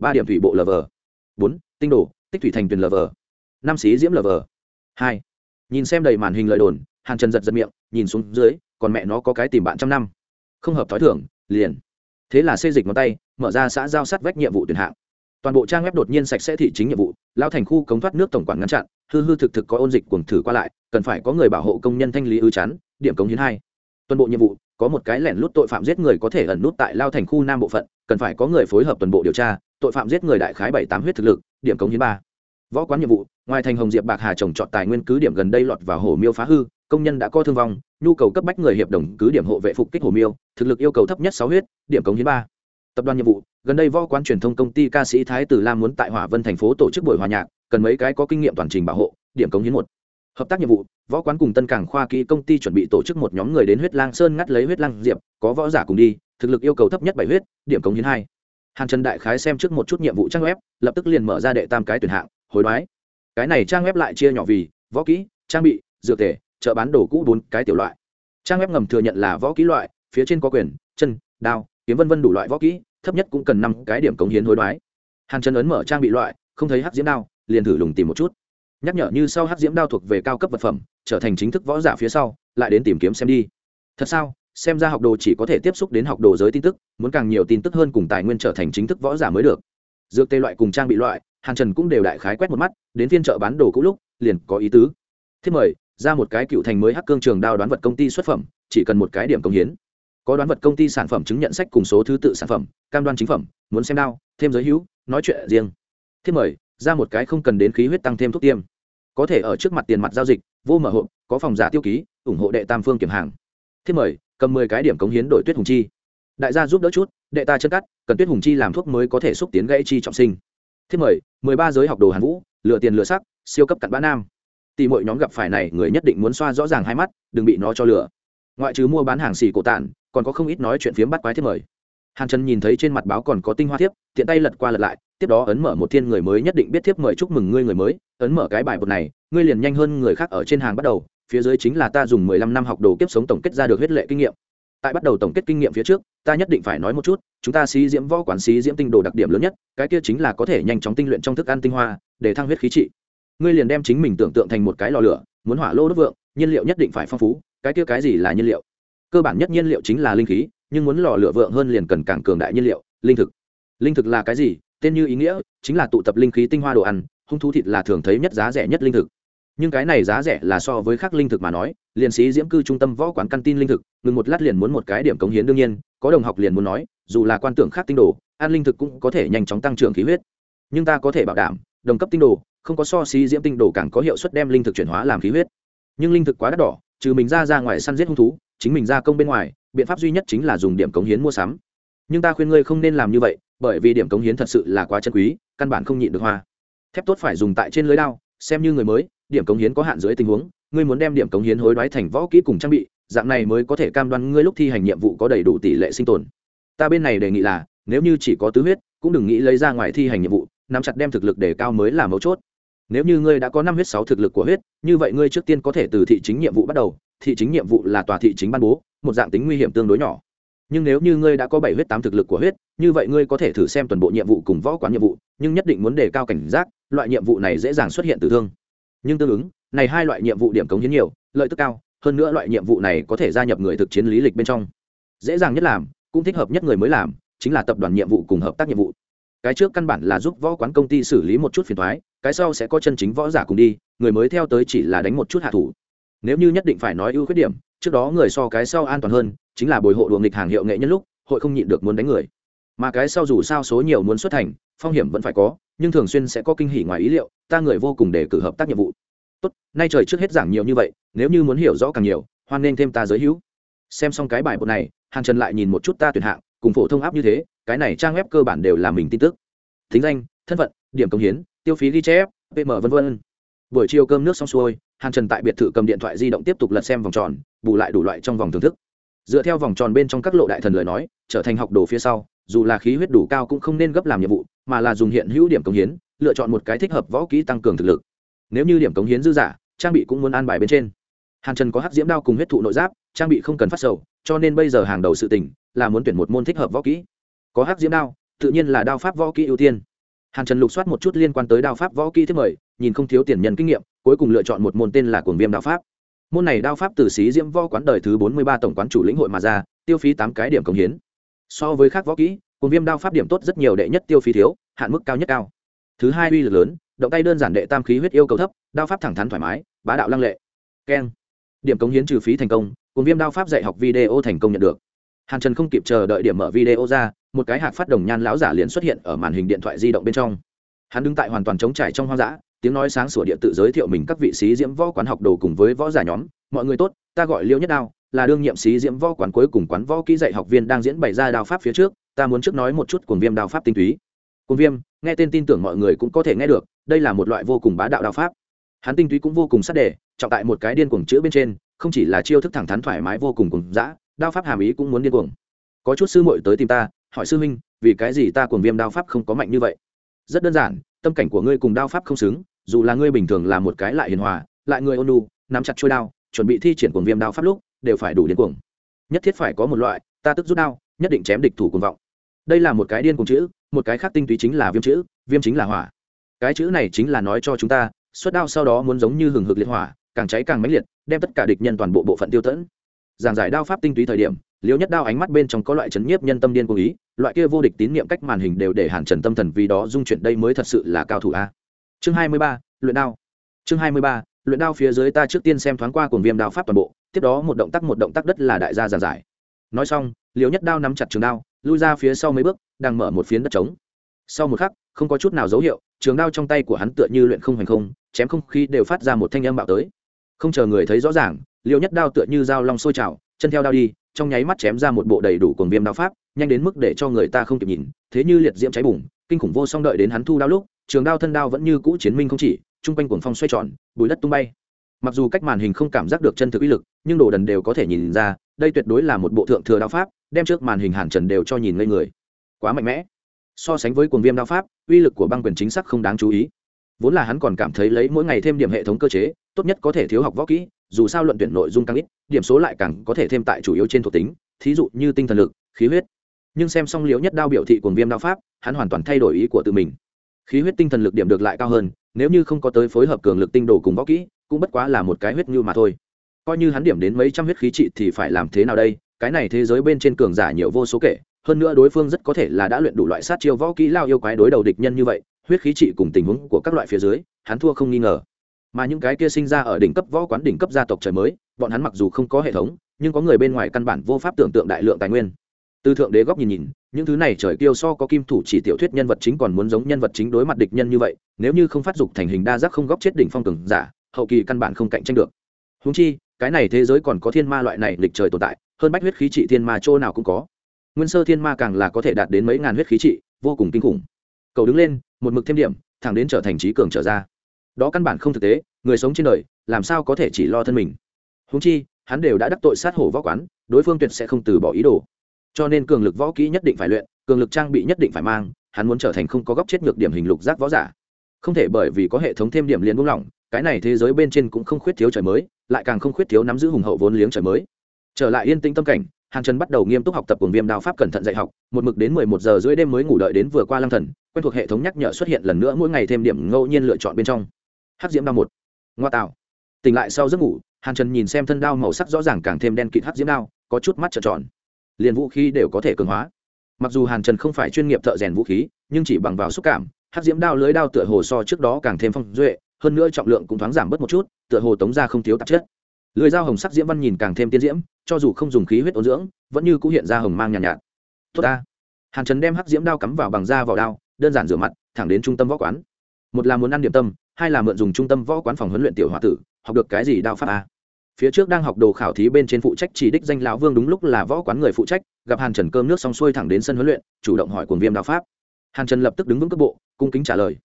ba điểm thủy bộ lờ vờ bốn, tinh đồ, tích thủy thành tuyển lv năm xí diễm lờ vờ hai. Nhìn xem đầy màn hình lời đồn, hàn trần giật giật miệng, nhìn xuống dưới còn mẹ nó có cái tìm bạn trăm năm. Không hợp t h ó i thưởng liền. Thế là xây dịch ngón tay, mở ra xã giao sát vách nhiệm vụ tuyển hạng. Toàn bộ trang web đột nhiên sạch sẽ thị chính nhiệm vụ lao thành khu cống thoát nước tổng quản ngăn chặn, hư hư thực thực có ôn dịch cuồng thử qua lại, cần phải có người bảo hộ công nhân thanh lý ư chắn điểm cống hiến hai. Toàn bộ nhiệm vụ, có một cái lẻn lút tội phạm giết người có thể ẩn nút tại lao thành khu nam bộ phận, cần phải có người phối hợp toàn bộ điều tra, tội phạm giết người đại khái bảy tám huyết thực lực, điểm cống hiến ba. Võ quán nhiệm vụ, ngoài thành hồng diệp bạc hà trồng trọt tài nguyên cứ điểm gần đây lọt vào hồ miêu phá hư công nhân đã có thương vong, nhu cầu cấp bách người hiệp đồng cứ điểm hộ vệ phục kích hồ miêu, thực lực yêu cầu thấp nhất sáu huyết, điểm cống hiến ba. Tập đoàn nhiệm vụ, gần đây võ quán truyền thông công ty ca sĩ thái tử lam muốn tại hỏa vân thành phố tổ chức buổi hòa nhạc, cần mấy cái có kinh nghiệm toàn trình bảo hộ, điểm cống hiến một. Hợp tác nhiệm vụ, võ quán cùng tân cảng khoa kỹ công ty chuẩn bị tổ chức một nhóm người đến huyết lang sơn ngắt lấy huyết lang diệp, có võ giả cùng đi, thực lực yêu cầu thấp nhất bảy huyết, điểm cống hiến hai. Hàn trần đại khái xem trước một chút nhiệm vụ trang web, lập tức liền mở ra đệ tam cái tuyển hạng, hối đoái. Cái này trang web lại chia nhỏ vì võ kỹ, trang bị, dược thể chợ bán đồ cũ bốn cái tiểu loại. Trang web ngầm thừa nhận là võ kỹ loại, phía trên có quyền, chân, đao, kiếm vân vân đủ loại võ kỹ, thấp nhất cũng cần năm cái điểm cống hiến hối đoái. Hàn trần ấn mở trang bị loại, không thấy hắc diễm đao, liền thử lùng tìm một chút. Nhắc nhở như sau hắc diễm đao thuộc về cao cấp vật phẩm, trở thành chính thức võ giả phía sau, lại đến tìm kiếm xem đi. Thật sao? Xem ra học đồ chỉ có thể tiếp xúc đến học đồ giới tin tức, muốn càng nhiều tin tức hơn cùng tài nguyên trở thành chính thức võ giả mới được. Dược tê loại cùng trang bị loại, hàn trần cũng đều đại khái quét một mắt, đến phiên chợ bán đồ cũ lúc, liền có ý tứ. Thiết mời ra một cái cựu thành mới hắc cương trường đao đoán vật công ty xuất phẩm, chỉ cần một cái điểm công hiến. Có đoán vật công ty sản phẩm chứng nhận sách cùng số thứ tự sản phẩm, cam đoan chính phẩm, muốn xem đao, thêm giới hữu, nói chuyện riêng. Thêm mời, ra một cái không cần đến khí huyết tăng thêm thuốc tiêm. Có thể ở trước mặt tiền mặt giao dịch, vô mở hộp, có phòng giả tiêu ký, ủng hộ đệ tam phương kiểm hàng. Thêm mời, cầm mười cái điểm cống hiến đổi tuyết hùng chi. Đại gia giúp đỡ chút, đệ ta chân cắt, cần tuyết hùng chi làm thuốc mới có thể xúc tiến gãy chi trọng sinh. Thêm mời, mười ba giới học đồ hàn vũ, lựa tiền lựa sắc, siêu cấp cặn bã nam tỷ mọi nhóm gặp phải này, người nhất định muốn xoa rõ ràng hai mắt, đừng bị nó cho lửa ngoại trừ mua bán hàng xì cổ tản, còn có không ít nói chuyện phiếm bắt quái thiết mời. Hàn trần nhìn thấy trên mặt báo còn có tinh hoa thiếp, tiện tay lật qua lật lại, tiếp đó ấn mở một thiên người mới nhất định biết thiếp mời chúc mừng ngươi người mới, ấn mở cái bài bột này, ngươi liền nhanh hơn người khác ở trên hàng bắt đầu, phía dưới chính là ta dùng mười lăm năm học đồ kiếp sống tổng kết ra được huyết lệ kinh nghiệm. Tại bắt đầu tổng kết kinh nghiệm phía trước, ta nhất định phải nói một chút, chúng ta xí diễm võ quản xí diễm tinh đồ đặc điểm lớn nhất, cái kia chính là có thể nhanh chóng tinh luyện trong thức ăn tinh hoa, để thăng huyết khí trị ngươi liền đem chính mình tưởng tượng thành một cái lò lửa, muốn hỏa lô đốt vượng, nhiên liệu nhất định phải phong phú, cái kia cái gì là nhiên liệu? Cơ bản nhất nhiên liệu chính là linh khí, nhưng muốn lò lửa vượng hơn liền cần càng cường đại nhiên liệu, linh thực. Linh thực là cái gì? Tên như ý nghĩa, chính là tụ tập linh khí tinh hoa đồ ăn, hung thú thịt là thường thấy nhất giá rẻ nhất linh thực. Nhưng cái này giá rẻ là so với khác linh thực mà nói, liền sĩ diễm cư trung tâm võ quán căn tin linh thực, ngừng một lát liền muốn một cái điểm cống hiến đương nhiên, có đồng học liền muốn nói, dù là quan tưởng khác tinh đồ, ăn linh thực cũng có thể nhanh chóng tăng trưởng khí huyết. Nhưng ta có thể bảo đảm, đồng cấp tinh đồ không có so xí diễm tinh đồ càng có hiệu suất đem linh thực chuyển hóa làm khí huyết. Nhưng linh thực quá đắt đỏ, trừ mình ra ra ngoài săn giết hung thú, chính mình ra công bên ngoài, biện pháp duy nhất chính là dùng điểm cống hiến mua sắm. Nhưng ta khuyên ngươi không nên làm như vậy, bởi vì điểm cống hiến thật sự là quá chân quý, căn bản không nhịn được hoa. Thép tốt phải dùng tại trên lưới đao, xem như người mới, điểm cống hiến có hạn dưới tình huống, ngươi muốn đem điểm cống hiến hối đoái thành võ kỹ cùng trang bị, dạng này mới có thể cam đoan ngươi lúc thi hành nhiệm vụ có đầy đủ tỷ lệ sinh tồn. Ta bên này đề nghị là, nếu như chỉ có tứ huyết, cũng đừng nghĩ lấy ra ngoài thi hành nhiệm vụ, nắm chặt đem thực lực để cao mới là mấu chốt nếu như ngươi đã có năm huyết sáu thực lực của huyết, như vậy ngươi trước tiên có thể từ thị chính nhiệm vụ bắt đầu. Thị chính nhiệm vụ là tòa thị chính ban bố, một dạng tính nguy hiểm tương đối nhỏ. Nhưng nếu như ngươi đã có bảy huyết tám thực lực của huyết, như vậy ngươi có thể thử xem toàn bộ nhiệm vụ cùng võ quán nhiệm vụ, nhưng nhất định muốn đề cao cảnh giác, loại nhiệm vụ này dễ dàng xuất hiện tử thương. Nhưng tương ứng, này hai loại nhiệm vụ điểm cống hiến nhiều, lợi tức cao, hơn nữa loại nhiệm vụ này có thể gia nhập người thực chiến lý lịch bên trong. Dễ dàng nhất làm, cũng thích hợp nhất người mới làm, chính là tập đoàn nhiệm vụ cùng hợp tác nhiệm vụ. Cái trước căn bản là giúp võ quán công ty xử lý một chút phiền thoái cái sau sẽ có chân chính võ giả cùng đi, người mới theo tới chỉ là đánh một chút hạ thủ. Nếu như nhất định phải nói ưu khuyết điểm, trước đó người so cái sau an toàn hơn, chính là bồi hộ đùa nghịch hàng hiệu nghệ nhân lúc, hội không nhịn được muốn đánh người. Mà cái sau dù sao số nhiều muốn xuất thành, phong hiểm vẫn phải có, nhưng thường xuyên sẽ có kinh hỉ ngoài ý liệu, ta người vô cùng để cử hợp tác nhiệm vụ. Tốt, nay trời trước hết giảng nhiều như vậy, nếu như muốn hiểu rõ càng nhiều, hoan nên thêm ta giới hữu. Xem xong cái bài bột này hàng trần lại nhìn một chút ta tuyển hạng, cùng phổ thông áp như thế, cái này trang web cơ bản đều là mình tin tức. Thính danh, thân phận điểm công hiến, tiêu phí ghi chép, pm v v buổi chiều cơm nước xong xuôi, Hàn trần tại biệt thự cầm điện thoại di động tiếp tục lật xem vòng tròn, bù lại đủ loại trong vòng thưởng thức. Dựa theo vòng tròn bên trong các lộ đại thần lời nói, trở thành học đồ phía sau, dù là khí huyết đủ cao cũng không nên gấp làm nhiệm vụ, mà là dùng hiện hữu điểm công hiến, lựa chọn một cái thích hợp võ kỹ tăng cường thực lực. Nếu như điểm cống hiến dư giả trang bị cũng muốn an bài bên trên. Hàn trần có hắc diễm đao cùng huyết thụ nội giáp, trang bị không cần phát sầu, cho nên bây giờ hàng đầu sự tỉnh là muốn tuyển một môn thích hợp võ kỹ. Có hắc diễm đao, tự nhiên là đao pháp võ kỹ ưu tiên hàn trần lục soát một chút liên quan tới đao pháp võ kỹ thứ mời, nhìn không thiếu tiền nhân kinh nghiệm, cuối cùng lựa chọn một môn tên là cuồng viêm đao pháp. Môn này đao pháp từ xí diễm võ quán đời thứ bốn mươi ba tổng quán chủ lĩnh hội mà ra, tiêu phí tám cái điểm cống hiến. So với khác võ kỹ, cuồng viêm đao pháp điểm tốt rất nhiều đệ nhất tiêu phí thiếu, hạn mức cao nhất cao. Thứ hai uy lực lớn, động tay đơn giản đệ tam khí huyết yêu cầu thấp, đao pháp thẳng thắn thoải mái, bá đạo lăng lệ. Keng. Điểm cống hiến trừ phí thành công, Cuồng viêm đao pháp dạy học video thành công nhận được hàn trần không kịp chờ đợi điểm mở video ra, một cái hạt phát đồng nhan lão giả liền xuất hiện ở màn hình điện thoại di động bên trong. Hắn đứng tại hoàn toàn trống trải trong hoang dã, tiếng nói sáng sủa địa tự giới thiệu mình các vị sĩ diễm võ quán học đồ cùng với võ giả nhóm. Mọi người tốt, ta gọi liêu nhất đao, là đương nhiệm sĩ diễm võ quán cuối cùng quán võ kỹ dạy học viên đang diễn bày ra đao pháp phía trước. Ta muốn trước nói một chút cuồng viêm đao pháp tinh túy. Cuồng viêm, nghe tên tin tưởng mọi người cũng có thể nghe được, đây là một loại vô cùng bá đạo đao pháp. Hắn tinh túy cũng vô cùng sắc đề, trọng tại một cái điên cuồng chữ bên trên, không chỉ là chiêu thức thẳng thắn thoải mái vô cùng cùng dã đao pháp hàm ý cũng muốn điên cuồng. Có chút sư muội tới tìm ta, hỏi sư huynh, vì cái gì ta cuồng viêm đao pháp không có mạnh như vậy? Rất đơn giản, tâm cảnh của ngươi cùng đao pháp không xứng, dù là ngươi bình thường là một cái lại hiền hòa, lại người ôn nhu, nắm chặt trôi đao, chuẩn bị thi triển cuồng viêm đao pháp lúc, đều phải đủ điên cuồng. Nhất thiết phải có một loại, ta tức rút đao, nhất định chém địch thủ cuồng vọng. Đây là một cái điên cuồng chữ, một cái khác tinh túy chính là viêm chữ, viêm chính là hỏa. Cái chữ này chính là nói cho chúng ta, xuất đao sau đó muốn giống như hừng hực liệt hỏa, càng cháy càng mãnh liệt, đem tất cả địch nhân toàn bộ bộ phận tiêu tẫn giảng giải đao pháp tinh túy thời điểm liêu nhất đao ánh mắt bên trong có loại chấn nhiếp nhân tâm điên cố ý, loại kia vô địch tín niệm cách màn hình đều để hàn trần tâm thần vì đó dung chuyển, đây mới thật sự là cao thủ a. Chương hai mươi ba, luyện đao. Chương hai mươi ba, luyện đao phía dưới ta trước tiên xem thoáng qua cuồng viêm đao pháp toàn bộ, tiếp đó một động tác một động tác đất là đại gia giảng giải. Nói xong liều nhất đao nắm chặt trường đao, lui ra phía sau mấy bước, đang mở một phiến đất trống. Sau một khắc, không có chút nào dấu hiệu, trường đao trong tay của hắn tựa như luyện không hành không, chém không khí đều phát ra một thanh âm bạo tới. Không chờ người thấy rõ ràng liều nhất đao tựa như dao long sôi trào, chân theo đao đi, trong nháy mắt chém ra một bộ đầy đủ cuồng viêm đao pháp, nhanh đến mức để cho người ta không kịp nhìn, thế như liệt diễm cháy bùng, kinh khủng vô song đợi đến hắn thu đao lúc, trường đao thân đao vẫn như cũ chiến minh không chỉ, chung quanh cuồng phong xoay tròn bùi đất tung bay. Mặc dù cách màn hình không cảm giác được chân thực uy lực, nhưng đồ đần đều có thể nhìn ra, đây tuyệt đối là một bộ thượng thừa đao pháp, đem trước màn hình hàn trần đều cho nhìn ngây người. Quá mạnh mẽ. So sánh với cuồng viêm đao pháp, uy lực của băng quyền chính xác không đáng chú ý. Vốn là hắn còn cảm thấy lấy mỗi ngày thêm điểm hệ thống cơ chế, tốt nhất có thể thiếu học võ kỹ dù sao luận tuyển nội dung càng ít, điểm số lại càng có thể thêm tại chủ yếu trên thuộc tính, thí dụ như tinh thần lực, khí huyết. Nhưng xem xong liễu nhất đao biểu thị cuồng viêm đao pháp, hắn hoàn toàn thay đổi ý của tự mình. Khí huyết tinh thần lực điểm được lại cao hơn, nếu như không có tới phối hợp cường lực tinh đồ cùng võ kỹ, cũng bất quá là một cái huyết như mà thôi. Coi như hắn điểm đến mấy trăm huyết khí trị thì phải làm thế nào đây? Cái này thế giới bên trên cường giả nhiều vô số kể, hơn nữa đối phương rất có thể là đã luyện đủ loại sát chiêu võ kỹ lao yêu quái đối đầu địch nhân như vậy, huyết khí trị cùng tình huống của các loại phía dưới, hắn thua không nghi ngờ mà những cái kia sinh ra ở đỉnh cấp võ quán đỉnh cấp gia tộc trời mới, bọn hắn mặc dù không có hệ thống, nhưng có người bên ngoài căn bản vô pháp tưởng tượng đại lượng tài nguyên. Từ thượng đế góc nhìn nhìn, những thứ này trời kiêu so có kim thủ chỉ tiểu thuyết nhân vật chính còn muốn giống nhân vật chính đối mặt địch nhân như vậy, nếu như không phát dục thành hình đa giác không góc chết đỉnh phong cường giả, hậu kỳ căn bản không cạnh tranh được. Húng chi, cái này thế giới còn có thiên ma loại này lịch trời tồn tại, hơn bách huyết khí trị thiên ma chỗ nào cũng có. Nguyên sơ thiên ma càng là có thể đạt đến mấy ngàn huyết khí trị, vô cùng kinh khủng. Cầu đứng lên, một mực thêm điểm, thẳng đến trở thành trí cường trở ra đó căn bản không thực tế, người sống trên đời, làm sao có thể chỉ lo thân mình? Húng chi, hắn đều đã đắc tội sát hổ võ quán, đối phương tuyệt sẽ không từ bỏ ý đồ. Cho nên cường lực võ kỹ nhất định phải luyện, cường lực trang bị nhất định phải mang, hắn muốn trở thành không có góc chết ngược điểm hình lục giác võ giả. Không thể bởi vì có hệ thống thêm điểm liền buông lỏng, cái này thế giới bên trên cũng không khuyết thiếu trời mới, lại càng không khuyết thiếu nắm giữ hùng hậu vốn liếng trời mới. Trở lại yên tĩnh tâm cảnh hàng trần bắt đầu nghiêm túc học tập cùng viêm đao pháp cẩn thận dạy học, một mực đến mười một giờ rưỡi đêm mới ngủ đợi đến vừa qua lang thần, quen thuộc hệ thống nhắc nhở xuất hiện lần nữa mỗi ngày thêm điểm ngẫu nhiên lựa chọn bên trong hắc diễm đao một. Ngoa tạo tỉnh lại sau giấc ngủ hàn trần nhìn xem thân đao màu sắc rõ ràng càng thêm đen kịt hắc diễm đao có chút mắt trợn tròn. Liền vũ khí đều có thể cường hóa. Mặc dù hàn trần không phải chuyên nghiệp thợ rèn vũ khí nhưng chỉ bằng vào xúc cảm hắc diễm đao lưới đao tựa hồ so trước đó càng thêm phong duệ hơn nữa trọng lượng cũng thoáng giảm bớt một chút tựa hồ tống ra không thiếu tạp chất. Lưới dao hồng sắc diễm văn nhìn càng thêm tiên diễm cho dù không dùng khí huyết ôn dưỡng vẫn như cũng hiện ra hồng mang nhàn nhạt, nhạt. Tốt ta. Hàn trần đem hắc diễm đao cắm vào bằng da vào đao đơn giản rửa mặt thẳng đến trung tâm võ quán. Một là muốn ăn điểm tâm hai là mượn dùng trung tâm võ quán phòng huấn luyện tiểu h o a tử, học được cái gì đao pháp a? Phía trước đang học đồ khảo thí bên trên phụ trách chỉ đích danh lão vương đúng lúc là võ quán người phụ trách, gặp hàn trần cơm nước xong xuôi thẳng đến sân huấn luyện, chủ động hỏi cuồng viêm đạo pháp. Hàn trần lập tức đứng vững cước bộ, cung kính trả lời.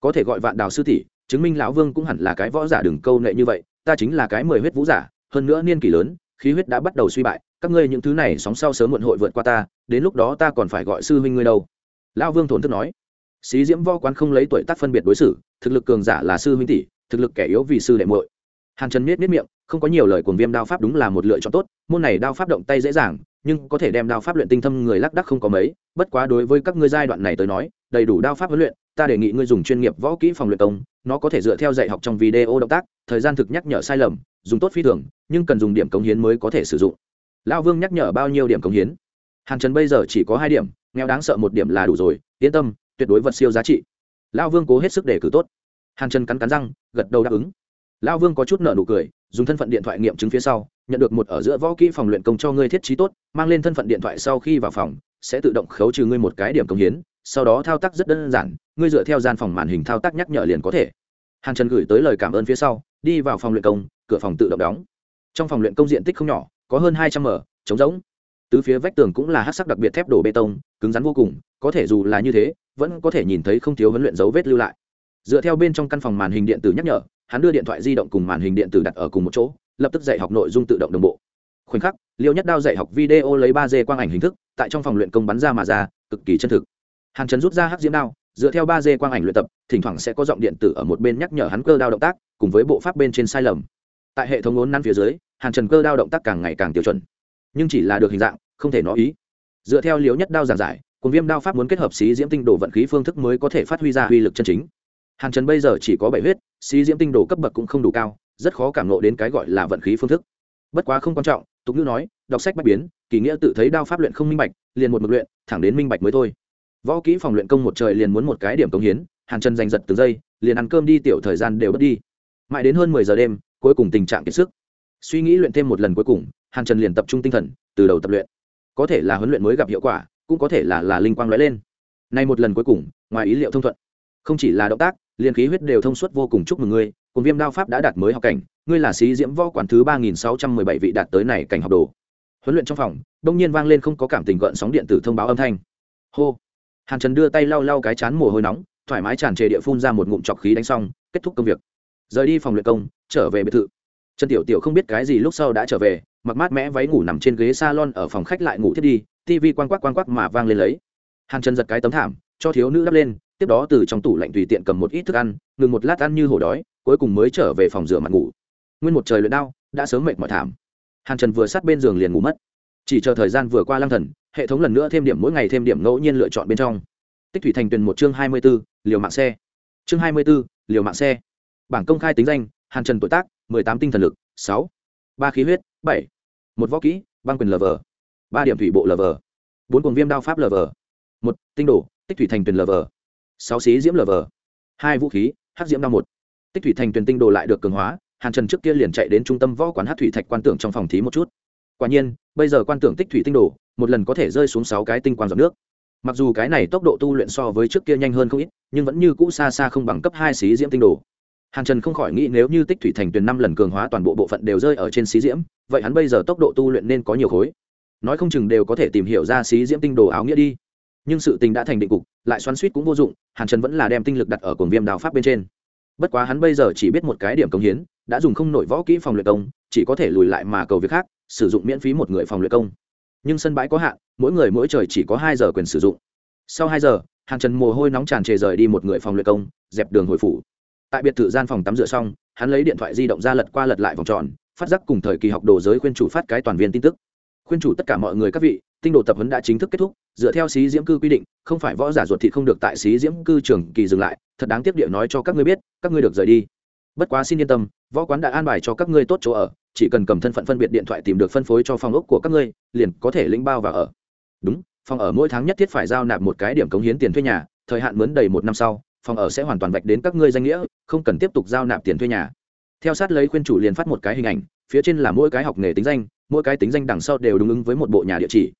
Có thể gọi vạn đào sư tỷ, chứng minh lão vương cũng hẳn là cái võ giả đừng câu nệ như vậy, ta chính là cái mười huyết vũ giả, hơn nữa niên kỷ lớn, khí huyết đã bắt đầu suy bại, các ngươi những thứ này sóng sau sớm muộn hội vượt qua ta, đến lúc đó ta còn phải gọi sư huynh ngươi đâu. Lão vương thốn thức nói xí diễm võ quán không lấy tuổi tác phân biệt đối xử, thực lực cường giả là sư huynh tỷ, thực lực kẻ yếu vì sư đệ muội. Hàn trần miết miết miệng, không có nhiều lời cuồng viêm đao pháp đúng là một lựa chọn tốt, môn này đao pháp động tay dễ dàng, nhưng có thể đem đao pháp luyện tinh thâm người lác đắc không có mấy, bất quá đối với các ngươi giai đoạn này tới nói, đầy đủ đao pháp huấn luyện, ta đề nghị ngươi dùng chuyên nghiệp võ kỹ phòng luyện công, nó có thể dựa theo dạy học trong video động tác, thời gian thực nhắc nhở sai lầm, dùng tốt phi thường, nhưng cần dùng điểm cống hiến mới có thể sử dụng. Lao vương nhắc nhở bao nhiêu điểm cống hiến? Hàn trần bây giờ chỉ có hai điểm, nghèo đáng sợ một điểm là đủ rồi, yên tâm tuyệt đối vật siêu giá trị. Lao vương cố hết sức để cử tốt. Hàn trần cắn cắn răng, gật đầu đáp ứng. Lao vương có chút nợ nụ cười, dùng thân phận điện thoại nghiệm chứng phía sau, nhận được một ở giữa võ kỹ phòng luyện công cho ngươi thiết trí tốt, mang lên thân phận điện thoại sau khi vào phòng, sẽ tự động khấu trừ ngươi một cái điểm công hiến, sau đó thao tác rất đơn giản, ngươi dựa theo gian phòng màn hình thao tác nhắc nhở liền có thể. Hàn trần gửi tới lời cảm ơn phía sau, đi vào phòng luyện công, cửa phòng tự động đóng. Trong phòng luyện công diện tích không nhỏ, có hơn hai trăm m, trống rỗng. Tứ phía vách tường cũng là hát sắc đặc biệt thép đổ bê tông, cứng rắn vô cùng, có thể dù là như thế vẫn có thể nhìn thấy không thiếu huấn luyện dấu vết lưu lại. Dựa theo bên trong căn phòng màn hình điện tử nhắc nhở, hắn đưa điện thoại di động cùng màn hình điện tử đặt ở cùng một chỗ, lập tức dạy học nội dung tự động đồng bộ. Khoảnh khắc, liêu nhất đao dạy học video lấy ba d quang ảnh hình thức, tại trong phòng luyện công bắn ra mà ra, cực kỳ chân thực. Hàn trần rút ra hắc diễm đao, dựa theo ba d quang ảnh luyện tập, thỉnh thoảng sẽ có giọng điện tử ở một bên nhắc nhở hắn cơ đao động tác, cùng với bộ pháp bên trên sai lầm. Tại hệ thống ốn nắn phía dưới, hàn trần cơ đao động tác càng ngày càng tiêu chuẩn. Nhưng chỉ là được hình dạng, không thể nói ý. Dựa theo liếu nhất đao giảng giải Cuồng viêm đao pháp muốn kết hợp xí diễm tinh đồ vận khí phương thức mới có thể phát huy ra uy lực chân chính. Hàn trần bây giờ chỉ có bảy huyết, xí diễm tinh đồ cấp bậc cũng không đủ cao, rất khó cảm ngộ đến cái gọi là vận khí phương thức. Bất quá không quan trọng, tục ngữ nói, đọc sách bách biến, kỳ nghĩa tự thấy đao pháp luyện không minh bạch, liền một mực luyện, thẳng đến minh bạch mới thôi. Võ kỹ phòng luyện công một trời liền muốn một cái điểm công hiến, hàn trần giành giật từng giây, liền ăn cơm đi tiểu thời gian đều bất đi. Mãi đến hơn mười giờ đêm, cuối cùng tình trạng kiệt sức. Suy nghĩ luyện thêm một lần cuối cùng, hàn trần liền tập trung tinh thần, từ đầu tập luyện. Có thể là huấn luyện mới gặp hiệu quả cũng có thể là là linh quang lóe lên. Nay một lần cuối cùng, ngoài ý liệu thông thuận. Không chỉ là động tác, liền khí huyết đều thông suốt vô cùng chúc mừng ngươi, cùng viêm đao pháp đã đạt mới học cảnh, ngươi là sĩ diễm võ quản thứ ba nghìn sáu trăm mười bảy vị đạt tới này cảnh học đồ. Huấn luyện trong phòng, đông nhiên vang lên không có cảm tình gợn sóng điện tử thông báo âm thanh. Hô. Hàn trần đưa tay lau lau cái chán mồ hôi nóng, thoải mái tràn trề địa phun ra một ngụm trọc khí đánh xong, kết thúc công việc. Rời đi phòng luyện công, trở về biệt thự. Trần tiểu tiểu không biết cái gì lúc sau đã trở về, mặc mát mẽ váy ngủ nằm trên ghế salon ở phòng khách lại ngủ thiết đi tv quang quắc quang quắc mà vang lên lấy. Hàn trần giật cái tấm thảm, cho thiếu nữ đắp lên, tiếp đó từ trong tủ lạnh tùy tiện cầm một ít thức ăn, ngừng một lát ăn như hổ đói, cuối cùng mới trở về phòng rửa mặt ngủ. Nguyên một trời luyện đau đã sớm mệt mỏi thảm. Hàn trần vừa sát bên giường liền ngủ mất. Chỉ chờ thời gian vừa qua lang thần, hệ thống lần nữa thêm điểm mỗi ngày thêm điểm ngẫu nhiên lựa chọn bên trong. Tích thủy thành tuyền một chương hai mươi b ố liều mạng xe. Chương hai mươi b ố liều mạng xe. Bảng công khai tính danh, hàn trần tuổi tác, mười tám tinh thần lực, sáu. Ba khí huyết, bảy. Một võ kỹ, băng quyền lờ vờ ba điểm thủy bộ lv bốn cuồng viêm đao pháp lv một tinh đồ, tích thủy thành tuyền lv sáu xí diễm lv hai vũ khí, hắc diễm đao một. Tích thủy thành tuyền tinh đồ lại được cường hóa, hàn trần trước kia liền chạy đến trung tâm võ quán hát thủy thạch quan tưởng trong phòng thí một chút. Quả nhiên, bây giờ quan tưởng tích thủy tinh đồ, một lần có thể rơi xuống sáu cái tinh quang giọt nước. Mặc dù cái này tốc độ tu luyện so với trước kia nhanh hơn không ít, nhưng vẫn như cũ xa xa không bằng cấp hai xí diễm tinh đồ. Hàn trần không khỏi nghĩ nếu như tích thủy thành tuyền năm lần cường hóa toàn bộ bộ phận đều rơi ở trên xí diễm, vậy hắn bây giờ tốc độ tu luyện nên có nhiều khối nói không chừng đều có thể tìm hiểu ra xí diễm tinh đồ áo nghĩa đi. Nhưng sự tình đã thành định cục, lại xoắn suýt cũng vô dụng, hàn trần vẫn là đem tinh lực đặt ở cổng viêm đào pháp bên trên. Bất quá hắn bây giờ chỉ biết một cái điểm công hiến, đã dùng không nổi võ kỹ phòng luyện công, chỉ có thể lùi lại mà cầu việc khác, sử dụng miễn phí một người phòng luyện công. Nhưng sân bãi có hạn, mỗi người mỗi trời chỉ có hai giờ quyền sử dụng. Sau hai giờ hàng trần mồ hôi nóng tràn trề rời đi một người phòng luyện công, dẹp đường hồi phủ. Tại biệt thự gian phòng tắm rửa xong, hắn lấy điện thoại di động ra lật qua lật lại vòng tròn, phát giác cùng thời kỳ học đồ giới khuyên chủ phát cái toàn viên tin tức khuyên chủ tất cả mọi người các vị, tinh đồ tập huấn đã chính thức kết thúc, dựa theo xí diễm cư quy định, không phải võ giả ruột thịt không được tại xí diễm cư trường kỳ dừng lại, thật đáng tiếc địa nói cho các ngươi biết, các ngươi được rời đi. Bất quá xin yên tâm, võ quán đã an bài cho các ngươi tốt chỗ ở, chỉ cần cầm thân phận phân biệt điện thoại tìm được phân phối cho phòng ốc của các ngươi, liền có thể lĩnh bao và ở. Đúng, phòng ở mỗi tháng nhất thiết phải giao nạp một cái điểm cống hiến tiền thuê nhà, thời hạn mướn đầy một năm sau, phòng ở sẽ hoàn toàn vạch đến các ngươi danh nghĩa, không cần tiếp tục giao nạp tiền thuê nhà. Theo sát lấy khuyên chủ liền phát một cái hình ảnh, phía trên là mỗi cái học nghề tính danh mỗi cái tính danh đằng sau đều đúng ứng với một bộ nhà địa chỉ.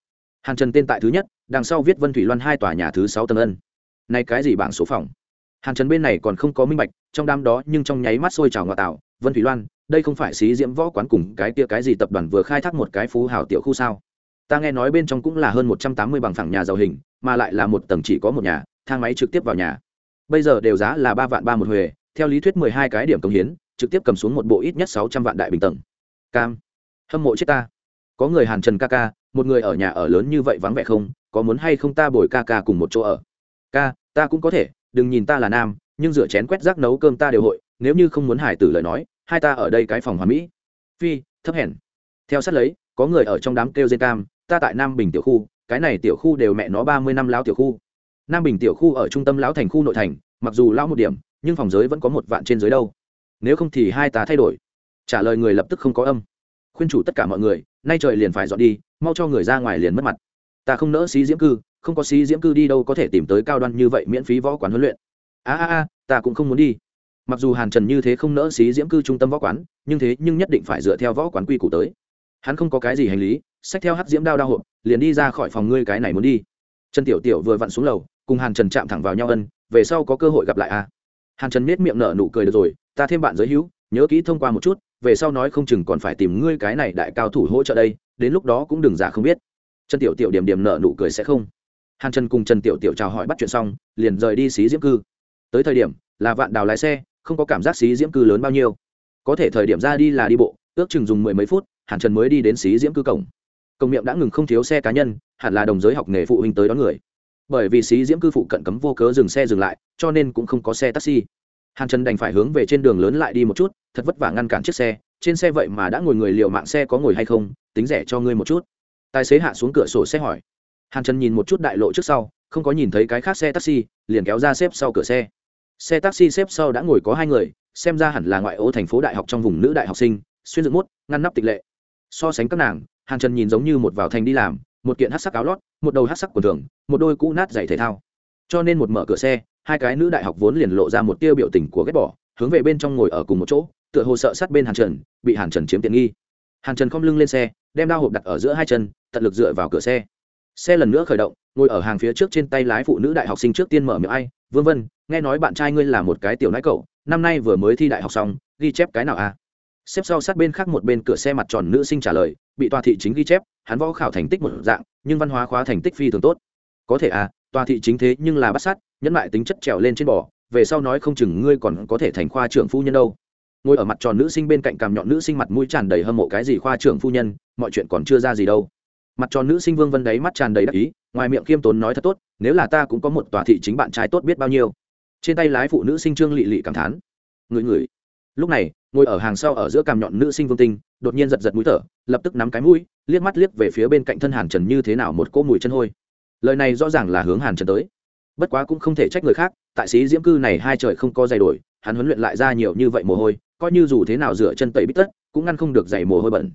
Hàn trần tên tại thứ nhất, đằng sau viết vân thủy loan hai tòa nhà thứ sáu tầng ân. Nay cái gì bảng số phòng? Hàn trần bên này còn không có minh bạch, trong đám đó nhưng trong nháy mắt sôi trào ngọt tạo, vân thủy loan, đây không phải xí diễm võ quán cùng cái kia cái gì tập đoàn vừa khai thác một cái phú hào tiểu khu sao? Ta nghe nói bên trong cũng là hơn một trăm tám mươi bằng phẳng nhà giàu hình, mà lại là một tầng chỉ có một nhà, thang máy trực tiếp vào nhà. Bây giờ đều giá là ba vạn ba một huề, theo lý thuyết mười hai cái điểm công hiến, trực tiếp cầm xuống một bộ ít nhất sáu trăm vạn đại bình tầng. Cam hâm mộ chết ta. Có người hàn trần ca ca, một người ở nhà ở lớn như vậy vắng vẻ không? Có muốn hay không ta bồi ca ca cùng một chỗ ở? Ca, ta cũng có thể, đừng nhìn ta là nam, nhưng rửa chén quét rác nấu cơm ta đều hội, nếu như không muốn hải tử lời nói, hai ta ở đây cái phòng hòa mỹ. Phi, thấp hèn. Theo sát lấy, có người ở trong đám kêu dây cam, ta tại nam bình tiểu khu, cái này tiểu khu đều mẹ nó ba mươi năm lão tiểu khu. Nam bình tiểu khu ở trung tâm lão thành khu nội thành, mặc dù lão một điểm, nhưng phòng giới vẫn có một vạn trên dưới đâu. Nếu không thì hai ta thay đổi. Trả lời người lập tức không có âm khuyên chủ tất cả mọi người, nay trời liền phải dọn đi, mau cho người ra ngoài liền mất mặt. Ta không nỡ xí diễm cư, không có xí diễm cư đi đâu có thể tìm tới cao đoan như vậy miễn phí võ quán huấn luyện. A a a, ta cũng không muốn đi. Mặc dù hàn trần như thế không nỡ xí diễm cư trung tâm võ quán, nhưng thế nhưng nhất định phải dựa theo võ quán quy củ tới. Hắn không có cái gì hành lý, xách theo hát diễm đao đao hộp, liền đi ra khỏi phòng ngươi cái này muốn đi. Trần tiểu tiểu vừa vặn xuống lầu, cùng hàn trần chạm thẳng vào nhau ân, về sau có cơ hội gặp lại a. Hàn trần miết miệng nở nụ cười được rồi, ta thêm bạn giới hữu nhớ kỹ thông qua một chút, về sau nói không chừng còn phải tìm ngươi cái này đại cao thủ hỗ trợ đây, đến lúc đó cũng đừng giả không biết. Trần tiểu tiểu điểm điểm nở nụ cười sẽ không. Hàn trần cùng trần tiểu tiểu chào hỏi bắt chuyện xong, liền rời đi xí diễm cư. Tới thời điểm, là vạn đào lái xe, không có cảm giác xí diễm cư lớn bao nhiêu. Có thể thời điểm ra đi là đi bộ, ước chừng dùng mười mấy phút, hàn trần mới đi đến xí diễm cư cổng. Công miệng đã ngừng không thiếu xe cá nhân, hẳn là đồng giới học nghề phụ huynh tới đón người. Bởi vì xí diễm cư phụ cận cấm vô cớ dừng xe dừng lại, cho nên cũng không có xe taxi hàn trần đành phải hướng về trên đường lớn lại đi một chút, thật vất vả ngăn cản chiếc xe, trên xe vậy mà đã ngồi người liệu mạng xe có ngồi hay không, tính rẻ cho ngươi một chút. Tài xế hạ xuống cửa sổ xe hỏi. Hàn trần nhìn một chút đại lộ trước sau, không có nhìn thấy cái khác xe taxi, liền kéo ra xếp sau cửa xe. Xe taxi xếp sau đã ngồi có hai người, xem ra hẳn là ngoại ô thành phố đại học trong vùng nữ đại học sinh, xuyên dựng mốt, ngăn nắp tịch lệ. So sánh các nàng, hàn trần nhìn giống như một vào thành đi làm, một kiện hát sắc áo lót, một đầu hát sắc quần thường, một đôi cũ nát giày thể thao. Cho nên một mở cửa xe hai cái nữ đại học vốn liền lộ ra một tiêu biểu tình của ghét bỏ, hướng về bên trong ngồi ở cùng một chỗ, tựa hồ sợ sát bên hàn trần, bị hàn trần chiếm tiện nghi. Hàn trần không lưng lên xe, đem đao hộp đặt ở giữa hai chân, tận lực dựa vào cửa xe. Xe lần nữa khởi động, ngồi ở hàng phía trước trên tay lái phụ nữ đại học sinh trước tiên mở miệng, ai, vương vân, nghe nói bạn trai ngươi là một cái tiểu nãi cậu, năm nay vừa mới thi đại học xong, ghi chép cái nào à? Xếp sau sát bên khác một bên cửa xe mặt tròn nữ sinh trả lời, bị tòa thị chính ghi chép, hắn võ khảo thành tích một dạng, nhưng văn hóa khóa thành tích phi thường tốt. Có thể à tòa thị chính thế nhưng là bắt sát nhẫn lại tính chất trèo lên trên bò, về sau nói không chừng ngươi còn có thể thành khoa trưởng phu nhân đâu. Ngồi ở mặt tròn nữ sinh bên cạnh cằm nhọn nữ sinh mặt mũi tràn đầy hâm mộ cái gì khoa trưởng phu nhân, mọi chuyện còn chưa ra gì đâu. Mặt tròn nữ sinh vương vân đấy mắt tràn đầy đắc ý, ngoài miệng khiêm tốn nói thật tốt, nếu là ta cũng có một tòa thị chính bạn trai tốt biết bao nhiêu. Trên tay lái phụ nữ sinh trương lị lị cảm thán. Người người. Lúc này, ngồi ở hàng sau ở giữa cằm nhọn nữ sinh vương tinh, đột nhiên giật giật mũi thở, lập tức nắm cái mũi, liếc mắt liếc về phía bên cạnh thân hàn trần như thế nào một cỗ mùi chân hôi. Lời này rõ ràng là hướng hàn trần tới bất quá cũng không thể trách người khác, tại sĩ diễm cư này hai trời không có giày đổi, hắn huấn luyện lại ra nhiều như vậy mồ hôi, coi như dù thế nào rửa chân tẩy bít tất, cũng ngăn không được giày mồ hôi bẩn.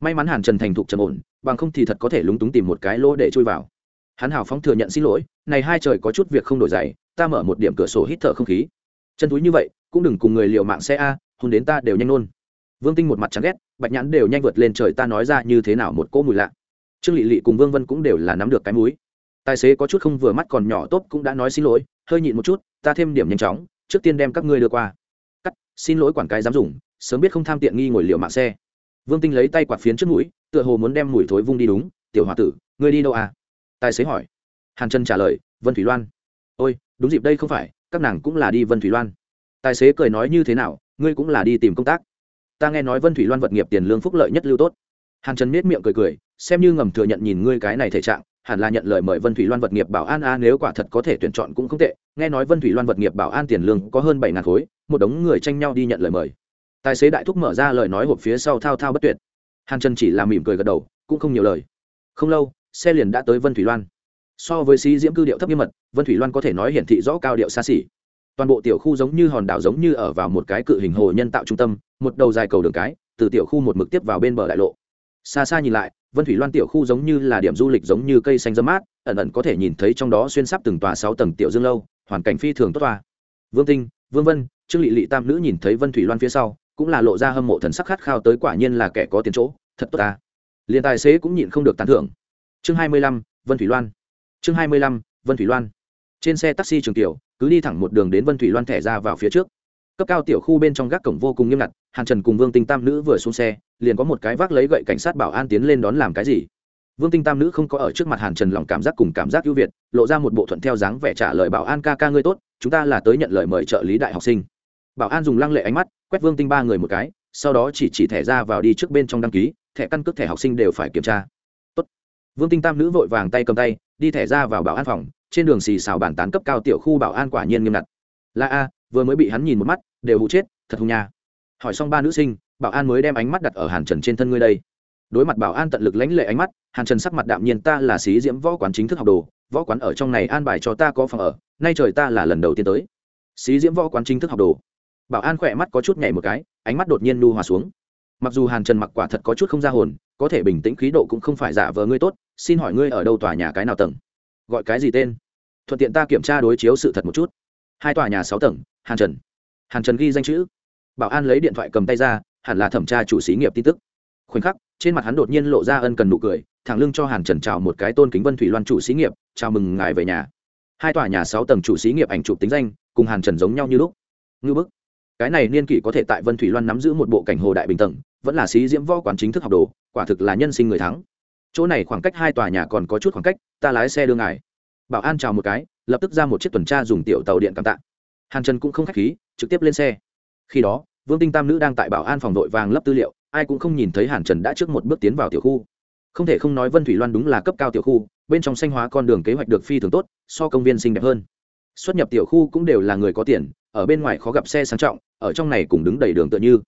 May mắn hàn trần thành thục trầm ổn, bằng không thì thật có thể lúng túng tìm một cái lỗ để chui vào. Hắn hào phóng thừa nhận xin lỗi, này hai trời có chút việc không đổi giày, ta mở một điểm cửa sổ hít thở không khí. Chân túi như vậy, cũng đừng cùng người liều mạng xe a, hôn đến ta đều nhanh nôn vương tinh một mặt chán ghét, bạch nhãn đều nhanh vượt lên trời ta nói ra như thế nào một cỗ mùi lạ. Trương lị lị cùng vương vân cũng đều là nắm được cái múi tài xế có chút không vừa mắt còn nhỏ tốt cũng đã nói xin lỗi, hơi nhịn một chút, ta thêm điểm nhanh chóng, trước tiên đem các ngươi đưa qua. Cắt, xin lỗi quản cái dám dùng, sớm biết không tham tiện nghi ngồi liệu mạng xe. Vương tinh lấy tay quạt phiến trước mũi, tựa hồ muốn đem mùi thối vung đi đúng. Tiểu h o a tử, ngươi đi đâu à? Tài xế hỏi. Hàn trân trả lời, vân thủy loan. Ôi, đúng dịp đây không phải, các nàng cũng là đi vân thủy loan. Tài xế cười nói như thế nào, ngươi cũng là đi tìm công tác. Ta nghe nói vân thủy loan vật nghiệp tiền lương phúc lợi nhất lưu tốt. Hàn trần miết miệng cười cười, xem như ngầm thừa nhận nhìn ngươi cái này thể trạng hẳn là nhận lời mời vân thủy loan vật nghiệp bảo an. A, nếu quả thật có thể tuyển chọn cũng không tệ. Nghe nói vân thủy loan vật nghiệp bảo an tiền lương có hơn bảy ngàn khối, một đống người tranh nhau đi nhận lời mời. Tài xế đại thúc mở ra lời nói hộp phía sau thao thao bất tuyệt. Hàn trần chỉ là mỉm cười gật đầu, cũng không nhiều lời. Không lâu, xe liền đã tới vân thủy loan. So với xí diễm cư điệu thấp nghiêm mật, vân thủy loan có thể nói hiển thị rõ cao điệu xa xỉ. Toàn bộ tiểu khu giống như hòn đảo giống như ở vào một cái cự hình hồ nhân tạo trung tâm, một đầu dài cầu đường cái, từ tiểu khu một mực tiếp vào bên bờ đại lộ. Xa xa nhìn lại vân thủy loan tiểu khu giống như là điểm du lịch giống như cây xanh dâm mát, ẩn ẩn có thể nhìn thấy trong đó xuyên sắp từng tòa sáu tầng tiểu dương lâu, hoàn cảnh phi thường tốt toa. Vương tinh, vương vân, trương lị lị tam nữ nhìn thấy vân thủy loan phía sau, cũng là lộ ra hâm mộ thần sắc khát khao tới quả nhiên là kẻ có tiền chỗ, thật tốt ta. Liền tài xế cũng nhịn không được tán thưởng. Chương hai mươi lăm, vân thủy loan. Chương hai mươi lăm, vân thủy loan. Trên xe taxi trường tiểu, cứ đi thẳng một đường đến vân thủy loan thẻ ra vào phía trước. Cấp cao tiểu khu bên trong gác cổng vô cùng nghiêm ngặt hàn trần cùng vương tinh tam nữ vừa xuống xe, liền có một cái vác lấy gậy cảnh sát bảo an tiến lên đón làm cái gì. Vương tinh tam nữ không có ở trước mặt hàn trần lòng cảm giác cùng cảm giác ưu việt, lộ ra một bộ thuận theo dáng vẻ trả lời bảo an ca ca ngươi tốt, chúng ta là tới nhận lời mời trợ lý đại học sinh. Bảo an dùng lăng lệ ánh mắt, quét vương tinh ba người một cái, sau đó chỉ chỉ thẻ ra vào đi trước bên trong đăng ký, thẻ căn cước thẻ học sinh đều phải kiểm tra. Tốt. vương tinh tam nữ vội vàng tay cầm tay, đi thẻ ra vào bảo an phòng, trên đường xì xào bản tán cấp cao tiểu khu bảo an quả nhiên nghiêm ngặt. La a, vừa mới bị hắn nhìn một mắt, đều hụ chết, thật hùng nha hỏi xong ba nữ sinh, bảo an mới đem ánh mắt đặt ở hàn trần trên thân ngươi đây. Đối mặt bảo an tận lực lãnh lệ ánh mắt, hàn trần sắc mặt đạm nhiên, ta là sĩ diễm võ quán chính thức học đồ, võ quán ở trong này an bài cho ta có phòng ở, nay trời ta là lần đầu tiên tới. Sĩ diễm võ quán chính thức học đồ? Bảo an khỏe mắt có chút nhảy một cái, ánh mắt đột nhiên nu hòa xuống. Mặc dù hàn trần mặc quả thật có chút không ra hồn, có thể bình tĩnh khí độ cũng không phải giả vờ ngươi tốt, xin hỏi ngươi ở đâu tòa nhà cái nào tầng? Gọi cái gì tên? Thuận tiện ta kiểm tra đối chiếu sự thật một chút. Hai tòa nhà sáu tầng, hàn trần. Hàn trần ghi danh chữ bảo an lấy điện thoại cầm tay ra, hẳn là thẩm tra chủ xí nghiệp tin tức. Khoảnh khắc, trên mặt hắn đột nhiên lộ ra ân cần nụ cười, thẳng lưng cho hàn trần chào một cái tôn kính vân thủy loan chủ xí nghiệp, chào mừng ngài về nhà. Hai tòa nhà sáu tầng chủ xí nghiệp ảnh chụp tính danh, cùng hàn trần giống nhau như lúc. Ngư bức. Cái này niên kỷ có thể tại vân thủy loan nắm giữ một bộ cảnh hồ đại bình tầng, vẫn là sĩ diễm võ quán chính thức học đồ, quả thực là nhân sinh người thắng. Chỗ này khoảng cách hai tòa nhà còn có chút khoảng cách, ta lái xe đưa ngài. Bảo an chào một cái, lập tức ra một chiếc tuần tra dùng tiểu tàu điện cảm tạ. Hàn trần cũng không k h á c h khí, trực tiếp lên xe khi đó, vương tinh tam nữ đang tại bảo an phòng đội vàng lấp tư liệu, ai cũng không nhìn thấy hàn trần đã trước một bước tiến vào tiểu khu. Không thể không nói vân thủy loan đúng là cấp cao tiểu khu, bên trong xanh hóa con đường kế hoạch được phi thường tốt, so công viên xinh đẹp hơn. Xuất nhập tiểu khu cũng đều là người có tiền, ở bên ngoài khó gặp xe sang trọng, ở trong này cũng đứng đầy đường tựa như.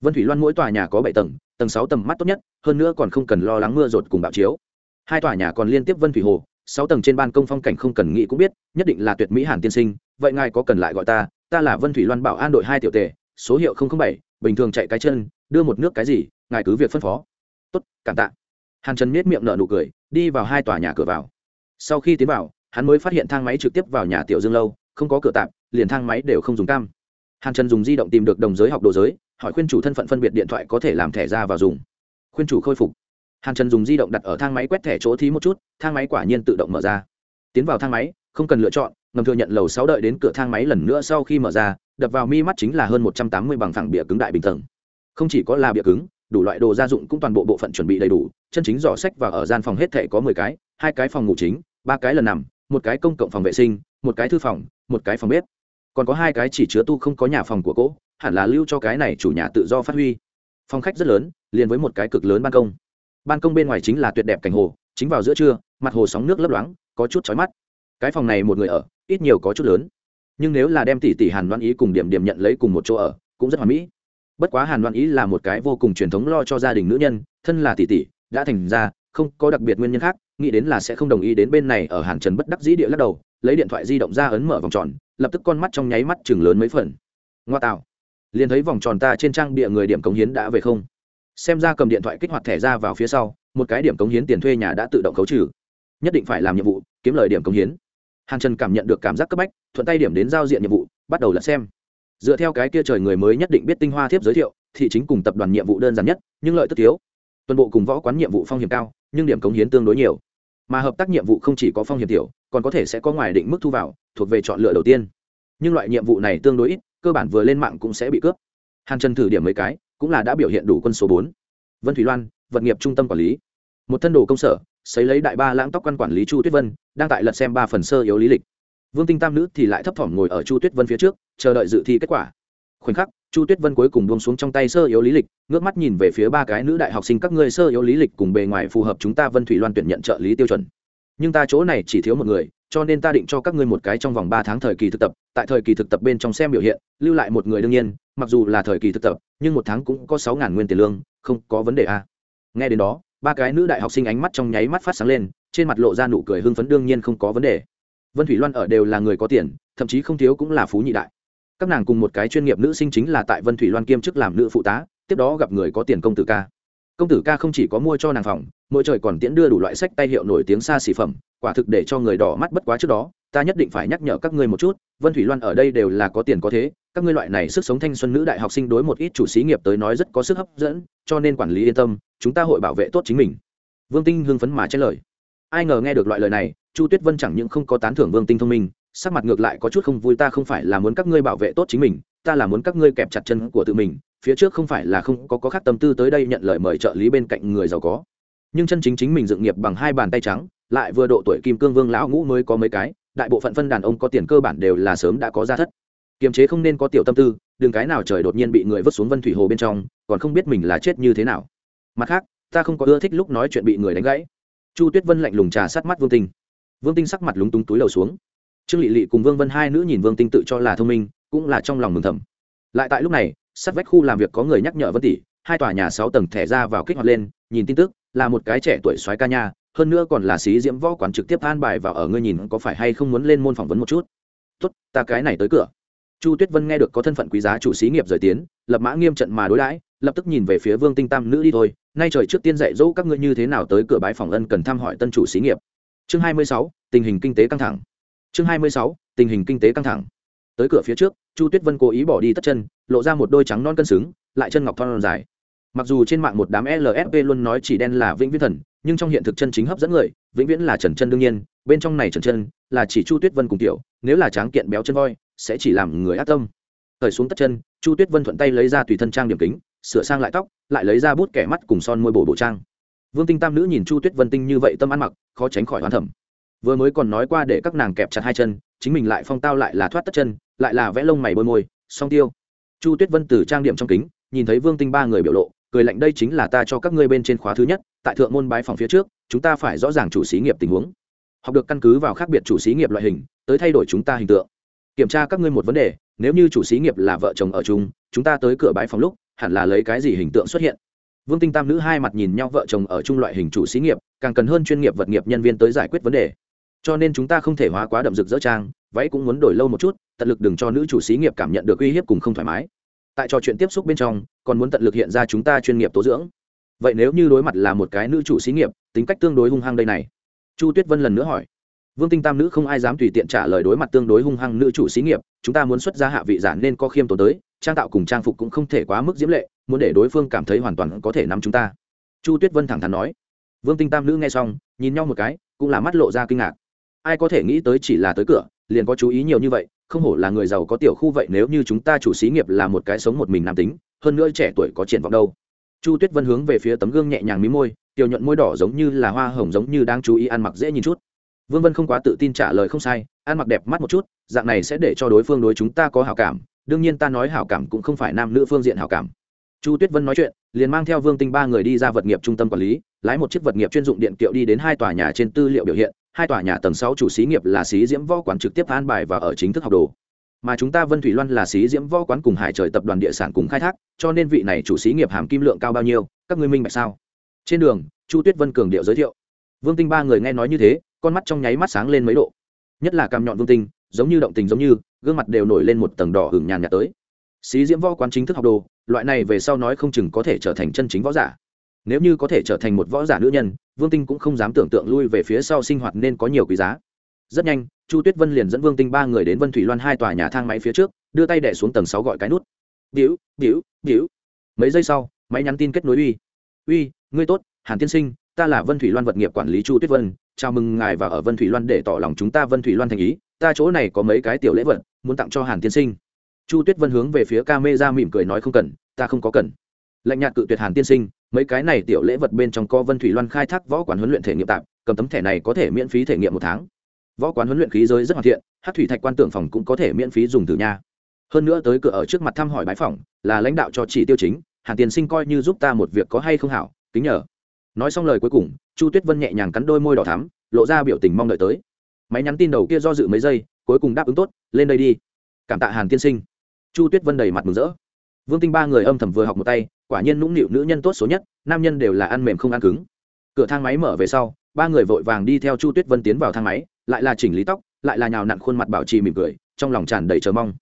Vân thủy loan mỗi tòa nhà có bảy tầng tầng sáu tầm mắt tốt nhất, hơn nữa còn không cần lo lắng mưa rột cùng bạo chiếu. Hai tòa nhà còn liên tiếp vân thủy hồ, sáu tầng trên ban công phong cảnh không cần nghĩ cũng biết, nhất định là tuyệt mỹ hàn tiên sinh, vậy ngài có cần lại gọi ta ta là vân thủy loan bảo an đội hai tiểu tề số hiệu bảy, bình thường chạy cái chân, đưa một nước cái gì, ngài cứ việc phân phó. Tốt, cảm tạ. Hàn trần miết miệng nở nụ cười, đi vào hai tòa nhà cửa vào. Sau khi tiến vào, hắn mới phát hiện thang máy trực tiếp vào nhà tiểu dương lâu, không có cửa tạm, liền thang máy đều không dùng cam. Hàn trần dùng di động tìm được đồng giới học đồ giới, hỏi khuyên chủ thân phận phân biệt điện thoại có thể làm thẻ ra vào dùng. Khuyên chủ khôi phục. Hàn trần dùng di động đặt ở thang máy quét thẻ chỗ thí một chút, thang máy quả nhiên tự động mở ra. Tiến vào thang máy, không cần lựa chọn, ngầm thừa nhận lầu sáu đợi đến cửa thang máy lần nữa sau khi mở ra đập vào mi mắt chính là hơn một trăm tám mươi bằng phẳng bìa cứng đại bình tầng không chỉ có là bìa cứng, đủ loại đồ gia dụng cũng toàn bộ bộ phận chuẩn bị đầy đủ, chân chính giỏ sách và ở gian phòng hết thể có mười cái, hai cái phòng ngủ chính, ba cái lần nằm, một cái công cộng phòng vệ sinh, một cái thư phòng, một cái phòng bếp. Còn có hai cái chỉ chứa tu không có nhà phòng của cỗ hẳn là lưu cho cái này chủ nhà tự do phát huy. Phòng khách rất lớn, liền với một cái cực lớn ban công. Ban công bên ngoài chính là tuyệt đẹp cảnh hồ, chính vào giữa trưa, mặt hồ sóng nước lấp loáng, có chút chói mắt. Cái phòng này một người ở, ít nhiều có chút lớn nhưng nếu là đem tỷ tỷ hàn đoan ý cùng điểm điểm nhận lấy cùng một chỗ ở, cũng rất hoàn mỹ. Bất quá hàn đoan ý là một cái vô cùng truyền thống lo cho gia đình nữ nhân, thân là tỷ tỷ, đã thành ra, không có đặc biệt nguyên nhân khác, nghĩ đến là sẽ không đồng ý đến bên này ở hàn trần bất đắc dĩ địa lắc đầu, lấy điện thoại di động ra ấn mở vòng tròn, lập tức con mắt trong nháy mắt chừng lớn mấy phần. Ngoa tạo. Liền thấy vòng tròn ta trên trang bịa người điểm cống hiến đã về không? Xem ra cầm điện thoại kích hoạt thẻ ra vào phía sau, một cái điểm cống hiến tiền thuê nhà đã tự động khấu trừ. Nhất định phải làm nhiệm vụ, kiếm lời điểm cống hiến hàn trần cảm nhận được cảm giác cấp bách, thuận tay điểm đến giao diện nhiệm vụ, bắt đầu lật xem. Dựa theo cái kia trời người mới nhất định biết tinh hoa thiếp giới thiệu thị chính cùng tập đoàn nhiệm vụ đơn giản nhất, nhưng lợi tức thiếu. Tuần bộ cùng võ quán nhiệm vụ phong hiểm cao, nhưng điểm cống hiến tương đối nhiều. Mà hợp tác nhiệm vụ không chỉ có phong hiểm tiểu, còn có thể sẽ có ngoài định mức thu vào, thuộc về chọn lựa đầu tiên. Nhưng loại nhiệm vụ này tương đối ít, cơ bản vừa lên mạng cũng sẽ bị cướp. Hàn trần thử điểm mấy cái, cũng là đã biểu hiện đủ quân số bốn. Vân thủy loan, vật nghiệp trung tâm quản lý. Một thân đồ công sở xấy lấy đại ba lãng tóc quan quản lý chu tuyết vân, đang tại lật xem ba phần sơ yếu lý lịch. Vương tinh tam nữ thì lại thấp thỏm ngồi ở chu tuyết vân phía trước, chờ đợi dự thi kết quả. Khoảnh khắc, chu tuyết vân cuối cùng buông xuống trong tay sơ yếu lý lịch, ngước mắt nhìn về phía ba cái nữ đại học sinh các ngươi sơ yếu lý lịch cùng bề ngoài phù hợp chúng ta vân thủy loan tuyển nhận trợ lý tiêu chuẩn. Nhưng ta chỗ này chỉ thiếu một người, cho nên ta định cho các ngươi một cái trong vòng ba tháng thời kỳ thực tập, tại thời kỳ thực tập bên trong xem biểu hiện, lưu lại một người đương nhiên, mặc dù là thời kỳ thực tập, nhưng một tháng cũng có sáu ngàn nguyên tiền lương, không có vấn đề a à. nghe đến đó ba cái nữ đại học sinh ánh mắt trong nháy mắt phát sáng lên, trên mặt lộ ra nụ cười hưng phấn đương nhiên không có vấn đề. Vân thủy loan ở đều là người có tiền, thậm chí không thiếu cũng là phú nhị đại. Các nàng cùng một cái chuyên nghiệp nữ sinh chính là tại vân thủy loan kiêm chức làm nữ phụ tá, tiếp đó gặp người có tiền công tử ca. Công tử ca không chỉ có mua cho nàng phòng, mỗi trời còn tiễn đưa đủ loại sách tay hiệu nổi tiếng xa xỉ phẩm, quả thực để cho người đỏ mắt bất quá trước đó, ta nhất định phải nhắc nhở các ngươi một chút, vân thủy loan ở đây đều là có tiền có thế các ngươi loại này sức sống thanh xuân nữ đại học sinh đối một ít chủ xí nghiệp tới nói rất có sức hấp dẫn, cho nên quản lý yên tâm, chúng ta hội bảo vệ tốt chính mình. Vương tinh hưng phấn mà trả lời. Ai ngờ nghe được loại lời này, chu tuyết vân chẳng những không có tán thưởng vương tinh thông minh, sắc mặt ngược lại có chút không vui, ta không phải là muốn các ngươi bảo vệ tốt chính mình, ta là muốn các ngươi kẹp chặt chân của tự mình, phía trước không phải là không có có khác tâm tư tới đây nhận lời mời trợ lý bên cạnh người giàu có. Nhưng chân chính chính mình dựng nghiệp bằng hai bàn tay trắng, lại vừa độ tuổi kim cương vương lão ngũ mới có mấy cái, đại bộ phận phân đàn ông có tiền cơ bản đều là sớm đã có gia thất kiềm chế không nên có tiểu tâm tư, đừng cái nào trời đột nhiên bị người vứt xuống vân thủy hồ bên trong, còn không biết mình là chết như thế nào. Mặt khác, ta không có ưa thích lúc nói chuyện bị người đánh gãy. Chu tuyết vân lạnh lùng trà sát mắt vương tinh. Vương tinh sắc mặt lúng túng túi đầu xuống. Trương lị lị cùng vương vân hai nữ nhìn vương tinh tự cho là thông minh, cũng là trong lòng mừng thầm. Lại tại lúc này, sát vách khu làm việc có người nhắc nhở vân tỷ, hai tòa nhà sáu tầng thẻ ra vào kích hoạt lên, nhìn tin tức, là một cái trẻ tuổi soái ca nha, hơn nữa còn là sĩ diễm võ quán trực tiếp an bài vào ở, ngươi nhìn có phải hay không muốn lên môn phỏng vấn một chút? Tốt, ta cái này tới cửa chu tuyết vân nghe được có thân phận quý giá chủ xí nghiệp rời tiến lập mã nghiêm trận mà đối đãi lập tức nhìn về phía vương tinh tam nữ đi thôi nay trời trước tiên dạy dỗ các ngươi như thế nào tới cửa bái phòng ân cần thăm hỏi tân chủ xí nghiệp. Chương 26, tình hình kinh tế căng thẳng. Chương 26, tình hình kinh tế căng thẳng. Tới cửa phía trước chu tuyết vân cố ý bỏ đi tất chân lộ ra một đôi trắng non cân xứng lại chân ngọc thon dài. Mặc dù trên mạng một đám lsp luôn nói chỉ đen là vĩnh viễn thần nhưng trong hiện thực chân chính hấp dẫn người vĩnh viễn là trần chân đương nhiên bên trong này trần chân là chỉ chu tuyết vân cùng tiểu nếu là tráng kiện béo chân voi sẽ chỉ làm người ác tâm. Thời xuống tất chân, chu tuyết vân thuận tay lấy ra tùy thân trang điểm kính, sửa sang lại tóc, lại lấy ra bút kẻ mắt cùng son môi bổ bộ trang. Vương tinh tam nữ nhìn chu tuyết vân tinh như vậy tâm ăn mặc, khó tránh khỏi hoán thẩm. Vừa mới còn nói qua để các nàng kẹp chặt hai chân, chính mình lại phong tao lại là thoát tất chân, lại là vẽ lông mày bôi môi, song tiêu. Chu tuyết vân từ trang điểm trong kính, nhìn thấy vương tinh ba người biểu lộ, cười lạnh đây chính là ta cho các ngươi bên trên khóa thứ nhất, tại thượng môn bái phòng phía trước, chúng ta phải rõ ràng chủ xí nghiệp tình huống. Học được căn cứ vào khác biệt chủ xí nghiệp loại hình, tới thay đổi chúng ta hình tượng kiểm tra các ngươi một vấn đề, nếu như chủ xí nghiệp là vợ chồng ở chung, chúng ta tới cửa bãi phòng lúc, hẳn là lấy cái gì hình tượng xuất hiện? Vương tinh tam nữ hai mặt nhìn nhau vợ chồng ở chung loại hình chủ xí nghiệp, càng cần hơn chuyên nghiệp vật nghiệp nhân viên tới giải quyết vấn đề. Cho nên chúng ta không thể hóa quá đậm rực dỡ trang, váy cũng muốn đổi lâu một chút, tận lực đừng cho nữ chủ xí nghiệp cảm nhận được uy hiếp cùng không thoải mái. Tại trò chuyện tiếp xúc bên trong, còn muốn tận lực hiện ra chúng ta chuyên nghiệp tố dưỡng. Vậy nếu như đối mặt là một cái nữ chủ xí nghiệp, tính cách tương đối hung hăng đây này. Chu tuyết vân lần nữa hỏi vương tinh tam nữ không ai dám tùy tiện trả lời đối mặt tương đối hung hăng nữ chủ xí nghiệp, chúng ta muốn xuất ra hạ vị giản nên có khiêm tốn tới, trang tạo cùng trang phục cũng không thể quá mức diễm lệ, muốn để đối phương cảm thấy hoàn toàn có thể nắm chúng ta. Chu tuyết vân thẳng thắn nói. Vương tinh tam nữ nghe xong, nhìn nhau một cái, cũng là mắt lộ ra kinh ngạc. Ai có thể nghĩ tới chỉ là tới cửa, liền có chú ý nhiều như vậy, không hổ là người giàu có tiểu khu vậy nếu như chúng ta chủ xí nghiệp là một cái sống một mình nam tính, hơn nữa trẻ tuổi có triển vọng đâu. Chu tuyết vân hướng về phía tấm gương nhẹ nhàng mí môi, tiểu nhuận môi đỏ giống như là hoa hồng giống như đang chú ý ăn mặc dễ nhìn chút vương vân không quá tự tin trả lời không sai, ăn mặc đẹp mắt một chút, dạng này sẽ để cho đối phương đối chúng ta có hảo cảm, đương nhiên ta nói hảo cảm cũng không phải nam nữ phương diện hảo cảm. Chu tuyết vân nói chuyện, liền mang theo vương tinh ba người đi ra vật nghiệp trung tâm quản lý, lái một chiếc vật nghiệp chuyên dụng điện kiệu đi đến hai tòa nhà trên tư liệu biểu hiện, hai tòa nhà tầng sáu chủ xí nghiệp là xí diễm võ quán trực tiếp an bài và ở chính thức học đồ. Mà chúng ta vân thủy loan là xí diễm võ quán cùng hải trời tập đoàn địa sản cùng khai thác, cho nên vị này chủ xí nghiệp hàm kim lượng cao bao nhiêu, các ngươi minh bạch sao? Trên đường, chu tuyết vân cường điệu giới thiệu. Vương tinh ba người nghe nói như thế con mắt trong nháy mắt sáng lên mấy độ. Nhất là cam nhọn vương tinh, giống như động tình giống như, gương mặt đều nổi lên một tầng đỏ hửng nhàn nhạt tới. Xí diễm võ quán chính thức học đồ, loại này về sau nói không chừng có thể trở thành chân chính võ giả. Nếu như có thể trở thành một võ giả nữ nhân, vương tinh cũng không dám tưởng tượng lui về phía sau sinh hoạt nên có nhiều quý giá. Rất nhanh, chu tuyết vân liền dẫn vương tinh ba người đến vân thủy loan hai tòa nhà thang máy phía trước, đưa tay đẻ xuống tầng sáu gọi cái nút. Biểu biểu biểu. Mấy giây sau, máy nhắn tin kết nối uy. Uy, ngươi tốt, hàn tiên sinh ta là vân thủy loan vật nghiệp quản lý chu tuyết vân, chào mừng ngài và ở vân thủy loan để tỏ lòng chúng ta vân thủy loan thành ý, ta chỗ này có mấy cái tiểu lễ vật, muốn tặng cho hàn tiên sinh. Chu tuyết vân hướng về phía ca mê ra mỉm cười nói không cần, ta không có cần. Lạnh nhạt cự tuyệt hàn tiên sinh, mấy cái này tiểu lễ vật bên trong co vân thủy loan khai thác võ quán huấn luyện thể nghiệm tạm, cầm tấm thẻ này có thể miễn phí thể nghiệm một tháng. Võ quán huấn luyện khí giới rất hoàn thiện, hát thủy thạch quan tưởng phòng cũng có thể miễn phí dùng từ nhà. hơn nữa tới cửa ở trước mặt thăm hỏi bái phòng là lãnh đạo cho chỉ tiêu chính, hàn tiên sinh coi như giúp ta một việc có hay không hảo, kính nhờ nói xong lời cuối cùng, chu tuyết vân nhẹ nhàng cắn đôi môi đỏ thắm, lộ ra biểu tình mong đợi tới. Máy nhắn tin đầu kia do dự mấy giây, cuối cùng đáp ứng tốt, lên đây đi. Cảm tạ hàn tiên sinh. Chu tuyết vân đầy mặt mừng rỡ. Vương tinh ba người âm thầm vừa học một tay, quả nhiên nũng nịu nữ nhân tốt số nhất, nam nhân đều là ăn mềm không ăn cứng. Cửa thang máy mở về sau, ba người vội vàng đi theo chu tuyết vân tiến vào thang máy, lại là chỉnh lý tóc, lại là nhào nặn khuôn mặt bảo trì mỉm cười, trong lòng tràn đầy chờ mong.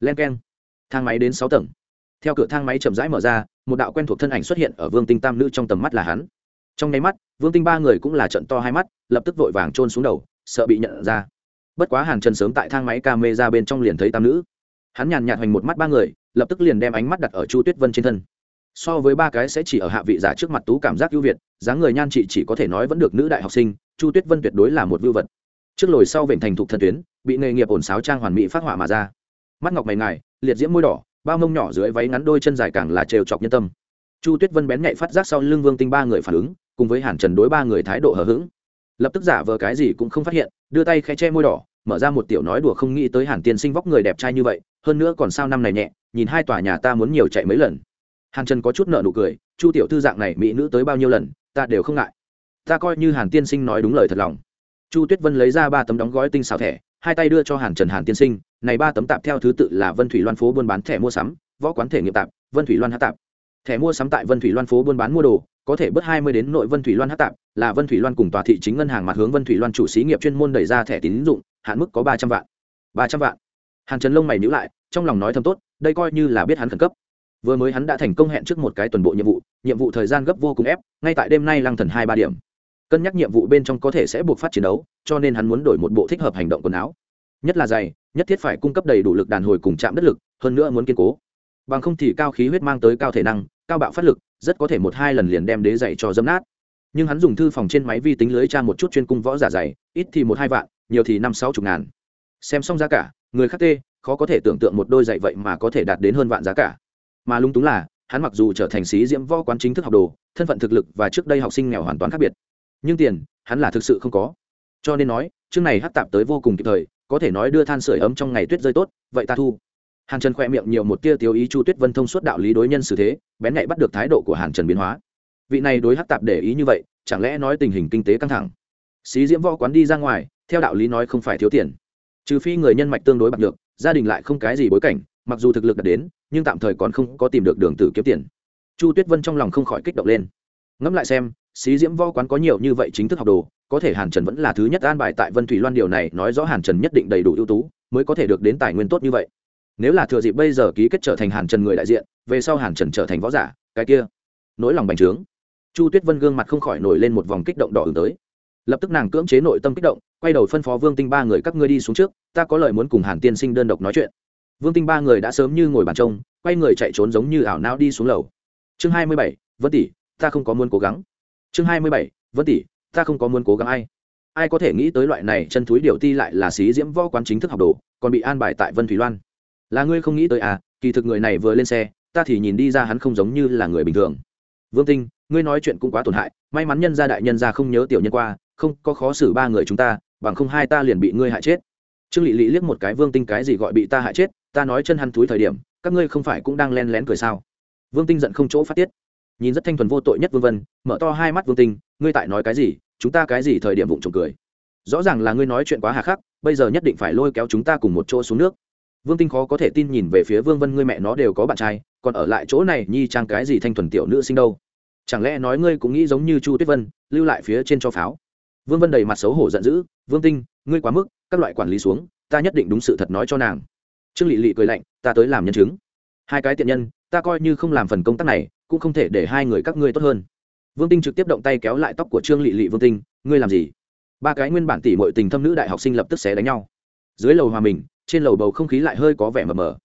Len k e n thang máy đến sáu tầng. Theo cửa thang máy chậm rãi mở ra, một đạo quen thuộc thân ảnh xuất hiện ở vương tinh tam nữ trong tầm mắt là hắn trong nháy mắt, vương tinh ba người cũng là trận to hai mắt, lập tức vội vàng trôn xuống đầu, sợ bị nhận ra. Bất quá hàn trần sớm tại thang máy ca mê ra bên trong liền thấy tam nữ. Hắn nhàn nhạt hoành một mắt ba người, lập tức liền đem ánh mắt đặt ở chu tuyết vân trên thân. So với ba cái sẽ chỉ ở hạ vị giả trước mặt tú cảm giác ưu việt, dáng người nhan chị chỉ có thể nói vẫn được nữ đại học sinh, chu tuyết vân tuyệt đối là một vưu vật. Trước lồi sau vệnh thành thục thân tuyến, bị nghề nghiệp ổn sáo trang hoàn mỹ phát họa mà ra. Mắt ngọc mày ngài, liệt diễm môi đỏ, bao mông nhỏ dưới váy ngắn đôi chân dài càng là trêu chọc nhân tâm. Chu tuyết vân bén nhạy phát giác sau lưng vương tinh ba người phản ứng cùng với hàn trần đối ba người thái độ hờ hững. Lập tức giả vờ cái gì cũng không phát hiện, đưa tay khe che môi đỏ, mở ra một tiểu nói đùa không nghĩ tới hàn tiên sinh vóc người đẹp trai như vậy, hơn nữa còn sao năm này nhẹ, nhìn hai tòa nhà ta muốn nhiều chạy mấy lần. Hàn trần có chút nợ nụ cười, chu tiểu thư dạng này mỹ nữ tới bao nhiêu lần, ta đều không ngại. Ta coi như hàn tiên sinh nói đúng lời thật lòng. Chu tuyết vân lấy ra ba tấm đóng gói tinh xào thẻ, hai tay đưa cho hàn trần hàn tiên sinh, này ba tấm tạp theo thứ tự là vân thủy loan phố buôn bán thẻ mua sắm, võ quán thể nghiệp tạp, vân thủy loan hát tạp. Thẻ mua sắm tại vân thủy loan phố buôn bán mua đồ có thể bớt hai mươi đến nội vân thủy loan hắc tạm, là vân thủy loan cùng tòa thị chính ngân hàng mặt hướng vân thủy loan chủ xí nghiệp chuyên môn đẩy ra thẻ tín dụng hạn mức có ba trăm vạn. Ba trăm vạn. Hàn trần lông mày nhíu lại trong lòng nói thầm tốt đây coi như là biết hắn khẩn cấp. Vừa mới hắn đã thành công hẹn trước một cái tuần bộ nhiệm vụ nhiệm vụ thời gian gấp vô cùng ép ngay tại đêm nay lăng thần hai ba điểm. Cân nhắc nhiệm vụ bên trong có thể sẽ buộc phát chiến đấu cho nên hắn muốn đổi một bộ thích hợp hành động quần áo. Nhất là dày nhất thiết phải cung cấp đầy đủ lực đàn hồi cùng chạm đất lực hơn nữa muốn kiên cố. Bằng không thì cao khí huyết mang tới cao thể năng cao bạo phát lực, rất có thể một hai lần liền đem đế dạy cho dấm nát. Nhưng hắn dùng thư phòng trên máy vi tính lưới tra một chút chuyên cung võ giả dày ít thì một hai vạn, nhiều thì năm sáu chục ngàn. Xem xong giá cả, người khác tê, khó có thể tưởng tượng một đôi dạy vậy mà có thể đạt đến hơn vạn giá cả. Mà lung túng là, hắn mặc dù trở thành sĩ diễm võ quán chính thức học đồ, thân phận thực lực và trước đây học sinh nghèo hoàn toàn khác biệt. Nhưng tiền, hắn là thực sự không có. Cho nên nói, chương này hát tạp tới vô cùng kịp thời, có thể nói đưa than sửa ấm trong ngày tuyết rơi tốt, vậy ta thu hàn trần khoe miệng nhiều một tia tiêu ý chu tuyết vân thông suốt đạo lý đối nhân xử thế, bén nhạy bắt được thái độ của hàn trần biến hóa. Vị này đối hát tạp để ý như vậy, chẳng lẽ nói tình hình kinh tế căng thẳng? Xí diễm võ quán đi ra ngoài, theo đạo lý nói không phải thiếu tiền. Trừ phi người nhân mạch tương đối bạc được gia đình lại không cái gì bối cảnh, mặc dù thực lực đã đến, nhưng tạm thời còn không có tìm được đường tử kiếm tiền. Chu tuyết vân trong lòng không khỏi kích động lên. Ngẫm lại xem, xí diễm võ quán có nhiều như vậy chính thức học đồ, có thể hàn trần vẫn là thứ nhất an bài tại vân thủy loan điều này, nói rõ hàn trần nhất định đầy đủ ưu tú, mới có thể được đến tài nguyên tốt như vậy nếu là thừa dịp bây giờ ký kết trở thành hàn trần người đại diện, về sau hàn trần trở thành võ giả, cái kia. Nỗi lòng bành trướng. Chu tuyết vân gương mặt không khỏi nổi lên một vòng kích động đỏ ứng tới. Lập tức nàng cưỡng chế nội tâm kích động, quay đầu phân phó vương tinh ba người các ngươi đi xuống trước, ta có lời muốn cùng hàn tiên sinh đơn độc nói chuyện. Vương tinh ba người đã sớm như ngồi bàn trông, quay người chạy trốn giống như ảo não đi xuống lầu. Chương hai mươi bảy, vân tỷ, ta không có muốn cố gắng. Chương hai mươi bảy, vân tỷ, ta không có muốn cố gắng ai. Ai có thể nghĩ tới loại này chân thúi điều ti lại là xí diễm võ quán chính thức học đồ, còn bị an bài tại vân thủy loan là ngươi không nghĩ tới à kỳ thực người này vừa lên xe, ta thì nhìn đi ra hắn không giống như là người bình thường. Vương tinh, ngươi nói chuyện cũng quá tổn hại, may mắn nhân gia đại nhân gia không nhớ tiểu nhân qua, không có khó xử ba người chúng ta, bằng không hai ta liền bị ngươi hại chết. Trương lị lị liếc một cái vương tinh cái gì gọi bị ta hại chết, ta nói chân hắn túi thời điểm, các ngươi không phải cũng đang len lén cười sao? Vương tinh giận không chỗ phát tiết. Nhìn rất thanh thuần vô tội nhất vương vân, mở to hai mắt vương tinh, ngươi tại nói cái gì, chúng ta cái gì thời điểm vụng trộm cười. Rõ ràng là ngươi nói chuyện quá hà khắc, bây giờ nhất định phải lôi kéo chúng ta cùng một chỗ xuống nước vương tinh khó có thể tin nhìn về phía vương vân, ngươi mẹ nó đều có bạn trai, còn ở lại chỗ này, nhi trang cái gì thanh thuần tiểu nữ sinh đâu? Chẳng lẽ nói ngươi cũng nghĩ giống như chu tuyết vân, lưu lại phía trên cho pháo? Vương vân đầy mặt xấu hổ giận dữ, vương tinh, ngươi quá mức, các loại quản lý xuống, ta nhất định đúng sự thật nói cho nàng. Trương lị lị cười lạnh, ta tới làm nhân chứng. Hai cái tiện nhân, ta coi như không làm phần công tác này, cũng không thể để hai người các ngươi tốt hơn. Vương tinh trực tiếp động tay kéo lại tóc của trương lị lị vương tinh, ngươi làm gì? Ba cái nguyên bản tỷ mọi tình thâm nữ đại học sinh lập tức xé đánh nhau. Dưới lầu hòa mình trên lầu bầu không khí lại hơi có vẻ mờ mờ.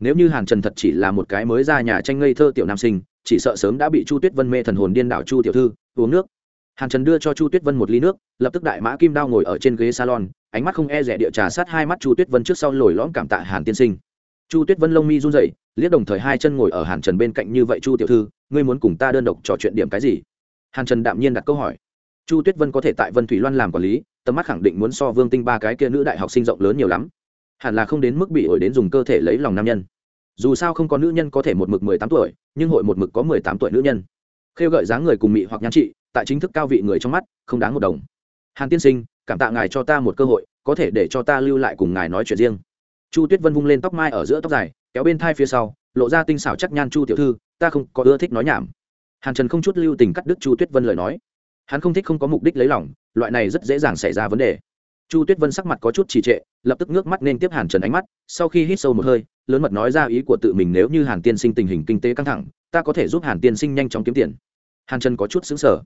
Nếu như hàn trần thật chỉ là một cái mới ra nhà tranh ngây thơ tiểu nam sinh, chỉ sợ sớm đã bị chu tuyết vân mê thần hồn điên đảo chu tiểu thư, uống nước. Hàn trần đưa cho chu tuyết vân một ly nước, lập tức đại mã kim đao ngồi ở trên ghế salon, ánh mắt không e rẻ địa trà sát hai mắt chu tuyết vân trước sau lồi lõm cảm tạ hàn tiên sinh. Chu tuyết vân lông mi run rẩy, liếc đồng thời hai chân ngồi ở hàn trần bên cạnh như vậy chu tiểu thư, ngươi muốn cùng ta đơn độc trò chuyện điểm cái gì? Hàn trần đạm nhiên đặt câu hỏi. Chu tuyết vân có thể tại vân thủy loan làm quản lý, tầm mắt khẳng định muốn so vương tinh ba cái kia nữ đại học sinh rộng lớn nhiều lắm hẳn là không đến mức bị ổi đến dùng cơ thể lấy lòng nam nhân. Dù sao không có nữ nhân có thể một mực mười tám tuổi, nhưng hội một mực có mười tám tuổi nữ nhân. Khêu gợi dáng người cùng mị hoặc nhan trị, tại chính thức cao vị người trong mắt, không đáng một đồng. Hàn tiên sinh, cảm tạ ngài cho ta một cơ hội, có thể để cho ta lưu lại cùng ngài nói chuyện riêng. Chu tuyết vân vung lên tóc mai ở giữa tóc dài, kéo bên thai phía sau, lộ ra tinh xảo chắc nhan chu tiểu thư, ta không có ưa thích nói nhảm. Hàn trần không chút lưu tình cắt đứt chu tuyết vân lời nói. Hắn không thích không có mục đích lấy lòng, loại này rất dễ dàng xảy ra vấn đề. Chu tuyết vân sắc mặt có chút trì trệ lập tức ngước mắt nên tiếp hàn trần ánh mắt, sau khi hít sâu một hơi, lớn mật nói ra ý của tự mình nếu như hàn tiên sinh tình hình kinh tế căng thẳng, ta có thể giúp hàn tiên sinh nhanh chóng kiếm tiền. Hàn trần có chút xứng sở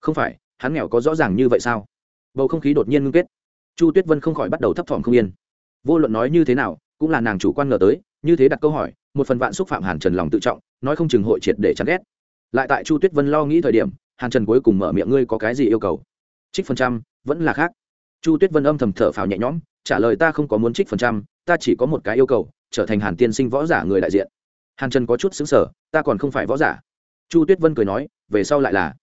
không phải, hắn nghèo có rõ ràng như vậy sao? Bầu không khí đột nhiên ngưng kết. Chu tuyết vân không khỏi bắt đầu thấp thỏm không yên. Vô luận nói như thế nào, cũng là nàng chủ quan ngờ tới, như thế đặt câu hỏi, một phần vạn xúc phạm hàn trần lòng tự trọng, nói không chừng hội triệt để chán ghét. Lại tại chu tuyết vân lo nghĩ thời điểm, hàn trần cuối cùng mở miệng, ngươi có cái gì yêu cầu? Trích phần trăm, vẫn là khác. Chu tuyết vân âm thầm thở phào nhẹ nhõm trả lời ta không có muốn trích phần trăm, ta chỉ có một cái yêu cầu, trở thành hàn tiên sinh võ giả người đại diện. Hàn trần có chút xứng sở ta còn không phải võ giả. Chu tuyết vân cười nói, về sau lại là.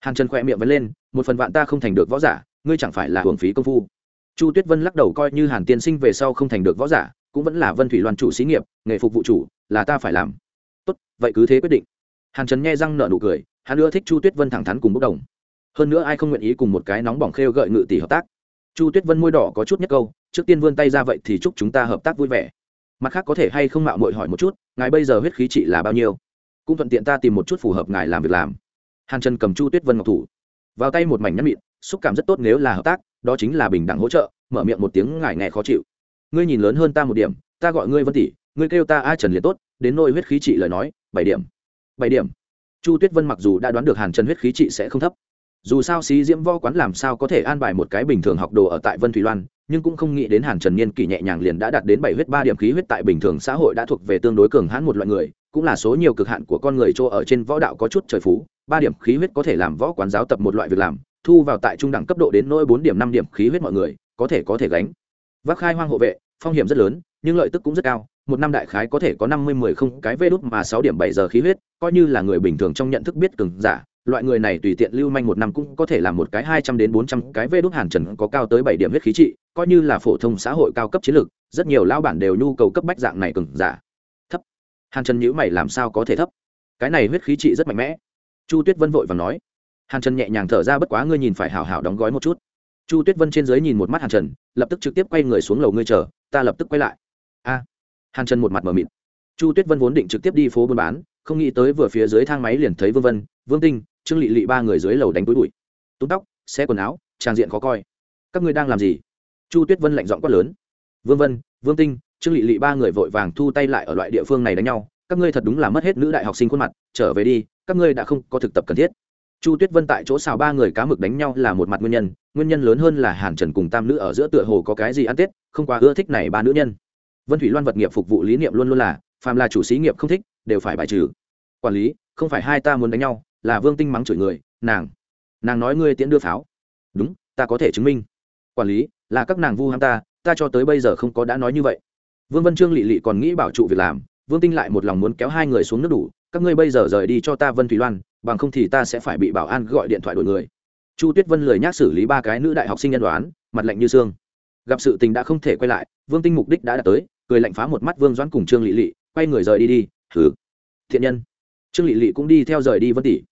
Hàn trần khỏe miệng vẫn lên, một phần vạn ta không thành được võ giả, ngươi chẳng phải là hưởng phí công phu. Chu tuyết vân lắc đầu coi như hàn tiên sinh về sau không thành được võ giả, cũng vẫn là vân thủy loan chủ xí nghiệp, nghề phục vụ chủ, là ta phải làm. Tốt, vậy cứ thế quyết định. Hàn trần nghe răng nợ nụ cười, hắn ưa thích chu tuyết vân thẳng thắn cùng bốc đồng. Hơn nữa ai không nguyện ý cùng một cái nóng bỏng khêu gợi ngự tỷ hợp tác? Chu tuyết vân môi đỏ có chút nhất câu trước tiên vươn tay ra vậy thì chúc chúng ta hợp tác vui vẻ. Mặt khác có thể hay không mạo mội hỏi một chút, ngài bây giờ huyết khí trị là bao nhiêu? Cũng thuận tiện ta tìm một chút phù hợp ngài làm việc làm. Hàn trần cầm chu tuyết vân ngọc thủ. Vào tay một mảnh nhăn mịn, xúc cảm rất tốt nếu là hợp tác, đó chính là bình đẳng hỗ trợ, mở miệng một tiếng ngài nghe khó chịu. Ngươi nhìn lớn hơn ta một điểm, ta gọi ngươi vân tỷ, ngươi kêu ta a trần liệt tốt, đến nôi huyết khí trị lời nói, bảy điểm. Bảy điểm. Chu tuyết vân mặc dù đã đoán được hàn trần huyết khí trị sẽ không thấp. Dù sao xí diễm võ quán làm sao có thể an bài một cái bình thường học đồ ở tại vân thủy loan nhưng cũng không nghĩ đến hàn trần niên kỷ nhẹ nhàng liền đã đạt đến bảy huyết ba điểm khí huyết tại bình thường xã hội đã thuộc về tương đối cường hãn một loại người, cũng là số nhiều cực hạn của con người chỗ ở trên võ đạo có chút trời phú, ba điểm khí huyết có thể làm võ quán giáo tập một loại việc làm, thu vào tại trung đẳng cấp độ đến nỗi bốn điểm năm điểm khí huyết mọi người, có thể có thể gánh. Vác khai hoang hộ vệ, phong hiểm rất lớn, nhưng lợi tức cũng rất cao, một năm đại khái có thể có năm mươi mười không cái vê đút mà sáu điểm bảy giờ khí huyết, coi như là người bình thường trong nhận thức biết cường giả loại người này tùy tiện lưu manh một năm cũng có thể làm một cái hai trăm đến bốn trăm cái vê đốt hàn trần có cao tới bảy điểm huyết khí trị, coi như là phổ thông xã hội cao cấp chiến lược, rất nhiều lao bản đều nhu cầu cấp bách dạng này cường giả. Thấp. Hàn trần nhíu mày làm sao có thể thấp? Cái này huyết khí trị rất mạnh mẽ. Chu tuyết vân vội vàng nói. Hàn trần nhẹ nhàng thở ra bất quá ngươi nhìn phải hảo hảo đóng gói một chút. Chu tuyết vân trên dưới nhìn một mắt hàn trần, lập tức trực tiếp quay người xuống lầu ngươi chờ, ta lập tức quay lại. A. Hàn trần một mặt mở mịt. Chu tuyết vân vốn định trực tiếp đi phố buôn bán, không nghĩ tới vừa phía dưới thang máy liền thấy vương vân, vương tinh trương lị lị ba người dưới lầu đánh túi bụi. Túm tóc xe quần áo trang diện khó coi. Các ngươi đang làm gì? Chu tuyết vân lạnh giọng quát lớn. Vương vân, vương tinh, trương lị lị ba người vội vàng thu tay lại ở loại địa phương này đánh nhau. Các ngươi thật đúng là mất hết nữ đại học sinh khuôn mặt, trở về đi, các ngươi đã không có thực tập cần thiết. Chu tuyết vân tại chỗ xào ba người cá mực đánh nhau là một mặt nguyên nhân nguyên nhân lớn hơn là hàn trần cùng tam nữ ở giữa tựa hồ có cái gì ăn tết, không quá ưa thích này ba nữ nhân. Vân thủy loan vật nghiệp phục vụ lý niệm luôn luôn là, phàm là chủ xí nghiệp không thích, đều phải bài trừ. Quản lý, không phải hai ta muốn đánh nhau là vương tinh mắng chửi người, nàng nàng nói ngươi tiễn đưa pháo. Đúng, ta có thể chứng minh. Quản lý, là các nàng vu ham ta ta cho tới bây giờ không có đã nói như vậy. Vương vân trương lị lị còn nghĩ bảo trụ việc làm, vương tinh lại một lòng muốn kéo hai người xuống nước đủ, các ngươi bây giờ rời đi cho ta vân thủy loan, bằng không thì ta sẽ phải bị bảo an gọi điện thoại đổi người. Chu tuyết vân lười nhác xử lý ba cái nữ đại học sinh nhân đoán, mặt lạnh như xương. Gặp sự tình đã không thể quay lại, vương tinh mục đích đã đạt tới, cười lạnh phá một mắt vương doãn cùng trương lị lị, quay người rời đi đi thử thiện nhân trương lị lị cũng đi theo rời đi vân tỷ.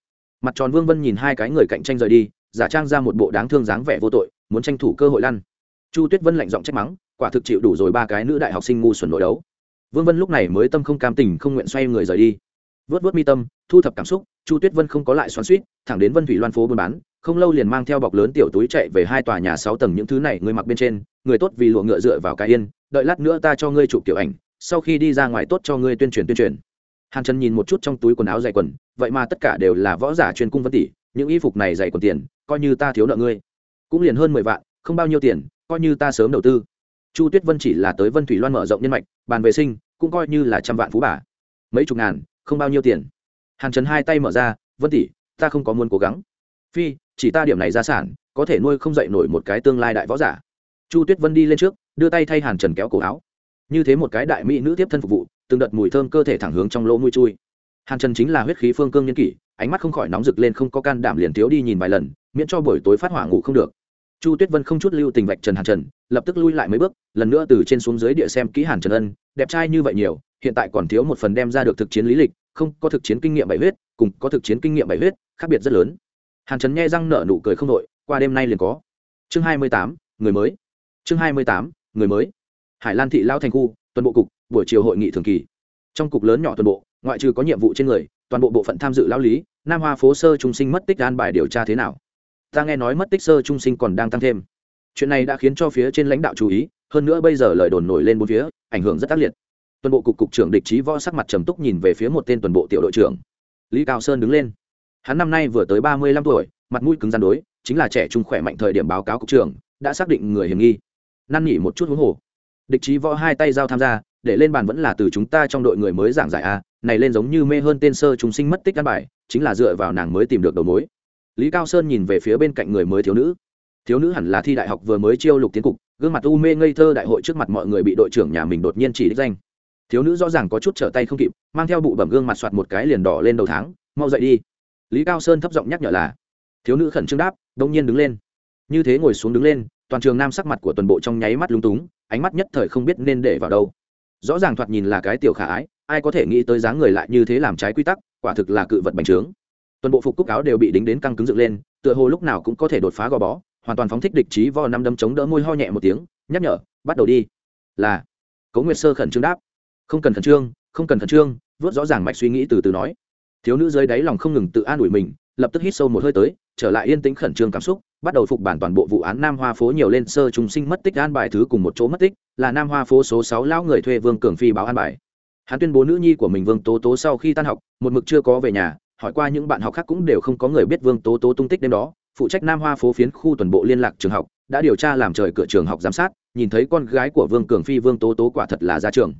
Mặt tròn vương vân nhìn hai cái người cạnh tranh rời đi, giả trang ra một bộ đáng thương dáng vẻ vô tội, muốn tranh thủ cơ hội lăn. Chu tuyết vân lạnh giọng trách mắng, quả thực chịu đủ rồi ba cái nữ đại học sinh ngu xuẩn nội đấu. Vương vân lúc này mới tâm không cam tình, không nguyện xoay người rời đi. Vớt vớt mi tâm, thu thập cảm xúc, chu tuyết vân không có lại xoắn suýt thẳng đến vân thủy loan phố buôn bán, không lâu liền mang theo bọc lớn tiểu túi chạy về hai tòa nhà sáu tầng những thứ này người mặc bên trên, người tốt vì lụa ngựa dựa vào cái yên, đợi lát nữa ta cho ngươi chụp tiểu ảnh, sau khi đi ra ngoài tốt cho ngươi tuyên truyền tuyên truyền hàn trần nhìn một chút trong túi quần áo dày quần, vậy mà tất cả đều là võ giả chuyên cung vân tỷ, những y phục này dày quần tiền, coi như ta thiếu nợ ngươi. Cũng liền hơn mười vạn, không bao nhiêu tiền, coi như ta sớm đầu tư. Chu tuyết vân chỉ là tới vân thủy loan mở rộng nhân mạch, bàn vệ sinh, cũng coi như là trăm vạn phú bà. Mấy chục ngàn, không bao nhiêu tiền. Hàn trần hai tay mở ra, vân tỷ, ta không có muốn cố gắng. Phi, chỉ ta điểm này gia sản, có thể nuôi không dậy nổi một cái tương lai đại võ giả. Chu tuyết vân đi lên trước, đưa tay thay hàn trần kéo cổ áo. Như thế một cái đại mỹ nữ tiếp thân phục vụ từng đợt mùi thơm cơ thể thẳng hướng trong lỗ mũi chui. Hàn trần chính là huyết khí phương cương nhân kỷ, ánh mắt không khỏi nóng rực lên không có can đảm liền thiếu đi nhìn vài lần, miễn cho buổi tối phát hỏa ngủ không được. Chu tuyết vân không chút lưu tình vạch trần hàn trần, lập tức lui lại mấy bước, lần nữa từ trên xuống dưới địa xem kỹ hàn trần ân, đẹp trai như vậy nhiều, hiện tại còn thiếu một phần đem ra được thực chiến lý lịch, không có thực chiến kinh nghiệm bảy huyết, cùng có thực chiến kinh nghiệm bảy huyết, khác biệt rất lớn. Hàn trần nghe răng nở nụ cười không đội qua đêm nay liền có. Chương hai mươi tám, người mới. Chương hai mươi tám, người mới. Hải lan thị lao thành khu tuần bộ cục, buổi chiều hội nghị thường kỳ. Trong cục lớn nhỏ tuần bộ, ngoại trừ có nhiệm vụ trên người, toàn bộ bộ phận tham dự lao lý, nam hoa phố sơ trung sinh mất tích an bài điều tra thế nào? Ta nghe nói mất tích sơ trung sinh còn đang tăng thêm. Chuyện này đã khiến cho phía trên lãnh đạo chú ý, hơn nữa bây giờ lời đồn nổi lên bốn phía, ảnh hưởng rất tác liệt. Tuần bộ cục cục trưởng địch trí võ sắc mặt trầm túc nhìn về phía một tên tuần bộ tiểu đội trưởng. Lý cao sơn đứng lên. Hắn năm nay vừa tới ba mươi lăm tuổi, mặt mũi cứng gian đối, chính là trẻ trung khỏe mạnh thời điểm báo cáo cục trưởng, đã xác định người hiểm nghi. Năn nỉ một chút huống hồ địch trí võ hai tay giao tham gia, để lên bàn vẫn là từ chúng ta trong đội người mới giảng giải a, này lên giống như mê hơn tên sơ chúng sinh mất tích căn bài, chính là dựa vào nàng mới tìm được đầu mối. Lý cao sơn nhìn về phía bên cạnh người mới thiếu nữ. Thiếu nữ hẳn là thi đại học vừa mới chiêu lục tiến cục, gương mặt u mê ngây thơ đại hội trước mặt mọi người bị đội trưởng nhà mình đột nhiên chỉ đích danh. Thiếu nữ rõ ràng có chút trở tay không kịp, mang theo bụ bẩm gương mặt soạt một cái liền đỏ lên đầu tháng, mau dậy đi. Lý cao sơn thấp giọng nhắc nhở là. Thiếu nữ khẩn trương đáp đông nhiên đứng lên. Như thế ngồi xuống đứng lên, toàn trường nam sắc mặt của tuần bộ trong nháy mắt lúng túng ánh mắt nhất thời không biết nên để vào đâu. Rõ ràng thoạt nhìn là cái tiểu khả ái, ai có thể nghĩ tới dáng người lại như thế làm trái quy tắc, quả thực là cự vật bành trướng. Tuần bộ phục cúc áo đều bị đính đến căng cứng dựng lên, tựa hồ lúc nào cũng có thể đột phá gò bó, hoàn toàn phóng thích địch trí vo năm đấm chống đỡ môi ho nhẹ một tiếng, nhắc nhở, bắt đầu đi. Là cấu nguyệt sơ khẩn trương đáp. Không cần khẩn trương, không cần khẩn trương, vớt rõ ràng mạch suy nghĩ từ từ nói. Thiếu nữ dưới đáy lòng không ngừng tự an ủi mình lập tức hít sâu một hơi tới, trở lại yên tĩnh khẩn trương cảm xúc, bắt đầu phục bản toàn bộ vụ án nam hoa phố nhiều lên sơ trùng sinh mất tích an bài thứ cùng một chỗ mất tích, là nam hoa phố số sáu lão người thuê vương cường phi báo an bài. Hắn tuyên bố nữ nhi của mình vương tố tố sau khi tan học, một mực chưa có về nhà, hỏi qua những bạn học khác cũng đều không có người biết vương tố tố tung tích đêm đó, phụ trách nam hoa phố phiến khu toàn bộ liên lạc trường học, đã điều tra làm trời cửa trường học giám sát, nhìn thấy con gái của vương cường phi vương tố tố quả thật là ra trường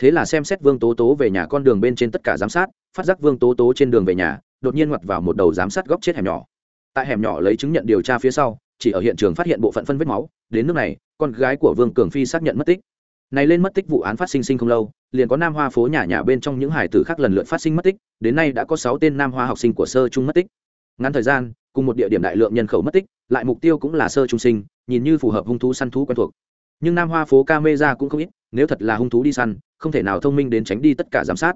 thế là xem xét vương tố tố về nhà con đường bên trên tất cả giám sát, phát giác vương tố tố trên đường về nhà đột nhiên ngoặt vào một đầu giám sát góc chết hẻm nhỏ. Tại hẻm nhỏ lấy chứng nhận điều tra phía sau, chỉ ở hiện trường phát hiện bộ phận phân vết máu, đến nước này, con gái của vương cường phi xác nhận mất tích. Này lên mất tích vụ án phát sinh sinh không lâu, liền có nam hoa phố nhà nhà bên trong những hải tử khác lần lượt phát sinh mất tích, đến nay đã có sáu tên nam hoa học sinh của sơ trung mất tích. Ngắn thời gian, cùng một địa điểm đại lượng nhân khẩu mất tích, lại mục tiêu cũng là sơ trung sinh, nhìn như phù hợp hung thú săn thú quen thuộc. Nhưng nam hoa phố ca mê ra cũng không ít, nếu thật là hung thú đi săn, không thể nào thông minh đến tránh đi tất cả giám sát.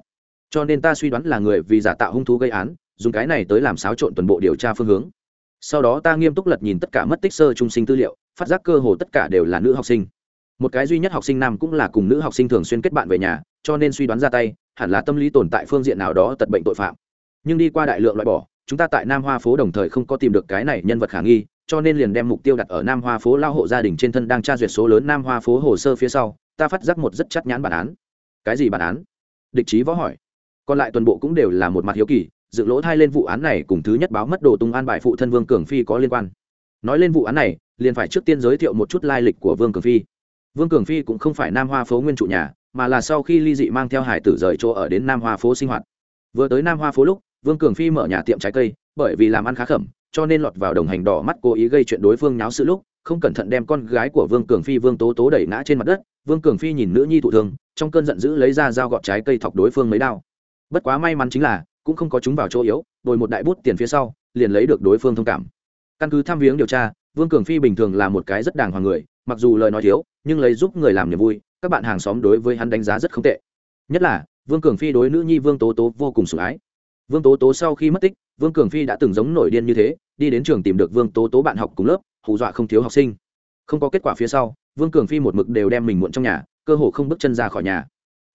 Cho nên ta suy đoán là người vì giả tạo hung thú gây án dùng cái này tới làm xáo trộn toàn bộ điều tra phương hướng. Sau đó ta nghiêm túc lật nhìn tất cả mất tích sơ trung sinh tư liệu, phát giác cơ hồ tất cả đều là nữ học sinh. Một cái duy nhất học sinh nam cũng là cùng nữ học sinh thường xuyên kết bạn về nhà, cho nên suy đoán ra tay, hẳn là tâm lý tồn tại phương diện nào đó tật bệnh tội phạm. Nhưng đi qua đại lượng loại bỏ, chúng ta tại nam hoa phố đồng thời không có tìm được cái này nhân vật khả nghi, cho nên liền đem mục tiêu đặt ở nam hoa phố lao hộ gia đình trên thân đang tra duyệt số lớn nam hoa phố hồ sơ phía sau, ta phát giác một rất chắc nhãn bản án. Cái gì bản án? Địch trí võ hỏi. Còn lại toàn bộ cũng đều là một mặt hiếu kỳ dựng lỗ thai lên vụ án này cùng thứ nhất báo mất đồ tung an bài phụ thân vương cường phi có liên quan. Nói lên vụ án này, liền phải trước tiên giới thiệu một chút lai lịch của vương cường phi. Vương cường phi cũng không phải nam hoa phố nguyên trụ nhà, mà là sau khi ly dị mang theo hải tử rời chỗ ở đến nam hoa phố sinh hoạt. Vừa tới nam hoa phố lúc, vương cường phi mở nhà tiệm trái cây, bởi vì làm ăn khá khẩm, cho nên lọt vào đồng hành đỏ mắt cố ý gây chuyện đối phương nháo sự lúc, không cẩn thận đem con gái của vương cường phi vương tố tố đẩy ngã trên mặt đất, vương cường phi nhìn nữ nhi thụ thương, trong cơn giận dữ lấy ra dao gọt trái cây thọc đối phương mấy đao. Bất quá may mắn chính là cũng không có chúng vào chỗ yếu, đổi một đại bút tiền phía sau, liền lấy được đối phương thông cảm. Căn cứ tham viếng điều tra, vương cường phi bình thường là một cái rất đàng hoàng người, mặc dù lời nói thiếu, nhưng lấy giúp người làm niềm vui, các bạn hàng xóm đối với hắn đánh giá rất không tệ. Nhất là, vương cường phi đối nữ nhi vương tố tố vô cùng sủng ái. Vương tố tố sau khi mất tích, vương cường phi đã từng giống nổi điên như thế, đi đến trường tìm được vương tố tố bạn học cùng lớp, hù dọa không thiếu học sinh. Không có kết quả phía sau, vương cường phi một mực đều đem mình muộn trong nhà, cơ hồ không bước chân ra khỏi nhà.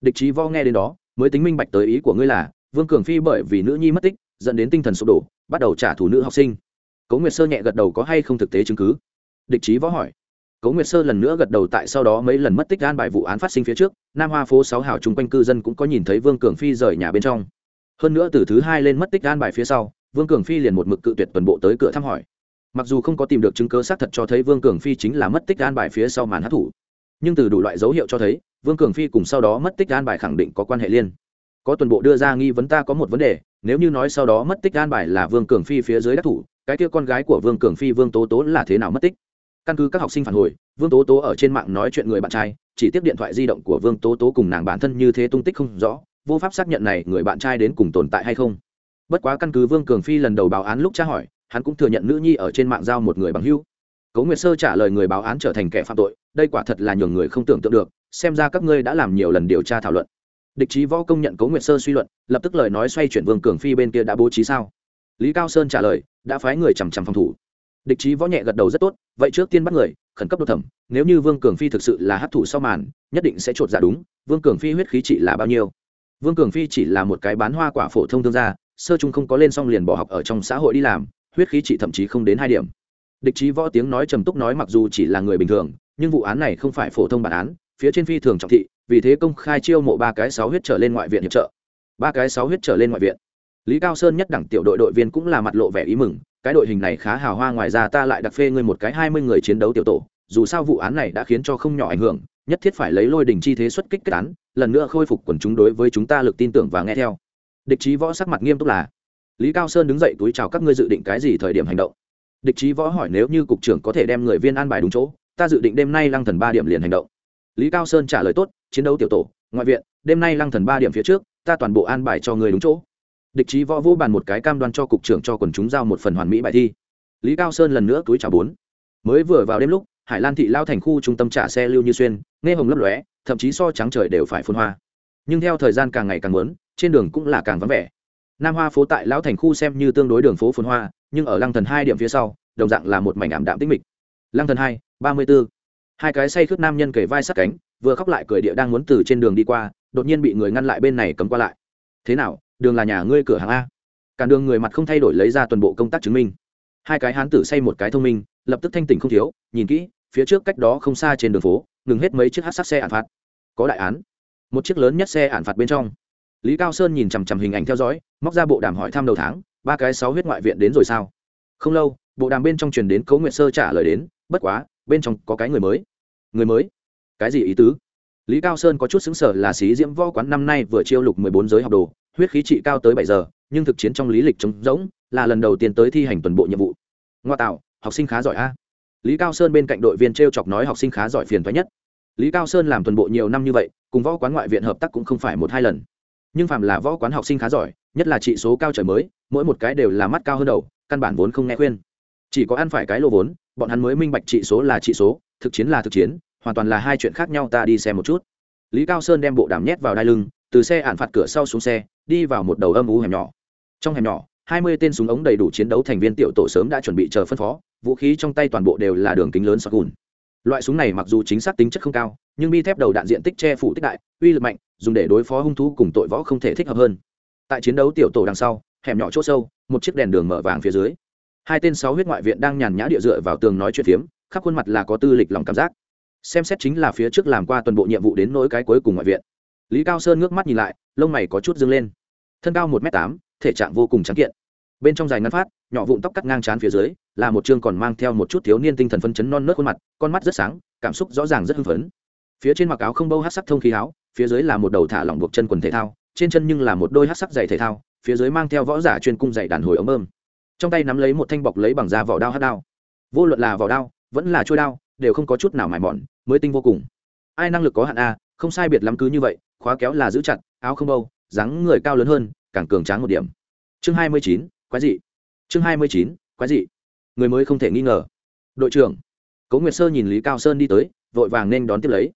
Địch trí vo nghe đến đó, mới tính minh bạch tới ý của ngươi là vương cường phi bởi vì nữ nhi mất tích, dẫn đến tinh thần sụp đổ, bắt đầu trả thù nữ học sinh. Cấu nguyệt sơ nhẹ gật đầu có hay không thực tế chứng cứ? Địch trí võ hỏi. Cấu nguyệt sơ lần nữa gật đầu tại sau đó mấy lần mất tích gan bài vụ án phát sinh phía trước, nam hoa phố sáu hào chung quanh cư dân cũng có nhìn thấy vương cường phi rời nhà bên trong. Hơn nữa từ thứ hai lên mất tích gan bài phía sau, vương cường phi liền một mực cự tuyệt toàn bộ tới cửa thăm hỏi. Mặc dù không có tìm được chứng cớ xác thật cho thấy vương cường phi chính là mất tích gan bài phía sau màn hát thủ nhưng từ đủ loại dấu hiệu cho thấy, vương cường phi cùng sau đó mất tích gan bài khẳng định có quan hệ liên có tuần bộ đưa ra nghi vấn ta có một vấn đề, nếu như nói sau đó mất tích an bài là vương cường phi phía dưới đắc thủ, cái kia con gái của vương cường phi vương tố tố là thế nào mất tích? Căn cứ các học sinh phản hồi, vương tố tố ở trên mạng nói chuyện người bạn trai, chỉ tiếp điện thoại di động của vương tố tố cùng nàng bản thân như thế tung tích không rõ, vô pháp xác nhận này người bạn trai đến cùng tồn tại hay không. Bất quá căn cứ vương cường phi lần đầu báo án lúc tra hỏi, hắn cũng thừa nhận nữ nhi ở trên mạng giao một người bằng hưu cố nguyệt sơ trả lời người báo án trở thành kẻ phạm tội, đây quả thật là nhường người không tưởng tượng được, xem ra các ngươi đã làm nhiều lần điều tra thảo luận địch trí võ công nhận cố nguyệt sơ suy luận, lập tức lời nói xoay chuyển vương cường phi bên kia đã bố trí sao? Lý cao sơn trả lời, đã phái người chằm chằm phòng thủ. Địch trí võ nhẹ gật đầu rất tốt, vậy trước tiên bắt người, khẩn cấp đột thẩm, nếu như vương cường phi thực sự là hát thủ sau màn, nhất định sẽ t r ộ t giả đúng, vương cường phi huyết khí trị là bao nhiêu? Vương cường phi chỉ là một cái bán hoa quả phổ thông thương gia, sơ chung không có lên xong liền bỏ học ở trong xã hội đi làm, huyết khí trị thậm chí không đến hai điểm. Địch trí võ tiếng nói trầm túc nói mặc dù chỉ là người bình thường, nhưng vụ án này không phải phổ thông bản án phía trên phi thường trọng thị, vì thế công khai chiêu mộ ba cái sáu huyết trở lên ngoại viện hiệp trợ. Ba cái sáu huyết trở lên ngoại viện. Lý cao sơn nhất đẳng tiểu đội đội viên cũng là mặt lộ vẻ ý mừng, cái đội hình này khá hào hoa ngoài ra ta lại đặc phê ngươi một cái hai mươi người chiến đấu tiểu tổ, dù sao vụ án này đã khiến cho không nhỏ ảnh hưởng, nhất thiết phải lấy lôi đình chi thế xuất kích kết án, lần nữa khôi phục quần chúng đối với chúng ta lực tin tưởng và nghe theo. Địch trí võ sắc mặt nghiêm túc là, lý cao sơn đứng dậy túi chào các ngươi dự định cái gì thời điểm hành động. Địch trí võ hỏi nếu như cục trưởng có thể đem người viên an bài đúng chỗ, ta dự định đêm nay lăng thần ba điểm liền hành động lý cao sơn trả lời tốt, chiến đấu tiểu tổ, ngoại viện, đêm nay lăng thần ba điểm phía trước, ta toàn bộ an bài cho người đúng chỗ. Địch trí võ vô bàn một cái cam đoan cho cục trưởng cho quần chúng giao một phần hoàn mỹ bài thi. Lý cao sơn lần nữa túi trả bốn. Mới vừa vào đêm lúc, hải lan thị lao thành khu trung tâm trả xe lưu như xuyên, nghe hồng lấp lóe, thậm chí so trắng trời đều phải phun hoa. Nhưng theo thời gian càng ngày càng lớn trên đường cũng là càng vắng vẻ. Nam hoa phố tại lão thành khu xem như tương đối đường phố phun hoa, nhưng ở lăng thần hai điểm phía sau, đồng dạng là một mảnh ảm đạm tích mịch. Lăng thần hai, ba mươi bốn hai cái say khướt nam nhân kề vai sát cánh, vừa khóc lại cười địa đang muốn từ trên đường đi qua, đột nhiên bị người ngăn lại bên này cấm qua lại. Thế nào, đường là nhà ngươi cửa hàng a? Cản đường người mặt không thay đổi lấy ra toàn bộ công tác chứng minh. Hai cái hán tử say một cái thông minh, lập tức thanh tỉnh không thiếu, nhìn kỹ, phía trước cách đó không xa trên đường phố, ngừng hết mấy chiếc hát sát xe ạn phạt. Có đại án. Một chiếc lớn nhất xe ạn phạt bên trong. Lý cao sơn nhìn chằm chằm hình ảnh theo dõi, móc ra bộ đàm hỏi thăm đầu tháng, ba cái sáu huyết ngoại viện đến rồi sao? Không lâu, bộ đàm bên trong truyền đến cấu nguyện sơ trả lời đến, bất quá bên trong có cái người mới. Người mới? Cái gì ý tứ? Lý cao sơn có chút xứng sở là xí diễm võ quán năm nay vừa chiêu lục mười bốn giới học đồ, huyết khí trị cao tới bảy giờ, nhưng thực chiến trong lý lịch trống rỗng, là lần đầu tiên tới thi hành tuần bộ nhiệm vụ. Ngoa tạo, học sinh khá giỏi a. Lý cao sơn bên cạnh đội viên t r e o chọc nói học sinh khá giỏi phiền thoái nhất. Lý cao sơn làm tuần bộ nhiều năm như vậy, cùng võ quán ngoại viện hợp tác cũng không phải một hai lần. Nhưng phạm là võ quán học sinh khá giỏi, nhất là trị số cao trời mới, mỗi một cái đều là mắt cao hơn đầu, căn bản vốn không nghe khuyên. Chỉ có ăn phải cái lô vốn bọn hắn mới minh bạch trị số là trị số, thực chiến là thực chiến, hoàn toàn là hai chuyện khác nhau, ta đi xem một chút. Lý cao sơn đem bộ đàm nhét vào đai lưng, từ xe ạn phạt cửa sau xuống xe, đi vào một đầu âm u hẻm nhỏ. Trong hẻm nhỏ, hai mươi tên súng ống đầy đủ chiến đấu thành viên tiểu tổ sớm đã chuẩn bị chờ phân phó, vũ khí trong tay toàn bộ đều là đường kính lớn sọt gùn. Loại súng này mặc dù chính xác tính chất không cao, nhưng bi thép đầu đạn diện tích che phủ tích đại, uy lực mạnh, dùng để đối phó hung thú cùng tội võ không thể thích hợp hơn. Tại chiến đấu tiểu tổ đằng sau, hẻm nhỏ chỗ sâu, một chiếc đèn đường mở vàng phía dưới hai tên sáu huyết ngoại viện đang nhàn nhã địa dựa vào tường nói chuyện phiếm, khắp khuôn mặt là có tư lịch lòng cảm giác. Xem xét chính là phía trước làm qua toàn bộ nhiệm vụ đến nỗi cái cuối cùng ngoại viện. Lý cao sơn ngước mắt nhìn lại, lông mày có chút dâng lên. Thân cao một m tám, thể trạng vô cùng trắng kiện. Bên trong dài ngắn phát, nhỏ vụn tóc cắt ngang trán phía dưới, là một chương còn mang theo một chút thiếu niên tinh thần phân chấn non nớt khuôn mặt, con mắt rất sáng, cảm xúc rõ ràng rất hưng phấn. Phía trên mặc áo không bâu hát sắc thông khí áo, phía dưới là một đầu thả lỏng buộc chân quần thể thao, trên chân nhưng là một đôi hát sắc giày thể thao, phía dưới mang theo võ giả chuyên cung dày đàn hồi ống bơm trong tay nắm lấy một thanh bọc lấy bằng da vỏ đao hát đao. Vô luận là vỏ đao, vẫn là trôi đao, đều không có chút nào mài mòn, mới tinh vô cùng. Ai năng lực có hạn a, không sai biệt lắm cứ như vậy, khóa kéo là giữ chặt, áo không bâu, dáng người cao lớn hơn, càng cường tráng một điểm. Chương hai mươi chín, quái dị. Chương hai mươi chín, quái dị. Người mới không thể nghi ngờ. Đội trưởng, cố nguyệt sơ nhìn lý cao sơn đi tới, vội vàng nên đón tiếp lấy.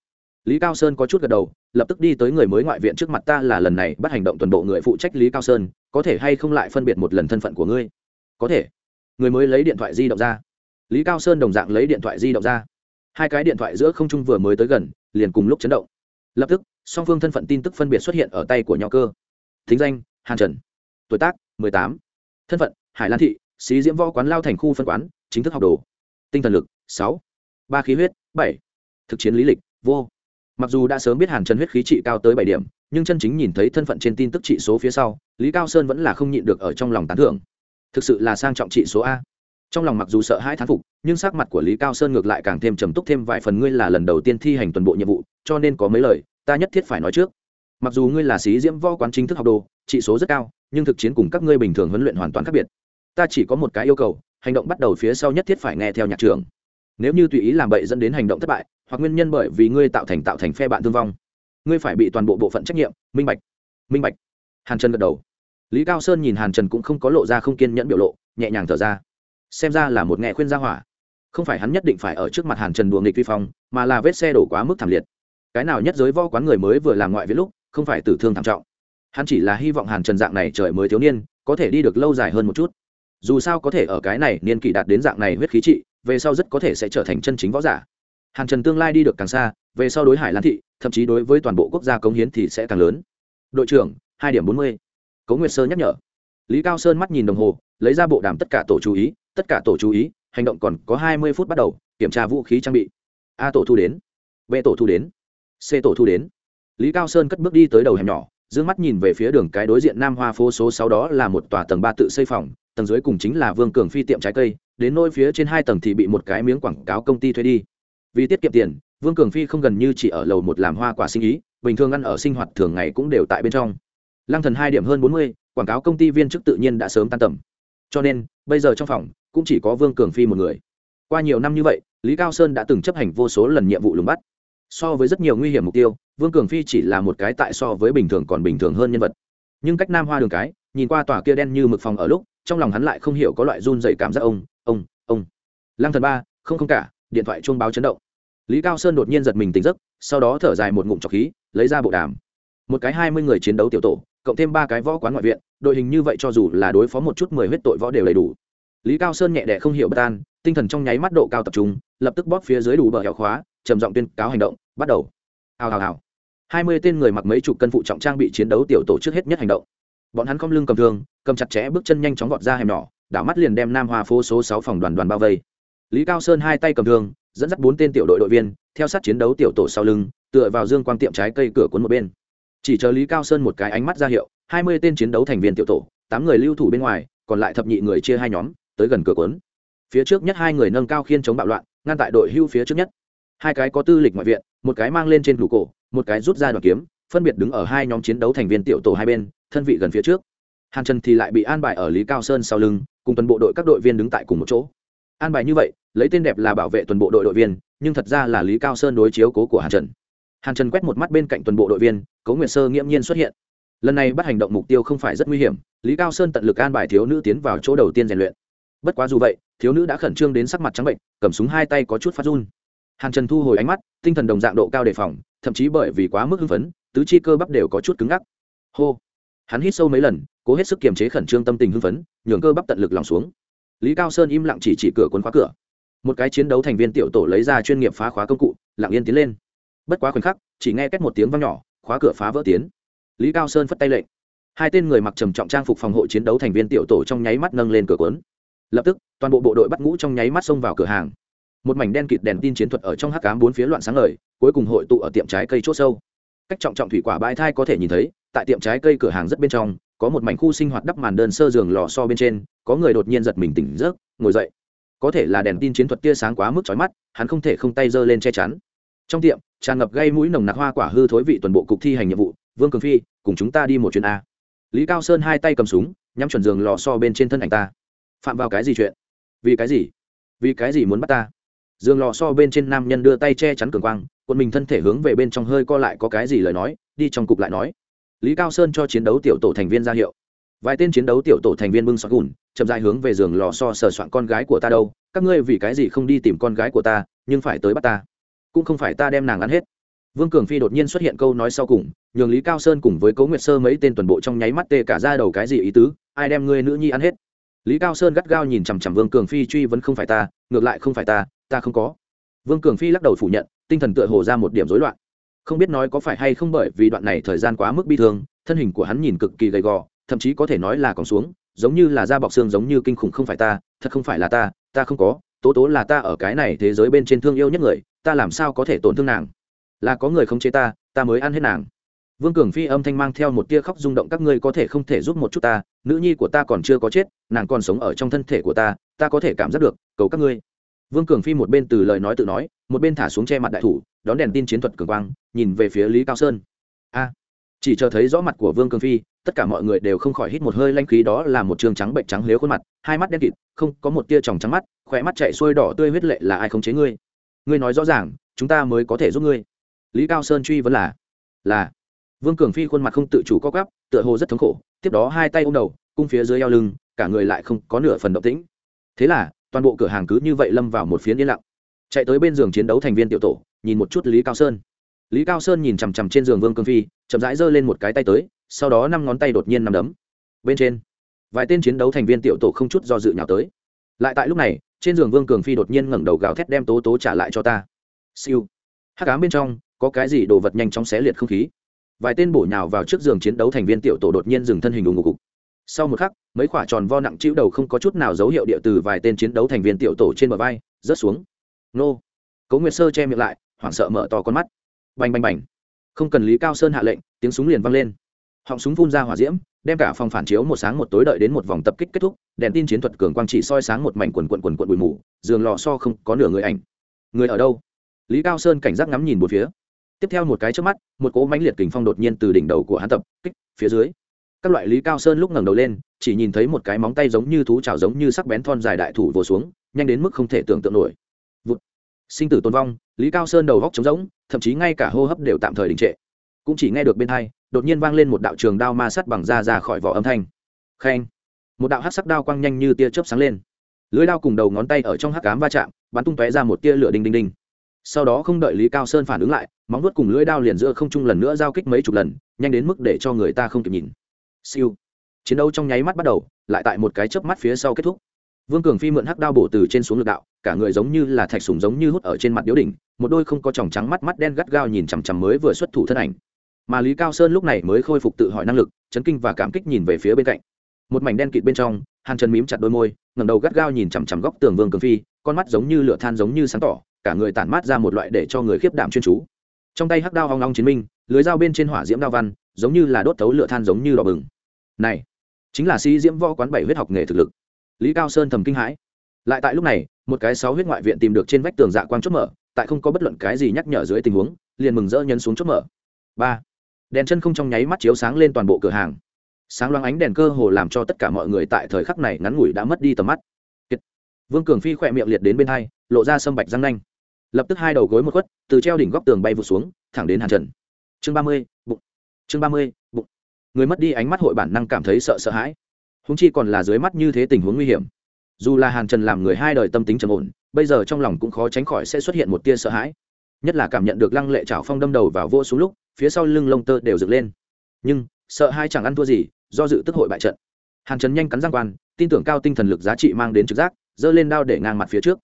Lý cao sơn có chút gật đầu, lập tức đi tới người mới ngoại viện trước mặt ta là lần này bắt hành động toàn bộ người phụ trách lý cao sơn, có thể hay không lại phân biệt một lần thân phận của ngươi? Có thể. Người mới lấy điện thoại di động ra. Lý cao sơn đồng dạng lấy điện thoại di động ra. Hai cái điện thoại giữa không trung vừa mới tới gần, liền cùng lúc chấn động. Lập tức, song phương thân phận tin tức phân biệt xuất hiện ở tay của nhỏ cơ. Thính danh, hàn trần. Tuổi tác, mười tám. Thân phận, hải lan thị, xí diễm võ quán lao thành khu phân quán, chính thức học đồ. Tinh thần lực, sáu. Ba khí huyết, bảy. Thực chiến lý lịch, vô. Mặc dù đã sớm biết hàn trần huyết khí trị cao tới bảy điểm, nhưng chân chính nhìn thấy thân phận trên tin tức trị số phía sau, lý cao sơn vẫn là không nhịn được ở trong lòng tán thưởng thực sự là sang trọng trị số a. Trong lòng mặc dù sợ hãi thán phục, nhưng sắc mặt của lý cao sơn ngược lại càng thêm trầm túc thêm vài phần ngươi là lần đầu tiên thi hành toàn bộ nhiệm vụ, cho nên có mấy lời, ta nhất thiết phải nói trước. Mặc dù ngươi là sĩ diễm võ quán chính thức học đồ, trị số rất cao, nhưng thực chiến cùng các ngươi bình thường huấn luyện hoàn toàn khác biệt. Ta chỉ có một cái yêu cầu, hành động bắt đầu phía sau nhất thiết phải nghe theo nhạc trường nếu như tùy ý làm bậy dẫn đến hành động thất bại, hoặc nguyên nhân bởi vì ngươi tạo thành tạo thành phe bạn thương vong, ngươi phải bị toàn bộ bộ phận trách nhiệm, minh bạch. Minh bạch. Hàn trần gật đầu lý cao sơn nhìn hàn trần cũng không có lộ ra không kiên nhẫn biểu lộ, nhẹ nhàng thở ra. Xem ra là một nghe khuyên gia hỏa. Không phải hắn nhất định phải ở trước mặt hàn trần đùa nghịch vi phong, mà là vết xe đổ quá mức thảm liệt. Cái nào nhất giới vo quán người mới vừa làm ngoại viết lúc, không phải tử thương thảm trọng. Hắn chỉ là hy vọng hàn trần dạng này trời mới thiếu niên, có thể đi được lâu dài hơn một chút. Dù sao có thể ở cái này niên kỷ đạt đến dạng này huyết khí trị, về sau rất có thể sẽ trở thành chân chính võ giả. Hàn trần tương lai đi được càng xa, về sau đối hải lan thị, thậm chí đối với toàn bộ quốc gia cống hiến thì sẽ càng lớn. Đội trưởng, hai điểm bốn mươi. Cố nguyệt sơ nhắc nhở. Lý cao sơn mắt nhìn đồng hồ, lấy ra bộ đàm tất cả tổ chú ý, tất cả tổ chú ý, hành động còn có hai mươi phút bắt đầu, kiểm tra vũ khí trang bị. A tổ thu đến. B tổ thu đến. C tổ thu đến. Lý cao sơn cất bước đi tới đầu hẻm nhỏ d ư ơ n g mắt nhìn về phía đường cái đối diện nam hoa phố số sáu đó là một tòa tầng ba tự xây phòng, tầng dưới cùng chính là vương cường phi tiệm trái cây, đến nôi phía trên hai tầng thì bị một cái miếng quảng cáo công ty thuê đi. Vì tiết kiệm tiền, vương cường phi không gần như chỉ ở lầu một làm hoa quả sinh ý, bình thường ăn ở sinh hoạt thường ngày cũng đều tại bên trong lăng thần hai điểm hơn bốn mươi, quảng cáo công ty viên chức tự nhiên đã sớm tan tầm. Cho nên, bây giờ trong phòng, cũng chỉ có vương cường phi một người. Qua nhiều năm như vậy, lý cao sơn đã từng chấp hành vô số lần nhiệm vụ lùng bắt. So với rất nhiều nguy hiểm mục tiêu, vương cường phi chỉ là một cái tại so với bình thường còn bình thường hơn nhân vật. Nhưng cách nam hoa đường cái, nhìn qua tòa kia đen như mực phòng ở lúc, trong lòng hắn lại không hiểu có loại run dày cảm giác ông ông ông. Lăng thần ba, không không cả, điện thoại chuông báo chấn động. Lý cao sơn đột nhiên giật mình tỉnh giấc, sau đó thở dài một ngụm trọc khí, lấy ra bộ đàm. Một cái hai mươi người chiến đấu tiểu tổ cộng thêm ba cái võ quán ngoại viện, đội hình như vậy cho dù là đối phó một chút mười huyết tội võ đều đầy đủ. Lý cao sơn nhẹ đẻ không hiểu bất an, tinh thần trong nháy mắt độ cao tập trung, lập tức bóp phía dưới đủ bờ hẹo khóa, trầm giọng tuyên cáo hành động, bắt đầu. Hào hào hào. Hai mươi tên người mặc mấy chục cân phụ trọng trang bị chiến đấu tiểu tổ trước hết nhất hành động. Bọn hắn không lưng cầm thương, cầm chặt chẽ bước chân nhanh chóng vọt ra hẻm nhỏ, đảo mắt liền đem nam hoa phố số sáu phòng đoàn đoàn bao vây. Lý cao sơn hai tay cầm thương, dẫn dắt bốn tên tiểu đội đội viên, theo sát chiến đấu tiểu tổ sau lưng, tựa vào dương quang tiệm trái cây cửa cuốn một bên chỉ chờ lý cao sơn một cái ánh mắt ra hiệu, hai mươi tên chiến đấu thành viên tiểu tổ, tám người lưu thủ bên ngoài, còn lại thập nhị người chia hai nhóm, tới gần cửa cuốn. Phía trước nhất hai người nâng cao khiên chống bạo loạn, ngăn tại đội hưu phía trước nhất. Hai cái có tư lịch ngoại viện, một cái mang lên trên đủ cổ, một cái rút ra đoàn kiếm, phân biệt đứng ở hai nhóm chiến đấu thành viên tiểu tổ hai bên, thân vị gần phía trước. Hàn trần thì lại bị an bài ở lý cao sơn sau lưng, cùng toàn bộ đội các đội viên đứng tại cùng một chỗ. An bài như vậy, lấy tên đẹp là bảo vệ toàn bộ đội đội viên, nhưng thật ra là lý cao sơn đối chiếu cố của hàn trần hàn trần quét một mắt bên cạnh toàn bộ đội viên, cố nguyệt sơ nghiễm nhiên xuất hiện. Lần này bắt hành động mục tiêu không phải rất nguy hiểm, lý cao sơn tận lực an bài thiếu nữ tiến vào chỗ đầu tiên rèn luyện. Bất quá dù vậy, thiếu nữ đã khẩn trương đến sắc mặt trắng bệnh, cầm súng hai tay có chút phát run. Hàn trần thu hồi ánh mắt, tinh thần đồng dạng độ cao đề phòng, thậm chí bởi vì quá mức hưng phấn, tứ chi cơ bắp đều có chút cứng ngắc. Hô! Hắn hít sâu mấy lần, cố hết sức kiềm chế khẩn trương tâm tình hưng phấn, nhường cơ bắp tận lực lòng xuống. Lý cao sơn im lặng chỉ chỉ cửa cuốn khóa cửa. Một cái chiến đấu thành viên tiểu tổ lấy ra chuyên nghiệp phá khóa công cụ, lặng yên tiến lên bất quá khoảnh khắc, chỉ nghe két một tiếng vang nhỏ, khóa cửa phá vỡ tiến. Lý cao sơn phất tay lệnh. Hai tên người mặc trầm trọng trang phục phòng hộ chiến đấu thành viên tiểu tổ trong nháy mắt nâng lên cửa cuốn. Lập tức, toàn bộ bộ đội bắt ngũ trong nháy mắt xông vào cửa hàng. Một mảnh đen kịt đèn tin chiến thuật ở trong hắc cám bốn phía loạn sáng ngời, cuối cùng hội tụ ở tiệm trái cây chốt sâu. Cách trọng trọng thủy quả bãi thai có thể nhìn thấy, tại tiệm trái cây cửa hàng rất bên trong, có một mảnh khu sinh hoạt đắp màn đơn sơ giường lò so bên trên, có người đột nhiên giật mình tỉnh giấc, ngồi dậy. Có thể là đèn tin chiến thuật tia sáng quá mức chói mắt, hắn không thể không tay giơ lên che chắn trong tiệm, tràn ngập gây mũi nồng nặc hoa quả hư thối vị toàn bộ cục thi hành nhiệm vụ, vương cường phi, cùng chúng ta đi một chuyến a. Lý cao sơn hai tay cầm súng, nhắm chuẩn giường lò so bên trên thân ảnh ta. Phạm vào cái gì chuyện? Vì cái gì? Vì cái gì muốn bắt ta? Giường lò so bên trên nam nhân đưa tay che chắn cường quang quân mình thân thể hướng về bên trong hơi co lại có cái gì lời nói, đi trong cục lại nói. Lý cao sơn cho chiến đấu tiểu tổ thành viên ra hiệu. Vài tên chiến đấu tiểu tổ thành viên bưng xoát gùn, chậm dài hướng về giường lò so sờ soạn con gái của ta đâu. Các ngươi vì cái gì không đi tìm con gái của ta, nhưng phải tới bắt ta? Cũng không phải ta đem nàng ăn hết. Vương cường phi đột nhiên xuất hiện câu nói sau cùng, nhường lý cao sơn cùng với cấu nguyệt sơ mấy tên toàn bộ trong nháy mắt tê cả ra đầu cái gì ý tứ, ai đem ngươi nữ nhi ăn hết. Lý cao sơn gắt gao nhìn chằm chằm vương cường phi truy vẫn không phải ta, ngược lại không phải ta ta không có. Vương cường phi lắc đầu phủ nhận, tinh thần tựa hồ ra một điểm rối loạn. Không biết nói có phải hay không bởi vì đoạn này thời gian quá mức bi thương, thân hình của hắn nhìn cực kỳ gầy gò, thậm chí có thể nói là còn xuống, giống như là da bọc xương giống như kinh khủng không phải ta, thật không phải là ta ta không có tố tố là ta ở cái này thế giới bên trên thương yêu nhất người, ta làm sao có thể tổn thương nàng? Là có người không chế ta ta mới ăn hết nàng. Vương cường phi âm thanh mang theo một tia khóc rung động, các ngươi có thể không thể giúp một chút ta, nữ nhi của ta còn chưa có chết, nàng còn sống ở trong thân thể của ta ta có thể cảm giác được, cầu các ngươi. Vương cường phi một bên từ lời nói tự nói, một bên thả xuống che mặt đại thủ, đón đèn tin chiến thuật cường quang, nhìn về phía lý cao sơn. A, chỉ chờ thấy rõ mặt của vương cường phi tất cả mọi người đều không khỏi hít một hơi lanh khí, đó là một trường trắng bệnh trắng lếu khuôn mặt, hai mắt đen kịt, không có một tia tròng trắng mắt khỏe mắt chạy xuôi đỏ tươi huyết lệ là ai không chế ngươi? Ngươi nói rõ ràng, chúng ta mới có thể giúp ngươi. Lý cao sơn truy vấn là là, vương cường phi khuôn mặt không tự chủ co gắp tựa hồ rất thống khổ, tiếp đó hai tay ôm đầu, cung phía dưới eo lưng, cả người lại không có nửa phần động tĩnh. Thế là, toàn bộ cửa hàng cứ như vậy lâm vào một phiến yên lặng. Chạy tới bên giường chiến đấu thành viên tiểu tổ, nhìn một chút lý cao sơn. Lý cao sơn nhìn chằm chằm trên giường vương cương phi, chậm rãi giơ lên một cái tay tới sau đó năm ngón tay đột nhiên nằm đấm. Bên trên, vài tên chiến đấu thành viên tiểu tổ không chút do dự nhào tới. Lại tại lúc này, trên giường vương cường phi đột nhiên ngẩng đầu gào thét đem tố tố trả lại cho ta. Siêu. Hát cám bên trong, có cái gì đồ vật nhanh chóng xé liệt không khí? Vài tên bổ nhào vào trước giường chiến đấu thành viên tiểu tổ đột nhiên dừng thân hình ủng ngục sau một khắc, mấy quả tròn vo nặng chịu đầu không có chút nào dấu hiệu địa từ vài tên chiến đấu thành viên tiểu tổ trên bờ vai, rớt xuống. Nô. Cố nguyệt sơ che miệng lại, hoảng sợ mở to con mắt. Bành bành bành. Không cần lý cao sơn hạ lệnh, tiếng súng liền vang lên họng súng phun ra hỏa diễm, đem cả phòng phản chiếu một sáng một tối đợi đến một vòng tập kích kết thúc, đèn tin chiến thuật cường quang chỉ soi sáng một mảnh quần quần quần quần bụi mù, giường lò so không có nửa người ảnh. Người ở đâu? Lý cao sơn cảnh giác ngắm nhìn một phía. Tiếp theo một cái trước mắt, một cỗ mãnh liệt kình phong đột nhiên từ đỉnh đầu của hắn tập kích phía dưới. Các loại lý cao sơn lúc ngẩng đầu lên, chỉ nhìn thấy một cái móng tay giống như thú chảo giống như sắc bén thon dài đại thủ vồ xuống, nhanh đến mức không thể tưởng tượng nổi. Vụt. sinh tử tồn vong, lý cao sơn đầu góc trống rỗng, thậm chí ngay cả hô hấp đều tạm thời đình trệ. Cũng chỉ nghe được bên hai đột nhiên vang lên một đạo trường đao ma sắt bằng da ra khỏi vỏ âm thanh. Khen. Một đạo hát sắc đao quang nhanh như tia chớp sáng lên. Lưới đao cùng đầu ngón tay ở trong hắc cám va chạm, bắn tung tóe ra một tia lửa đinh đinh đinh. Sau đó không đợi lý cao sơn phản ứng lại, móng vuốt cùng lưỡi đao liền giữa không trung lần nữa giao kích mấy chục lần, nhanh đến mức để cho người ta không kịp nhìn. Siêu. Chiến đấu trong nháy mắt bắt đầu, lại tại một cái chớp mắt phía sau kết thúc. Vương cường phi mượn hắc đao bổ từ trên xuống lực đạo, cả người giống như là thạch sùng giống như hút ở trên mặt điếu đỉnh, một đôi không có tròng trắng mắt mắt đen gắt gao nhìn chằm chằm mới vừa xuất thủ thân ảnh mà lý cao sơn lúc này mới khôi phục tự hỏi năng lực chấn kinh và cảm kích nhìn về phía bên cạnh một mảnh đen kịt bên trong hàn chân mím chặt đôi môi ngẩng đầu gắt gao nhìn chằm chằm góc tường vương cường phi con mắt giống như lửa than giống như sáng tỏ cả người tản mát ra một loại để cho người khiếp đảm chuyên chú trong tay hắc đao hoang long chiến minh lưới dao bên trên hỏa diễm đao văn giống như là đốt thấu lửa than giống như đỏ bừng này chính là sĩ diễm võ quán bảy huyết học nghề thực lực lý cao sơn thầm kinh hãi lại tại lúc này một cái sáu huyết ngoại viện tìm được trên vách tường dạ quang chốt mở tại không có bất luận cái gì nhắc nhở dưới tình huống liền mừng rỡ nhân xuống chốt mở ba đèn chân không trong nháy mắt chiếu sáng lên toàn bộ cửa hàng. Sáng loáng ánh đèn cơ hồ làm cho tất cả mọi người tại thời khắc này ngắn ngủi đã mất đi tầm mắt. Kiệt. vương cường phi khỏe miệng liệt đến bên hai, lộ ra sâm bạch răng nanh. Lập tức hai đầu gối một khuất, từ treo đỉnh góc tường bay vụt xuống, thẳng đến hàn trần. Chương ba mươi, bụng. Chương ba mươi, bụng. Người mất đi ánh mắt hội bản năng cảm thấy sợ sợ hãi. Húng chi còn là dưới mắt như thế tình huống nguy hiểm. Dù là hàn trần làm người hai đời tâm tính trầm ổn, bây giờ trong lòng cũng khó tránh khỏi sẽ xuất hiện một tia sợ hãi nhất là cảm nhận được lăng lệ chảo phong đâm đầu vào vô xuống lúc, phía sau lưng lông tơ đều dựng lên. Nhưng, sợ hai chẳng ăn thua gì, do dự tức hội bại trận. Hàn trần nhanh cắn giang quan, tin tưởng cao tinh thần lực giá trị mang đến trực giác, giơ lên đao để ngang mặt phía trước.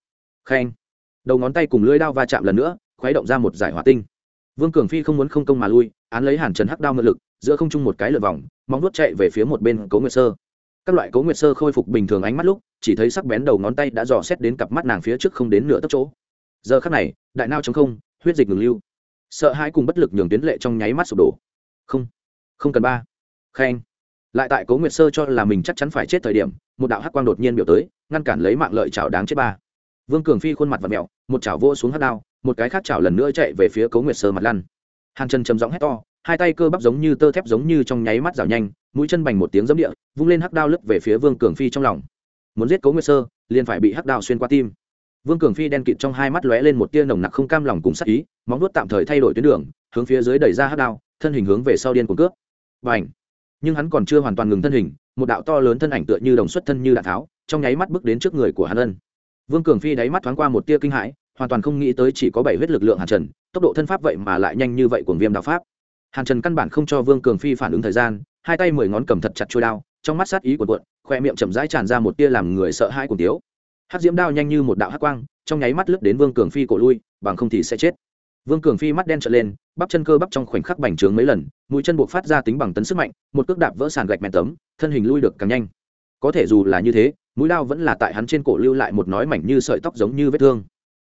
Khen. Đầu ngón tay cùng lưỡi đao va chạm lần nữa, khuấy động ra một giải hỏa tinh. Vương cường phi không muốn không công mà lui, án lấy hàn trần hắc đao mượn lực, giữa không trung một cái lượt vòng, móng vuốt chạy về phía một bên cấu nguyệt sơ. Các loại cấu nguyệt sơ khôi phục bình thường ánh mắt lúc, chỉ thấy sắc bén đầu ngón tay đã dò xét đến cặp mắt nàng phía trước không đến nửa tấc chỗ. Giờ khắc này, đại nao chống không huyết dịch ngừng lưu. Sợ hãi cùng bất lực nhường tuyến lệ trong nháy mắt sụp đổ. Không không cần ba. Khen. Lại tại cố nguyệt sơ cho là mình chắc chắn phải chết thời điểm, một đạo hắc quang đột nhiên biểu tới, ngăn cản lấy mạng lợi chảo đáng chết ba. Vương cường phi khuôn mặt và mẹo một chảo vô xuống hắc đao, một cái khác chảo lần nữa chạy về phía cố nguyệt sơ mặt lăn. Hàn chân chấm giọng hét to, hai tay cơ bắp giống như tơ thép giống như trong nháy mắt rào nhanh, mũi chân bành một tiếng dẫm địa, vung lên hắc đao lướt về phía vương cường phi trong lòng. Muốn giết cố nguyệt sơ, liền phải bị hắc đao xuyên qua tim vương cường phi đen kịt trong hai mắt lóe lên một tia nồng nặc không cam lòng cùng sắc ý, móng nuốt tạm thời thay đổi tuyến đường, hướng phía dưới đẩy ra hắc đao, thân hình hướng về sau điên cuồng cướp. Và ảnh nhưng hắn còn chưa hoàn toàn ngừng thân hình, một đạo to lớn thân ảnh tựa như đồng xuất thân như đạn tháo, trong nháy mắt bước đến trước người của Hàn ân. Vương cường phi đáy mắt thoáng qua một tia kinh hãi, hoàn toàn không nghĩ tới chỉ có bảy huyết lực lượng hàn trần, tốc độ thân pháp vậy mà lại nhanh như vậy của viêm đạo pháp. Hàn trần căn bản không cho vương cường phi phản ứng thời gian, hai tay mười ngón cầm thật chặt trôi đao, trong mắt sát ý của cuộn, khoe miệng chậm rãi tràn ra một tia làm người sợ hãi cùng tiếu hát diễm đao nhanh như một đạo hát quang, trong nháy mắt lướt đến vương cường phi cổ lui, bằng không thì sẽ chết. Vương cường phi mắt đen trở lên, bắp chân cơ bắp trong khoảnh khắc bành trướng mấy lần, mũi chân buộc phát ra tính bằng tấn sức mạnh, một cước đạp vỡ sàn gạch mẹn tấm, thân hình lui được càng nhanh. Có thể dù là như thế, mũi lao vẫn là tại hắn trên cổ lưu lại một nói mảnh như sợi tóc giống như vết thương.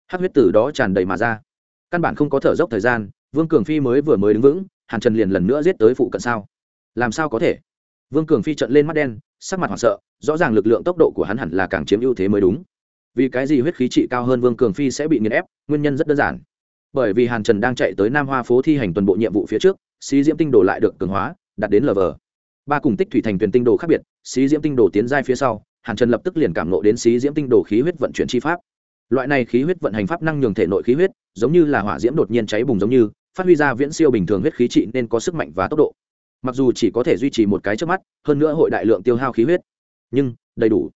Hát huyết tử đó tràn đầy mà ra. Căn bản không có thở dốc thời gian, vương cường phi mới vừa mới đứng vững, hàn trần liền lần nữa giết tới phụ cận sao? Làm sao có thể? Vương cường phi trận lên mắt đen, sắc mặt hoảng sợ, rõ ràng lực lượng tốc độ của hắn hẳn là càng chiếm ưu thế mới đúng vì cái gì huyết khí trị cao hơn vương cường phi sẽ bị nghiền ép? Nguyên nhân rất đơn giản. Bởi vì hàn trần đang chạy tới nam hoa phố thi hành toàn bộ nhiệm vụ phía trước, xí diễm tinh đồ lại được cường hóa, đạt đến lv ba cùng tích thủy thành tuyển tinh đồ khác biệt, xí diễm tinh đồ tiến giai phía sau, hàn trần lập tức liền cảm nộ đến xí diễm tinh đồ khí huyết vận chuyển chi pháp. Loại này khí huyết vận hành pháp năng nhường thể nội khí huyết, giống như là hỏa diễm đột nhiên cháy bùng giống như, phát huy ra viễn siêu bình thường huyết khí trị nên có sức mạnh và tốc độ. Mặc dù chỉ có thể duy trì một cái trước mắt, hơn nữa hội đại lượng tiêu hao khí huyết, nhưng đầy đủ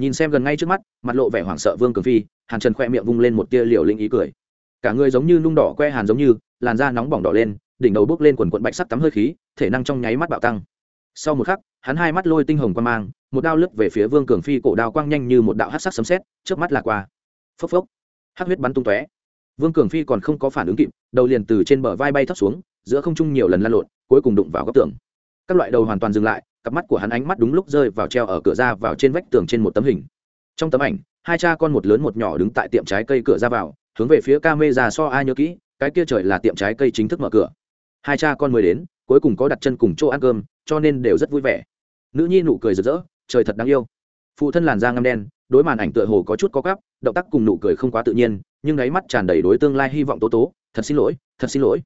nhìn xem gần ngay trước mắt, mặt lộ vẻ hoảng sợ vương cường phi, hàn trần khoe miệng vung lên một tia liều linh ý cười. Cả người giống như nung đỏ que hàn giống như, làn da nóng bỏng đỏ lên, đỉnh đầu bước lên quần quận bạch sắc tắm hơi khí, thể năng trong nháy mắt bạo tăng. Sau một khắc, hắn hai mắt lôi tinh hồng quan mang, một đao lướt về phía vương cường phi cổ đao quang nhanh như một đạo hát sắc sấm xét trước mắt là qua. Phốc phốc. Hát huyết bắn tung tóe. Vương cường phi còn không có phản ứng kịp, đầu liền từ trên bờ vai bay thấp xuống, giữa không trung nhiều lần lăn lộn, cuối cùng đụng vào góc tường. Các loại đầu hoàn toàn dừng lại cặp mắt của hắn ánh mắt đúng lúc rơi vào treo ở cửa ra vào trên vách tường trên một tấm hình. Trong tấm ảnh, hai cha con một lớn một nhỏ đứng tại tiệm trái cây cửa ra vào, hướng về phía ca mê ra so ai nhớ kỹ, cái kia trời là tiệm trái cây chính thức mở cửa. Hai cha con mới đến, cuối cùng có đặt chân cùng chỗ ăn cơm, cho nên đều rất vui vẻ. Nữ nhi nụ cười rực rỡ, trời thật đáng yêu. Phụ thân làn da ngâm đen, đối màn ảnh tựa hồ có chút có cắp động tác cùng nụ cười không quá tự nhiên, nhưng đáy mắt tràn đầy đối tương lai hy vọng tố tố. Thật xin lỗi, thật xin lỗi.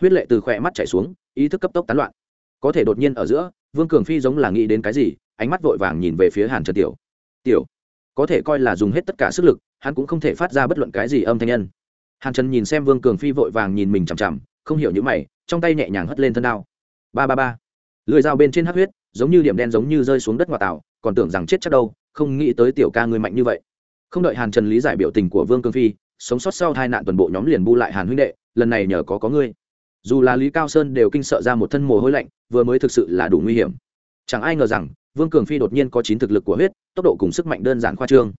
Huyết lệ từ khỏe mắt chảy xuống, ý thức cấp tốc tán loạn có thể đột nhiên ở giữa, vương cường phi giống là nghĩ đến cái gì, ánh mắt vội vàng nhìn về phía hàn trần tiểu. Tiểu, có thể coi là dùng hết tất cả sức lực, hắn cũng không thể phát ra bất luận cái gì âm thanh nhân. Hàn trần nhìn xem vương cường phi vội vàng nhìn mình chằm chằm, không hiểu những mày, trong tay nhẹ nhàng hất lên thân đao. Ba ba ba. Lưỡi dao bên trên hát huyết, giống như điểm đen giống như rơi xuống đất ngoại tảo, còn tưởng rằng chết chắc đâu, không nghĩ tới tiểu ca người mạnh như vậy. Không đợi hàn trần lý giải biểu tình của vương cường phi, sống sót sau hai nạn toàn bộ nhóm liền bu lại hàn huynh đệ, lần này nhờ có có ngươi dù là lý cao sơn đều kinh sợ ra một thân mồ hôi lạnh, vừa mới thực sự là đủ nguy hiểm. Chẳng ai ngờ rằng, vương cường phi đột nhiên có chín thực lực của huyết, tốc độ cùng sức mạnh đơn giản khoa trương.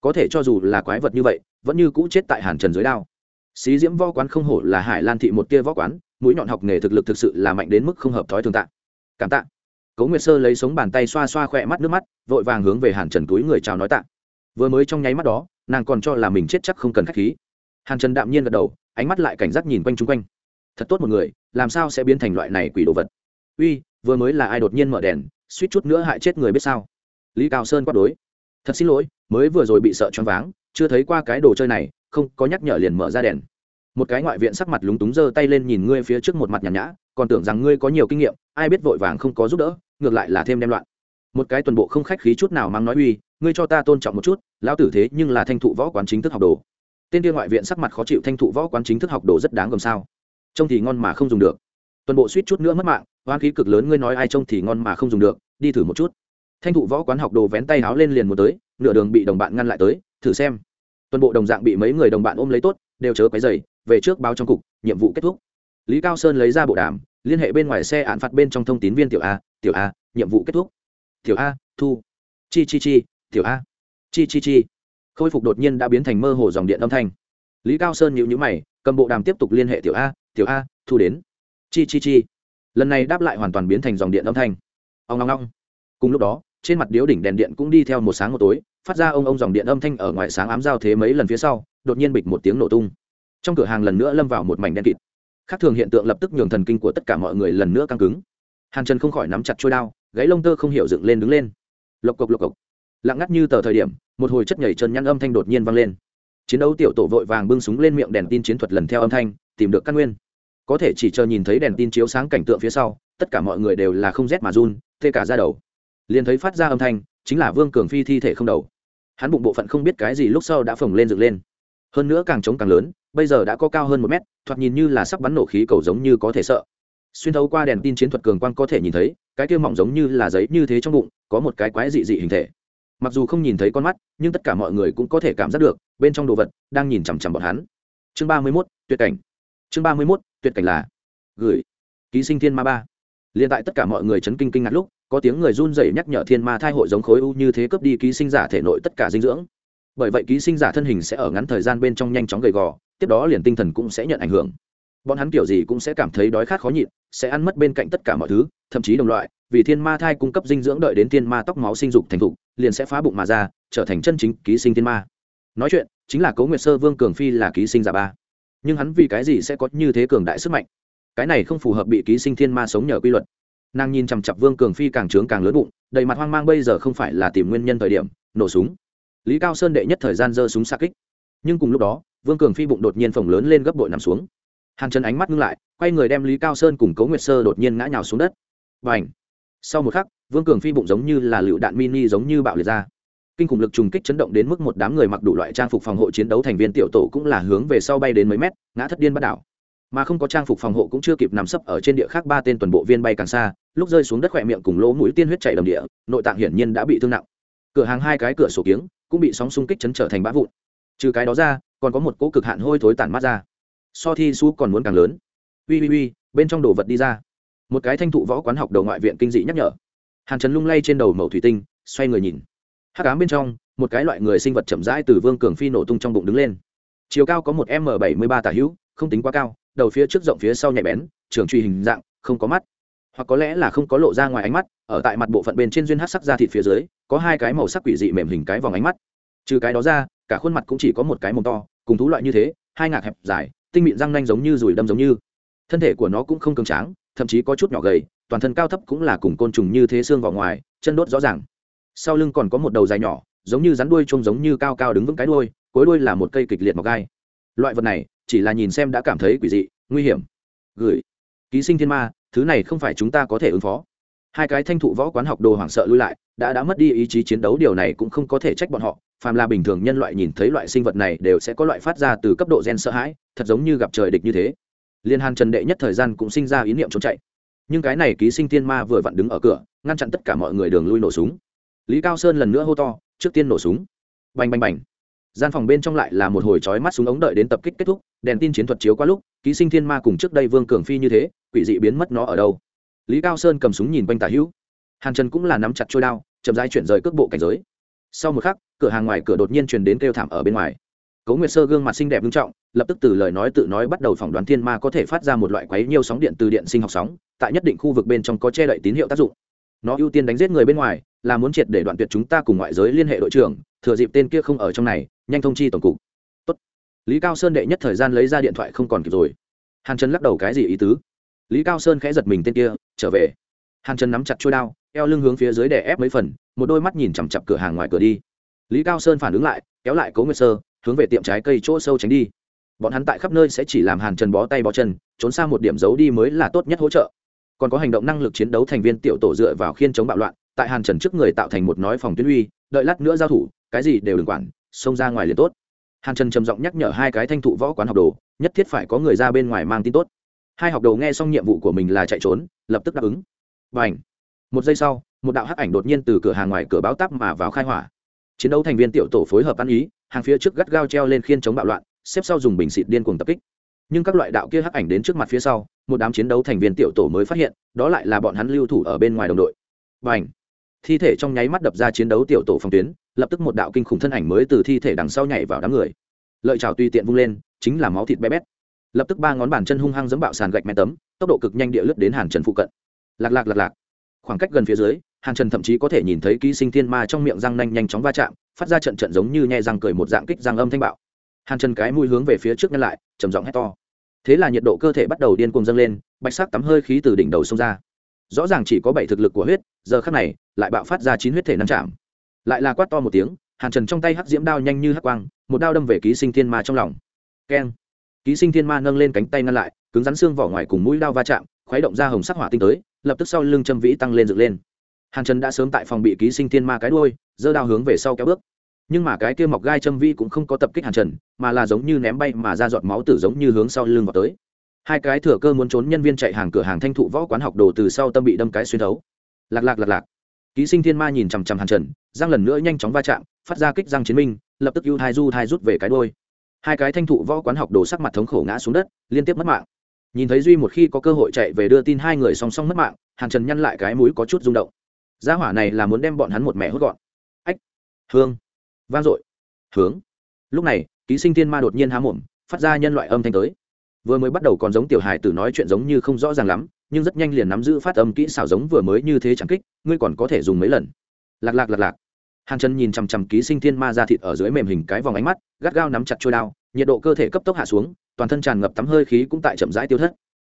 Có thể cho dù là quái vật như vậy, vẫn như cũ chết tại hàn trần dưới đao. Xí diễm võ quán không hổ là hải lan thị một tia võ quán, mũi nhọn học nghề thực lực thực sự là mạnh đến mức không hợp thói thường tạ. Cảm tạ. Cấu nguyệt sơ lấy sống bàn tay xoa xoa khỏe mắt nước mắt, vội vàng hướng về hàn trần túi người chào nói tạ. Vừa mới trong nháy mắt đó, nàng còn cho là mình chết chắc không cần k h á c h khí. Hàn trần đạm nhiên gật đầu, ánh mắt lại cảnh giác nhìn quanh chung quanh thật tốt một người, làm sao sẽ biến thành loại này quỷ đồ vật? Uy, vừa mới là ai đột nhiên mở đèn, suýt chút nữa hại chết người biết sao? Lý cao sơn quát đối. Thật xin lỗi, mới vừa rồi bị sợ choáng váng, chưa thấy qua cái đồ chơi này, không, có nhắc nhở liền mở ra đèn. Một cái ngoại viện sắc mặt lúng túng giơ tay lên nhìn ngươi phía trước một mặt nhàn nhã, còn tưởng rằng ngươi có nhiều kinh nghiệm, ai biết vội vàng không có giúp đỡ, ngược lại là thêm đem loạn. Một cái tuần bộ không khách khí chút nào mang nói uy, ngươi cho ta tôn trọng một chút, lão tử thế nhưng là thanh thụ võ quán chính thức học đồ. Tên kia ngoại viện sắc mặt khó chịu thanh thụ võ quán chính thức học đồ rất đáng gồm sao? Trông thì ngon mà không dùng được. Toàn bộ suýt chút nữa mất mạng hoan khí cực lớn ngươi nói ai trông thì ngon mà không dùng được, đi thử một chút. Thanh thụ võ quán học đồ vén tay áo lên liền một tới, nửa đường bị đồng bạn ngăn lại tới, thử xem. Toàn bộ đồng dạng bị mấy người đồng bạn ôm lấy tốt, đều chớ cái giày. về trước báo trong cục, nhiệm vụ kết thúc. Lý cao sơn lấy ra bộ đàm, liên hệ bên ngoài xe án phạt bên trong thông tín viên tiểu a tiểu a, nhiệm vụ kết thúc. Tiểu a, thu. Chi chi chi, tiểu a. Chi chi chi. Khôi phục đột nhiên đã biến thành mơ hồ dòng điện âm thanh. Lý cao sơn nhịu nhữ mày, cầm bộ đàm tiếp tục liên hệ tiểu a tiểu a, thu đến. Chi chi chi. Lần này đáp lại hoàn toàn biến thành dòng điện âm thanh. Ông long long cùng lúc đó, trên mặt điếu đỉnh đèn điện cũng đi theo một sáng một tối, phát ra ông ông dòng điện âm thanh ở ngoài sáng ám giao thế mấy lần phía sau, đột nhiên bịch một tiếng nổ tung. Trong cửa hàng lần nữa lâm vào một mảnh đen kịt. Khác thường hiện tượng lập tức nhường thần kinh của tất cả mọi người lần nữa căng cứng. Hàn trần không khỏi nắm chặt trôi đao, gáy lông tơ không hiểu dựng lên đứng lên. Lộc cộc lộc cộc. Lặng ngắt như tờ thời điểm, một hồi chất nhảy chân nhăn âm thanh đột nhiên vang lên. Chiến đấu tiểu tổ vội vàng bưng súng lên miệng đèn tin chiến thuật lần theo âm thanh tìm được căn nguyên. Có thể chỉ chờ nhìn thấy đèn tin chiếu sáng cảnh tượng phía sau, tất cả mọi người đều là không rét mà run, tê cả ra đầu. Liền thấy phát ra âm thanh, chính là vương cường phi thi thể không đầu. Hắn bụng bộ phận không biết cái gì lúc sau đã phồng lên dựng lên. Hơn nữa càng trống càng lớn, bây giờ đã có cao hơn một mét, thoạt nhìn như là sắp bắn nổ khí cầu giống như có thể sợ. Xuyên thấu qua đèn tin chiến thuật cường quang có thể nhìn thấy, cái kia mỏng giống như là giấy như thế trong bụng, có một cái quái dị dị hình thể. Mặc dù không nhìn thấy con mắt, nhưng tất cả mọi người cũng có thể cảm giác được, bên trong đồ vật đang nhìn chằm chằm bọn hắn. Chương ba mươi mốt, tuyệt cảnh chương ba mươi mốt, tuyệt cảnh là gửi. Ký sinh thiên ma ba. Liền tại tất cả mọi người chấn kinh kinh ngạc lúc, có tiếng người run rẩy nhắc nhở thiên ma thai hội giống khối u như thế cướp đi ký sinh giả thể nội tất cả dinh dưỡng. Bởi vậy ký sinh giả thân hình sẽ ở ngắn thời gian bên trong nhanh chóng gầy gò, tiếp đó liền tinh thần cũng sẽ nhận ảnh hưởng. Bọn hắn kiểu gì cũng sẽ cảm thấy đói khát khó nhịn, sẽ ăn mất bên cạnh tất cả mọi thứ, thậm chí đồng loại, vì thiên ma thai cung cấp dinh dưỡng đợi đến thiên ma tóc máu sinh dục thành thục, liền sẽ phá bụng mà ra, trở thành chân chính ký sinh thiên ma. Nói chuyện, chính là cấu nguyệt sơ vương cường phi là ký sinh giả ba nhưng hắn vì cái gì sẽ có như thế cường đại sức mạnh? Cái này không phù hợp bị ký sinh thiên ma sống nhờ quy luật. Nàng nhìn chằm chặp vương cường phi càng trướng càng lớn bụng, đầy mặt hoang mang bây giờ không phải là tìm nguyên nhân thời điểm, nổ súng. Lý cao sơn đệ nhất thời gian giơ súng xa kích. Nhưng cùng lúc đó, vương cường phi bụng đột nhiên phồng lớn lên gấp bội nằm xuống. Hàn chân ánh mắt ngưng lại, quay người đem lý cao sơn cùng cấu nguyệt sơ đột nhiên ngã nhào xuống đất. Và ảnh sau một khắc, vương cường phi bụng giống như là lựu đạn mini giống như bạo liệt ra kinh khủng lực trùng kích chấn động đến mức một đám người mặc đủ loại trang phục phòng hộ chiến đấu thành viên tiểu tổ cũng là hướng về sau bay đến mấy mét, ngã thất điên bắt đảo. Mà không có trang phục phòng hộ cũng chưa kịp nằm sấp ở trên địa khác ba tên tuần bộ viên bay càng xa, lúc rơi xuống đất khỏe miệng cùng lỗ mũi tiên huyết chảy đầm địa, nội tạng hiển nhiên đã bị thương nặng. Cửa hàng hai cái cửa sổ kiếng cũng bị sóng xung kích chấn trở thành bã vụn. Trừ cái đó ra, còn có một cỗ cực hạn hôi thối tản mát ra. So thi su còn muốn càng lớn. Ui ui ui, bên trong đồ vật đi ra. Một cái thanh thụ võ quán học đầu ngoại viện kinh dị nhắc nhở. Hàn trần lung lay trên đầu mẩu thủy tinh, xoay người nhìn hắc ám bên trong, một cái loại người sinh vật chậm rãi từ vương cường phi nổ tung trong bụng đứng lên. Chiều cao có một m bảy mươi ba tả hữu, không tính quá cao, đầu phía trước rộng phía sau nhạy bén, trường truy hình dạng, không có mắt. Hoặc có lẽ là không có lộ ra ngoài ánh mắt, ở tại mặt bộ phận bên trên duyên hát sắc da thịt phía dưới, có hai cái màu sắc quỷ dị mềm hình cái vòng ánh mắt. Trừ cái đó ra, cả khuôn mặt cũng chỉ có một cái mồm to, cùng thú loại như thế, hai ngạc hẹp dài, tinh mịn răng nanh giống như rùi đâm giống như. Thân thể của nó cũng không cường tráng, thậm chí có chút nhỏ gầy, toàn thân cao thấp cũng là cùng côn trùng như thế xương vào ngoài, chân đốt rõ ràng sau lưng còn có một đầu dài nhỏ, giống như rắn đuôi trông giống như cao cao đứng vững cái đuôi, cuối đuôi là một cây kịch liệt mọc gai. Loại vật này, chỉ là nhìn xem đã cảm thấy quỷ dị, nguy hiểm. Gửi. Ký sinh thiên ma, thứ này không phải chúng ta có thể ứng phó. Hai cái thanh thụ võ quán học đồ hoảng sợ lui lại, đã đã mất đi ý chí chiến đấu, điều này cũng không có thể trách bọn họ. Phàm là bình thường nhân loại nhìn thấy loại sinh vật này đều sẽ có loại phát ra từ cấp độ gen sợ hãi, thật giống như gặp trời địch như thế. Liên hàn trần đệ nhất thời gian cũng sinh ra ý niệm trốn chạy. Nhưng cái này ký sinh thiên ma vừa vặn đứng ở cửa, ngăn chặn tất cả mọi người đường lui nổ súng lý cao sơn lần nữa hô to, trước tiên nổ súng. Bành bành bành. Gian phòng bên trong lại là một hồi chói mắt súng ống đợi đến tập kích kết thúc, đèn tin chiến thuật chiếu qua lúc, ký sinh thiên ma cùng trước đây vương cường phi như thế, quỷ dị biến mất nó ở đâu. Lý cao sơn cầm súng nhìn quanh tả hữu. Hàn trần cũng là nắm chặt trôi đao, chậm rãi chuyển rời cước bộ cảnh giới. Sau một khắc, cửa hàng ngoài cửa đột nhiên truyền đến kêu thảm ở bên ngoài. Cấu nguyệt sơ gương mặt xinh đẹp nghiêm trọng, lập tức từ lời nói tự nói bắt đầu phỏng đoán thiên ma có thể phát ra một loại quấy nhiều sóng điện từ điện sinh học sóng, tại nhất định khu vực bên trong có che đậy tín hiệu tác dụng. Nó ưu tiên đánh giết người bên ngoài là muốn triệt để đoạn tuyệt chúng ta cùng ngoại giới liên hệ đội trưởng, thừa dịp tên kia không ở trong này, nhanh thông chi tổng cục. Tốt. lý cao sơn đệ nhất thời gian lấy ra điện thoại không còn kịp rồi. Hàn trần lắc đầu cái gì ý tứ? Lý cao sơn khẽ giật mình tên kia, trở về. Hàn trần nắm chặt trôi đao, eo lưng hướng phía dưới đè ép mấy phần, một đôi mắt nhìn chằm chặp cửa hàng ngoài cửa đi. Lý cao sơn phản ứng lại, kéo lại cố nguyệt sơ, hướng về tiệm trái cây chỗ sâu tránh đi. Bọn hắn tại khắp nơi sẽ chỉ làm hàn trần bó tay bó chân, trốn xa một điểm giấu đi mới là tốt nhất hỗ trợ. Còn có hành động năng lực chiến đấu thành viên tiểu tổ dựa vào khiên chống bạo loạn tại hàn trần trước người tạo thành một nói phòng tuyến uy, đợi lát nữa giao thủ, cái gì đều đừng quản, xông ra ngoài liền tốt. Hàn trần trầm giọng nhắc nhở hai cái thanh thụ võ quán học đồ, nhất thiết phải có người ra bên ngoài mang tin tốt. Hai học đồ nghe xong nhiệm vụ của mình là chạy trốn, lập tức đáp ứng. Và ảnh một giây sau, một đạo hắc ảnh đột nhiên từ cửa hàng ngoài cửa báo tắp mà vào khai hỏa. Chiến đấu thành viên tiểu tổ phối hợp ăn ý, hàng phía trước gắt gao treo lên khiên chống bạo loạn, xếp sau dùng bình xịt điên cuồng tập kích. Nhưng các loại đạo kia hắc ảnh đến trước mặt phía sau, một đám chiến đấu thành viên tiểu tổ mới phát hiện, đó lại là bọn hắn lưu thủ ở bên ngoài đồng đội. Và ảnh thi thể trong nháy mắt đập ra chiến đấu tiểu tổ phòng tuyến, lập tức một đạo kinh khủng thân ảnh mới từ thi thể đằng sau nhảy vào đám người. Lợi trào tùy tiện vung lên, chính là máu thịt bé bét. Lập tức ba ngón bàn chân hung hăng dẫm bạo sàn gạch men tấm, tốc độ cực nhanh địa lướt đến hàn trần phụ cận. Lạc lạc lạc lạc. Khoảng cách gần phía dưới, hàn trần thậm chí có thể nhìn thấy ký sinh thiên ma trong miệng răng nanh nhanh chóng va chạm, phát ra trận trận giống như nhẹ răng cười một dạng kích răng âm thanh bạo. Hàn trần cái mũi hướng về phía trước nhân lại, trầm giọng hét to. Thế là nhiệt độ cơ thể bắt đầu điên cuồng dâng lên, bạch sắc tắm hơi khí từ đỉnh đầu xông ra rõ ràng chỉ có bảy thực lực của huyết, giờ khắc này, lại bạo phát ra chín huyết thể năm chạm. Lại là quát to một tiếng, hàn trần trong tay hắc diễm đao nhanh như hắc quang, một đao đâm về ký sinh thiên ma trong lòng. Keng. Ký sinh thiên ma nâng lên cánh tay ngăn lại, cứng rắn xương vỏ ngoài cùng mũi đao va chạm, khuấy động ra hồng sắc hỏa tinh tới, lập tức sau lưng châm vĩ tăng lên dựng lên. Hàn trần đã sớm tại phòng bị ký sinh thiên ma cái đuôi, giơ đao hướng về sau kéo bước. Nhưng mà cái kia mọc gai châm vĩ cũng không có tập kích hàn trần, mà là giống như ném bay mà ra giọt máu tử giống như hướng sau lưng vào tới hai cái thừa cơ muốn trốn nhân viên chạy hàng cửa hàng thanh thụ võ quán học đồ từ sau tâm bị đâm cái xuyên thấu. Lạc lạc lạc lạc. Ký sinh thiên ma nhìn chằm chằm hàn trần giang lần nữa nhanh chóng va chạm, phát ra kích răng chiến minh, lập tức ưu thai du thai rút về cái đôi hai cái thanh thụ võ quán học đồ sắc mặt thống khổ ngã xuống đất, liên tiếp mất mạng. Nhìn thấy duy một khi có cơ hội chạy về đưa tin hai người song song mất mạng, hàn trần nhăn lại cái mũi có chút rung động. Gia hỏa này là muốn đem bọn hắn một mẹ hốt gọn. Ách. Hương. Vang dội. Hướng. Lúc này, ký sinh thiên ma đột nhiên há mồm, phát ra nhân loại âm thanh tới vừa mới bắt đầu còn giống tiểu hài tử nói chuyện giống như không rõ ràng lắm, nhưng rất nhanh liền nắm giữ phát âm kỹ xảo giống vừa mới như thế chẳng kích, ngươi còn có thể dùng mấy lần? Lạc lạc lạc lạc. Hàn chân nhìn chằm chằm ký sinh thiên ma ra thịt ở dưới mềm hình cái vòng ánh mắt, gắt gao nắm chặt trôi đao, nhiệt độ cơ thể cấp tốc hạ xuống, toàn thân tràn ngập tắm hơi khí cũng tại chậm rãi tiêu thất.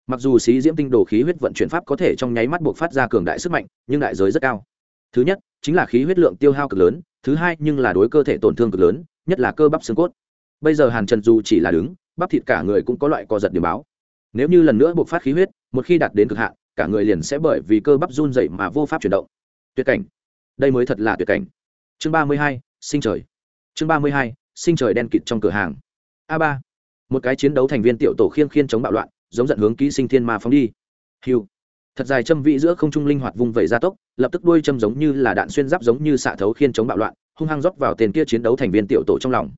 Mặc dù xí diễm tinh đồ khí huyết vận chuyển pháp có thể trong nháy mắt buộc phát ra cường đại sức mạnh, nhưng đại giới rất cao. Thứ nhất, chính là khí huyết lượng tiêu hao cực lớn, thứ hai nhưng là đối cơ thể tổn thương cực lớn, nhất là cơ bắp xương cốt. Bây giờ hàn trần dù chỉ là đứng bắp thịt cả người cũng có loại co giật điểm báo. Nếu như lần nữa buộc phát khí huyết, một khi đạt đến cực hạn, cả người liền sẽ bởi vì cơ bắp run dậy mà vô pháp chuyển động. Tuyệt cảnh. Đây mới thật là tuyệt cảnh. Chương ba mươi hai, sinh trời. Chương ba mươi hai, sinh trời đen kịt trong cửa hàng. A ba. Một cái chiến đấu thành viên tiểu tổ khiêng khiên chống bạo loạn, giống giận hướng ký sinh thiên ma phóng đi. Hiu thật dài châm vị giữa không trung linh hoạt vung vẩy gia tốc, lập tức đuôi châm giống như là đạn xuyên giáp giống như xạ thấu khiên chống bạo loạn, hung hăng rót vào tên kia chiến đấu thành viên tiểu tổ trong lòng.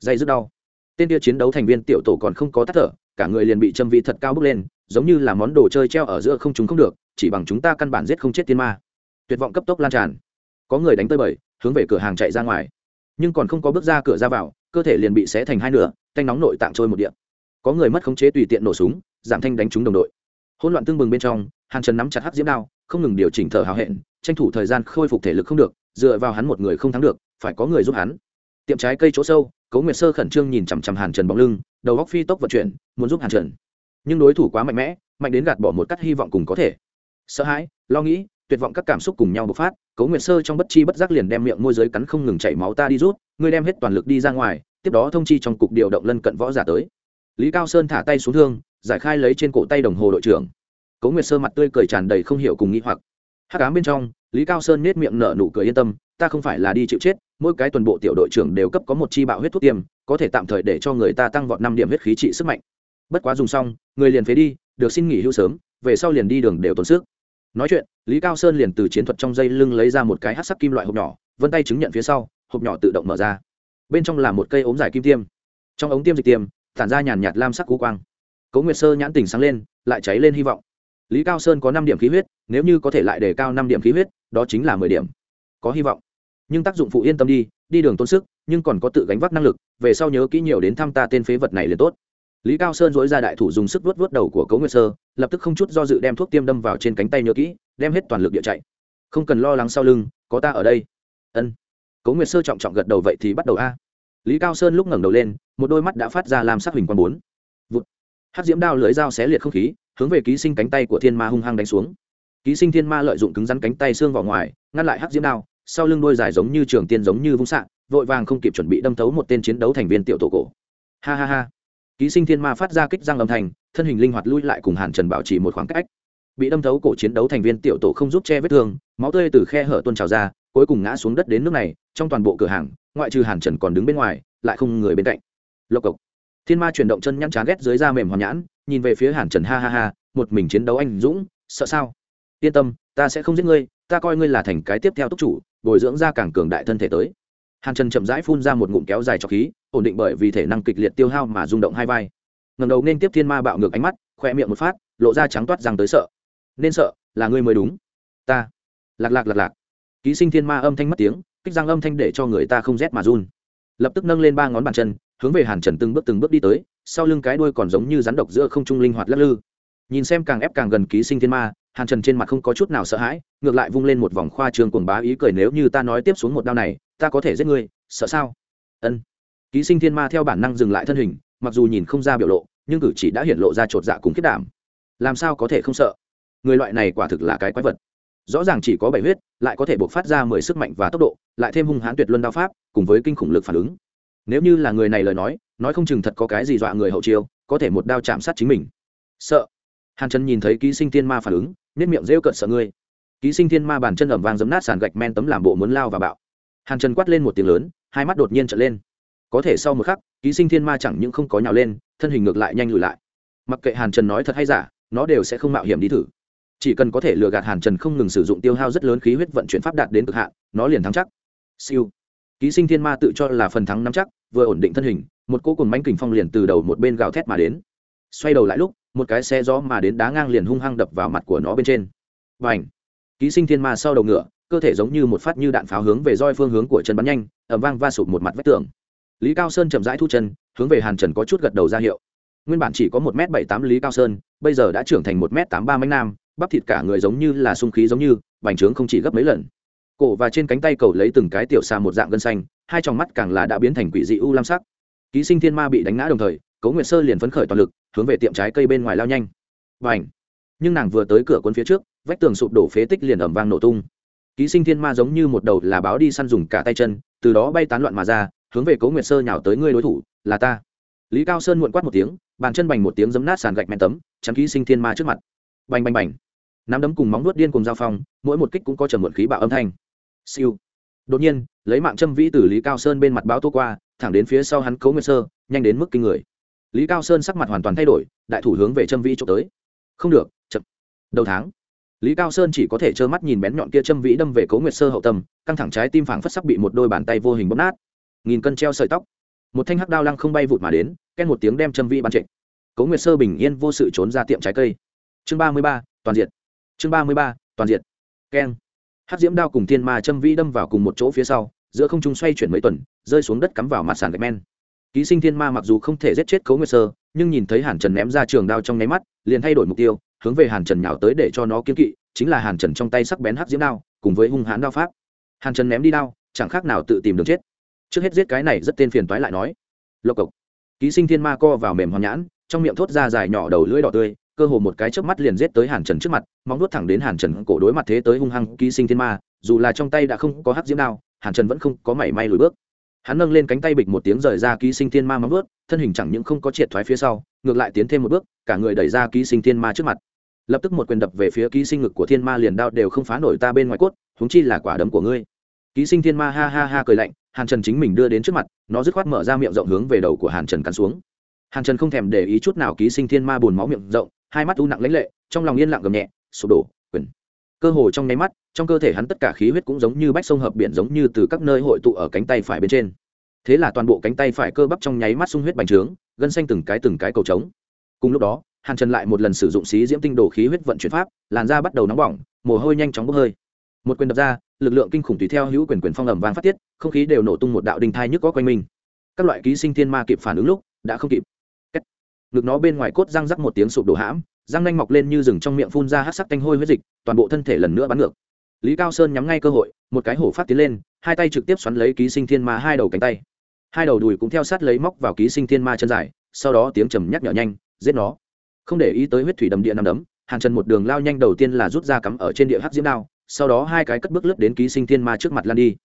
Dây rất đau tên kia chiến đấu thành viên tiểu tổ còn không có tắt thở, cả người liền bị châm vị thật cao bước lên, giống như là món đồ chơi treo ở giữa không chúng không được, chỉ bằng chúng ta căn bản giết không chết tiên ma. Tuyệt vọng cấp tốc lan tràn. Có người đánh tơi bời hướng về cửa hàng chạy ra ngoài. Nhưng còn không có bước ra cửa ra vào, cơ thể liền bị xé thành hai nửa tanh nóng nội tạng trôi một điện có người mất khống chế tùy tiện nổ súng, giảm thanh đánh trúng đồng đội. Hỗn loạn tương bừng bên trong hàng trần nắm chặt hắc diễm đao, không ngừng điều chỉnh thở hào hẹn, tranh thủ thời gian khôi phục thể lực không được, dựa vào hắn một người không thắng được, phải có người giúp hắn. Tiệm trái cây chỗ sâu Cố nguyệt sơ khẩn trương nhìn chằm chằm hàn trần bóng lưng, đầu óc phi tốc vận chuyển, muốn giúp hàn trần. Nhưng đối thủ quá mạnh mẽ, mạnh đến gạt bỏ một cắt hy vọng cùng có thể. Sợ hãi, lo nghĩ, tuyệt vọng các cảm xúc cùng nhau bộc phát, Cố nguyệt sơ trong bất chi bất giác liền đem miệng môi giới cắn không ngừng chảy máu ta đi rút, ngươi đem hết toàn lực đi ra ngoài, tiếp đó thông chi trong cục điều động lân cận võ giả tới. Lý cao sơn thả tay xuống thương, giải khai lấy trên cổ tay đồng hồ đội trưởng. Cố nguyệt sơ mặt tươi cười tràn đầy không hiểu cùng nghĩ hoặc. Hắc ám bên trong, lý cao sơn nhếch miệng nở nụ cười yên tâm ta không phải là đi chịu chết, mỗi cái tuần bộ tiểu đội trưởng đều cấp có một chi bạo huyết thuốc tiêm, có thể tạm thời để cho người ta tăng vọt năm điểm huyết khí trị sức mạnh. Bất quá dùng xong, người liền phế đi, được xin nghỉ hưu sớm, về sau liền đi đường đều tốn sức. Nói chuyện, lý cao sơn liền từ chiến thuật trong dây lưng lấy ra một cái hát sắc kim loại hộp nhỏ, vân tay chứng nhận phía sau, hộp nhỏ tự động mở ra. Bên trong là một cây ống dài kim tiêm. Trong ống tiêm dịch tiêm, tản ra nhàn nhạt lam sắc cú quang. Cấu nguyệt sơ nhãn tỉnh sáng lên, lại cháy lên hy vọng. Lý cao sơn có năm điểm khí huyết, nếu như có thể lại đề cao năm điểm khí huyết, đó chính là mười điểm. Có hy vọng nhưng tác dụng phụ yên tâm đi đi đường tốn sức, nhưng còn có tự gánh vác năng lực, về sau nhớ kỹ nhiều đến thăm ta tên phế vật này liền tốt. Lý cao sơn dối ra đại thủ dùng sức vuốt vuốt đầu của cấu nguyệt sơ, lập tức không chút do dự đem thuốc tiêm đâm vào trên cánh tay nhớ kỹ, đem hết toàn lực địa chạy. Không cần lo lắng sau lưng, có ta ở đây. Ân. Cấu nguyệt sơ trọng trọng gật đầu, vậy thì bắt đầu a. Lý cao sơn lúc ngẩng đầu lên, một đôi mắt đã phát ra làm sắc hình quan bốn. Vụt. Hát diễm đao lưới dao xé liệt không khí, hướng về ký sinh cánh tay của thiên ma hung hăng đánh xuống. Ký sinh thiên ma lợi dụng cứng rắn cánh tay xương vào ngoài, ngăn lại hát diễm đao sau lưng đôi dài giống như trường tiên giống như vung sạn vội vàng không kịp chuẩn bị đâm thấu một tên chiến đấu thành viên tiểu tổ cổ. Ha ha ha. Ký sinh thiên ma phát ra kích răng âm thanh, thân hình linh hoạt lui lại cùng hàn trần bảo trì một khoảng cách. Bị đâm thấu cổ chiến đấu thành viên tiểu tổ không giúp che vết thương, máu tươi từ khe hở tuôn trào ra, cuối cùng ngã xuống đất đến nước này, trong toàn bộ cửa hàng, ngoại trừ hàn trần còn đứng bên ngoài, lại không người bên cạnh. Lộc cộc. Thiên ma chuyển động chân nhăn chán ghét dưới da mềm hoàn nhãn, nhìn về phía hàn trần ha ha ha, một mình chiến đấu anh dũng, sợ sao? Yên tâm, ta sẽ không giết ngươi, ta coi ngươi là thành cái tiếp theo túc chủ bồi dưỡng ra càng cường đại thân thể tới. Hàn trần chậm rãi phun ra một ngụm kéo dài cho khí, ổn định bởi vì thể năng kịch liệt tiêu hao mà rung động hai vai. Ngầm đầu nên tiếp thiên ma bạo ngược ánh mắt khoe miệng một phát, lộ ra trắng toát rằng tới sợ. Nên sợ, là ngươi mới đúng. Ta. Lạc lạc lạc lạc. Ký sinh thiên ma âm thanh mất tiếng, kích răng âm thanh để cho người ta không rét mà run. Lập tức nâng lên ba ngón bàn chân, hướng về hàn trần từng bước từng bước đi tới, sau lưng cái đuôi còn giống như rắn độc giữa không trung linh hoạt lắc lư. Nhìn xem càng ép càng gần ký sinh thiên ma hàn trần trên mặt không có chút nào sợ hãi, ngược lại vung lên một vòng khoa trường cuồng bá ý cười nếu như ta nói tiếp xuống một đao này, ta có thể giết ngươi, sợ sao? Ân. Ký sinh thiên ma theo bản năng dừng lại thân hình, mặc dù nhìn không ra biểu lộ, nhưng cử chỉ đã hiện lộ ra chột dạ cùng kết đảm. Làm sao có thể không sợ? Người loại này quả thực là cái quái vật. Rõ ràng chỉ có bảy huyết, lại có thể buộc phát ra mười sức mạnh và tốc độ, lại thêm hung hãn tuyệt luân đao pháp, cùng với kinh khủng lực phản ứng. Nếu như là người này lời nói nói không chừng thật có cái gì dọa người hậu chiêu, có thể một đao chạm sát chính mình. Sợ hàn trần nhìn thấy ký sinh thiên ma phản ứng nếp miệng rêu cợt sợ ngươi. Ký sinh thiên ma bàn chân ẩm vang giấm nát sàn gạch men tấm làm bộ muốn lao và bạo. Hàn trần quát lên một tiếng lớn, hai mắt đột nhiên trở lên. Có thể sau một khắc, ký sinh thiên ma chẳng những không có nhào lên, thân hình ngược lại nhanh lùi lại. Mặc kệ hàn trần nói thật hay giả, nó đều sẽ không mạo hiểm đi thử. Chỉ cần có thể lừa gạt hàn trần không ngừng sử dụng tiêu hao rất lớn khí huyết vận chuyển pháp đạt đến cực hạn, nó liền thắng chắc. Siêu. Ký sinh thiên ma tự cho là phần thắng nắm chắc, vừa ổn định thân hình, một cô cùng bánh kình phong liền từ đầu một bên gào thét mà đến. Xoay đầu lại lúc một cái xe gió mà đến đá ngang liền hung hăng đập vào mặt của nó bên trên. Và ảnh ký sinh thiên ma sau đầu ngựa, cơ thể giống như một phát như đạn pháo hướng về roi phương hướng của chân bắn nhanh ẩm vang va sụp một mặt vách tường. Lý cao sơn chậm rãi thu chân, hướng về hàn trần có chút gật đầu ra hiệu. Nguyên bản chỉ có một m bảy tám lý cao sơn, bây giờ đã trưởng thành một m tám ba mánh nam, bắp thịt cả người giống như là sung khí giống như, bành trướng không chỉ gấp mấy lần. Cổ và trên cánh tay cầu lấy từng cái tiểu xà một dạng gân xanh, hai trong mắt càng là đã biến thành quỷ dị u lam sắc. Ký sinh thiên ma bị đánh ngã đồng thời cấu nguyệt sơ liền phấn khởi toàn lực, hướng về tiệm trái cây bên ngoài lao nhanh. Và ảnh nhưng nàng vừa tới cửa quân phía trước, vách tường sụp đổ phế tích liền ẩm vang nổ tung. Ký sinh thiên ma giống như một đầu là báo đi săn dùng cả tay chân, từ đó bay tán loạn mà ra, hướng về cấu nguyệt sơ nhào tới ngươi đối thủ, là ta. Lý cao sơn muộn quát một tiếng, bàn chân bành một tiếng giấm nát sàn gạch men tấm, chắn ký sinh thiên ma trước mặt. Bành bành bành! Nắm đấm cùng móng nuốt điên cùng giao phong, mỗi một kích cũng có trầm muộn khí bạo âm thanh. Siêu! Đột nhiên, lấy mạng châm vĩ từ lý cao sơn bên mặt báo tô qua, thẳng đến phía sau hắn cấu nguyệt sơ, nhanh đến mức kinh người lý cao sơn sắc mặt hoàn toàn thay đổi, đại thủ hướng về châm vĩ trộm tới. Không được, chậm. Đầu tháng, lý cao sơn chỉ có thể trơ mắt nhìn bén nhọn kia châm vĩ đâm về cấu nguyệt sơ hậu tâm, căng thẳng trái tim phảng phất sắc bị một đôi bàn tay vô hình bóp nát. Nghìn cân treo sợi tóc. Một thanh hắc đao lăng không bay vụt mà đến ken một tiếng đem châm vĩ bắn trệ. Cấu nguyệt sơ bình yên vô sự trốn ra tiệm trái cây. Chương ba mươi ba, toàn diện chương ba mươi ba, toàn diện ken hắc diễm đao cùng thiên ma châm vĩ đâm vào cùng một chỗ phía sau, giữa không trung xoay chuyển mấy tuần, rơi xuống đất cắm vào mặt sàn gạch men ký sinh thiên ma mặc dù không thể giết chết cấu nguyệt sơ, nhưng nhìn thấy hàn trần ném ra trường đao trong nháy mắt, liền thay đổi mục tiêu, hướng về hàn trần nhào tới để cho nó kiếm kỵ, chính là hàn trần trong tay sắc bén hắc diễm đao, cùng với hung hãn đao pháp. Hàn trần ném đi đao, chẳng khác nào tự tìm đường chết. Trước hết giết cái này rất tên phiền toái lại nói. Lộc cộc. Ký sinh thiên ma co vào mềm hoàn nhãn, trong miệng thốt ra dài nhỏ đầu lưỡi đỏ tươi, cơ hồ một cái chớp mắt liền giết tới hàn trần trước mặt, móng nuốt thẳng đến hàn trần cổ đối mặt thế tới hung hăng ký sinh thiên ma, dù là trong tay đã không có hắc diễm đao, hàn trần vẫn không có mảy may lùi bước hắn nâng lên cánh tay bịch một tiếng rời ra ký sinh thiên ma mắm vớt thân hình chẳng những không có triệt thoái phía sau, ngược lại tiến thêm một bước, cả người đẩy ra ký sinh thiên ma trước mặt. Lập tức một quyền đập về phía ký sinh ngực của thiên ma liền đao đều không phá nổi ta bên ngoài cốt húng chi là quả đấm của ngươi. Ký sinh thiên ma ha ha ha cười lạnh, hàn trần chính mình đưa đến trước mặt, nó dứt khoát mở ra miệng rộng hướng về đầu của hàn trần cắn xuống. Hàn trần không thèm để ý chút nào ký sinh thiên ma bùn máu miệng rộng, hai mắt u nặng lãnh lệ, trong lòng yên lặng gầm nhẹ, sụp đổ, quyền. Cơ hồ trong nháy mắt trong cơ thể hắn tất cả khí huyết cũng giống như bách sông hợp biển giống như từ các nơi hội tụ ở cánh tay phải bên trên. Thế là toàn bộ cánh tay phải cơ bắp trong nháy mắt sung huyết bành trướng, gân xanh từng cái từng cái cầu trống. Cùng lúc đó, hàn trần lại một lần sử dụng xí diễm tinh đồ khí huyết vận chuyển pháp, làn da bắt đầu nóng bỏng, mồ hôi nhanh chóng bốc hơi. Một quyền đập ra, lực lượng kinh khủng tùy theo hữu quyền quyền phong ẩm vang phát tiết, không khí đều nổ tung một đạo đinh thai nhức có quanh mình. Các loại ký sinh thiên ma kịp phản ứng lúc, đã không kịp. Ngực nó bên ngoài cốt răng rắc một tiếng sụp đổ hãm, răng nanh mọc lên như rừng trong miệng phun ra hát sắc tanh hôi huyết dịch, toàn bộ thân thể lần nữa bắn ngược lý cao sơn nhắm ngay cơ hội, một cái hổ phát tiến lên, hai tay trực tiếp xoắn lấy ký sinh thiên ma hai đầu cánh tay. Hai đầu đùi cũng theo sát lấy móc vào ký sinh thiên ma chân dài, sau đó tiếng trầm nhắc nhở nhanh, giết nó. Không để ý tới huyết thủy đầm địa nằm đấm, hàn trần một đường lao nhanh đầu tiên là rút ra cắm ở trên địa hắc diễm đao, sau đó hai cái cất bước lướt đến ký sinh thiên ma trước mặt lan đi.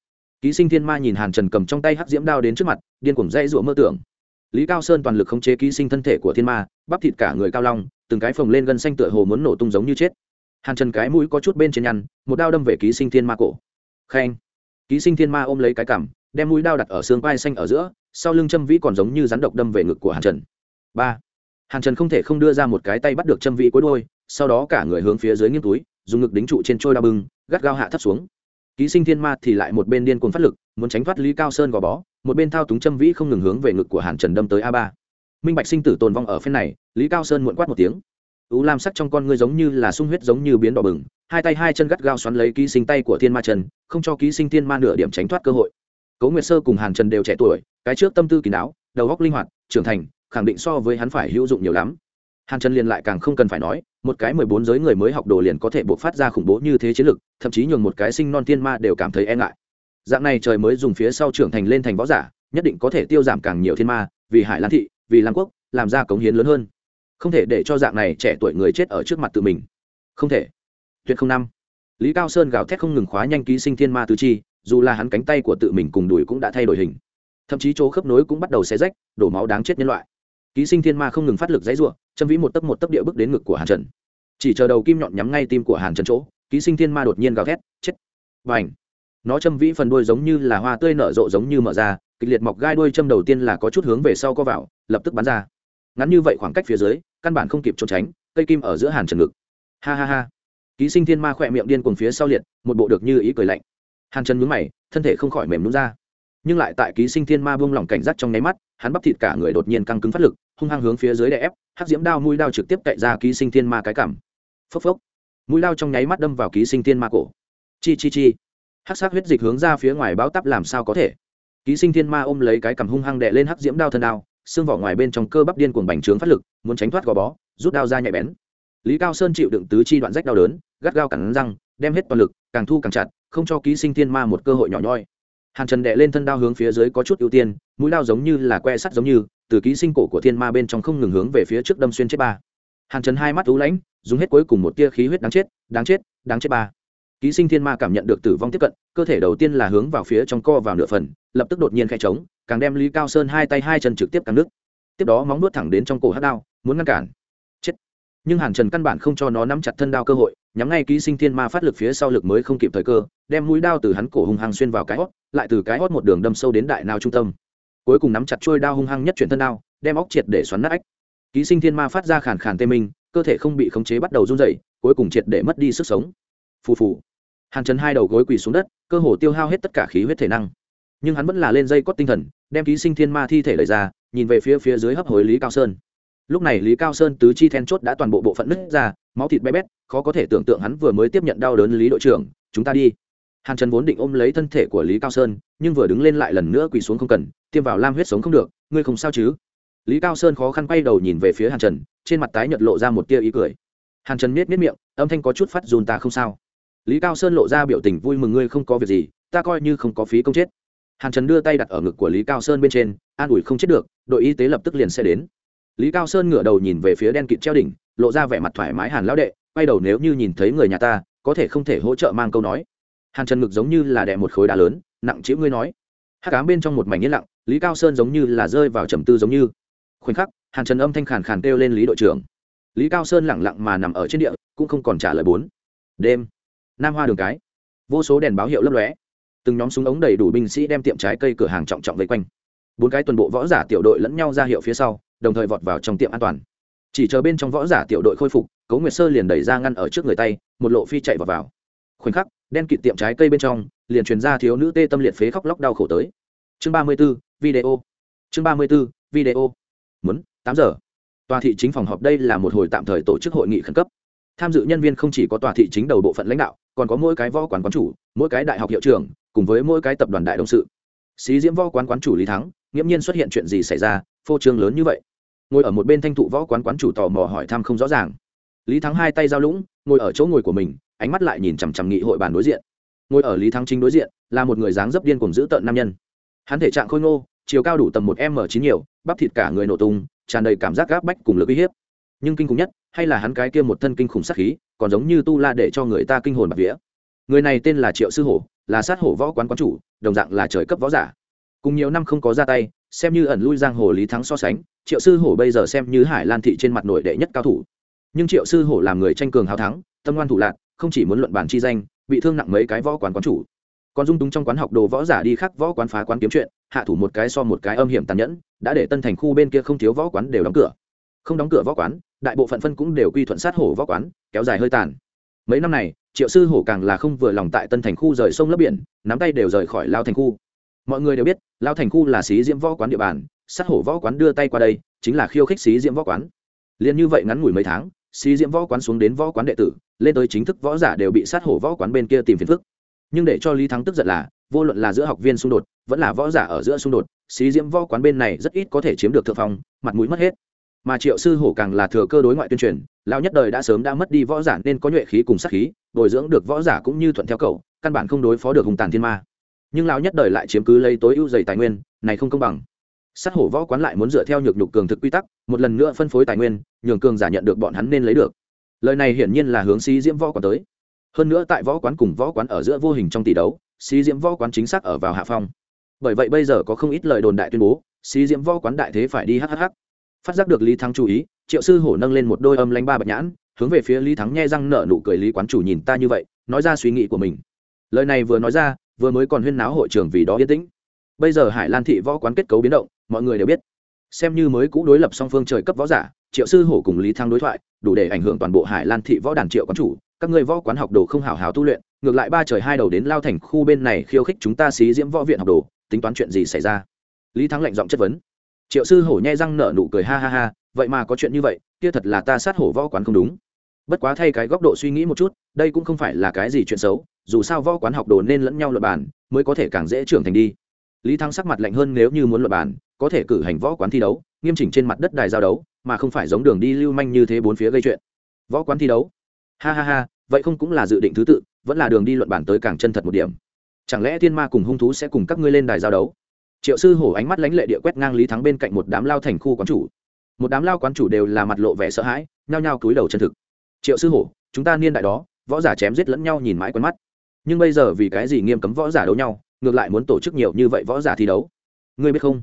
Ký sinh thiên ma nhìn hàn trần cầm trong tay hắc diễm đao đến trước mặt, điên cuồng dây rụa mơ tưởng. Lý cao sơn toàn lực khống chế ký sinh thân thể của thiên ma, bắp thịt cả người cao long, từng cái phồng lên gân xanh tựa hồ muốn nổ tung giống như chết hàn trần cái mũi có chút bên trên nhăn, một đao đâm về ký sinh thiên ma cổ. Khen. Ký sinh thiên ma ôm lấy cái cằm, đem mũi đao đặt ở xương vai xanh ở giữa, sau lưng châm vĩ còn giống như rắn độc đâm về ngực của hàn trần. Ba. Hàn trần không thể không đưa ra một cái tay bắt được châm vĩ cuối đôi sau đó cả người hướng phía dưới nghiêng túi, dùng ngực đính trụ trên trôi đao bưng, gắt gao hạ thấp xuống. Ký sinh thiên ma thì lại một bên điên cuồng phát lực, muốn tránh thoát lý cao sơn gò bó, một bên thao túng châm vĩ không ngừng hướng về ngực của hàn trần đâm tới a ba. Minh bạch sinh tử tồn vong ở phen này, lý cao sơn muộn quát một tiếng u lam sắc trong con ngươi giống như là sung huyết giống như biến đỏ bừng, hai tay hai chân gắt gao xoắn lấy ký sinh tay của thiên ma trần, không cho ký sinh thiên ma nửa điểm tránh thoát cơ hội. Cố nguyệt sơ cùng hàn trần đều trẻ tuổi, cái trước tâm tư kỳ đáo, đầu góc linh hoạt, trưởng thành, khẳng định so với hắn phải hữu dụng nhiều lắm. Hàn trần liền lại càng không cần phải nói, một cái mười bốn giới người mới học đồ liền có thể buộc phát ra khủng bố như thế chiến lực, thậm chí nhường một cái sinh non thiên ma đều cảm thấy e ngại. Dạng này trời mới dùng phía sau trưởng thành lên thành võ giả, nhất định có thể tiêu giảm càng nhiều thiên ma, vì hải lan thị, vì lam quốc, làm ra cống hiến lớn hơn không thể để cho dạng này trẻ tuổi người chết ở trước mặt tự mình. Không thể. Tuyệt không năm. Lý cao sơn gào thét không ngừng khóa nhanh ký sinh thiên ma tứ chi, dù là hắn cánh tay của tự mình cùng đùi cũng đã thay đổi hình. Thậm chí chỗ khớp nối cũng bắt đầu xé rách, đổ máu đáng chết nhân loại. Ký sinh thiên ma không ngừng phát lực dãy ruộng châm vĩ một tấc một tấc địa bước đến ngực của hàn trần. Chỉ chờ đầu kim nhọn nhắm ngay tim của hàn trần chỗ, ký sinh thiên ma đột nhiên gào thét, chết. Và ảnh nó châm vĩ phần đuôi giống như là hoa tươi nở rộ giống như mở ra, kịch liệt mọc gai đuôi châm đầu tiên là có chút hướng về sau co vào, lập tức bắn ra. Ngắn như vậy khoảng cách phía dưới căn bản không kịp trốn tránh, cây kim ở giữa hàn trần ngực. Ha ha ha. Ký sinh thiên ma khỏe miệng điên cuồng phía sau liệt, một bộ được như ý cười lạnh. Hàn trần nhúng mày, thân thể không khỏi mềm nhún ra. Nhưng lại tại ký sinh thiên ma buông lỏng cảnh giác trong nháy mắt, hắn bắp thịt cả người đột nhiên căng cứng phát lực, hung hăng hướng phía dưới đè ép, hắc diễm đao mũi đao trực tiếp cậy ra ký sinh thiên ma cái cảm. Phốc phốc. Mũi đao trong nháy mắt đâm vào ký sinh thiên ma cổ. Chi chi chi. Hắc sắc huyết dịch hướng ra phía ngoài báo tắp làm sao có thể? Ký sinh thiên ma ôm lấy cái cằm hung hăng đè lên hắc diễm đao thân đao xương vỏ ngoài bên trong cơ bắp điên cuồng bành trướng phát lực, muốn tránh thoát gò bó, rút đao ra nhạy bén. Lý cao sơn chịu đựng tứ chi đoạn rách đau đớn, gắt gao cắn răng, đem hết toàn lực, càng thu càng chặt, không cho ký sinh thiên ma một cơ hội nhỏ nhoi. Hàn trần đệ lên thân đao hướng phía dưới có chút ưu tiên, mũi đao giống như là que sắt giống như, từ ký sinh cổ của thiên ma bên trong không ngừng hướng về phía trước đâm xuyên chết ba. Hàn trần hai mắt ú lãnh, dùng hết cuối cùng một tia khí huyết đáng chết đáng chết đáng chết ba. Ký sinh thiên ma cảm nhận được tử vong tiếp cận, cơ thể đầu tiên là hướng vào phía trong co vào nửa phần, lập tức đột nhiên khai trống càng đem lý cao sơn hai tay hai chân trực tiếp càng nước tiếp đó móng nuốt thẳng đến trong cổ hát đao, muốn ngăn cản. Chết. Nhưng hàn trần căn bản không cho nó nắm chặt thân đao cơ hội, nhắm ngay ký sinh thiên ma phát lực phía sau lực mới không kịp thời cơ, đem mũi đao từ hắn cổ hung hăng xuyên vào cái hót, lại từ cái hót một đường đâm sâu đến đại nào trung tâm. Cuối cùng nắm chặt trôi đao hung hăng nhất chuyển thân đao, đem óc triệt để xoắn nát ách. Ký sinh thiên ma phát ra khàn khàn tê minh, cơ thể không bị khống chế bắt đầu run dậy cuối cùng triệt để mất đi sức sống. Phù phù. Hàn trần hai đầu gối quỳ xuống đất, cơ hồ tiêu hao hết tất cả khí huyết thể năng nhưng hắn vẫn là lên dây cót tinh thần, đem ký sinh thiên ma thi thể lời ra, nhìn về phía phía dưới hấp hối lý cao sơn. Lúc này lý cao sơn tứ chi then chốt đã toàn bộ bộ phận nứt ra, máu thịt bé bét, khó có thể tưởng tượng hắn vừa mới tiếp nhận đau đớn lý đội trưởng, chúng ta đi. Hàn trần vốn định ôm lấy thân thể của lý cao sơn, nhưng vừa đứng lên lại lần nữa quỳ xuống không cần, tiêm vào lam huyết sống không được, ngươi không sao chứ? Lý cao sơn khó khăn quay đầu nhìn về phía hàn trần, trên mặt tái nhật lộ ra một tia ý cười. Hàn trần miết miết miệng, âm thanh có chút phát dùn ta không sao. Lý cao sơn lộ ra biểu tình vui mừng, ngươi không có việc gì, ta coi như không có phí công chết hàn trần đưa tay đặt ở ngực của lý cao sơn bên trên, an ủi không chết được, đội y tế lập tức liền sẽ đến. Lý cao sơn ngửa đầu nhìn về phía đen kịt treo đỉnh, lộ ra vẻ mặt thoải mái hàn lão đệ, quay đầu nếu như nhìn thấy người nhà ta, có thể không thể hỗ trợ mang câu nói. Hàn trần ngực giống như là đè một khối đá lớn, nặng chịu ngươi nói. Hát cám bên trong một mảnh yên lặng, lý cao sơn giống như là rơi vào trầm tư giống như. Khoảnh khắc, hàn trần âm thanh khàn khàn kêu lên lý đội trưởng. Lý cao sơn lẳng lặng mà nằm ở trên địa, cũng không còn trả lời bốn. Đêm, nam hoa đường cái. Vô số đèn báo hiệu lấp lóe từng nhóm súng ống đầy đủ binh sĩ đem tiệm trái cây cửa hàng trọng trọng vây quanh. Bốn cái tuần bộ võ giả tiểu đội lẫn nhau ra hiệu phía sau, đồng thời vọt vào trong tiệm an toàn. Chỉ chờ bên trong võ giả tiểu đội khôi phục cấu nguyệt sơ liền đẩy ra ngăn ở trước người tay, một lộ phi chạy vào vào. Khoảnh khắc, đen kịt tiệm trái cây bên trong, liền truyền ra thiếu nữ tê tâm liệt phế khóc lóc đau khổ tới. Chương ba mươi b ố video. Chương ba mươi b ố video. Muốn, tám giờ. Tòa thị chính phòng họp đây là một hồi tạm thời tổ chức hội nghị khẩn cấp. Tham dự nhân viên không chỉ có tòa thị chính đầu bộ phận lãnh đạo, còn có mỗi cái võ quán quán chủ, mỗi cái đại học hiệu trưởng cùng với mỗi cái tập đoàn đại đồng sự. Xí diễm võ quán quán chủ lý thắng, nghiễm nhiên xuất hiện chuyện gì xảy ra, phô trương lớn như vậy. Ngồi ở một bên thanh thụ võ quán quán chủ tò mò hỏi thăm không rõ ràng. Lý thắng hai tay giao lũng, ngồi ở chỗ ngồi của mình, ánh mắt lại nhìn chằm chằm nghị hội bàn đối diện. Ngồi ở lý thắng chính đối diện, là một người dáng dấp điên cùng giữ tợn nam nhân. Hắn thể trạng khôi ngô, chiều cao đủ tầm một m chín nhiều, bắp thịt cả người nổ tung, tràn đầy cảm giác gác bách cùng lực uy hiếp. Nhưng kinh khủng nhất, hay là hắn cái kia một thân kinh khủng sát khí, còn giống như tu la để cho người ta kinh hồn bạc vía người này tên là triệu sư hổ, là sát hổ võ quán quán chủ, đồng dạng là trời cấp võ giả. Cùng nhiều năm không có ra tay, xem như ẩn lui giang hồ lý thắng so sánh, triệu sư hổ bây giờ xem như hải lan thị trên mặt nội đệ nhất cao thủ. Nhưng triệu sư hổ làm người tranh cường hào thắng, tâm ngoan thủ lạc không chỉ muốn luận bản chi danh, bị thương nặng mấy cái võ quán quán chủ. Còn dung túng trong quán học đồ võ giả đi khắc võ quán phá quán kiếm chuyện, hạ thủ một cái so một cái âm hiểm tàn nhẫn, đã để tân thành khu bên kia không thiếu võ quán đều đóng cửa. Không đóng cửa võ quán, đại bộ phận phân cũng đều quy thuận sát hổ võ quán, kéo dài hơi tàn. Mấy năm này triệu sư hổ càng là không vừa lòng tại tân thành khu rời sông lấp biển, nắm tay đều rời khỏi lao thành khu. Mọi người đều biết, lao thành khu là xí diễm võ quán địa bàn, sát hổ võ quán đưa tay qua đây, chính là khiêu khích xí diễm võ quán. Liền như vậy ngắn ngủi mấy tháng, xí diễm võ quán xuống đến võ quán đệ tử, lên tới chính thức võ giả đều bị sát hổ võ quán bên kia tìm phiền phức. Nhưng để cho lý thắng tức giận là, vô luận là giữa học viên xung đột, vẫn là võ giả ở giữa xung đột, xí diễm võ quán bên này rất ít có thể chiếm được thượng phong, mặt mũi mất hết. Mà triệu sư hổ càng là thừa cơ đối ngoại tuyên truyền Lão nhất đời đã sớm đã mất đi võ giả nên có nhuệ khí cùng sát khí, bồi dưỡng được võ giả cũng như thuận theo cậu, căn bản không đối phó được hùng tàn thiên ma. Nhưng Lão nhất đời lại chiếm cứ lấy tối ưu dày tài nguyên, này không công bằng. Sát hổ võ quán lại muốn dựa theo nhược nhục cường thực quy tắc, một lần nữa phân phối tài nguyên, nhường cường giả nhận được bọn hắn nên lấy được. Lời này hiển nhiên là hướng sĩ diễm võ quán tới. Hơn nữa tại võ quán cùng võ quán ở giữa vô hình trong tỷ đấu sĩ diễm võ quán chính xác ở vào hạ phong. Bởi vậy bây giờ có không ít lời đồn đại tuyên bố sĩ diễm võ quán đại thế phải đi hhh phát giác được lý thắng chú ý triệu sư hổ nâng lên một đôi âm lanh ba bạch nhãn, hướng về phía lý thắng nghe răng nở nụ cười lý quán chủ nhìn ta như vậy, nói ra suy nghĩ của mình. Lời này vừa nói ra, vừa mới còn huyên náo hội trường vì đó yên tĩnh. Bây giờ hải lan thị võ quán kết cấu biến động, mọi người đều biết. Xem như mới cũ đối lập song phương trời cấp võ giả, triệu sư hổ cùng lý thăng đối thoại, đủ để ảnh hưởng toàn bộ hải lan thị võ đàn triệu quán chủ. Các người võ quán học đồ không hào hào tu luyện, ngược lại ba trời hai đầu đến lao thành khu bên này khiêu khích chúng ta xí diễm võ viện học đồ, tính toán chuyện gì xảy ra? Lý thắng lạnh giọng chất vấn. Triệu sư hổ nhai răng nở nụ cười ha ha ha vậy mà có chuyện như vậy, kia thật là ta sát hổ võ quán không đúng. Bất quá thay cái góc độ suy nghĩ một chút, đây cũng không phải là cái gì chuyện xấu, dù sao võ quán học đồ nên lẫn nhau luật bàn, mới có thể càng dễ trưởng thành đi. Lý thắng sắc mặt lạnh hơn nếu như muốn luật bàn, có thể cử hành võ quán thi đấu, nghiêm chỉnh trên mặt đất đài giao đấu, mà không phải giống đường đi lưu manh như thế bốn phía gây chuyện. Võ quán thi đấu? Ha ha ha, vậy không cũng là dự định thứ tự, vẫn là đường đi luận bản tới càng chân thật một điểm. Chẳng lẽ thiên ma cùng hung thú sẽ cùng các ngươi lên đài giao đấu? Triệu sư hổ ánh mắt lánh lệ địa quét ngang lý thắng bên cạnh một đám lao thành khu quán chủ một đám lao quán chủ đều là mặt lộ vẻ sợ hãi, nhao nhao cúi đầu chân thực. Triệu sư hổ, chúng ta niên đại đó, võ giả chém giết lẫn nhau nhìn mãi quen mắt. Nhưng bây giờ vì cái gì nghiêm cấm võ giả đấu nhau, ngược lại muốn tổ chức nhiều như vậy võ giả thi đấu? Ngươi biết không?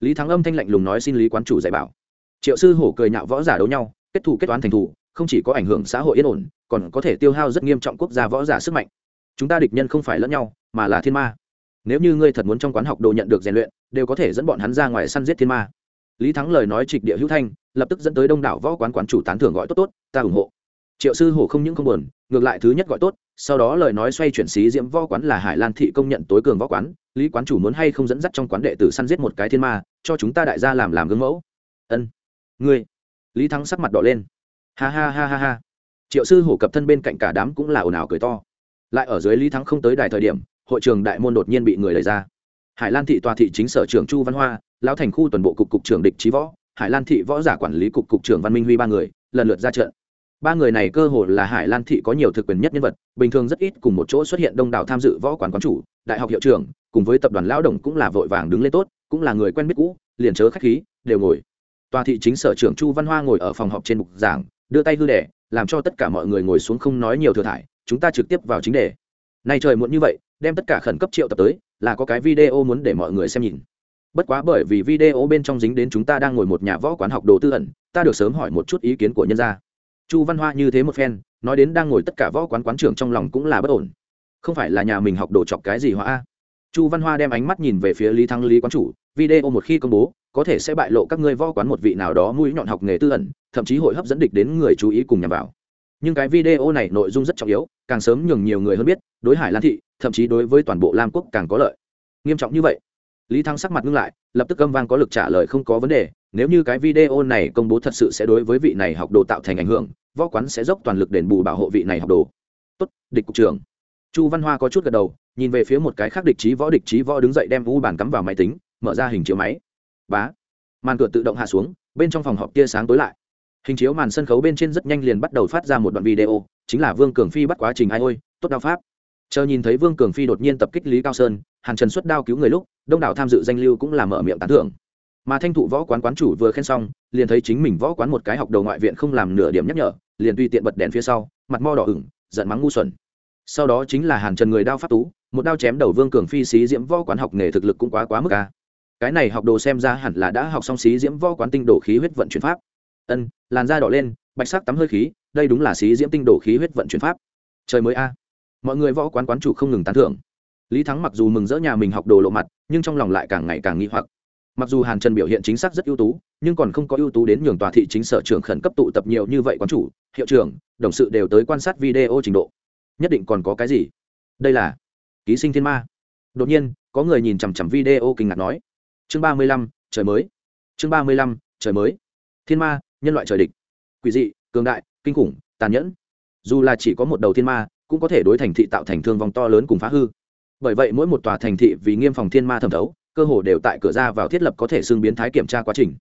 Lý thắng âm thanh lạnh lùng nói xin lý quán chủ dạy bảo. Triệu sư hổ cười nhạo võ giả đấu nhau, kết thù kết toán thành thù, không chỉ có ảnh hưởng xã hội yên ổn, còn có thể tiêu hao rất nghiêm trọng quốc gia võ giả sức mạnh. Chúng ta địch nhân không phải lẫn nhau, mà là thiên ma. Nếu như ngươi thật muốn trong quán học đồ nhận được rèn luyện, đều có thể dẫn bọn hắn ra ngoài săn giết thiên ma lý thắng lời nói trịch địa hữu thanh, lập tức dẫn tới đông đảo võ quán quán chủ tán thưởng gọi tốt tốt, ta ủng hộ. Triệu sư hổ không những không buồn, ngược lại thứ nhất gọi tốt, sau đó lời nói xoay chuyển xí diễm võ quán là hải lan thị công nhận tối cường võ quán, lý quán chủ muốn hay không dẫn dắt trong quán đệ tử săn giết một cái thiên ma, cho chúng ta đại gia làm làm gương mẫu. Ân. Ngươi. Lý thắng sắc mặt đỏ lên. Ha ha ha ha ha. Triệu sư hổ cập thân bên cạnh cả đám cũng là ồn ào cười to. Lại ở dưới lý thắng không tới đài thời điểm, hội trường đại môn đột nhiên bị người lấy ra hải lan thị tòa thị chính sở trưởng chu văn hoa, lão thành khu toàn bộ cục cục trưởng địch trí võ, hải lan thị võ giả quản lý cục cục trưởng văn minh huy ba người, lần lượt ra trận. Ba người này cơ hồ là hải lan thị có nhiều thực quyền nhất nhân vật, bình thường rất ít cùng một chỗ xuất hiện đông đảo tham dự võ quán quán chủ, đại học hiệu trưởng, cùng với tập đoàn lão đồng cũng là vội vàng đứng lên tốt, cũng là người quen biết cũ, liền chớ khách khí, đều ngồi. Tòa thị chính sở trưởng chu văn hoa ngồi ở phòng họp trên mục giảng, đưa tay hư đẻ, làm cho tất cả mọi người ngồi xuống không nói nhiều thừa thải, chúng ta trực tiếp vào chính đề. Nay trời muộn như vậy, đem tất cả khẩn cấp triệu tập tới là có cái video muốn để mọi người xem nhìn. Bất quá bởi vì video bên trong dính đến chúng ta đang ngồi một nhà võ quán học đồ tư ẩn, ta được sớm hỏi một chút ý kiến của nhân gia. Chu văn hoa như thế một phen, nói đến đang ngồi tất cả võ quán quán trưởng trong lòng cũng là bất ổn. Không phải là nhà mình học đồ chọc cái gì hóa a chu văn hoa đem ánh mắt nhìn về phía lý thăng lý quán chủ, video một khi công bố, có thể sẽ bại lộ các ngươi võ quán một vị nào đó mũi nhọn học nghề tư ẩn, thậm chí hội hấp dẫn địch đến người chú ý cùng nhằm vào. Nhưng cái video này nội dung rất trọng yếu, càng sớm nhường nhiều người hơn biết, đối hải lan thị thậm chí đối với toàn bộ lam quốc càng có lợi. Nghiêm trọng như vậy, lý thăng sắc mặt ngưng lại, lập tức âm vang có lực trả lời không có vấn đề, nếu như cái video này công bố thật sự sẽ đối với vị này học đồ tạo thành ảnh hưởng, võ quán sẽ dốc toàn lực đền bù bảo hộ vị này học đồ. Tốt, địch cục trưởng. Chu văn hoa có chút gật đầu, nhìn về phía một cái khác địch trí võ, địch trí võ đứng dậy đem u bàn cắm vào máy tính, mở ra hình chiếu máy. Bá. Màn cửa tự động hạ xuống, bên trong phòng họp tia sáng tối lại. Hình chiếu màn sân khấu bên trên rất nhanh liền bắt đầu phát ra một đoạn video, chính là vương cường phi bắt quá trình ai ôi, tốt đao pháp chờ nhìn thấy vương cường phi đột nhiên tập kích lý cao sơn, hàn trần xuất đao cứu người lúc, đông đảo tham dự danh lưu cũng làm mở miệng tán thưởng. Mà thanh thụ võ quán quán chủ vừa khen xong, liền thấy chính mình võ quán một cái học đầu ngoại viện không làm nửa điểm nhắc nhở, liền tùy tiện bật đèn phía sau, mặt mo đỏ ửng, giận mắng ngu xuẩn. Sau đó chính là hàn trần người đao pháp tú, một đao chém đầu vương cường phi xí diễm võ quán học nghề thực lực cũng quá quá mức ca cái này học đồ xem ra hẳn là đã học xong xí diễm võ quán tinh đồ khí huyết vận chuyển pháp. Ân, làn da đỏ lên, bạch sắc tắm hơi khí, đây đúng là xí diễm tinh đồ khí huyết vận chuyển pháp. Trời mới a mọi người võ quán quán chủ không ngừng tán thưởng. Lý thắng mặc dù mừng rỡ nhà mình học đồ lộ mặt, nhưng trong lòng lại càng ngày càng nghi hoặc. Mặc dù hàn trần biểu hiện chính xác rất ưu tú, nhưng còn không có ưu tú đến nhường tòa thị chính sở trưởng khẩn cấp tụ tập nhiều như vậy quán chủ, hiệu trưởng, đồng sự đều tới quan sát video trình độ. Nhất định còn có cái gì? Đây là ký sinh thiên ma. Đột nhiên, có người nhìn chằm chằm video kinh ngạc nói, chương ba mươi lăm, trời mới. Chương ba mươi lăm, trời mới. Thiên ma, nhân loại trời địch. Quỷ dị, cường đại, kinh khủng, tàn nhẫn. Dù là chỉ có một đầu thiên ma cũng có thể đối thành thị tạo thành thương vong to lớn cùng phá hư. Bởi vậy mỗi một tòa thành thị vì nghiêm phòng thiên ma thẩm thấu, cơ hồ đều tại cửa ra vào thiết lập có thể xương biến thái kiểm tra quá trình.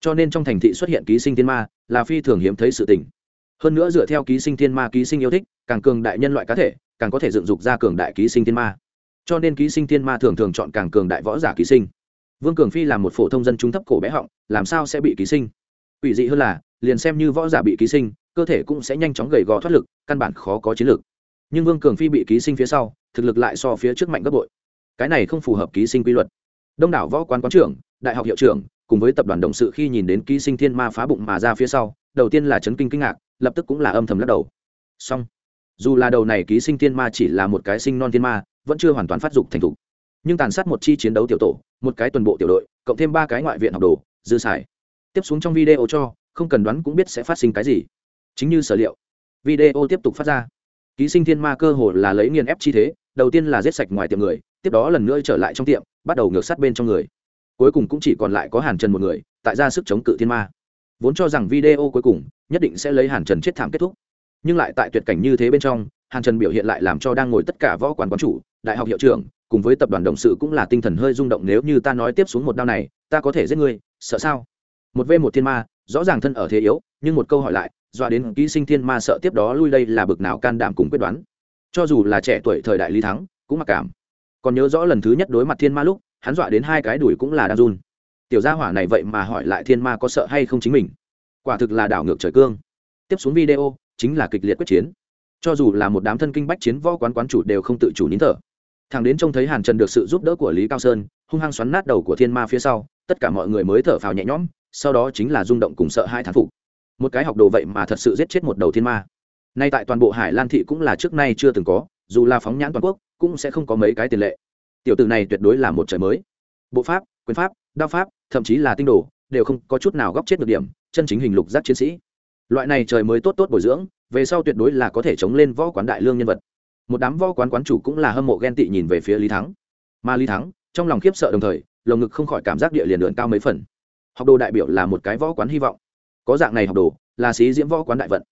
Cho nên trong thành thị xuất hiện ký sinh thiên ma là phi thường hiếm thấy sự tình. Hơn nữa dựa theo ký sinh thiên ma ký sinh yêu thích, càng cường đại nhân loại cá thể, càng có thể dựng dục ra cường đại ký sinh thiên ma. Cho nên ký sinh thiên ma thường thường chọn càng cường đại võ giả ký sinh. Vương cường phi là một phổ thông dân trung thấp cổ bé họng, làm sao sẽ bị ký sinh? Ủy dị hơn là, liền xem như võ giả bị ký sinh, cơ thể cũng sẽ nhanh chóng gầy gò thoát lực, căn bản khó có chiến lược nhưng vương cường phi bị ký sinh phía sau, thực lực lại so phía trước mạnh gấp bội. Cái này không phù hợp ký sinh quy luật. Đông đảo võ quán quán trưởng, đại học hiệu trưởng, cùng với tập đoàn đồng sự khi nhìn đến ký sinh thiên ma phá bụng mà ra phía sau, đầu tiên là chấn kinh kinh ngạc, lập tức cũng là âm thầm lắc đầu. Song dù là đầu này ký sinh thiên ma chỉ là một cái sinh non thiên ma, vẫn chưa hoàn toàn phát dục thành thục. Nhưng tàn sát một chi chiến đấu tiểu tổ, một cái tuần bộ tiểu đội, cộng thêm ba cái ngoại viện học đồ, dư xài. Tiếp xuống trong video cho, không cần đoán cũng biết sẽ phát sinh cái gì. Chính như sở liệu. Video tiếp tục phát ra ký sinh thiên ma cơ hồ là lấy nghiền ép chi thế, đầu tiên là giết sạch ngoài tiệm người, tiếp đó lần nữa trở lại trong tiệm, bắt đầu ngược sát bên trong người. Cuối cùng cũng chỉ còn lại có hàn trần một người, tại ra sức chống cự thiên ma. Vốn cho rằng video cuối cùng nhất định sẽ lấy hàn trần chết thảm kết thúc. Nhưng lại tại tuyệt cảnh như thế bên trong, hàn trần biểu hiện lại làm cho đang ngồi tất cả võ quán quán chủ, đại học hiệu trưởng, cùng với tập đoàn đồng sự cũng là tinh thần hơi rung động nếu như ta nói tiếp xuống một đao này, ta có thể giết ngươi, sợ sao? Một v một thiên ma, rõ ràng thân ở thế yếu, nhưng một câu hỏi lại dọa đến ký sinh thiên ma sợ tiếp đó lui đây là bực nào can đảm cùng quyết đoán. Cho dù là trẻ tuổi thời đại lý thắng, cũng mặc cảm. Còn nhớ rõ lần thứ nhất đối mặt thiên ma lúc, hắn dọa đến hai cái đùi cũng là đang run. Tiểu gia hỏa này vậy mà hỏi lại thiên ma có sợ hay không chính mình. Quả thực là đảo ngược trời cương. Tiếp xuống video, chính là kịch liệt quyết chiến. Cho dù là một đám thân kinh bách chiến võ quán quán chủ đều không tự chủ nín thở. Thằng đến trông thấy hàn trần được sự giúp đỡ của lý cao sơn, hung hăng xoắn nát đầu của thiên ma phía sau, tất cả mọi người mới thở phào nhẹ nhõm, sau đó chính là rung động cùng sợ hai thán phục một cái học đồ vậy mà thật sự giết chết một đầu thiên ma. Nay tại toàn bộ hải lan thị cũng là trước nay chưa từng có, dù là phóng nhãn toàn quốc, cũng sẽ không có mấy cái tiền lệ. Tiểu tử này tuyệt đối là một trời mới. Bộ pháp, quyền pháp, đao pháp, thậm chí là tinh đồ, đều không có chút nào góp chết được điểm, chân chính hình lục giác chiến sĩ. Loại này trời mới tốt tốt bồi dưỡng, về sau tuyệt đối là có thể chống lên võ quán đại lương nhân vật. Một đám võ quán quán chủ cũng là hâm mộ ghen tị nhìn về phía lý thắng. Mà lý thắng, trong lòng khiếp sợ đồng thời, lồng ngực không khỏi cảm giác địa liền lượn cao mấy phần. Học đồ đại biểu là một cái võ quán hy vọng có dạng này học đồ, là sĩ diễm võ quán đại vận.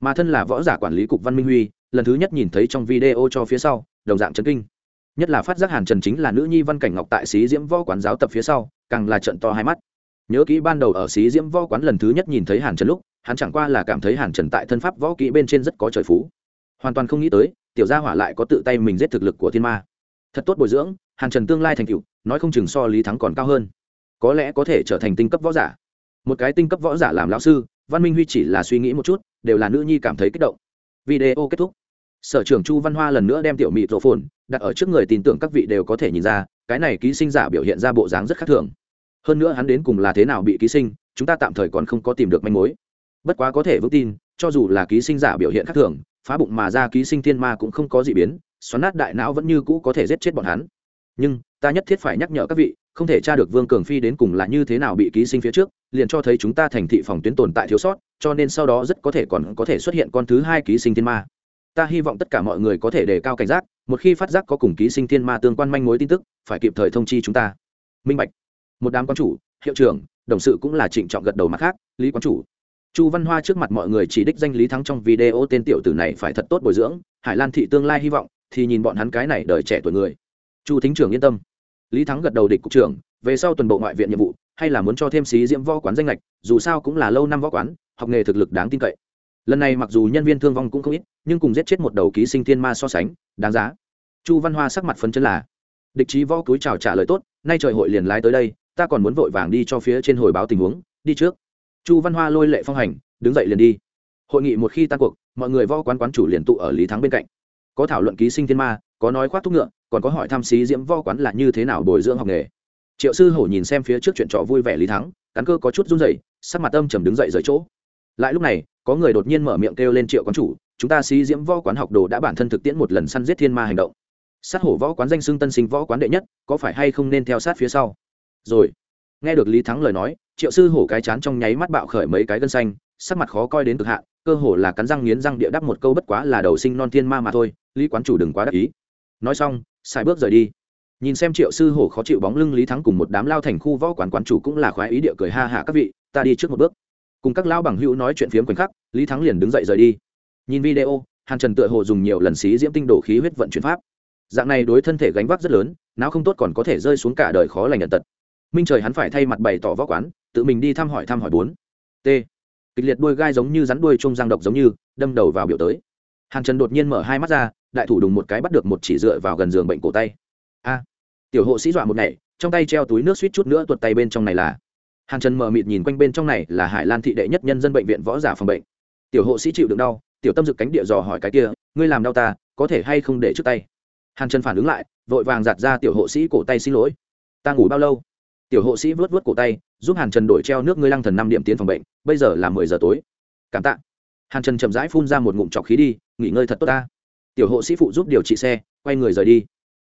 Mà thân là võ giả quản lý cục văn minh huy, lần thứ nhất nhìn thấy trong video cho phía sau, đồng dạng chấn kinh. Nhất là phát giác hàn trần chính là nữ nhi văn cảnh ngọc tại sĩ diễm võ quán giáo tập phía sau, càng là trận to hai mắt. Nhớ kỹ ban đầu ở sĩ diễm võ quán lần thứ nhất nhìn thấy hàn trần lúc, hắn chẳng qua là cảm thấy hàn trần tại thân pháp võ kỹ bên trên rất có trời phú. Hoàn toàn không nghĩ tới, tiểu gia hỏa lại có tự tay mình giết thực lực của thiên ma. Thật tốt bồi dưỡng, hàn trần tương lai thành cựu nói không chừng so lý thắng còn cao hơn. Có lẽ có thể trở thành tinh cấp võ giả một cái tinh cấp võ giả làm lão sư, văn minh huy chỉ là suy nghĩ một chút, đều là nữ nhi cảm thấy kích động. Video kết thúc. Sở trưởng chu văn hoa lần nữa đem tiểu mị rộ phồn đặt ở trước người tin tưởng các vị đều có thể nhìn ra, cái này ký sinh giả biểu hiện ra bộ dáng rất khác thường. Hơn nữa hắn đến cùng là thế nào bị ký sinh, chúng ta tạm thời còn không có tìm được manh mối. Bất quá có thể vững tin, cho dù là ký sinh giả biểu hiện khác thường, phá bụng mà ra ký sinh thiên ma cũng không có gì biến, xoắn nát đại não vẫn như cũ có thể giết chết bọn hắn. Nhưng, ta nhất thiết phải nhắc nhở các vị không thể tra được vương cường phi đến cùng là như thế nào bị ký sinh phía trước, liền cho thấy chúng ta thành thị phòng tuyến tồn tại thiếu sót, cho nên sau đó rất có thể còn có thể xuất hiện con thứ hai ký sinh thiên ma. Ta hy vọng tất cả mọi người có thể đề cao cảnh giác, một khi phát giác có cùng ký sinh thiên ma tương quan manh mối tin tức, phải kịp thời thông chi chúng ta. Minh bạch. Một đám quan chủ, hiệu trưởng, đồng sự cũng là trịnh trọng gật đầu mặt khác, lý quan chủ. Chu văn hoa trước mặt mọi người chỉ đích danh lý thắng trong video tên tiểu tử này phải thật tốt bồi dưỡng, hải lan thị tương lai hy vọng, thì nhìn bọn hắn cái này đời trẻ tuổi người. Chu thính trưởng yên tâm lý thắng gật đầu địch cục trưởng, về sau tuần bộ ngoại viện nhiệm vụ, hay là muốn cho thêm xí diễm võ quán danh lệch dù sao cũng là lâu năm võ quán, học nghề thực lực đáng tin cậy. Lần này mặc dù nhân viên thương vong cũng không ít, nhưng cùng giết chết một đầu ký sinh thiên ma so sánh, đáng giá. Chu văn hoa sắc mặt phấn chân là, địch trí võ cúi chào trả lời tốt, nay trời hội liền lái tới đây, ta còn muốn vội vàng đi cho phía trên hồi báo tình huống, đi trước. Chu văn hoa lôi lệ phong hành, đứng dậy liền đi. Hội nghị một khi tan cuộc, mọi người võ quán quán chủ liền tụ ở lý thắng bên cạnh. Có thảo luận ký sinh thiên ma, có nói khoác thúc ngựa còn có hỏi thăm xí diễm võ quán là như thế nào bồi dưỡng học nghề. Triệu sư hổ nhìn xem phía trước chuyện trò vui vẻ lý thắng, cắn cơ có chút run rẩy, sắc mặt âm trầm đứng dậy rời chỗ. Lại lúc này, có người đột nhiên mở miệng kêu lên triệu quán chủ, chúng ta xí diễm võ quán học đồ đã bản thân thực tiễn một lần săn giết thiên ma hành động. Sát hổ võ quán danh xưng tân sinh võ quán đệ nhất, có phải hay không nên theo sát phía sau? Rồi, nghe được lý thắng lời nói, triệu sư hổ cái chán trong nháy mắt bạo khởi mấy cái gân xanh, sắc mặt khó coi đến cực hạn, cơ hồ là cắn răng nghiến răng địa đắp một câu bất quá là đầu sinh non thiên ma mà thôi, lý quán chủ đừng quá đắc ý nói xong, xài bước rời đi. Nhìn xem triệu sư hổ khó chịu bóng lưng lý thắng cùng một đám lao thành khu võ quán quán chủ cũng là khoái ý địa cười ha hạ các vị, ta đi trước một bước. Cùng các lao bằng hữu nói chuyện phiếm khoảnh khắc, lý thắng liền đứng dậy rời đi. Nhìn video, hàn trần tựa hồ dùng nhiều lần xí diễm tinh đổ khí huyết vận chuyển pháp. Dạng này đối thân thể gánh vác rất lớn não không tốt còn có thể rơi xuống cả đời khó lành nhận tật. Minh trời hắn phải thay mặt bày tỏ võ quán, tự mình đi thăm hỏi thăm hỏi bốn. T. Kịch liệt đuôi gai giống như rắn đuôi chung giang độc giống như, đâm đầu vào biểu tới. Hàn trần đột nhiên mở hai mắt ra đại thủ đùng một cái bắt được một chỉ dựa vào gần giường bệnh cổ tay. A, tiểu hộ sĩ dọa một ngày trong tay treo túi nước suýt chút nữa tuột tay bên trong này là. Hàn trần mờ mịt nhìn quanh bên trong này là hải lan thị đệ nhất nhân dân bệnh viện võ giả phòng bệnh. Tiểu hộ sĩ chịu đựng đau, tiểu tâm dực cánh địa dò hỏi cái kia, ngươi làm đau ta, có thể hay không để trước tay? Hàn trần phản ứng lại, vội vàng giặt ra tiểu hộ sĩ cổ tay xin lỗi. Ta ngủ bao lâu? Tiểu hộ sĩ vớt vớt cổ tay, giúp hàn trần đổi treo nước ngươi lăng thần năm điểm tiến phòng bệnh, bây giờ là mười giờ tối. Cảm tạ. Hàn trần chậm rãi phun ra một ngụm trọc khí đi, nghỉ ngơi thật tốt ta tiểu hộ sĩ phụ giúp điều trị xe, quay người rời đi.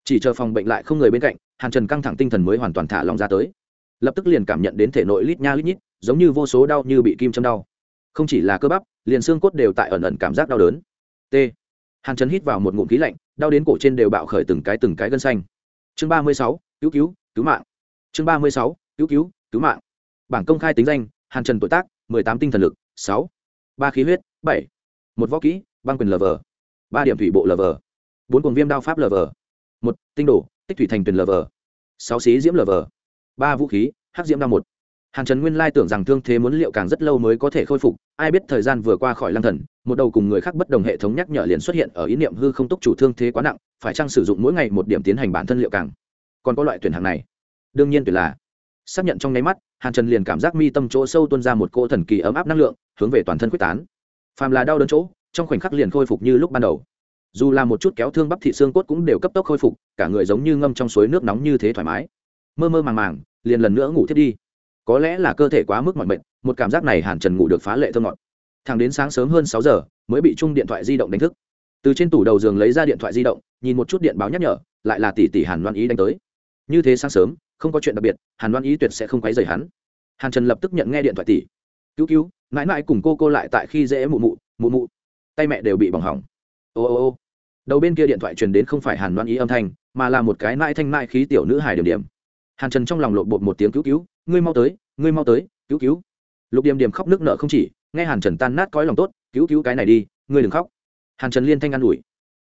Chỉ chờ phòng bệnh lại không người bên cạnh, hàn trần căng thẳng tinh thần mới hoàn toàn thả lòng ra tới. Lập tức liền cảm nhận đến thể nội lít nha lít nhít, giống như vô số đau như bị kim châm đau. Không chỉ là cơ bắp, liền xương cốt đều tại ẩn ẩn cảm giác đau đớn. T. Hàn trần hít vào một ngụm khí lạnh, đau đến cổ trên đều bạo khởi từng cái từng cái gân xanh. Chương ba mươi sáu, cứu cứu cứu mạng. Chương ba mươi sáu, cứu cứu cứu mạng. Bảng công khai tính danh, hàn trần tuổi tác, mười tám tinh thần lực, sáu. Ba khí huyết, bảy. Một võ kỹ, băng quyền lờ vờ ba điểm thủy bộ lv bốn cuồng viêm đao pháp lv một, tinh đồ, tích thủy thành tuyển lv sáu xí diễm lv ba vũ khí, hắc diễm đao một. Hàn trần nguyên lai tưởng rằng thương thế muốn liệu càng rất lâu mới có thể khôi phục, ai biết thời gian vừa qua khỏi lang thần, một đầu cùng người khác bất đồng hệ thống nhắc nhở liền xuất hiện ở ý niệm hư không túc chủ thương thế quá nặng, phải chăng sử dụng mỗi ngày một điểm tiến hành bản thân liệu càng? Còn có loại tuyển hàng này. Đương nhiên tuyển là. Xác nhận trong nháy mắt, hàn trần liền cảm giác mi tâm chỗ sâu tuôn ra một cỗ thần kỳ ấm áp năng lượng, hướng về toàn thân quyết tán. Phàm là đau đớn chỗ trong khoảnh khắc liền khôi phục như lúc ban đầu. Dù là một chút kéo thương bắp thị xương cốt cũng đều cấp tốc khôi phục, cả người giống như ngâm trong suối nước nóng như thế thoải mái. Mơ mơ màng màng, liền lần nữa ngủ thiết đi. Có lẽ là cơ thể quá mức mọi mệt, một cảm giác này hàn trần ngủ được phá lệ thơ ngọt. Thẳng đến sáng sớm hơn sáu giờ, mới bị chung điện thoại di động đánh thức. Từ trên tủ đầu giường lấy ra điện thoại di động, nhìn một chút điện báo nhắc nhở, lại là tỷ tỷ hàn loan ý đánh tới. Như thế sáng sớm, không có chuyện đặc biệt, hàn loan ý tuyệt sẽ không quấy rầy hắn. Hàn trần lập tức nhận nghe điện thoại tỷ. Cứu cứu, mãi mãi cùng cô cô lại tại khi dễ mụ mụ mụ mụ tay mẹ đều bị bỏng hỏng. Ô ô ô. Đầu bên kia điện thoại truyền đến không phải hàn loan ý âm thanh, mà là một cái mãi thanh mãi khí tiểu nữ hài điểm điểm. Hàn trần trong lòng lộn bột một tiếng cứu cứu, ngươi mau tới, ngươi mau tới, cứu cứu. Lục điểm điểm khóc nước nợ không chỉ, nghe hàn trần tan nát cõi lòng tốt, cứu cứu cái này đi, ngươi đừng khóc. Hàn trần liên thanh an ủi.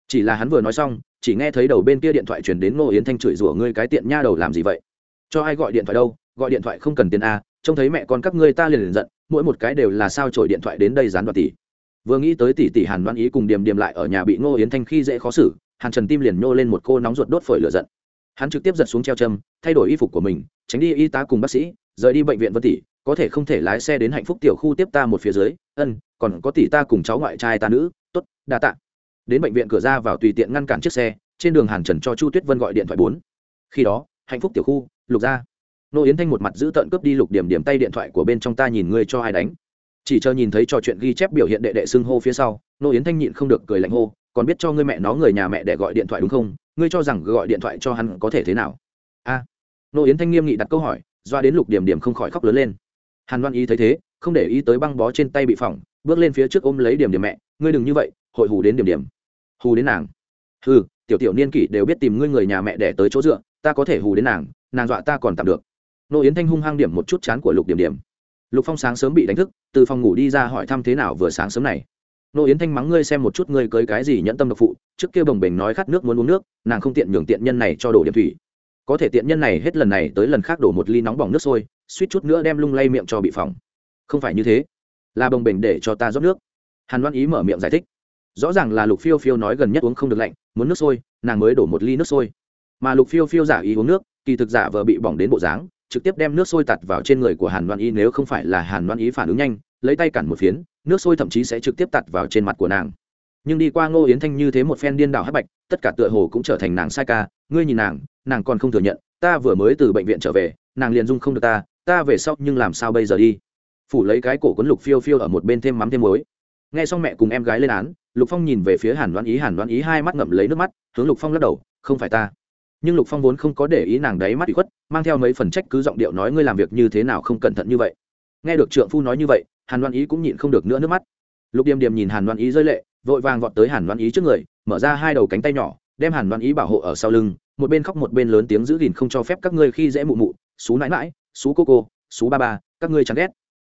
Chỉ là hắn vừa nói xong, chỉ nghe thấy đầu bên kia điện thoại chuyển đến ngô yến thanh chửi rủa, ngươi cái tiện nha đầu làm gì vậy? Cho ai gọi điện thoại đâu, gọi điện thoại không cần tiền a, trông thấy mẹ con các ngươi ta liền liền giận, mỗi một cái đều là sao trổi điện thoại đến đây dán đoạt tỷ vừa nghĩ tới tỷ tỷ hàn đoan ý cùng điềm điềm lại ở nhà bị ngô yến thanh khi dễ khó xử, hàn trần tim liền nhô lên một cô nóng ruột đốt phổi lửa giận. Hắn trực tiếp giật xuống treo châm, thay đổi y phục của mình, tránh đi y tá cùng bác sĩ, rời đi bệnh viện vân tỷ có thể không thể lái xe đến hạnh phúc tiểu khu tiếp ta một phía dưới, ân, còn có tỷ ta cùng cháu ngoại trai ta nữ t ố t đa t ạ đến bệnh viện cửa ra vào tùy tiện ngăn cản chiếc xe, trên đường hàn trần cho chu tuyết vân gọi điện thoại bốn. Khi đó, hạnh phúc tiểu khu, lục ra. Nô yến thanh một mặt giữ tợn cướp đi lục điểm điểm tay điện thoại của bên trong ta nhìn ngươi cho ai đánh chỉ chờ nhìn thấy trò chuyện ghi chép biểu hiện đệ đệ xưng hô phía sau nô yến thanh nhịn không được cười lạnh hô còn biết cho ngươi mẹ nó người nhà mẹ để gọi điện thoại đúng không? Ngươi cho rằng gọi điện thoại cho hắn có thể thế nào? A. Nô yến thanh nghiêm nghị đặt câu hỏi doa đến lục điểm điểm không khỏi khóc lớn lên. Hàn đoan ý thấy thế không để ý tới băng bó trên tay bị phỏng bước lên phía trước ôm lấy điểm điểm mẹ ngươi đừng như vậy hội hù đến điểm điểm. Hù đến nàng? Hừ, tiểu tiểu niên kỷ đều biết tìm ngươi người nhà mẹ để tới chỗ dựa ta có thể hù đến nàng nàng dọa ta còn tạm được. Nô yến thanh hung hăng điểm một chút chán của lục điểm điểm lục phong sáng sớm bị đánh thức, từ phòng ngủ đi ra hỏi thăm thế nào vừa sáng sớm này. Nô yến thanh mắng ngươi xem một chút ngươi cưới cái gì nhẫn tâm độc phụ, trước kia bồng bềnh nói khát nước muốn uống nước, nàng không tiện nhường tiện nhân này cho đổ điểm thủy. Có thể tiện nhân này hết lần này tới lần khác đổ một ly nóng bỏng nước sôi, suýt chút nữa đem lung lay miệng cho bị phỏng. Không phải như thế. Là bồng bềnh để cho ta rót nước. Hàn Loan ý mở miệng giải thích. Rõ ràng là lục phiêu phiêu nói gần nhất uống không được lạnh, muốn nước sôi, nàng mới đổ một ly nước sôi. Mà lục phiêu phiêu giả ý uống nước, kỳ thực giả vờ bị bỏng đến bộ dáng trực tiếp đem nước sôi tạt vào trên người của hàn Loan ý nếu không phải là hàn Loan ý phản ứng nhanh, lấy tay cản một phiến, nước sôi thậm chí sẽ trực tiếp tạt vào trên mặt của nàng. Nhưng đi qua ngô yến thanh như thế một phen điên đảo hắc bạch, tất cả tựa hồ cũng trở thành nàng sai ca. Ngươi nhìn nàng nàng còn không thừa nhận, ta vừa mới từ bệnh viện trở về, nàng liền dung không được ta ta về sau nhưng làm sao bây giờ đi? Phủ lấy cái cổ quấn lục phiêu phiêu ở một bên thêm mắm thêm muối. Nghe xong mẹ cùng em gái lên án, lục phong nhìn về phía hàn đoán ý hàn đoán ý hai mắt ngậm lấy nước mắt, hướng lục phong lắc đầu, không phải ta nhưng lục phong vốn không có để ý nàng đáy mắt bị khuất, mang theo mấy phần trách cứ giọng điệu nói ngươi làm việc như thế nào không cẩn thận như vậy. Nghe được trượng phu nói như vậy, hàn Loan ý cũng nhịn không được nữa nước mắt. Lục điềm điềm nhìn hàn Loan ý rơi lệ, vội vàng vọt tới hàn Loan ý trước người, mở ra hai đầu cánh tay nhỏ, đem hàn Loan ý bảo hộ ở sau lưng, một bên khóc một bên lớn tiếng giữ gìn không cho phép các ngươi khi dễ mụ mụ, xú nãi mãi xú cô cô, xú ba ba, các ngươi chẳng ghét.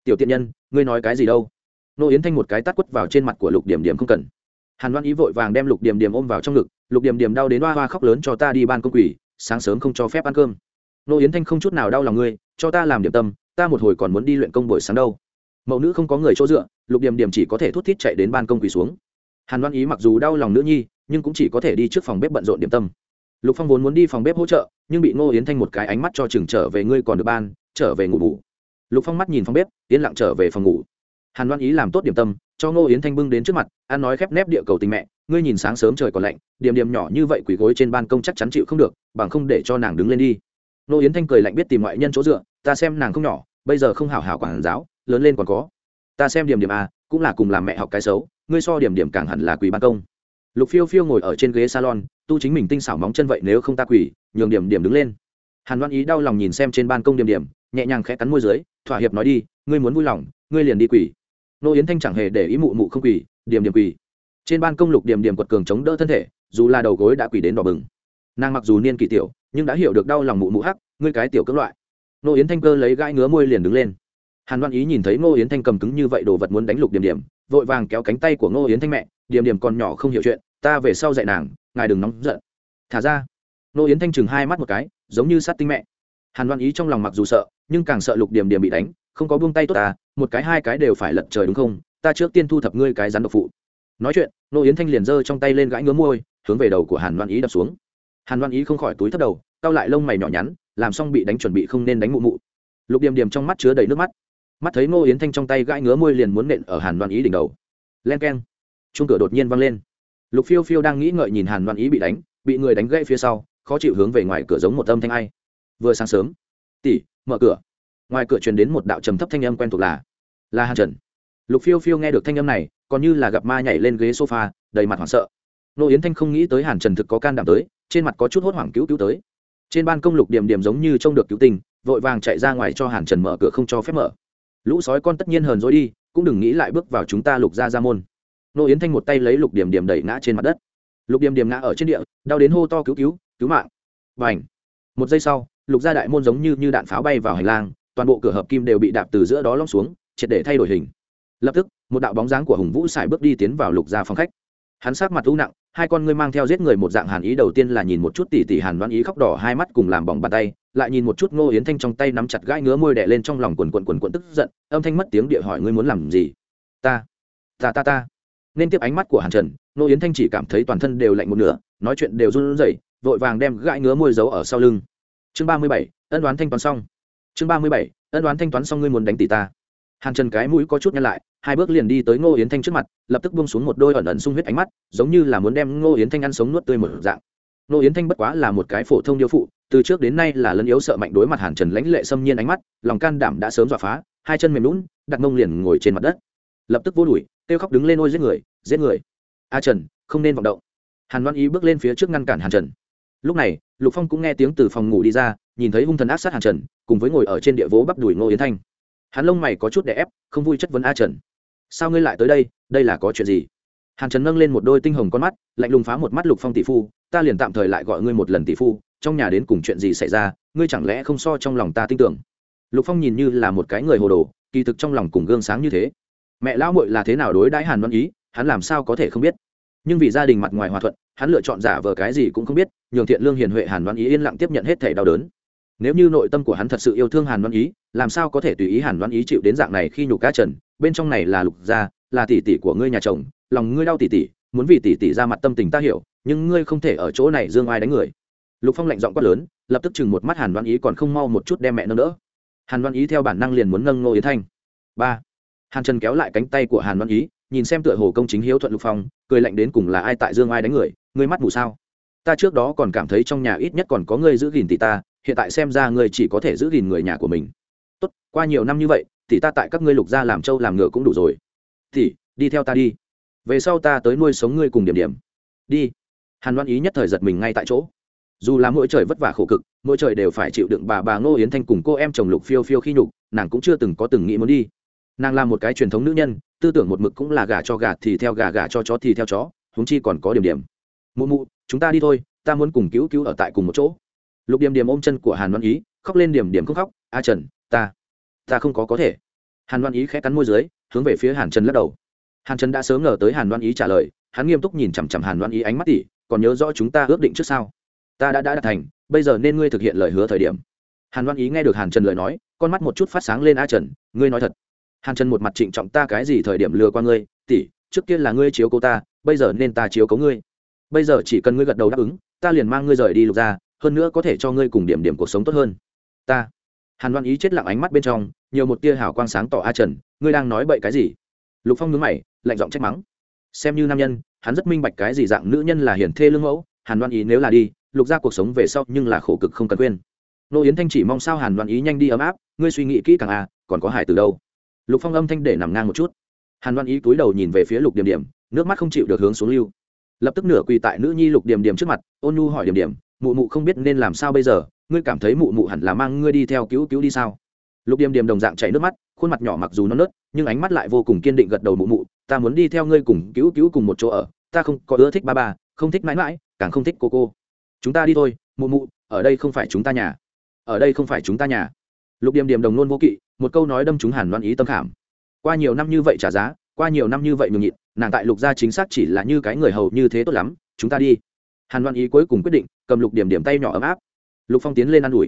Tiểu tiện nhân, ngươi nói cái gì đâu? Nô yến thanh một cái tắt quất vào trên mặt của lục điểm điểm không cần hàn đoan ý vội vàng đem lục điểm điểm ôm vào trong ngực, lục điểm điểm đau đến hoa hoa khóc lớn cho ta đi ban công quỷ, sáng sớm không cho phép ăn cơm. Nô yến thanh không chút nào đau lòng ngươi, cho ta làm điểm tâm, ta một hồi còn muốn đi luyện công buổi sáng đâu. Mẫu nữ không có người chỗ dựa, lục điểm điểm chỉ có thể thút thít chạy đến ban công quỳ xuống. Hàn đoan ý mặc dù đau lòng nữ nhi, nhưng cũng chỉ có thể đi trước phòng bếp bận rộn điểm tâm. Lục phong vốn muốn đi phòng bếp hỗ trợ, nhưng bị ngô yến thanh một cái ánh mắt cho chừng trở về ngươi còn được ban, trở về ngủ ngủ. Lục phong mắt nhìn phòng bếp, yên lặng trở về phòng ngủ. Hàn đoan ý làm tốt điểm tâm cho ngô yến thanh bưng đến trước mặt an nói khép nép địa cầu tình mẹ, ngươi nhìn sáng sớm trời còn lạnh, điểm điểm nhỏ như vậy quỳ gối trên ban công chắc chắn chịu không được, bằng không để cho nàng đứng lên đi. Ngô yến thanh cười lạnh biết tìm ngoại nhân chỗ dựa, ta xem nàng không nhỏ, bây giờ không hào hào quản giáo, lớn lên còn có. Ta xem điểm điểm a cũng là cùng làm mẹ học cái xấu, ngươi so điểm điểm càng hẳn là quỳ ban công. Lục phiêu phiêu ngồi ở trên ghế salon, tu chính mình tinh xảo móng chân vậy nếu không ta quỳ, nhường điểm điểm đứng lên. Hàn đoan ý đau lòng nhìn xem trên ban công điểm điểm, nhẹ nhàng khẽ cắn môi dưới, thỏa hiệp nói đi, ngươi muốn vui lòng, ngươi liền đi quỳ nô yến thanh chẳng hề để ý mụ mụ không quỳ, điểm điểm quỳ. Trên ban công lục điểm điểm quật cường chống đỡ thân thể, dù là đầu gối đã quỳ đến đỏ bừng. Nàng mặc dù niên kỳ tiểu, nhưng đã hiểu được đau lòng mụ mụ hắc, ngươi cái tiểu cưỡng loại. Nô yến thanh cơ lấy gãi ngứa môi liền đứng lên. Hàn đoan ý nhìn thấy ngô yến thanh cầm cứng như vậy đồ vật muốn đánh lục điểm điểm, vội vàng kéo cánh tay của ngô yến thanh mẹ, điểm điểm còn nhỏ không hiểu chuyện, ta về sau dạy nàng, ngài đừng nóng giận. Thả ra. Ngô yến thanh chừng hai mắt một cái, giống như sát tinh mẹ. Hàn đoan ý trong lòng mặc dù sợ, nhưng càng sợ lục điểm điểm bị đánh không có buông tay tốt ta, một cái hai cái đều phải lật trời đúng không? Ta trước tiên thu thập ngươi cái rắn độc phụ. Nói chuyện ngô yến thanh liền giơ trong tay lên gãi ngứa môi, hướng về đầu của hàn Loan ý đập xuống. Hàn Loan ý không khỏi túi thấp đầu, cau lại lông mày nhỏ nhắn, làm xong bị đánh chuẩn bị không nên đánh mụ mụ. Lục Điềm Điềm trong mắt chứa đầy nước mắt. Mắt thấy ngô yến thanh trong tay gãi ngứa môi liền muốn nện ở hàn Loan ý đỉnh đầu. Len keng. E chung cửa đột nhiên văng lên. Lục phiêu phiêu đang nghĩ ngợi nhìn hàn Loan ý bị đánh, bị người đánh gãy phía sau, khó chịu hướng về ngoài cửa giống một âm thanh ai. Vừa sáng sớm. Tỉ mở cửa ngoài cửa truyền đến một đạo trầm thấp thanh âm quen thuộc là là hàn trần. Lục phiêu phiêu nghe được thanh âm này còn như là gặp ma nhảy lên ghế sofa đầy mặt hoảng sợ. Nô yến thanh không nghĩ tới hàn trần thực có can đảm tới trên mặt có chút hốt hoảng cứu cứu tới. Trên ban công lục điểm điểm giống như trông được cứu tình vội vàng chạy ra ngoài cho hàn trần mở cửa không cho phép mở. Lũ sói con tất nhiên hờn dối đi cũng đừng nghĩ lại bước vào chúng ta lục ra ra môn. Nô yến thanh một tay lấy lục điểm điểm đẩy ngã trên mặt đất. Lục điểm điểm ngã ở trên địa đau đến hô to cứu cứu cứu mạng. Và ảnh một giây sau lục gia đại môn giống như, như đạn pháo bay vào hành lang toàn bộ cửa hợp kim đều bị đạp từ giữa đó lom xuống, triệt để thay đổi hình. Lập tức, một đạo bóng dáng của hùng vũ xài bước đi tiến vào lục gia phòng khách. Hắn sát mặt u nặng, hai con ngươi mang theo giết người một dạng hàn ý đầu tiên là nhìn một chút tỉ tỉ hàn đoán ý khóc đỏ hai mắt cùng làm bỏng bàn tay, lại nhìn một chút ngô yến thanh trong tay nắm chặt gãi ngứa môi đẻ lên trong lòng quần quần quần quần tức giận, âm thanh mất tiếng địa hỏi ngươi muốn làm gì? Ta ta ta ta. Nên tiếp ánh mắt của hàn trần, ngô yến thanh chỉ cảm thấy toàn thân đều lạnh một nửa, nói chuyện đều run rẩy, vội vàng đem gãi ngứa môi giấu ở sau lưng. Chương ba mươi bảy, ân đoán thanh toán xong chương ba mươi bảy, ân đoán thanh toán xong ngươi muốn đánh tỷ ta. Hàn trần cái mũi có chút nhăn lại, hai bước liền đi tới ngô yến thanh trước mặt, lập tức buông xuống một đôi ẩn ẩn sung huyết ánh mắt, giống như là muốn đem ngô yến thanh ăn sống nuốt tươi một dạng. Ngô yến thanh bất quá là một cái phổ thông điêu phụ, từ trước đến nay là lân yếu sợ mạnh đối mặt hàn trần lãnh lệ xâm nhiên ánh mắt, lòng can đảm đã sớm dọa phá, hai chân mềm lún đặt mông liền ngồi trên mặt đất. Lập tức vô đùi kêu khóc đứng lên ôi giết người giết người. A trần, không nên vọng động. Hàn đoan ý bước lên phía trước ngăn cản hàn trần. Lúc này, lục phong cũng nghe tiếng từ phòng ngủ đi ra nhìn thấy hung thần ác sát hàn trần, cùng với ngồi ở trên địa vố bắp đùi ngô yến thanh. Hắn lông mày có chút đè ép, không vui chất vấn a trần. Sao ngươi lại tới đây? Đây là có chuyện gì? Hàn trần nâng lên một đôi tinh hồng con mắt, lạnh lùng phá một mắt lục phong tỷ phu, ta liền tạm thời lại gọi ngươi một lần tỷ phu, trong nhà đến cùng chuyện gì xảy ra, ngươi chẳng lẽ không so trong lòng ta tin tưởng? Lục phong nhìn như là một cái người hồ đồ, kỳ thực trong lòng cùng gương sáng như thế. Mẹ lão mội là thế nào đối đãi hàn văn ý, hắn làm sao có thể không biết? Nhưng vì gia đình mặt ngoài hòa thuận, hắn lựa chọn giả vờ cái gì cũng không biết, nhường thiện lương hiền huệ hàn văn ý yên lặng tiếp nhận hết thể đau đớn nếu như nội tâm của hắn thật sự yêu thương hàn văn ý, làm sao có thể tùy ý hàn văn ý chịu đến dạng này khi nhục cá trần? Bên trong này là lục gia, là tỷ tỷ của ngươi nhà chồng, lòng ngươi đau tỷ tỷ muốn vì tỷ tỷ ra mặt tâm tình ta hiểu, nhưng ngươi không thể ở chỗ này dương ai đánh người. Lục phong lạnh giọng quát lớn, lập tức chừng một mắt hàn đoan ý còn không mau một chút đem mẹ nâng đỡ. Hàn đoan ý theo bản năng liền muốn nâng ngô yến thanh. Ba. Hàn trần kéo lại cánh tay của hàn đoan ý, nhìn xem tựa hồ công chính hiếu thuận lục phong, cười lạnh đến cùng là ai tại dương ai đánh người, ngươi mắt mù sao? Ta trước đó còn cảm thấy trong nhà ít nhất còn có ngươi giữ gìn tỷ ta hiện tại xem ra ngươi chỉ có thể giữ gìn người nhà của mình. Tốt, qua nhiều năm như vậy, thì ta tại các ngươi lục gia làm trâu làm ngựa cũng đủ rồi. Thì, đi theo ta đi. Về sau ta tới nuôi sống ngươi cùng điểm điểm. Đi. Hàn loan ý nhất thời giật mình ngay tại chỗ. Dù là mỗi trời vất vả khổ cực, mỗi trời đều phải chịu đựng bà bà ngô yến thanh cùng cô em chồng lục phiêu phiêu khi nhục, nàng cũng chưa từng có từng nghĩ muốn đi. Nàng là một cái truyền thống nữ nhân, tư tưởng một mực cũng là gà cho gà thì theo gà gà cho chó thì theo chó, huống chi còn có điểm điểm. Mụ mụ, chúng ta đi thôi, ta muốn cùng cứu cứu ở tại cùng một chỗ lục điểm điểm ôm chân của hàn văn ý, khóc lên điểm điểm không khóc, a trần, ta ta không có có thể. Hàn văn ý khẽ cắn môi dưới, hướng về phía hàn trần lắc đầu. Hàn trần đã sớm ngờ tới hàn văn ý trả lời, hắn nghiêm túc nhìn chằm chằm hàn văn ý ánh mắt tỉ, còn nhớ rõ chúng ta ước định trước sao? Ta đã đã đạt thành, bây giờ nên ngươi thực hiện lời hứa thời điểm. Hàn văn ý nghe được hàn trần lời nói, con mắt một chút phát sáng lên, a trần, ngươi nói thật. Hàn trần một mặt trịnh trọng, ta cái gì thời điểm lừa qua ngươi? Tỉ, trước kia là ngươi chiếu cố ta, bây giờ nên ta chiếu cố ngươi. Bây giờ chỉ cần ngươi gật đầu đáp ứng, ta liền mang ngươi rời đi lục ra hơn nữa có thể cho ngươi cùng điểm điểm cuộc sống tốt hơn. Ta. Hàn đoan ý chết lặng ánh mắt bên trong, nhiều một tia hào quang sáng tỏ a trần, ngươi đang nói bậy cái gì? Lục phong nhướng mày, lạnh giọng trách mắng. Xem như nam nhân, hắn rất minh bạch cái gì dạng nữ nhân là hiển thê lương mẫu, hàn đoan ý nếu là đi, lục ra cuộc sống về sau nhưng là khổ cực không cần quên. Nô yến thanh chỉ mong sao hàn đoan ý nhanh đi ấm áp, ngươi suy nghĩ kỹ càng à còn có hải từ đâu? Lục phong âm thanh để nằm ngang một chút. Hàn đoan ý cúi đầu nhìn về phía lục điểm điểm, nước mắt không chịu được hướng xuống lưu. Lập tức nửa quỳ tại nữ nhi lục điểm điểm trước mặt, ôn nhu hỏi điểm điểm mụ mụ không biết nên làm sao bây giờ, ngươi cảm thấy mụ mụ hẳn là mang ngươi đi theo cứu cứu đi sao? Lục Điềm Điềm đồng dạng chảy nước mắt, khuôn mặt nhỏ mặc dù nó nớt, nhưng ánh mắt lại vô cùng kiên định gật đầu mụ mụ, ta muốn đi theo ngươi cùng cứu cứu cùng một chỗ ở, ta không có ưa thích ba ba, không thích mãi mãi, càng không thích cô cô. Chúng ta đi thôi, mụ mụ, ở đây không phải chúng ta nhà. Ở đây không phải chúng ta nhà. Lục Điềm Điềm đồng nôn vô kỵ, một câu nói đâm chúng hàn Loan ý tâm khảm. Qua nhiều năm như vậy trả giá, qua nhiều năm như vậy nhường nhịn, nàng tại lục gia chính xác chỉ là như cái người hầu như thế tốt lắm, chúng ta đi hàn Loan ý cuối cùng quyết định, cầm lục điểm điểm tay nhỏ ấm áp. Lục phong tiến lên ă n ủi.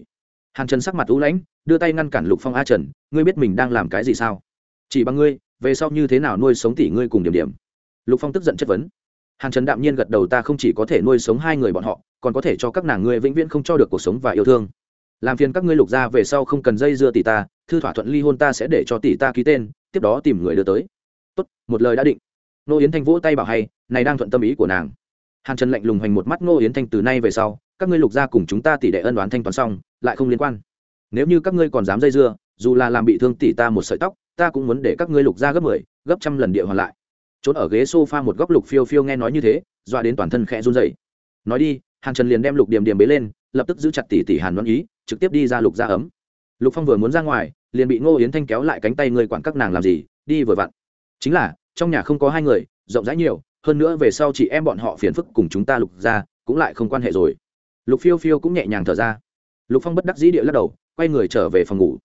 Hàn trần sắc mặt ú lãnh, đưa tay ngăn cản lục phong a trần, ngươi biết mình đang làm cái gì sao? Chỉ bằng ngươi, về sau như thế nào nuôi sống tỷ ngươi cùng điểm điểm? Lục phong tức giận chất vấn. Hàn trần đạm nhiên gật đầu, ta không chỉ có thể nuôi sống hai người bọn họ, còn có thể cho các nàng ngươi vĩnh viễn không cho được cuộc sống và yêu thương. Làm phiền các ngươi lục gia về sau không cần dây dưa tỷ ta, thư thỏa thuận ly hôn ta sẽ để cho tỷ ta ký tên, tiếp đó tìm người đưa tới. Tốt, một lời đã định. Nô yến thanh vỗ tay bảo hay, này đang thuận tâm ý của nàng hàn trần lạnh lùng hoành một mắt Ngô yến thanh từ nay về sau các ngươi lục gia cùng chúng ta tỷ đệ ân đoán thanh toán xong lại không liên quan. Nếu như các ngươi còn dám dây dưa dù là làm bị thương tỷ ta một sợi tóc ta cũng muốn để các ngươi lục gia gấp mười 10, gấp trăm lần địa hoàn lại. Trốn ở ghế sofa một góc lục phiêu phiêu nghe nói như thế dọa đến toàn thân khẽ run rẩy. Nói đi hàn trần liền đem lục điểm điểm bế lên lập tức giữ chặt tỷ tỷ hàn đoán ý trực tiếp đi ra lục gia ấm. Lục phong vừa muốn ra ngoài liền bị ngô yến thanh kéo lại cánh tay người quản các nàng làm gì đi vừa vặn. Chính là trong nhà không có hai người rộng rãi nhiều hơn nữa về sau chị em bọn họ phiền phức cùng chúng ta lục ra, cũng lại không quan hệ rồi. Lục phiêu phiêu cũng nhẹ nhàng thở ra. Lục phong bất đắc dĩ địa lắc đầu, quay người trở về phòng ngủ.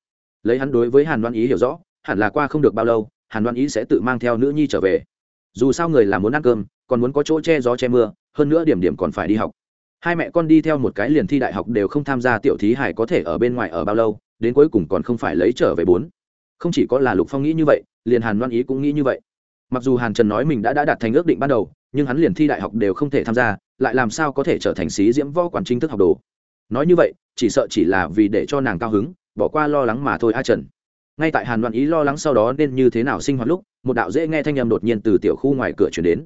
Lấy hắn đối với hàn đoan ý hiểu rõ, hẳn là qua không được bao lâu, hàn đoan ý sẽ tự mang theo nữ nhi trở về. Dù sao người là muốn ăn cơm, còn muốn có chỗ che gió che mưa, hơn nữa điểm điểm còn phải đi học. Hai mẹ con đi theo một cái liền thi đại học đều không tham gia tiểu thí hải có thể ở bên ngoài ở bao lâu, đến cuối cùng còn không phải lấy trở về bốn. Không chỉ có là lục phong nghĩ như vậy, liền hàn đoan ý cũng nghĩ như vậy mặc dù hàn trần nói mình đã đã đạt thành ước định ban đầu, nhưng hắn liền thi đại học đều không thể tham gia, lại làm sao có thể trở thành sĩ diễm võ quản chính thức học đồ? Nói như vậy, chỉ sợ chỉ là vì để cho nàng cao hứng, bỏ qua lo lắng mà thôi a trần. Ngay tại hàn loan ý lo lắng sau đó nên như thế nào sinh hoạt lúc, một đạo dễ nghe thanh âm đột nhiên từ tiểu khu ngoài cửa chuyển đến.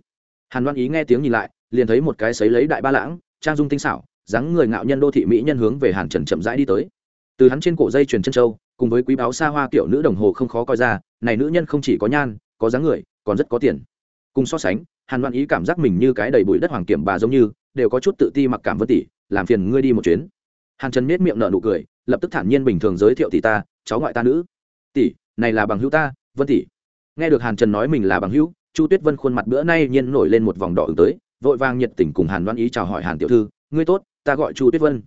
Hàn loan ý nghe tiếng nhìn lại, liền thấy một cái sấy lấy đại ba lãng, trang dung tinh xảo, dáng người ngạo nhân đô thị mỹ nhân hướng về hàn trần chậm rãi đi tới. Từ hắn trên cổ dây truyền chân châu, cùng với quý báo xa hoa kiểu nữ đồng hồ không khó coi ra, này nữ nhân không chỉ có nhan, có dáng người còn rất có tiền. Cùng so sánh, hàn loan ý cảm giác mình như cái đầy bụi đất hoàng kiểm bà giống như, đều có chút tự ti mặc cảm vân tỷ làm phiền ngươi đi một chuyến. Hàn trần miết miệng nở nụ cười, lập tức thản nhiên bình thường giới thiệu tỷ ta, cháu ngoại ta nữ. Tỷ này là bằng hữu ta, vân tỷ nghe được hàn trần nói mình là bằng hữu, chu tuyết vân khuôn mặt bữa nay nhiên nổi lên một vòng đỏ ứng tới, vội vàng nhiệt tình cùng hàn loan ý chào hỏi hàn tiểu thư, ngươi tốt, ta gọi chu tuyết vân.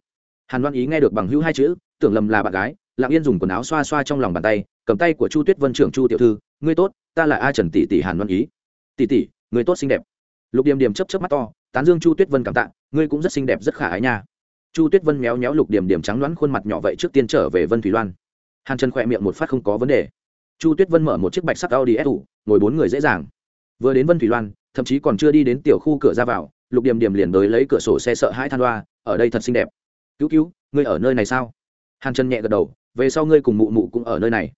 Hàn loan ý nghe được bằng hữu hai chữ, tưởng lầm là bạn gái, lặng yên dùng quần áo xoa xoa trong lòng bàn tay cầm tay của chu tuyết vân trưởng chu tiểu thư, ngươi tốt, ta là a trần tỷ tỷ hàn loan ý. Tỷ tỷ người tốt xinh đẹp. Lục điểm điểm chấp chấp mắt to, tán dương chu tuyết vân cảm tạ, ngươi cũng rất xinh đẹp, rất khả ái nha. Chu tuyết vân méo méo lục điểm điểm trắng đoán khuôn mặt nhỏ vậy trước tiên trở về vân thủy loan. Hàn trần khỏe miệng một phát không có vấn đề. Chu tuyết vân mở một chiếc bạch sắc audi s ngồi bốn người dễ dàng. Vừa đến vân thủy loan, thậm chí còn chưa đi đến tiểu khu cửa ra vào, lục điểm điểm liền tới lấy cửa sổ xe sợ hãi than loa, ở đây thật xinh đẹp. Cứu cứu, ngươi ở nơi này sao? Hàn trần nhẹ gật đầu, về sau ngươi cùng mụ mụ cũng ở nơi này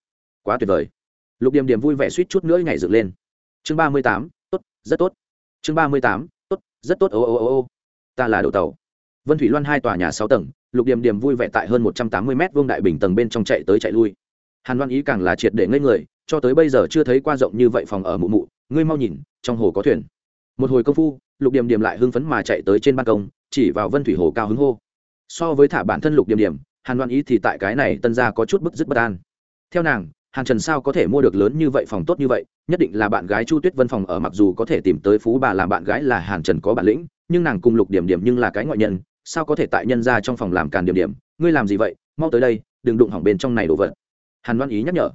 quá tuyệt vời. Lục điểm điểm vui vẻ suýt chút nữa nhảy dựng lên. Chương ba mươi tám, tốt, rất tốt. Chương ba mươi tám, tốt, rất tốt, ô ô ô ô. Ta là đầu tàu. Vân thủy loan hai tòa nhà sáu tầng, lục điểm điểm vui vẻ tại hơn một trăm tám mươi m vương đại bình tầng bên trong chạy tới chạy lui. Hàn loan ý càng là triệt để ngây người, cho tới bây giờ chưa thấy qua rộng như vậy phòng ở mụ mụ, ngươi mau nhìn, trong hồ có thuyền. Một hồi công phu, lục điểm điểm lại hưng phấn mà chạy tới trên ban công, chỉ vào vân thủy hồ cao hứng hô. So với thả bản thân lục điểm điểm hàn loan ý thì tại cái này tân gia có chút bức dứt bất an. Theo nàng hàn trần sao có thể mua được lớn như vậy phòng tốt như vậy, nhất định là bạn gái chu tuyết vân phòng ở mặc dù có thể tìm tới phú bà làm bạn gái là hàn trần có bản lĩnh, nhưng nàng cùng lục điểm điểm nhưng là cái ngoại nhân, sao có thể tại nhân ra trong phòng làm càn điểm điểm, ngươi làm gì vậy, mau tới đây, đừng đụng hỏng bên trong này đồ vật. Hàn Loan ý nhắc nhở.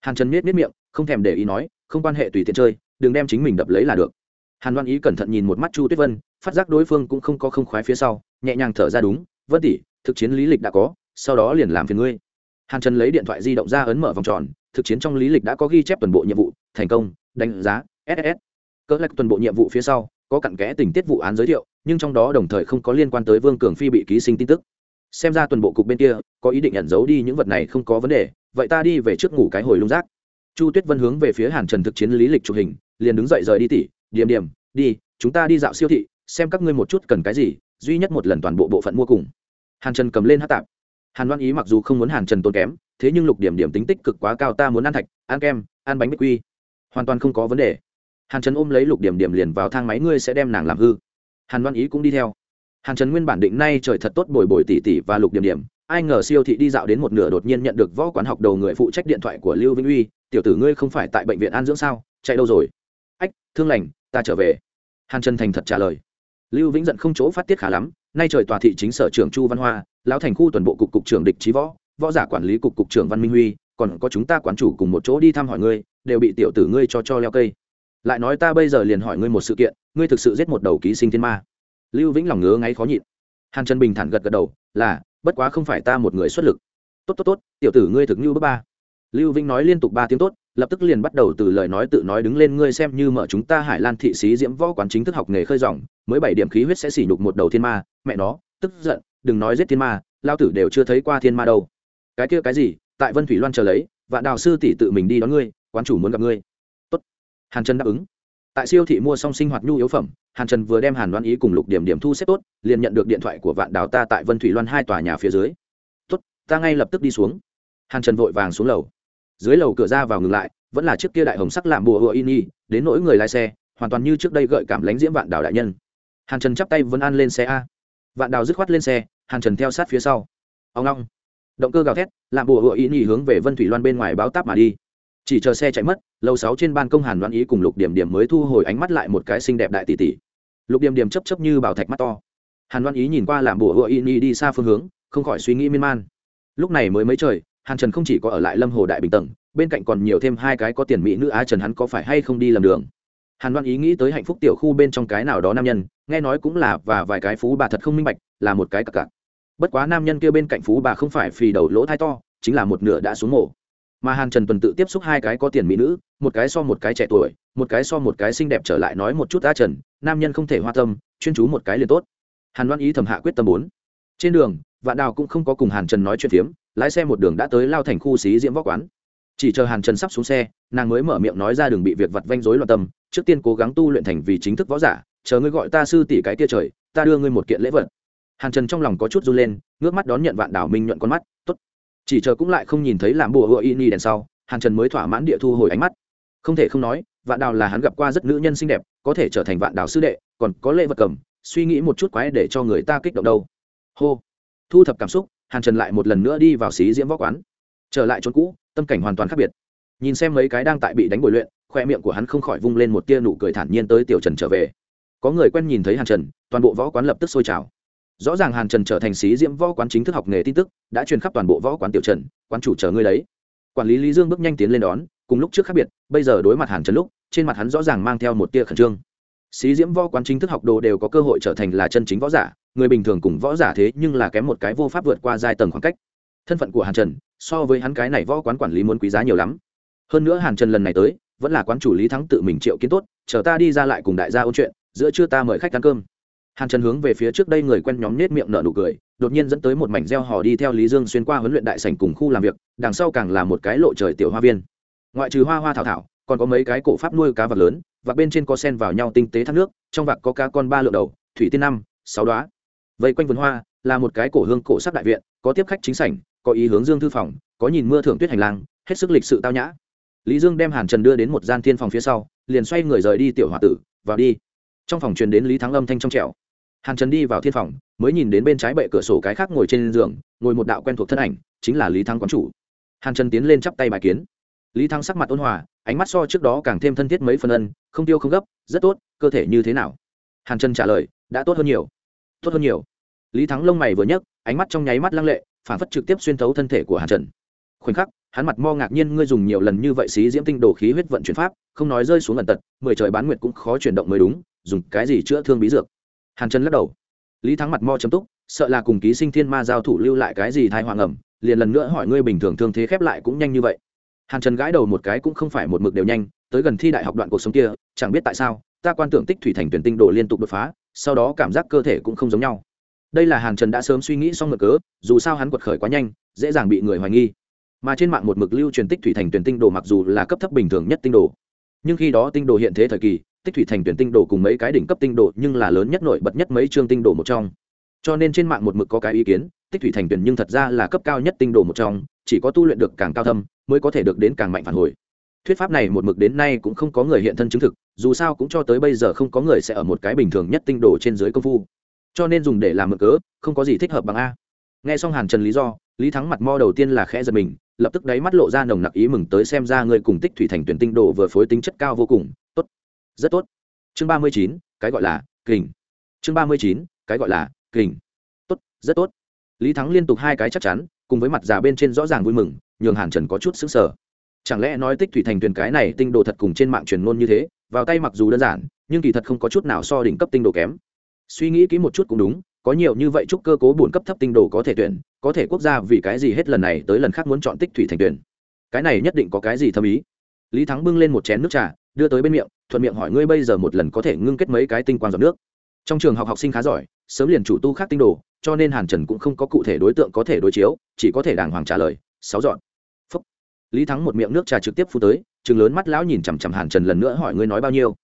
Hàn trần miết miết miệng, không thèm để ý nói, không quan hệ tùy tiện chơi, đừng đem chính mình đập lấy là được. Hàn Loan ý cẩn thận nhìn một mắt chu tuyết vân, phát giác đối phương cũng không có không khoái phía sau, nhẹ nhàng thở ra đúng, vân tỷ, thực chiến lý lịch đã có, sau đó liền làm phiền ngươi hàn trần lấy điện thoại di động ra ấn mở vòng tròn, thực chiến trong lý lịch đã có ghi chép toàn bộ nhiệm vụ, thành công, đánh giá ss cỡ lạch toàn bộ nhiệm vụ phía sau, có cặn kẽ tình tiết vụ án giới thiệu, nhưng trong đó đồng thời không có liên quan tới vương cường phi bị ký sinh tin tức. Xem ra toàn bộ cục bên kia, có ý định ẩn giấu đi những vật này không có vấn đề, vậy ta đi về trước ngủ cái hồi lung rác. Chu tuyết vân hướng về phía hàn trần thực chiến lý lịch chụp hình, liền đứng dậy rời đi tỉ, điểm điểm, đi, chúng ta đi dạo siêu thị, xem các ngươi một chút cần cái gì, duy nhất một lần toàn bộ bộ phận mua cùng. Hàn trần cầm lên hát tạp hàn đoan ý mặc dù không muốn hàn trần tốn kém, thế nhưng lục điểm điểm tính tích cực quá cao ta muốn ăn thạch, ăn kem, ăn bánh bích quy. Hoàn toàn không có vấn đề. Hàn trần ôm lấy lục điểm điểm liền vào thang máy, ngươi sẽ đem nàng làm hư. Hàn đoan ý cũng đi theo. Hàn trần nguyên bản định nay trời thật tốt bồi bồi tỉ tỉ và lục điểm điểm, ai ngờ siêu thị đi dạo đến một nửa đột nhiên nhận được võ quán học đầu người phụ trách điện thoại của lưu vĩnh uy, tiểu tử ngươi không phải tại bệnh viện an dưỡng sao, chạy đâu rồi? Ách, thương lành, ta trở về. Hàn trần thành thật trả lời. Lưu vĩnh giận không chỗ phát tiết khá lắm nay trời tòa thị chính sở trưởng chu văn hoa, lão thành khu toàn bộ cục cục trưởng địch trí võ võ giả quản lý cục cục trưởng văn minh huy, còn có chúng ta quán chủ cùng một chỗ đi thăm hỏi ngươi, đều bị tiểu tử ngươi cho cho leo cây. Lại nói ta bây giờ liền hỏi ngươi một sự kiện, ngươi thực sự giết một đầu ký sinh thiên ma. Lưu vĩnh lòng ngứa ngáy khó nhịn. Hàn trần bình thản gật gật đầu, là, bất quá không phải ta một người xuất lực. Tốt tốt tốt, tiểu tử ngươi thực như bước ba. Lưu vĩnh nói liên tục ba tiếng tốt lập tức liền bắt đầu từ lời nói tự nói đứng lên, ngươi xem như mở chúng ta hải lan thị sĩ diễm võ quán chính thức học nghề khơi dòng, mới bảy điểm khí huyết sẽ xỉ nhục một đầu thiên ma, mẹ nó, tức giận, đừng nói giết thiên ma, lao tử đều chưa thấy qua thiên ma đâu. Cái kia cái gì? Tại vân thủy loan chờ lấy, vạn đào sư tỷ tự mình đi đón ngươi, quán chủ muốn gặp ngươi. Tốt. Hàn trần đáp ứng. Tại siêu thị mua xong sinh hoạt nhu yếu phẩm, hàn trần vừa đem hàn đoan ý cùng lục điểm điểm thu xếp tốt, liền nhận được điện thoại của vạn đào ta tại vân thủy loan hai tòa nhà phía dưới. Tốt, ta ngay lập tức đi xuống. Hàn trần vội vàng xuống lầu dưới lầu cửa ra vào ngừng lại, vẫn là chiếc kia đại hồng sắc làm bùa hựa in y, đến nỗi người lái xe, hoàn toàn như trước đây gợi cảm lánh diễm vạn đào đại nhân. Hàn trần chắp tay vân an lên xe a. Vạn đào dứt khoát lên xe, hàn trần theo sát phía sau. Ông long. Động cơ gào thét làm bùa hựa in y hướng về vân thủy loan bên ngoài báo táp mà đi. Chỉ chờ xe chạy mất, lầu sáu trên ban công hàn loan ý cùng lục điểm điểm mới thu hồi ánh mắt lại một cái xinh đẹp đại tỷ tỷ. Lục điểm điểm chấp chấp như bảo thạch mắt to. Hàn loan ý nhìn qua làm bùa hựa in y đi xa phương hướng, không khỏi suy nghĩ miên man. Lúc này mới mấy trời hàn trần không chỉ có ở lại lâm hồ đại bình tầng, bên cạnh còn nhiều thêm hai cái có tiền mỹ nữ á trần hắn có phải hay không đi lầm đường. Hàn đoan ý nghĩ tới hạnh phúc tiểu khu bên trong cái nào đó nam nhân, nghe nói cũng là và vài cái phú bà thật không minh bạch, là một cái cặp cặp bất quá nam nhân kia bên cạnh phú bà không phải phì đầu lỗ thai to, chính là một nửa đã xuống mổ. Mà hàn trần tuần tự tiếp xúc hai cái có tiền mỹ nữ, một cái so một cái trẻ tuổi, một cái so một cái xinh đẹp trở lại nói một chút á trần, nam nhân không thể hoa tâm, chuyên chú một cái liền tốt. Hàn đoan ý thầm hạ quyết tâm bốn. Trên đường, vạn đào cũng không có cùng hàn trần nói chuyện phiếm lái xe một đường đã tới lao thành khu xí diễm võ quán. Chỉ chờ hàn trần sắp xuống xe, nàng mới mở miệng nói ra đường bị việc vặt vanh rối loạn tâm, trước tiên cố gắng tu luyện thành vì chính thức võ giả, chờ ngươi gọi ta sư tỷ cái tia trời, ta đưa ngươi một kiện lễ vật. Hàn trần trong lòng có chút run lên, ngước mắt đón nhận vạn đảo minh nhuận con mắt t ố t chỉ chờ cũng lại không nhìn thấy làm bùa hựa y ni đèn sau, hàn trần mới thỏa mãn địa thu hồi ánh mắt. Không thể không nói, vạn đào là hắn gặp qua rất nữ nhân xinh đẹp, có thể trở thành vạn đào sư đệ, còn có lễ vật cầm, suy nghĩ một chút quái để cho người ta kích động đâu. Hô. Thu thập cảm xúc hàn trần lại một lần nữa đi vào xí diễm võ quán. Trở lại chỗ cũ, tâm cảnh hoàn toàn khác biệt. Nhìn xem mấy cái đang tại bị đánh bồi luyện, khoe miệng của hắn không khỏi vung lên một tia nụ cười thản nhiên tới tiểu trần trở về. Có người quen nhìn thấy hàn trần, toàn bộ võ quán lập tức sôi trào. Rõ ràng hàn trần trở thành sĩ diễm võ quán chính thức học nghề tin tức, đã truyền khắp toàn bộ võ quán tiểu trần, quán chủ chờ ngươi đấy. Quản lý lý dương bước nhanh tiến lên đón, cùng lúc trước khác biệt, bây giờ đối mặt hàn trần lúc, trên mặt hắn rõ ràng mang theo một tia khẩn trương. Sĩ diễm võ quán chính thức học đồ đều có cơ hội trở thành là chân chính võ giả người bình thường cùng võ giả thế nhưng là kém một cái vô pháp vượt qua giai tầng khoảng cách. Thân phận của hàn trần, so với hắn cái này võ quán quản lý muốn quý giá nhiều lắm. Hơn nữa hàn trần lần này tới, vẫn là quán chủ lý thắng tự mình triệu kiến tốt, chờ ta đi ra lại cùng đại gia ôn chuyện, giữa trưa ta mời khách ăn cơm. Hàn trần hướng về phía trước đây người quen nhóm nết miệng nở nụ cười, đột nhiên dẫn tới một mảnh gieo hò đi theo lý dương xuyên qua huấn luyện đại sảnh cùng khu làm việc, đằng sau càng là một cái lộ trời tiểu hoa viên. Ngoại trừ hoa hoa thảo thảo, còn có mấy cái cổ pháp nuôi cá vật lớn và bên trên có sen vào nhau tinh tế thác nước, trong vạc có cá con ba lượng đầu, thủy tiên năm, sáu đoá vây quanh vườn hoa là một cái cổ hương cổ sắc đại viện, có tiếp khách chính sảnh, có ý hướng dương thư phòng, có nhìn mưa thưởng tuyết hành lang, hết sức lịch sự tao nhã. Lý dương đem hàn trần đưa đến một gian thiên phòng phía sau, liền xoay người rời đi tiểu h o a tử, vào đi. Trong phòng truyền đến lý thắng âm thanh trong trẻo. Hàn trần đi vào thiên phòng, mới nhìn đến bên trái bệ cửa sổ cái khác ngồi trên giường, ngồi một đạo quen thuộc thân ảnh, chính là lý thắng quán chủ. Hàn trần tiến lên chắp tay bài kiến. Lý thắng sắc mặt ôn hòa, ánh mắt so trước đó càng thêm thân thiết mấy phần ân, không tiêu không gấp, rất tốt, cơ thể như thế nào? Hàn trần trả lời, đã tốt hơn nhiều tốt hơn nhiều. Lý thắng lông mày vừa nhấc, ánh mắt trong nháy mắt lăng lệ, phản phất trực tiếp xuyên thấu thân thể của hàn trần. Khoảnh khắc, hắn mặt mo ngạc nhiên, ngươi dùng nhiều lần như vậy xí diễm tinh đồ khí huyết vận chuyển pháp, không nói rơi xuống lần tật, mười trời bán nguyệt cũng khó chuyển động mới đúng, dùng cái gì chữa thương bí dược? Hàn trần lắc đầu. Lý thắng mặt mo chấm túc, sợ là cùng ký sinh thiên ma giao thủ lưu lại cái gì thai hoàng ẩm liền lần nữa hỏi ngươi bình thường thương thế khép lại cũng nhanh như vậy. Hàn trần gãi đầu một cái cũng không phải một mực đều nhanh, tới gần thi đại học đoạn cuộc sống kia, chẳng biết tại sao, ta quan tưởng tích thủy thành tuyển tinh đồ liên tục đột phá sau đó cảm giác cơ thể cũng không giống nhau. Đây là hàn trần đã sớm suy nghĩ xong ngược cớ, dù sao hắn quật khởi quá nhanh, dễ dàng bị người hoài nghi. Mà trên mạng một mực lưu truyền tích thủy thành tuyển tinh đồ mặc dù là cấp thấp bình thường nhất tinh đồ, nhưng khi đó tinh đồ hiện thế thời kỳ, tích thủy thành tuyển tinh đồ cùng mấy cái đỉnh cấp tinh đồ nhưng là lớn nhất nổi bật nhất mấy chương tinh đồ một trong. Cho nên trên mạng một mực có cái ý kiến, tích thủy thành tuyển nhưng thật ra là cấp cao nhất tinh đồ một trong, chỉ có tu luyện được càng cao thâm, mới có thể được đến càng mạnh phản hồi thuyết pháp này một mực đến nay cũng không có người hiện thân chứng thực, dù sao cũng cho tới bây giờ không có người sẽ ở một cái bình thường nhất tinh đồ trên dưới công phu. Cho nên dùng để làm mực cớ, không có gì thích hợp bằng a. Nghe xong hàn trần lý do, lý thắng mặt mo đầu tiên là khẽ giật mình, lập tức đáy mắt lộ ra nồng nặc ý mừng tới xem ra người cùng tích thủy thành tuyển tinh đồ vừa phối tính chất cao vô cùng. Tốt. Rất tốt. Chương ba mươi chín, cái gọi là kình. Chương ba mươi chín, cái gọi là kình. Tốt, rất tốt. Lý thắng liên tục hai cái chắc chắn, cùng với mặt già bên trên rõ ràng vui mừng, nhường hàn trần có chút xứng sở chẳng lẽ nói tích thủy thành tuyển cái này tinh đồ thật cùng trên mạng truyền ngôn như thế? Vào tay mặc dù đơn giản, nhưng kỳ thật không có chút nào so đỉnh cấp tinh đồ kém. Suy nghĩ kỹ một chút cũng đúng, có nhiều như vậy chúc cơ cố bổn cấp thấp tinh đồ có thể tuyển, có thể quốc gia vì cái gì hết lần này tới lần khác muốn chọn tích thủy thành tuyển. Cái này nhất định có cái gì thâm ý. Lý thắng bưng lên một chén nước trà, đưa tới bên miệng, thuận miệng hỏi ngươi bây giờ một lần có thể ngưng kết mấy cái tinh quang giọt nước. Trong trường học học sinh khá giỏi, sớm liền chủ tu khác tinh đồ, cho nên hàn trần cũng không có cụ thể đối tượng có thể đối chiếu, chỉ có thể đàng hoàng trả lời, sáu dọn lý thắng một miệng nước trà trực tiếp phu tới chừng lớn mắt lão nhìn chằm chằm hàn trần lần nữa hỏi ngươi nói bao nhiêu.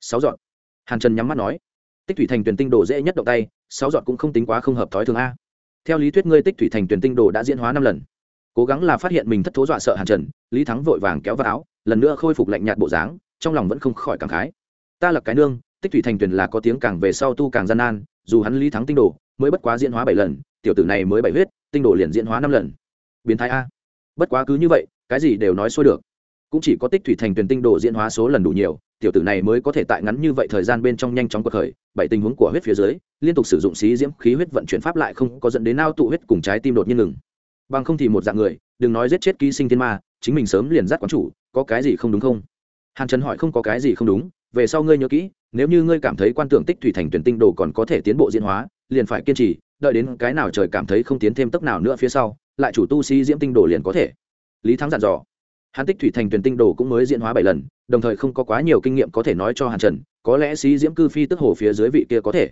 Sáu dọn hàn trần nhắm mắt nói. Tích thủy thành tuyển tinh đồ dễ nhất động tay, sáu dọn cũng không tính quá không hợp thói thường a. Theo lý thuyết ngươi tích thủy thành tuyển tinh đồ đã diễn hóa năm lần. Cố gắng là phát hiện mình thất thố dọa sợ hàn trần, lý thắng vội vàng kéo vào áo, lần nữa khôi phục lạnh nhạt bộ dáng, trong lòng vẫn không khỏi cảm khái. Ta là cái nương, tích thủy thành tuyển là có tiếng càng về sau tu càng gian nan, dù hắn lý thắng tinh đồ mới bất quá diễn hóa bảy lần, tiểu tử này mới bảy huyết, tinh đồ liền diễn hóa năm lần. Biến thái a. Bất quá cứ như vậy cái gì đều nói xuôi được. Cũng chỉ có tích thủy thành tuyển tinh đồ diễn hóa số lần đủ nhiều, tiểu tử này mới có thể tại ngắn như vậy thời gian bên trong nhanh chóng cuộc khởi, bảy tình huống của huyết phía dưới, liên tục sử dụng xí diễm khí huyết vận chuyển pháp lại không có dẫn đến nao tụ huyết cùng trái tim đột nhiên ngừng. Bằng không thì một dạng người, đừng nói giết chết ký sinh thiên ma, chính mình sớm liền dắt quán chủ, có cái gì không đúng không? Hàn trần hỏi không có cái gì không đúng, về sau ngươi nhớ kỹ, nếu như ngươi cảm thấy quan tưởng tích thủy thành tuyển tinh đồ còn có thể tiến bộ diễn hóa, liền phải kiên trì, đợi đến cái nào trời cảm thấy không tiến thêm tốc nào nữa phía sau, lại chủ tu sĩ diễm tinh đồ liền có thể lý thắng dặn dò. Hắn tích thủy thành tuyển tinh đồ cũng mới diễn hóa bảy lần, đồng thời không có quá nhiều kinh nghiệm có thể nói cho hàn trần, có lẽ sĩ diễm cư phi tức hồ phía dưới vị kia có thể.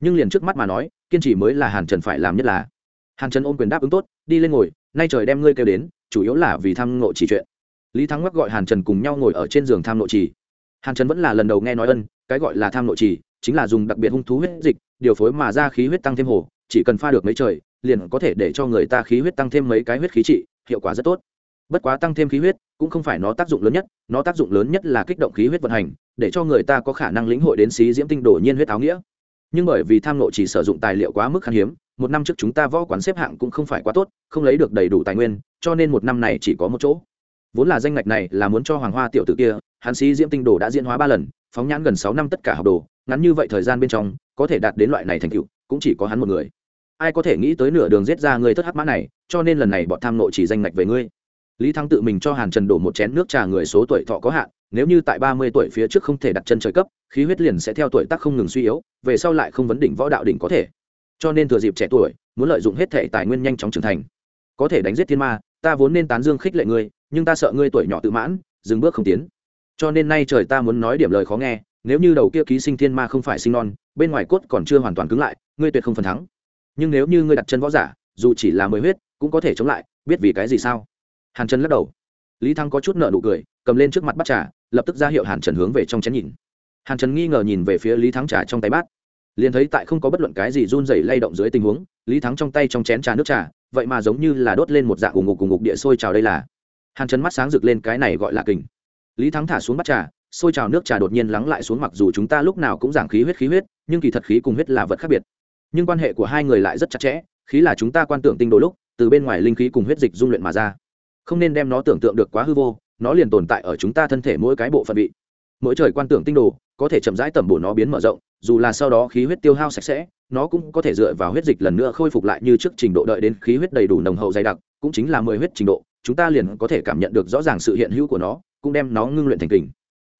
Nhưng liền trước mắt mà nói, kiên trì mới là hàn trần phải làm nhất là. Hàn trần ôm quyền đáp ứng tốt, đi lên ngồi, nay trời đem ngươi kêu đến, chủ yếu là vì tham ngộ chỉ chuyện. Lý thắng mắc gọi hàn trần cùng nhau ngồi ở trên giường tham ngộ trì hàn trần vẫn là lần đầu nghe nói ân, cái gọi là tham ngộ trì chính là dùng đặc biệt hung thú huyết dịch, điều phối mà ra khí huyết tăng thêm hồ, chỉ cần pha được mấy trời, liền có thể để cho người ta khí huyết tăng thêm mấy cái huyết khí trị, hiệu quả rất tốt bất quá tăng thêm khí huyết, cũng không phải nó tác dụng lớn nhất, nó tác dụng lớn nhất là kích động khí huyết vận hành, để cho người ta có khả năng lĩnh hội đến xí diễm tinh đổ nhiên huyết áo nghĩa. Nhưng bởi vì tham lộ chỉ sử dụng tài liệu quá mức khan hiếm, một năm trước chúng ta võ quán xếp hạng cũng không phải quá tốt, không lấy được đầy đủ tài nguyên, cho nên một năm này chỉ có một chỗ. Vốn là danh ngạch này là muốn cho hoàng hoa tiểu tử kia, hắn sĩ diễm tinh đồ đã diễn hóa ba lần, phóng nhãn gần sáu năm tất cả học đồ, ngắn như vậy thời gian bên trong, có thể đạt đến loại này thành tựu, cũng chỉ có hắn một người. Ai có thể nghĩ tới nửa đường giết ra người thất hắc mã này, cho nên lần này bọn tham nộ chỉ danh ngạch về ngươi lý thắng tự mình cho hàn trần đổ một chén nước trà người số tuổi thọ có hạn, nếu như tại ba mươi tuổi phía trước không thể đặt chân trời cấp, khí huyết liền sẽ theo tuổi tác không ngừng suy yếu, về sau lại không vấn đỉnh võ đạo đỉnh có thể. Cho nên thừa dịp trẻ tuổi, muốn lợi dụng hết thể tài nguyên nhanh chóng trưởng thành. Có thể đánh giết thiên ma, ta vốn nên tán dương khích lệ ngươi, nhưng ta sợ ngươi tuổi nhỏ tự mãn, dừng bước không tiến. Cho nên nay trời ta muốn nói điểm lời khó nghe, nếu như đầu kia ký sinh thiên ma không phải sinh non, bên ngoài cốt còn chưa hoàn toàn cứng lại, ngươi tuyệt không phần thắng. Nhưng nếu như ngươi đặt chân võ giả, dù chỉ là mười huyết, cũng có thể chống lại, biết vì cái gì sao? Hàn trần lắc đầu. Lý thăng có chút nợ nụ cười, cầm lên trước mặt bát trà, lập tức ra hiệu hàn trần hướng về trong chén nhìn. Hàn trần nghi ngờ nhìn về phía lý thắng trà trong tay bát. Liền thấy tại không có bất luận cái gì run rẩy lay động dưới tình huống, lý thắng trong tay trong chén trà nước trà, vậy mà giống như là đốt lên một dạng ủng ngục ủng ngục địa sôi trào đây là. Hàn trần mắt sáng rực lên cái này gọi là kình. Lý thắng thả xuống bắt trà, sôi trào nước trà đột nhiên lắng lại xuống mặc dù chúng ta lúc nào cũng giảng khí huyết khí huyết, nhưng kỳ thật khí cùng huyết là vật khác biệt. Nhưng quan hệ của hai người lại rất chặt chẽ, khí là chúng ta quan tưởng tinh đồ lúc, từ bên ngoài linh khí cùng huyết dịch dung luyện mà ra không nên đem nó tưởng tượng được quá hư vô, nó liền tồn tại ở chúng ta thân thể mỗi cái bộ phận vị. Mỗi trời quan tưởng tinh đồ, có thể chậm rãi tẩm bổ nó biến mở rộng, dù là sau đó khí huyết tiêu hao sạch sẽ, nó cũng có thể dựa vào huyết dịch lần nữa khôi phục lại như trước trình độ đợi đến khí huyết đầy đủ nồng hậu dày đặc, cũng chính là mười huyết trình độ, chúng ta liền có thể cảm nhận được rõ ràng sự hiện hữu của nó, cũng đem nó ngưng luyện thành kình.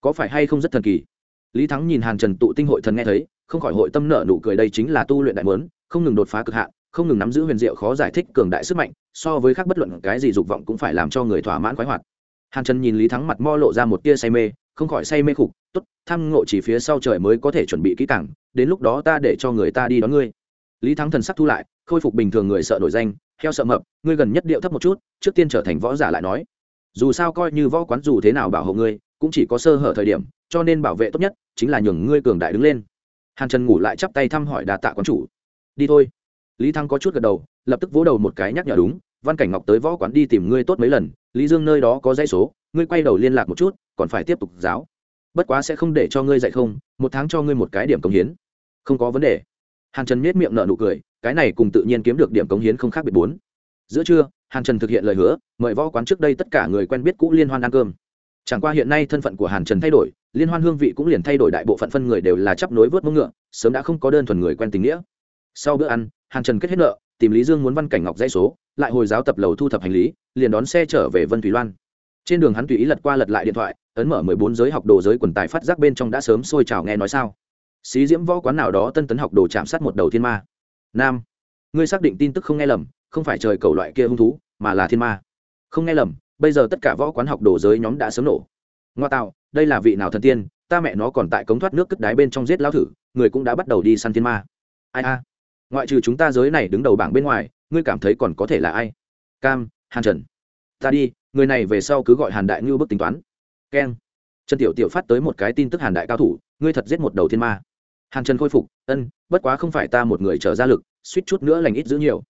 Có phải hay không rất thần kỳ? Lý thắng nhìn hàn trần tụ tinh hội thần nghe thấy, không khỏi hội tâm nợ nụ cười đây chính là tu luyện đại mớn không ngừng đột phá cực hạn không ngừng nắm giữ huyền diệu khó giải thích cường đại sức mạnh, so với khác bất luận cái gì dục vọng cũng phải làm cho người thỏa mãn khoái hoạt. Hàn trần nhìn lý thắng mặt mo lộ ra một tia say mê, không khỏi say mê khục, tốt, tham ngộ chỉ phía sau trời mới có thể chuẩn bị kỹ càng, đến lúc đó ta để cho người ta đi đón ngươi. Lý thắng thần sắc thu lại, khôi phục bình thường người sợ nổi danh theo sợ mập, ngươi gần nhất điệu thấp một chút, trước tiên trở thành võ giả lại nói. Dù sao coi như võ quán dù thế nào bảo hộ ngươi, cũng chỉ có sơ hở thời điểm, cho nên bảo vệ tốt nhất chính là nhường ngươi cường đại đứng lên. Hàn trần ngủ lại chắp tay thăm hỏi đà tạ quán chủ. Đi thôi lý Thăng có chút gật đầu, lập tức vỗ đầu một cái nhắc nhở đúng, văn cảnh ngọc tới võ quán đi tìm ngươi tốt mấy lần, lý dương nơi đó có dãy số, ngươi quay đầu liên lạc một chút, còn phải tiếp tục giáo. Bất quá sẽ không để cho ngươi dạy không, một tháng cho ngươi một cái điểm cống hiến. Không có vấn đề. Hàn trần miết miệng nở nụ cười, cái này cùng tự nhiên kiếm được điểm cống hiến không khác biệt bốn. Giữa trưa, hàn trần thực hiện lời hứa, mời võ quán trước đây tất cả người quen biết cũ liên hoan ăn cơm. Chẳng qua hiện nay thân phận của hàn trần thay đổi, liên hoan hương vị cũng liền thay đổi đại bộ phận phân người đều là chấp nối vớt mông ngựa, sớm đã không có đơn thuần người quen tình nghĩa sau bữa ăn, hàn trần kết hết nợ, tìm lý dương muốn văn cảnh ngọc dãy số, lại hồi giáo tập lầu thu thập hành lý, liền đón xe trở về vân thủy loan. Trên đường hắn tùy ý lật qua lật lại điện thoại, ấn mở mười bốn giới học đồ giới quần tài phát giác bên trong đã sớm sôi trào nghe nói sao. Xí diễm võ quán nào đó tân tấn học đồ chạm sát một đầu thiên ma. Nam, ngươi xác định tin tức không nghe lầm, không phải trời cầu loại kia hung thú, mà là thiên ma. Không nghe lầm, bây giờ tất cả võ quán học đồ giới nhóm đã sớm nổ. Ngoa tạo, đây là vị nào thần tiên, ta mẹ nó còn tại cống thoát nước cất đáy bên trong giết lao thử, người cũng đã bắt đầu đi săn thiên ma. Ai a? Ngoại trừ chúng ta giới này đứng đầu bảng bên ngoài, ngươi cảm thấy còn có thể là ai? Cam, hàn trần. Ta đi, người này về sau cứ gọi hàn đại ngưu bức tính toán. Keng. Trần tiểu tiểu phát tới một cái tin tức hàn đại cao thủ, ngươi thật giết một đầu thiên ma. Hàn trần khôi phục, ân, bất quá không phải ta một người trở ra lực, suýt chút nữa lành ít giữ nhiều.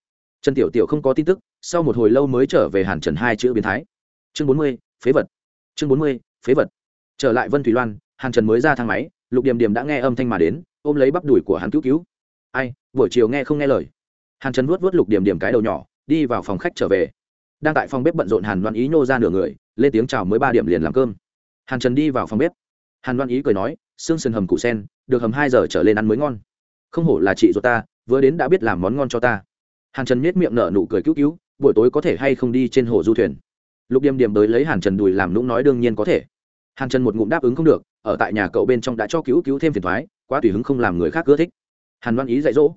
Trần tiểu tiểu không có tin tức, sau một hồi lâu mới trở về hàn trần hai chữ biến thái. Chương bốn mươi, phế vật. Chương bốn mươi, phế vật. Trở lại vân thủy loan, hàn trần mới ra thang máy, lục điềm điềm đã nghe âm thanh mà đến, ôm lấy bắp đùi của hắn cứu cứu. Ai buổi chiều nghe không nghe lời. Hàn trần vuốt vuốt lục điểm điểm cái đầu nhỏ, đi vào phòng khách trở về. Đang tại phòng bếp bận rộn hàn đoan ý nhô ra nửa người, lên tiếng chào mới ba điểm liền làm cơm. Hàn trần đi vào phòng bếp. Hàn đoan ý cười nói xương sườn hầm củ sen, được hầm hai giờ trở lên ăn mới ngon. Không hổ là chị ruột ta, vừa đến đã biết làm món ngon cho ta. Hàn trần miết miệng nở nụ cười cứu cứu, buổi tối có thể hay không đi trên hồ du thuyền? Lục điềm điềm tới lấy hàn trần đùi làm nũng nói, đương nhiên có thể. Hàn trần một ngụm đáp ứng không được, ở tại nhà cậu bên trong đã cho cứu cứu thêm phiền thoái, quá tùy hứng không làm người khác ưa thích hàn đoan ý dạy dỗ.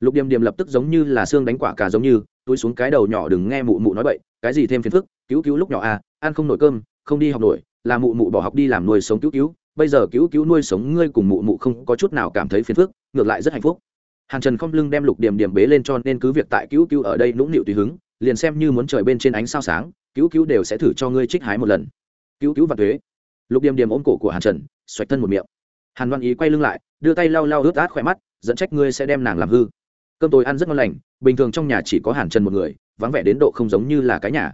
Lục điềm điềm lập tức giống như là xương đánh quả cả giống như, túi xuống cái đầu nhỏ đừng nghe mụ mụ nói bậy, cái gì thêm phiền phức, cứu cứu lúc nhỏ à ăn không nổi cơm, không đi học nổi, là mụ mụ bỏ học đi làm nuôi sống cứu cứu, bây giờ cứu cứu nuôi sống ngươi cùng mụ mụ không có chút nào cảm thấy phiền phức, ngược lại rất hạnh phúc. Hàn trần không lưng đem lục điểm điểm bế lên cho nên cứ việc tại cứu cứu ở đây nũng nịu tùy hứng, liền xem như muốn trời bên trên ánh sao sáng, cứu cứu đều sẽ thử cho ngươi trích hái một lần. Cứu cứu và thuế. Lục điểm điểm ôm cổ của hàn trần, xoạch thân một miệng hàn văn ý quay lưng lại, đưa tay lau lau ướt át khỏe mắt, dẫn trách ngươi sẽ đem nàng làm hư. Cơm tôi ăn rất ngon lành, bình thường trong nhà chỉ có hàn trần một người, vắng vẻ đến độ không giống như là cái nhà.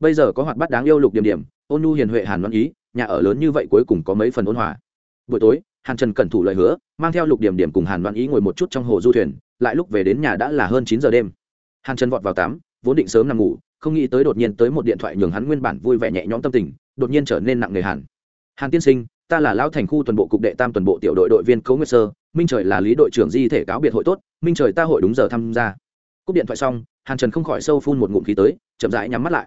Bây giờ có hoạt bát đáng yêu lục điểm điểm, ôn nu hiền huệ hàn văn ý, nhà ở lớn như vậy cuối cùng có mấy phần ôn hòa. Buổi tối, hàn trần cẩn thủ lời hứa, mang theo lục điểm điểm cùng hàn văn ý ngồi một chút trong hồ du thuyền, lại lúc về đến nhà đã là hơn chín giờ đêm. Hàn trần vọt vào tắm, vốn định sớm nằm ngủ, không nghĩ tới đột nhiên tới một điện thoại nhường hắn nguyên bản vui vẻ nhẹ nhõm tâm tình, đột nhiên trở nên nặng nề hàn hàn tiên sinh ta là lão thành khu tuần bộ cục đệ tam tuần bộ tiểu đội đội viên cấu nguyệt sơ, minh trời là lý đội trưởng di thể cáo biệt hội tốt, minh trời ta hội đúng giờ tham gia. Cúp điện thoại xong, hàn trần không khỏi sâu phun một ngụm khí tới, chậm rãi nhắm mắt lại.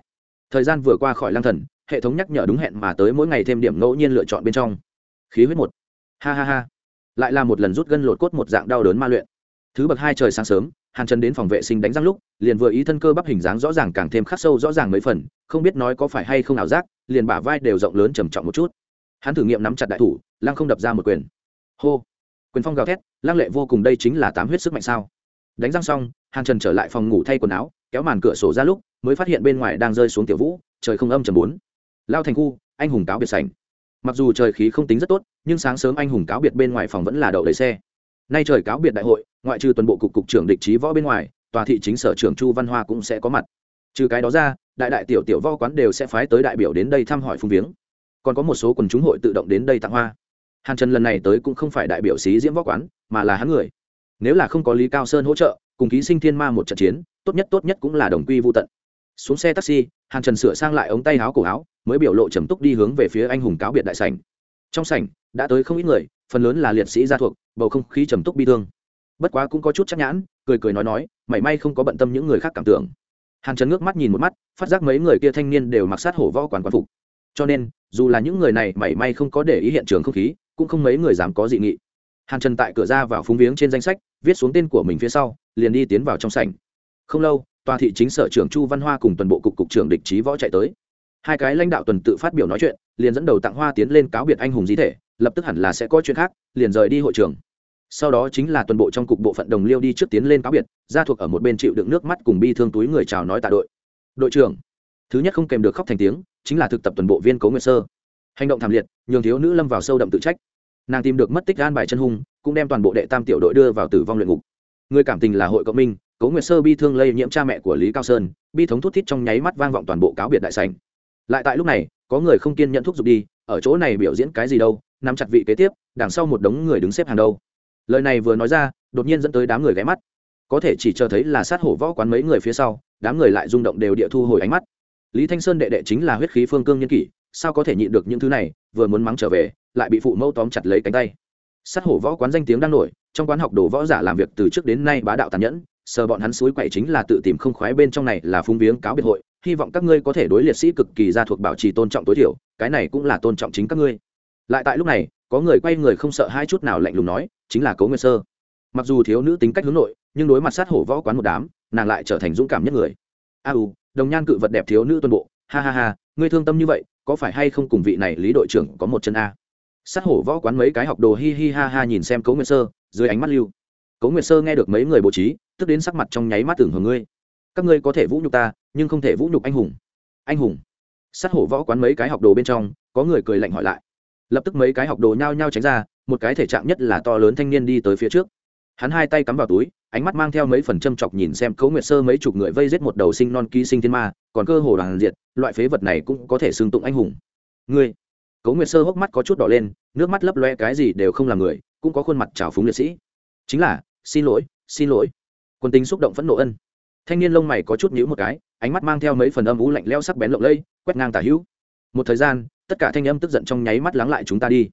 Thời gian vừa qua khỏi lang thần, hệ thống nhắc nhở đúng hẹn mà tới mỗi ngày thêm điểm ngẫu nhiên lựa chọn bên trong. Khí huyết một. Ha ha ha. Lại là một lần rút gân lột cốt một dạng đau đớn ma luyện. Thứ bậc hai trời sáng sớm, hàn trần đến phòng vệ sinh đánh răng lúc, liền vừa ý thân cơ bắp hình dáng rõ ràng càng thêm khắc sâu rõ ràng mấy phần, không biết nói có phải hay không ảo giác, liền bả vai đều rộng lớn trầm trọng một chút hắn thử nghiệm nắm chặt đại thủ, lăng không đập ra một quyền. Hô! Quyền phong gào thét, lăng lệ vô cùng đây chính là tám huyết sức mạnh sao. Đánh răng xong, hàn trần trở lại phòng ngủ thay quần áo, kéo màn cửa sổ ra lúc, mới phát hiện bên ngoài đang rơi xuống tiểu vũ, trời không âm trầm bốn. Lao thành khu, anh hùng cáo biệt sảnh. Mặc dù trời khí không tính rất tốt, nhưng sáng sớm anh hùng cáo biệt bên ngoài phòng vẫn là đậu đầy xe. Nay trời cáo biệt đại hội, ngoại trừ toàn bộ cục cục trưởng địch trí võ bên ngoài, tòa thị chính sở trưởng chu văn hoa cũng sẽ có mặt. Trừ cái đó ra, đại đại tiểu tiểu võ quán đều sẽ phái tới đại biểu đến đây thăm hỏi phung viếng còn có một số quần chúng hội tự động đến đây tặng hoa. Hàn trần lần này tới cũng không phải đại biểu sĩ diễm võ quán, mà là hắn người. Nếu là không có lý cao sơn hỗ trợ, cùng ký sinh thiên ma một trận chiến, tốt nhất tốt nhất cũng là đồng quy vô tận. Xuống xe taxi, hàn trần sửa sang lại ống tay áo cổ áo, mới biểu lộ trầm túc đi hướng về phía anh hùng cáo biệt đại sảnh. Trong sảnh, đã tới không ít người, phần lớn là liệt sĩ gia thuộc, bầu không khí trầm túc bi thương. Bất quá cũng có chút chắc nhãn, cười cười nói nói, mảy may không có bận tâm những người khác cảm tưởng. Hàn trần ngước mắt nhìn một mắt, phát giác mấy người kia thanh niên đều mặc sát hổ võ quán quan phục cho nên, dù là những người này mảy may không có để ý hiện trường không khí, cũng không mấy người dám có dị nghị. Hàn trần tại cửa ra vào phúng viếng trên danh sách, viết xuống tên của mình phía sau, liền đi tiến vào trong sảnh. Không lâu, tòa thị chính sở trưởng chu văn hoa cùng toàn bộ cục cục trưởng địch trí võ chạy tới. Hai cái lãnh đạo tuần tự phát biểu nói chuyện, liền dẫn đầu tặng hoa tiến lên cáo biệt anh hùng di thể, lập tức hẳn là sẽ có chuyện khác, liền rời đi hội trường. Sau đó chính là toàn bộ trong cục bộ phận đồng liêu đi trước tiến lên cáo biệt, gia thuộc ở một bên chịu đựng nước mắt cùng bi thương túi người chào nói tạ đội. Đội trưởng, thứ nhất không kèm được khóc thành tiếng chính là thực tập toàn bộ viên cấu nguyệt sơ. Hành động thảm liệt, nhường thiếu nữ lâm vào sâu đậm tự trách. Nàng tìm được mất tích gan bài chân hung, cũng đem toàn bộ đệ tam tiểu đội đưa vào tử vong luyện ngục. Người cảm tình là hội cộng minh cấu nguyệt sơ bi thương lây nhiễm cha mẹ của lý cao sơn, bi thống thút thít trong nháy mắt vang vọng toàn bộ cáo biệt đại sành lại tại lúc này, có người không kiên nhận thúc giục đi, ở chỗ này biểu diễn cái gì đâu, nắm chặt vị kế tiếp, đằng sau một đống người đứng xếp hàng đâu. Lời này vừa nói ra, đột nhiên dẫn tới đám người ghé mắt. Có thể chỉ chờ thấy là sát hổ võ quán mấy người phía sau, đám người lại rung động đều địa thu hồi ánh mắt lý thanh sơn đệ đệ chính là huyết khí phương cương nhân kỷ, sao có thể nhịn được những thứ này, vừa muốn mắng trở về, lại bị phụ mẫu tóm chặt lấy cánh tay. Sát hổ võ quán danh tiếng đang nổi, trong quán học đồ võ giả làm việc từ trước đến nay bá đạo tàn nhẫn, sờ bọn hắn suối quậy chính là tự tìm không khoái bên trong này là phung viếng cáo biệt hội, hy vọng các ngươi có thể đối liệt sĩ cực kỳ gia thuộc bảo trì tôn trọng tối thiểu, cái này cũng là tôn trọng chính các ngươi. Lại tại lúc này, có người quay người không sợ hai chút nào lạnh lùng nói, chính là cấu nguyên sơ. Mặc dù thiếu nữ tính cách hướng nội, nhưng đối mặt sát hổ võ quán một đám, nàng lại trở thành dũng cảm nhất người. A u đồng nhan cự vật đẹp thiếu nữ tuân bộ, ha ha ha, ngươi thương tâm như vậy, có phải hay không cùng vị này lý đội trưởng có một chân a? Sát hổ võ quán mấy cái học đồ hi hi ha ha nhìn xem cấu nguyệt sơ, dưới ánh mắt lưu. Cấu nguyệt sơ nghe được mấy người bố trí, tức đến sắc mặt trong nháy mắt tưởng hưởng ngươi. Các ngươi có thể vũ nhục ta, nhưng không thể vũ nhục anh hùng. Anh hùng. Sát hổ võ quán mấy cái học đồ bên trong, có người cười lạnh hỏi lại. Lập tức mấy cái học đồ nhao nhao tránh ra, một cái thể trạng nhất là to lớn thanh niên đi tới phía trước hắn hai tay cắm vào túi, ánh mắt mang theo mấy phần châm chọc nhìn xem cấu nguyệt sơ mấy chục người vây giết một đầu sinh non ký sinh thiên ma, còn cơ hồ đoàn diệt, loại phế vật này cũng có thể xưng tụng anh hùng. Ngươi! Cấu nguyệt sơ hốc mắt có chút đỏ lên, nước mắt lấp loe cái gì đều không làm người, cũng có khuôn mặt trào phúng liệt sĩ. Chính là, xin lỗi xin lỗi. Quân tính xúc động phẫn nộ ân. Thanh niên lông mày có chút nhíu một cái, ánh mắt mang theo mấy phần âm ú lạnh leo sắc bén lộng lây quét ngang tả hữu. Một thời gian, tất cả thanh âm tức giận trong nháy mắt lắng lại chúng ta đi.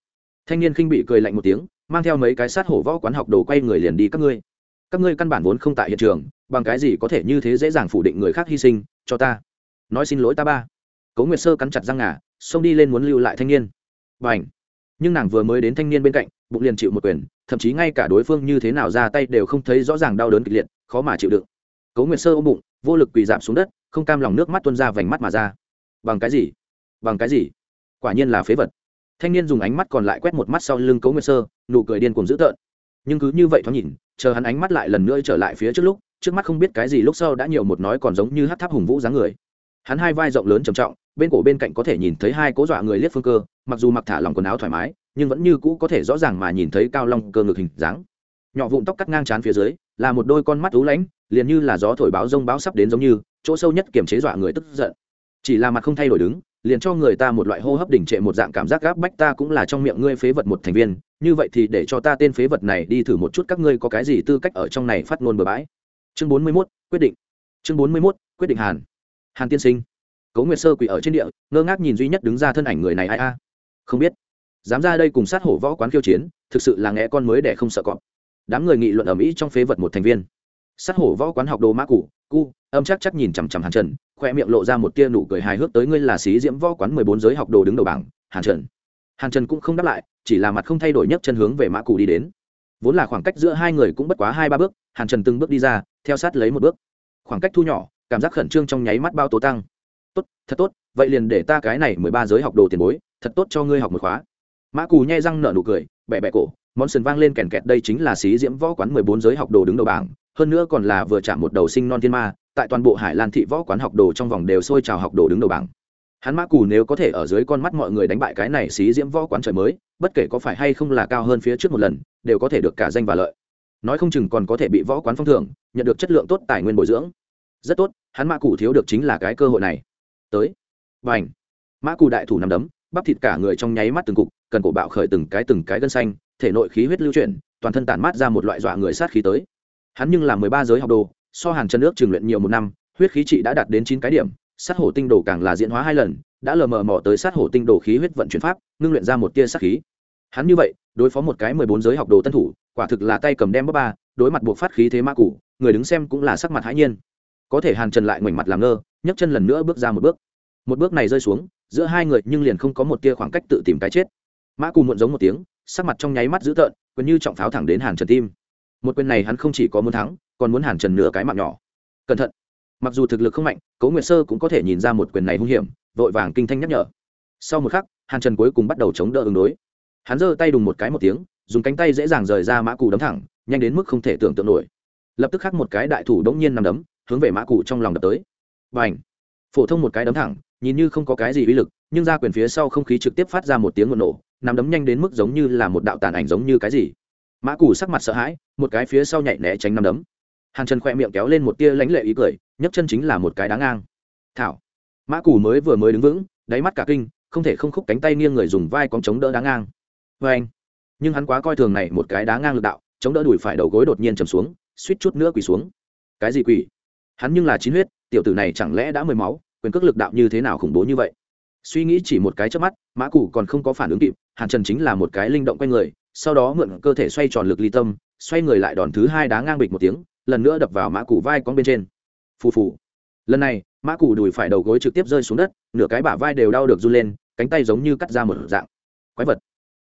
Thanh niên khinh bị cười lạnh một tiếng mang theo mấy cái sát hổ võ quán học đồ quay người liền đi các ngươi. Các ngươi căn bản vốn không tại hiện trường, bằng cái gì có thể như thế dễ dàng phủ định người khác hy sinh, cho ta. Nói xin lỗi ta ba. Cấu nguyệt sơ cắn chặt răng ngà, xông đi lên muốn lưu lại thanh niên. B à ảnh nhưng nàng vừa mới đến thanh niên bên cạnh, bụng liền chịu một quyền, thậm chí ngay cả đối phương như thế nào ra tay đều không thấy rõ ràng đau đớn kịch liệt, khó mà chịu đựng. Cấu nguyệt sơ ôm bụng, vô lực quỳ dạp xuống đất, không cam lòng nước mắt tuôn ra vành mắt mà ra. Bằng cái gì? Bằng cái gì? Quả nhiên là phế vật thanh niên dùng ánh mắt còn lại quét một mắt sau lưng cấu nguyệt sơ, nụ cười điên cuồng dữ tợn. Nhưng cứ như vậy thoáng nhìn, chờ hắn ánh mắt lại lần nữa trở lại phía trước lúc, trước mắt không biết cái gì lúc sau đã nhiều một nói còn giống như hát tháp hùng vũ dáng người. Hắn hai vai rộng lớn trầm trọng, bên cổ bên cạnh có thể nhìn thấy hai cố dọa người liếc phương cơ, mặc dù mặc thả lòng quần áo thoải mái, nhưng vẫn như cũ có thể rõ ràng mà nhìn thấy cao long cơ ngực hình dáng. Nhỏ vụn tóc cắt ngang trán phía dưới, là một đôi con mắt ú lãnh, liền như là gió thổi báo rông báo sắp đến giống như, chỗ sâu nhất kiềm chế dọa người tức giận. Chỉ là mặt không thay đổi đứng liền cho người ta một loại hô hấp đỉnh trệ một dạng cảm giác gáp bách ta cũng là trong miệng ngươi phế vật một thành viên như vậy thì để cho ta tên phế vật này đi thử một chút các ngươi có cái gì tư cách ở trong này phát ngôn bừa bãi. Chương bốn mươi 41, quyết định. Chương bốn mươi 41, quyết định hàn. Hàn tiên sinh. Cấu nguyệt sơ quỳ ở trên địa ngơ ngác nhìn duy nhất đứng ra thân ảnh người này ai a? Không biết. Dám ra đây cùng sát hổ võ quán khiêu chiến thực sự là nghe con mới để không sợ cọp. Đám người nghị luận ở mỹ trong phế vật một thành viên. Sát hổ võ quán học đồ mã cũ cu âm chắc chắc nhìn chằm chằm hàn trần khoe miệng lộ ra một tia nụ cười hài hước tới ngươi là sĩ diễm võ quán mười bốn giới học đồ đứng đầu bảng, hàn trần. Hàn trần cũng không đáp lại, chỉ là mặt không thay đổi nhất chân hướng về mã cụ đi đến. Vốn là khoảng cách giữa hai người cũng bất quá hai ba bước, hàn trần từng bước đi ra, theo sát lấy một bước. Khoảng cách thu nhỏ, cảm giác khẩn trương trong nháy mắt bao tố tăng. Tốt, thật tốt, vậy liền để ta cái này mười ba giới học đồ tiền bối, thật tốt cho ngươi học một khóa. Mã cù nhai răng nở nụ cười, bẹ bẹ cổ, món sườn vang lên kèn kẹt đây chính là xí diễm võ quán mười bốn giới học đồ đứng đầu bảng, hơn nữa còn là vừa chạm một đầu sinh non thiên ma tại toàn bộ hải lan thị võ quán học đồ trong vòng đều sôi trào học đồ đứng đầu bảng. Hắn mã cù nếu có thể ở dưới con mắt mọi người đánh bại cái này xí diễm võ quán trời mới, bất kể có phải hay không là cao hơn phía trước một lần, đều có thể được cả danh và lợi. Nói không chừng còn có thể bị võ quán phong thưởng, nhận được chất lượng tốt tài nguyên bồi dưỡng. Rất tốt, hắn mã cù thiếu được chính là cái cơ hội này. Tới. Và ảnh mã cù đại thủ nằm đấm, bắp thịt cả người trong nháy mắt từng cục, cần cổ bạo khởi từng cái từng cái gân xanh, thể nội khí huyết lưu chuyển, toàn thân tản mát ra một loại dọa người sát khí tới. Hắn nhưng là mười ba giới học đồ so hàn chân nước trường luyện nhiều một năm, huyết khí trị đã đạt đến chín cái điểm, sát hổ tinh đồ càng là diễn hóa hai lần, đã lờ mờ mò tới sát hổ tinh đồ khí huyết vận chuyển pháp, ngưng luyện ra một tia sát khí. Hắn như vậy, đối phó một cái mười bốn giới học đồ tân thủ, quả thực là tay cầm đem bóp ba, đối mặt buộc phát khí thế ma cũ người đứng xem cũng là sắc mặt hãi nhiên. Có thể hàn trần lại ngoảnh mặt làm ngơ, nhấc chân lần nữa bước ra một bước. Một bước này rơi xuống, giữa hai người nhưng liền không có một tia khoảng cách tự tìm cái chết. Mã cù muộn giống một tiếng, sắc mặt trong nháy mắt dữ tợn gần như trọng pháo thẳng đến hàn trần tim. Một quyền này hắn không chỉ có muốn thắng còn muốn hàn trần nửa cái mạng nhỏ. Cẩn thận. Mặc dù thực lực không mạnh, cố nguyệt sơ cũng có thể nhìn ra một quyền này hung hiểm, vội vàng kinh thanh nhắc nhở. Sau một khắc, hàn trần cuối cùng bắt đầu chống đỡ ứng đối. Hắn giơ tay đùng một cái một tiếng, dùng cánh tay dễ dàng rời ra mã cù đấm thẳng, nhanh đến mức không thể tưởng tượng nổi. Lập tức khắc một cái đại thủ đống nhiên nằm đấm, hướng về mã cù trong lòng đập tới. Và ảnh phổ thông một cái đấm thẳng, nhìn như không có cái gì uy lực, nhưng ra quyền phía sau không khí trực tiếp phát ra một tiếng ngộn nổ, nằm đấm nhanh đến mức giống như là một đạo tàn ảnh giống như cái gì. Mã cù sắc mặt sợ hãi, một cái phía sau nhạy né tránh nằm đấm hàn trần khoe miệng kéo lên một tia lãnh lệ ý cười, nhấc chân chính là một cái đá ngang. Thảo. Mã cụ mới vừa mới đứng vững, đáy mắt cả kinh, không thể không khúc cánh tay nghiêng người dùng vai con chống đỡ đá ngang. Vê anh. Nhưng hắn quá coi thường này một cái đá ngang lực đạo, chống đỡ đùi phải đầu gối đột nhiên chầm xuống, suýt chút nữa quỳ xuống. Cái gì quỳ? Hắn nhưng là chín huyết, tiểu tử này chẳng lẽ đã mười máu, quyền cước lực đạo như thế nào khủng bố như vậy? Suy nghĩ chỉ một cái trước mắt, mã cụ còn không có phản ứng kịp, hàn trần chính là một cái linh động q u a n người, sau đó mượn cơ thể xoay tròn lực ly tâm, xoay người lại đòn thứ hai đá ngang bịch một tiếng lần nữa đập vào mã cụ vai con bên trên. Phù phù. Lần này, mã cụ đùi phải đầu gối trực tiếp rơi xuống đất, nửa cái bả vai đều đau được run lên, cánh tay giống như cắt ra một dạng. Quái vật.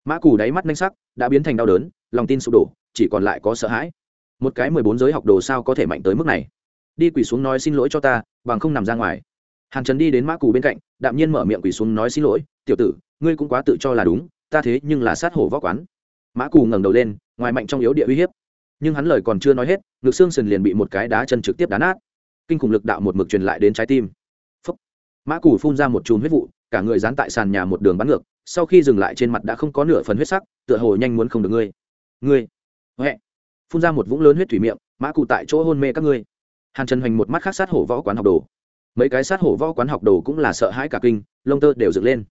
Mã cụ đáy mắt nanh sắc, đã biến thành đau đớn, lòng tin sụp đổ, chỉ còn lại có sợ hãi. Một cái mười bốn giới học đồ sao có thể mạnh tới mức này? Đi quỳ xuống nói xin lỗi cho ta, bằng không nằm ra ngoài. Hàn trần đi đến mã cù bên cạnh, đạm nhiên mở miệng quỳ xuống nói xin lỗi, tiểu tử, ngươi cũng quá tự cho là đúng, ta thế nhưng là sát hổ võ quán. Mã cù ngẩng đầu lên, ngoài mạnh trong yếu địa uy hiếp nhưng hắn lời còn chưa nói hết, ngực xương sườn liền bị một cái đá chân trực tiếp đá nát. Kinh khủng lực đạo một mực truyền lại đến trái tim. Phúc. mã cù phun ra một chùm huyết vụ, cả người dán tại sàn nhà một đường bắn ngược, sau khi dừng lại trên mặt đã không có nửa phần huyết sắc, tựa hồ nhanh muốn không được ngươi. Ngươi. Huệ phun ra một vũng lớn huyết thủy miệng, mã cụ tại chỗ hôn mê các ngươi. Hàn trần hoành một mắt khác sát hổ võ quán học đồ. Mấy cái sát hổ võ quán học đồ cũng là sợ hãi cả kinh, lông tơ đều dựng lên.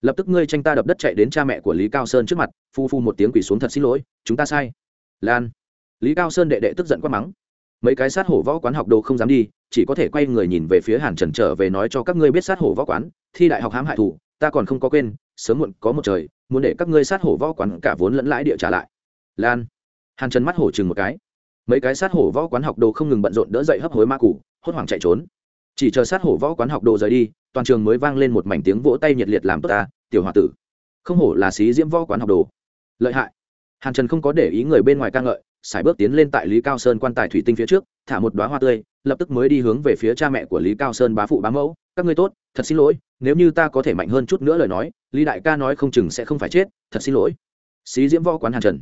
Lập tức ngươi tranh ta đập đất chạy đến cha mẹ của lý cao sơn trước mặt, phu phu một tiếng quỷ xuống thật xin lỗi, chúng ta sai. Lan lý cao sơn đệ đệ tức giận quát mắng. Mấy cái sát hổ võ quán học đồ không dám đi, chỉ có thể quay người nhìn về phía hàn trần trở về nói cho các ngươi biết sát hổ võ quán, thi đại học hãm hại thủ, ta còn không có quên, sớm muộn có một trời, muốn để các ngươi sát hổ võ quán cả vốn lẫn lãi địa trả lại. Lan. Hàn trần mắt hổ chừng một cái. Mấy cái sát hổ võ quán học đồ không ngừng bận rộn đỡ dậy hấp hối ma củ hốt hoảng chạy trốn. Chỉ chờ sát hổ võ quán học đồ rời đi, toàn trường mới vang lên một mảnh tiếng vỗ tay nhiệt liệt làm tốt ta, tiểu h o a tử. Không hổ là xí diễm võ quán học đồ. Lợi hại. Hàn trần không có để ý người bên ngoài ca ngợi sải bước tiến lên tại lý cao sơn quan tài thủy tinh phía trước, thả một đoá hoa tươi, lập tức mới đi hướng về phía cha mẹ của lý cao sơn bá phụ bá mẫu. Các ngươi tốt, thật xin lỗi, nếu như ta có thể mạnh hơn chút nữa lời nói, lý đại ca nói không chừng sẽ không phải chết, thật xin lỗi. Xí diễm võ quán hàn trần.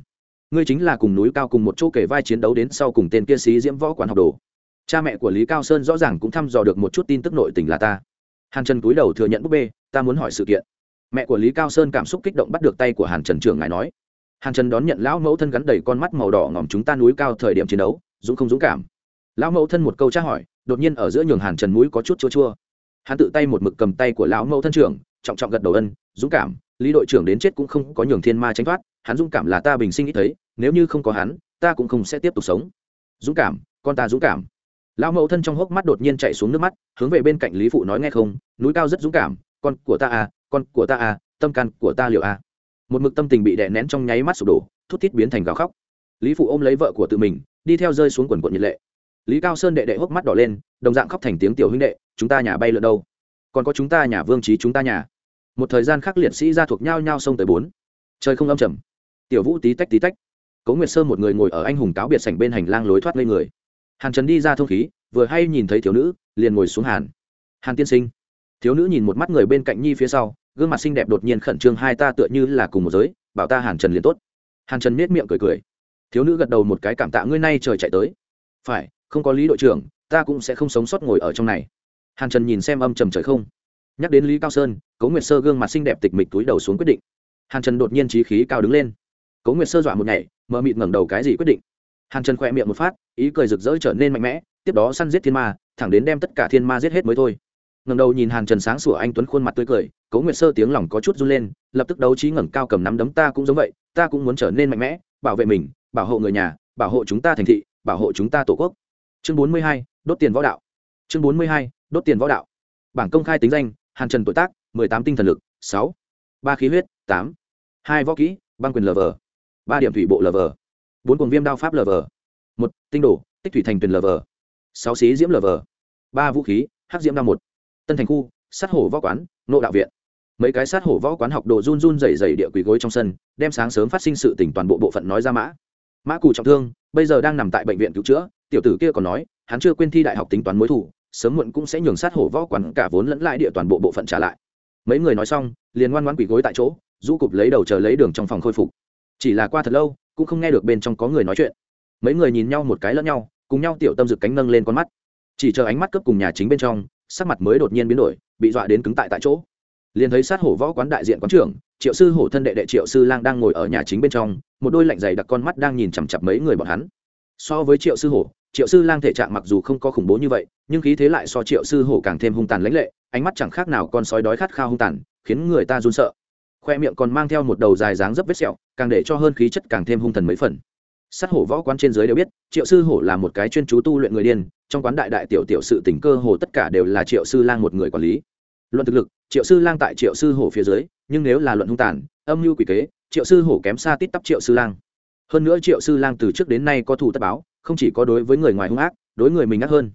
Ngươi chính là cùng núi cao cùng một chỗ kể vai chiến đấu đến sau cùng tên kia sĩ diễm võ quán học đồ. Cha mẹ của lý cao sơn rõ ràng cũng thăm dò được một chút tin tức nội tình là ta. Hàn trần cúi đầu thừa nhận búp bê, ta muốn hỏi sự kiện. Mẹ của lý cao sơn cảm xúc kích động bắt được tay của hàn trần trường ngài nói hàn trần đón nhận lão mẫu thân gắn đầy con mắt màu đỏ ngòm chúng ta núi cao thời điểm chiến đấu, dũng không dũng cảm. Lão mẫu thân một câu tra hỏi, đột nhiên ở giữa nhường hàn trần mũi có chút chua chua. Hắn tự tay một mực cầm tay của lão mẫu thân trưởng, trọng trọng gật đầu ân, dũng cảm, lý đội trưởng đến chết cũng không có nhường thiên ma tránh thoát, hắn dũng cảm là ta bình sinh ít thấy, nếu như không có hắn, ta cũng không sẽ tiếp tục sống. Dũng cảm, con ta dũng cảm. Lão mẫu thân trong hốc mắt đột nhiên chạy xuống nước mắt, hướng về bên cạnh lý phụ nói nghe không, núi cao rất dũng cảm, con của ta à con của ta à tâm can của ta liệu à một mực tâm tình bị đè nén trong nháy mắt sụp đổ, thút thít biến thành gào khóc. Lý phụ ôm lấy vợ của tự mình, đi theo rơi xuống quần quận nhiệt lệ. Lý cao sơn đệ đệ hốc mắt đỏ lên, đồng dạng khóc thành tiếng tiểu huynh đệ, chúng ta nhà bay lượn đâu? Còn có chúng ta nhà vương trí chúng ta nhà. Một thời gian khác liệt sĩ ra thuộc nhau nhau sông tới bốn. Trời không âm trầm. Tiểu vũ tí tách tí tách. Cố nguyệt sơn một người ngồi ở anh hùng cáo biệt sảnh bên hành lang lối thoát lên người. Hàn trần đi ra thông khí, vừa hay nhìn thấy thiếu nữ, liền ngồi xuống hàn. Hàn tiên sinh. Thiếu nữ nhìn một mắt người bên cạnh nhi phía sau gương mặt xinh đẹp đột nhiên khẩn trương, hai ta tựa như là cùng một giới, bảo ta hàn trần liền tốt. Hàn trần nết miệng cười cười. Thiếu nữ gật đầu một cái cảm tạ, ngươi nay trời chạy tới. Phải, không có lý đội trưởng, ta cũng sẽ không sống sót ngồi ở trong này. Hàn trần nhìn xem âm trầm trời không. Nhắc đến lý cao sơn, cố nguyệt sơ gương mặt xinh đẹp tịch mịch túi đầu xuống quyết định. Hàn trần đột nhiên trí khí cao đứng lên. Cố nguyệt sơ dọa một ngày mờ mịt ngẩng đầu cái gì quyết định. Hàn trần khỏe miệng một phát, ý cười rực rỡ trở nên mạnh mẽ, tiếp đó săn giết thiên ma, thẳng đến đem tất cả thiên ma giết hết mới thôi ngẩng đầu nhìn hàn trần sáng sủa anh tuấn khuôn mặt tươi cười, cố nguyệt sơ tiếng lòng có chút run lên, lập tức đấu trí ngẩng cao cầm nắm đấm, ta cũng giống vậy, ta cũng muốn trở nên mạnh mẽ, bảo vệ mình, bảo hộ người nhà, bảo hộ chúng ta thành thị, bảo hộ chúng ta tổ quốc chương bốn mươi hai, đốt tiền võ đạo chương bốn mươi hai, đốt tiền võ đạo bảng công khai tính danh, hàn trần tuổi tác, mười tám tinh thần lực, sáu ba khí huyết, tám hai võ kỹ, băng quyền lover. vờ ba điểm thủy bộ lover. vờ bốn cuồng viêm đao pháp lover. vờ một, tinh đổ tích thủy thành tuyền lover. vờ sáu xí diễm lover. vờ ba vũ khí, hắc diễm đao một tân thành khu, sát hổ võ quán nộ đạo viện. Mấy cái sát hổ võ quán học đồ run run dày dày địa quỳ gối trong sân, đem sáng sớm phát sinh sự tỉnh toàn bộ bộ phận nói ra mã. Mã cù trọng thương, bây giờ đang nằm tại bệnh viện cứu chữa, tiểu tử kia còn nói, hắn chưa quên thi đại học tính toán mối thủ sớm muộn cũng sẽ nhường sát hổ võ quán cả vốn lẫn lại địa toàn bộ bộ phận trả lại. Mấy người nói xong, liền ngoan ngoan quỳ gối tại chỗ, rũ cụp lấy đầu chờ lấy đường trong phòng khôi phục. Chỉ là qua thật lâu, cũng không nghe được bên trong có người nói chuyện. Mấy người nhìn nhau một cái lẫn nhau, cùng nhau tiểu tâm rực cánh nâng lên con mắt. Chỉ chờ ánh mắt cấp cùng nhà chính bên trong sắc mặt mới đột nhiên biến đổi, bị dọa đến cứng tại tại chỗ. Liền thấy sát hổ võ quán đại diện quán trưởng, triệu sư hổ thân đệ đệ triệu sư lang đang ngồi ở nhà chính bên trong, một đôi lạnh dày đặc con mắt đang nhìn chằm chặp mấy người bọn hắn. So với triệu sư hổ, triệu sư lang thể trạng mặc dù không có khủng bố như vậy, nhưng khí thế lại so triệu sư hổ càng thêm hung tàn lãnh lệ, ánh mắt chẳng khác nào con sói đói khát khao hung tàn, khiến người ta run sợ. Khoe miệng còn mang theo một đầu dài dáng dấp vết sẹo, càng để cho hơn khí chất càng thêm hung thần mấy phần sát hổ võ quán trên dưới đều biết, triệu sư hổ là một cái chuyên chú tu luyện người điên, trong quán đại đại tiểu tiểu sự tình cơ hồ tất cả đều là triệu sư lang một người quản lý. Luận thực lực, triệu sư lang tại triệu sư hổ phía dưới, nhưng nếu là luận hung tàn, âm mưu quỷ kế, triệu sư hổ kém xa tít tắp triệu sư lang. Hơn nữa triệu sư lang từ trước đến nay có thủ tất báo, không chỉ có đối với người ngoài hung ác, đối người mình ác hơn.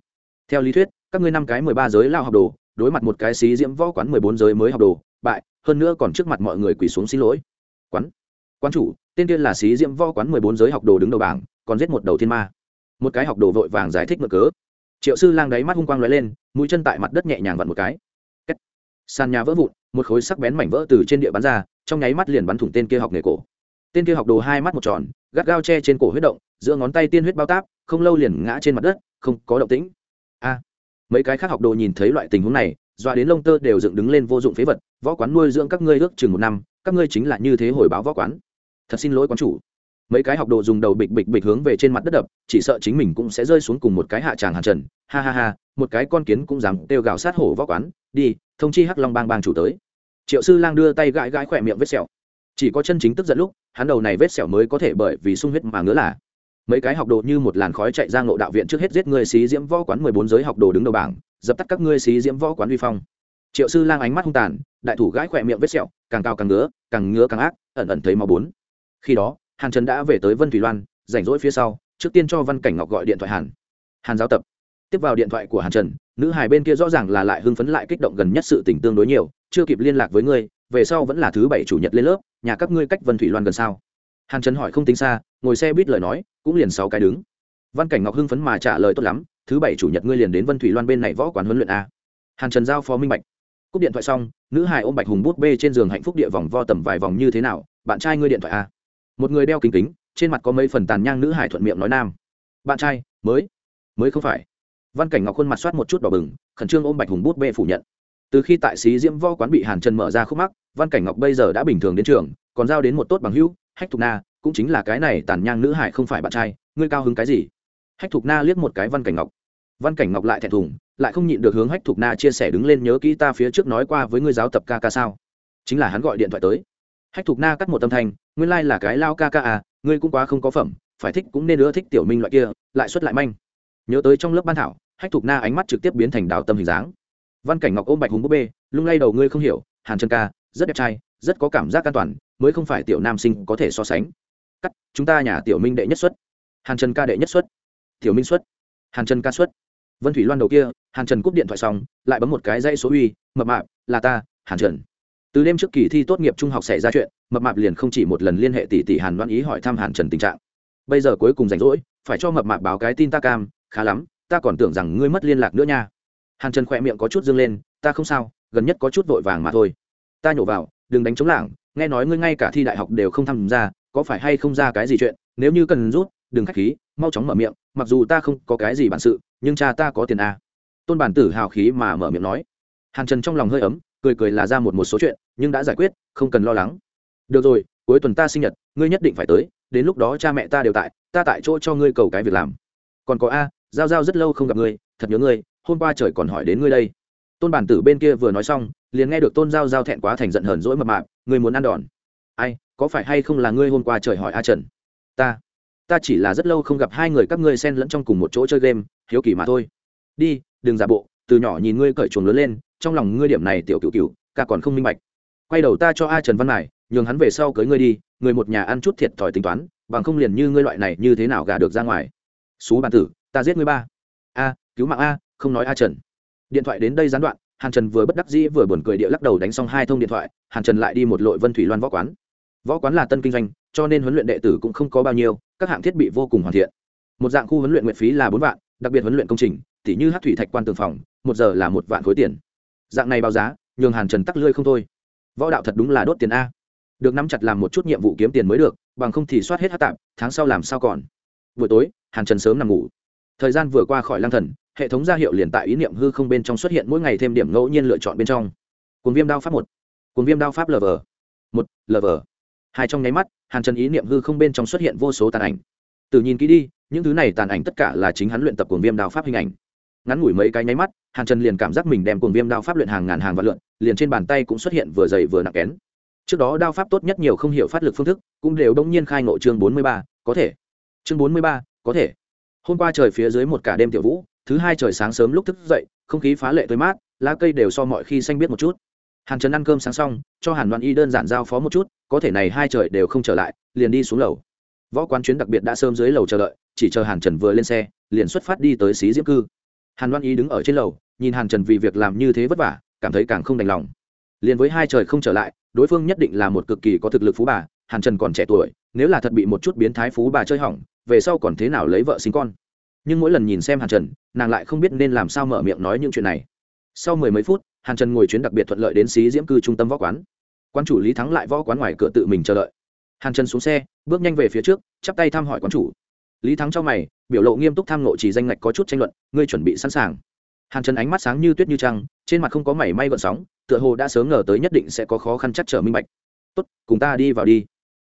Theo lý thuyết, các ngươi năm cái mười ba giới lao học đồ, đối mặt một cái xí diễm võ quán mười bốn giới mới học đồ, bại, hơn nữa còn trước mặt mọi người quỳ xuống xin lỗi. Quán quán chủ tên kia là xí diễm võ quán mười bốn giới học đồ đứng đầu bảng, còn giết một đầu thiên ma. Một cái học đồ vội vàng giải thích mở cớ. Triệu sư lang đáy mắt hung quang lóe lên, mũi chân tại mặt đất nhẹ nhàng vặn một cái. Kết. sàn nhà vỡ vụn, một khối sắc bén mảnh vỡ từ trên địa bắn ra, trong nháy mắt liền bắn thủng tên kia học nghề cổ. Tên kia học đồ hai mắt một tròn, gắt gao che trên cổ huyết động, giữa ngón tay tiên huyết bao táp, không lâu liền ngã trên mặt đất, không có động tĩnh. A. Mấy cái khác học đồ nhìn thấy loại tình huống này doa đến lông tơ đều dựng đứng lên vô dụng phế vật, võ quán nuôi dưỡng các ngươi ước chừng một năm, các ngươi chính là như thế hồi báo võ quán thật xin lỗi quán chủ. Mấy cái học đồ dùng đầu bịch bịch bịch hướng về trên mặt đất đập, chỉ sợ chính mình cũng sẽ rơi xuống cùng một cái hạ tràng hàn trần. Ha ha ha, một cái con kiến cũng dám kêu gào sát hổ võ quán. Đi, thông chi hắc long bang bang chủ tới. Triệu sư lang đưa tay gãi gãi khỏe miệng vết sẹo. Chỉ có chân chính tức giận lúc, hắn đầu này vết sẹo mới có thể bởi vì sung huyết mà ngứa là. Mấy cái học đồ như một làn khói chạy ra ngộ đạo viện trước hết giết người xí diễm võ quán mười bốn giới học đồ đứng đầu bảng, dập tắt các ngươi xí diễm võ quán vi phong. Triệu sư lang ánh mắt hung tàn, đại thủ gãi khỏe miệng vết sẹo, càng cao càng ngứa càng ngứa càng ác, ẩn ẩn thấy màu bốn khi đó, hàn trần đã về tới vân thủy loan, rảnh rỗi phía sau, trước tiên cho văn cảnh ngọc gọi điện thoại hàn. Hàn giáo tập. Tiếp vào điện thoại của hàn trần, nữ hài bên kia rõ ràng là lại hưng phấn lại kích động gần nhất sự tình tương đối nhiều, chưa kịp liên lạc với ngươi, về sau vẫn là thứ bảy chủ nhật lên lớp, nhà các ngươi cách vân thủy loan gần sao? Hàn trần hỏi không tính xa, ngồi xe buýt lời nói, cũng liền sáu cái đứng. Văn cảnh ngọc hưng phấn mà trả lời tốt lắm, thứ bảy chủ nhật ngươi liền đến vân thủy loan bên này võ quán huấn luyện a. Hàn trần giao phó minh bạch. Cúp điện thoại xong, nữ hài ôm bạch hùng bút bê trên giường hạnh phúc địa vòng vo tầm vài vòng như thế nào, bạn trai ngươi điện thoại a một người đeo kính kính, trên mặt có mấy phần tàn nhang nữ hải thuận miệng nói nam. Bạn trai, mới mới không phải. Văn cảnh ngọc khuôn mặt soát một chút đỏ bừng, khẩn trương ôm bạch hùng bút bê phủ nhận. Từ khi tại xí diễm vo quán bị hàn trần mở ra khúc mắc, văn cảnh ngọc bây giờ đã bình thường đến trường, còn giao đến một tốt bằng hữu, hách thục na, cũng chính là cái này tàn nhang nữ hải không phải bạn trai, ngươi cao hứng cái gì? Hách thục na liếc một cái văn cảnh ngọc. Văn cảnh ngọc lại thẹn thùng, lại không nhịn được hướng hách thục na chia sẻ đứng lên nhớ kỹ ta phía trước nói qua với ngươi giáo tập ca ca sao? Chính là hắn gọi điện thoại tới hách thục na cắt một tâm thanh, nguyên lai là cái lao ca ca à ngươi cũng quá không có phẩm, phải thích cũng nên ưa thích tiểu minh loại kia, lại xuất lại manh. Nhớ tới trong lớp ban thảo, hách thục na ánh mắt trực tiếp biến thành đào tâm hình dáng. Văn cảnh ngọc ôm bạch hùng búp bê, lung lay đầu ngươi không hiểu, hàn trần ca, rất đẹp trai, rất có cảm giác an toàn, mới không phải tiểu nam sinh có thể so sánh. Cắt, chúng ta nhà tiểu minh đệ nhất xuất. Hàn trần ca đệ nhất xuất. Tiểu minh xuất. Hàn trần ca xuất. Vân thủy loan đầu kia, hàn trần cúp điện thoại xong, lại bấm một cái dây số uy, mập mạp, là ta, hàn trần từ đêm trước kỳ thi tốt nghiệp trung học xảy ra chuyện, mập mạp liền không chỉ một lần liên hệ tỷ tỷ hàn đoan ý hỏi thăm hàn trần tình trạng. Bây giờ cuối cùng rảnh rỗi, phải cho mập mạp báo cái tin ta cam, khá lắm, ta còn tưởng rằng ngươi mất liên lạc nữa nha. Hàn trần khỏe miệng có chút dâng lên, ta không sao, gần nhất có chút vội vàng mà thôi. Ta nhổ vào, đừng đánh chống lảng, nghe nói ngươi ngay cả thi đại học đều không tham gia, có phải hay không ra cái gì chuyện, nếu như cần rút, đừng k h á c h khí, mau chóng mở miệng, mặc dù ta không có cái gì bản sự, nhưng cha ta có tiền a tôn bản tử hào khí mà mở miệng nói. Hàn trần trong lòng hơi ấm cười cười là ra một một số chuyện, nhưng đã giải quyết, không cần lo lắng. Được rồi, cuối tuần ta sinh nhật, ngươi nhất định phải tới, đến lúc đó cha mẹ ta đều tại, ta tại chỗ cho ngươi cầu cái việc làm. Còn có a, giao giao rất lâu không gặp ngươi, thật nhớ ngươi, hôm qua trời còn hỏi đến ngươi đây. Tôn bản tử bên kia vừa nói xong, liền nghe được tôn giao giao thẹn quá thành giận hờn dỗi mập mạp, Ngươi muốn ăn đòn. Ai, có phải hay không là ngươi hôm qua trời hỏi a trần? Ta ta chỉ là rất lâu không gặp hai người các ngươi xen lẫn trong cùng một chỗ chơi game, hiếu kỳ mà thôi. Đi, đừng giả bộ, từ nhỏ nhìn ngươi cởi chuồng lớn lên trong lòng ngươi điểm này tiểu cựu cựu ca còn không minh bạch. Quay đầu ta cho a trần văn mải nhường hắn về sau cưới ngươi đi, người một nhà ăn chút thiệt thòi tính toán, bằng không liền như ngươi loại này như thế nào gả được ra ngoài. Xú bản tử, ta giết ngươi ba. A, cứu mạng a, không nói a trần. Điện thoại đến đây gián đoạn, hàn trần vừa bất đắc dĩ vừa buồn cười địa lắc đầu đánh xong hai thông điện thoại, hàn trần lại đi một lội vân thủy loan võ quán. Võ quán là tân kinh doanh, cho nên huấn luyện đệ tử cũng không có bao nhiêu, các hạng thiết bị vô cùng hoàn thiện. Một dạng khu huấn luyện nguyện phí là bốn vạn, đặc biệt huấn luyện công trình, tỉ như hát thủy thạch quan tường phòng, một giờ là một vạn khối tiền dạng này báo giá, nhường hàn trần tắc lươi không thôi. Võ đạo thật đúng là đốt tiền a. Được nắm chặt làm một chút nhiệm vụ kiếm tiền mới được, bằng không thì soát hết hát tạm tháng sau làm sao còn? Buổi tối, hàn trần sớm nằm ngủ. Thời gian vừa qua khỏi lang thần, hệ thống gia hiệu liền tại ý niệm hư không bên trong xuất hiện mỗi ngày thêm điểm ngẫu nhiên lựa chọn bên trong. Cuốn viêm đao pháp một cuốn viêm đao pháp lv một lv hai trong nháy mắt, hàn trần ý niệm hư không bên trong xuất hiện vô số tàn ảnh. Từ nhìn kỹ đi, những thứ này tàn ảnh tất cả là chính hắn luyện tập cuốn viêm đao pháp hình ảnh ngắn ngủi mấy cái nháy mắt, hàn trần liền cảm giác mình đem cuồng viêm đao pháp luyện hàng ngàn hàng vạn lượn, liền trên bàn tay cũng xuất hiện vừa dày vừa nặng kén. Trước đó đao pháp tốt nhất nhiều không hiểu phát lực phương thức, cũng đều đông nhiên khai ngộ chương bốn mươi ba, có thể. Chương bốn mươi ba, có thể. Hôm qua trời phía dưới một cả đêm tiểu vũ, thứ hai trời sáng sớm lúc thức dậy, không khí phá lệ tới mát, lá cây đều so mọi khi xanh biết một chút. Hàn trần ăn cơm sáng xong, cho hàn đoàn y đơn giản giao phó một chút, có thể này hai trời đều không trở lại, liền đi xuống lầu. Võ quán chuyến đặc biệt đã sớm dưới lầu chờ đợi, chỉ chờ hàn trần vừa lên xe, liền xuất phát đi tới xí diễm cư hàn Loan y đứng ở trên lầu, nhìn hàn trần vì việc làm như thế vất vả, cảm thấy càng không đành lòng. Liền với hai trời không trở lại, đối phương nhất định là một cực kỳ có thực lực phú bà, hàn trần còn trẻ tuổi, nếu là thật bị một chút biến thái phú bà chơi hỏng, về sau còn thế nào lấy vợ sinh con? Nhưng mỗi lần nhìn xem hàn trần, nàng lại không biết nên làm sao mở miệng nói những chuyện này. Sau mười mấy phút, hàn trần ngồi chuyến đặc biệt thuận lợi đến xí diễm cư trung tâm võ quán. Quan chủ lý thắng lại võ quán ngoài cửa tự mình chờ đợi. Hàn trần xuống xe, bước nhanh về phía trước, chắp tay thăm hỏi quán chủ lý thắng cho mày, biểu lộ nghiêm túc tham nộ chỉ danh ngạch có chút tranh luận, ngươi chuẩn bị sẵn sàng. Hàn trần ánh mắt sáng như tuyết như trăng, trên mặt không có mảy may gợn sóng, tựa hồ đã sớm ngờ tới nhất định sẽ có khó khăn chắc trở minh bạch. Tốt, cùng ta đi vào đi.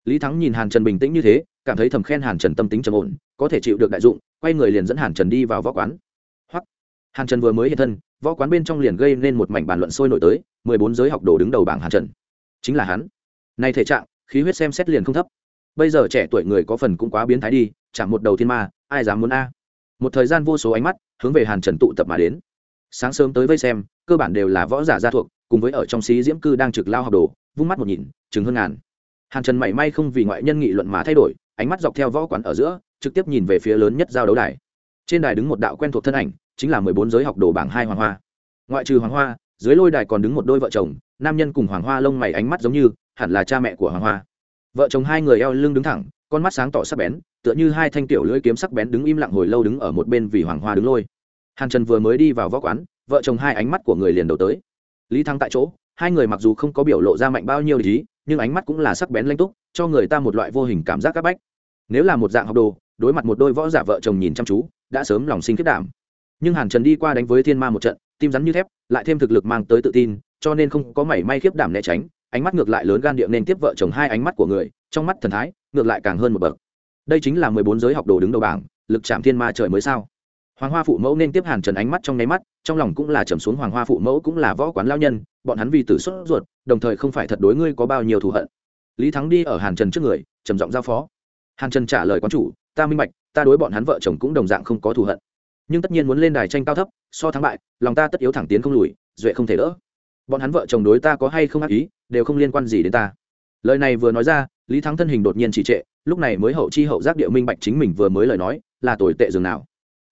Lý thắng nhìn hàn trần bình tĩnh như thế, cảm thấy thầm khen hàn trần tâm tính trầm ổn, có thể chịu được đại dụng, quay người liền dẫn hàn trần đi vào võ quán. Hoặc hàn trần vừa mới hiện thân, võ quán bên trong liền gây nên một mảnh bàn luận sôi nổi tới, mười bốn giới học đồ đứng đầu bảng hàn trần. Chính là hắn. Nay thể trạng, khí huyết xem xét liền không thấp bây giờ trẻ tuổi người có phần cũng quá biến thái đi chẳng một đầu thiên ma, ai dám muốn a? Một thời gian vô số ánh mắt hướng về hàn trần tụ tập mà đến. Sáng sớm tới vây xem, cơ bản đều là võ giả gia thuộc, cùng với ở trong xí diễm cư đang trực lao học đồ, vung mắt một nhìn, chừng hơn ngàn. Hàn trần mảy may không vì ngoại nhân nghị luận mà thay đổi, ánh mắt dọc theo võ quán ở giữa, trực tiếp nhìn về phía lớn nhất giao đấu đài. Trên đài đứng một đạo quen thuộc thân ảnh, chính là mười bốn giới học đồ bảng hai hoàng hoa. Ngoại trừ hoàng hoa, dưới lôi đài còn đứng một đôi vợ chồng, nam nhân cùng hoàng hoa lông mày ánh mắt giống như, hẳn là cha mẹ của hoàng hoa vợ chồng hai người eo lưng đứng thẳng, con mắt sáng tỏ sắc bén, tựa như hai thanh tiểu lưỡi kiếm sắc bén đứng im lặng hồi lâu đứng ở một bên vì hoàng hoa đứng lôi. Hàn trần vừa mới đi vào võ quán, vợ chồng hai ánh mắt của người liền đầu tới. Lý thắng tại chỗ, hai người mặc dù không có biểu lộ ra mạnh bao nhiêu lý nhưng ánh mắt cũng là sắc bén lanh túc, cho người ta một loại vô hình cảm giác c áp bách. Nếu là một dạng học đồ, đối mặt một đôi võ giả vợ chồng nhìn chăm chú, đã sớm lòng sinh kết đảm. Nhưng hàn trần đi qua đánh với thiên ma một trận, tim rắn như thép, lại thêm thực lực mang tới tự tin, cho nên không có mảy may khiếp đảm né tránh ánh mắt ngược lại lớn gan điệu nên tiếp vợ chồng hai ánh mắt của người, trong mắt thần thái, ngược lại càng hơn một bậc. Đây chính là mười bốn giới học đồ đứng đầu bảng, lực chạm thiên ma trời mới sao? Hoàng hoa phụ mẫu nên tiếp hàn trần ánh mắt trong nháy mắt, trong lòng cũng là trầm xuống, hoàng hoa phụ mẫu cũng là võ quán lao nhân, bọn hắn vì tử xuất ruột, đồng thời không phải thật đối ngươi có bao nhiêu thù hận. Lý thắng đi ở hàn trần trước người, trầm giọng giao phó. Hàn trần trả lời quán chủ, ta minh bạch, ta đối bọn hắn vợ chồng cũng đồng dạng không có thù hận. Nhưng tất nhiên muốn lên đài tranh cao thấp, so thắng bại, lòng ta tất yếu thẳng tiến không lùi, duệ không thể đỡ bọn hắn vợ chồng đối ta có hay không ác ý, đều không liên quan gì đến ta. Lời này vừa nói ra, lý thắng thân hình đột nhiên chỉ trệ, lúc này mới hậu chi hậu giác địa minh bạch chính mình vừa mới lời nói, là tồi tệ dường nào.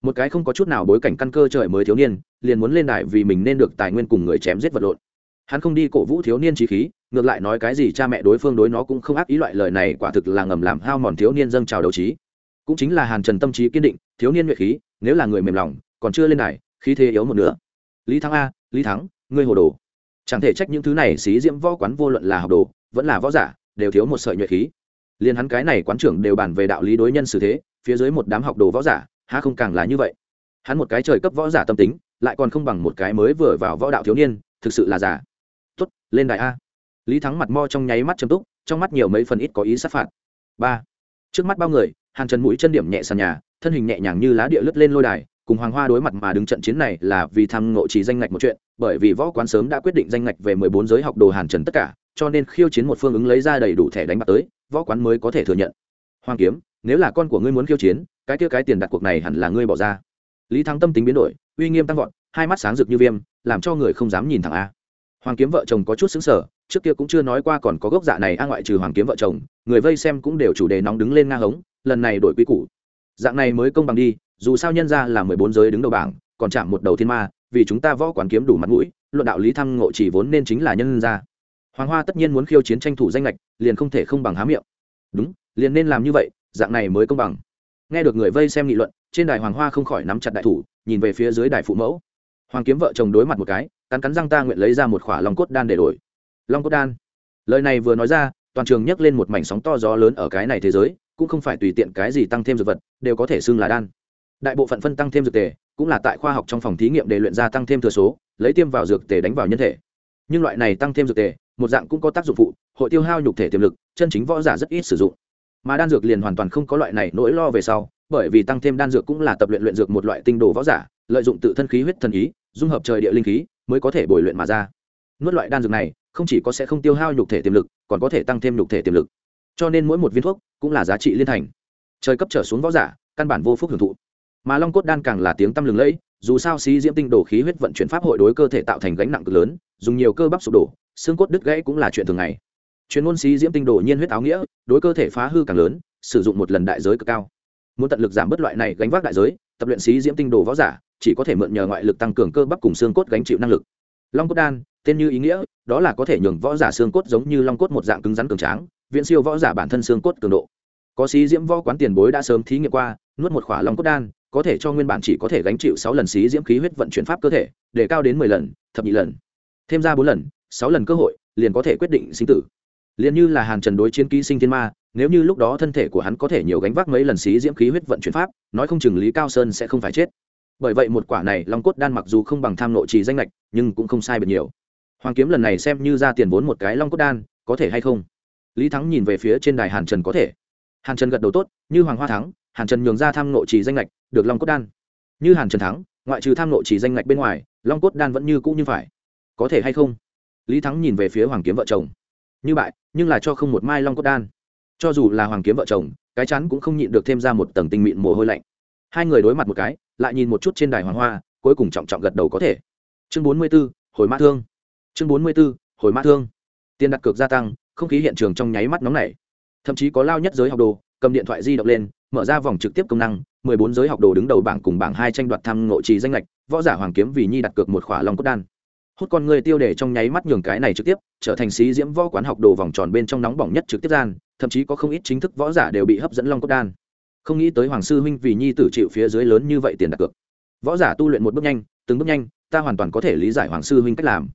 Một cái không có chút nào bối cảnh căn cơ trời mới thiếu niên, liền muốn lên đài vì mình nên được tài nguyên cùng người chém giết vật lộn. Hắn không đi cổ vũ thiếu niên trí khí, ngược lại nói cái gì cha mẹ đối phương đối nó cũng không ác ý loại lời này quả thực là ngầm làm hao mòn thiếu niên dâng trào đấu trí. Cũng chính là hàn trần tâm trí kiên định, thiếu niên nhuệ khí, nếu là người mềm lòng, còn chưa lên đài, khí thế yếu một nữa lý thắng a, lý thắng, ngươi hồ đồ chẳng thể trách những thứ này xí diễm võ quán vô luận là học đồ, vẫn là võ giả, đều thiếu một sợi nhuệ khí. Liền hắn cái này quán trưởng đều bàn về đạo lý đối nhân xử thế, phía dưới một đám học đồ võ giả, há không càng là như vậy? Hắn một cái trời cấp võ giả tâm tính, lại còn không bằng một cái mới vừa vào võ đạo thiếu niên, thực sự là giả tuất lên đại a. Lý thắng mặt mo trong nháy mắt châm túc, trong mắt nhiều mấy phần ít có ý sát phạt. Ba. Trước mắt bao người, hàng trần mũi chân điểm nhẹ sàn nhà, thân hình nhẹ nhàng như lá địa lướt lên lôi đài, cùng hoàng hoa đối mặt mà đứng trận chiến này là vì tham ngộ chỉ danh ngạch một chuyện bởi vì võ quán sớm đã quyết định danh ngạch về mười bốn giới học đồ hàn trần tất cả, cho nên khiêu chiến một phương ứng lấy ra đầy đủ thẻ đánh bạc tới, võ quán mới có thể thừa nhận. Hoàng kiếm, nếu là con của ngươi muốn khiêu chiến, cái kia cái tiền đặt cuộc này hẳn là ngươi bỏ ra. Lý thắng tâm tính biến đổi, uy nghiêm tăng vọt, hai mắt sáng rực như viêm, làm cho người không dám nhìn thẳng a. Hoàng kiếm vợ chồng có chút xứng sở trước kia cũng chưa nói qua còn có gốc dạ này a ngoại trừ hoàng kiếm vợ chồng, người vây xem cũng đều chủ đề nóng đứng lên nga hống, lần này đổi quy củ. Dạng này mới công bằng đi, dù sao nhân ra là mười bốn giới đứng đầu bảng, còn chạm một đầu thiên ma vì chúng ta võ quán kiếm đủ mặt mũi, luận đạo lý thăng ngộ chỉ vốn nên chính là nhân ra hoàng hoa tất nhiên muốn khiêu chiến tranh thủ danh lệch, liền không thể không bằng há miệng. Đúng, liền nên làm như vậy, dạng này mới công bằng. Nghe được người vây xem nghị luận, trên đài hoàng hoa không khỏi nắm chặt đại thủ, nhìn về phía dưới đài phụ mẫu. Hoàng kiếm vợ chồng đối mặt một cái, cắn cắn răng ta nguyện lấy ra một khỏa long cốt đan để đổi. Long cốt đan? Lời này vừa nói ra, toàn trường nhấc lên một mảnh sóng to gió lớn ở cái này thế giới, cũng không phải tùy tiện cái gì tăng thêm dược vật, đều có thể xưng là đan. Đại bộ phận phân tăng thêm dược tề cũng là tại khoa học trong phòng thí nghiệm để luyện ra tăng thêm thừa số, lấy tiêm vào dược tề đánh vào nhân thể. Nhưng loại này tăng thêm dược tề, một dạng cũng có tác dụng phụ, hội tiêu hao nhục thể tiềm lực, chân chính võ giả rất ít sử dụng. Mà đan dược liền hoàn toàn không có loại này nỗi lo về sau, bởi vì tăng thêm đan dược cũng là tập luyện luyện dược một loại tinh đồ võ giả, lợi dụng tự thân khí huyết thần ý, dung hợp trời địa linh khí, mới có thể bồi luyện mà ra. Nuốt loại đan dược này, không chỉ có sẽ không tiêu hao nhục thể tiềm lực, còn có thể tăng thêm nhục thể tiềm lực. Cho nên mỗi một viên thuốc cũng là giá trị liên thành. Trời cấp trở xuống võ giả, căn bản vô phúc hưởng thụ mà long cốt đan càng là tiếng tăm lừng lẫy, dù sao xí diễm tinh đồ khí huyết vận chuyển pháp hội đối cơ thể tạo thành gánh nặng cực lớn, dùng nhiều cơ bắp sụp đổ, xương cốt đứt gãy cũng là chuyện thường ngày. Chuyên môn xí diễm tinh đồ nhiên huyết áo nghĩa, đối cơ thể phá hư càng lớn, sử dụng một lần đại giới cực cao. Muốn tận lực giảm bớt loại này gánh vác đại giới, tập luyện xí diễm tinh đồ võ giả, chỉ có thể mượn nhờ ngoại lực tăng cường cơ bắp cùng xương cốt gánh chịu năng lực. Long cốt đan, tên như ý nghĩa, đó là có thể nhường võ giả xương cốt giống như long cốt một dạng cứng rắn cường tráng, viễn siêu võ giả bản thân xương cốt cường độ. Có xí diễm võ quán tiền bối đã sớm thí nghiệm qua, nuốt một khỏa long cốt đan có thể cho nguyên bản chỉ có thể gánh chịu sáu lần xí diễm khí huyết vận chuyển pháp cơ thể, để cao đến mười lần, thập nhị lần. Thêm ra bốn lần, sáu lần cơ hội, liền có thể quyết định sinh tử. Liền như là hàn trần đối chiến ký sinh thiên ma, nếu như lúc đó thân thể của hắn có thể nhiều gánh vác mấy lần xí diễm khí huyết vận chuyển pháp, nói không chừng lý cao sơn sẽ không phải chết. Bởi vậy một quả này long cốt đan mặc dù không bằng tham nội trì danh lệch nhưng cũng không sai biệt nhiều. Hoàng kiếm lần này xem như ra tiền vốn một cái long cốt đan, có thể hay không? Lý thắng nhìn về phía trên đài hàn trần có thể. Hàn trần gật đầu tốt, như hoàng hoa thắng hàn trần nhường ra tham nội trì danh lệch được long cốt đan. Như hàn trần thắng, ngoại trừ tham nội trì danh lệch bên ngoài, long cốt đan vẫn như cũ như phải. Có thể hay không? Lý thắng nhìn về phía hoàng kiếm vợ chồng. Như bại, nhưng là cho không một mai long cốt đan. Cho dù là hoàng kiếm vợ chồng, cái chắn cũng không nhịn được thêm ra một tầng tinh mịn mồ hôi lạnh. Hai người đối mặt một cái, lại nhìn một chút trên đài hoàng hoa, cuối cùng trọng trọng gật đầu có thể. Chương bốn mươi b ố hồi mã thương. Chương bốn mươi b ố hồi mã thương. Tiền đặt cược gia tăng, không khí hiện trường trong nháy mắt nóng nảy. Thậm chí có lao nhất giới học đồ cầm điện thoại di động lên, mở ra vòng trực tiếp công năng, mười bốn giới học đồ đứng đầu bảng cùng bảng hai tranh đoạt thăm ngộ trì danh lệch, võ giả hoàng kiếm vì nhi đặt cược một khỏa long cốt đan. Hút con người tiêu đề trong nháy mắt nhường cái này trực tiếp, trở thành sĩ diễm võ quán học đồ vòng tròn bên trong nóng bỏng nhất trực tiếp gian, thậm chí có không ít chính thức võ giả đều bị hấp dẫn long cốt đan. Không nghĩ tới hoàng sư huynh vì nhi tử chịu phía dưới lớn như vậy tiền đặt cược. Võ giả tu luyện một bước nhanh, từng bước nhanh, ta hoàn toàn có thể lý giải hoàng sư huynh cách làm.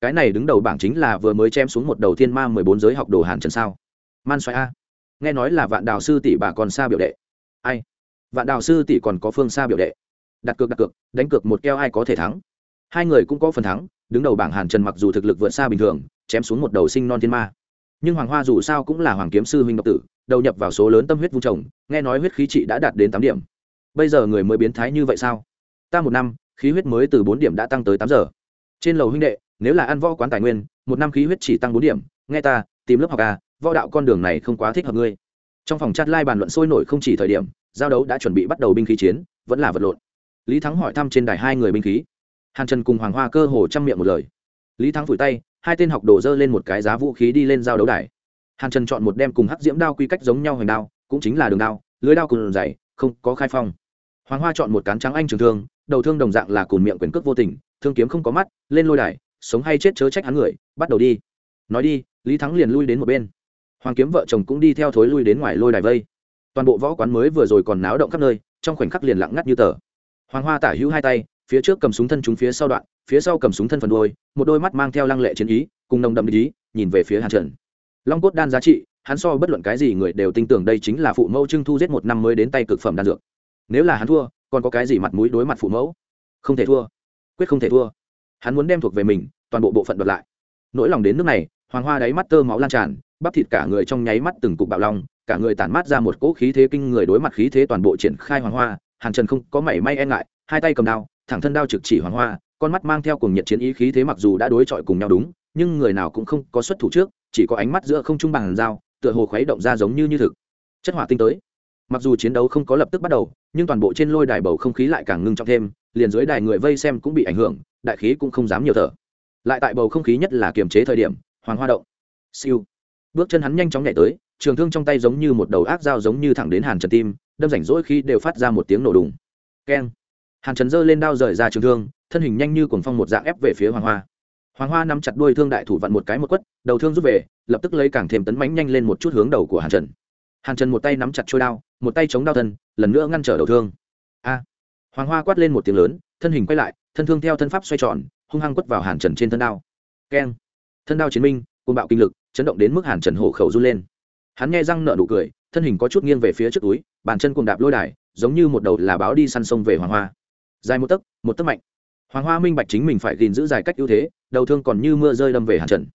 Cái này đứng đầu bảng chính là vừa mới chém xuống một đầu thiên ma mười bốn giới học đồ hàn trần sao? Man xoay a nghe nói là vạn đào sư tỷ bà còn xa biểu đệ. Ai? Vạn đào sư tỷ còn có phương xa biểu đệ. Đặt cược đặt cược, đánh cược một keo ai có thể thắng? Hai người cũng có phần thắng, đứng đầu bảng hàn trần mặc dù thực lực vượt xa bình thường, chém xuống một đầu sinh non thiên ma. Nhưng hoàng hoa dù sao cũng là hoàng kiếm sư huynh độc tử, đầu nhập vào số lớn tâm huyết vung trồng, nghe nói huyết khí trị đã đạt đến tám điểm. Bây giờ người mới biến thái như vậy sao? Ta một năm, khí huyết mới từ bốn điểm đã tăng tới tám giờ. Trên lầu huynh đệ, nếu là ăn võ quán tài nguyên, một năm khí huyết chỉ tăng bốn điểm, nghe ta, tìm lớp học à võ đạo con đường này không quá thích hợp ngươi. Trong phòng chat lai bàn luận sôi nổi không chỉ thời điểm, giao đấu đã chuẩn bị bắt đầu binh khí chiến, vẫn là vật lộn. Lý thắng hỏi thăm trên đài hai người binh khí. Hàn trần cùng hoàng hoa cơ hồ chăm miệng một lời. Lý thắng phủi tay, hai tên học đồ dơ lên một cái giá vũ khí đi lên giao đấu đài. Hàn trần chọn một đem cùng hắc diễm đao quy cách giống nhau hoành đao, cũng chính là đường đao, lưới đao cùng dày không có khai phong. Hoàng hoa chọn một cán trắng anh trường thương, đầu thương đồng dạng là cùn miệng quyền cước vô tình, thương kiếm không có mắt, lên lôi đài, sống hay chết chớ trách hắn người, bắt đầu đi. Nói đi, lý thắng liền lui đến một bên hoàng kiếm vợ chồng cũng đi theo thối lui đến ngoài lôi đài vây. Toàn bộ võ quán mới vừa rồi còn náo động khắp nơi, trong khoảnh khắc liền lặng ngắt như tờ. Hoàng hoa tả hữu hai tay, phía trước cầm súng thân chúng phía sau đoạn, phía sau cầm súng thân phần đôi một đôi mắt mang theo lăng lệ chiến ý, cùng nồng đậm ý, nhìn về phía hàn trần. Long cốt đan giá trị, hắn so bất luận cái gì người đều tin tưởng đây chính là phụ mẫu trưng thu giết một năm mới đến tay cực phẩm đan dược. Nếu là hắn thua, còn có cái gì mặt mũi đối mặt phụ mẫu? Không thể thua. Quyết không thể thua. Hắn muốn đem thuộc về mình, toàn bộ bộ phận đoạt lại. Nỗi lòng đến nước này, hoàng hoa đáy mắt tơ máu lan tràn bắp thịt cả người trong nháy mắt từng cục bạo long, cả người tản mát ra một cỗ khí thế kinh người đối mặt khí thế toàn bộ triển khai hoàng hoa, hàn trần không có mảy may e ngại, hai tay cầm đao, thẳng thân đao trực chỉ hoàng hoa, con mắt mang theo cùng nhiệt chiến ý khí thế mặc dù đã đối chọi cùng nhau đúng, nhưng người nào cũng không có xuất thủ trước, chỉ có ánh mắt giữa không trung bằng dao, tựa hồ khuấy động ra giống như như thực. Chất hỏa tinh tới. Mặc dù chiến đấu không có lập tức bắt đầu, nhưng toàn bộ trên lôi đài bầu không khí lại càng ngưng trọng thêm, liền dưới đài người vây xem cũng bị ảnh hưởng, đại khí cũng không dám nhiều thở. Lại tại bầu không khí nhất là kiềm chế thời điểm, hoàng hoa động. Siêu bước chân hắn nhanh chóng nhảy tới, trường thương trong tay giống như một đầu ác dao giống như thẳng đến hàn trần tim, đâm rảnh rỗi khi đều phát ra một tiếng nổ đùng. Keng. Hàn trần giơ lên đao rời ra trường thương, thân hình nhanh như cuồng phong một dạng ép về phía hoàng hoa. Hoàng hoa nắm chặt đuôi thương đại thủ vặn một cái một quất, đầu thương rút về, lập tức lấy càng thêm tấn mánh nhanh lên một chút hướng đầu của hàn trần. Hàn trần một tay nắm chặt trôi đao, một tay chống đao thân, lần nữa ngăn trở đầu thương. A. Hoàng hoa quát lên một tiếng lớn, thân hình quay lại, thân thương theo thân pháp xoay tròn, hung hăng quất vào hàn trần trên thân đao. Keng. Thân đao chiến minh côn bạo kinh lực chấn động đến mức hàn trần hổ khẩu run lên. Hắn nghe răng nợ nụ cười, thân hình có chút nghiêng về phía trước túi, bàn chân cùng đạp lôi đài, giống như một đầu là báo đi săn sông về hoàng hoa. Dài một tấc một tấc mạnh. Hoàng hoa minh bạch chính mình phải gìn giữ dài cách ưu thế, đầu thương còn như mưa rơi đâm về hàn trần.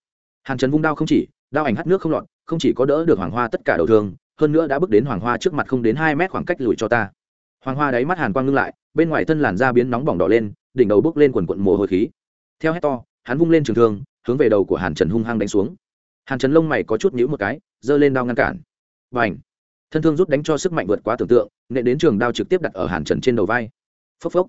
Hàn trần vung đao không chỉ, đao ảnh hắt nước không lọt, không chỉ có đỡ được hoàng hoa tất cả đầu thương, hơn nữa đã bước đến hoàng hoa trước mặt không đến hai mét khoảng cách lùi cho ta. Hoàng hoa đáy mắt hàn quang ngưng lại, bên ngoài thân làn da biến nóng bỏng đỏ lên, đỉnh đầu bước lên quần quận mồ hôi khí. Theo hét to, hắn vung lên trường thương, hướng về đầu của hàn trần hung hăng đánh xuống hàn trần lông mày có chút nhữ một cái, giơ lên đao ngăn cản. Và ảnh thân thương rút đánh cho sức mạnh vượt quá tưởng tượng nệ đến trường đao trực tiếp đặt ở hàn trần trên đầu vai. Phốc phốc!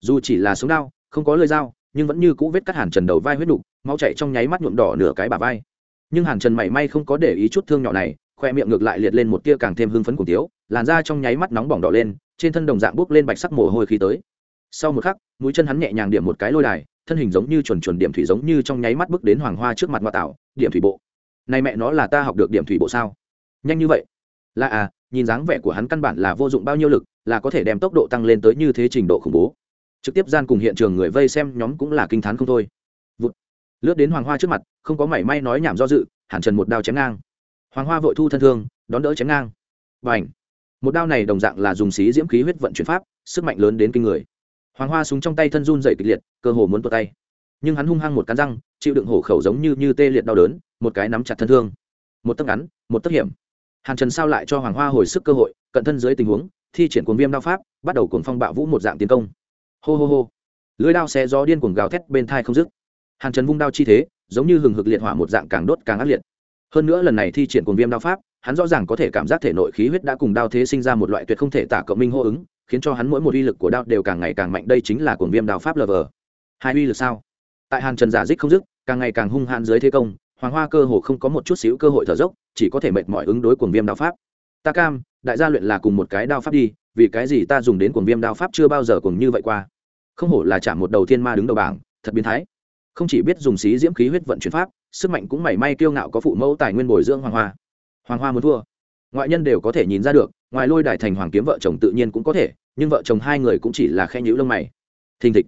Dù chỉ là sống đao, không có lưỡi dao, nhưng vẫn như cũ vết cắt hàn trần đầu vai huyết đục máu chạy trong nháy mắt nhuộm đỏ nửa cái bà vai. Nhưng hàn trần mảy may không có để ý chút thương nhỏ này, khoe miệng ngược lại liệt lên một tia càng thêm hưng phấn cùng tiếu, làn da trong nháy mắt nóng bỏng đỏ lên, trên thân đồng dạng bốc lên bạch sắc mồ hôi khí tới. Sau một khắc, mũi chân hắn nhẹ nhàng điểm một cái lôi đài, thân hình giống như chuẩn chuẩn điểm thủy giống như trong nháy mắt bước đến hoàng hoa trước mặt ngoại tạo, điểm thủy bộ này mẹ nó là ta học được điểm thủy bộ sao? Nhanh như vậy? Là à nhìn dáng vẻ của hắn căn bản là vô dụng bao nhiêu lực, là có thể đem tốc độ tăng lên tới như thế trình độ khủng bố. Trực tiếp gian cùng hiện trường người vây xem nhóm cũng là kinh t h á n không thôi. Vụt. lướt đến hoàng hoa trước mặt, không có mảy may nói nhảm do dự, hẳn trần một đao chém ngang. Hoàng hoa vội thu thân thương, đón đỡ chém ngang. Và ảnh một đao này đồng dạng là dùng xí diễm khí huyết vận chuyển pháp, sức mạnh lớn đến kinh người. Hoàng hoa súng trong tay thân run dày kịch liệt, cơ hồ muốn tuột tay nhưng hắn hung hăng một cắn răng, chịu đựng hổ khẩu giống như như tê liệt đau đớn, một cái nắm chặt thân thương. Một tấc ngắn, một tấc hiểm. Hàn trần sao lại cho hoàng hoa hồi sức cơ hội, cận thân dưới tình huống, thi triển cuồng viêm đao pháp, bắt đầu cuồng phong bạo vũ một dạng tiến công. Hô hô hô. Lưới đao xé gió điên cuồng gào thét bên thai không dứt. Hàn trần vung đao chi thế, giống như hừng hực liệt hỏa một dạng càng đốt càng ác liệt. Hơn nữa lần này thi triển cuồng viêm đao pháp, hắn rõ ràng có thể cảm giác thể nội khí huyết đã cùng đao thế sinh ra một loại tuyệt không thể tả cộng minh hô ứng, khiến cho hắn mỗi một uy lực của đao đều càng ngày càng mạnh. Đây chính là cuồng viêm đao pháp lờ vờ. Hai uy lực sao? Tại hàn trần giả dích không dứt, càng ngày càng hung hãn dưới thế công, hoàng hoa cơ hồ không có một chút xíu cơ hội thở dốc, chỉ có thể mệt mỏi ứng đối cuồng viêm đao pháp. Ta cam, đại gia luyện là cùng một cái đao pháp đi, vì cái gì ta dùng đến cuồng viêm đao pháp chưa bao giờ cùng như vậy qua. Không hổ là chạm một đầu thiên ma đứng đầu bảng, thật biến thái. Không chỉ biết dùng xí diễm khí huyết vận chuyển pháp, sức mạnh cũng mảy may kiêu ngạo có phụ mẫu tài nguyên bồi dưỡng hoàng hoa. Hoàng hoa muốn thua. Ngoại nhân đều có thể nhìn ra được, ngoài lôi đài thành hoàng kiếm vợ chồng tự nhiên cũng có thể, nhưng vợ chồng hai người cũng chỉ là khe nhữ lông mày. Thình thịch.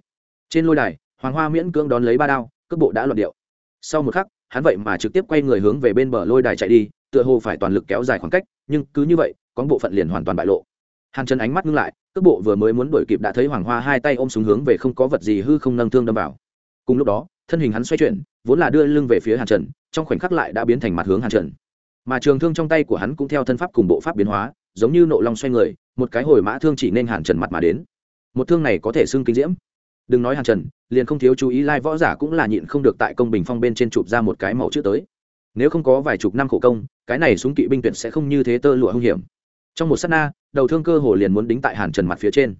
Trên lôi đài hoàng hoa miễn cưỡng đón lấy ba đao, cước bộ đã luận điệu. Sau một khắc, hắn vậy mà trực tiếp quay người hướng về bên bờ lôi đài chạy đi, tựa hồ phải toàn lực kéo dài khoảng cách, nhưng cứ như vậy, có bộ phận liền hoàn toàn bại lộ. Hàn chân ánh mắt ngưng lại, cước bộ vừa mới muốn đuổi kịp đã thấy hoàng hoa hai tay ôm súng hướng về không có vật gì hư không nâng thương đâm vào. Cùng lúc đó, thân hình hắn xoay chuyển, vốn là đưa lưng về phía hàn trần, trong khoảnh khắc lại đã biến thành mặt hướng hàn trần. Mà trường thương trong tay của hắn cũng theo thân pháp cùng bộ pháp biến hóa, giống như nộ long xoay người, một cái hồi mã thương chỉ nên hàn trần mặt mà đến. Một thương này có thể xưng kinh diễm đừng nói hàn trần, liền không thiếu chú ý lai võ giả cũng là nhịn không được tại công bình phong bên trên chụp ra một cái mẫu chữ tới. Nếu không có vài chục năm khổ công, cái này súng kỵ binh tuyệt sẽ không như thế tơ lụa hung hiểm. Trong một s á t na, đầu thương cơ hồ liền muốn đính tại hàn trần mặt phía trên.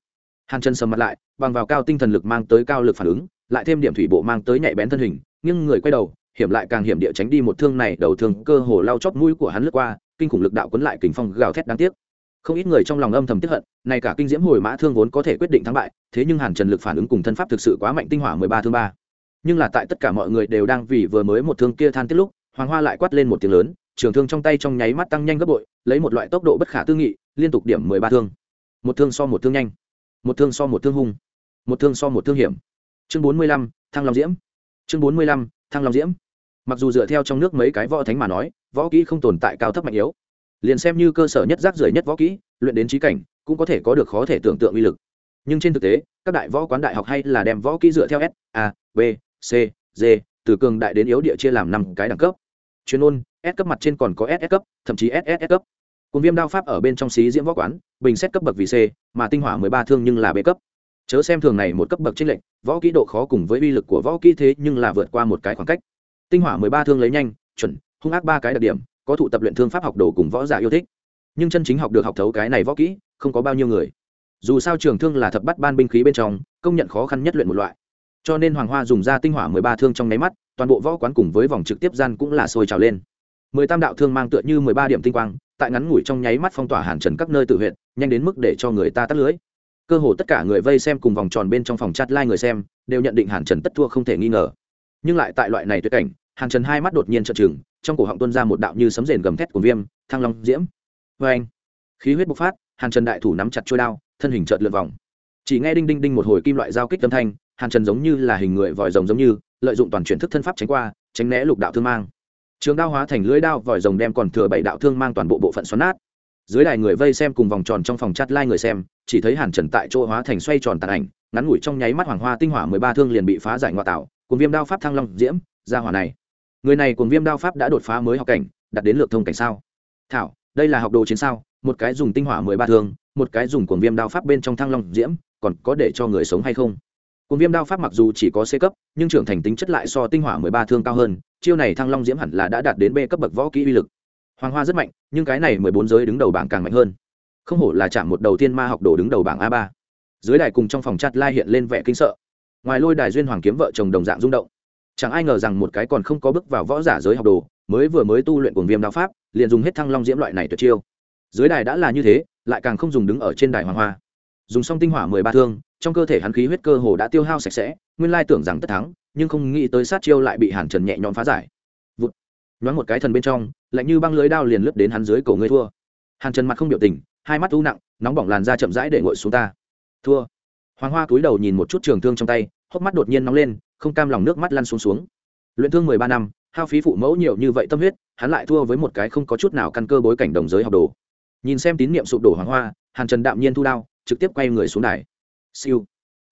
Hàn trần sầm mặt lại, bằng vào cao tinh thần lực mang tới cao lực phản ứng, lại thêm điểm thủy bộ mang tới nhạy bén thân hình nhưng người quay đầu, hiểm lại càng hiểm địa tránh đi một thương này, đầu thương cơ hồ lao chóp mũi của hắn lướt qua, kinh khủng lực đạo quấn lại kình phong gào thét đáng tiếc không ít người trong lòng âm thầm tiếp hận này cả kinh diễm hồi mã thương vốn có thể quyết định thắng bại, thế nhưng hàn trần lực phản ứng cùng thân pháp thực sự quá mạnh tinh hỏa mười ba thương ba. Nhưng là tại tất cả mọi người đều đang vì vừa mới một thương kia than tiết lúc, hoàng hoa lại quát lên một tiếng lớn, trường thương trong tay trong nháy mắt tăng nhanh gấp bội, lấy một loại tốc độ bất khả tư nghị, liên tục điểm mười ba thương. Một thương so một thương nhanh, một thương so một thương hung, một thương so một thương hiểm. Chương bốn mươi lăm, thăng long diễm. Chương bốn mươi lăm, thăng long diễm. Mặc dù dựa theo trong nước mấy cái võ thánh mà nói, võ kỹ không tồn tại cao thấp mạnh yếu liền xem như cơ sở nhất rác rưởi nhất võ kỹ, luyện đến trí cảnh, cũng có thể có được khó thể tưởng tượng uy lực. Nhưng trên thực tế, các đại võ quán đại học hay là đem võ kỹ dựa theo s, a, b, c, d, từ cường đại đến yếu địa chia làm năm cái đẳng cấp. Chuyên ôn s cấp mặt trên còn có ss cấp, thậm chí ss cấp. Cùng viêm đao pháp ở bên trong xí diễm võ quán, bình xét cấp bậc vì c, mà tinh hỏa mười ba thương nhưng là b cấp. Chớ xem thường này một cấp bậc trên lệnh võ kỹ độ khó cùng với uy lực của võ kỹ thế nhưng là vượt qua một cái khoảng cách. Tinh hỏa mười ba thương lấy nhanh, chuẩn, hung ác ba cái đặc điểm có thụ tập luyện thương pháp học đồ cùng võ giả yêu thích. Nhưng chân chính học được học thấu cái này võ kỹ, không có bao nhiêu người. Dù sao trường thương là thập bắt ban binh khí bên trong, công nhận khó khăn nhất luyện một loại. Cho nên hoàng hoa dùng ra tinh hỏa mười ba thương trong nháy mắt, toàn bộ võ quán cùng với vòng trực tiếp gian cũng là sôi trào lên. Mười tam đạo thương mang tựa như mười ba điểm tinh quang, tại ngắn ngủi trong nháy mắt phong tỏa hàn trần các nơi tự huyện, nhanh đến mức để cho người ta tắt lưới. Cơ hồ tất cả người vây xem cùng vòng tròn bên trong phòng chat lai người xem, đều nhận định hàn trần tất thua không thể nghi ngờ. Nhưng lại tại loại này tuyệt cảnh hàn trần hai mắt đột nhiên trợn trừng, trong cổ họng tuân ra một đạo như sấm rền gầm thét của viêm, thăng long diễm. Vê anh, khí huyết bộc phát, hàn trần đại thủ nắm chặt trôi đao, thân hình trợt lượn vòng. Chỉ nghe đinh đinh đinh một hồi kim loại giao kích âm thanh, hàn trần giống như là hình người vòi rồng giống như, lợi dụng toàn chuyển thức thân pháp tránh qua, tránh né lục đạo thương mang. Trường đao hóa thành lưỡi đao, vòi rồng đem còn thừa bảy đạo thương mang toàn bộ bộ phận xoắn nát. Dưới đài người vây xem cùng vòng tròn trong phòng chat lai người xem, chỉ thấy hàn trần tại chỗ hóa thành xoay tròn tàn ảnh, ngắn ngủi trong nháy mắt hoàng hoa tinh hỏa mười ba thương liền bị phá giải ngoại tạo, cùng viêm đao pháp thăng long diễm, ra hỏa này người này cùng viêm đao pháp đã đột phá mới học cảnh đặt đến lược thông cảnh sao? Thảo, đây là học đồ chiến sao, một cái dùng tinh hỏa mười ba thương, một cái dùng cuồng viêm đao pháp bên trong thăng long diễm, còn có để cho người sống hay không? Cuồng viêm đao pháp mặc dù chỉ có c cấp, nhưng trưởng thành tính chất lại so tinh hỏa mười ba thương cao hơn, chiêu này thăng long diễm hẳn là đã đạt đến b cấp bậc võ kỹ uy lực. Hoàng hoa rất mạnh, nhưng cái này mười bốn giới đứng đầu bảng càng mạnh hơn. Không hổ là chạm một đầu tiên ma học đồ đứng đầu bảng a ba. Dưới đài cùng trong phòng chat lai hiện lên vẻ kinh sợ. Ngoài lôi đài duyên hoàng kiếm vợ chồng đồng dạng rung động chẳng ai ngờ rằng một cái còn không có bước vào võ giả giới học đồ, mới vừa mới tu luyện cuồng viêm đao pháp, liền dùng hết thăng long diễm loại này tuyệt chiêu. Dưới đài đã là như thế, lại càng không dùng đứng ở trên đài hoàng hoa. Dùng xong tinh hỏa mười ba thương, trong cơ thể hắn khí huyết cơ hồ đã tiêu hao sạch sẽ, nguyên lai tưởng rằng tất thắng, nhưng không nghĩ tới sát chiêu lại bị hàn trần nhẹ nhõm phá giải. Vụt. Nhoáng một cái thần bên trong, lạnh như băng lưới đao liền lướt đến hắn dưới cổ ngươi thua. Hàn trần mặt không biểu tình, hai mắt u nặng, nóng bỏng làn da chậm rãi để ngồi xuống ta. Thua. Hoàng hoa cúi đầu nhìn một chút trường thương trong tay, hốc mắt đột nhiên nóng lên không cam lòng nước mắt lăn xuống xuống. Luyện thương mười ba năm, hao phí phụ mẫu nhiều như vậy tâm huyết, hắn lại thua với một cái không có chút nào căn cơ bối cảnh đồng giới học đồ. Nhìn xem tín niệm sụp đổ hoàng hoa, hàn trần đạm nhiên thu đao, trực tiếp quay người xuống đài. Siêu.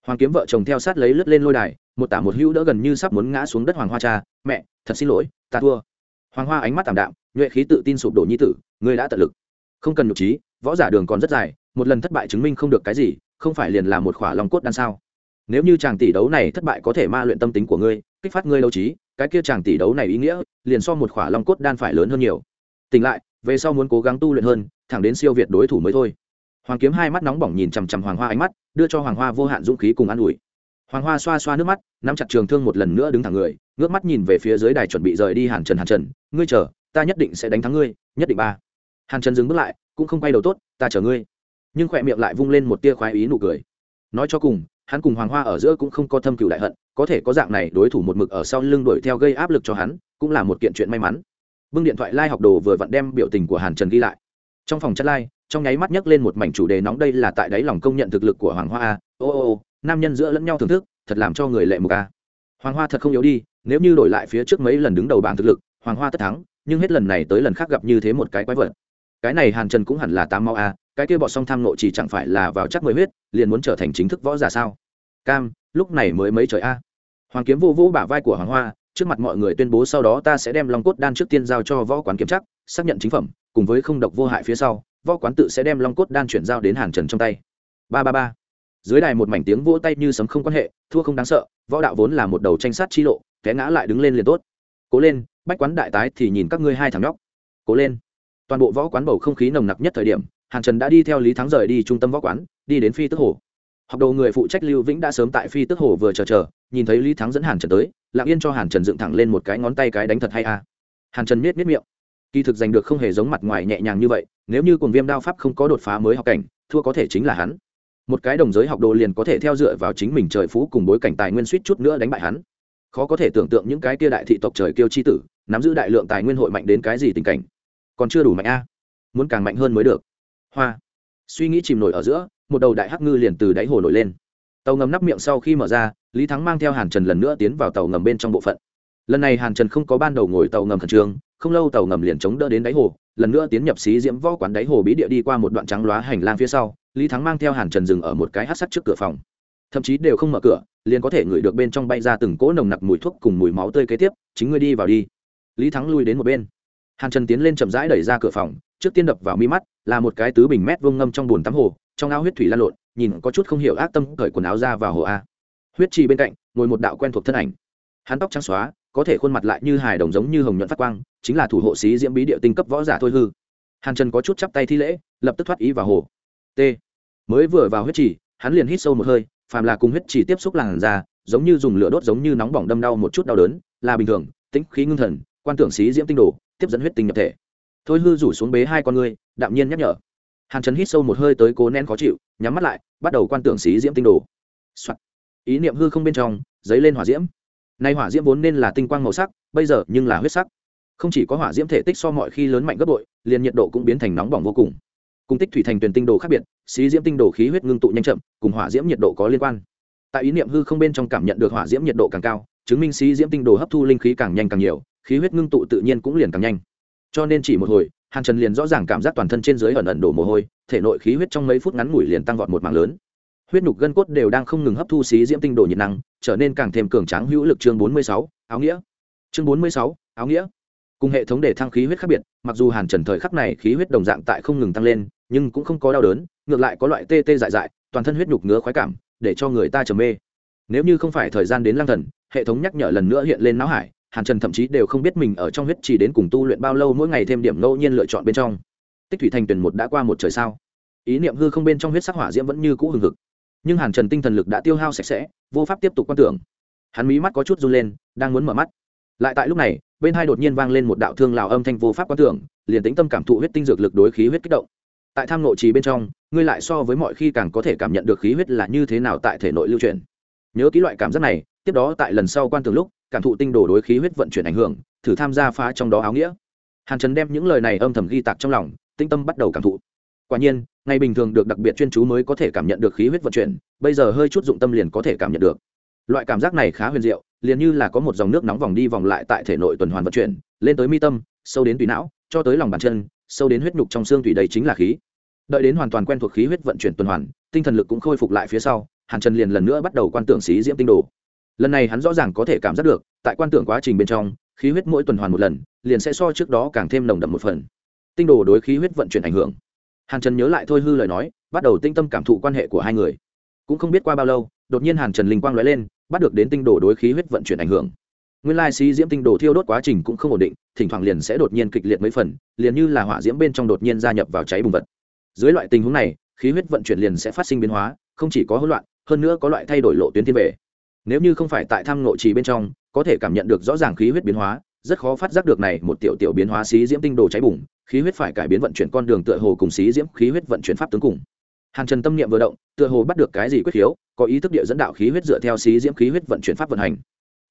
Hoàng kiếm vợ chồng theo sát lấy lướt lên lôi đài, một tả một hữu đỡ gần như sắp muốn ngã xuống đất hoàng hoa cha, mẹ, thật xin lỗi, ta thua. Hoàng hoa ánh mắt tảm đạm, nhuệ khí tự tin sụp đổ nhi tử, ngươi đã tận lực. Không cần nhục trí, võ giả đường còn rất dài, một lần thất bại chứng minh không được cái gì, không phải liền là một khỏa lòng cốt đan sao? Nếu như chàng tỷ đấu này thất bại có thể ma luyện tâm tính của ngươi, kích phát ngươi đấu trí, cái kia chàng tỷ đấu này ý nghĩa, liền so một khỏa long cốt đan phải lớn hơn nhiều. Tỉnh lại, về sau muốn cố gắng tu luyện hơn, thẳng đến siêu việt đối thủ mới thôi. Hoàng kiếm hai mắt nóng bỏng nhìn chằm chằm hoàng hoa ánh mắt, đưa cho hoàng hoa vô hạn dũng khí cùng an ủi. Hoàng hoa xoa xoa nước mắt, nắm chặt trường thương một lần nữa đứng thẳng người, ngước mắt nhìn về phía dưới đài chuẩn bị rời đi hàn trần hàn trần, ngươi chờ, ta nhất định sẽ đánh thắng ngươi, nhất định ba. Hàn trần dừng bước lại, cũng không quay đầu tốt, ta chờ ngươi. Nhưng khỏe miệng lại vung lên một tia khoái ý nụ cười. Nói cho cùng hắn cùng hoàng hoa ở giữa cũng không có thâm cựu đại hận có thể có dạng này đối thủ một mực ở sau lưng đuổi theo gây áp lực cho hắn cũng là một kiện chuyện may mắn. Bưng điện thoại lai、like、học đồ vừa vặn đem biểu tình của hàn trần ghi lại. Trong phòng chất lai、like, trong nháy mắt nhấc lên một mảnh chủ đề nóng đây là tại đáy lòng công nhận thực lực của hoàng hoa a. Ô ô ô nam nhân giữa lẫn nhau thưởng thức thật làm cho người lệ mục a. Hoàng hoa thật không yếu đi nếu như đổi lại phía trước mấy lần đứng đầu bảng thực lực hoàng hoa tất thắng nhưng hết lần này tới lần khác gặp như thế một cái quái vật. Cái này hàn trần cũng hẳn là tám mau a cái kia bọt song tham nộ chỉ chẳng phải là vào chắc mười huyết liền muốn trở thành chính thức võ giả sao? Cam, lúc này mới mấy trời a? Hoàng kiếm vô vũ bả vai của hoàng hoa, trước mặt mọi người tuyên bố sau đó ta sẽ đem long cốt đan trước tiên giao cho võ quán kiểm chắc xác nhận chính phẩm, cùng với không độc vô hại phía sau, võ quán tự sẽ đem long cốt đan chuyển giao đến hàn trần trong tay. Ba ba ba. Dưới đài một mảnh tiếng vỗ tay như sấm không quan hệ, thua không đáng sợ, võ đạo vốn là một đầu tranh sát chi lộ té ngã lại đứng lên liền tốt. Cố lên, bách quán đại tái thì nhìn các ngươi hai thằng nhóc. Cố lên. Toàn bộ võ quán bầu không khí nồng nặc nhất thời điểm, hàn trần đã đi theo lý thắng rời đi trung tâm võ quán, đi đến phi tức hồ học đồ người phụ trách lưu vĩnh đã sớm tại phi tức hồ vừa chờ chờ, nhìn thấy lý thắng dẫn hàn trần tới, lặng yên cho hàn trần dựng thẳng lên một cái ngón tay cái đánh thật hay a. Hàn trần miết miết miệng. Kỳ thực giành được không hề giống mặt ngoài nhẹ nhàng như vậy, nếu như cùng viêm đao pháp không có đột phá mới học cảnh, thua có thể chính là hắn. Một cái đồng giới học đồ liền có thể theo dựa vào chính mình trời phú cùng bối cảnh tài nguyên suýt chút nữa đánh bại hắn. Khó có thể tưởng tượng những cái kia đại thị tộc trời kiêu chi tử, nắm giữ đại lượng tài nguyên hội mạnh đến cái gì tình cảnh. Còn chưa đủ mạnh a. Muốn càng mạnh hơn mới được. Hoa suy nghĩ chìm nổi ở giữa, một đầu đại hắc ngư liền từ đáy hồ nổi lên. Tàu ngầm nắp miệng sau khi mở ra, lý thắng mang theo hàn trần lần nữa tiến vào tàu ngầm bên trong bộ phận. Lần này hàn trần không có ban đầu ngồi tàu ngầm khẩn trương, không lâu tàu ngầm liền chống đỡ đến đáy hồ, lần nữa tiến nhập xí diễm võ quán đáy hồ bí địa đi qua một đoạn trắng loá hành lang phía sau, lý thắng mang theo hàn trần dừng ở một cái hát sắt trước cửa phòng. Thậm chí đều không mở cửa, liền có thể ngửi được bên trong bay ra từng cỗ nồng nặc mùi thuốc cùng mùi máu tươi kế tiếp, chính ngươi đi vào đi. Lý thắng lui đến một bên. Hàn trần tiến lên chậm rãi đẩy ra cửa phòng trước tiên đập vào mi mắt, là một cái tứ bình mét vuông ngâm trong bồn tắm hồ, trong ao huyết thủy lan lộn, nhìn có chút không hiểu ác tâm, cởi quần áo ra vào hồ a. Huyết trì bên cạnh, ngồi một đạo quen thuộc thân ảnh. Hắn tóc trắng xóa, có thể khuôn mặt lại như hài đồng giống như hồng nhuận phát quang, chính là thủ hộ sĩ diễm bí địa tinh cấp võ giả thôi hư. Hàn trần có chút chắp tay thi lễ, lập tức thoát ý vào hồ. T. Mới vừa vào huyết trì, hắn liền hít sâu một hơi, phàm là cùng huyết trì tiếp xúc làn da, giống như dùng lửa đốt giống như nóng bỏng đâm đau một chút đau đớn, là bình thường, tĩnh khí ngưng thần, quan tưởng sĩ diễm tinh đồ, tiếp dẫn huyết tinh nhập thể thôi hư rủ xuống bế hai con ngươi, đạm nhiên nhắc nhở. Hàn trần hít sâu một hơi tới cố nén khó chịu, nhắm mắt lại, bắt đầu quan tưởng xí diễm tinh đồ、Soạn. ý niệm hư không bên trong, dấy lên hỏa diễm. Nay hỏa diễm vốn nên là tinh quang màu sắc, bây giờ nhưng là huyết sắc. Không chỉ có hỏa diễm thể tích so mọi khi lớn mạnh gấp bội, liền nhiệt độ cũng biến thành nóng bỏng vô cùng. Cùng tích thủy thành tuyển tinh đồ khác biệt, xí diễm tinh đồ khí huyết ngưng tụ nhanh chậm, cùng hỏa diễm nhiệt độ có liên quan. Tại ý niệm hư không bên trong cảm nhận được hỏa diễm nhiệt độ càng cao, chứng minh xí diễm tinh đồ hấp thu linh khí càng nhanh càng nhiều, khí huyết ngưng tụ tự nhiên cũng liền càng nhanh cho nên chỉ một hồi, hàn trần liền rõ ràng cảm giác toàn thân trên dưới ẩn ẩn đổ mồ hôi, thể nội khí huyết trong mấy phút ngắn ngủi liền tăng vọt một mảng lớn. Huyết nhục gân cốt đều đang không ngừng hấp thu xí diễm tinh đồ nhiệt năng, trở nên càng thêm cường tráng hữu lực chương bốn mươi sáu, áo nghĩa. Chương bốn mươi sáu, áo nghĩa. Cùng hệ thống để thăng khí huyết khác biệt, mặc dù hàn trần thời khắc này khí huyết đồng dạng tại không ngừng tăng lên, nhưng cũng không có đau đớn, ngược lại có loại tê tê dại dại, toàn thân huyết nhục ngứa khoái cảm, để cho người ta trầm mê. Nếu như không phải thời gian đến lang thần, hệ thống nhắc nhở lần nữa hiện lên não hải hàn trần thậm chí đều không biết mình ở trong huyết chỉ đến cùng tu luyện bao lâu mỗi ngày thêm điểm ngẫu nhiên lựa chọn bên trong. Tích thủy thành tuyển một đã qua một trời sao? Ý niệm hư không bên trong huyết sắc hỏa diễm vẫn như cũ hừng hực. Nhưng hàn trần tinh thần lực đã tiêu hao sạch sẽ, vô pháp tiếp tục quan tưởng. Hắn mí mắt có chút run lên, đang muốn mở mắt. Lại tại lúc này, bên hai đột nhiên vang lên một đạo thương lào âm thanh vô pháp quan tưởng, liền tính tâm cảm thụ huyết tinh dược lực đối khí huyết kích động. Tại tham nội trì bên trong, ngươi lại so với mọi khi càng có thể cảm nhận được khí huyết là như thế nào tại thể nội lưu truyền. Nhớ ký loại cảm giác này, tiếp đó tại lần sau quan tưởng lúc cảm thụ tinh đồ đối khí huyết vận chuyển ảnh hưởng, thử tham gia phá trong đó áo nghĩa. Hàn trần đem những lời này âm thầm ghi tạc trong lòng, tinh tâm bắt đầu cảm thụ. Quả nhiên, ngày bình thường được đặc biệt chuyên chú mới có thể cảm nhận được khí huyết vận chuyển, bây giờ hơi chút dụng tâm liền có thể cảm nhận được. Loại cảm giác này khá huyền diệu, liền như là có một dòng nước nóng vòng đi vòng lại tại thể nội tuần hoàn vận chuyển, lên tới mi tâm, sâu đến tùy não, cho tới lòng bàn chân, sâu đến huyết nhục trong xương thủy đầy chính là khí. Đợi đến hoàn toàn quen thuộc khí huyết vận chuyển tuần hoàn, tinh thần lực cũng khôi phục lại phía sau, hàn trần liền lần nữa bắt đầu quan tưởng xí diễm tinh đồ lần này hắn rõ ràng có thể cảm giác được, tại quan tưởng quá trình bên trong, khí huyết mỗi tuần hoàn một lần, liền sẽ so trước đó càng thêm nồng đậm một phần. Tinh đồ đối khí huyết vận chuyển ảnh hưởng. Hàn trần nhớ lại thôi hư lời nói, bắt đầu tinh tâm cảm thụ quan hệ của hai người. Cũng không biết qua bao lâu, đột nhiên hàn trần linh quang nói lên, bắt được đến tinh đồ đối khí huyết vận chuyển ảnh hưởng. Nguyên lai xí diễm tinh đồ thiêu đốt quá trình cũng không ổn định, thỉnh thoảng liền sẽ đột nhiên kịch liệt mấy phần, liền như là hỏa diễm bên trong đột nhiên gia nhập vào cháy bùng vật. Dưới loại tình huống này, khí huyết vận chuyển liền sẽ phát sinh biến hóa, không chỉ có hỗn loạn, hơn nữa có loại thay đổi lộ tuyến thiên về nếu như không phải tại tham nội trì bên trong, có thể cảm nhận được rõ ràng khí huyết biến hóa, rất khó phát giác được này một tiểu tiểu biến hóa xí diễm tinh đồ cháy bùng, khí huyết phải cải biến vận chuyển con đường tựa hồ cùng xí diễm khí huyết vận chuyển pháp tướng cùng. Hàn trần tâm niệm vừa động, tựa hồ bắt được cái gì quyết khiếu, có ý thức địa dẫn đạo khí huyết dựa theo xí diễm khí huyết vận chuyển pháp vận hành.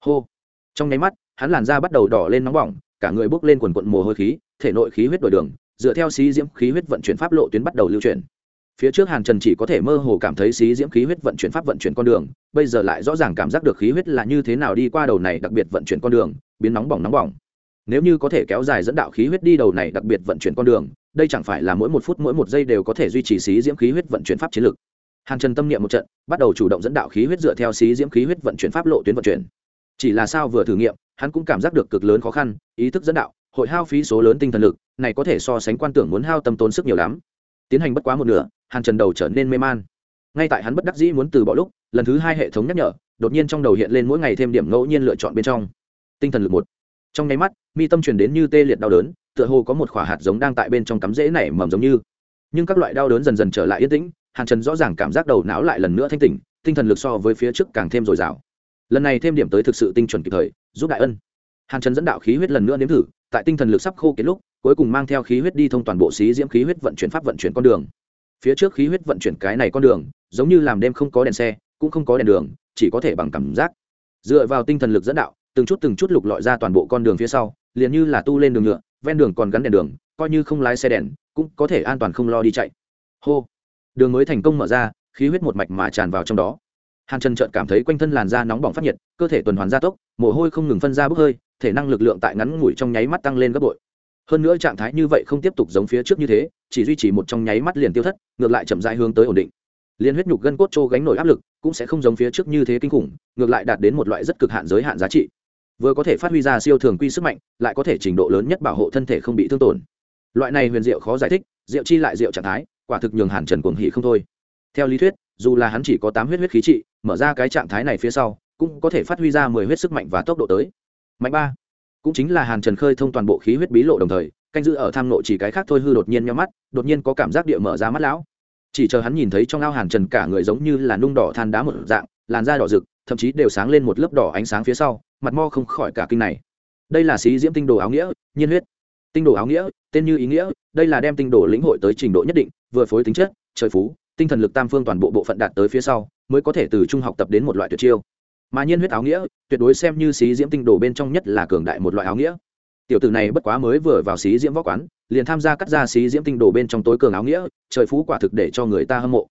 Hô. Trong nháy mắt, hắn làn da bắt đầu đỏ lên nóng bỏng, cả người bốc lên quần quận mồ hôi khí, thể nội khí huyết đổi đường, dựa theo xí diễm khí huyết vận chuyển pháp lộ tuyến bắt đầu lưu chuyển phía trước hàn trần chỉ có thể mơ hồ cảm thấy xí diễm khí huyết vận chuyển pháp vận chuyển con đường, bây giờ lại rõ ràng cảm giác được khí huyết là như thế nào đi qua đầu này đặc biệt vận chuyển con đường, biến nóng bỏng nóng bỏng. Nếu như có thể kéo dài dẫn đạo khí huyết đi đầu này đặc biệt vận chuyển con đường, đây chẳng phải là mỗi một phút mỗi một giây đều có thể duy trì xí diễm khí huyết vận chuyển pháp chiến lược hàn trần tâm niệm một trận, bắt đầu chủ động dẫn đạo khí huyết dựa theo xí diễm khí huyết vận chuyển pháp lộ tuyến vận chuyển. Chỉ là sao vừa thử nghiệm, hắn cũng cảm giác được cực lớn khó khăn, ý thức dẫn đạo, hội hao phí số lớn tinh thần lực, này có thể so sánh quan tưởng muốn hao tâm tốn sức nhiều lắm. Tiến hành bất quá một nửa hàn trần đầu trở nên mê man. Ngay tại hắn bất đắc dĩ muốn từ bỏ lúc, lần thứ hai hệ thống nhắc nhở, đột nhiên trong đầu hiện lên mỗi ngày thêm điểm ngẫu nhiên lựa chọn bên trong. Tinh thần lực một. Trong nháy mắt, mi tâm truyền đến như tê liệt đau đớn, tựa hồ có một khỏa hạt giống đang tại bên trong cắm rễ nảy mầm giống như. Nhưng các loại đau đớn dần dần trở lại yên tĩnh, hàn trần rõ ràng cảm giác đầu não lại lần nữa thanh tỉnh, tinh thần lực so với phía trước càng thêm dồi dào. Lần này thêm điểm tới thực sự tinh chuẩn kịp thời, giúp đại ân. Hàn trần dẫn đạo khí huyết lần nữa nếm thử, tại tinh thần lực sắp khô kết lúc, cuối cùng mang theo khí huyết đi thông toàn bộ xí diễm khí huyết vận chuyển pháp vận chuyển con đường phía trước khí huyết vận chuyển cái này con đường, giống như làm đêm không có đèn xe, cũng không có đèn đường, chỉ có thể bằng cảm giác. Dựa vào tinh thần lực dẫn đạo, từng chút từng chút lục lọi ra toàn bộ con đường phía sau, liền như là tu lên đường nhựa, ven đường còn gắn đèn đường, coi như không lái xe đèn, cũng có thể an toàn không lo đi chạy. Hô! Đường mới thành công mở ra, khí huyết một mạch mà tràn vào trong đó. Hàn trần trợn cảm thấy quanh thân làn da nóng bỏng phát nhiệt, cơ thể tuần hoàn gia tốc, mồ hôi không ngừng phân ra bốc hơi, thể năng lực lượng tại ngắn ngủi trong nháy mắt tăng lên gấp bội. Hơn nữa trạng thái như vậy không tiếp tục giống phía trước như thế chỉ duy trì một trong nháy mắt liền tiêu thất, ngược lại chậm dại hướng tới ổn định. Liên huyết nhục gân cốt trô gánh nổi áp lực, cũng sẽ không giống phía trước như thế kinh khủng, ngược lại đạt đến một loại rất cực hạn giới hạn giá trị. Vừa có thể phát huy ra siêu thường quy sức mạnh, lại có thể trình độ lớn nhất bảo hộ thân thể không bị thương tổn. Loại này huyền diệu khó giải thích, diệu chi lại diệu trạng thái, quả thực nhường hàn trần cuồng hỉ không thôi. Theo lý thuyết, dù là hắn chỉ có tám huyết huyết khí trị, mở ra cái trạng thái này phía sau, cũng có thể phát huy ra mười huyết sức mạnh và tốc độ tới. Mạnh ba, cũng chính là hàn trần khơi thông toàn bộ khí huyết bí lộ đồng thời canh giữ ở tham nộ chỉ cái khác thôi hư đột nhiên nhau mắt, đột nhiên có cảm giác địa mở ra mắt lão. Chỉ chờ hắn nhìn thấy trong ao hàn trần cả người giống như là nung đỏ than đá một dạng, làn da đỏ rực, thậm chí đều sáng lên một lớp đỏ ánh sáng phía sau, mặt mo không khỏi cả kinh này. Đây là xí diễm tinh đồ áo nghĩa, nhiên huyết. Tinh đồ áo nghĩa, tên như ý nghĩa, đây là đem tinh đồ lĩnh hội tới trình độ nhất định, vừa phối tính chất, trời phú, tinh thần lực tam phương toàn bộ bộ phận đạt tới phía sau, mới có thể từ trung học tập đến một loại tuyệt chiêu. Mà nhiên huyết áo nghĩa, tuyệt đối xem như xí diễm tinh đồ bên trong nhất là cường đại một loại áo nghĩa tiểu tử này bất quá mới vừa vào xí diễm võ quán, liền tham gia cắt ra xí diễm tinh đồ bên trong tối cường áo nghĩa, trời phú quả thực để cho người ta hâm mộ.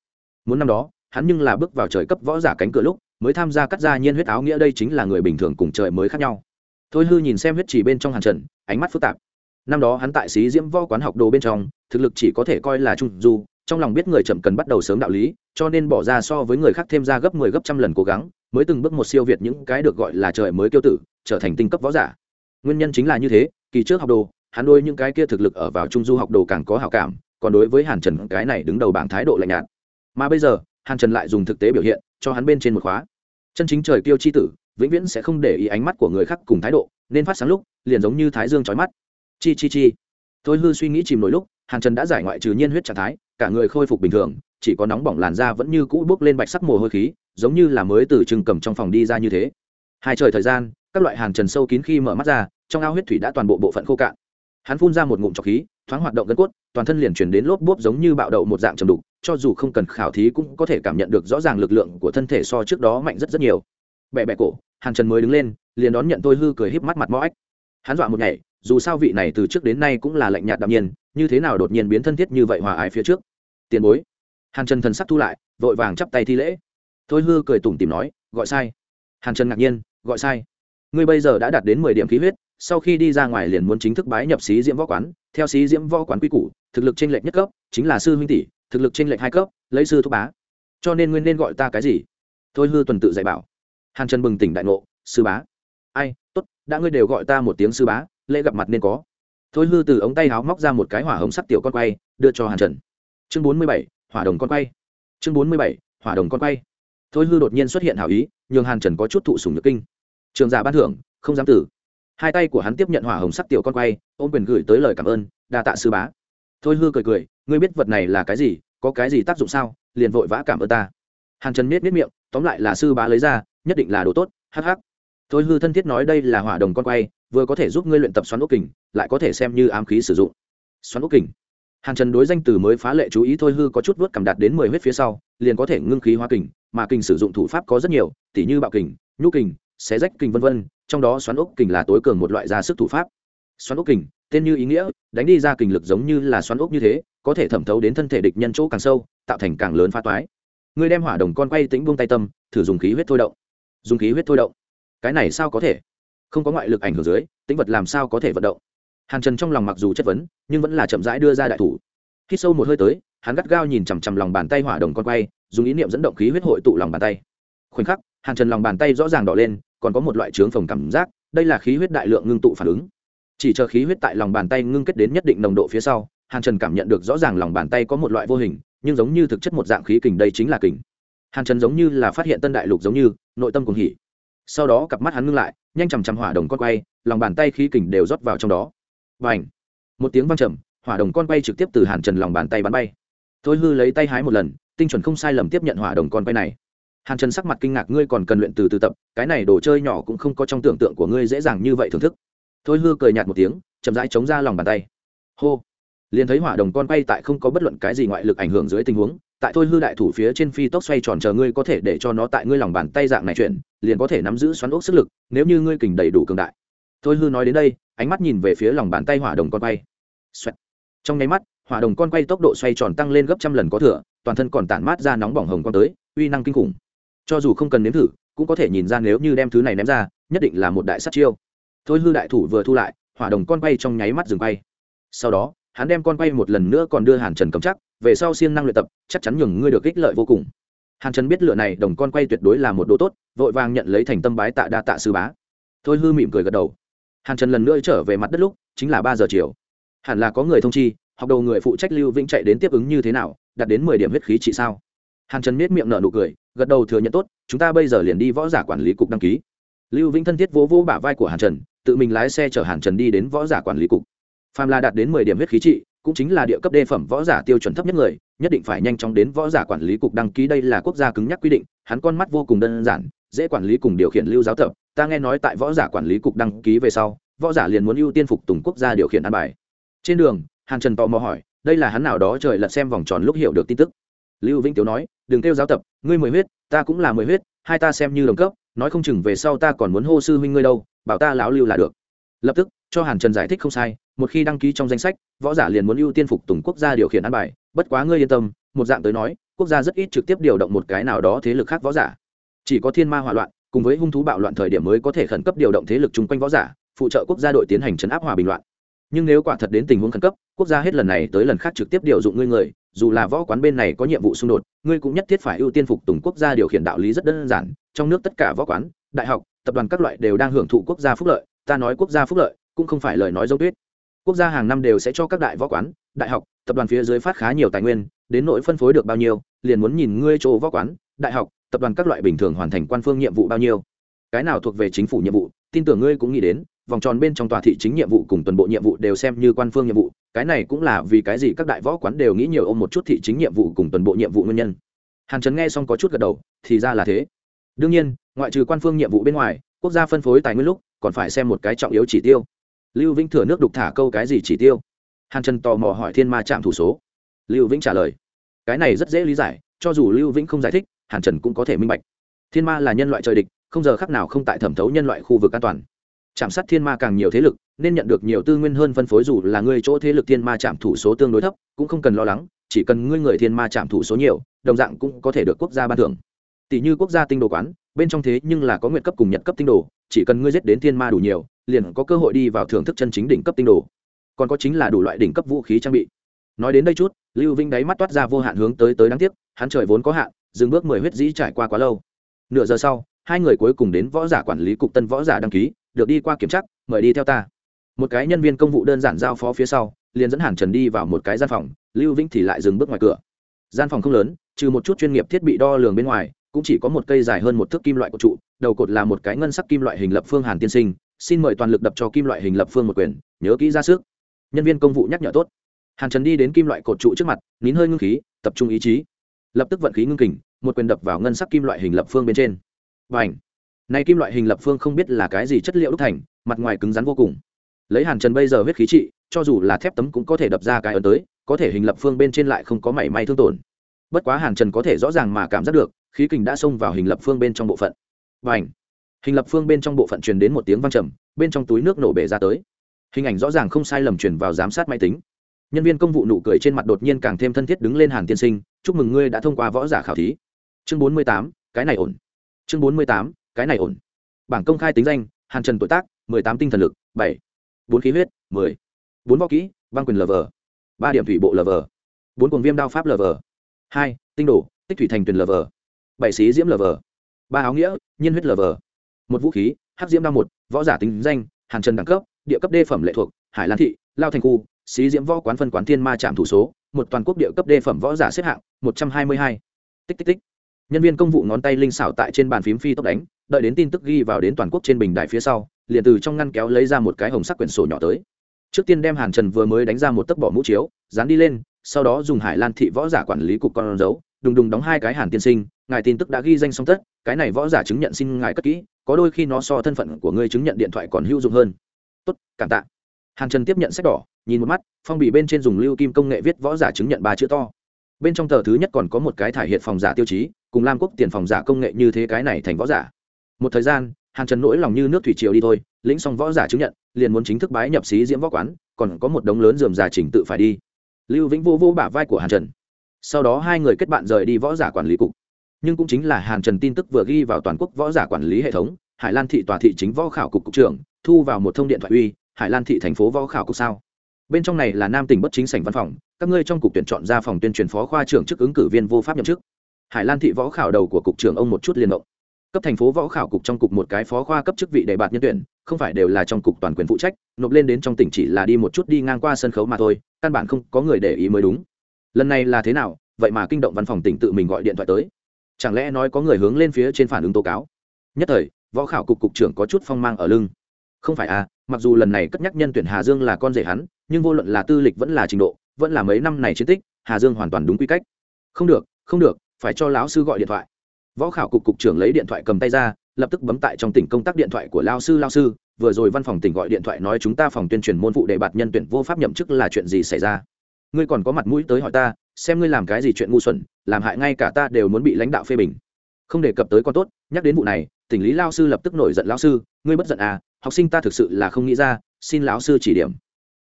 Muốn năm đó, hắn nhưng là bước vào trời cấp võ giả cánh cửa lúc, mới tham gia cắt ra nhiên huyết áo nghĩa đây chính là người bình thường cùng trời mới khác nhau. Thôi hư nhìn xem huyết chỉ bên trong hàn trần, ánh mắt phức tạp. Năm đó hắn tại xí diễm võ quán học đồ bên trong, thực lực chỉ có thể coi là trung du, trong lòng biết người chậm cần bắt đầu sớm đạo lý, cho nên bỏ ra so với người khác thêm ra gấp mười 10 gấp trăm lần cố gắng, mới từng bước một siêu việt những cái được gọi là trời mới kiêu tử, trở thành tinh cấp võ giả nguyên nhân chính là như thế, kỳ trước học đồ, hắn đôi những cái kia thực lực ở vào trung du học đồ càng có hảo cảm, còn đối với hàn trần cái này đứng đầu bảng thái độ lạnh nhạt. Mà bây giờ, hàn trần lại dùng thực tế biểu hiện, cho hắn bên trên một khóa. Chân chính trời kiêu chi tử, vĩnh viễn sẽ không để ý ánh mắt của người khác cùng thái độ, nên phát sáng lúc, liền giống như thái dương trói mắt. Chi chi chi. Thôi hư suy nghĩ chìm nổi lúc, hàn trần đã giải ngoại trừ nhiên huyết trạng thái, cả người khôi phục bình thường, chỉ có nóng bỏng làn da vẫn như cũ bốc lên bạch sắc mồ hôi khí, giống như là mới từ trừng cầm trong phòng đi ra như thế. Hai trời thời gian các loại hàn trần sâu kín khi mở mắt ra, trong ao huyết thủy đã toàn bộ bộ phận khô cạn. Hắn phun ra một ngụm trọc khí, thoáng hoạt động gân cốt, toàn thân liền chuyển đến lốp bốp giống như bạo đậu một dạng trầm đục, cho dù không cần khảo thí cũng có thể cảm nhận được rõ ràng lực lượng của thân thể so trước đó mạnh rất rất nhiều. Bẹ bẹ cổ, hàn trần mới đứng lên, liền đón nhận tôi hư cười híp mắt mặt mõ ếch. Hắn dọa một ngày, dù sao vị này từ trước đến nay cũng là lạnh nhạt đạm nhiên, như thế nào đột nhiên biến thân thiết như vậy hòa ái phía trước? Tiền bối. Hàn trần thần sắc thu lại, vội vàng chắp tay thi lễ. Thôi hư cười tủm tìm nói, gọi sai. Hàn trần ngạc nhiên, gọi sai ngươi bây giờ đã đạt đến mười điểm khí huyết, sau khi đi ra ngoài liền muốn chính thức bái nhập sĩ diễm võ quán. Theo sĩ diễm võ quán quy củ, thực lực tranh lệch nhất cấp chính là sư huynh tỷ, thực lực tranh lệch hai cấp, lấy sư thúc bá. Cho nên nguyên nên gọi ta cái gì? Thôi hư tuần tự dạy bảo. Hàn trần bừng tỉnh đại ngộ, sư bá. Ai, tốt, đã ngươi đều gọi ta một tiếng sư bá, lễ gặp mặt nên có. Thôi hư từ ống tay háo móc ra một cái hỏa hồng sắc tiểu con quay, đưa cho hàn trần. Chương bốn mươi bảy, hỏa đồng con quay. Chương bốn mươi bảy, hỏa đồng con quay. Thôi hư đột nhiên xuất hiện hảo ý, nhường hàn trần có chút thụ sùng nhược kinh trường giả ban thưởng, không dám tử. Hai tay của hắn tiếp nhận hỏa hồng sắc tiểu con quay, ôm quyền gửi tới lời cảm ơn, đa tạ sư bá. Thôi hư cười cười, ngươi biết vật này là cái gì, có cái gì tác dụng sao? Liền vội vã cảm ơn ta. Hàn trần miết miết miệng, tóm lại là sư bá lấy ra, nhất định là đồ tốt, hắc hắc. Thôi hư thân thiết nói đây là hỏa đồng con quay, vừa có thể giúp ngươi luyện tập xoắn ốc kình, lại có thể xem như ám khí sử dụng. Xoắn ốc kình. Hàn trần đối danh từ mới phá lệ chú ý thôi hư có chút vớt cảm đạt đến mười huyết phía sau, liền có thể ngưng khí hóa kình, mà kình sử dụng thủ pháp có rất nhiều, tỉ như bạo kình nhu kình xé rách kình vân vân, trong đó xoắn ốc kình là tối cường một loại ra sức thủ pháp. Xoắn ốc kình, tên như ý nghĩa, đánh đi ra kình lực giống như là xoắn ốc như thế, có thể thẩm thấu đến thân thể địch nhân chỗ càng sâu, tạo thành càng lớn phá toái. Ngươi đem hỏa đồng con quay tính buông tay tâm, thử dùng khí huyết thôi động. Dùng khí huyết thôi động? Cái này sao có thể? Không có ngoại lực ảnh hưởng dưới tính vật làm sao có thể vận động? Hàn trần trong lòng mặc dù chất vấn, nhưng vẫn là chậm rãi đưa ra đại thủ. Khi sâu một hơi tới, hắn gắt gao nhìn chằm chằm lòng bàn tay hỏa đồng con quay, dùng ý niệm dẫn động khí huyết hội tụ lòng bàn tay. Khoảnh khắc, hàn trần lòng bàn tay rõ ràng đỏ lên còn có một loại trướng phồng cảm giác, đây là khí huyết đại lượng ngưng tụ phản ứng. Chỉ chờ khí huyết tại lòng bàn tay ngưng kết đến nhất định nồng độ phía sau, hàn trần cảm nhận được rõ ràng lòng bàn tay có một loại vô hình, nhưng giống như thực chất một dạng khí kình đây chính là kình. Hàn trần giống như là phát hiện tân đại lục giống như, nội tâm cùng hỉ. Sau đó cặp mắt hắn ngưng lại, nhanh chằm chằm hỏa đồng con quay, lòng bàn tay khí kình đều rót vào trong đó. Và ảnh một tiếng văng trầm, hỏa đồng con quay trực tiếp từ hàn trần lòng bàn tay bắn bay. Thôi hư lấy tay hái một lần, tinh chuẩn không sai lầm tiếp nhận hỏa đồng con quay này hàn trần sắc mặt kinh ngạc, ngươi còn cần luyện từ từ tập, cái này đồ chơi nhỏ cũng không có trong tưởng tượng của ngươi dễ dàng như vậy thưởng thức. Thôi hư cười nhạt một tiếng, chậm rãi chống ra lòng bàn tay. Hô. Liền thấy hỏa đồng con quay tại không có bất luận cái gì ngoại lực ảnh hưởng dưới tình huống, tại thôi hư đại thủ phía trên phi tốc xoay tròn chờ ngươi có thể để cho nó tại ngươi lòng bàn tay dạng này chuyển, liền có thể nắm giữ xoắn ốc sức lực, nếu như ngươi kình đầy đủ cường đại. Thôi hư nói đến đây, ánh mắt nhìn về phía lòng bàn tay hỏa đồng con quay. Xoẹt. trong nháy mắt, hỏa đồng con quay tốc độ xoay tròn tăng lên gấp trăm lần có thừa, toàn thân còn tản mát ra nóng bỏng hồng con tới, uy năng kinh khủng cho dù không cần nếm thử, cũng có thể nhìn ra nếu như đem thứ này ném ra, nhất định là một đại sát chiêu. Thôi hư đại thủ vừa thu lại, hỏa đồng con quay trong nháy mắt dừng quay. Sau đó, hắn đem con quay một lần nữa còn đưa hàn trần cầm chắc, về sau siêng năng luyện tập, chắc chắn nhường ngươi được ích lợi vô cùng. Hàn trần biết lựa này đồng con quay tuyệt đối là một đồ tốt, vội vàng nhận lấy thành tâm bái tạ đa tạ sư bá. Thôi hư mỉm cười gật đầu. Hàn trần lần nữa trở về mặt đất lúc, chính là ba giờ chiều. Hẳn là có người thông chi, học đầu người phụ trách lưu vĩnh chạy đến tiếp ứng như thế nào, đạt đến mười điểm huyết khí trị sao? Hàn trần miết miệng nở nụ cười, gật đầu thừa nhận tốt, chúng ta bây giờ liền đi võ giả quản lý cục đăng ký. Lưu vĩnh thân thiết vỗ vỗ bả vai của hàn trần, tự mình lái xe chở hàn trần đi đến võ giả quản lý cục. Phàm là đạt đến mười điểm huyết khí trị, cũng chính là địa cấp đề phẩm võ giả tiêu chuẩn thấp nhất người, nhất định phải nhanh chóng đến võ giả quản lý cục đăng ký đây là quốc gia cứng nhắc quy định, hắn con mắt vô cùng đơn giản, dễ quản lý cùng điều khiển lưu giáo tập. Ta nghe nói tại võ giả quản lý cục đăng ký về sau, võ giả liền muốn ưu tiên phục tùng quốc gia điều khiển an bài. Trên đường, hàn trần tò mò hỏi, đây là hắn nào đó trời lật xem vòng tròn lúc hiểu được tin tức lưu vĩnh tiếu nói, đừng kêu giáo tập, ngươi mười huyết, ta cũng là mười huyết, hai ta xem như đồng cấp, nói không chừng về sau ta còn muốn hô sư huynh ngươi đâu, bảo ta lão lưu là được. Lập tức, cho hàn trần giải thích không sai, một khi đăng ký trong danh sách, võ giả liền muốn ưu tiên phục tùng quốc gia điều khiển an bài, bất quá ngươi yên tâm, một dạng tới nói, quốc gia rất ít trực tiếp điều động một cái nào đó thế lực khác võ giả. Chỉ có thiên ma hỏa loạn, cùng với hung thú bạo loạn thời điểm mới có thể khẩn cấp điều động thế lực chung quanh võ giả, phụ trợ quốc gia đội tiến hành chấn áp hòa bình loạn nhưng nếu quả thật đến tình huống khẩn cấp, quốc gia hết lần này tới lần khác trực tiếp điều dụng ngươi người, dù là võ quán bên này có nhiệm vụ xung đột, ngươi cũng nhất thiết phải ưu tiên phục tùng quốc gia điều khiển đạo lý rất đơn giản, trong nước tất cả võ quán, đại học, tập đoàn các loại đều đang hưởng thụ quốc gia phúc lợi, ta nói quốc gia phúc lợi cũng không phải lời nói dấu tuyết quốc gia hàng năm đều sẽ cho các đại võ quán, đại học, tập đoàn phía dưới phát khá nhiều tài nguyên, đến nỗi phân phối được bao nhiêu, liền muốn nhìn ngươi chỗ võ quán, đại học, tập đoàn các loại bình thường hoàn thành quan phương nhiệm vụ bao nhiêu cái nào thuộc về chính phủ nhiệm vụ, tin tưởng ngươi cũng nghĩ đến, vòng tròn bên trong tòa thị chính nhiệm vụ cùng toàn bộ nhiệm vụ đều xem như quan phương nhiệm vụ, cái này cũng là vì cái gì các đại võ quán đều nghĩ nhiều ôm một chút thị chính nhiệm vụ cùng toàn bộ nhiệm vụ nguyên nhân. Hàn trấn nghe xong có chút gật đầu, thì ra là thế. Đương nhiên, ngoại trừ quan phương nhiệm vụ bên ngoài, quốc gia phân phối tài nguyên lúc, còn phải xem một cái trọng yếu chỉ tiêu. Lưu vĩnh thừa nước đục thả câu cái gì chỉ tiêu? Hàn trần tò mò hỏi thiên ma trạm thủ số. Lưu vĩnh trả lời. Cái này rất dễ lý giải, cho dù lưu vĩnh không giải thích, hàn trần cũng có thể minh bạch. Thiên ma là nhân loại trời địch không giờ khắc nào không tại thẩm thấu nhân loại khu vực an toàn. Chạm sát thiên ma càng nhiều thế lực, nên nhận được nhiều tư nguyên hơn phân phối dù là ngươi chỗ thế lực thiên ma chạm thủ số tương đối thấp, cũng không cần lo lắng, chỉ cần ngươi người thiên ma chạm thủ số nhiều, đồng dạng cũng có thể được quốc gia ban thưởng. Tỷ như quốc gia tinh đồ quán, bên trong thế nhưng là có nguyện cấp cùng nhận cấp tinh đồ, chỉ cần ngươi giết đến thiên ma đủ nhiều, liền có cơ hội đi vào thưởng thức chân chính đỉnh cấp tinh đồ. Còn có chính là đủ loại đỉnh cấp vũ khí trang bị. Nói đến đây chút, lưu vinh đáy mắt toát ra vô hạn hướng tới tới đáng tiếc, hắn trời vốn có hạn, dừng bước mười huyết dĩ trải qua quá lâu. Nửa giờ sau hai người cuối cùng đến võ giả quản lý cục tân võ giả đăng ký, được đi qua kiểm tra, mời đi theo ta. Một cái nhân viên công vụ đơn giản giao phó phía sau, liền dẫn hàn trần đi vào một cái gian phòng, lưu vĩnh thì lại dừng bước ngoài cửa. Gian phòng không lớn, trừ một chút chuyên nghiệp thiết bị đo lường bên ngoài, cũng chỉ có một cây dài hơn một thước kim loại của trụ, đầu cột là một cái ngân sắc kim loại hình lập phương hàn tiên sinh, xin mời toàn lực đập cho kim loại hình lập phương một quyền, nhớ kỹ ra sức. Nhân viên công vụ nhắc nhở tốt. Hàn trần đi đến kim loại cột trụ trước mặt, nín hơi ngưng khí, tập trung ý chí. Lập tức vận khí ngưng kình, một quyền đập vào ngân sắc kim loại hình lập phương bên trên và ảnh. Này kim loại hình lập phương không biết là cái gì chất liệu đúc thành, mặt ngoài cứng rắn vô cùng. Lấy hàn trần bây giờ huyết khí trị, cho dù là thép tấm cũng có thể đập ra cái ấn tới, có thể hình lập phương bên trên lại không có mảy may thương tổn. Bất quá hàn trần có thể rõ ràng mà cảm giác được, khí kình đã xông vào hình lập phương bên trong bộ phận. Và ảnh. Hình lập phương bên trong bộ phận truyền đến một tiếng vang trầm, bên trong túi nước nổ bể ra tới. Hình ảnh rõ ràng không sai lầm truyền vào giám sát máy tính. Nhân viên công vụ nụ cười trên mặt đột nhiên càng thêm thân thiết đứng lên hàn tiên sinh, chúc mừng ngươi đã thông qua võ giả khảo thí. Chương bốn mươi tám, cái này ổn chương bốn mươi tám, cái này ổn. Bảng công khai tính danh, hàn trần tuổi tác, mười tám tinh thần lực, bảy. Bốn khí huyết, mười. Bốn võ kỹ, băng quyền lv ba điểm thủy bộ lv bốn cuồng viêm đao pháp lv hai, tinh đồ, tích thủy thành tuyển lv bảy xí diễm lv ba áo nghĩa, nhiên huyết lv một vũ khí, hắc diễm đao một, võ giả tính danh, hàn trần đẳng cấp, địa cấp đê phẩm lệ thuộc, hải lan thị, lao thành khu, xí diễm võ quán phân quán thiên ma trạm thủ số, một toàn quốc địa cấp đê phẩm võ giả xếp hạng, một trăm hai mươi hai. Tích tích tích nhân viên công vụ ngón tay linh xảo tại trên bàn phím phi tốc đánh, đợi đến tin tức ghi vào đến toàn quốc trên bình đài phía sau, liền từ trong ngăn kéo lấy ra một cái hồng sắc quyển sổ nhỏ tới. Trước tiên đem hàn trần vừa mới đánh ra một tấc bỏ mũ chiếu, dán đi lên, sau đó dùng hải lan thị võ giả quản lý cục con dấu, đùng đùng đóng hai cái hàn tiên sinh, ngài tin tức đã ghi danh xong tất, cái này võ giả chứng nhận xin ngài cất kỹ, có đôi khi nó so thân phận của ngươi chứng nhận điện thoại còn hữu dụng hơn. Tốt, cảm tạ. Hàn trần tiếp nhận sách đỏ, nhìn một mắt, phong bì bên trên dùng lưu kim công nghệ viết võ giả chứng nhận ba chữ to bên trong tờ thứ nhất còn có một cái thải hiện phòng giả tiêu chí, cùng lam quốc tiền phòng giả công nghệ như thế cái này thành võ giả. Một thời gian, hàn trần nỗi lòng như nước thủy triều đi thôi, lĩnh xong võ giả chứng nhận, liền muốn chính thức bái nhập sĩ diễm võ quán, còn có một đống lớn dườm giả chỉnh tự phải đi. Lưu vĩnh vô vô bả vai của hàn trần. Sau đó hai người kết bạn rời đi võ giả quản lý cục. Nhưng cũng chính là hàn trần tin tức vừa ghi vào toàn quốc võ giả quản lý hệ thống, hải lan thị tòa thị chính võ khảo cục cục trưởng, thu vào một thông điện thoại uy, hải lan thị thành phố võ khảo cục sao? Bên trong này là nam tỉnh bất chính sảnh văn phòng, các ngươi trong cục tuyển chọn ra phòng tuyên truyền phó khoa trưởng chức ứng cử viên vô pháp nhậm chức. Hải lan thị võ khảo đầu của cục trưởng ông một chút liên động. Cấp thành phố võ khảo cục trong cục một cái phó khoa cấp chức vị đề bạt nhân tuyển, không phải đều là trong cục toàn quyền phụ trách, nộp lên đến trong tỉnh chỉ là đi một chút đi ngang qua sân khấu mà thôi, căn bản không có người để ý mới đúng. Lần này là thế nào? Vậy mà kinh động văn phòng tỉnh tự mình gọi điện thoại tới. Chẳng lẽ nói có người hướng lên phía trên phản ứng tố cáo? Nhất thời, võ khảo cục cục trưởng có chút phong mang ở lưng. Không phải à mặc dù lần này cất nhắc nhân tuyển hà dương là con rể hắn nhưng vô luận là tư lịch vẫn là trình độ, vẫn là mấy năm này chiến tích, hà dương hoàn toàn đúng quy cách. Không được không được, phải cho lão sư gọi điện thoại. Võ khảo cục cục trưởng lấy điện thoại cầm tay ra, lập tức bấm tại trong tỉnh công tác điện thoại của lao sư lao sư, vừa rồi văn phòng tỉnh gọi điện thoại nói chúng ta phòng tuyên truyền môn phụ đề bạt nhân tuyển vô pháp nhậm chức là chuyện gì xảy ra? Ngươi còn có mặt mũi tới hỏi ta, xem ngươi làm cái gì chuyện ngu xuẩn, làm hại ngay cả ta đều muốn bị lãnh đạo phê bình. Không đề cập tới con tốt, nhắc đến vụ này, tỉnh lý lao sư lập tức nổi giận lao sư, ngươi bất giận à học sinh ta thực sự là không nghĩ ra, xin lão sư chỉ điểm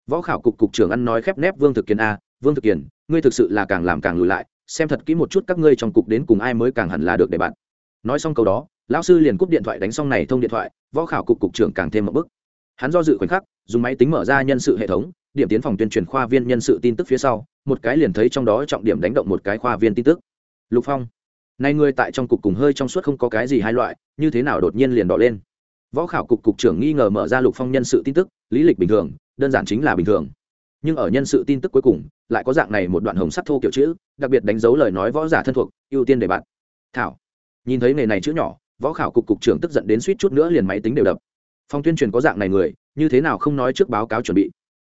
võ khảo cục cục trưởng ăn nói khép nép vương thực kiền a, vương thực kiền, ngươi thực sự là càng làm càng lùi lại, xem thật kỹ một chút các ngươi trong cục đến cùng ai mới càng hẳn là được để bạn. Nói xong câu đó, lão sư liền cúp điện thoại đánh xong này thông điện thoại, võ khảo cục cục trưởng càng thêm một bức hắn do dự khoảnh khắc, dùng máy tính mở ra nhân sự hệ thống, điểm tiến phòng tuyên truyền khoa viên nhân sự tin tức phía sau, một cái liền thấy trong đó trọng điểm đánh động một cái khoa viên tin tức. Lục phong, nay ngươi tại trong cục cùng hơi trong suốt không có cái gì hai loại, như thế nào đột nhiên liền đỏ lên? Võ khảo cục cục trưởng nghi ngờ mở ra lục phong nhân sự tin tức, lý lịch bình thường đơn giản chính là bình thường. Nhưng ở nhân sự tin tức cuối cùng, lại có dạng này một đoạn hồng sắt thô kiểu chữ, đặc biệt đánh dấu lời nói võ giả thân thuộc, ưu tiên để bạn thảo. Nhìn thấy nghề này chữ nhỏ, võ khảo cục cục trưởng tức giận đến suýt chút nữa liền máy tính đều đập. Phòng tuyên truyền có dạng này người, như thế nào không nói trước báo cáo chuẩn bị?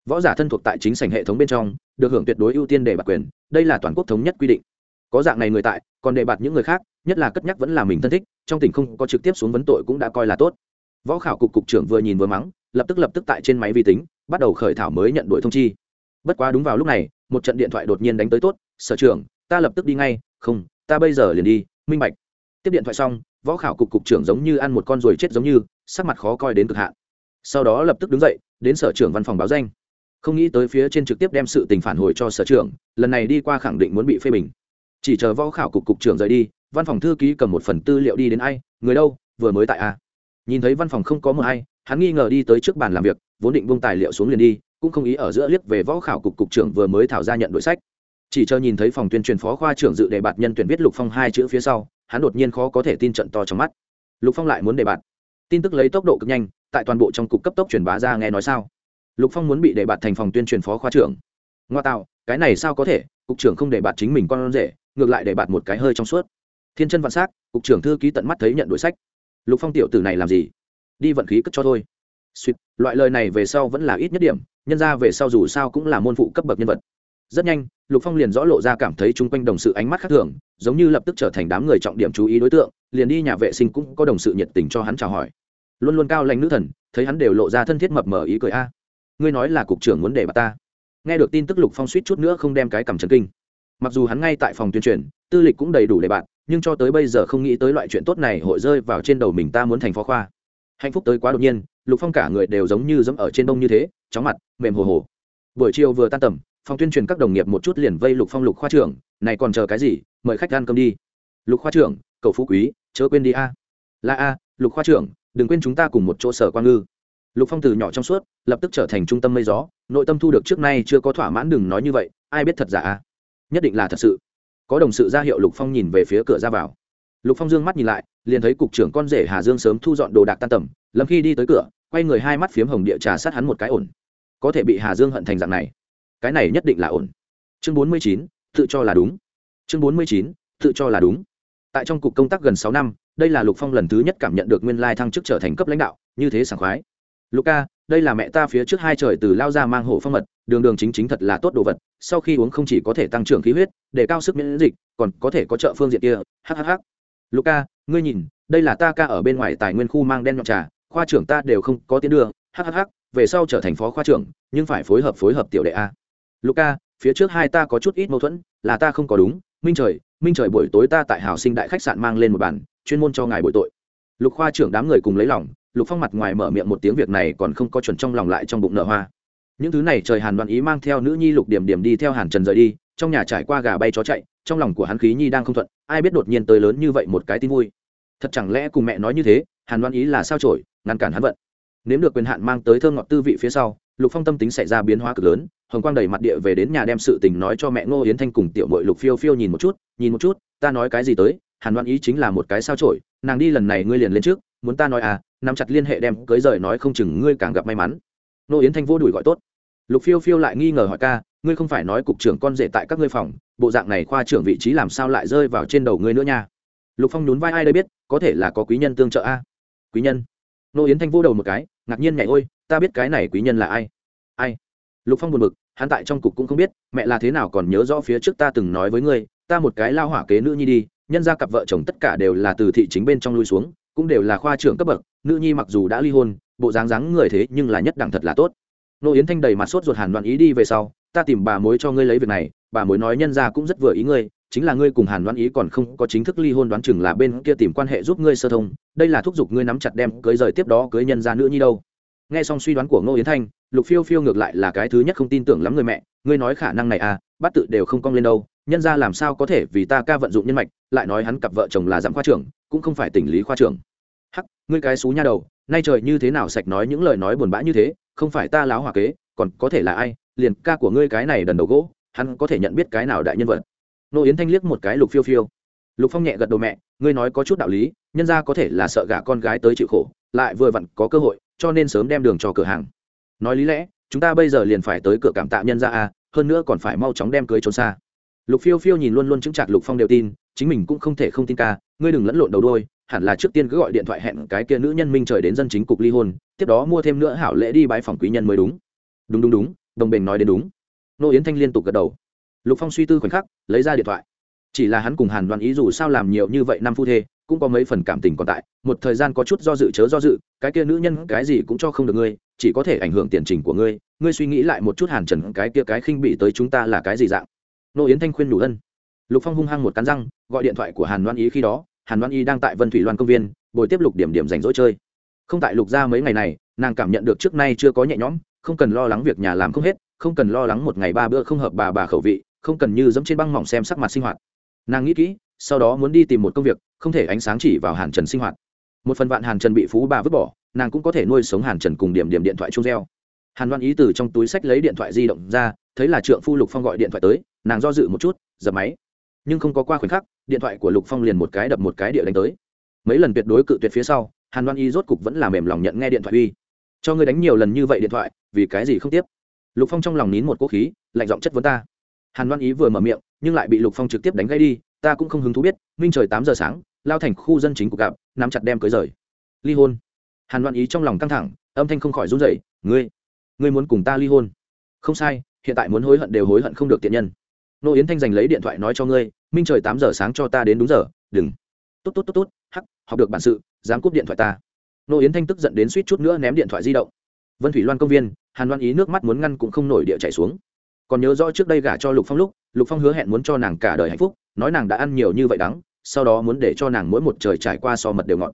Võ giả thân thuộc tại chính sảnh hệ thống bên trong, được hưởng tuyệt đối ưu tiên để bạt quyền, đây là toàn quốc thống nhất quy định. Có dạng này người tại, còn đề bạt những người khác, nhất là cất nhắc vẫn là mình thân thích, trong tỉnh không có trực tiếp xuống vấn tội cũng đã coi là tốt. Võ khảo cục cục trưởng vừa nhìn vừa mắng, lập tức lập tức tại trên máy vi tính bắt đầu khởi thảo mới nhận đổi thông chi. Bất quá đúng vào lúc này, một trận điện thoại đột nhiên đánh tới tốt, sở trưởng, ta lập tức đi ngay, không, ta bây giờ liền đi, minh bạch. Tiếp điện thoại xong, võ khảo cục cục trưởng giống như ăn một con ruồi chết giống như, sắc mặt khó coi đến cực hạn. Sau đó lập tức đứng dậy, đến sở trưởng văn phòng báo danh. Không nghĩ tới phía trên trực tiếp đem sự tình phản hồi cho sở trưởng, lần này đi qua khẳng định muốn bị phê bình. Chỉ chờ võ khảo cục cục trưởng rời đi, văn phòng thư ký cầm một phần tư liệu đi đến ai, người đâu, vừa mới tại a nhìn thấy văn phòng không có mờ hay, hắn nghi ngờ đi tới trước bàn làm việc, vốn định bông tài liệu xuống liền đi, cũng không ý ở giữa liếc về võ khảo cục cục trưởng vừa mới thảo ra nhận đội sách. Chỉ chờ nhìn thấy phòng tuyên truyền phó khoa trưởng dự đề bạt nhân tuyển viết lục phong hai chữ phía sau, hắn đột nhiên khó có thể tin trận to trong mắt. Lục phong lại muốn đề bạt. Tin tức lấy tốc độ cực nhanh, tại toàn bộ trong cục cấp tốc truyền bá ra nghe nói sao. Lục phong muốn bị đề bạt thành phòng tuyên truyền phó khoa trưởng. Ngoa tạo, cái này sao có thể? Cục trưởng không đề bạt chính mình con rể, ngược lại đề bạt một cái hơi trong suốt. Thiên chân vạn s á c cục trưởng thư ký tận mắt thấy nhận đổi sách lục phong tiểu tử này làm gì? Đi vận khí cất cho thôi. Suýt loại lời này về sau vẫn là ít nhất điểm, nhân ra về sau dù sao cũng là môn phụ cấp bậc nhân vật. Rất nhanh, lục phong liền rõ lộ ra cảm thấy chung quanh đồng sự ánh mắt khác thường, giống như lập tức trở thành đám người trọng điểm chú ý đối tượng, liền đi nhà vệ sinh cũng có đồng sự nhiệt tình cho hắn chào hỏi. Luôn luôn cao lãnh nữ thần, thấy hắn đều lộ ra thân thiết mập mờ ý cười a. Ngươi nói là cục trưởng muốn để bà ta. Nghe được tin tức lục phong suýt chút nữa không đem cái cầm trần kinh. Mặc dù hắn ngay tại phòng tuyên truyền, tư lịch cũng đầy đủ để bạn nhưng cho tới bây giờ không nghĩ tới loại chuyện tốt này hội rơi vào trên đầu mình ta muốn thành phó khoa. Hạnh phúc tới quá đột nhiên, lục phong cả người đều giống như dẫm ở trên đông như thế, chóng mặt, mềm hồ hồ. Buổi chiều vừa tan tầm, phòng tuyên truyền các đồng nghiệp một chút liền vây lục phong lục khoa trưởng, này còn chờ cái gì? Mời khách ăn cơm đi. Lục khoa trưởng, cầu phú quý, chớ quên đi a. Là a, lục khoa trưởng, đừng quên chúng ta cùng một chỗ sở quan ngư. Lục phong từ nhỏ trong suốt, lập tức trở thành trung tâm mây gió, nội tâm thu được trước nay chưa có thỏa mãn đừng nói như vậy, ai biết thật giả a? Nhất định là thật sự có đồng sự ra hiệu lục phong nhìn về phía cửa ra vào. Lục phong dương mắt nhìn lại, liền thấy cục trưởng con rể hà dương sớm thu dọn đồ đạc tan tầm, lâm khi đi tới cửa, quay người hai mắt phiếm hồng địa trà sát hắn một cái ổn. Có thể bị hà dương hận thành dạng này. Cái này nhất định là ổn. Chương bốn mươi chín, tự cho là đúng. Chương bốn mươi chín, tự cho là đúng. Tại trong cục công tác gần sáu năm, đây là lục phong lần thứ nhất cảm nhận được nguyên lai thăng chức trở thành cấp lãnh đạo, như thế sảng khoái. Luca đây là mẹ ta phía trước hai trời từ lao ra mang hổ phong mật, đường đường chính chính thật là tốt đồ vật sau khi uống không chỉ có thể tăng trưởng khí huyết, để cao sức miễn dịch, còn có thể có trợ phương diện kia. Hhh luca ngươi nhìn, đây là ta ca ở bên ngoài tài nguyên khu mang đen nhọn trà, khoa trưởng ta đều không có tiến đưa hhh về sau trở thành phó khoa trưởng, nhưng phải phối hợp phối hợp tiểu đệ a. Luca phía trước hai ta có chút ít mâu thuẫn, là ta không có đúng. Minh trời minh trời buổi tối ta tại hào sinh đại khách sạn mang lên một bàn, chuyên môn cho ngài bội tội. Lục khoa trưởng đám người cùng lấy lòng, lục phong mặt ngoài mở miệng một tiếng việc này còn không có chuẩn trong lòng lại trong bụng nợ hoa những thứ này trời hàn đoàn ý mang theo nữ nhi lục điểm điểm đi theo hàn trần rời đi, trong nhà trải qua gà bay chó chạy, trong lòng của hắn khí nhi đang không thuận, ai biết đột nhiên tới lớn như vậy một cái tin vui. Thật chẳng lẽ cùng mẹ nói như thế, hàn đoan ý là sao trổi, ngăn cản hắn vận. Nếm được quyền hạn mang tới thơ ngọt tư vị phía sau, lục phong tâm tính xảy ra biến hóa cực lớn, hồng quang đầy mặt địa về đến nhà đem sự tình nói cho mẹ ngô yến thanh cùng tiểu mội lục phiêu phiêu nhìn một chút, nhìn một chút, ta nói cái gì tới, hàn đoan ý chính là một cái sao trổi, nàng đi lần này ngươi liền lên trước, muốn ta nói à nắm chặt liên hệ đem cưới rời nói không chừng ngươi càng gặp may mắn. Nô yến thanh vô đùi gọi tốt lục phiêu phiêu lại nghi ngờ hỏi ca, ngươi không phải nói cục trưởng con rể tại các ngươi phòng, bộ dạng này khoa trưởng vị trí làm sao lại rơi vào trên đầu ngươi nữa nha? Lục phong nhún vai ai đây biết, có thể là có quý nhân tương trợ a. Quý nhân? Nô yến thanh vô đầu một cái, ngạc nhiên nhảy ôi, ta biết cái này quý nhân là ai? Ai? Lục phong buồn bực, hắn tại trong cục cũng không biết, mẹ là thế nào còn nhớ rõ phía trước ta từng nói với ngươi, ta một cái lao hỏa kế nữ nhi đi, nhân ra cặp vợ chồng tất cả đều là từ thị chính bên trong lui xuống, cũng đều là khoa trưởng cấp bậc, nữ nhi mặc dù đã ly hôn, bộ dáng dáng người thế nhưng là nhất đẳng thật là tốt nô yến thanh đầy mặt sốt ruột hàn đoạn ý đi về sau, ta tìm bà mối cho ngươi lấy việc này, bà mối nói nhân ra cũng rất vừa ý ngươi, chính là ngươi cùng hàn đoán ý còn không có chính thức ly hôn đoán chừng là bên kia tìm quan hệ giúp ngươi sơ thông, đây là thúc giục ngươi nắm chặt đem cưới rời tiếp đó cưới nhân ra nữ nhi đâu. Nghe xong suy đoán của ngô yến thanh, lục phiêu phiêu ngược lại là cái thứ nhất không tin tưởng lắm người mẹ, ngươi nói khả năng này à bắt tự đều không cong lên đâu, nhân ra làm sao có thể vì ta ca vận dụng nhân mạch, lại nói hắn cặp vợ chồng là giám khoa trưởng, cũng không phải tình lý khoa trưởng. Hắc, ngươi cái xú nha đầu, nay trời như thế nào sạch nói những lời nói buồn bã như thế không phải ta láo hòa kế, còn có thể là ai, liền ca của ngươi cái này đần đầu gỗ, hắn có thể nhận biết cái nào đại nhân vật. Nô yến thanh liếc một cái lục phiêu phiêu. Lục phong nhẹ gật đầu mẹ, ngươi nói có chút đạo lý, nhân ra có thể là sợ gả con gái tới chịu khổ, lại vừa vặn có cơ hội, cho nên sớm đem đường cho cửa hàng. Nói lý lẽ, chúng ta bây giờ liền phải tới cửa cảm tạ nhân ra à? hơn nữa còn phải mau chóng đem cưới trốn xa. Lục phiêu phiêu nhìn luôn luôn chứng chặt lục phong đều tin, chính mình cũng không thể không tin ca, ngươi đừng lẫn lộn đầu đôi hẳn là trước tiên cứ gọi điện thoại hẹn cái kia nữ nhân minh trời đến dân chính cục ly hôn, tiếp đó mua thêm nữa hảo lễ đi bái phòng quý nhân mới đúng. Đúng đúng đúng, đồng bình nói đến đúng. Nô yến thanh liên tục gật đầu. Lục phong suy tư khoảnh khắc, lấy ra điện thoại. Chỉ là hắn cùng hàn đoàn ý dù sao làm nhiều như vậy năm phu thê, cũng có mấy phần cảm tình còn tại, một thời gian có chút do dự chớ do dự, cái kia nữ nhân cái gì cũng cho không được ngươi, chỉ có thể ảnh hưởng tiền trình của ngươi ngươi suy nghĩ lại một chút hàn trần, cái kia cái khinh bị tới chúng ta là cái gì dạng? Nô yến thanh khuyên đủ ân. Lục phong hung hăng một cắn răng, gọi điện thoại của hàn đoan ý khi đó hàn đoan Y đang tại vân thủy loan công viên, bồi tiếp lục điểm điểm rảnh rỗi chơi. Không tại lục ra mấy ngày này, nàng cảm nhận được trước nay chưa có nhẹ nhõm, không cần lo lắng việc nhà làm không hết, không cần lo lắng một ngày ba bữa không hợp bà bà khẩu vị, không cần như dẫm trên băng mỏng xem sắc mặt sinh hoạt. Nàng nghĩ kỹ, sau đó muốn đi tìm một công việc, không thể ánh sáng chỉ vào hàn trần sinh hoạt. Một phần vạn hàn trần bị phú bà vứt bỏ, nàng cũng có thể nuôi sống hàn trần cùng điểm điểm điện thoại chung reo hàn đoan ý từ trong túi sách lấy điện thoại di động ra, thấy là trượng phu lục phong gọi điện thoại tới, nàng do dự một chút dập máy. Nhưng không có qua khoảnh khắc điện thoại của lục phong liền một cái đập một cái địa đánh tới. Mấy lần tuyệt đối cự tuyệt phía sau, hàn đoan y rốt cục vẫn là mềm lòng nhận nghe điện thoại uy. Cho ngươi đánh nhiều lần như vậy điện thoại, vì cái gì không tiếp? Lục phong trong lòng nín một cố khí, lạnh giọng chất vấn ta. Hàn đoan ý vừa mở miệng, nhưng lại bị lục phong trực tiếp đánh gây đi, ta cũng không hứng thú biết, minh trời tám giờ sáng, lao thành khu dân chính của gặp, nắm chặt đem cưới rời. Ly hôn. Hàn đoan ý trong lòng căng thẳng, âm thanh không khỏi run rẩy, ngươi ngươi muốn cùng ta ly hôn? Không sai, hiện tại muốn hối hận đều hối hận không được tiện nhân nô yến thanh giành lấy điện thoại nói cho ngươi, minh trời tám giờ sáng cho ta đến đúng giờ, đừng. Tốt tốt tốt tốt, hắc, học được bản sự, dám cúp điện thoại ta. Nô yến thanh tức giận đến suýt chút nữa ném điện thoại di động. Vân thủy loan công viên, hàn Loan ý nước mắt muốn ngăn cũng không nổi địa chạy xuống. Còn nhớ rõ trước đây gả cho lục phong lúc, lục phong hứa hẹn muốn cho nàng cả đời hạnh phúc, nói nàng đã ăn nhiều như vậy đắng, sau đó muốn để cho nàng mỗi một trời trải qua so mật đều ngọt.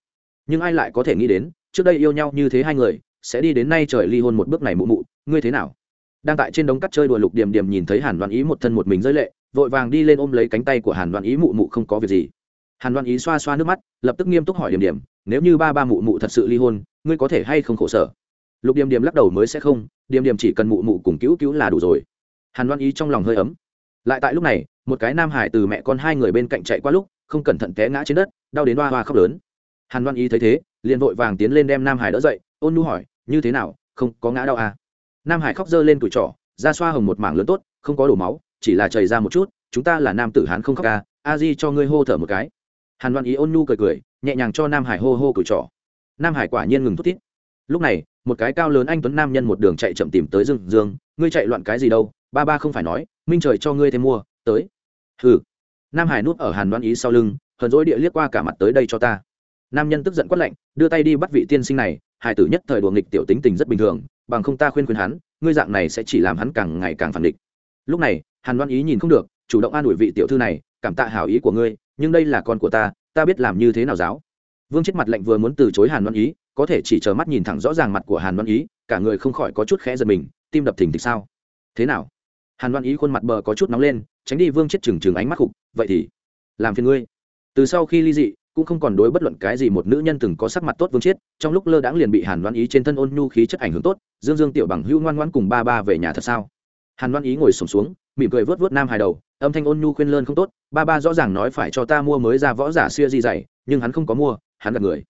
Nhưng ai lại có thể nghĩ đến, trước đây yêu nhau như thế hai người, sẽ đi đến nay trời ly hôn một bước này mụ mụ, ngươi thế nào? Đang tại trên đống cắt chơi đùa lục điểm điểm nhìn thấy hàn đoan ý một thân một mình rơi lệ, vội vàng đi lên ôm lấy cánh tay của hàn đoan ý mụ mụ không có việc gì. Hàn đoan ý xoa xoa nước mắt, lập tức nghiêm túc hỏi điểm điểm, nếu như ba ba mụ mụ thật sự ly hôn, ngươi có thể hay không khổ sở? Lục điểm điểm lắc đầu mới sẽ không, điểm điểm chỉ cần mụ mụ cùng cứu cứu là đủ rồi. Hàn đoan ý trong lòng hơi ấm. Lại tại lúc này, một cái nam hải từ mẹ con hai người bên cạnh chạy qua lúc, không cẩn thận té ngã trên đất, đau đến hoa hoa khóc lớn. Hàn đoan ý thấy thế, liền vội vàng tiến lên đem nam hải đỡ dậy, ôn nu hỏi, như thế nào, không có ngã đau à? Nam hải khóc dơ lên tuổi trỏ ra xoa hồng một mảng lớn tốt, không có đổ máu, chỉ là chảy ra một chút, chúng ta là nam tử hán không khóc ca a di cho ngươi hô thở một cái. Hàn đoan ý ôn nhu cười cười, nhẹ nhàng cho nam hải hô hô cửi trỏ nam hải quả nhiên ngừng thút thít. Lúc này, một cái cao lớn anh tuấn nam nhân một đường chạy chậm tìm tới dương dương, ngươi chạy loạn cái gì đâu? Ba ba không phải nói, minh trời cho ngươi thêm mua, tới. Hừ. Nam hải nuốt ở hàn đoan ý sau lưng, hờn dỗi địa liếc qua cả mặt tới đây cho ta. Nam nhân tức giận quát lạnh, đưa tay đi bắt vị tiên sinh này hải tử nhất thời đùa nghịch tiểu tính tình rất bình thường, bằng không ta khuyên khuyên hắn, ngươi dạng này sẽ chỉ làm hắn càng ngày càng phản địch. Lúc này, hàn Loan ý nhìn không được, chủ động an ủi vị tiểu thư này, cảm tạ hảo ý của ngươi, nhưng đây là con của ta ta biết làm như thế nào giáo. Vương chết mặt lạnh vừa muốn từ chối hàn Loan ý, có thể chỉ chờ mắt nhìn thẳng rõ ràng mặt của hàn Loan ý, cả người không khỏi có chút khẽ giật mình, tim đập thình thịch sao? Thế nào? Hàn Loan ý khuôn mặt bờ có chút nóng lên, tránh đi vương chết trừng trừng ánh mắt khục, vậy thì làm phiền ngươi. Từ sau khi ly dị cũng không còn đối bất luận cái gì một nữ nhân từng có sắc mặt tốt vương chết trong lúc lơ đãng liền bị hàn đoan ý trên thân ôn nhu khí chất ảnh hưởng tốt dương dương tiểu bằng hữu ngoan ngoan cùng ba ba về nhà thật sao? Hàn đoan ý ngồi sùng xuống, xuống mỉm cười vớt vớt nam hài đầu âm thanh ôn nhu khuyên lơn không tốt ba ba rõ ràng nói phải cho ta mua mới ra võ giả xưa gì dày nhưng hắn không có mua hắn gạt người.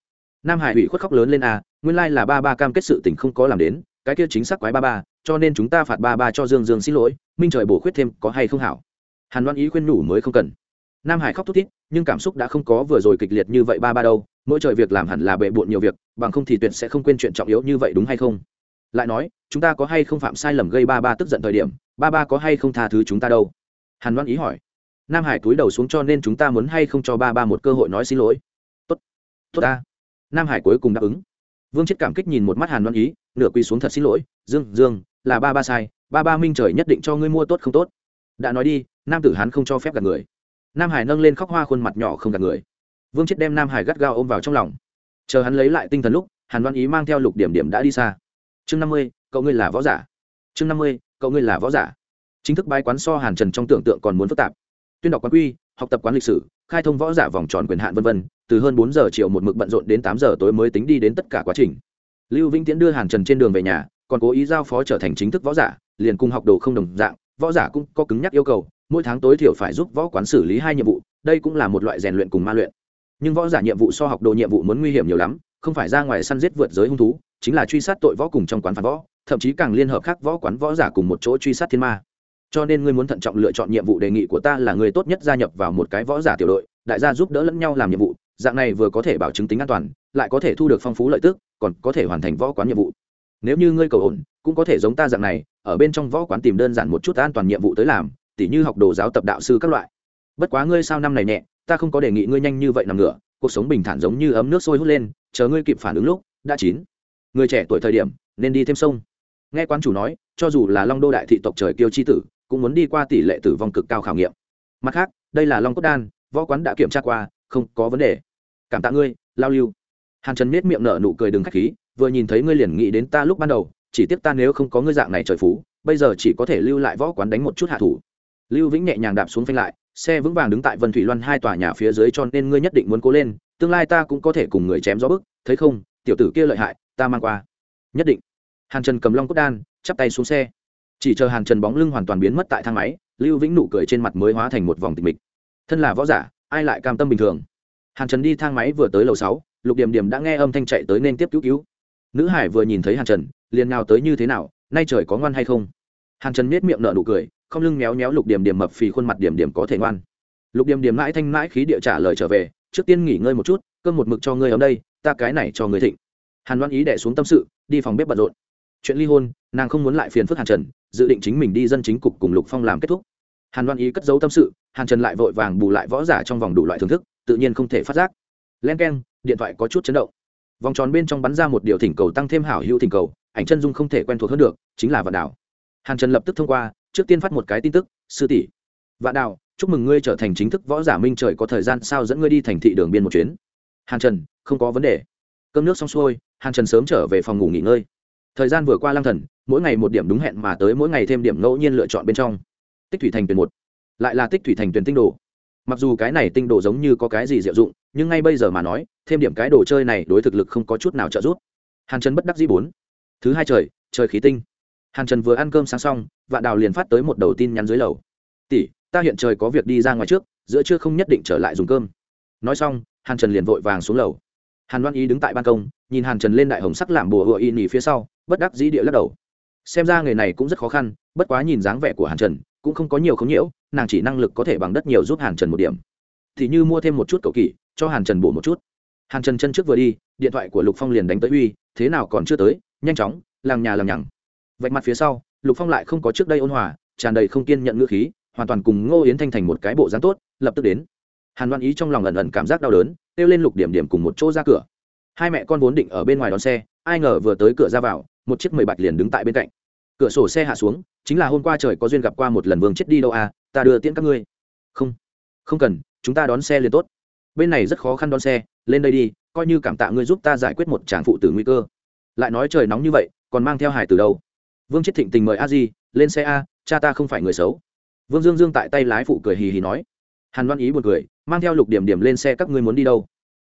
Nam hải ủy khuất khóc lớn lên a à, nguyên lai là ba ba cam kết sự tình không có làm đến cái kia chính xác quái ba ba cho nên chúng ta phạt ba ba cho dương dương xin lỗi minh trời bổ khuyết thêm có hay không hảo? Hàn đoan ý khuyên nhủ mới không cần nam hải khóc thút thít, nhưng cảm xúc đã không có vừa rồi kịch liệt như vậy ba ba đâu, mỗi trời việc làm hẳn là bệ bộn nhiều việc, bằng không thì tuyệt sẽ không quên chuyện trọng yếu như vậy đúng hay không? Lại nói, chúng ta có hay không phạm sai lầm gây ba ba tức giận thời điểm, ba ba có hay không tha thứ chúng ta đâu? Hàn loan ý hỏi. Nam hải cúi đầu xuống cho nên chúng ta muốn hay không cho ba ba một cơ hội nói xin lỗi. Tốt tốt ta. Nam hải cuối cùng đáp ứng. Vương chết cảm kích nhìn một mắt hàn loan ý, nửa quỳ xuống thật xin lỗi, dương dương, là ba ba sai, ba ba minh trời nhất định cho ngươi mua tốt không tốt. Đã nói đi, nam tử hán không cho phép gạt người nam hải nâng lên khóc hoa khuôn mặt nhỏ không gạt người. Vương chết đem nam hải gắt gao ôm vào trong lòng. Chờ hắn lấy lại tinh thần lúc, hàn văn ý mang theo lục điểm điểm đã đi xa. Chương năm mươi, cậu ngươi là võ giả. Chương năm mươi, cậu ngươi là võ giả. Chính thức bái quán so hàn trần trong tưởng tượng còn muốn phức tạp. Tuyên đọc quán quy, học tập quán lịch sử, khai thông võ giả vòng tròn quyền hạn v v từ hơn bốn giờ chiều một mực bận rộn đến tám giờ tối mới tính đi đến tất cả quá trình. Lưu vĩnh tiễn đưa hàn trần trên đường về nhà, còn cố ý giao phó trở thành chính thức võ giả, liền cung học đồ không đồng dạng, võ giả cũng có cứng nhắc yêu cầu mỗi tháng tối thiểu phải giúp võ quán xử lý hai nhiệm vụ, đây cũng là một loại rèn luyện cùng ma luyện. Nhưng võ giả nhiệm vụ so học đồ nhiệm vụ muốn nguy hiểm nhiều lắm, không phải ra ngoài săn giết vượt giới hung thú, chính là truy sát tội võ cùng trong quán phản võ, thậm chí càng liên hợp khác võ quán võ giả cùng một chỗ truy sát thiên ma. Cho nên ngươi muốn thận trọng lựa chọn nhiệm vụ đề nghị của ta là người tốt nhất gia nhập vào một cái võ giả tiểu đội, đại gia giúp đỡ lẫn nhau làm nhiệm vụ, dạng này vừa có thể bảo chứng tính an toàn, lại có thể thu được phong phú lợi tức, còn có thể hoàn thành võ quán nhiệm vụ. Nếu như ngươi cầu ổn, cũng có thể giống ta dạng này, ở bên trong võ quán tìm đơn giản một chút an toàn nhiệm vụ tới làm tỉ như học đồ giáo tập đạo sư các loại. Bất quá ngươi sao năm này nhẹ, ta không có đề nghị ngươi nhanh như vậy nằm ngửa, cuộc sống bình thản giống như ấm nước sôi hút lên, chờ ngươi kịp phản ứng lúc, đã chín. Người trẻ tuổi thời điểm, nên đi thêm sông. Nghe quan chủ nói, cho dù là long đô đại thị tộc trời kiêu chi tử, cũng muốn đi qua tỷ lệ tử vong cực cao khảo nghiệm. Mặt khác, đây là long cốt đan, võ quán đã kiểm tra qua, không có vấn đề. Cảm tạ ngươi, lao lưu. Hàn trần miết miệng nở nụ cười đừng k h á c h khí, vừa nhìn thấy ngươi liền nghĩ đến ta lúc ban đầu, chỉ tiếc ta nếu không có ngươi dạng này trời phú, bây giờ chỉ có thể lưu lại võ quán đánh một chút hạ thủ lưu vĩnh nhẹ nhàng đạp xuống phanh lại, xe vững vàng đứng tại vân thủy loan hai tòa nhà phía dưới cho nên ngươi nhất định muốn cố lên, tương lai ta cũng có thể cùng người chém gió bức, thấy không, tiểu tử kia lợi hại, ta mang qua. Nhất định. Hàn trần cầm long cốt đan, chắp tay xuống xe. Chỉ chờ hàn trần bóng lưng hoàn toàn biến mất tại thang máy, lưu vĩnh nụ cười trên mặt mới hóa thành một vòng tịch mịch. Thân là võ giả, ai lại cam tâm bình thường? Hàn trần đi thang máy vừa tới lầu sáu, lục điểm điểm đã nghe âm thanh chạy tới nên tiếp cứu cứu. Nữ hải vừa nhìn thấy hàn trần, liền nào tới như thế nào, nay trời có ngoan hay không? Hàn trần miết miệng nở nụ cười không lưng méo méo lục điểm điểm mập phì khuôn mặt điểm điểm có thể ngoan. Lục điểm điểm mãi thanh mãi khí địa trả lời trở về, trước tiên nghỉ ngơi một chút, cơm một mực cho ngươi ở đây, ta cái này cho ngươi thịnh. Hàn Loan ý đẻ xuống tâm sự, đi phòng bếp bận rộn. Chuyện ly hôn, nàng không muốn lại phiền phức hàn trần, dự định chính mình đi dân chính cục cùng lục phong làm kết thúc. Hàn Loan ý cất giấu tâm sự, hàn trần lại vội vàng bù lại võ giả trong vòng đủ loại thưởng thức, tự nhiên không thể phát giác. Len k e n điện thoại có chút chấn động. Vòng tròn bên trong bắn ra một điều thỉnh cầu tăng thêm hảo hữu thỉnh cầu, ảnh chân dung không thể quen thuộc hơn được, chính là vạn đảo. Hàn trần lập tức thông qua trước tiên phát một cái tin tức, sư tỷ. Vạn đào, chúc mừng ngươi trở thành chính thức võ giả minh trời có thời gian sao dẫn ngươi đi thành thị đường biên một chuyến. Hàn trần, không có vấn đề. Cơm nước xong xuôi, hàn trần sớm trở về phòng ngủ nghỉ ngơi. Thời gian vừa qua lang thần, mỗi ngày một điểm đúng hẹn mà tới mỗi ngày thêm điểm ngẫu nhiên lựa chọn bên trong. Tích thủy thành tuyển một, lại là tích thủy thành tuyển tinh đồ. Mặc dù cái này tinh đồ giống như có cái gì diệu dụng, nhưng ngay bây giờ mà nói, thêm điểm cái đồ chơi này đối thực lực không có chút nào trợ giúp. Hàn trần bất đắc dĩ bốn. Thứ hai trời trời khí tinh hàn trần vừa ăn cơm sáng xong, vạn đào liền phát tới một đầu tin nhắn dưới lầu. Tỷ, ta hiện trời có việc đi ra ngoài trước, giữa trưa không nhất định trở lại dùng cơm. Nói xong, hàn trần liền vội vàng xuống lầu. Hàn Loan ý đứng tại ban công, nhìn hàn trần lên đại hồng sắc làm bùa hựa y nỉ phía sau, bất đắc dĩ địa lắc đầu. Xem ra nghề này cũng rất khó khăn, bất quá nhìn dáng vẻ của hàn trần, cũng không có nhiều không nhiễu, nàng chỉ năng lực có thể bằng đất nhiều giúp hàn trần một điểm. Thì như mua thêm một chút cầu kỳ, cho hàn trần bổ một chút. Hàn trần chân trước vừa đi, điện thoại của lục phong liền đánh tới uy, thế nào còn chưa tới, nhanh chóng làng nhà làm nhằng vạch mặt phía sau, lục phong lại không có trước đây ôn hòa, tràn đầy không kiên nhận ngữ khí, hoàn toàn cùng ngô yến thanh thành một cái bộ dáng tốt, lập tức đến. Hàn loan ý trong lòng ẩn ẩn cảm giác đau đớn, kêu lên lục điểm điểm cùng một chỗ ra cửa. Hai mẹ con vốn định ở bên ngoài đón xe, ai ngờ vừa tới cửa ra vào, một chiếc mười bạch liền đứng tại bên cạnh. Cửa sổ xe hạ xuống, chính là hôm qua trời có duyên gặp qua một lần vương chết đi đâu à ta đưa tiễn các ngươi. Không không cần, chúng ta đón xe liền tốt. Bên này rất khó khăn đón xe, lên đây đi, coi như cảm tạ ngươi giúp ta giải quyết một tràng phụ tử nguy cơ. Lại nói trời nóng như vậy, còn mang theo hải từ đâu? Vương chết thịnh tình mời a di, lên xe a, cha ta không phải người xấu. Vương dương dương tại tay lái phụ cười hì hì nói. Hàn văn ý buồn cười, mang theo lục điểm điểm lên xe các ngươi muốn đi đâu?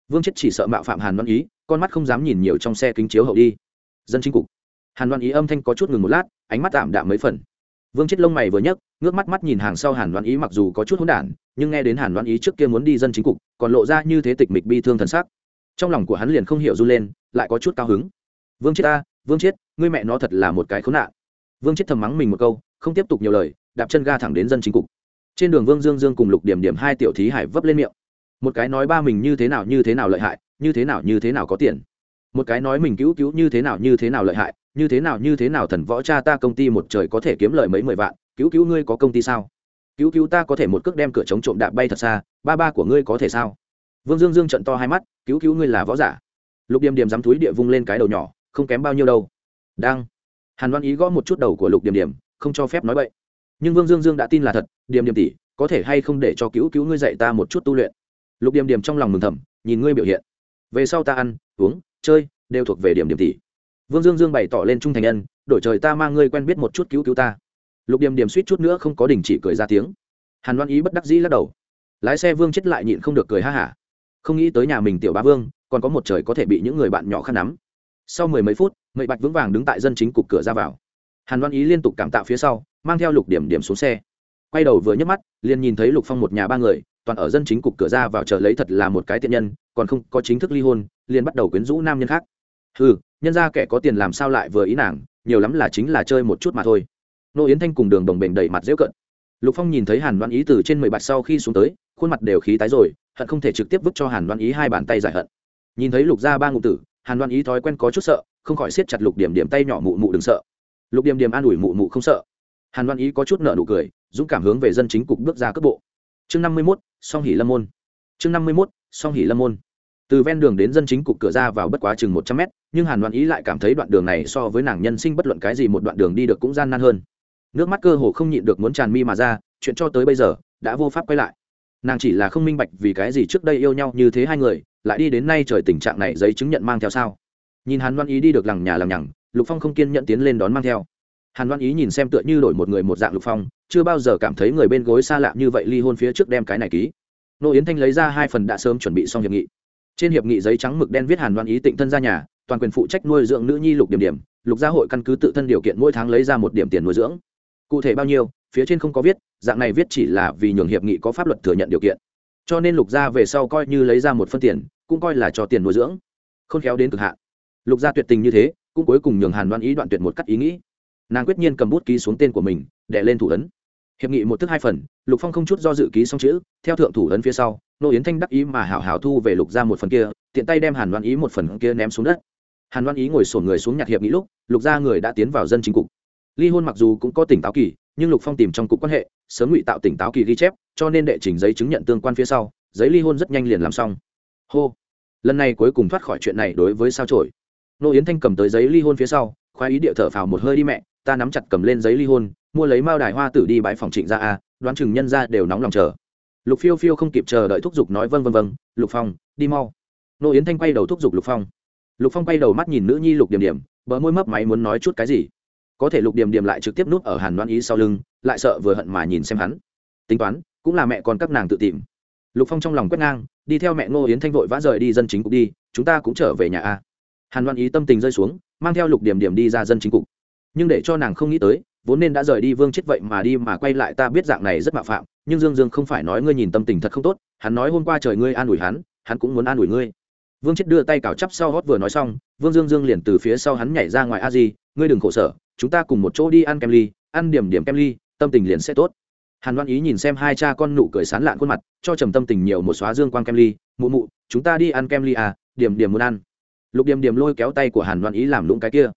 Vương chết chỉ sợ mạo phạm hàn văn ý, con mắt không dám nhìn nhiều trong xe kính chiếu hậu đi. Dân chính cục. Hàn văn ý âm thanh có chút ngừng một lát, ánh mắt tạm đạm mấy phần. Vương chết lông mày vừa nhấc, ngước mắt mắt nhìn hàng sau hàn văn ý mặc dù có chút hỗn đản, nhưng nghe đến hàn văn ý trước kia muốn đi dân chính cục, còn lộ ra như thế tịch mịch bi thương thần sắc. Trong lòng của hắn liền không hiểu run lên, lại có chút cao hứng. Vương chết ta vương chết, ngươi mẹ nó thật là một cái khốn nạn. Vương chết thầm mắng mình một câu, không tiếp tục nhiều lời, đạp chân ga thẳng đến dân chính cục. Trên đường vương dương dương cùng lục điểm điểm hai tiểu thí hải vấp lên miệng. Một cái nói ba mình như thế nào như thế nào lợi hại, như thế nào như thế nào có tiền. Một cái nói mình cứu cứu như thế nào như thế nào lợi hại, như thế nào như thế nào thần võ cha ta công ty một trời có thể kiếm lời mấy mười vạn, cứu cứu ngươi có công ty sao? Cứu cứu ta có thể một cước đem cửa chống trộm đạp bay thật xa, ba ba của ngươi có thể sao? Vương dương dương trận to hai mắt, cứu cứu ngươi là võ giả. Lục điểm điểm dám túi địa vung lên cái đầu nhỏ không kém bao nhiêu đâu. Đang. Hàn Loan ý gõ một chút đầu của lục điểm điểm, không cho phép nói vậy nhưng vương dương dương đã tin là thật, điểm điểm tỷ, có thể hay không để cho cứu cứu ngươi dạy ta một chút tu luyện? Lục điểm điểm trong lòng mừng thầm, nhìn ngươi biểu hiện. Về sau ta ăn, uống, chơi, đều thuộc về điểm điểm tỷ. Vương dương dương bày tỏ lên trung thành nhân đổi trời ta mang ngươi quen biết một chút cứu cứu ta. Lục điểm điểm suýt chút nữa không có đình chỉ cười ra tiếng. Hàn Loan ý bất đắc dĩ lắc đầu. Lái xe vương chết lại nhịn không được cười ha hả. Không nghĩ tới nhà mình tiểu bá vương, còn có một trời có thể bị những người bạn nhỏ khăn nắm sau mười mấy phút mậy bạch vững vàng đứng tại dân chính cục cửa ra vào. Hàn đoan ý liên tục cảm tạo phía sau, mang theo lục điểm điểm xuống xe. Quay đầu vừa nhấc mắt, liền nhìn thấy lục phong một nhà ba người, toàn ở dân chính cục cửa ra vào chờ lấy thật là một cái tiện nhân, còn không có chính thức ly hôn, liền bắt đầu quyến rũ nam nhân khác. Ừ nhân ra kẻ có tiền làm sao lại vừa ý nàng, nhiều lắm là chính là chơi một chút mà thôi. Nô yến thanh cùng đường đồng bình đẩy mặt dễu cận lục phong nhìn thấy hàn đoan ý từ trên mười bạch sau khi xuống tới, khuôn mặt đều khí tái rồi, hận không thể trực tiếp vứt cho hàn đoan ý hai bàn tay giải hận. Nhìn thấy lục gia ba ngụ tử hàn đoan ý thói quen có chút sợ, không khỏi siết chặt lục điểm điểm tay nhỏ mụ mụ đừng sợ. Lục điểm điểm an ủi mụ mụ không sợ. Hàn đoan ý có chút nợ nụ cười, dũng cảm hướng về dân chính cục bước ra cấp bộ. Chương năm mươi mốt, song hỉ lâm môn. Chương năm mươi mốt, song hỉ lâm môn. Từ ven đường đến dân chính cục cửa ra vào bất quá chừng một trăm mét, nhưng hàn đoan ý lại cảm thấy đoạn đường này so với nàng nhân sinh bất luận cái gì một đoạn đường đi được cũng gian nan hơn. Nước mắt cơ hồ không nhịn được muốn tràn mi mà ra, chuyện cho tới bây giờ, đã vô pháp quay lại nàng chỉ là không minh bạch vì cái gì trước đây yêu nhau như thế hai người, lại đi đến nay trời tình trạng này giấy chứng nhận mang theo sao? Nhìn hàn đoan ý đi được lằng nhà lằng nhằng, lục phong không kiên nhận tiến lên đón mang theo. Hàn đoan ý nhìn xem tựa như đổi một người một dạng lục phong, chưa bao giờ cảm thấy người bên gối xa lạ như vậy ly hôn phía trước đem cái này ký. Nô yến thanh lấy ra hai phần đã sớm chuẩn bị xong hiệp nghị. Trên hiệp nghị giấy trắng mực đen viết hàn đoan ý tịnh thân ra nhà, toàn quyền phụ trách nuôi dưỡng nữ nhi lục điểm điểm. Lục gia hội căn cứ tự thân điều kiện mỗi tháng lấy ra một điểm tiền nuôi dưỡng cụ thể bao nhiêu, phía trên không có viết, dạng này viết chỉ là vì nhường hiệp nghị có pháp luật thừa nhận điều kiện. Cho nên lục gia về sau coi như lấy ra một phân tiền, cũng coi là cho tiền nuôi dưỡng. Không khéo đến cực hạn. Lục gia tuyệt tình như thế, cũng cuối cùng nhường hàn đoan ý đoạn tuyệt một cắt ý nghĩ. Nàng quyết nhiên cầm bút ký xuống tên của mình, để lên thủ ấn. Hiệp nghị một thức hai phần, lục phong không chút do dự ký xong chữ, theo thượng thủ ấn phía sau, nô yến thanh đắc ý mà hảo hảo thu về lục ra một phần kia, tiện tay đem hàn đoan ý một phần kia ném xuống đất. Hàn đoan ý ngồi sổn người xuống nhặt hiệp nghị lúc, lục ra người đã tiến vào dân chính cục ly hôn mặc dù cũng có tỉnh táo kỳ, nhưng lục phong tìm trong cục quan hệ, sớm ngụy tạo tỉnh táo kỳ ghi chép, cho nên đệ trình giấy chứng nhận tương quan phía sau, giấy ly hôn rất nhanh liền làm xong. Hô. Lần này cuối cùng thoát khỏi chuyện này đối với sao trổi nô yến thanh cầm tới giấy ly hôn phía sau, khoái ý địa thở phào một hơi đi mẹ, ta nắm chặt cầm lên giấy ly hôn, mua lấy mao đài hoa tử đi bãi phòng trịnh ra a, đoán chừng nhân ra đều nóng lòng chờ. Lục phiêu phiêu không kịp chờ đợi thúc giục nói vân vân vân lục phong, đi mau. Nô yến thanh quay đầu thúc giục lục phong. Lục phong quay đầu mắt nhìn nữ nhi lục điểm điểm, bờ môi mấp máy muốn nói chút cái gì có thể lục điểm điểm lại trực tiếp nút ở hàn đoan ý sau lưng, lại sợ vừa hận mà nhìn xem hắn. Tính toán, cũng là mẹ con các nàng tự tìm. Lục phong trong lòng quét ngang, đi theo mẹ ngô yến thanh vội vã rời đi dân chính cục đi, chúng ta cũng trở về nhà a. Hàn đoan ý tâm tình rơi xuống, mang theo lục điểm điểm đi ra dân chính cục. Nhưng để cho nàng không nghĩ tới, vốn nên đã rời đi vương chết vậy mà đi mà quay lại ta biết dạng này rất mạo phạm, nhưng dương dương không phải nói ngươi nhìn tâm tình thật không tốt, hắn nói hôm qua trời ngươi an ủi hắn hắn cũng muốn an ủi ngươi. Vương chết đưa tay cào chắp sau hót vừa nói xong, vương dương dương liền từ phía sau hắn nhảy ra ngoài a di, ngươi đừng khổ sở chúng ta cùng một chỗ đi ăn kem ly, ăn điểm điểm kem ly, tâm tình liền sẽ tốt. Hàn Loan ý nhìn xem hai cha con nụ cười sán lạn khuôn mặt, cho trầm tâm tình nhiều một xóa dương quang kem ly, mụ mụ, chúng ta đi ăn kem ly à điểm điểm muốn ăn. Lục điểm điểm lôi kéo tay của hàn Loan ý làm lũng cái kia.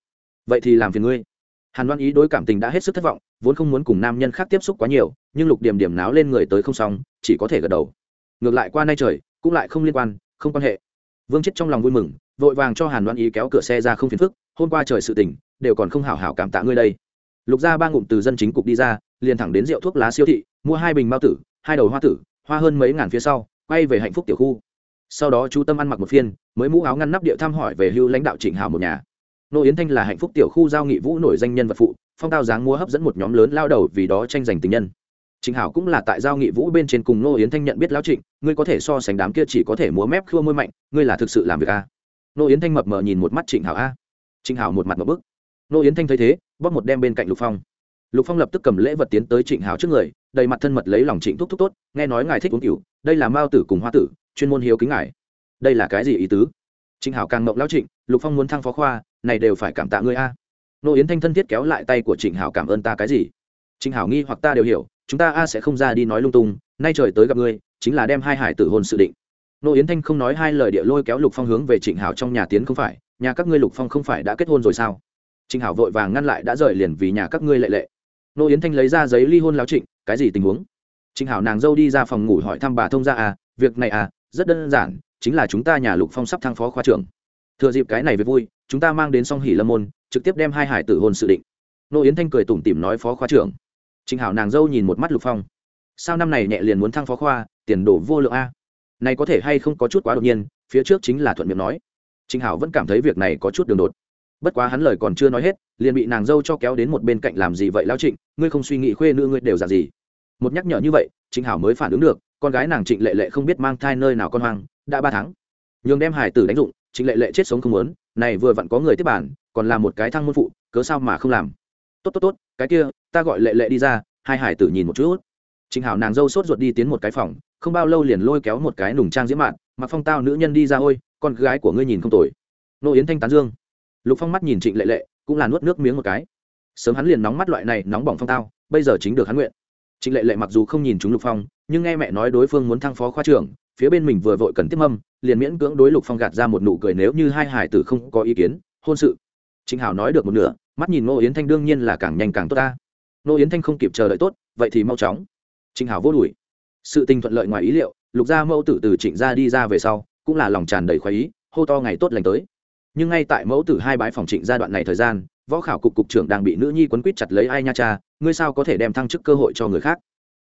Vậy thì làm phiền ngươi. Hàn Loan ý đối cảm tình đã hết sức thất vọng, vốn không muốn cùng nam nhân khác tiếp xúc quá nhiều, nhưng lục điểm điểm náo lên người tới không xong, chỉ có thể gật đầu. Ngược lại qua nay trời, cũng lại không liên quan, không quan hệ. Vương chết trong lòng vui mừng, vội vàng cho hàn Loan ý kéo cửa xe ra không phiền phức, hôm qua trời sự tình đều còn không hảo hảo cảm tạ ngươi đây. Lục gia ba ngụm từ dân chính cục đi ra, liền thẳng đến rượu thuốc lá siêu thị, mua hai bình bao tử, hai đầu hoa tử, hoa hơn mấy ngàn phía sau, quay về hạnh phúc tiểu khu. Sau đó chú tâm ăn mặc một phiên, mới mũ áo ngăn nắp điệu thăm hỏi về hưu lãnh đạo trịnh Hảo một nhà. Nô yến thanh là hạnh phúc tiểu khu giao nghị vũ nổi danh nhân vật phụ, phong tao dáng mua hấp dẫn một nhóm lớn lao đầu vì đó tranh giành tình nhân. Trịnh hảo cũng là tại giao nghị vũ bên trên cùng nô yến thanh nhận biết lão trịnh, ngươi có thể so sánh đám kia chỉ có thể múa mép khua môi mạnh, ngươi là thực sự làm việc a. Nô yến thanh mập mờ nhìn một mắt trịnh hảo a. Trịnh hảo một mặt một bức nô yến thanh thấy thế, bóp một đem bên cạnh lục phong. Lục phong lập tức cầm lễ vật tiến tới trịnh hảo trước người, đầy mặt thân mật lấy lòng trịnh thúc thúc tốt, nghe nói ngài thích uống cửu đây là mao tử cùng hoa tử, chuyên môn hiếu kính ngài. Đây là cái gì ý tứ? Trịnh hảo càng mộng lao trịnh, lục phong muốn thăng phó khoa, này đều phải cảm tạ ngươi a. Nô yến thanh thân thiết kéo lại tay của trịnh hảo cảm ơn ta cái gì? Trịnh hảo nghi hoặc ta đều hiểu, chúng ta a sẽ không ra đi nói lung tung, nay trời tới gặp ngươi, chính là đem hai hải tử hôn sự định. Nô yến thanh không nói hai lời địa lôi kéo lục phong hướng về trịnh hảo trong nhà tiến không phải, nhà các ngươi lục phong không phải đã kết hôn rồi sao? Trịnh hảo vội vàng ngăn lại đã rời liền vì nhà các ngươi lệ lệ. Nô yến thanh lấy ra giấy ly hôn láo trịnh, cái gì tình huống? Trịnh hảo nàng dâu đi ra phòng ngủ hỏi thăm bà thông gia à việc này à rất đơn giản, chính là chúng ta nhà lục phong sắp thăng phó khoa trưởng. Thừa dịp cái này với vui, chúng ta mang đến song hỉ lâm môn, trực tiếp đem hai hải tử hôn sự định. Nô yến thanh cười tủm tỉm nói phó khoa trưởng. Trịnh hảo nàng dâu nhìn một mắt lục phong. Sao năm này nhẹ liền muốn thăng phó khoa, tiền đổ vô lượng a? Này có thể hay không có chút quá đột nhiên, phía trước chính là thuận miệng nói. Trịnh hảo vẫn cảm thấy việc này có chút đường đột bất quá hắn lời còn chưa nói hết, liền bị nàng dâu cho kéo đến một bên cạnh làm gì vậy lao trịnh? Ngươi không suy nghĩ khuê nữ ngươi đều giả gì? Một nhắc nhở như vậy, trịnh hảo mới phản ứng được, con gái nàng trịnh lệ lệ không biết mang thai nơi nào con hoang, đã ba tháng. Nhường đem hải tử đánh dụng, trịnh lệ lệ chết sống không muốn, này vừa vặn có người tiếp bản còn là một cái thăng môn phụ, cớ sao mà không làm? Tốt tốt tốt, cái kia, ta gọi lệ lệ đi ra, hai hải tử nhìn một chút. Trịnh hảo nàng dâu sốt ruột đi tiến một cái phòng, không bao lâu liền lôi kéo một cái nùng trang diễm mạn mặc phong tao nữ nhân đi ra ôi, con gái của ngươi nhìn không tồi. Nô yến thanh tán dương lục phong mắt nhìn trịnh lệ lệ, cũng là nuốt nước miếng một cái. Sớm hắn liền nóng mắt loại này nóng bỏng phong tao, bây giờ chính được hắn nguyện. Trịnh lệ lệ mặc dù không nhìn chúng lục phong, nhưng nghe mẹ nói đối phương muốn thăng phó khoa trưởng, phía bên mình vừa vội cần tiếp mâm, liền miễn cưỡng đối lục phong gạt ra một nụ cười nếu như hai hải tử không có ý kiến, hôn sự. Trịnh hảo nói được một nửa, mắt nhìn ngô yến thanh đương nhiên là càng nhanh càng tốt ta. Ngô yến thanh không kịp chờ đợi tốt, vậy thì mau chóng. Trịnh hảo vô đùi sự tình thuận lợi ngoài ý liệu, lục gia mẫu tử từ trịnh gia đi ra về sau, cũng là lòng tràn đầy khoái ý, hô to ngày tốt lành tới nhưng ngay tại mẫu tử hai bái phòng trịnh gia đoạn này thời gian, võ khảo cục cục trưởng đang bị nữ nhi quấn quýt chặt lấy ai nha cha, ngươi sao có thể đem thăng chức cơ hội cho người khác?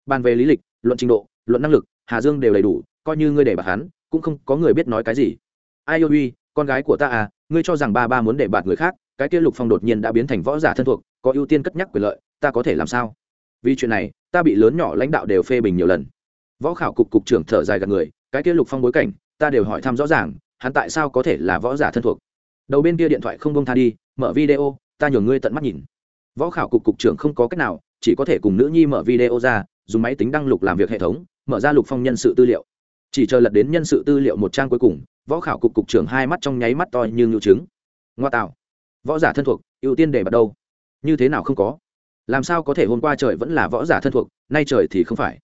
Bàn về lý lịch, luận trình độ, luận năng lực, hà dương đều đầy đủ, coi như ngươi để bạt hắn, cũng không có người biết nói cái gì. Ai yêu uy, con gái của ta à ngươi cho rằng ba ba muốn để bạt người khác, cái kia lục phong đột nhiên đã biến thành võ giả thân thuộc, có ưu tiên cất nhắc quyền lợi, ta có thể làm sao? Vì chuyện này, ta bị lớn nhỏ lãnh đạo đều phê bình nhiều lần. Võ khảo cục cục trưởng thở dài gần người, cái kia lục phong bối cảnh, ta đều hỏi thăm rõ ràng, hắn tại sao có thể là võ giả thân thuộc? Đầu bên kia điện thoại không bông tha đi, mở video, ta nhường ngươi tận mắt nhìn. Võ khảo cục cục trưởng không có cách nào, chỉ có thể cùng nữ nhi mở video ra, dùng máy tính đăng lục làm việc hệ thống, mở ra lục phong nhân sự tư liệu. Chỉ chờ lật đến nhân sự tư liệu một trang cuối cùng, võ khảo cục cục trưởng hai mắt trong nháy mắt to như ngưu trứng. Ngoa tạo. Võ giả thân thuộc, ưu tiên để bắt đâu? Như thế nào không có? Làm sao có thể hôm qua trời vẫn là võ giả thân thuộc, nay trời thì không phải.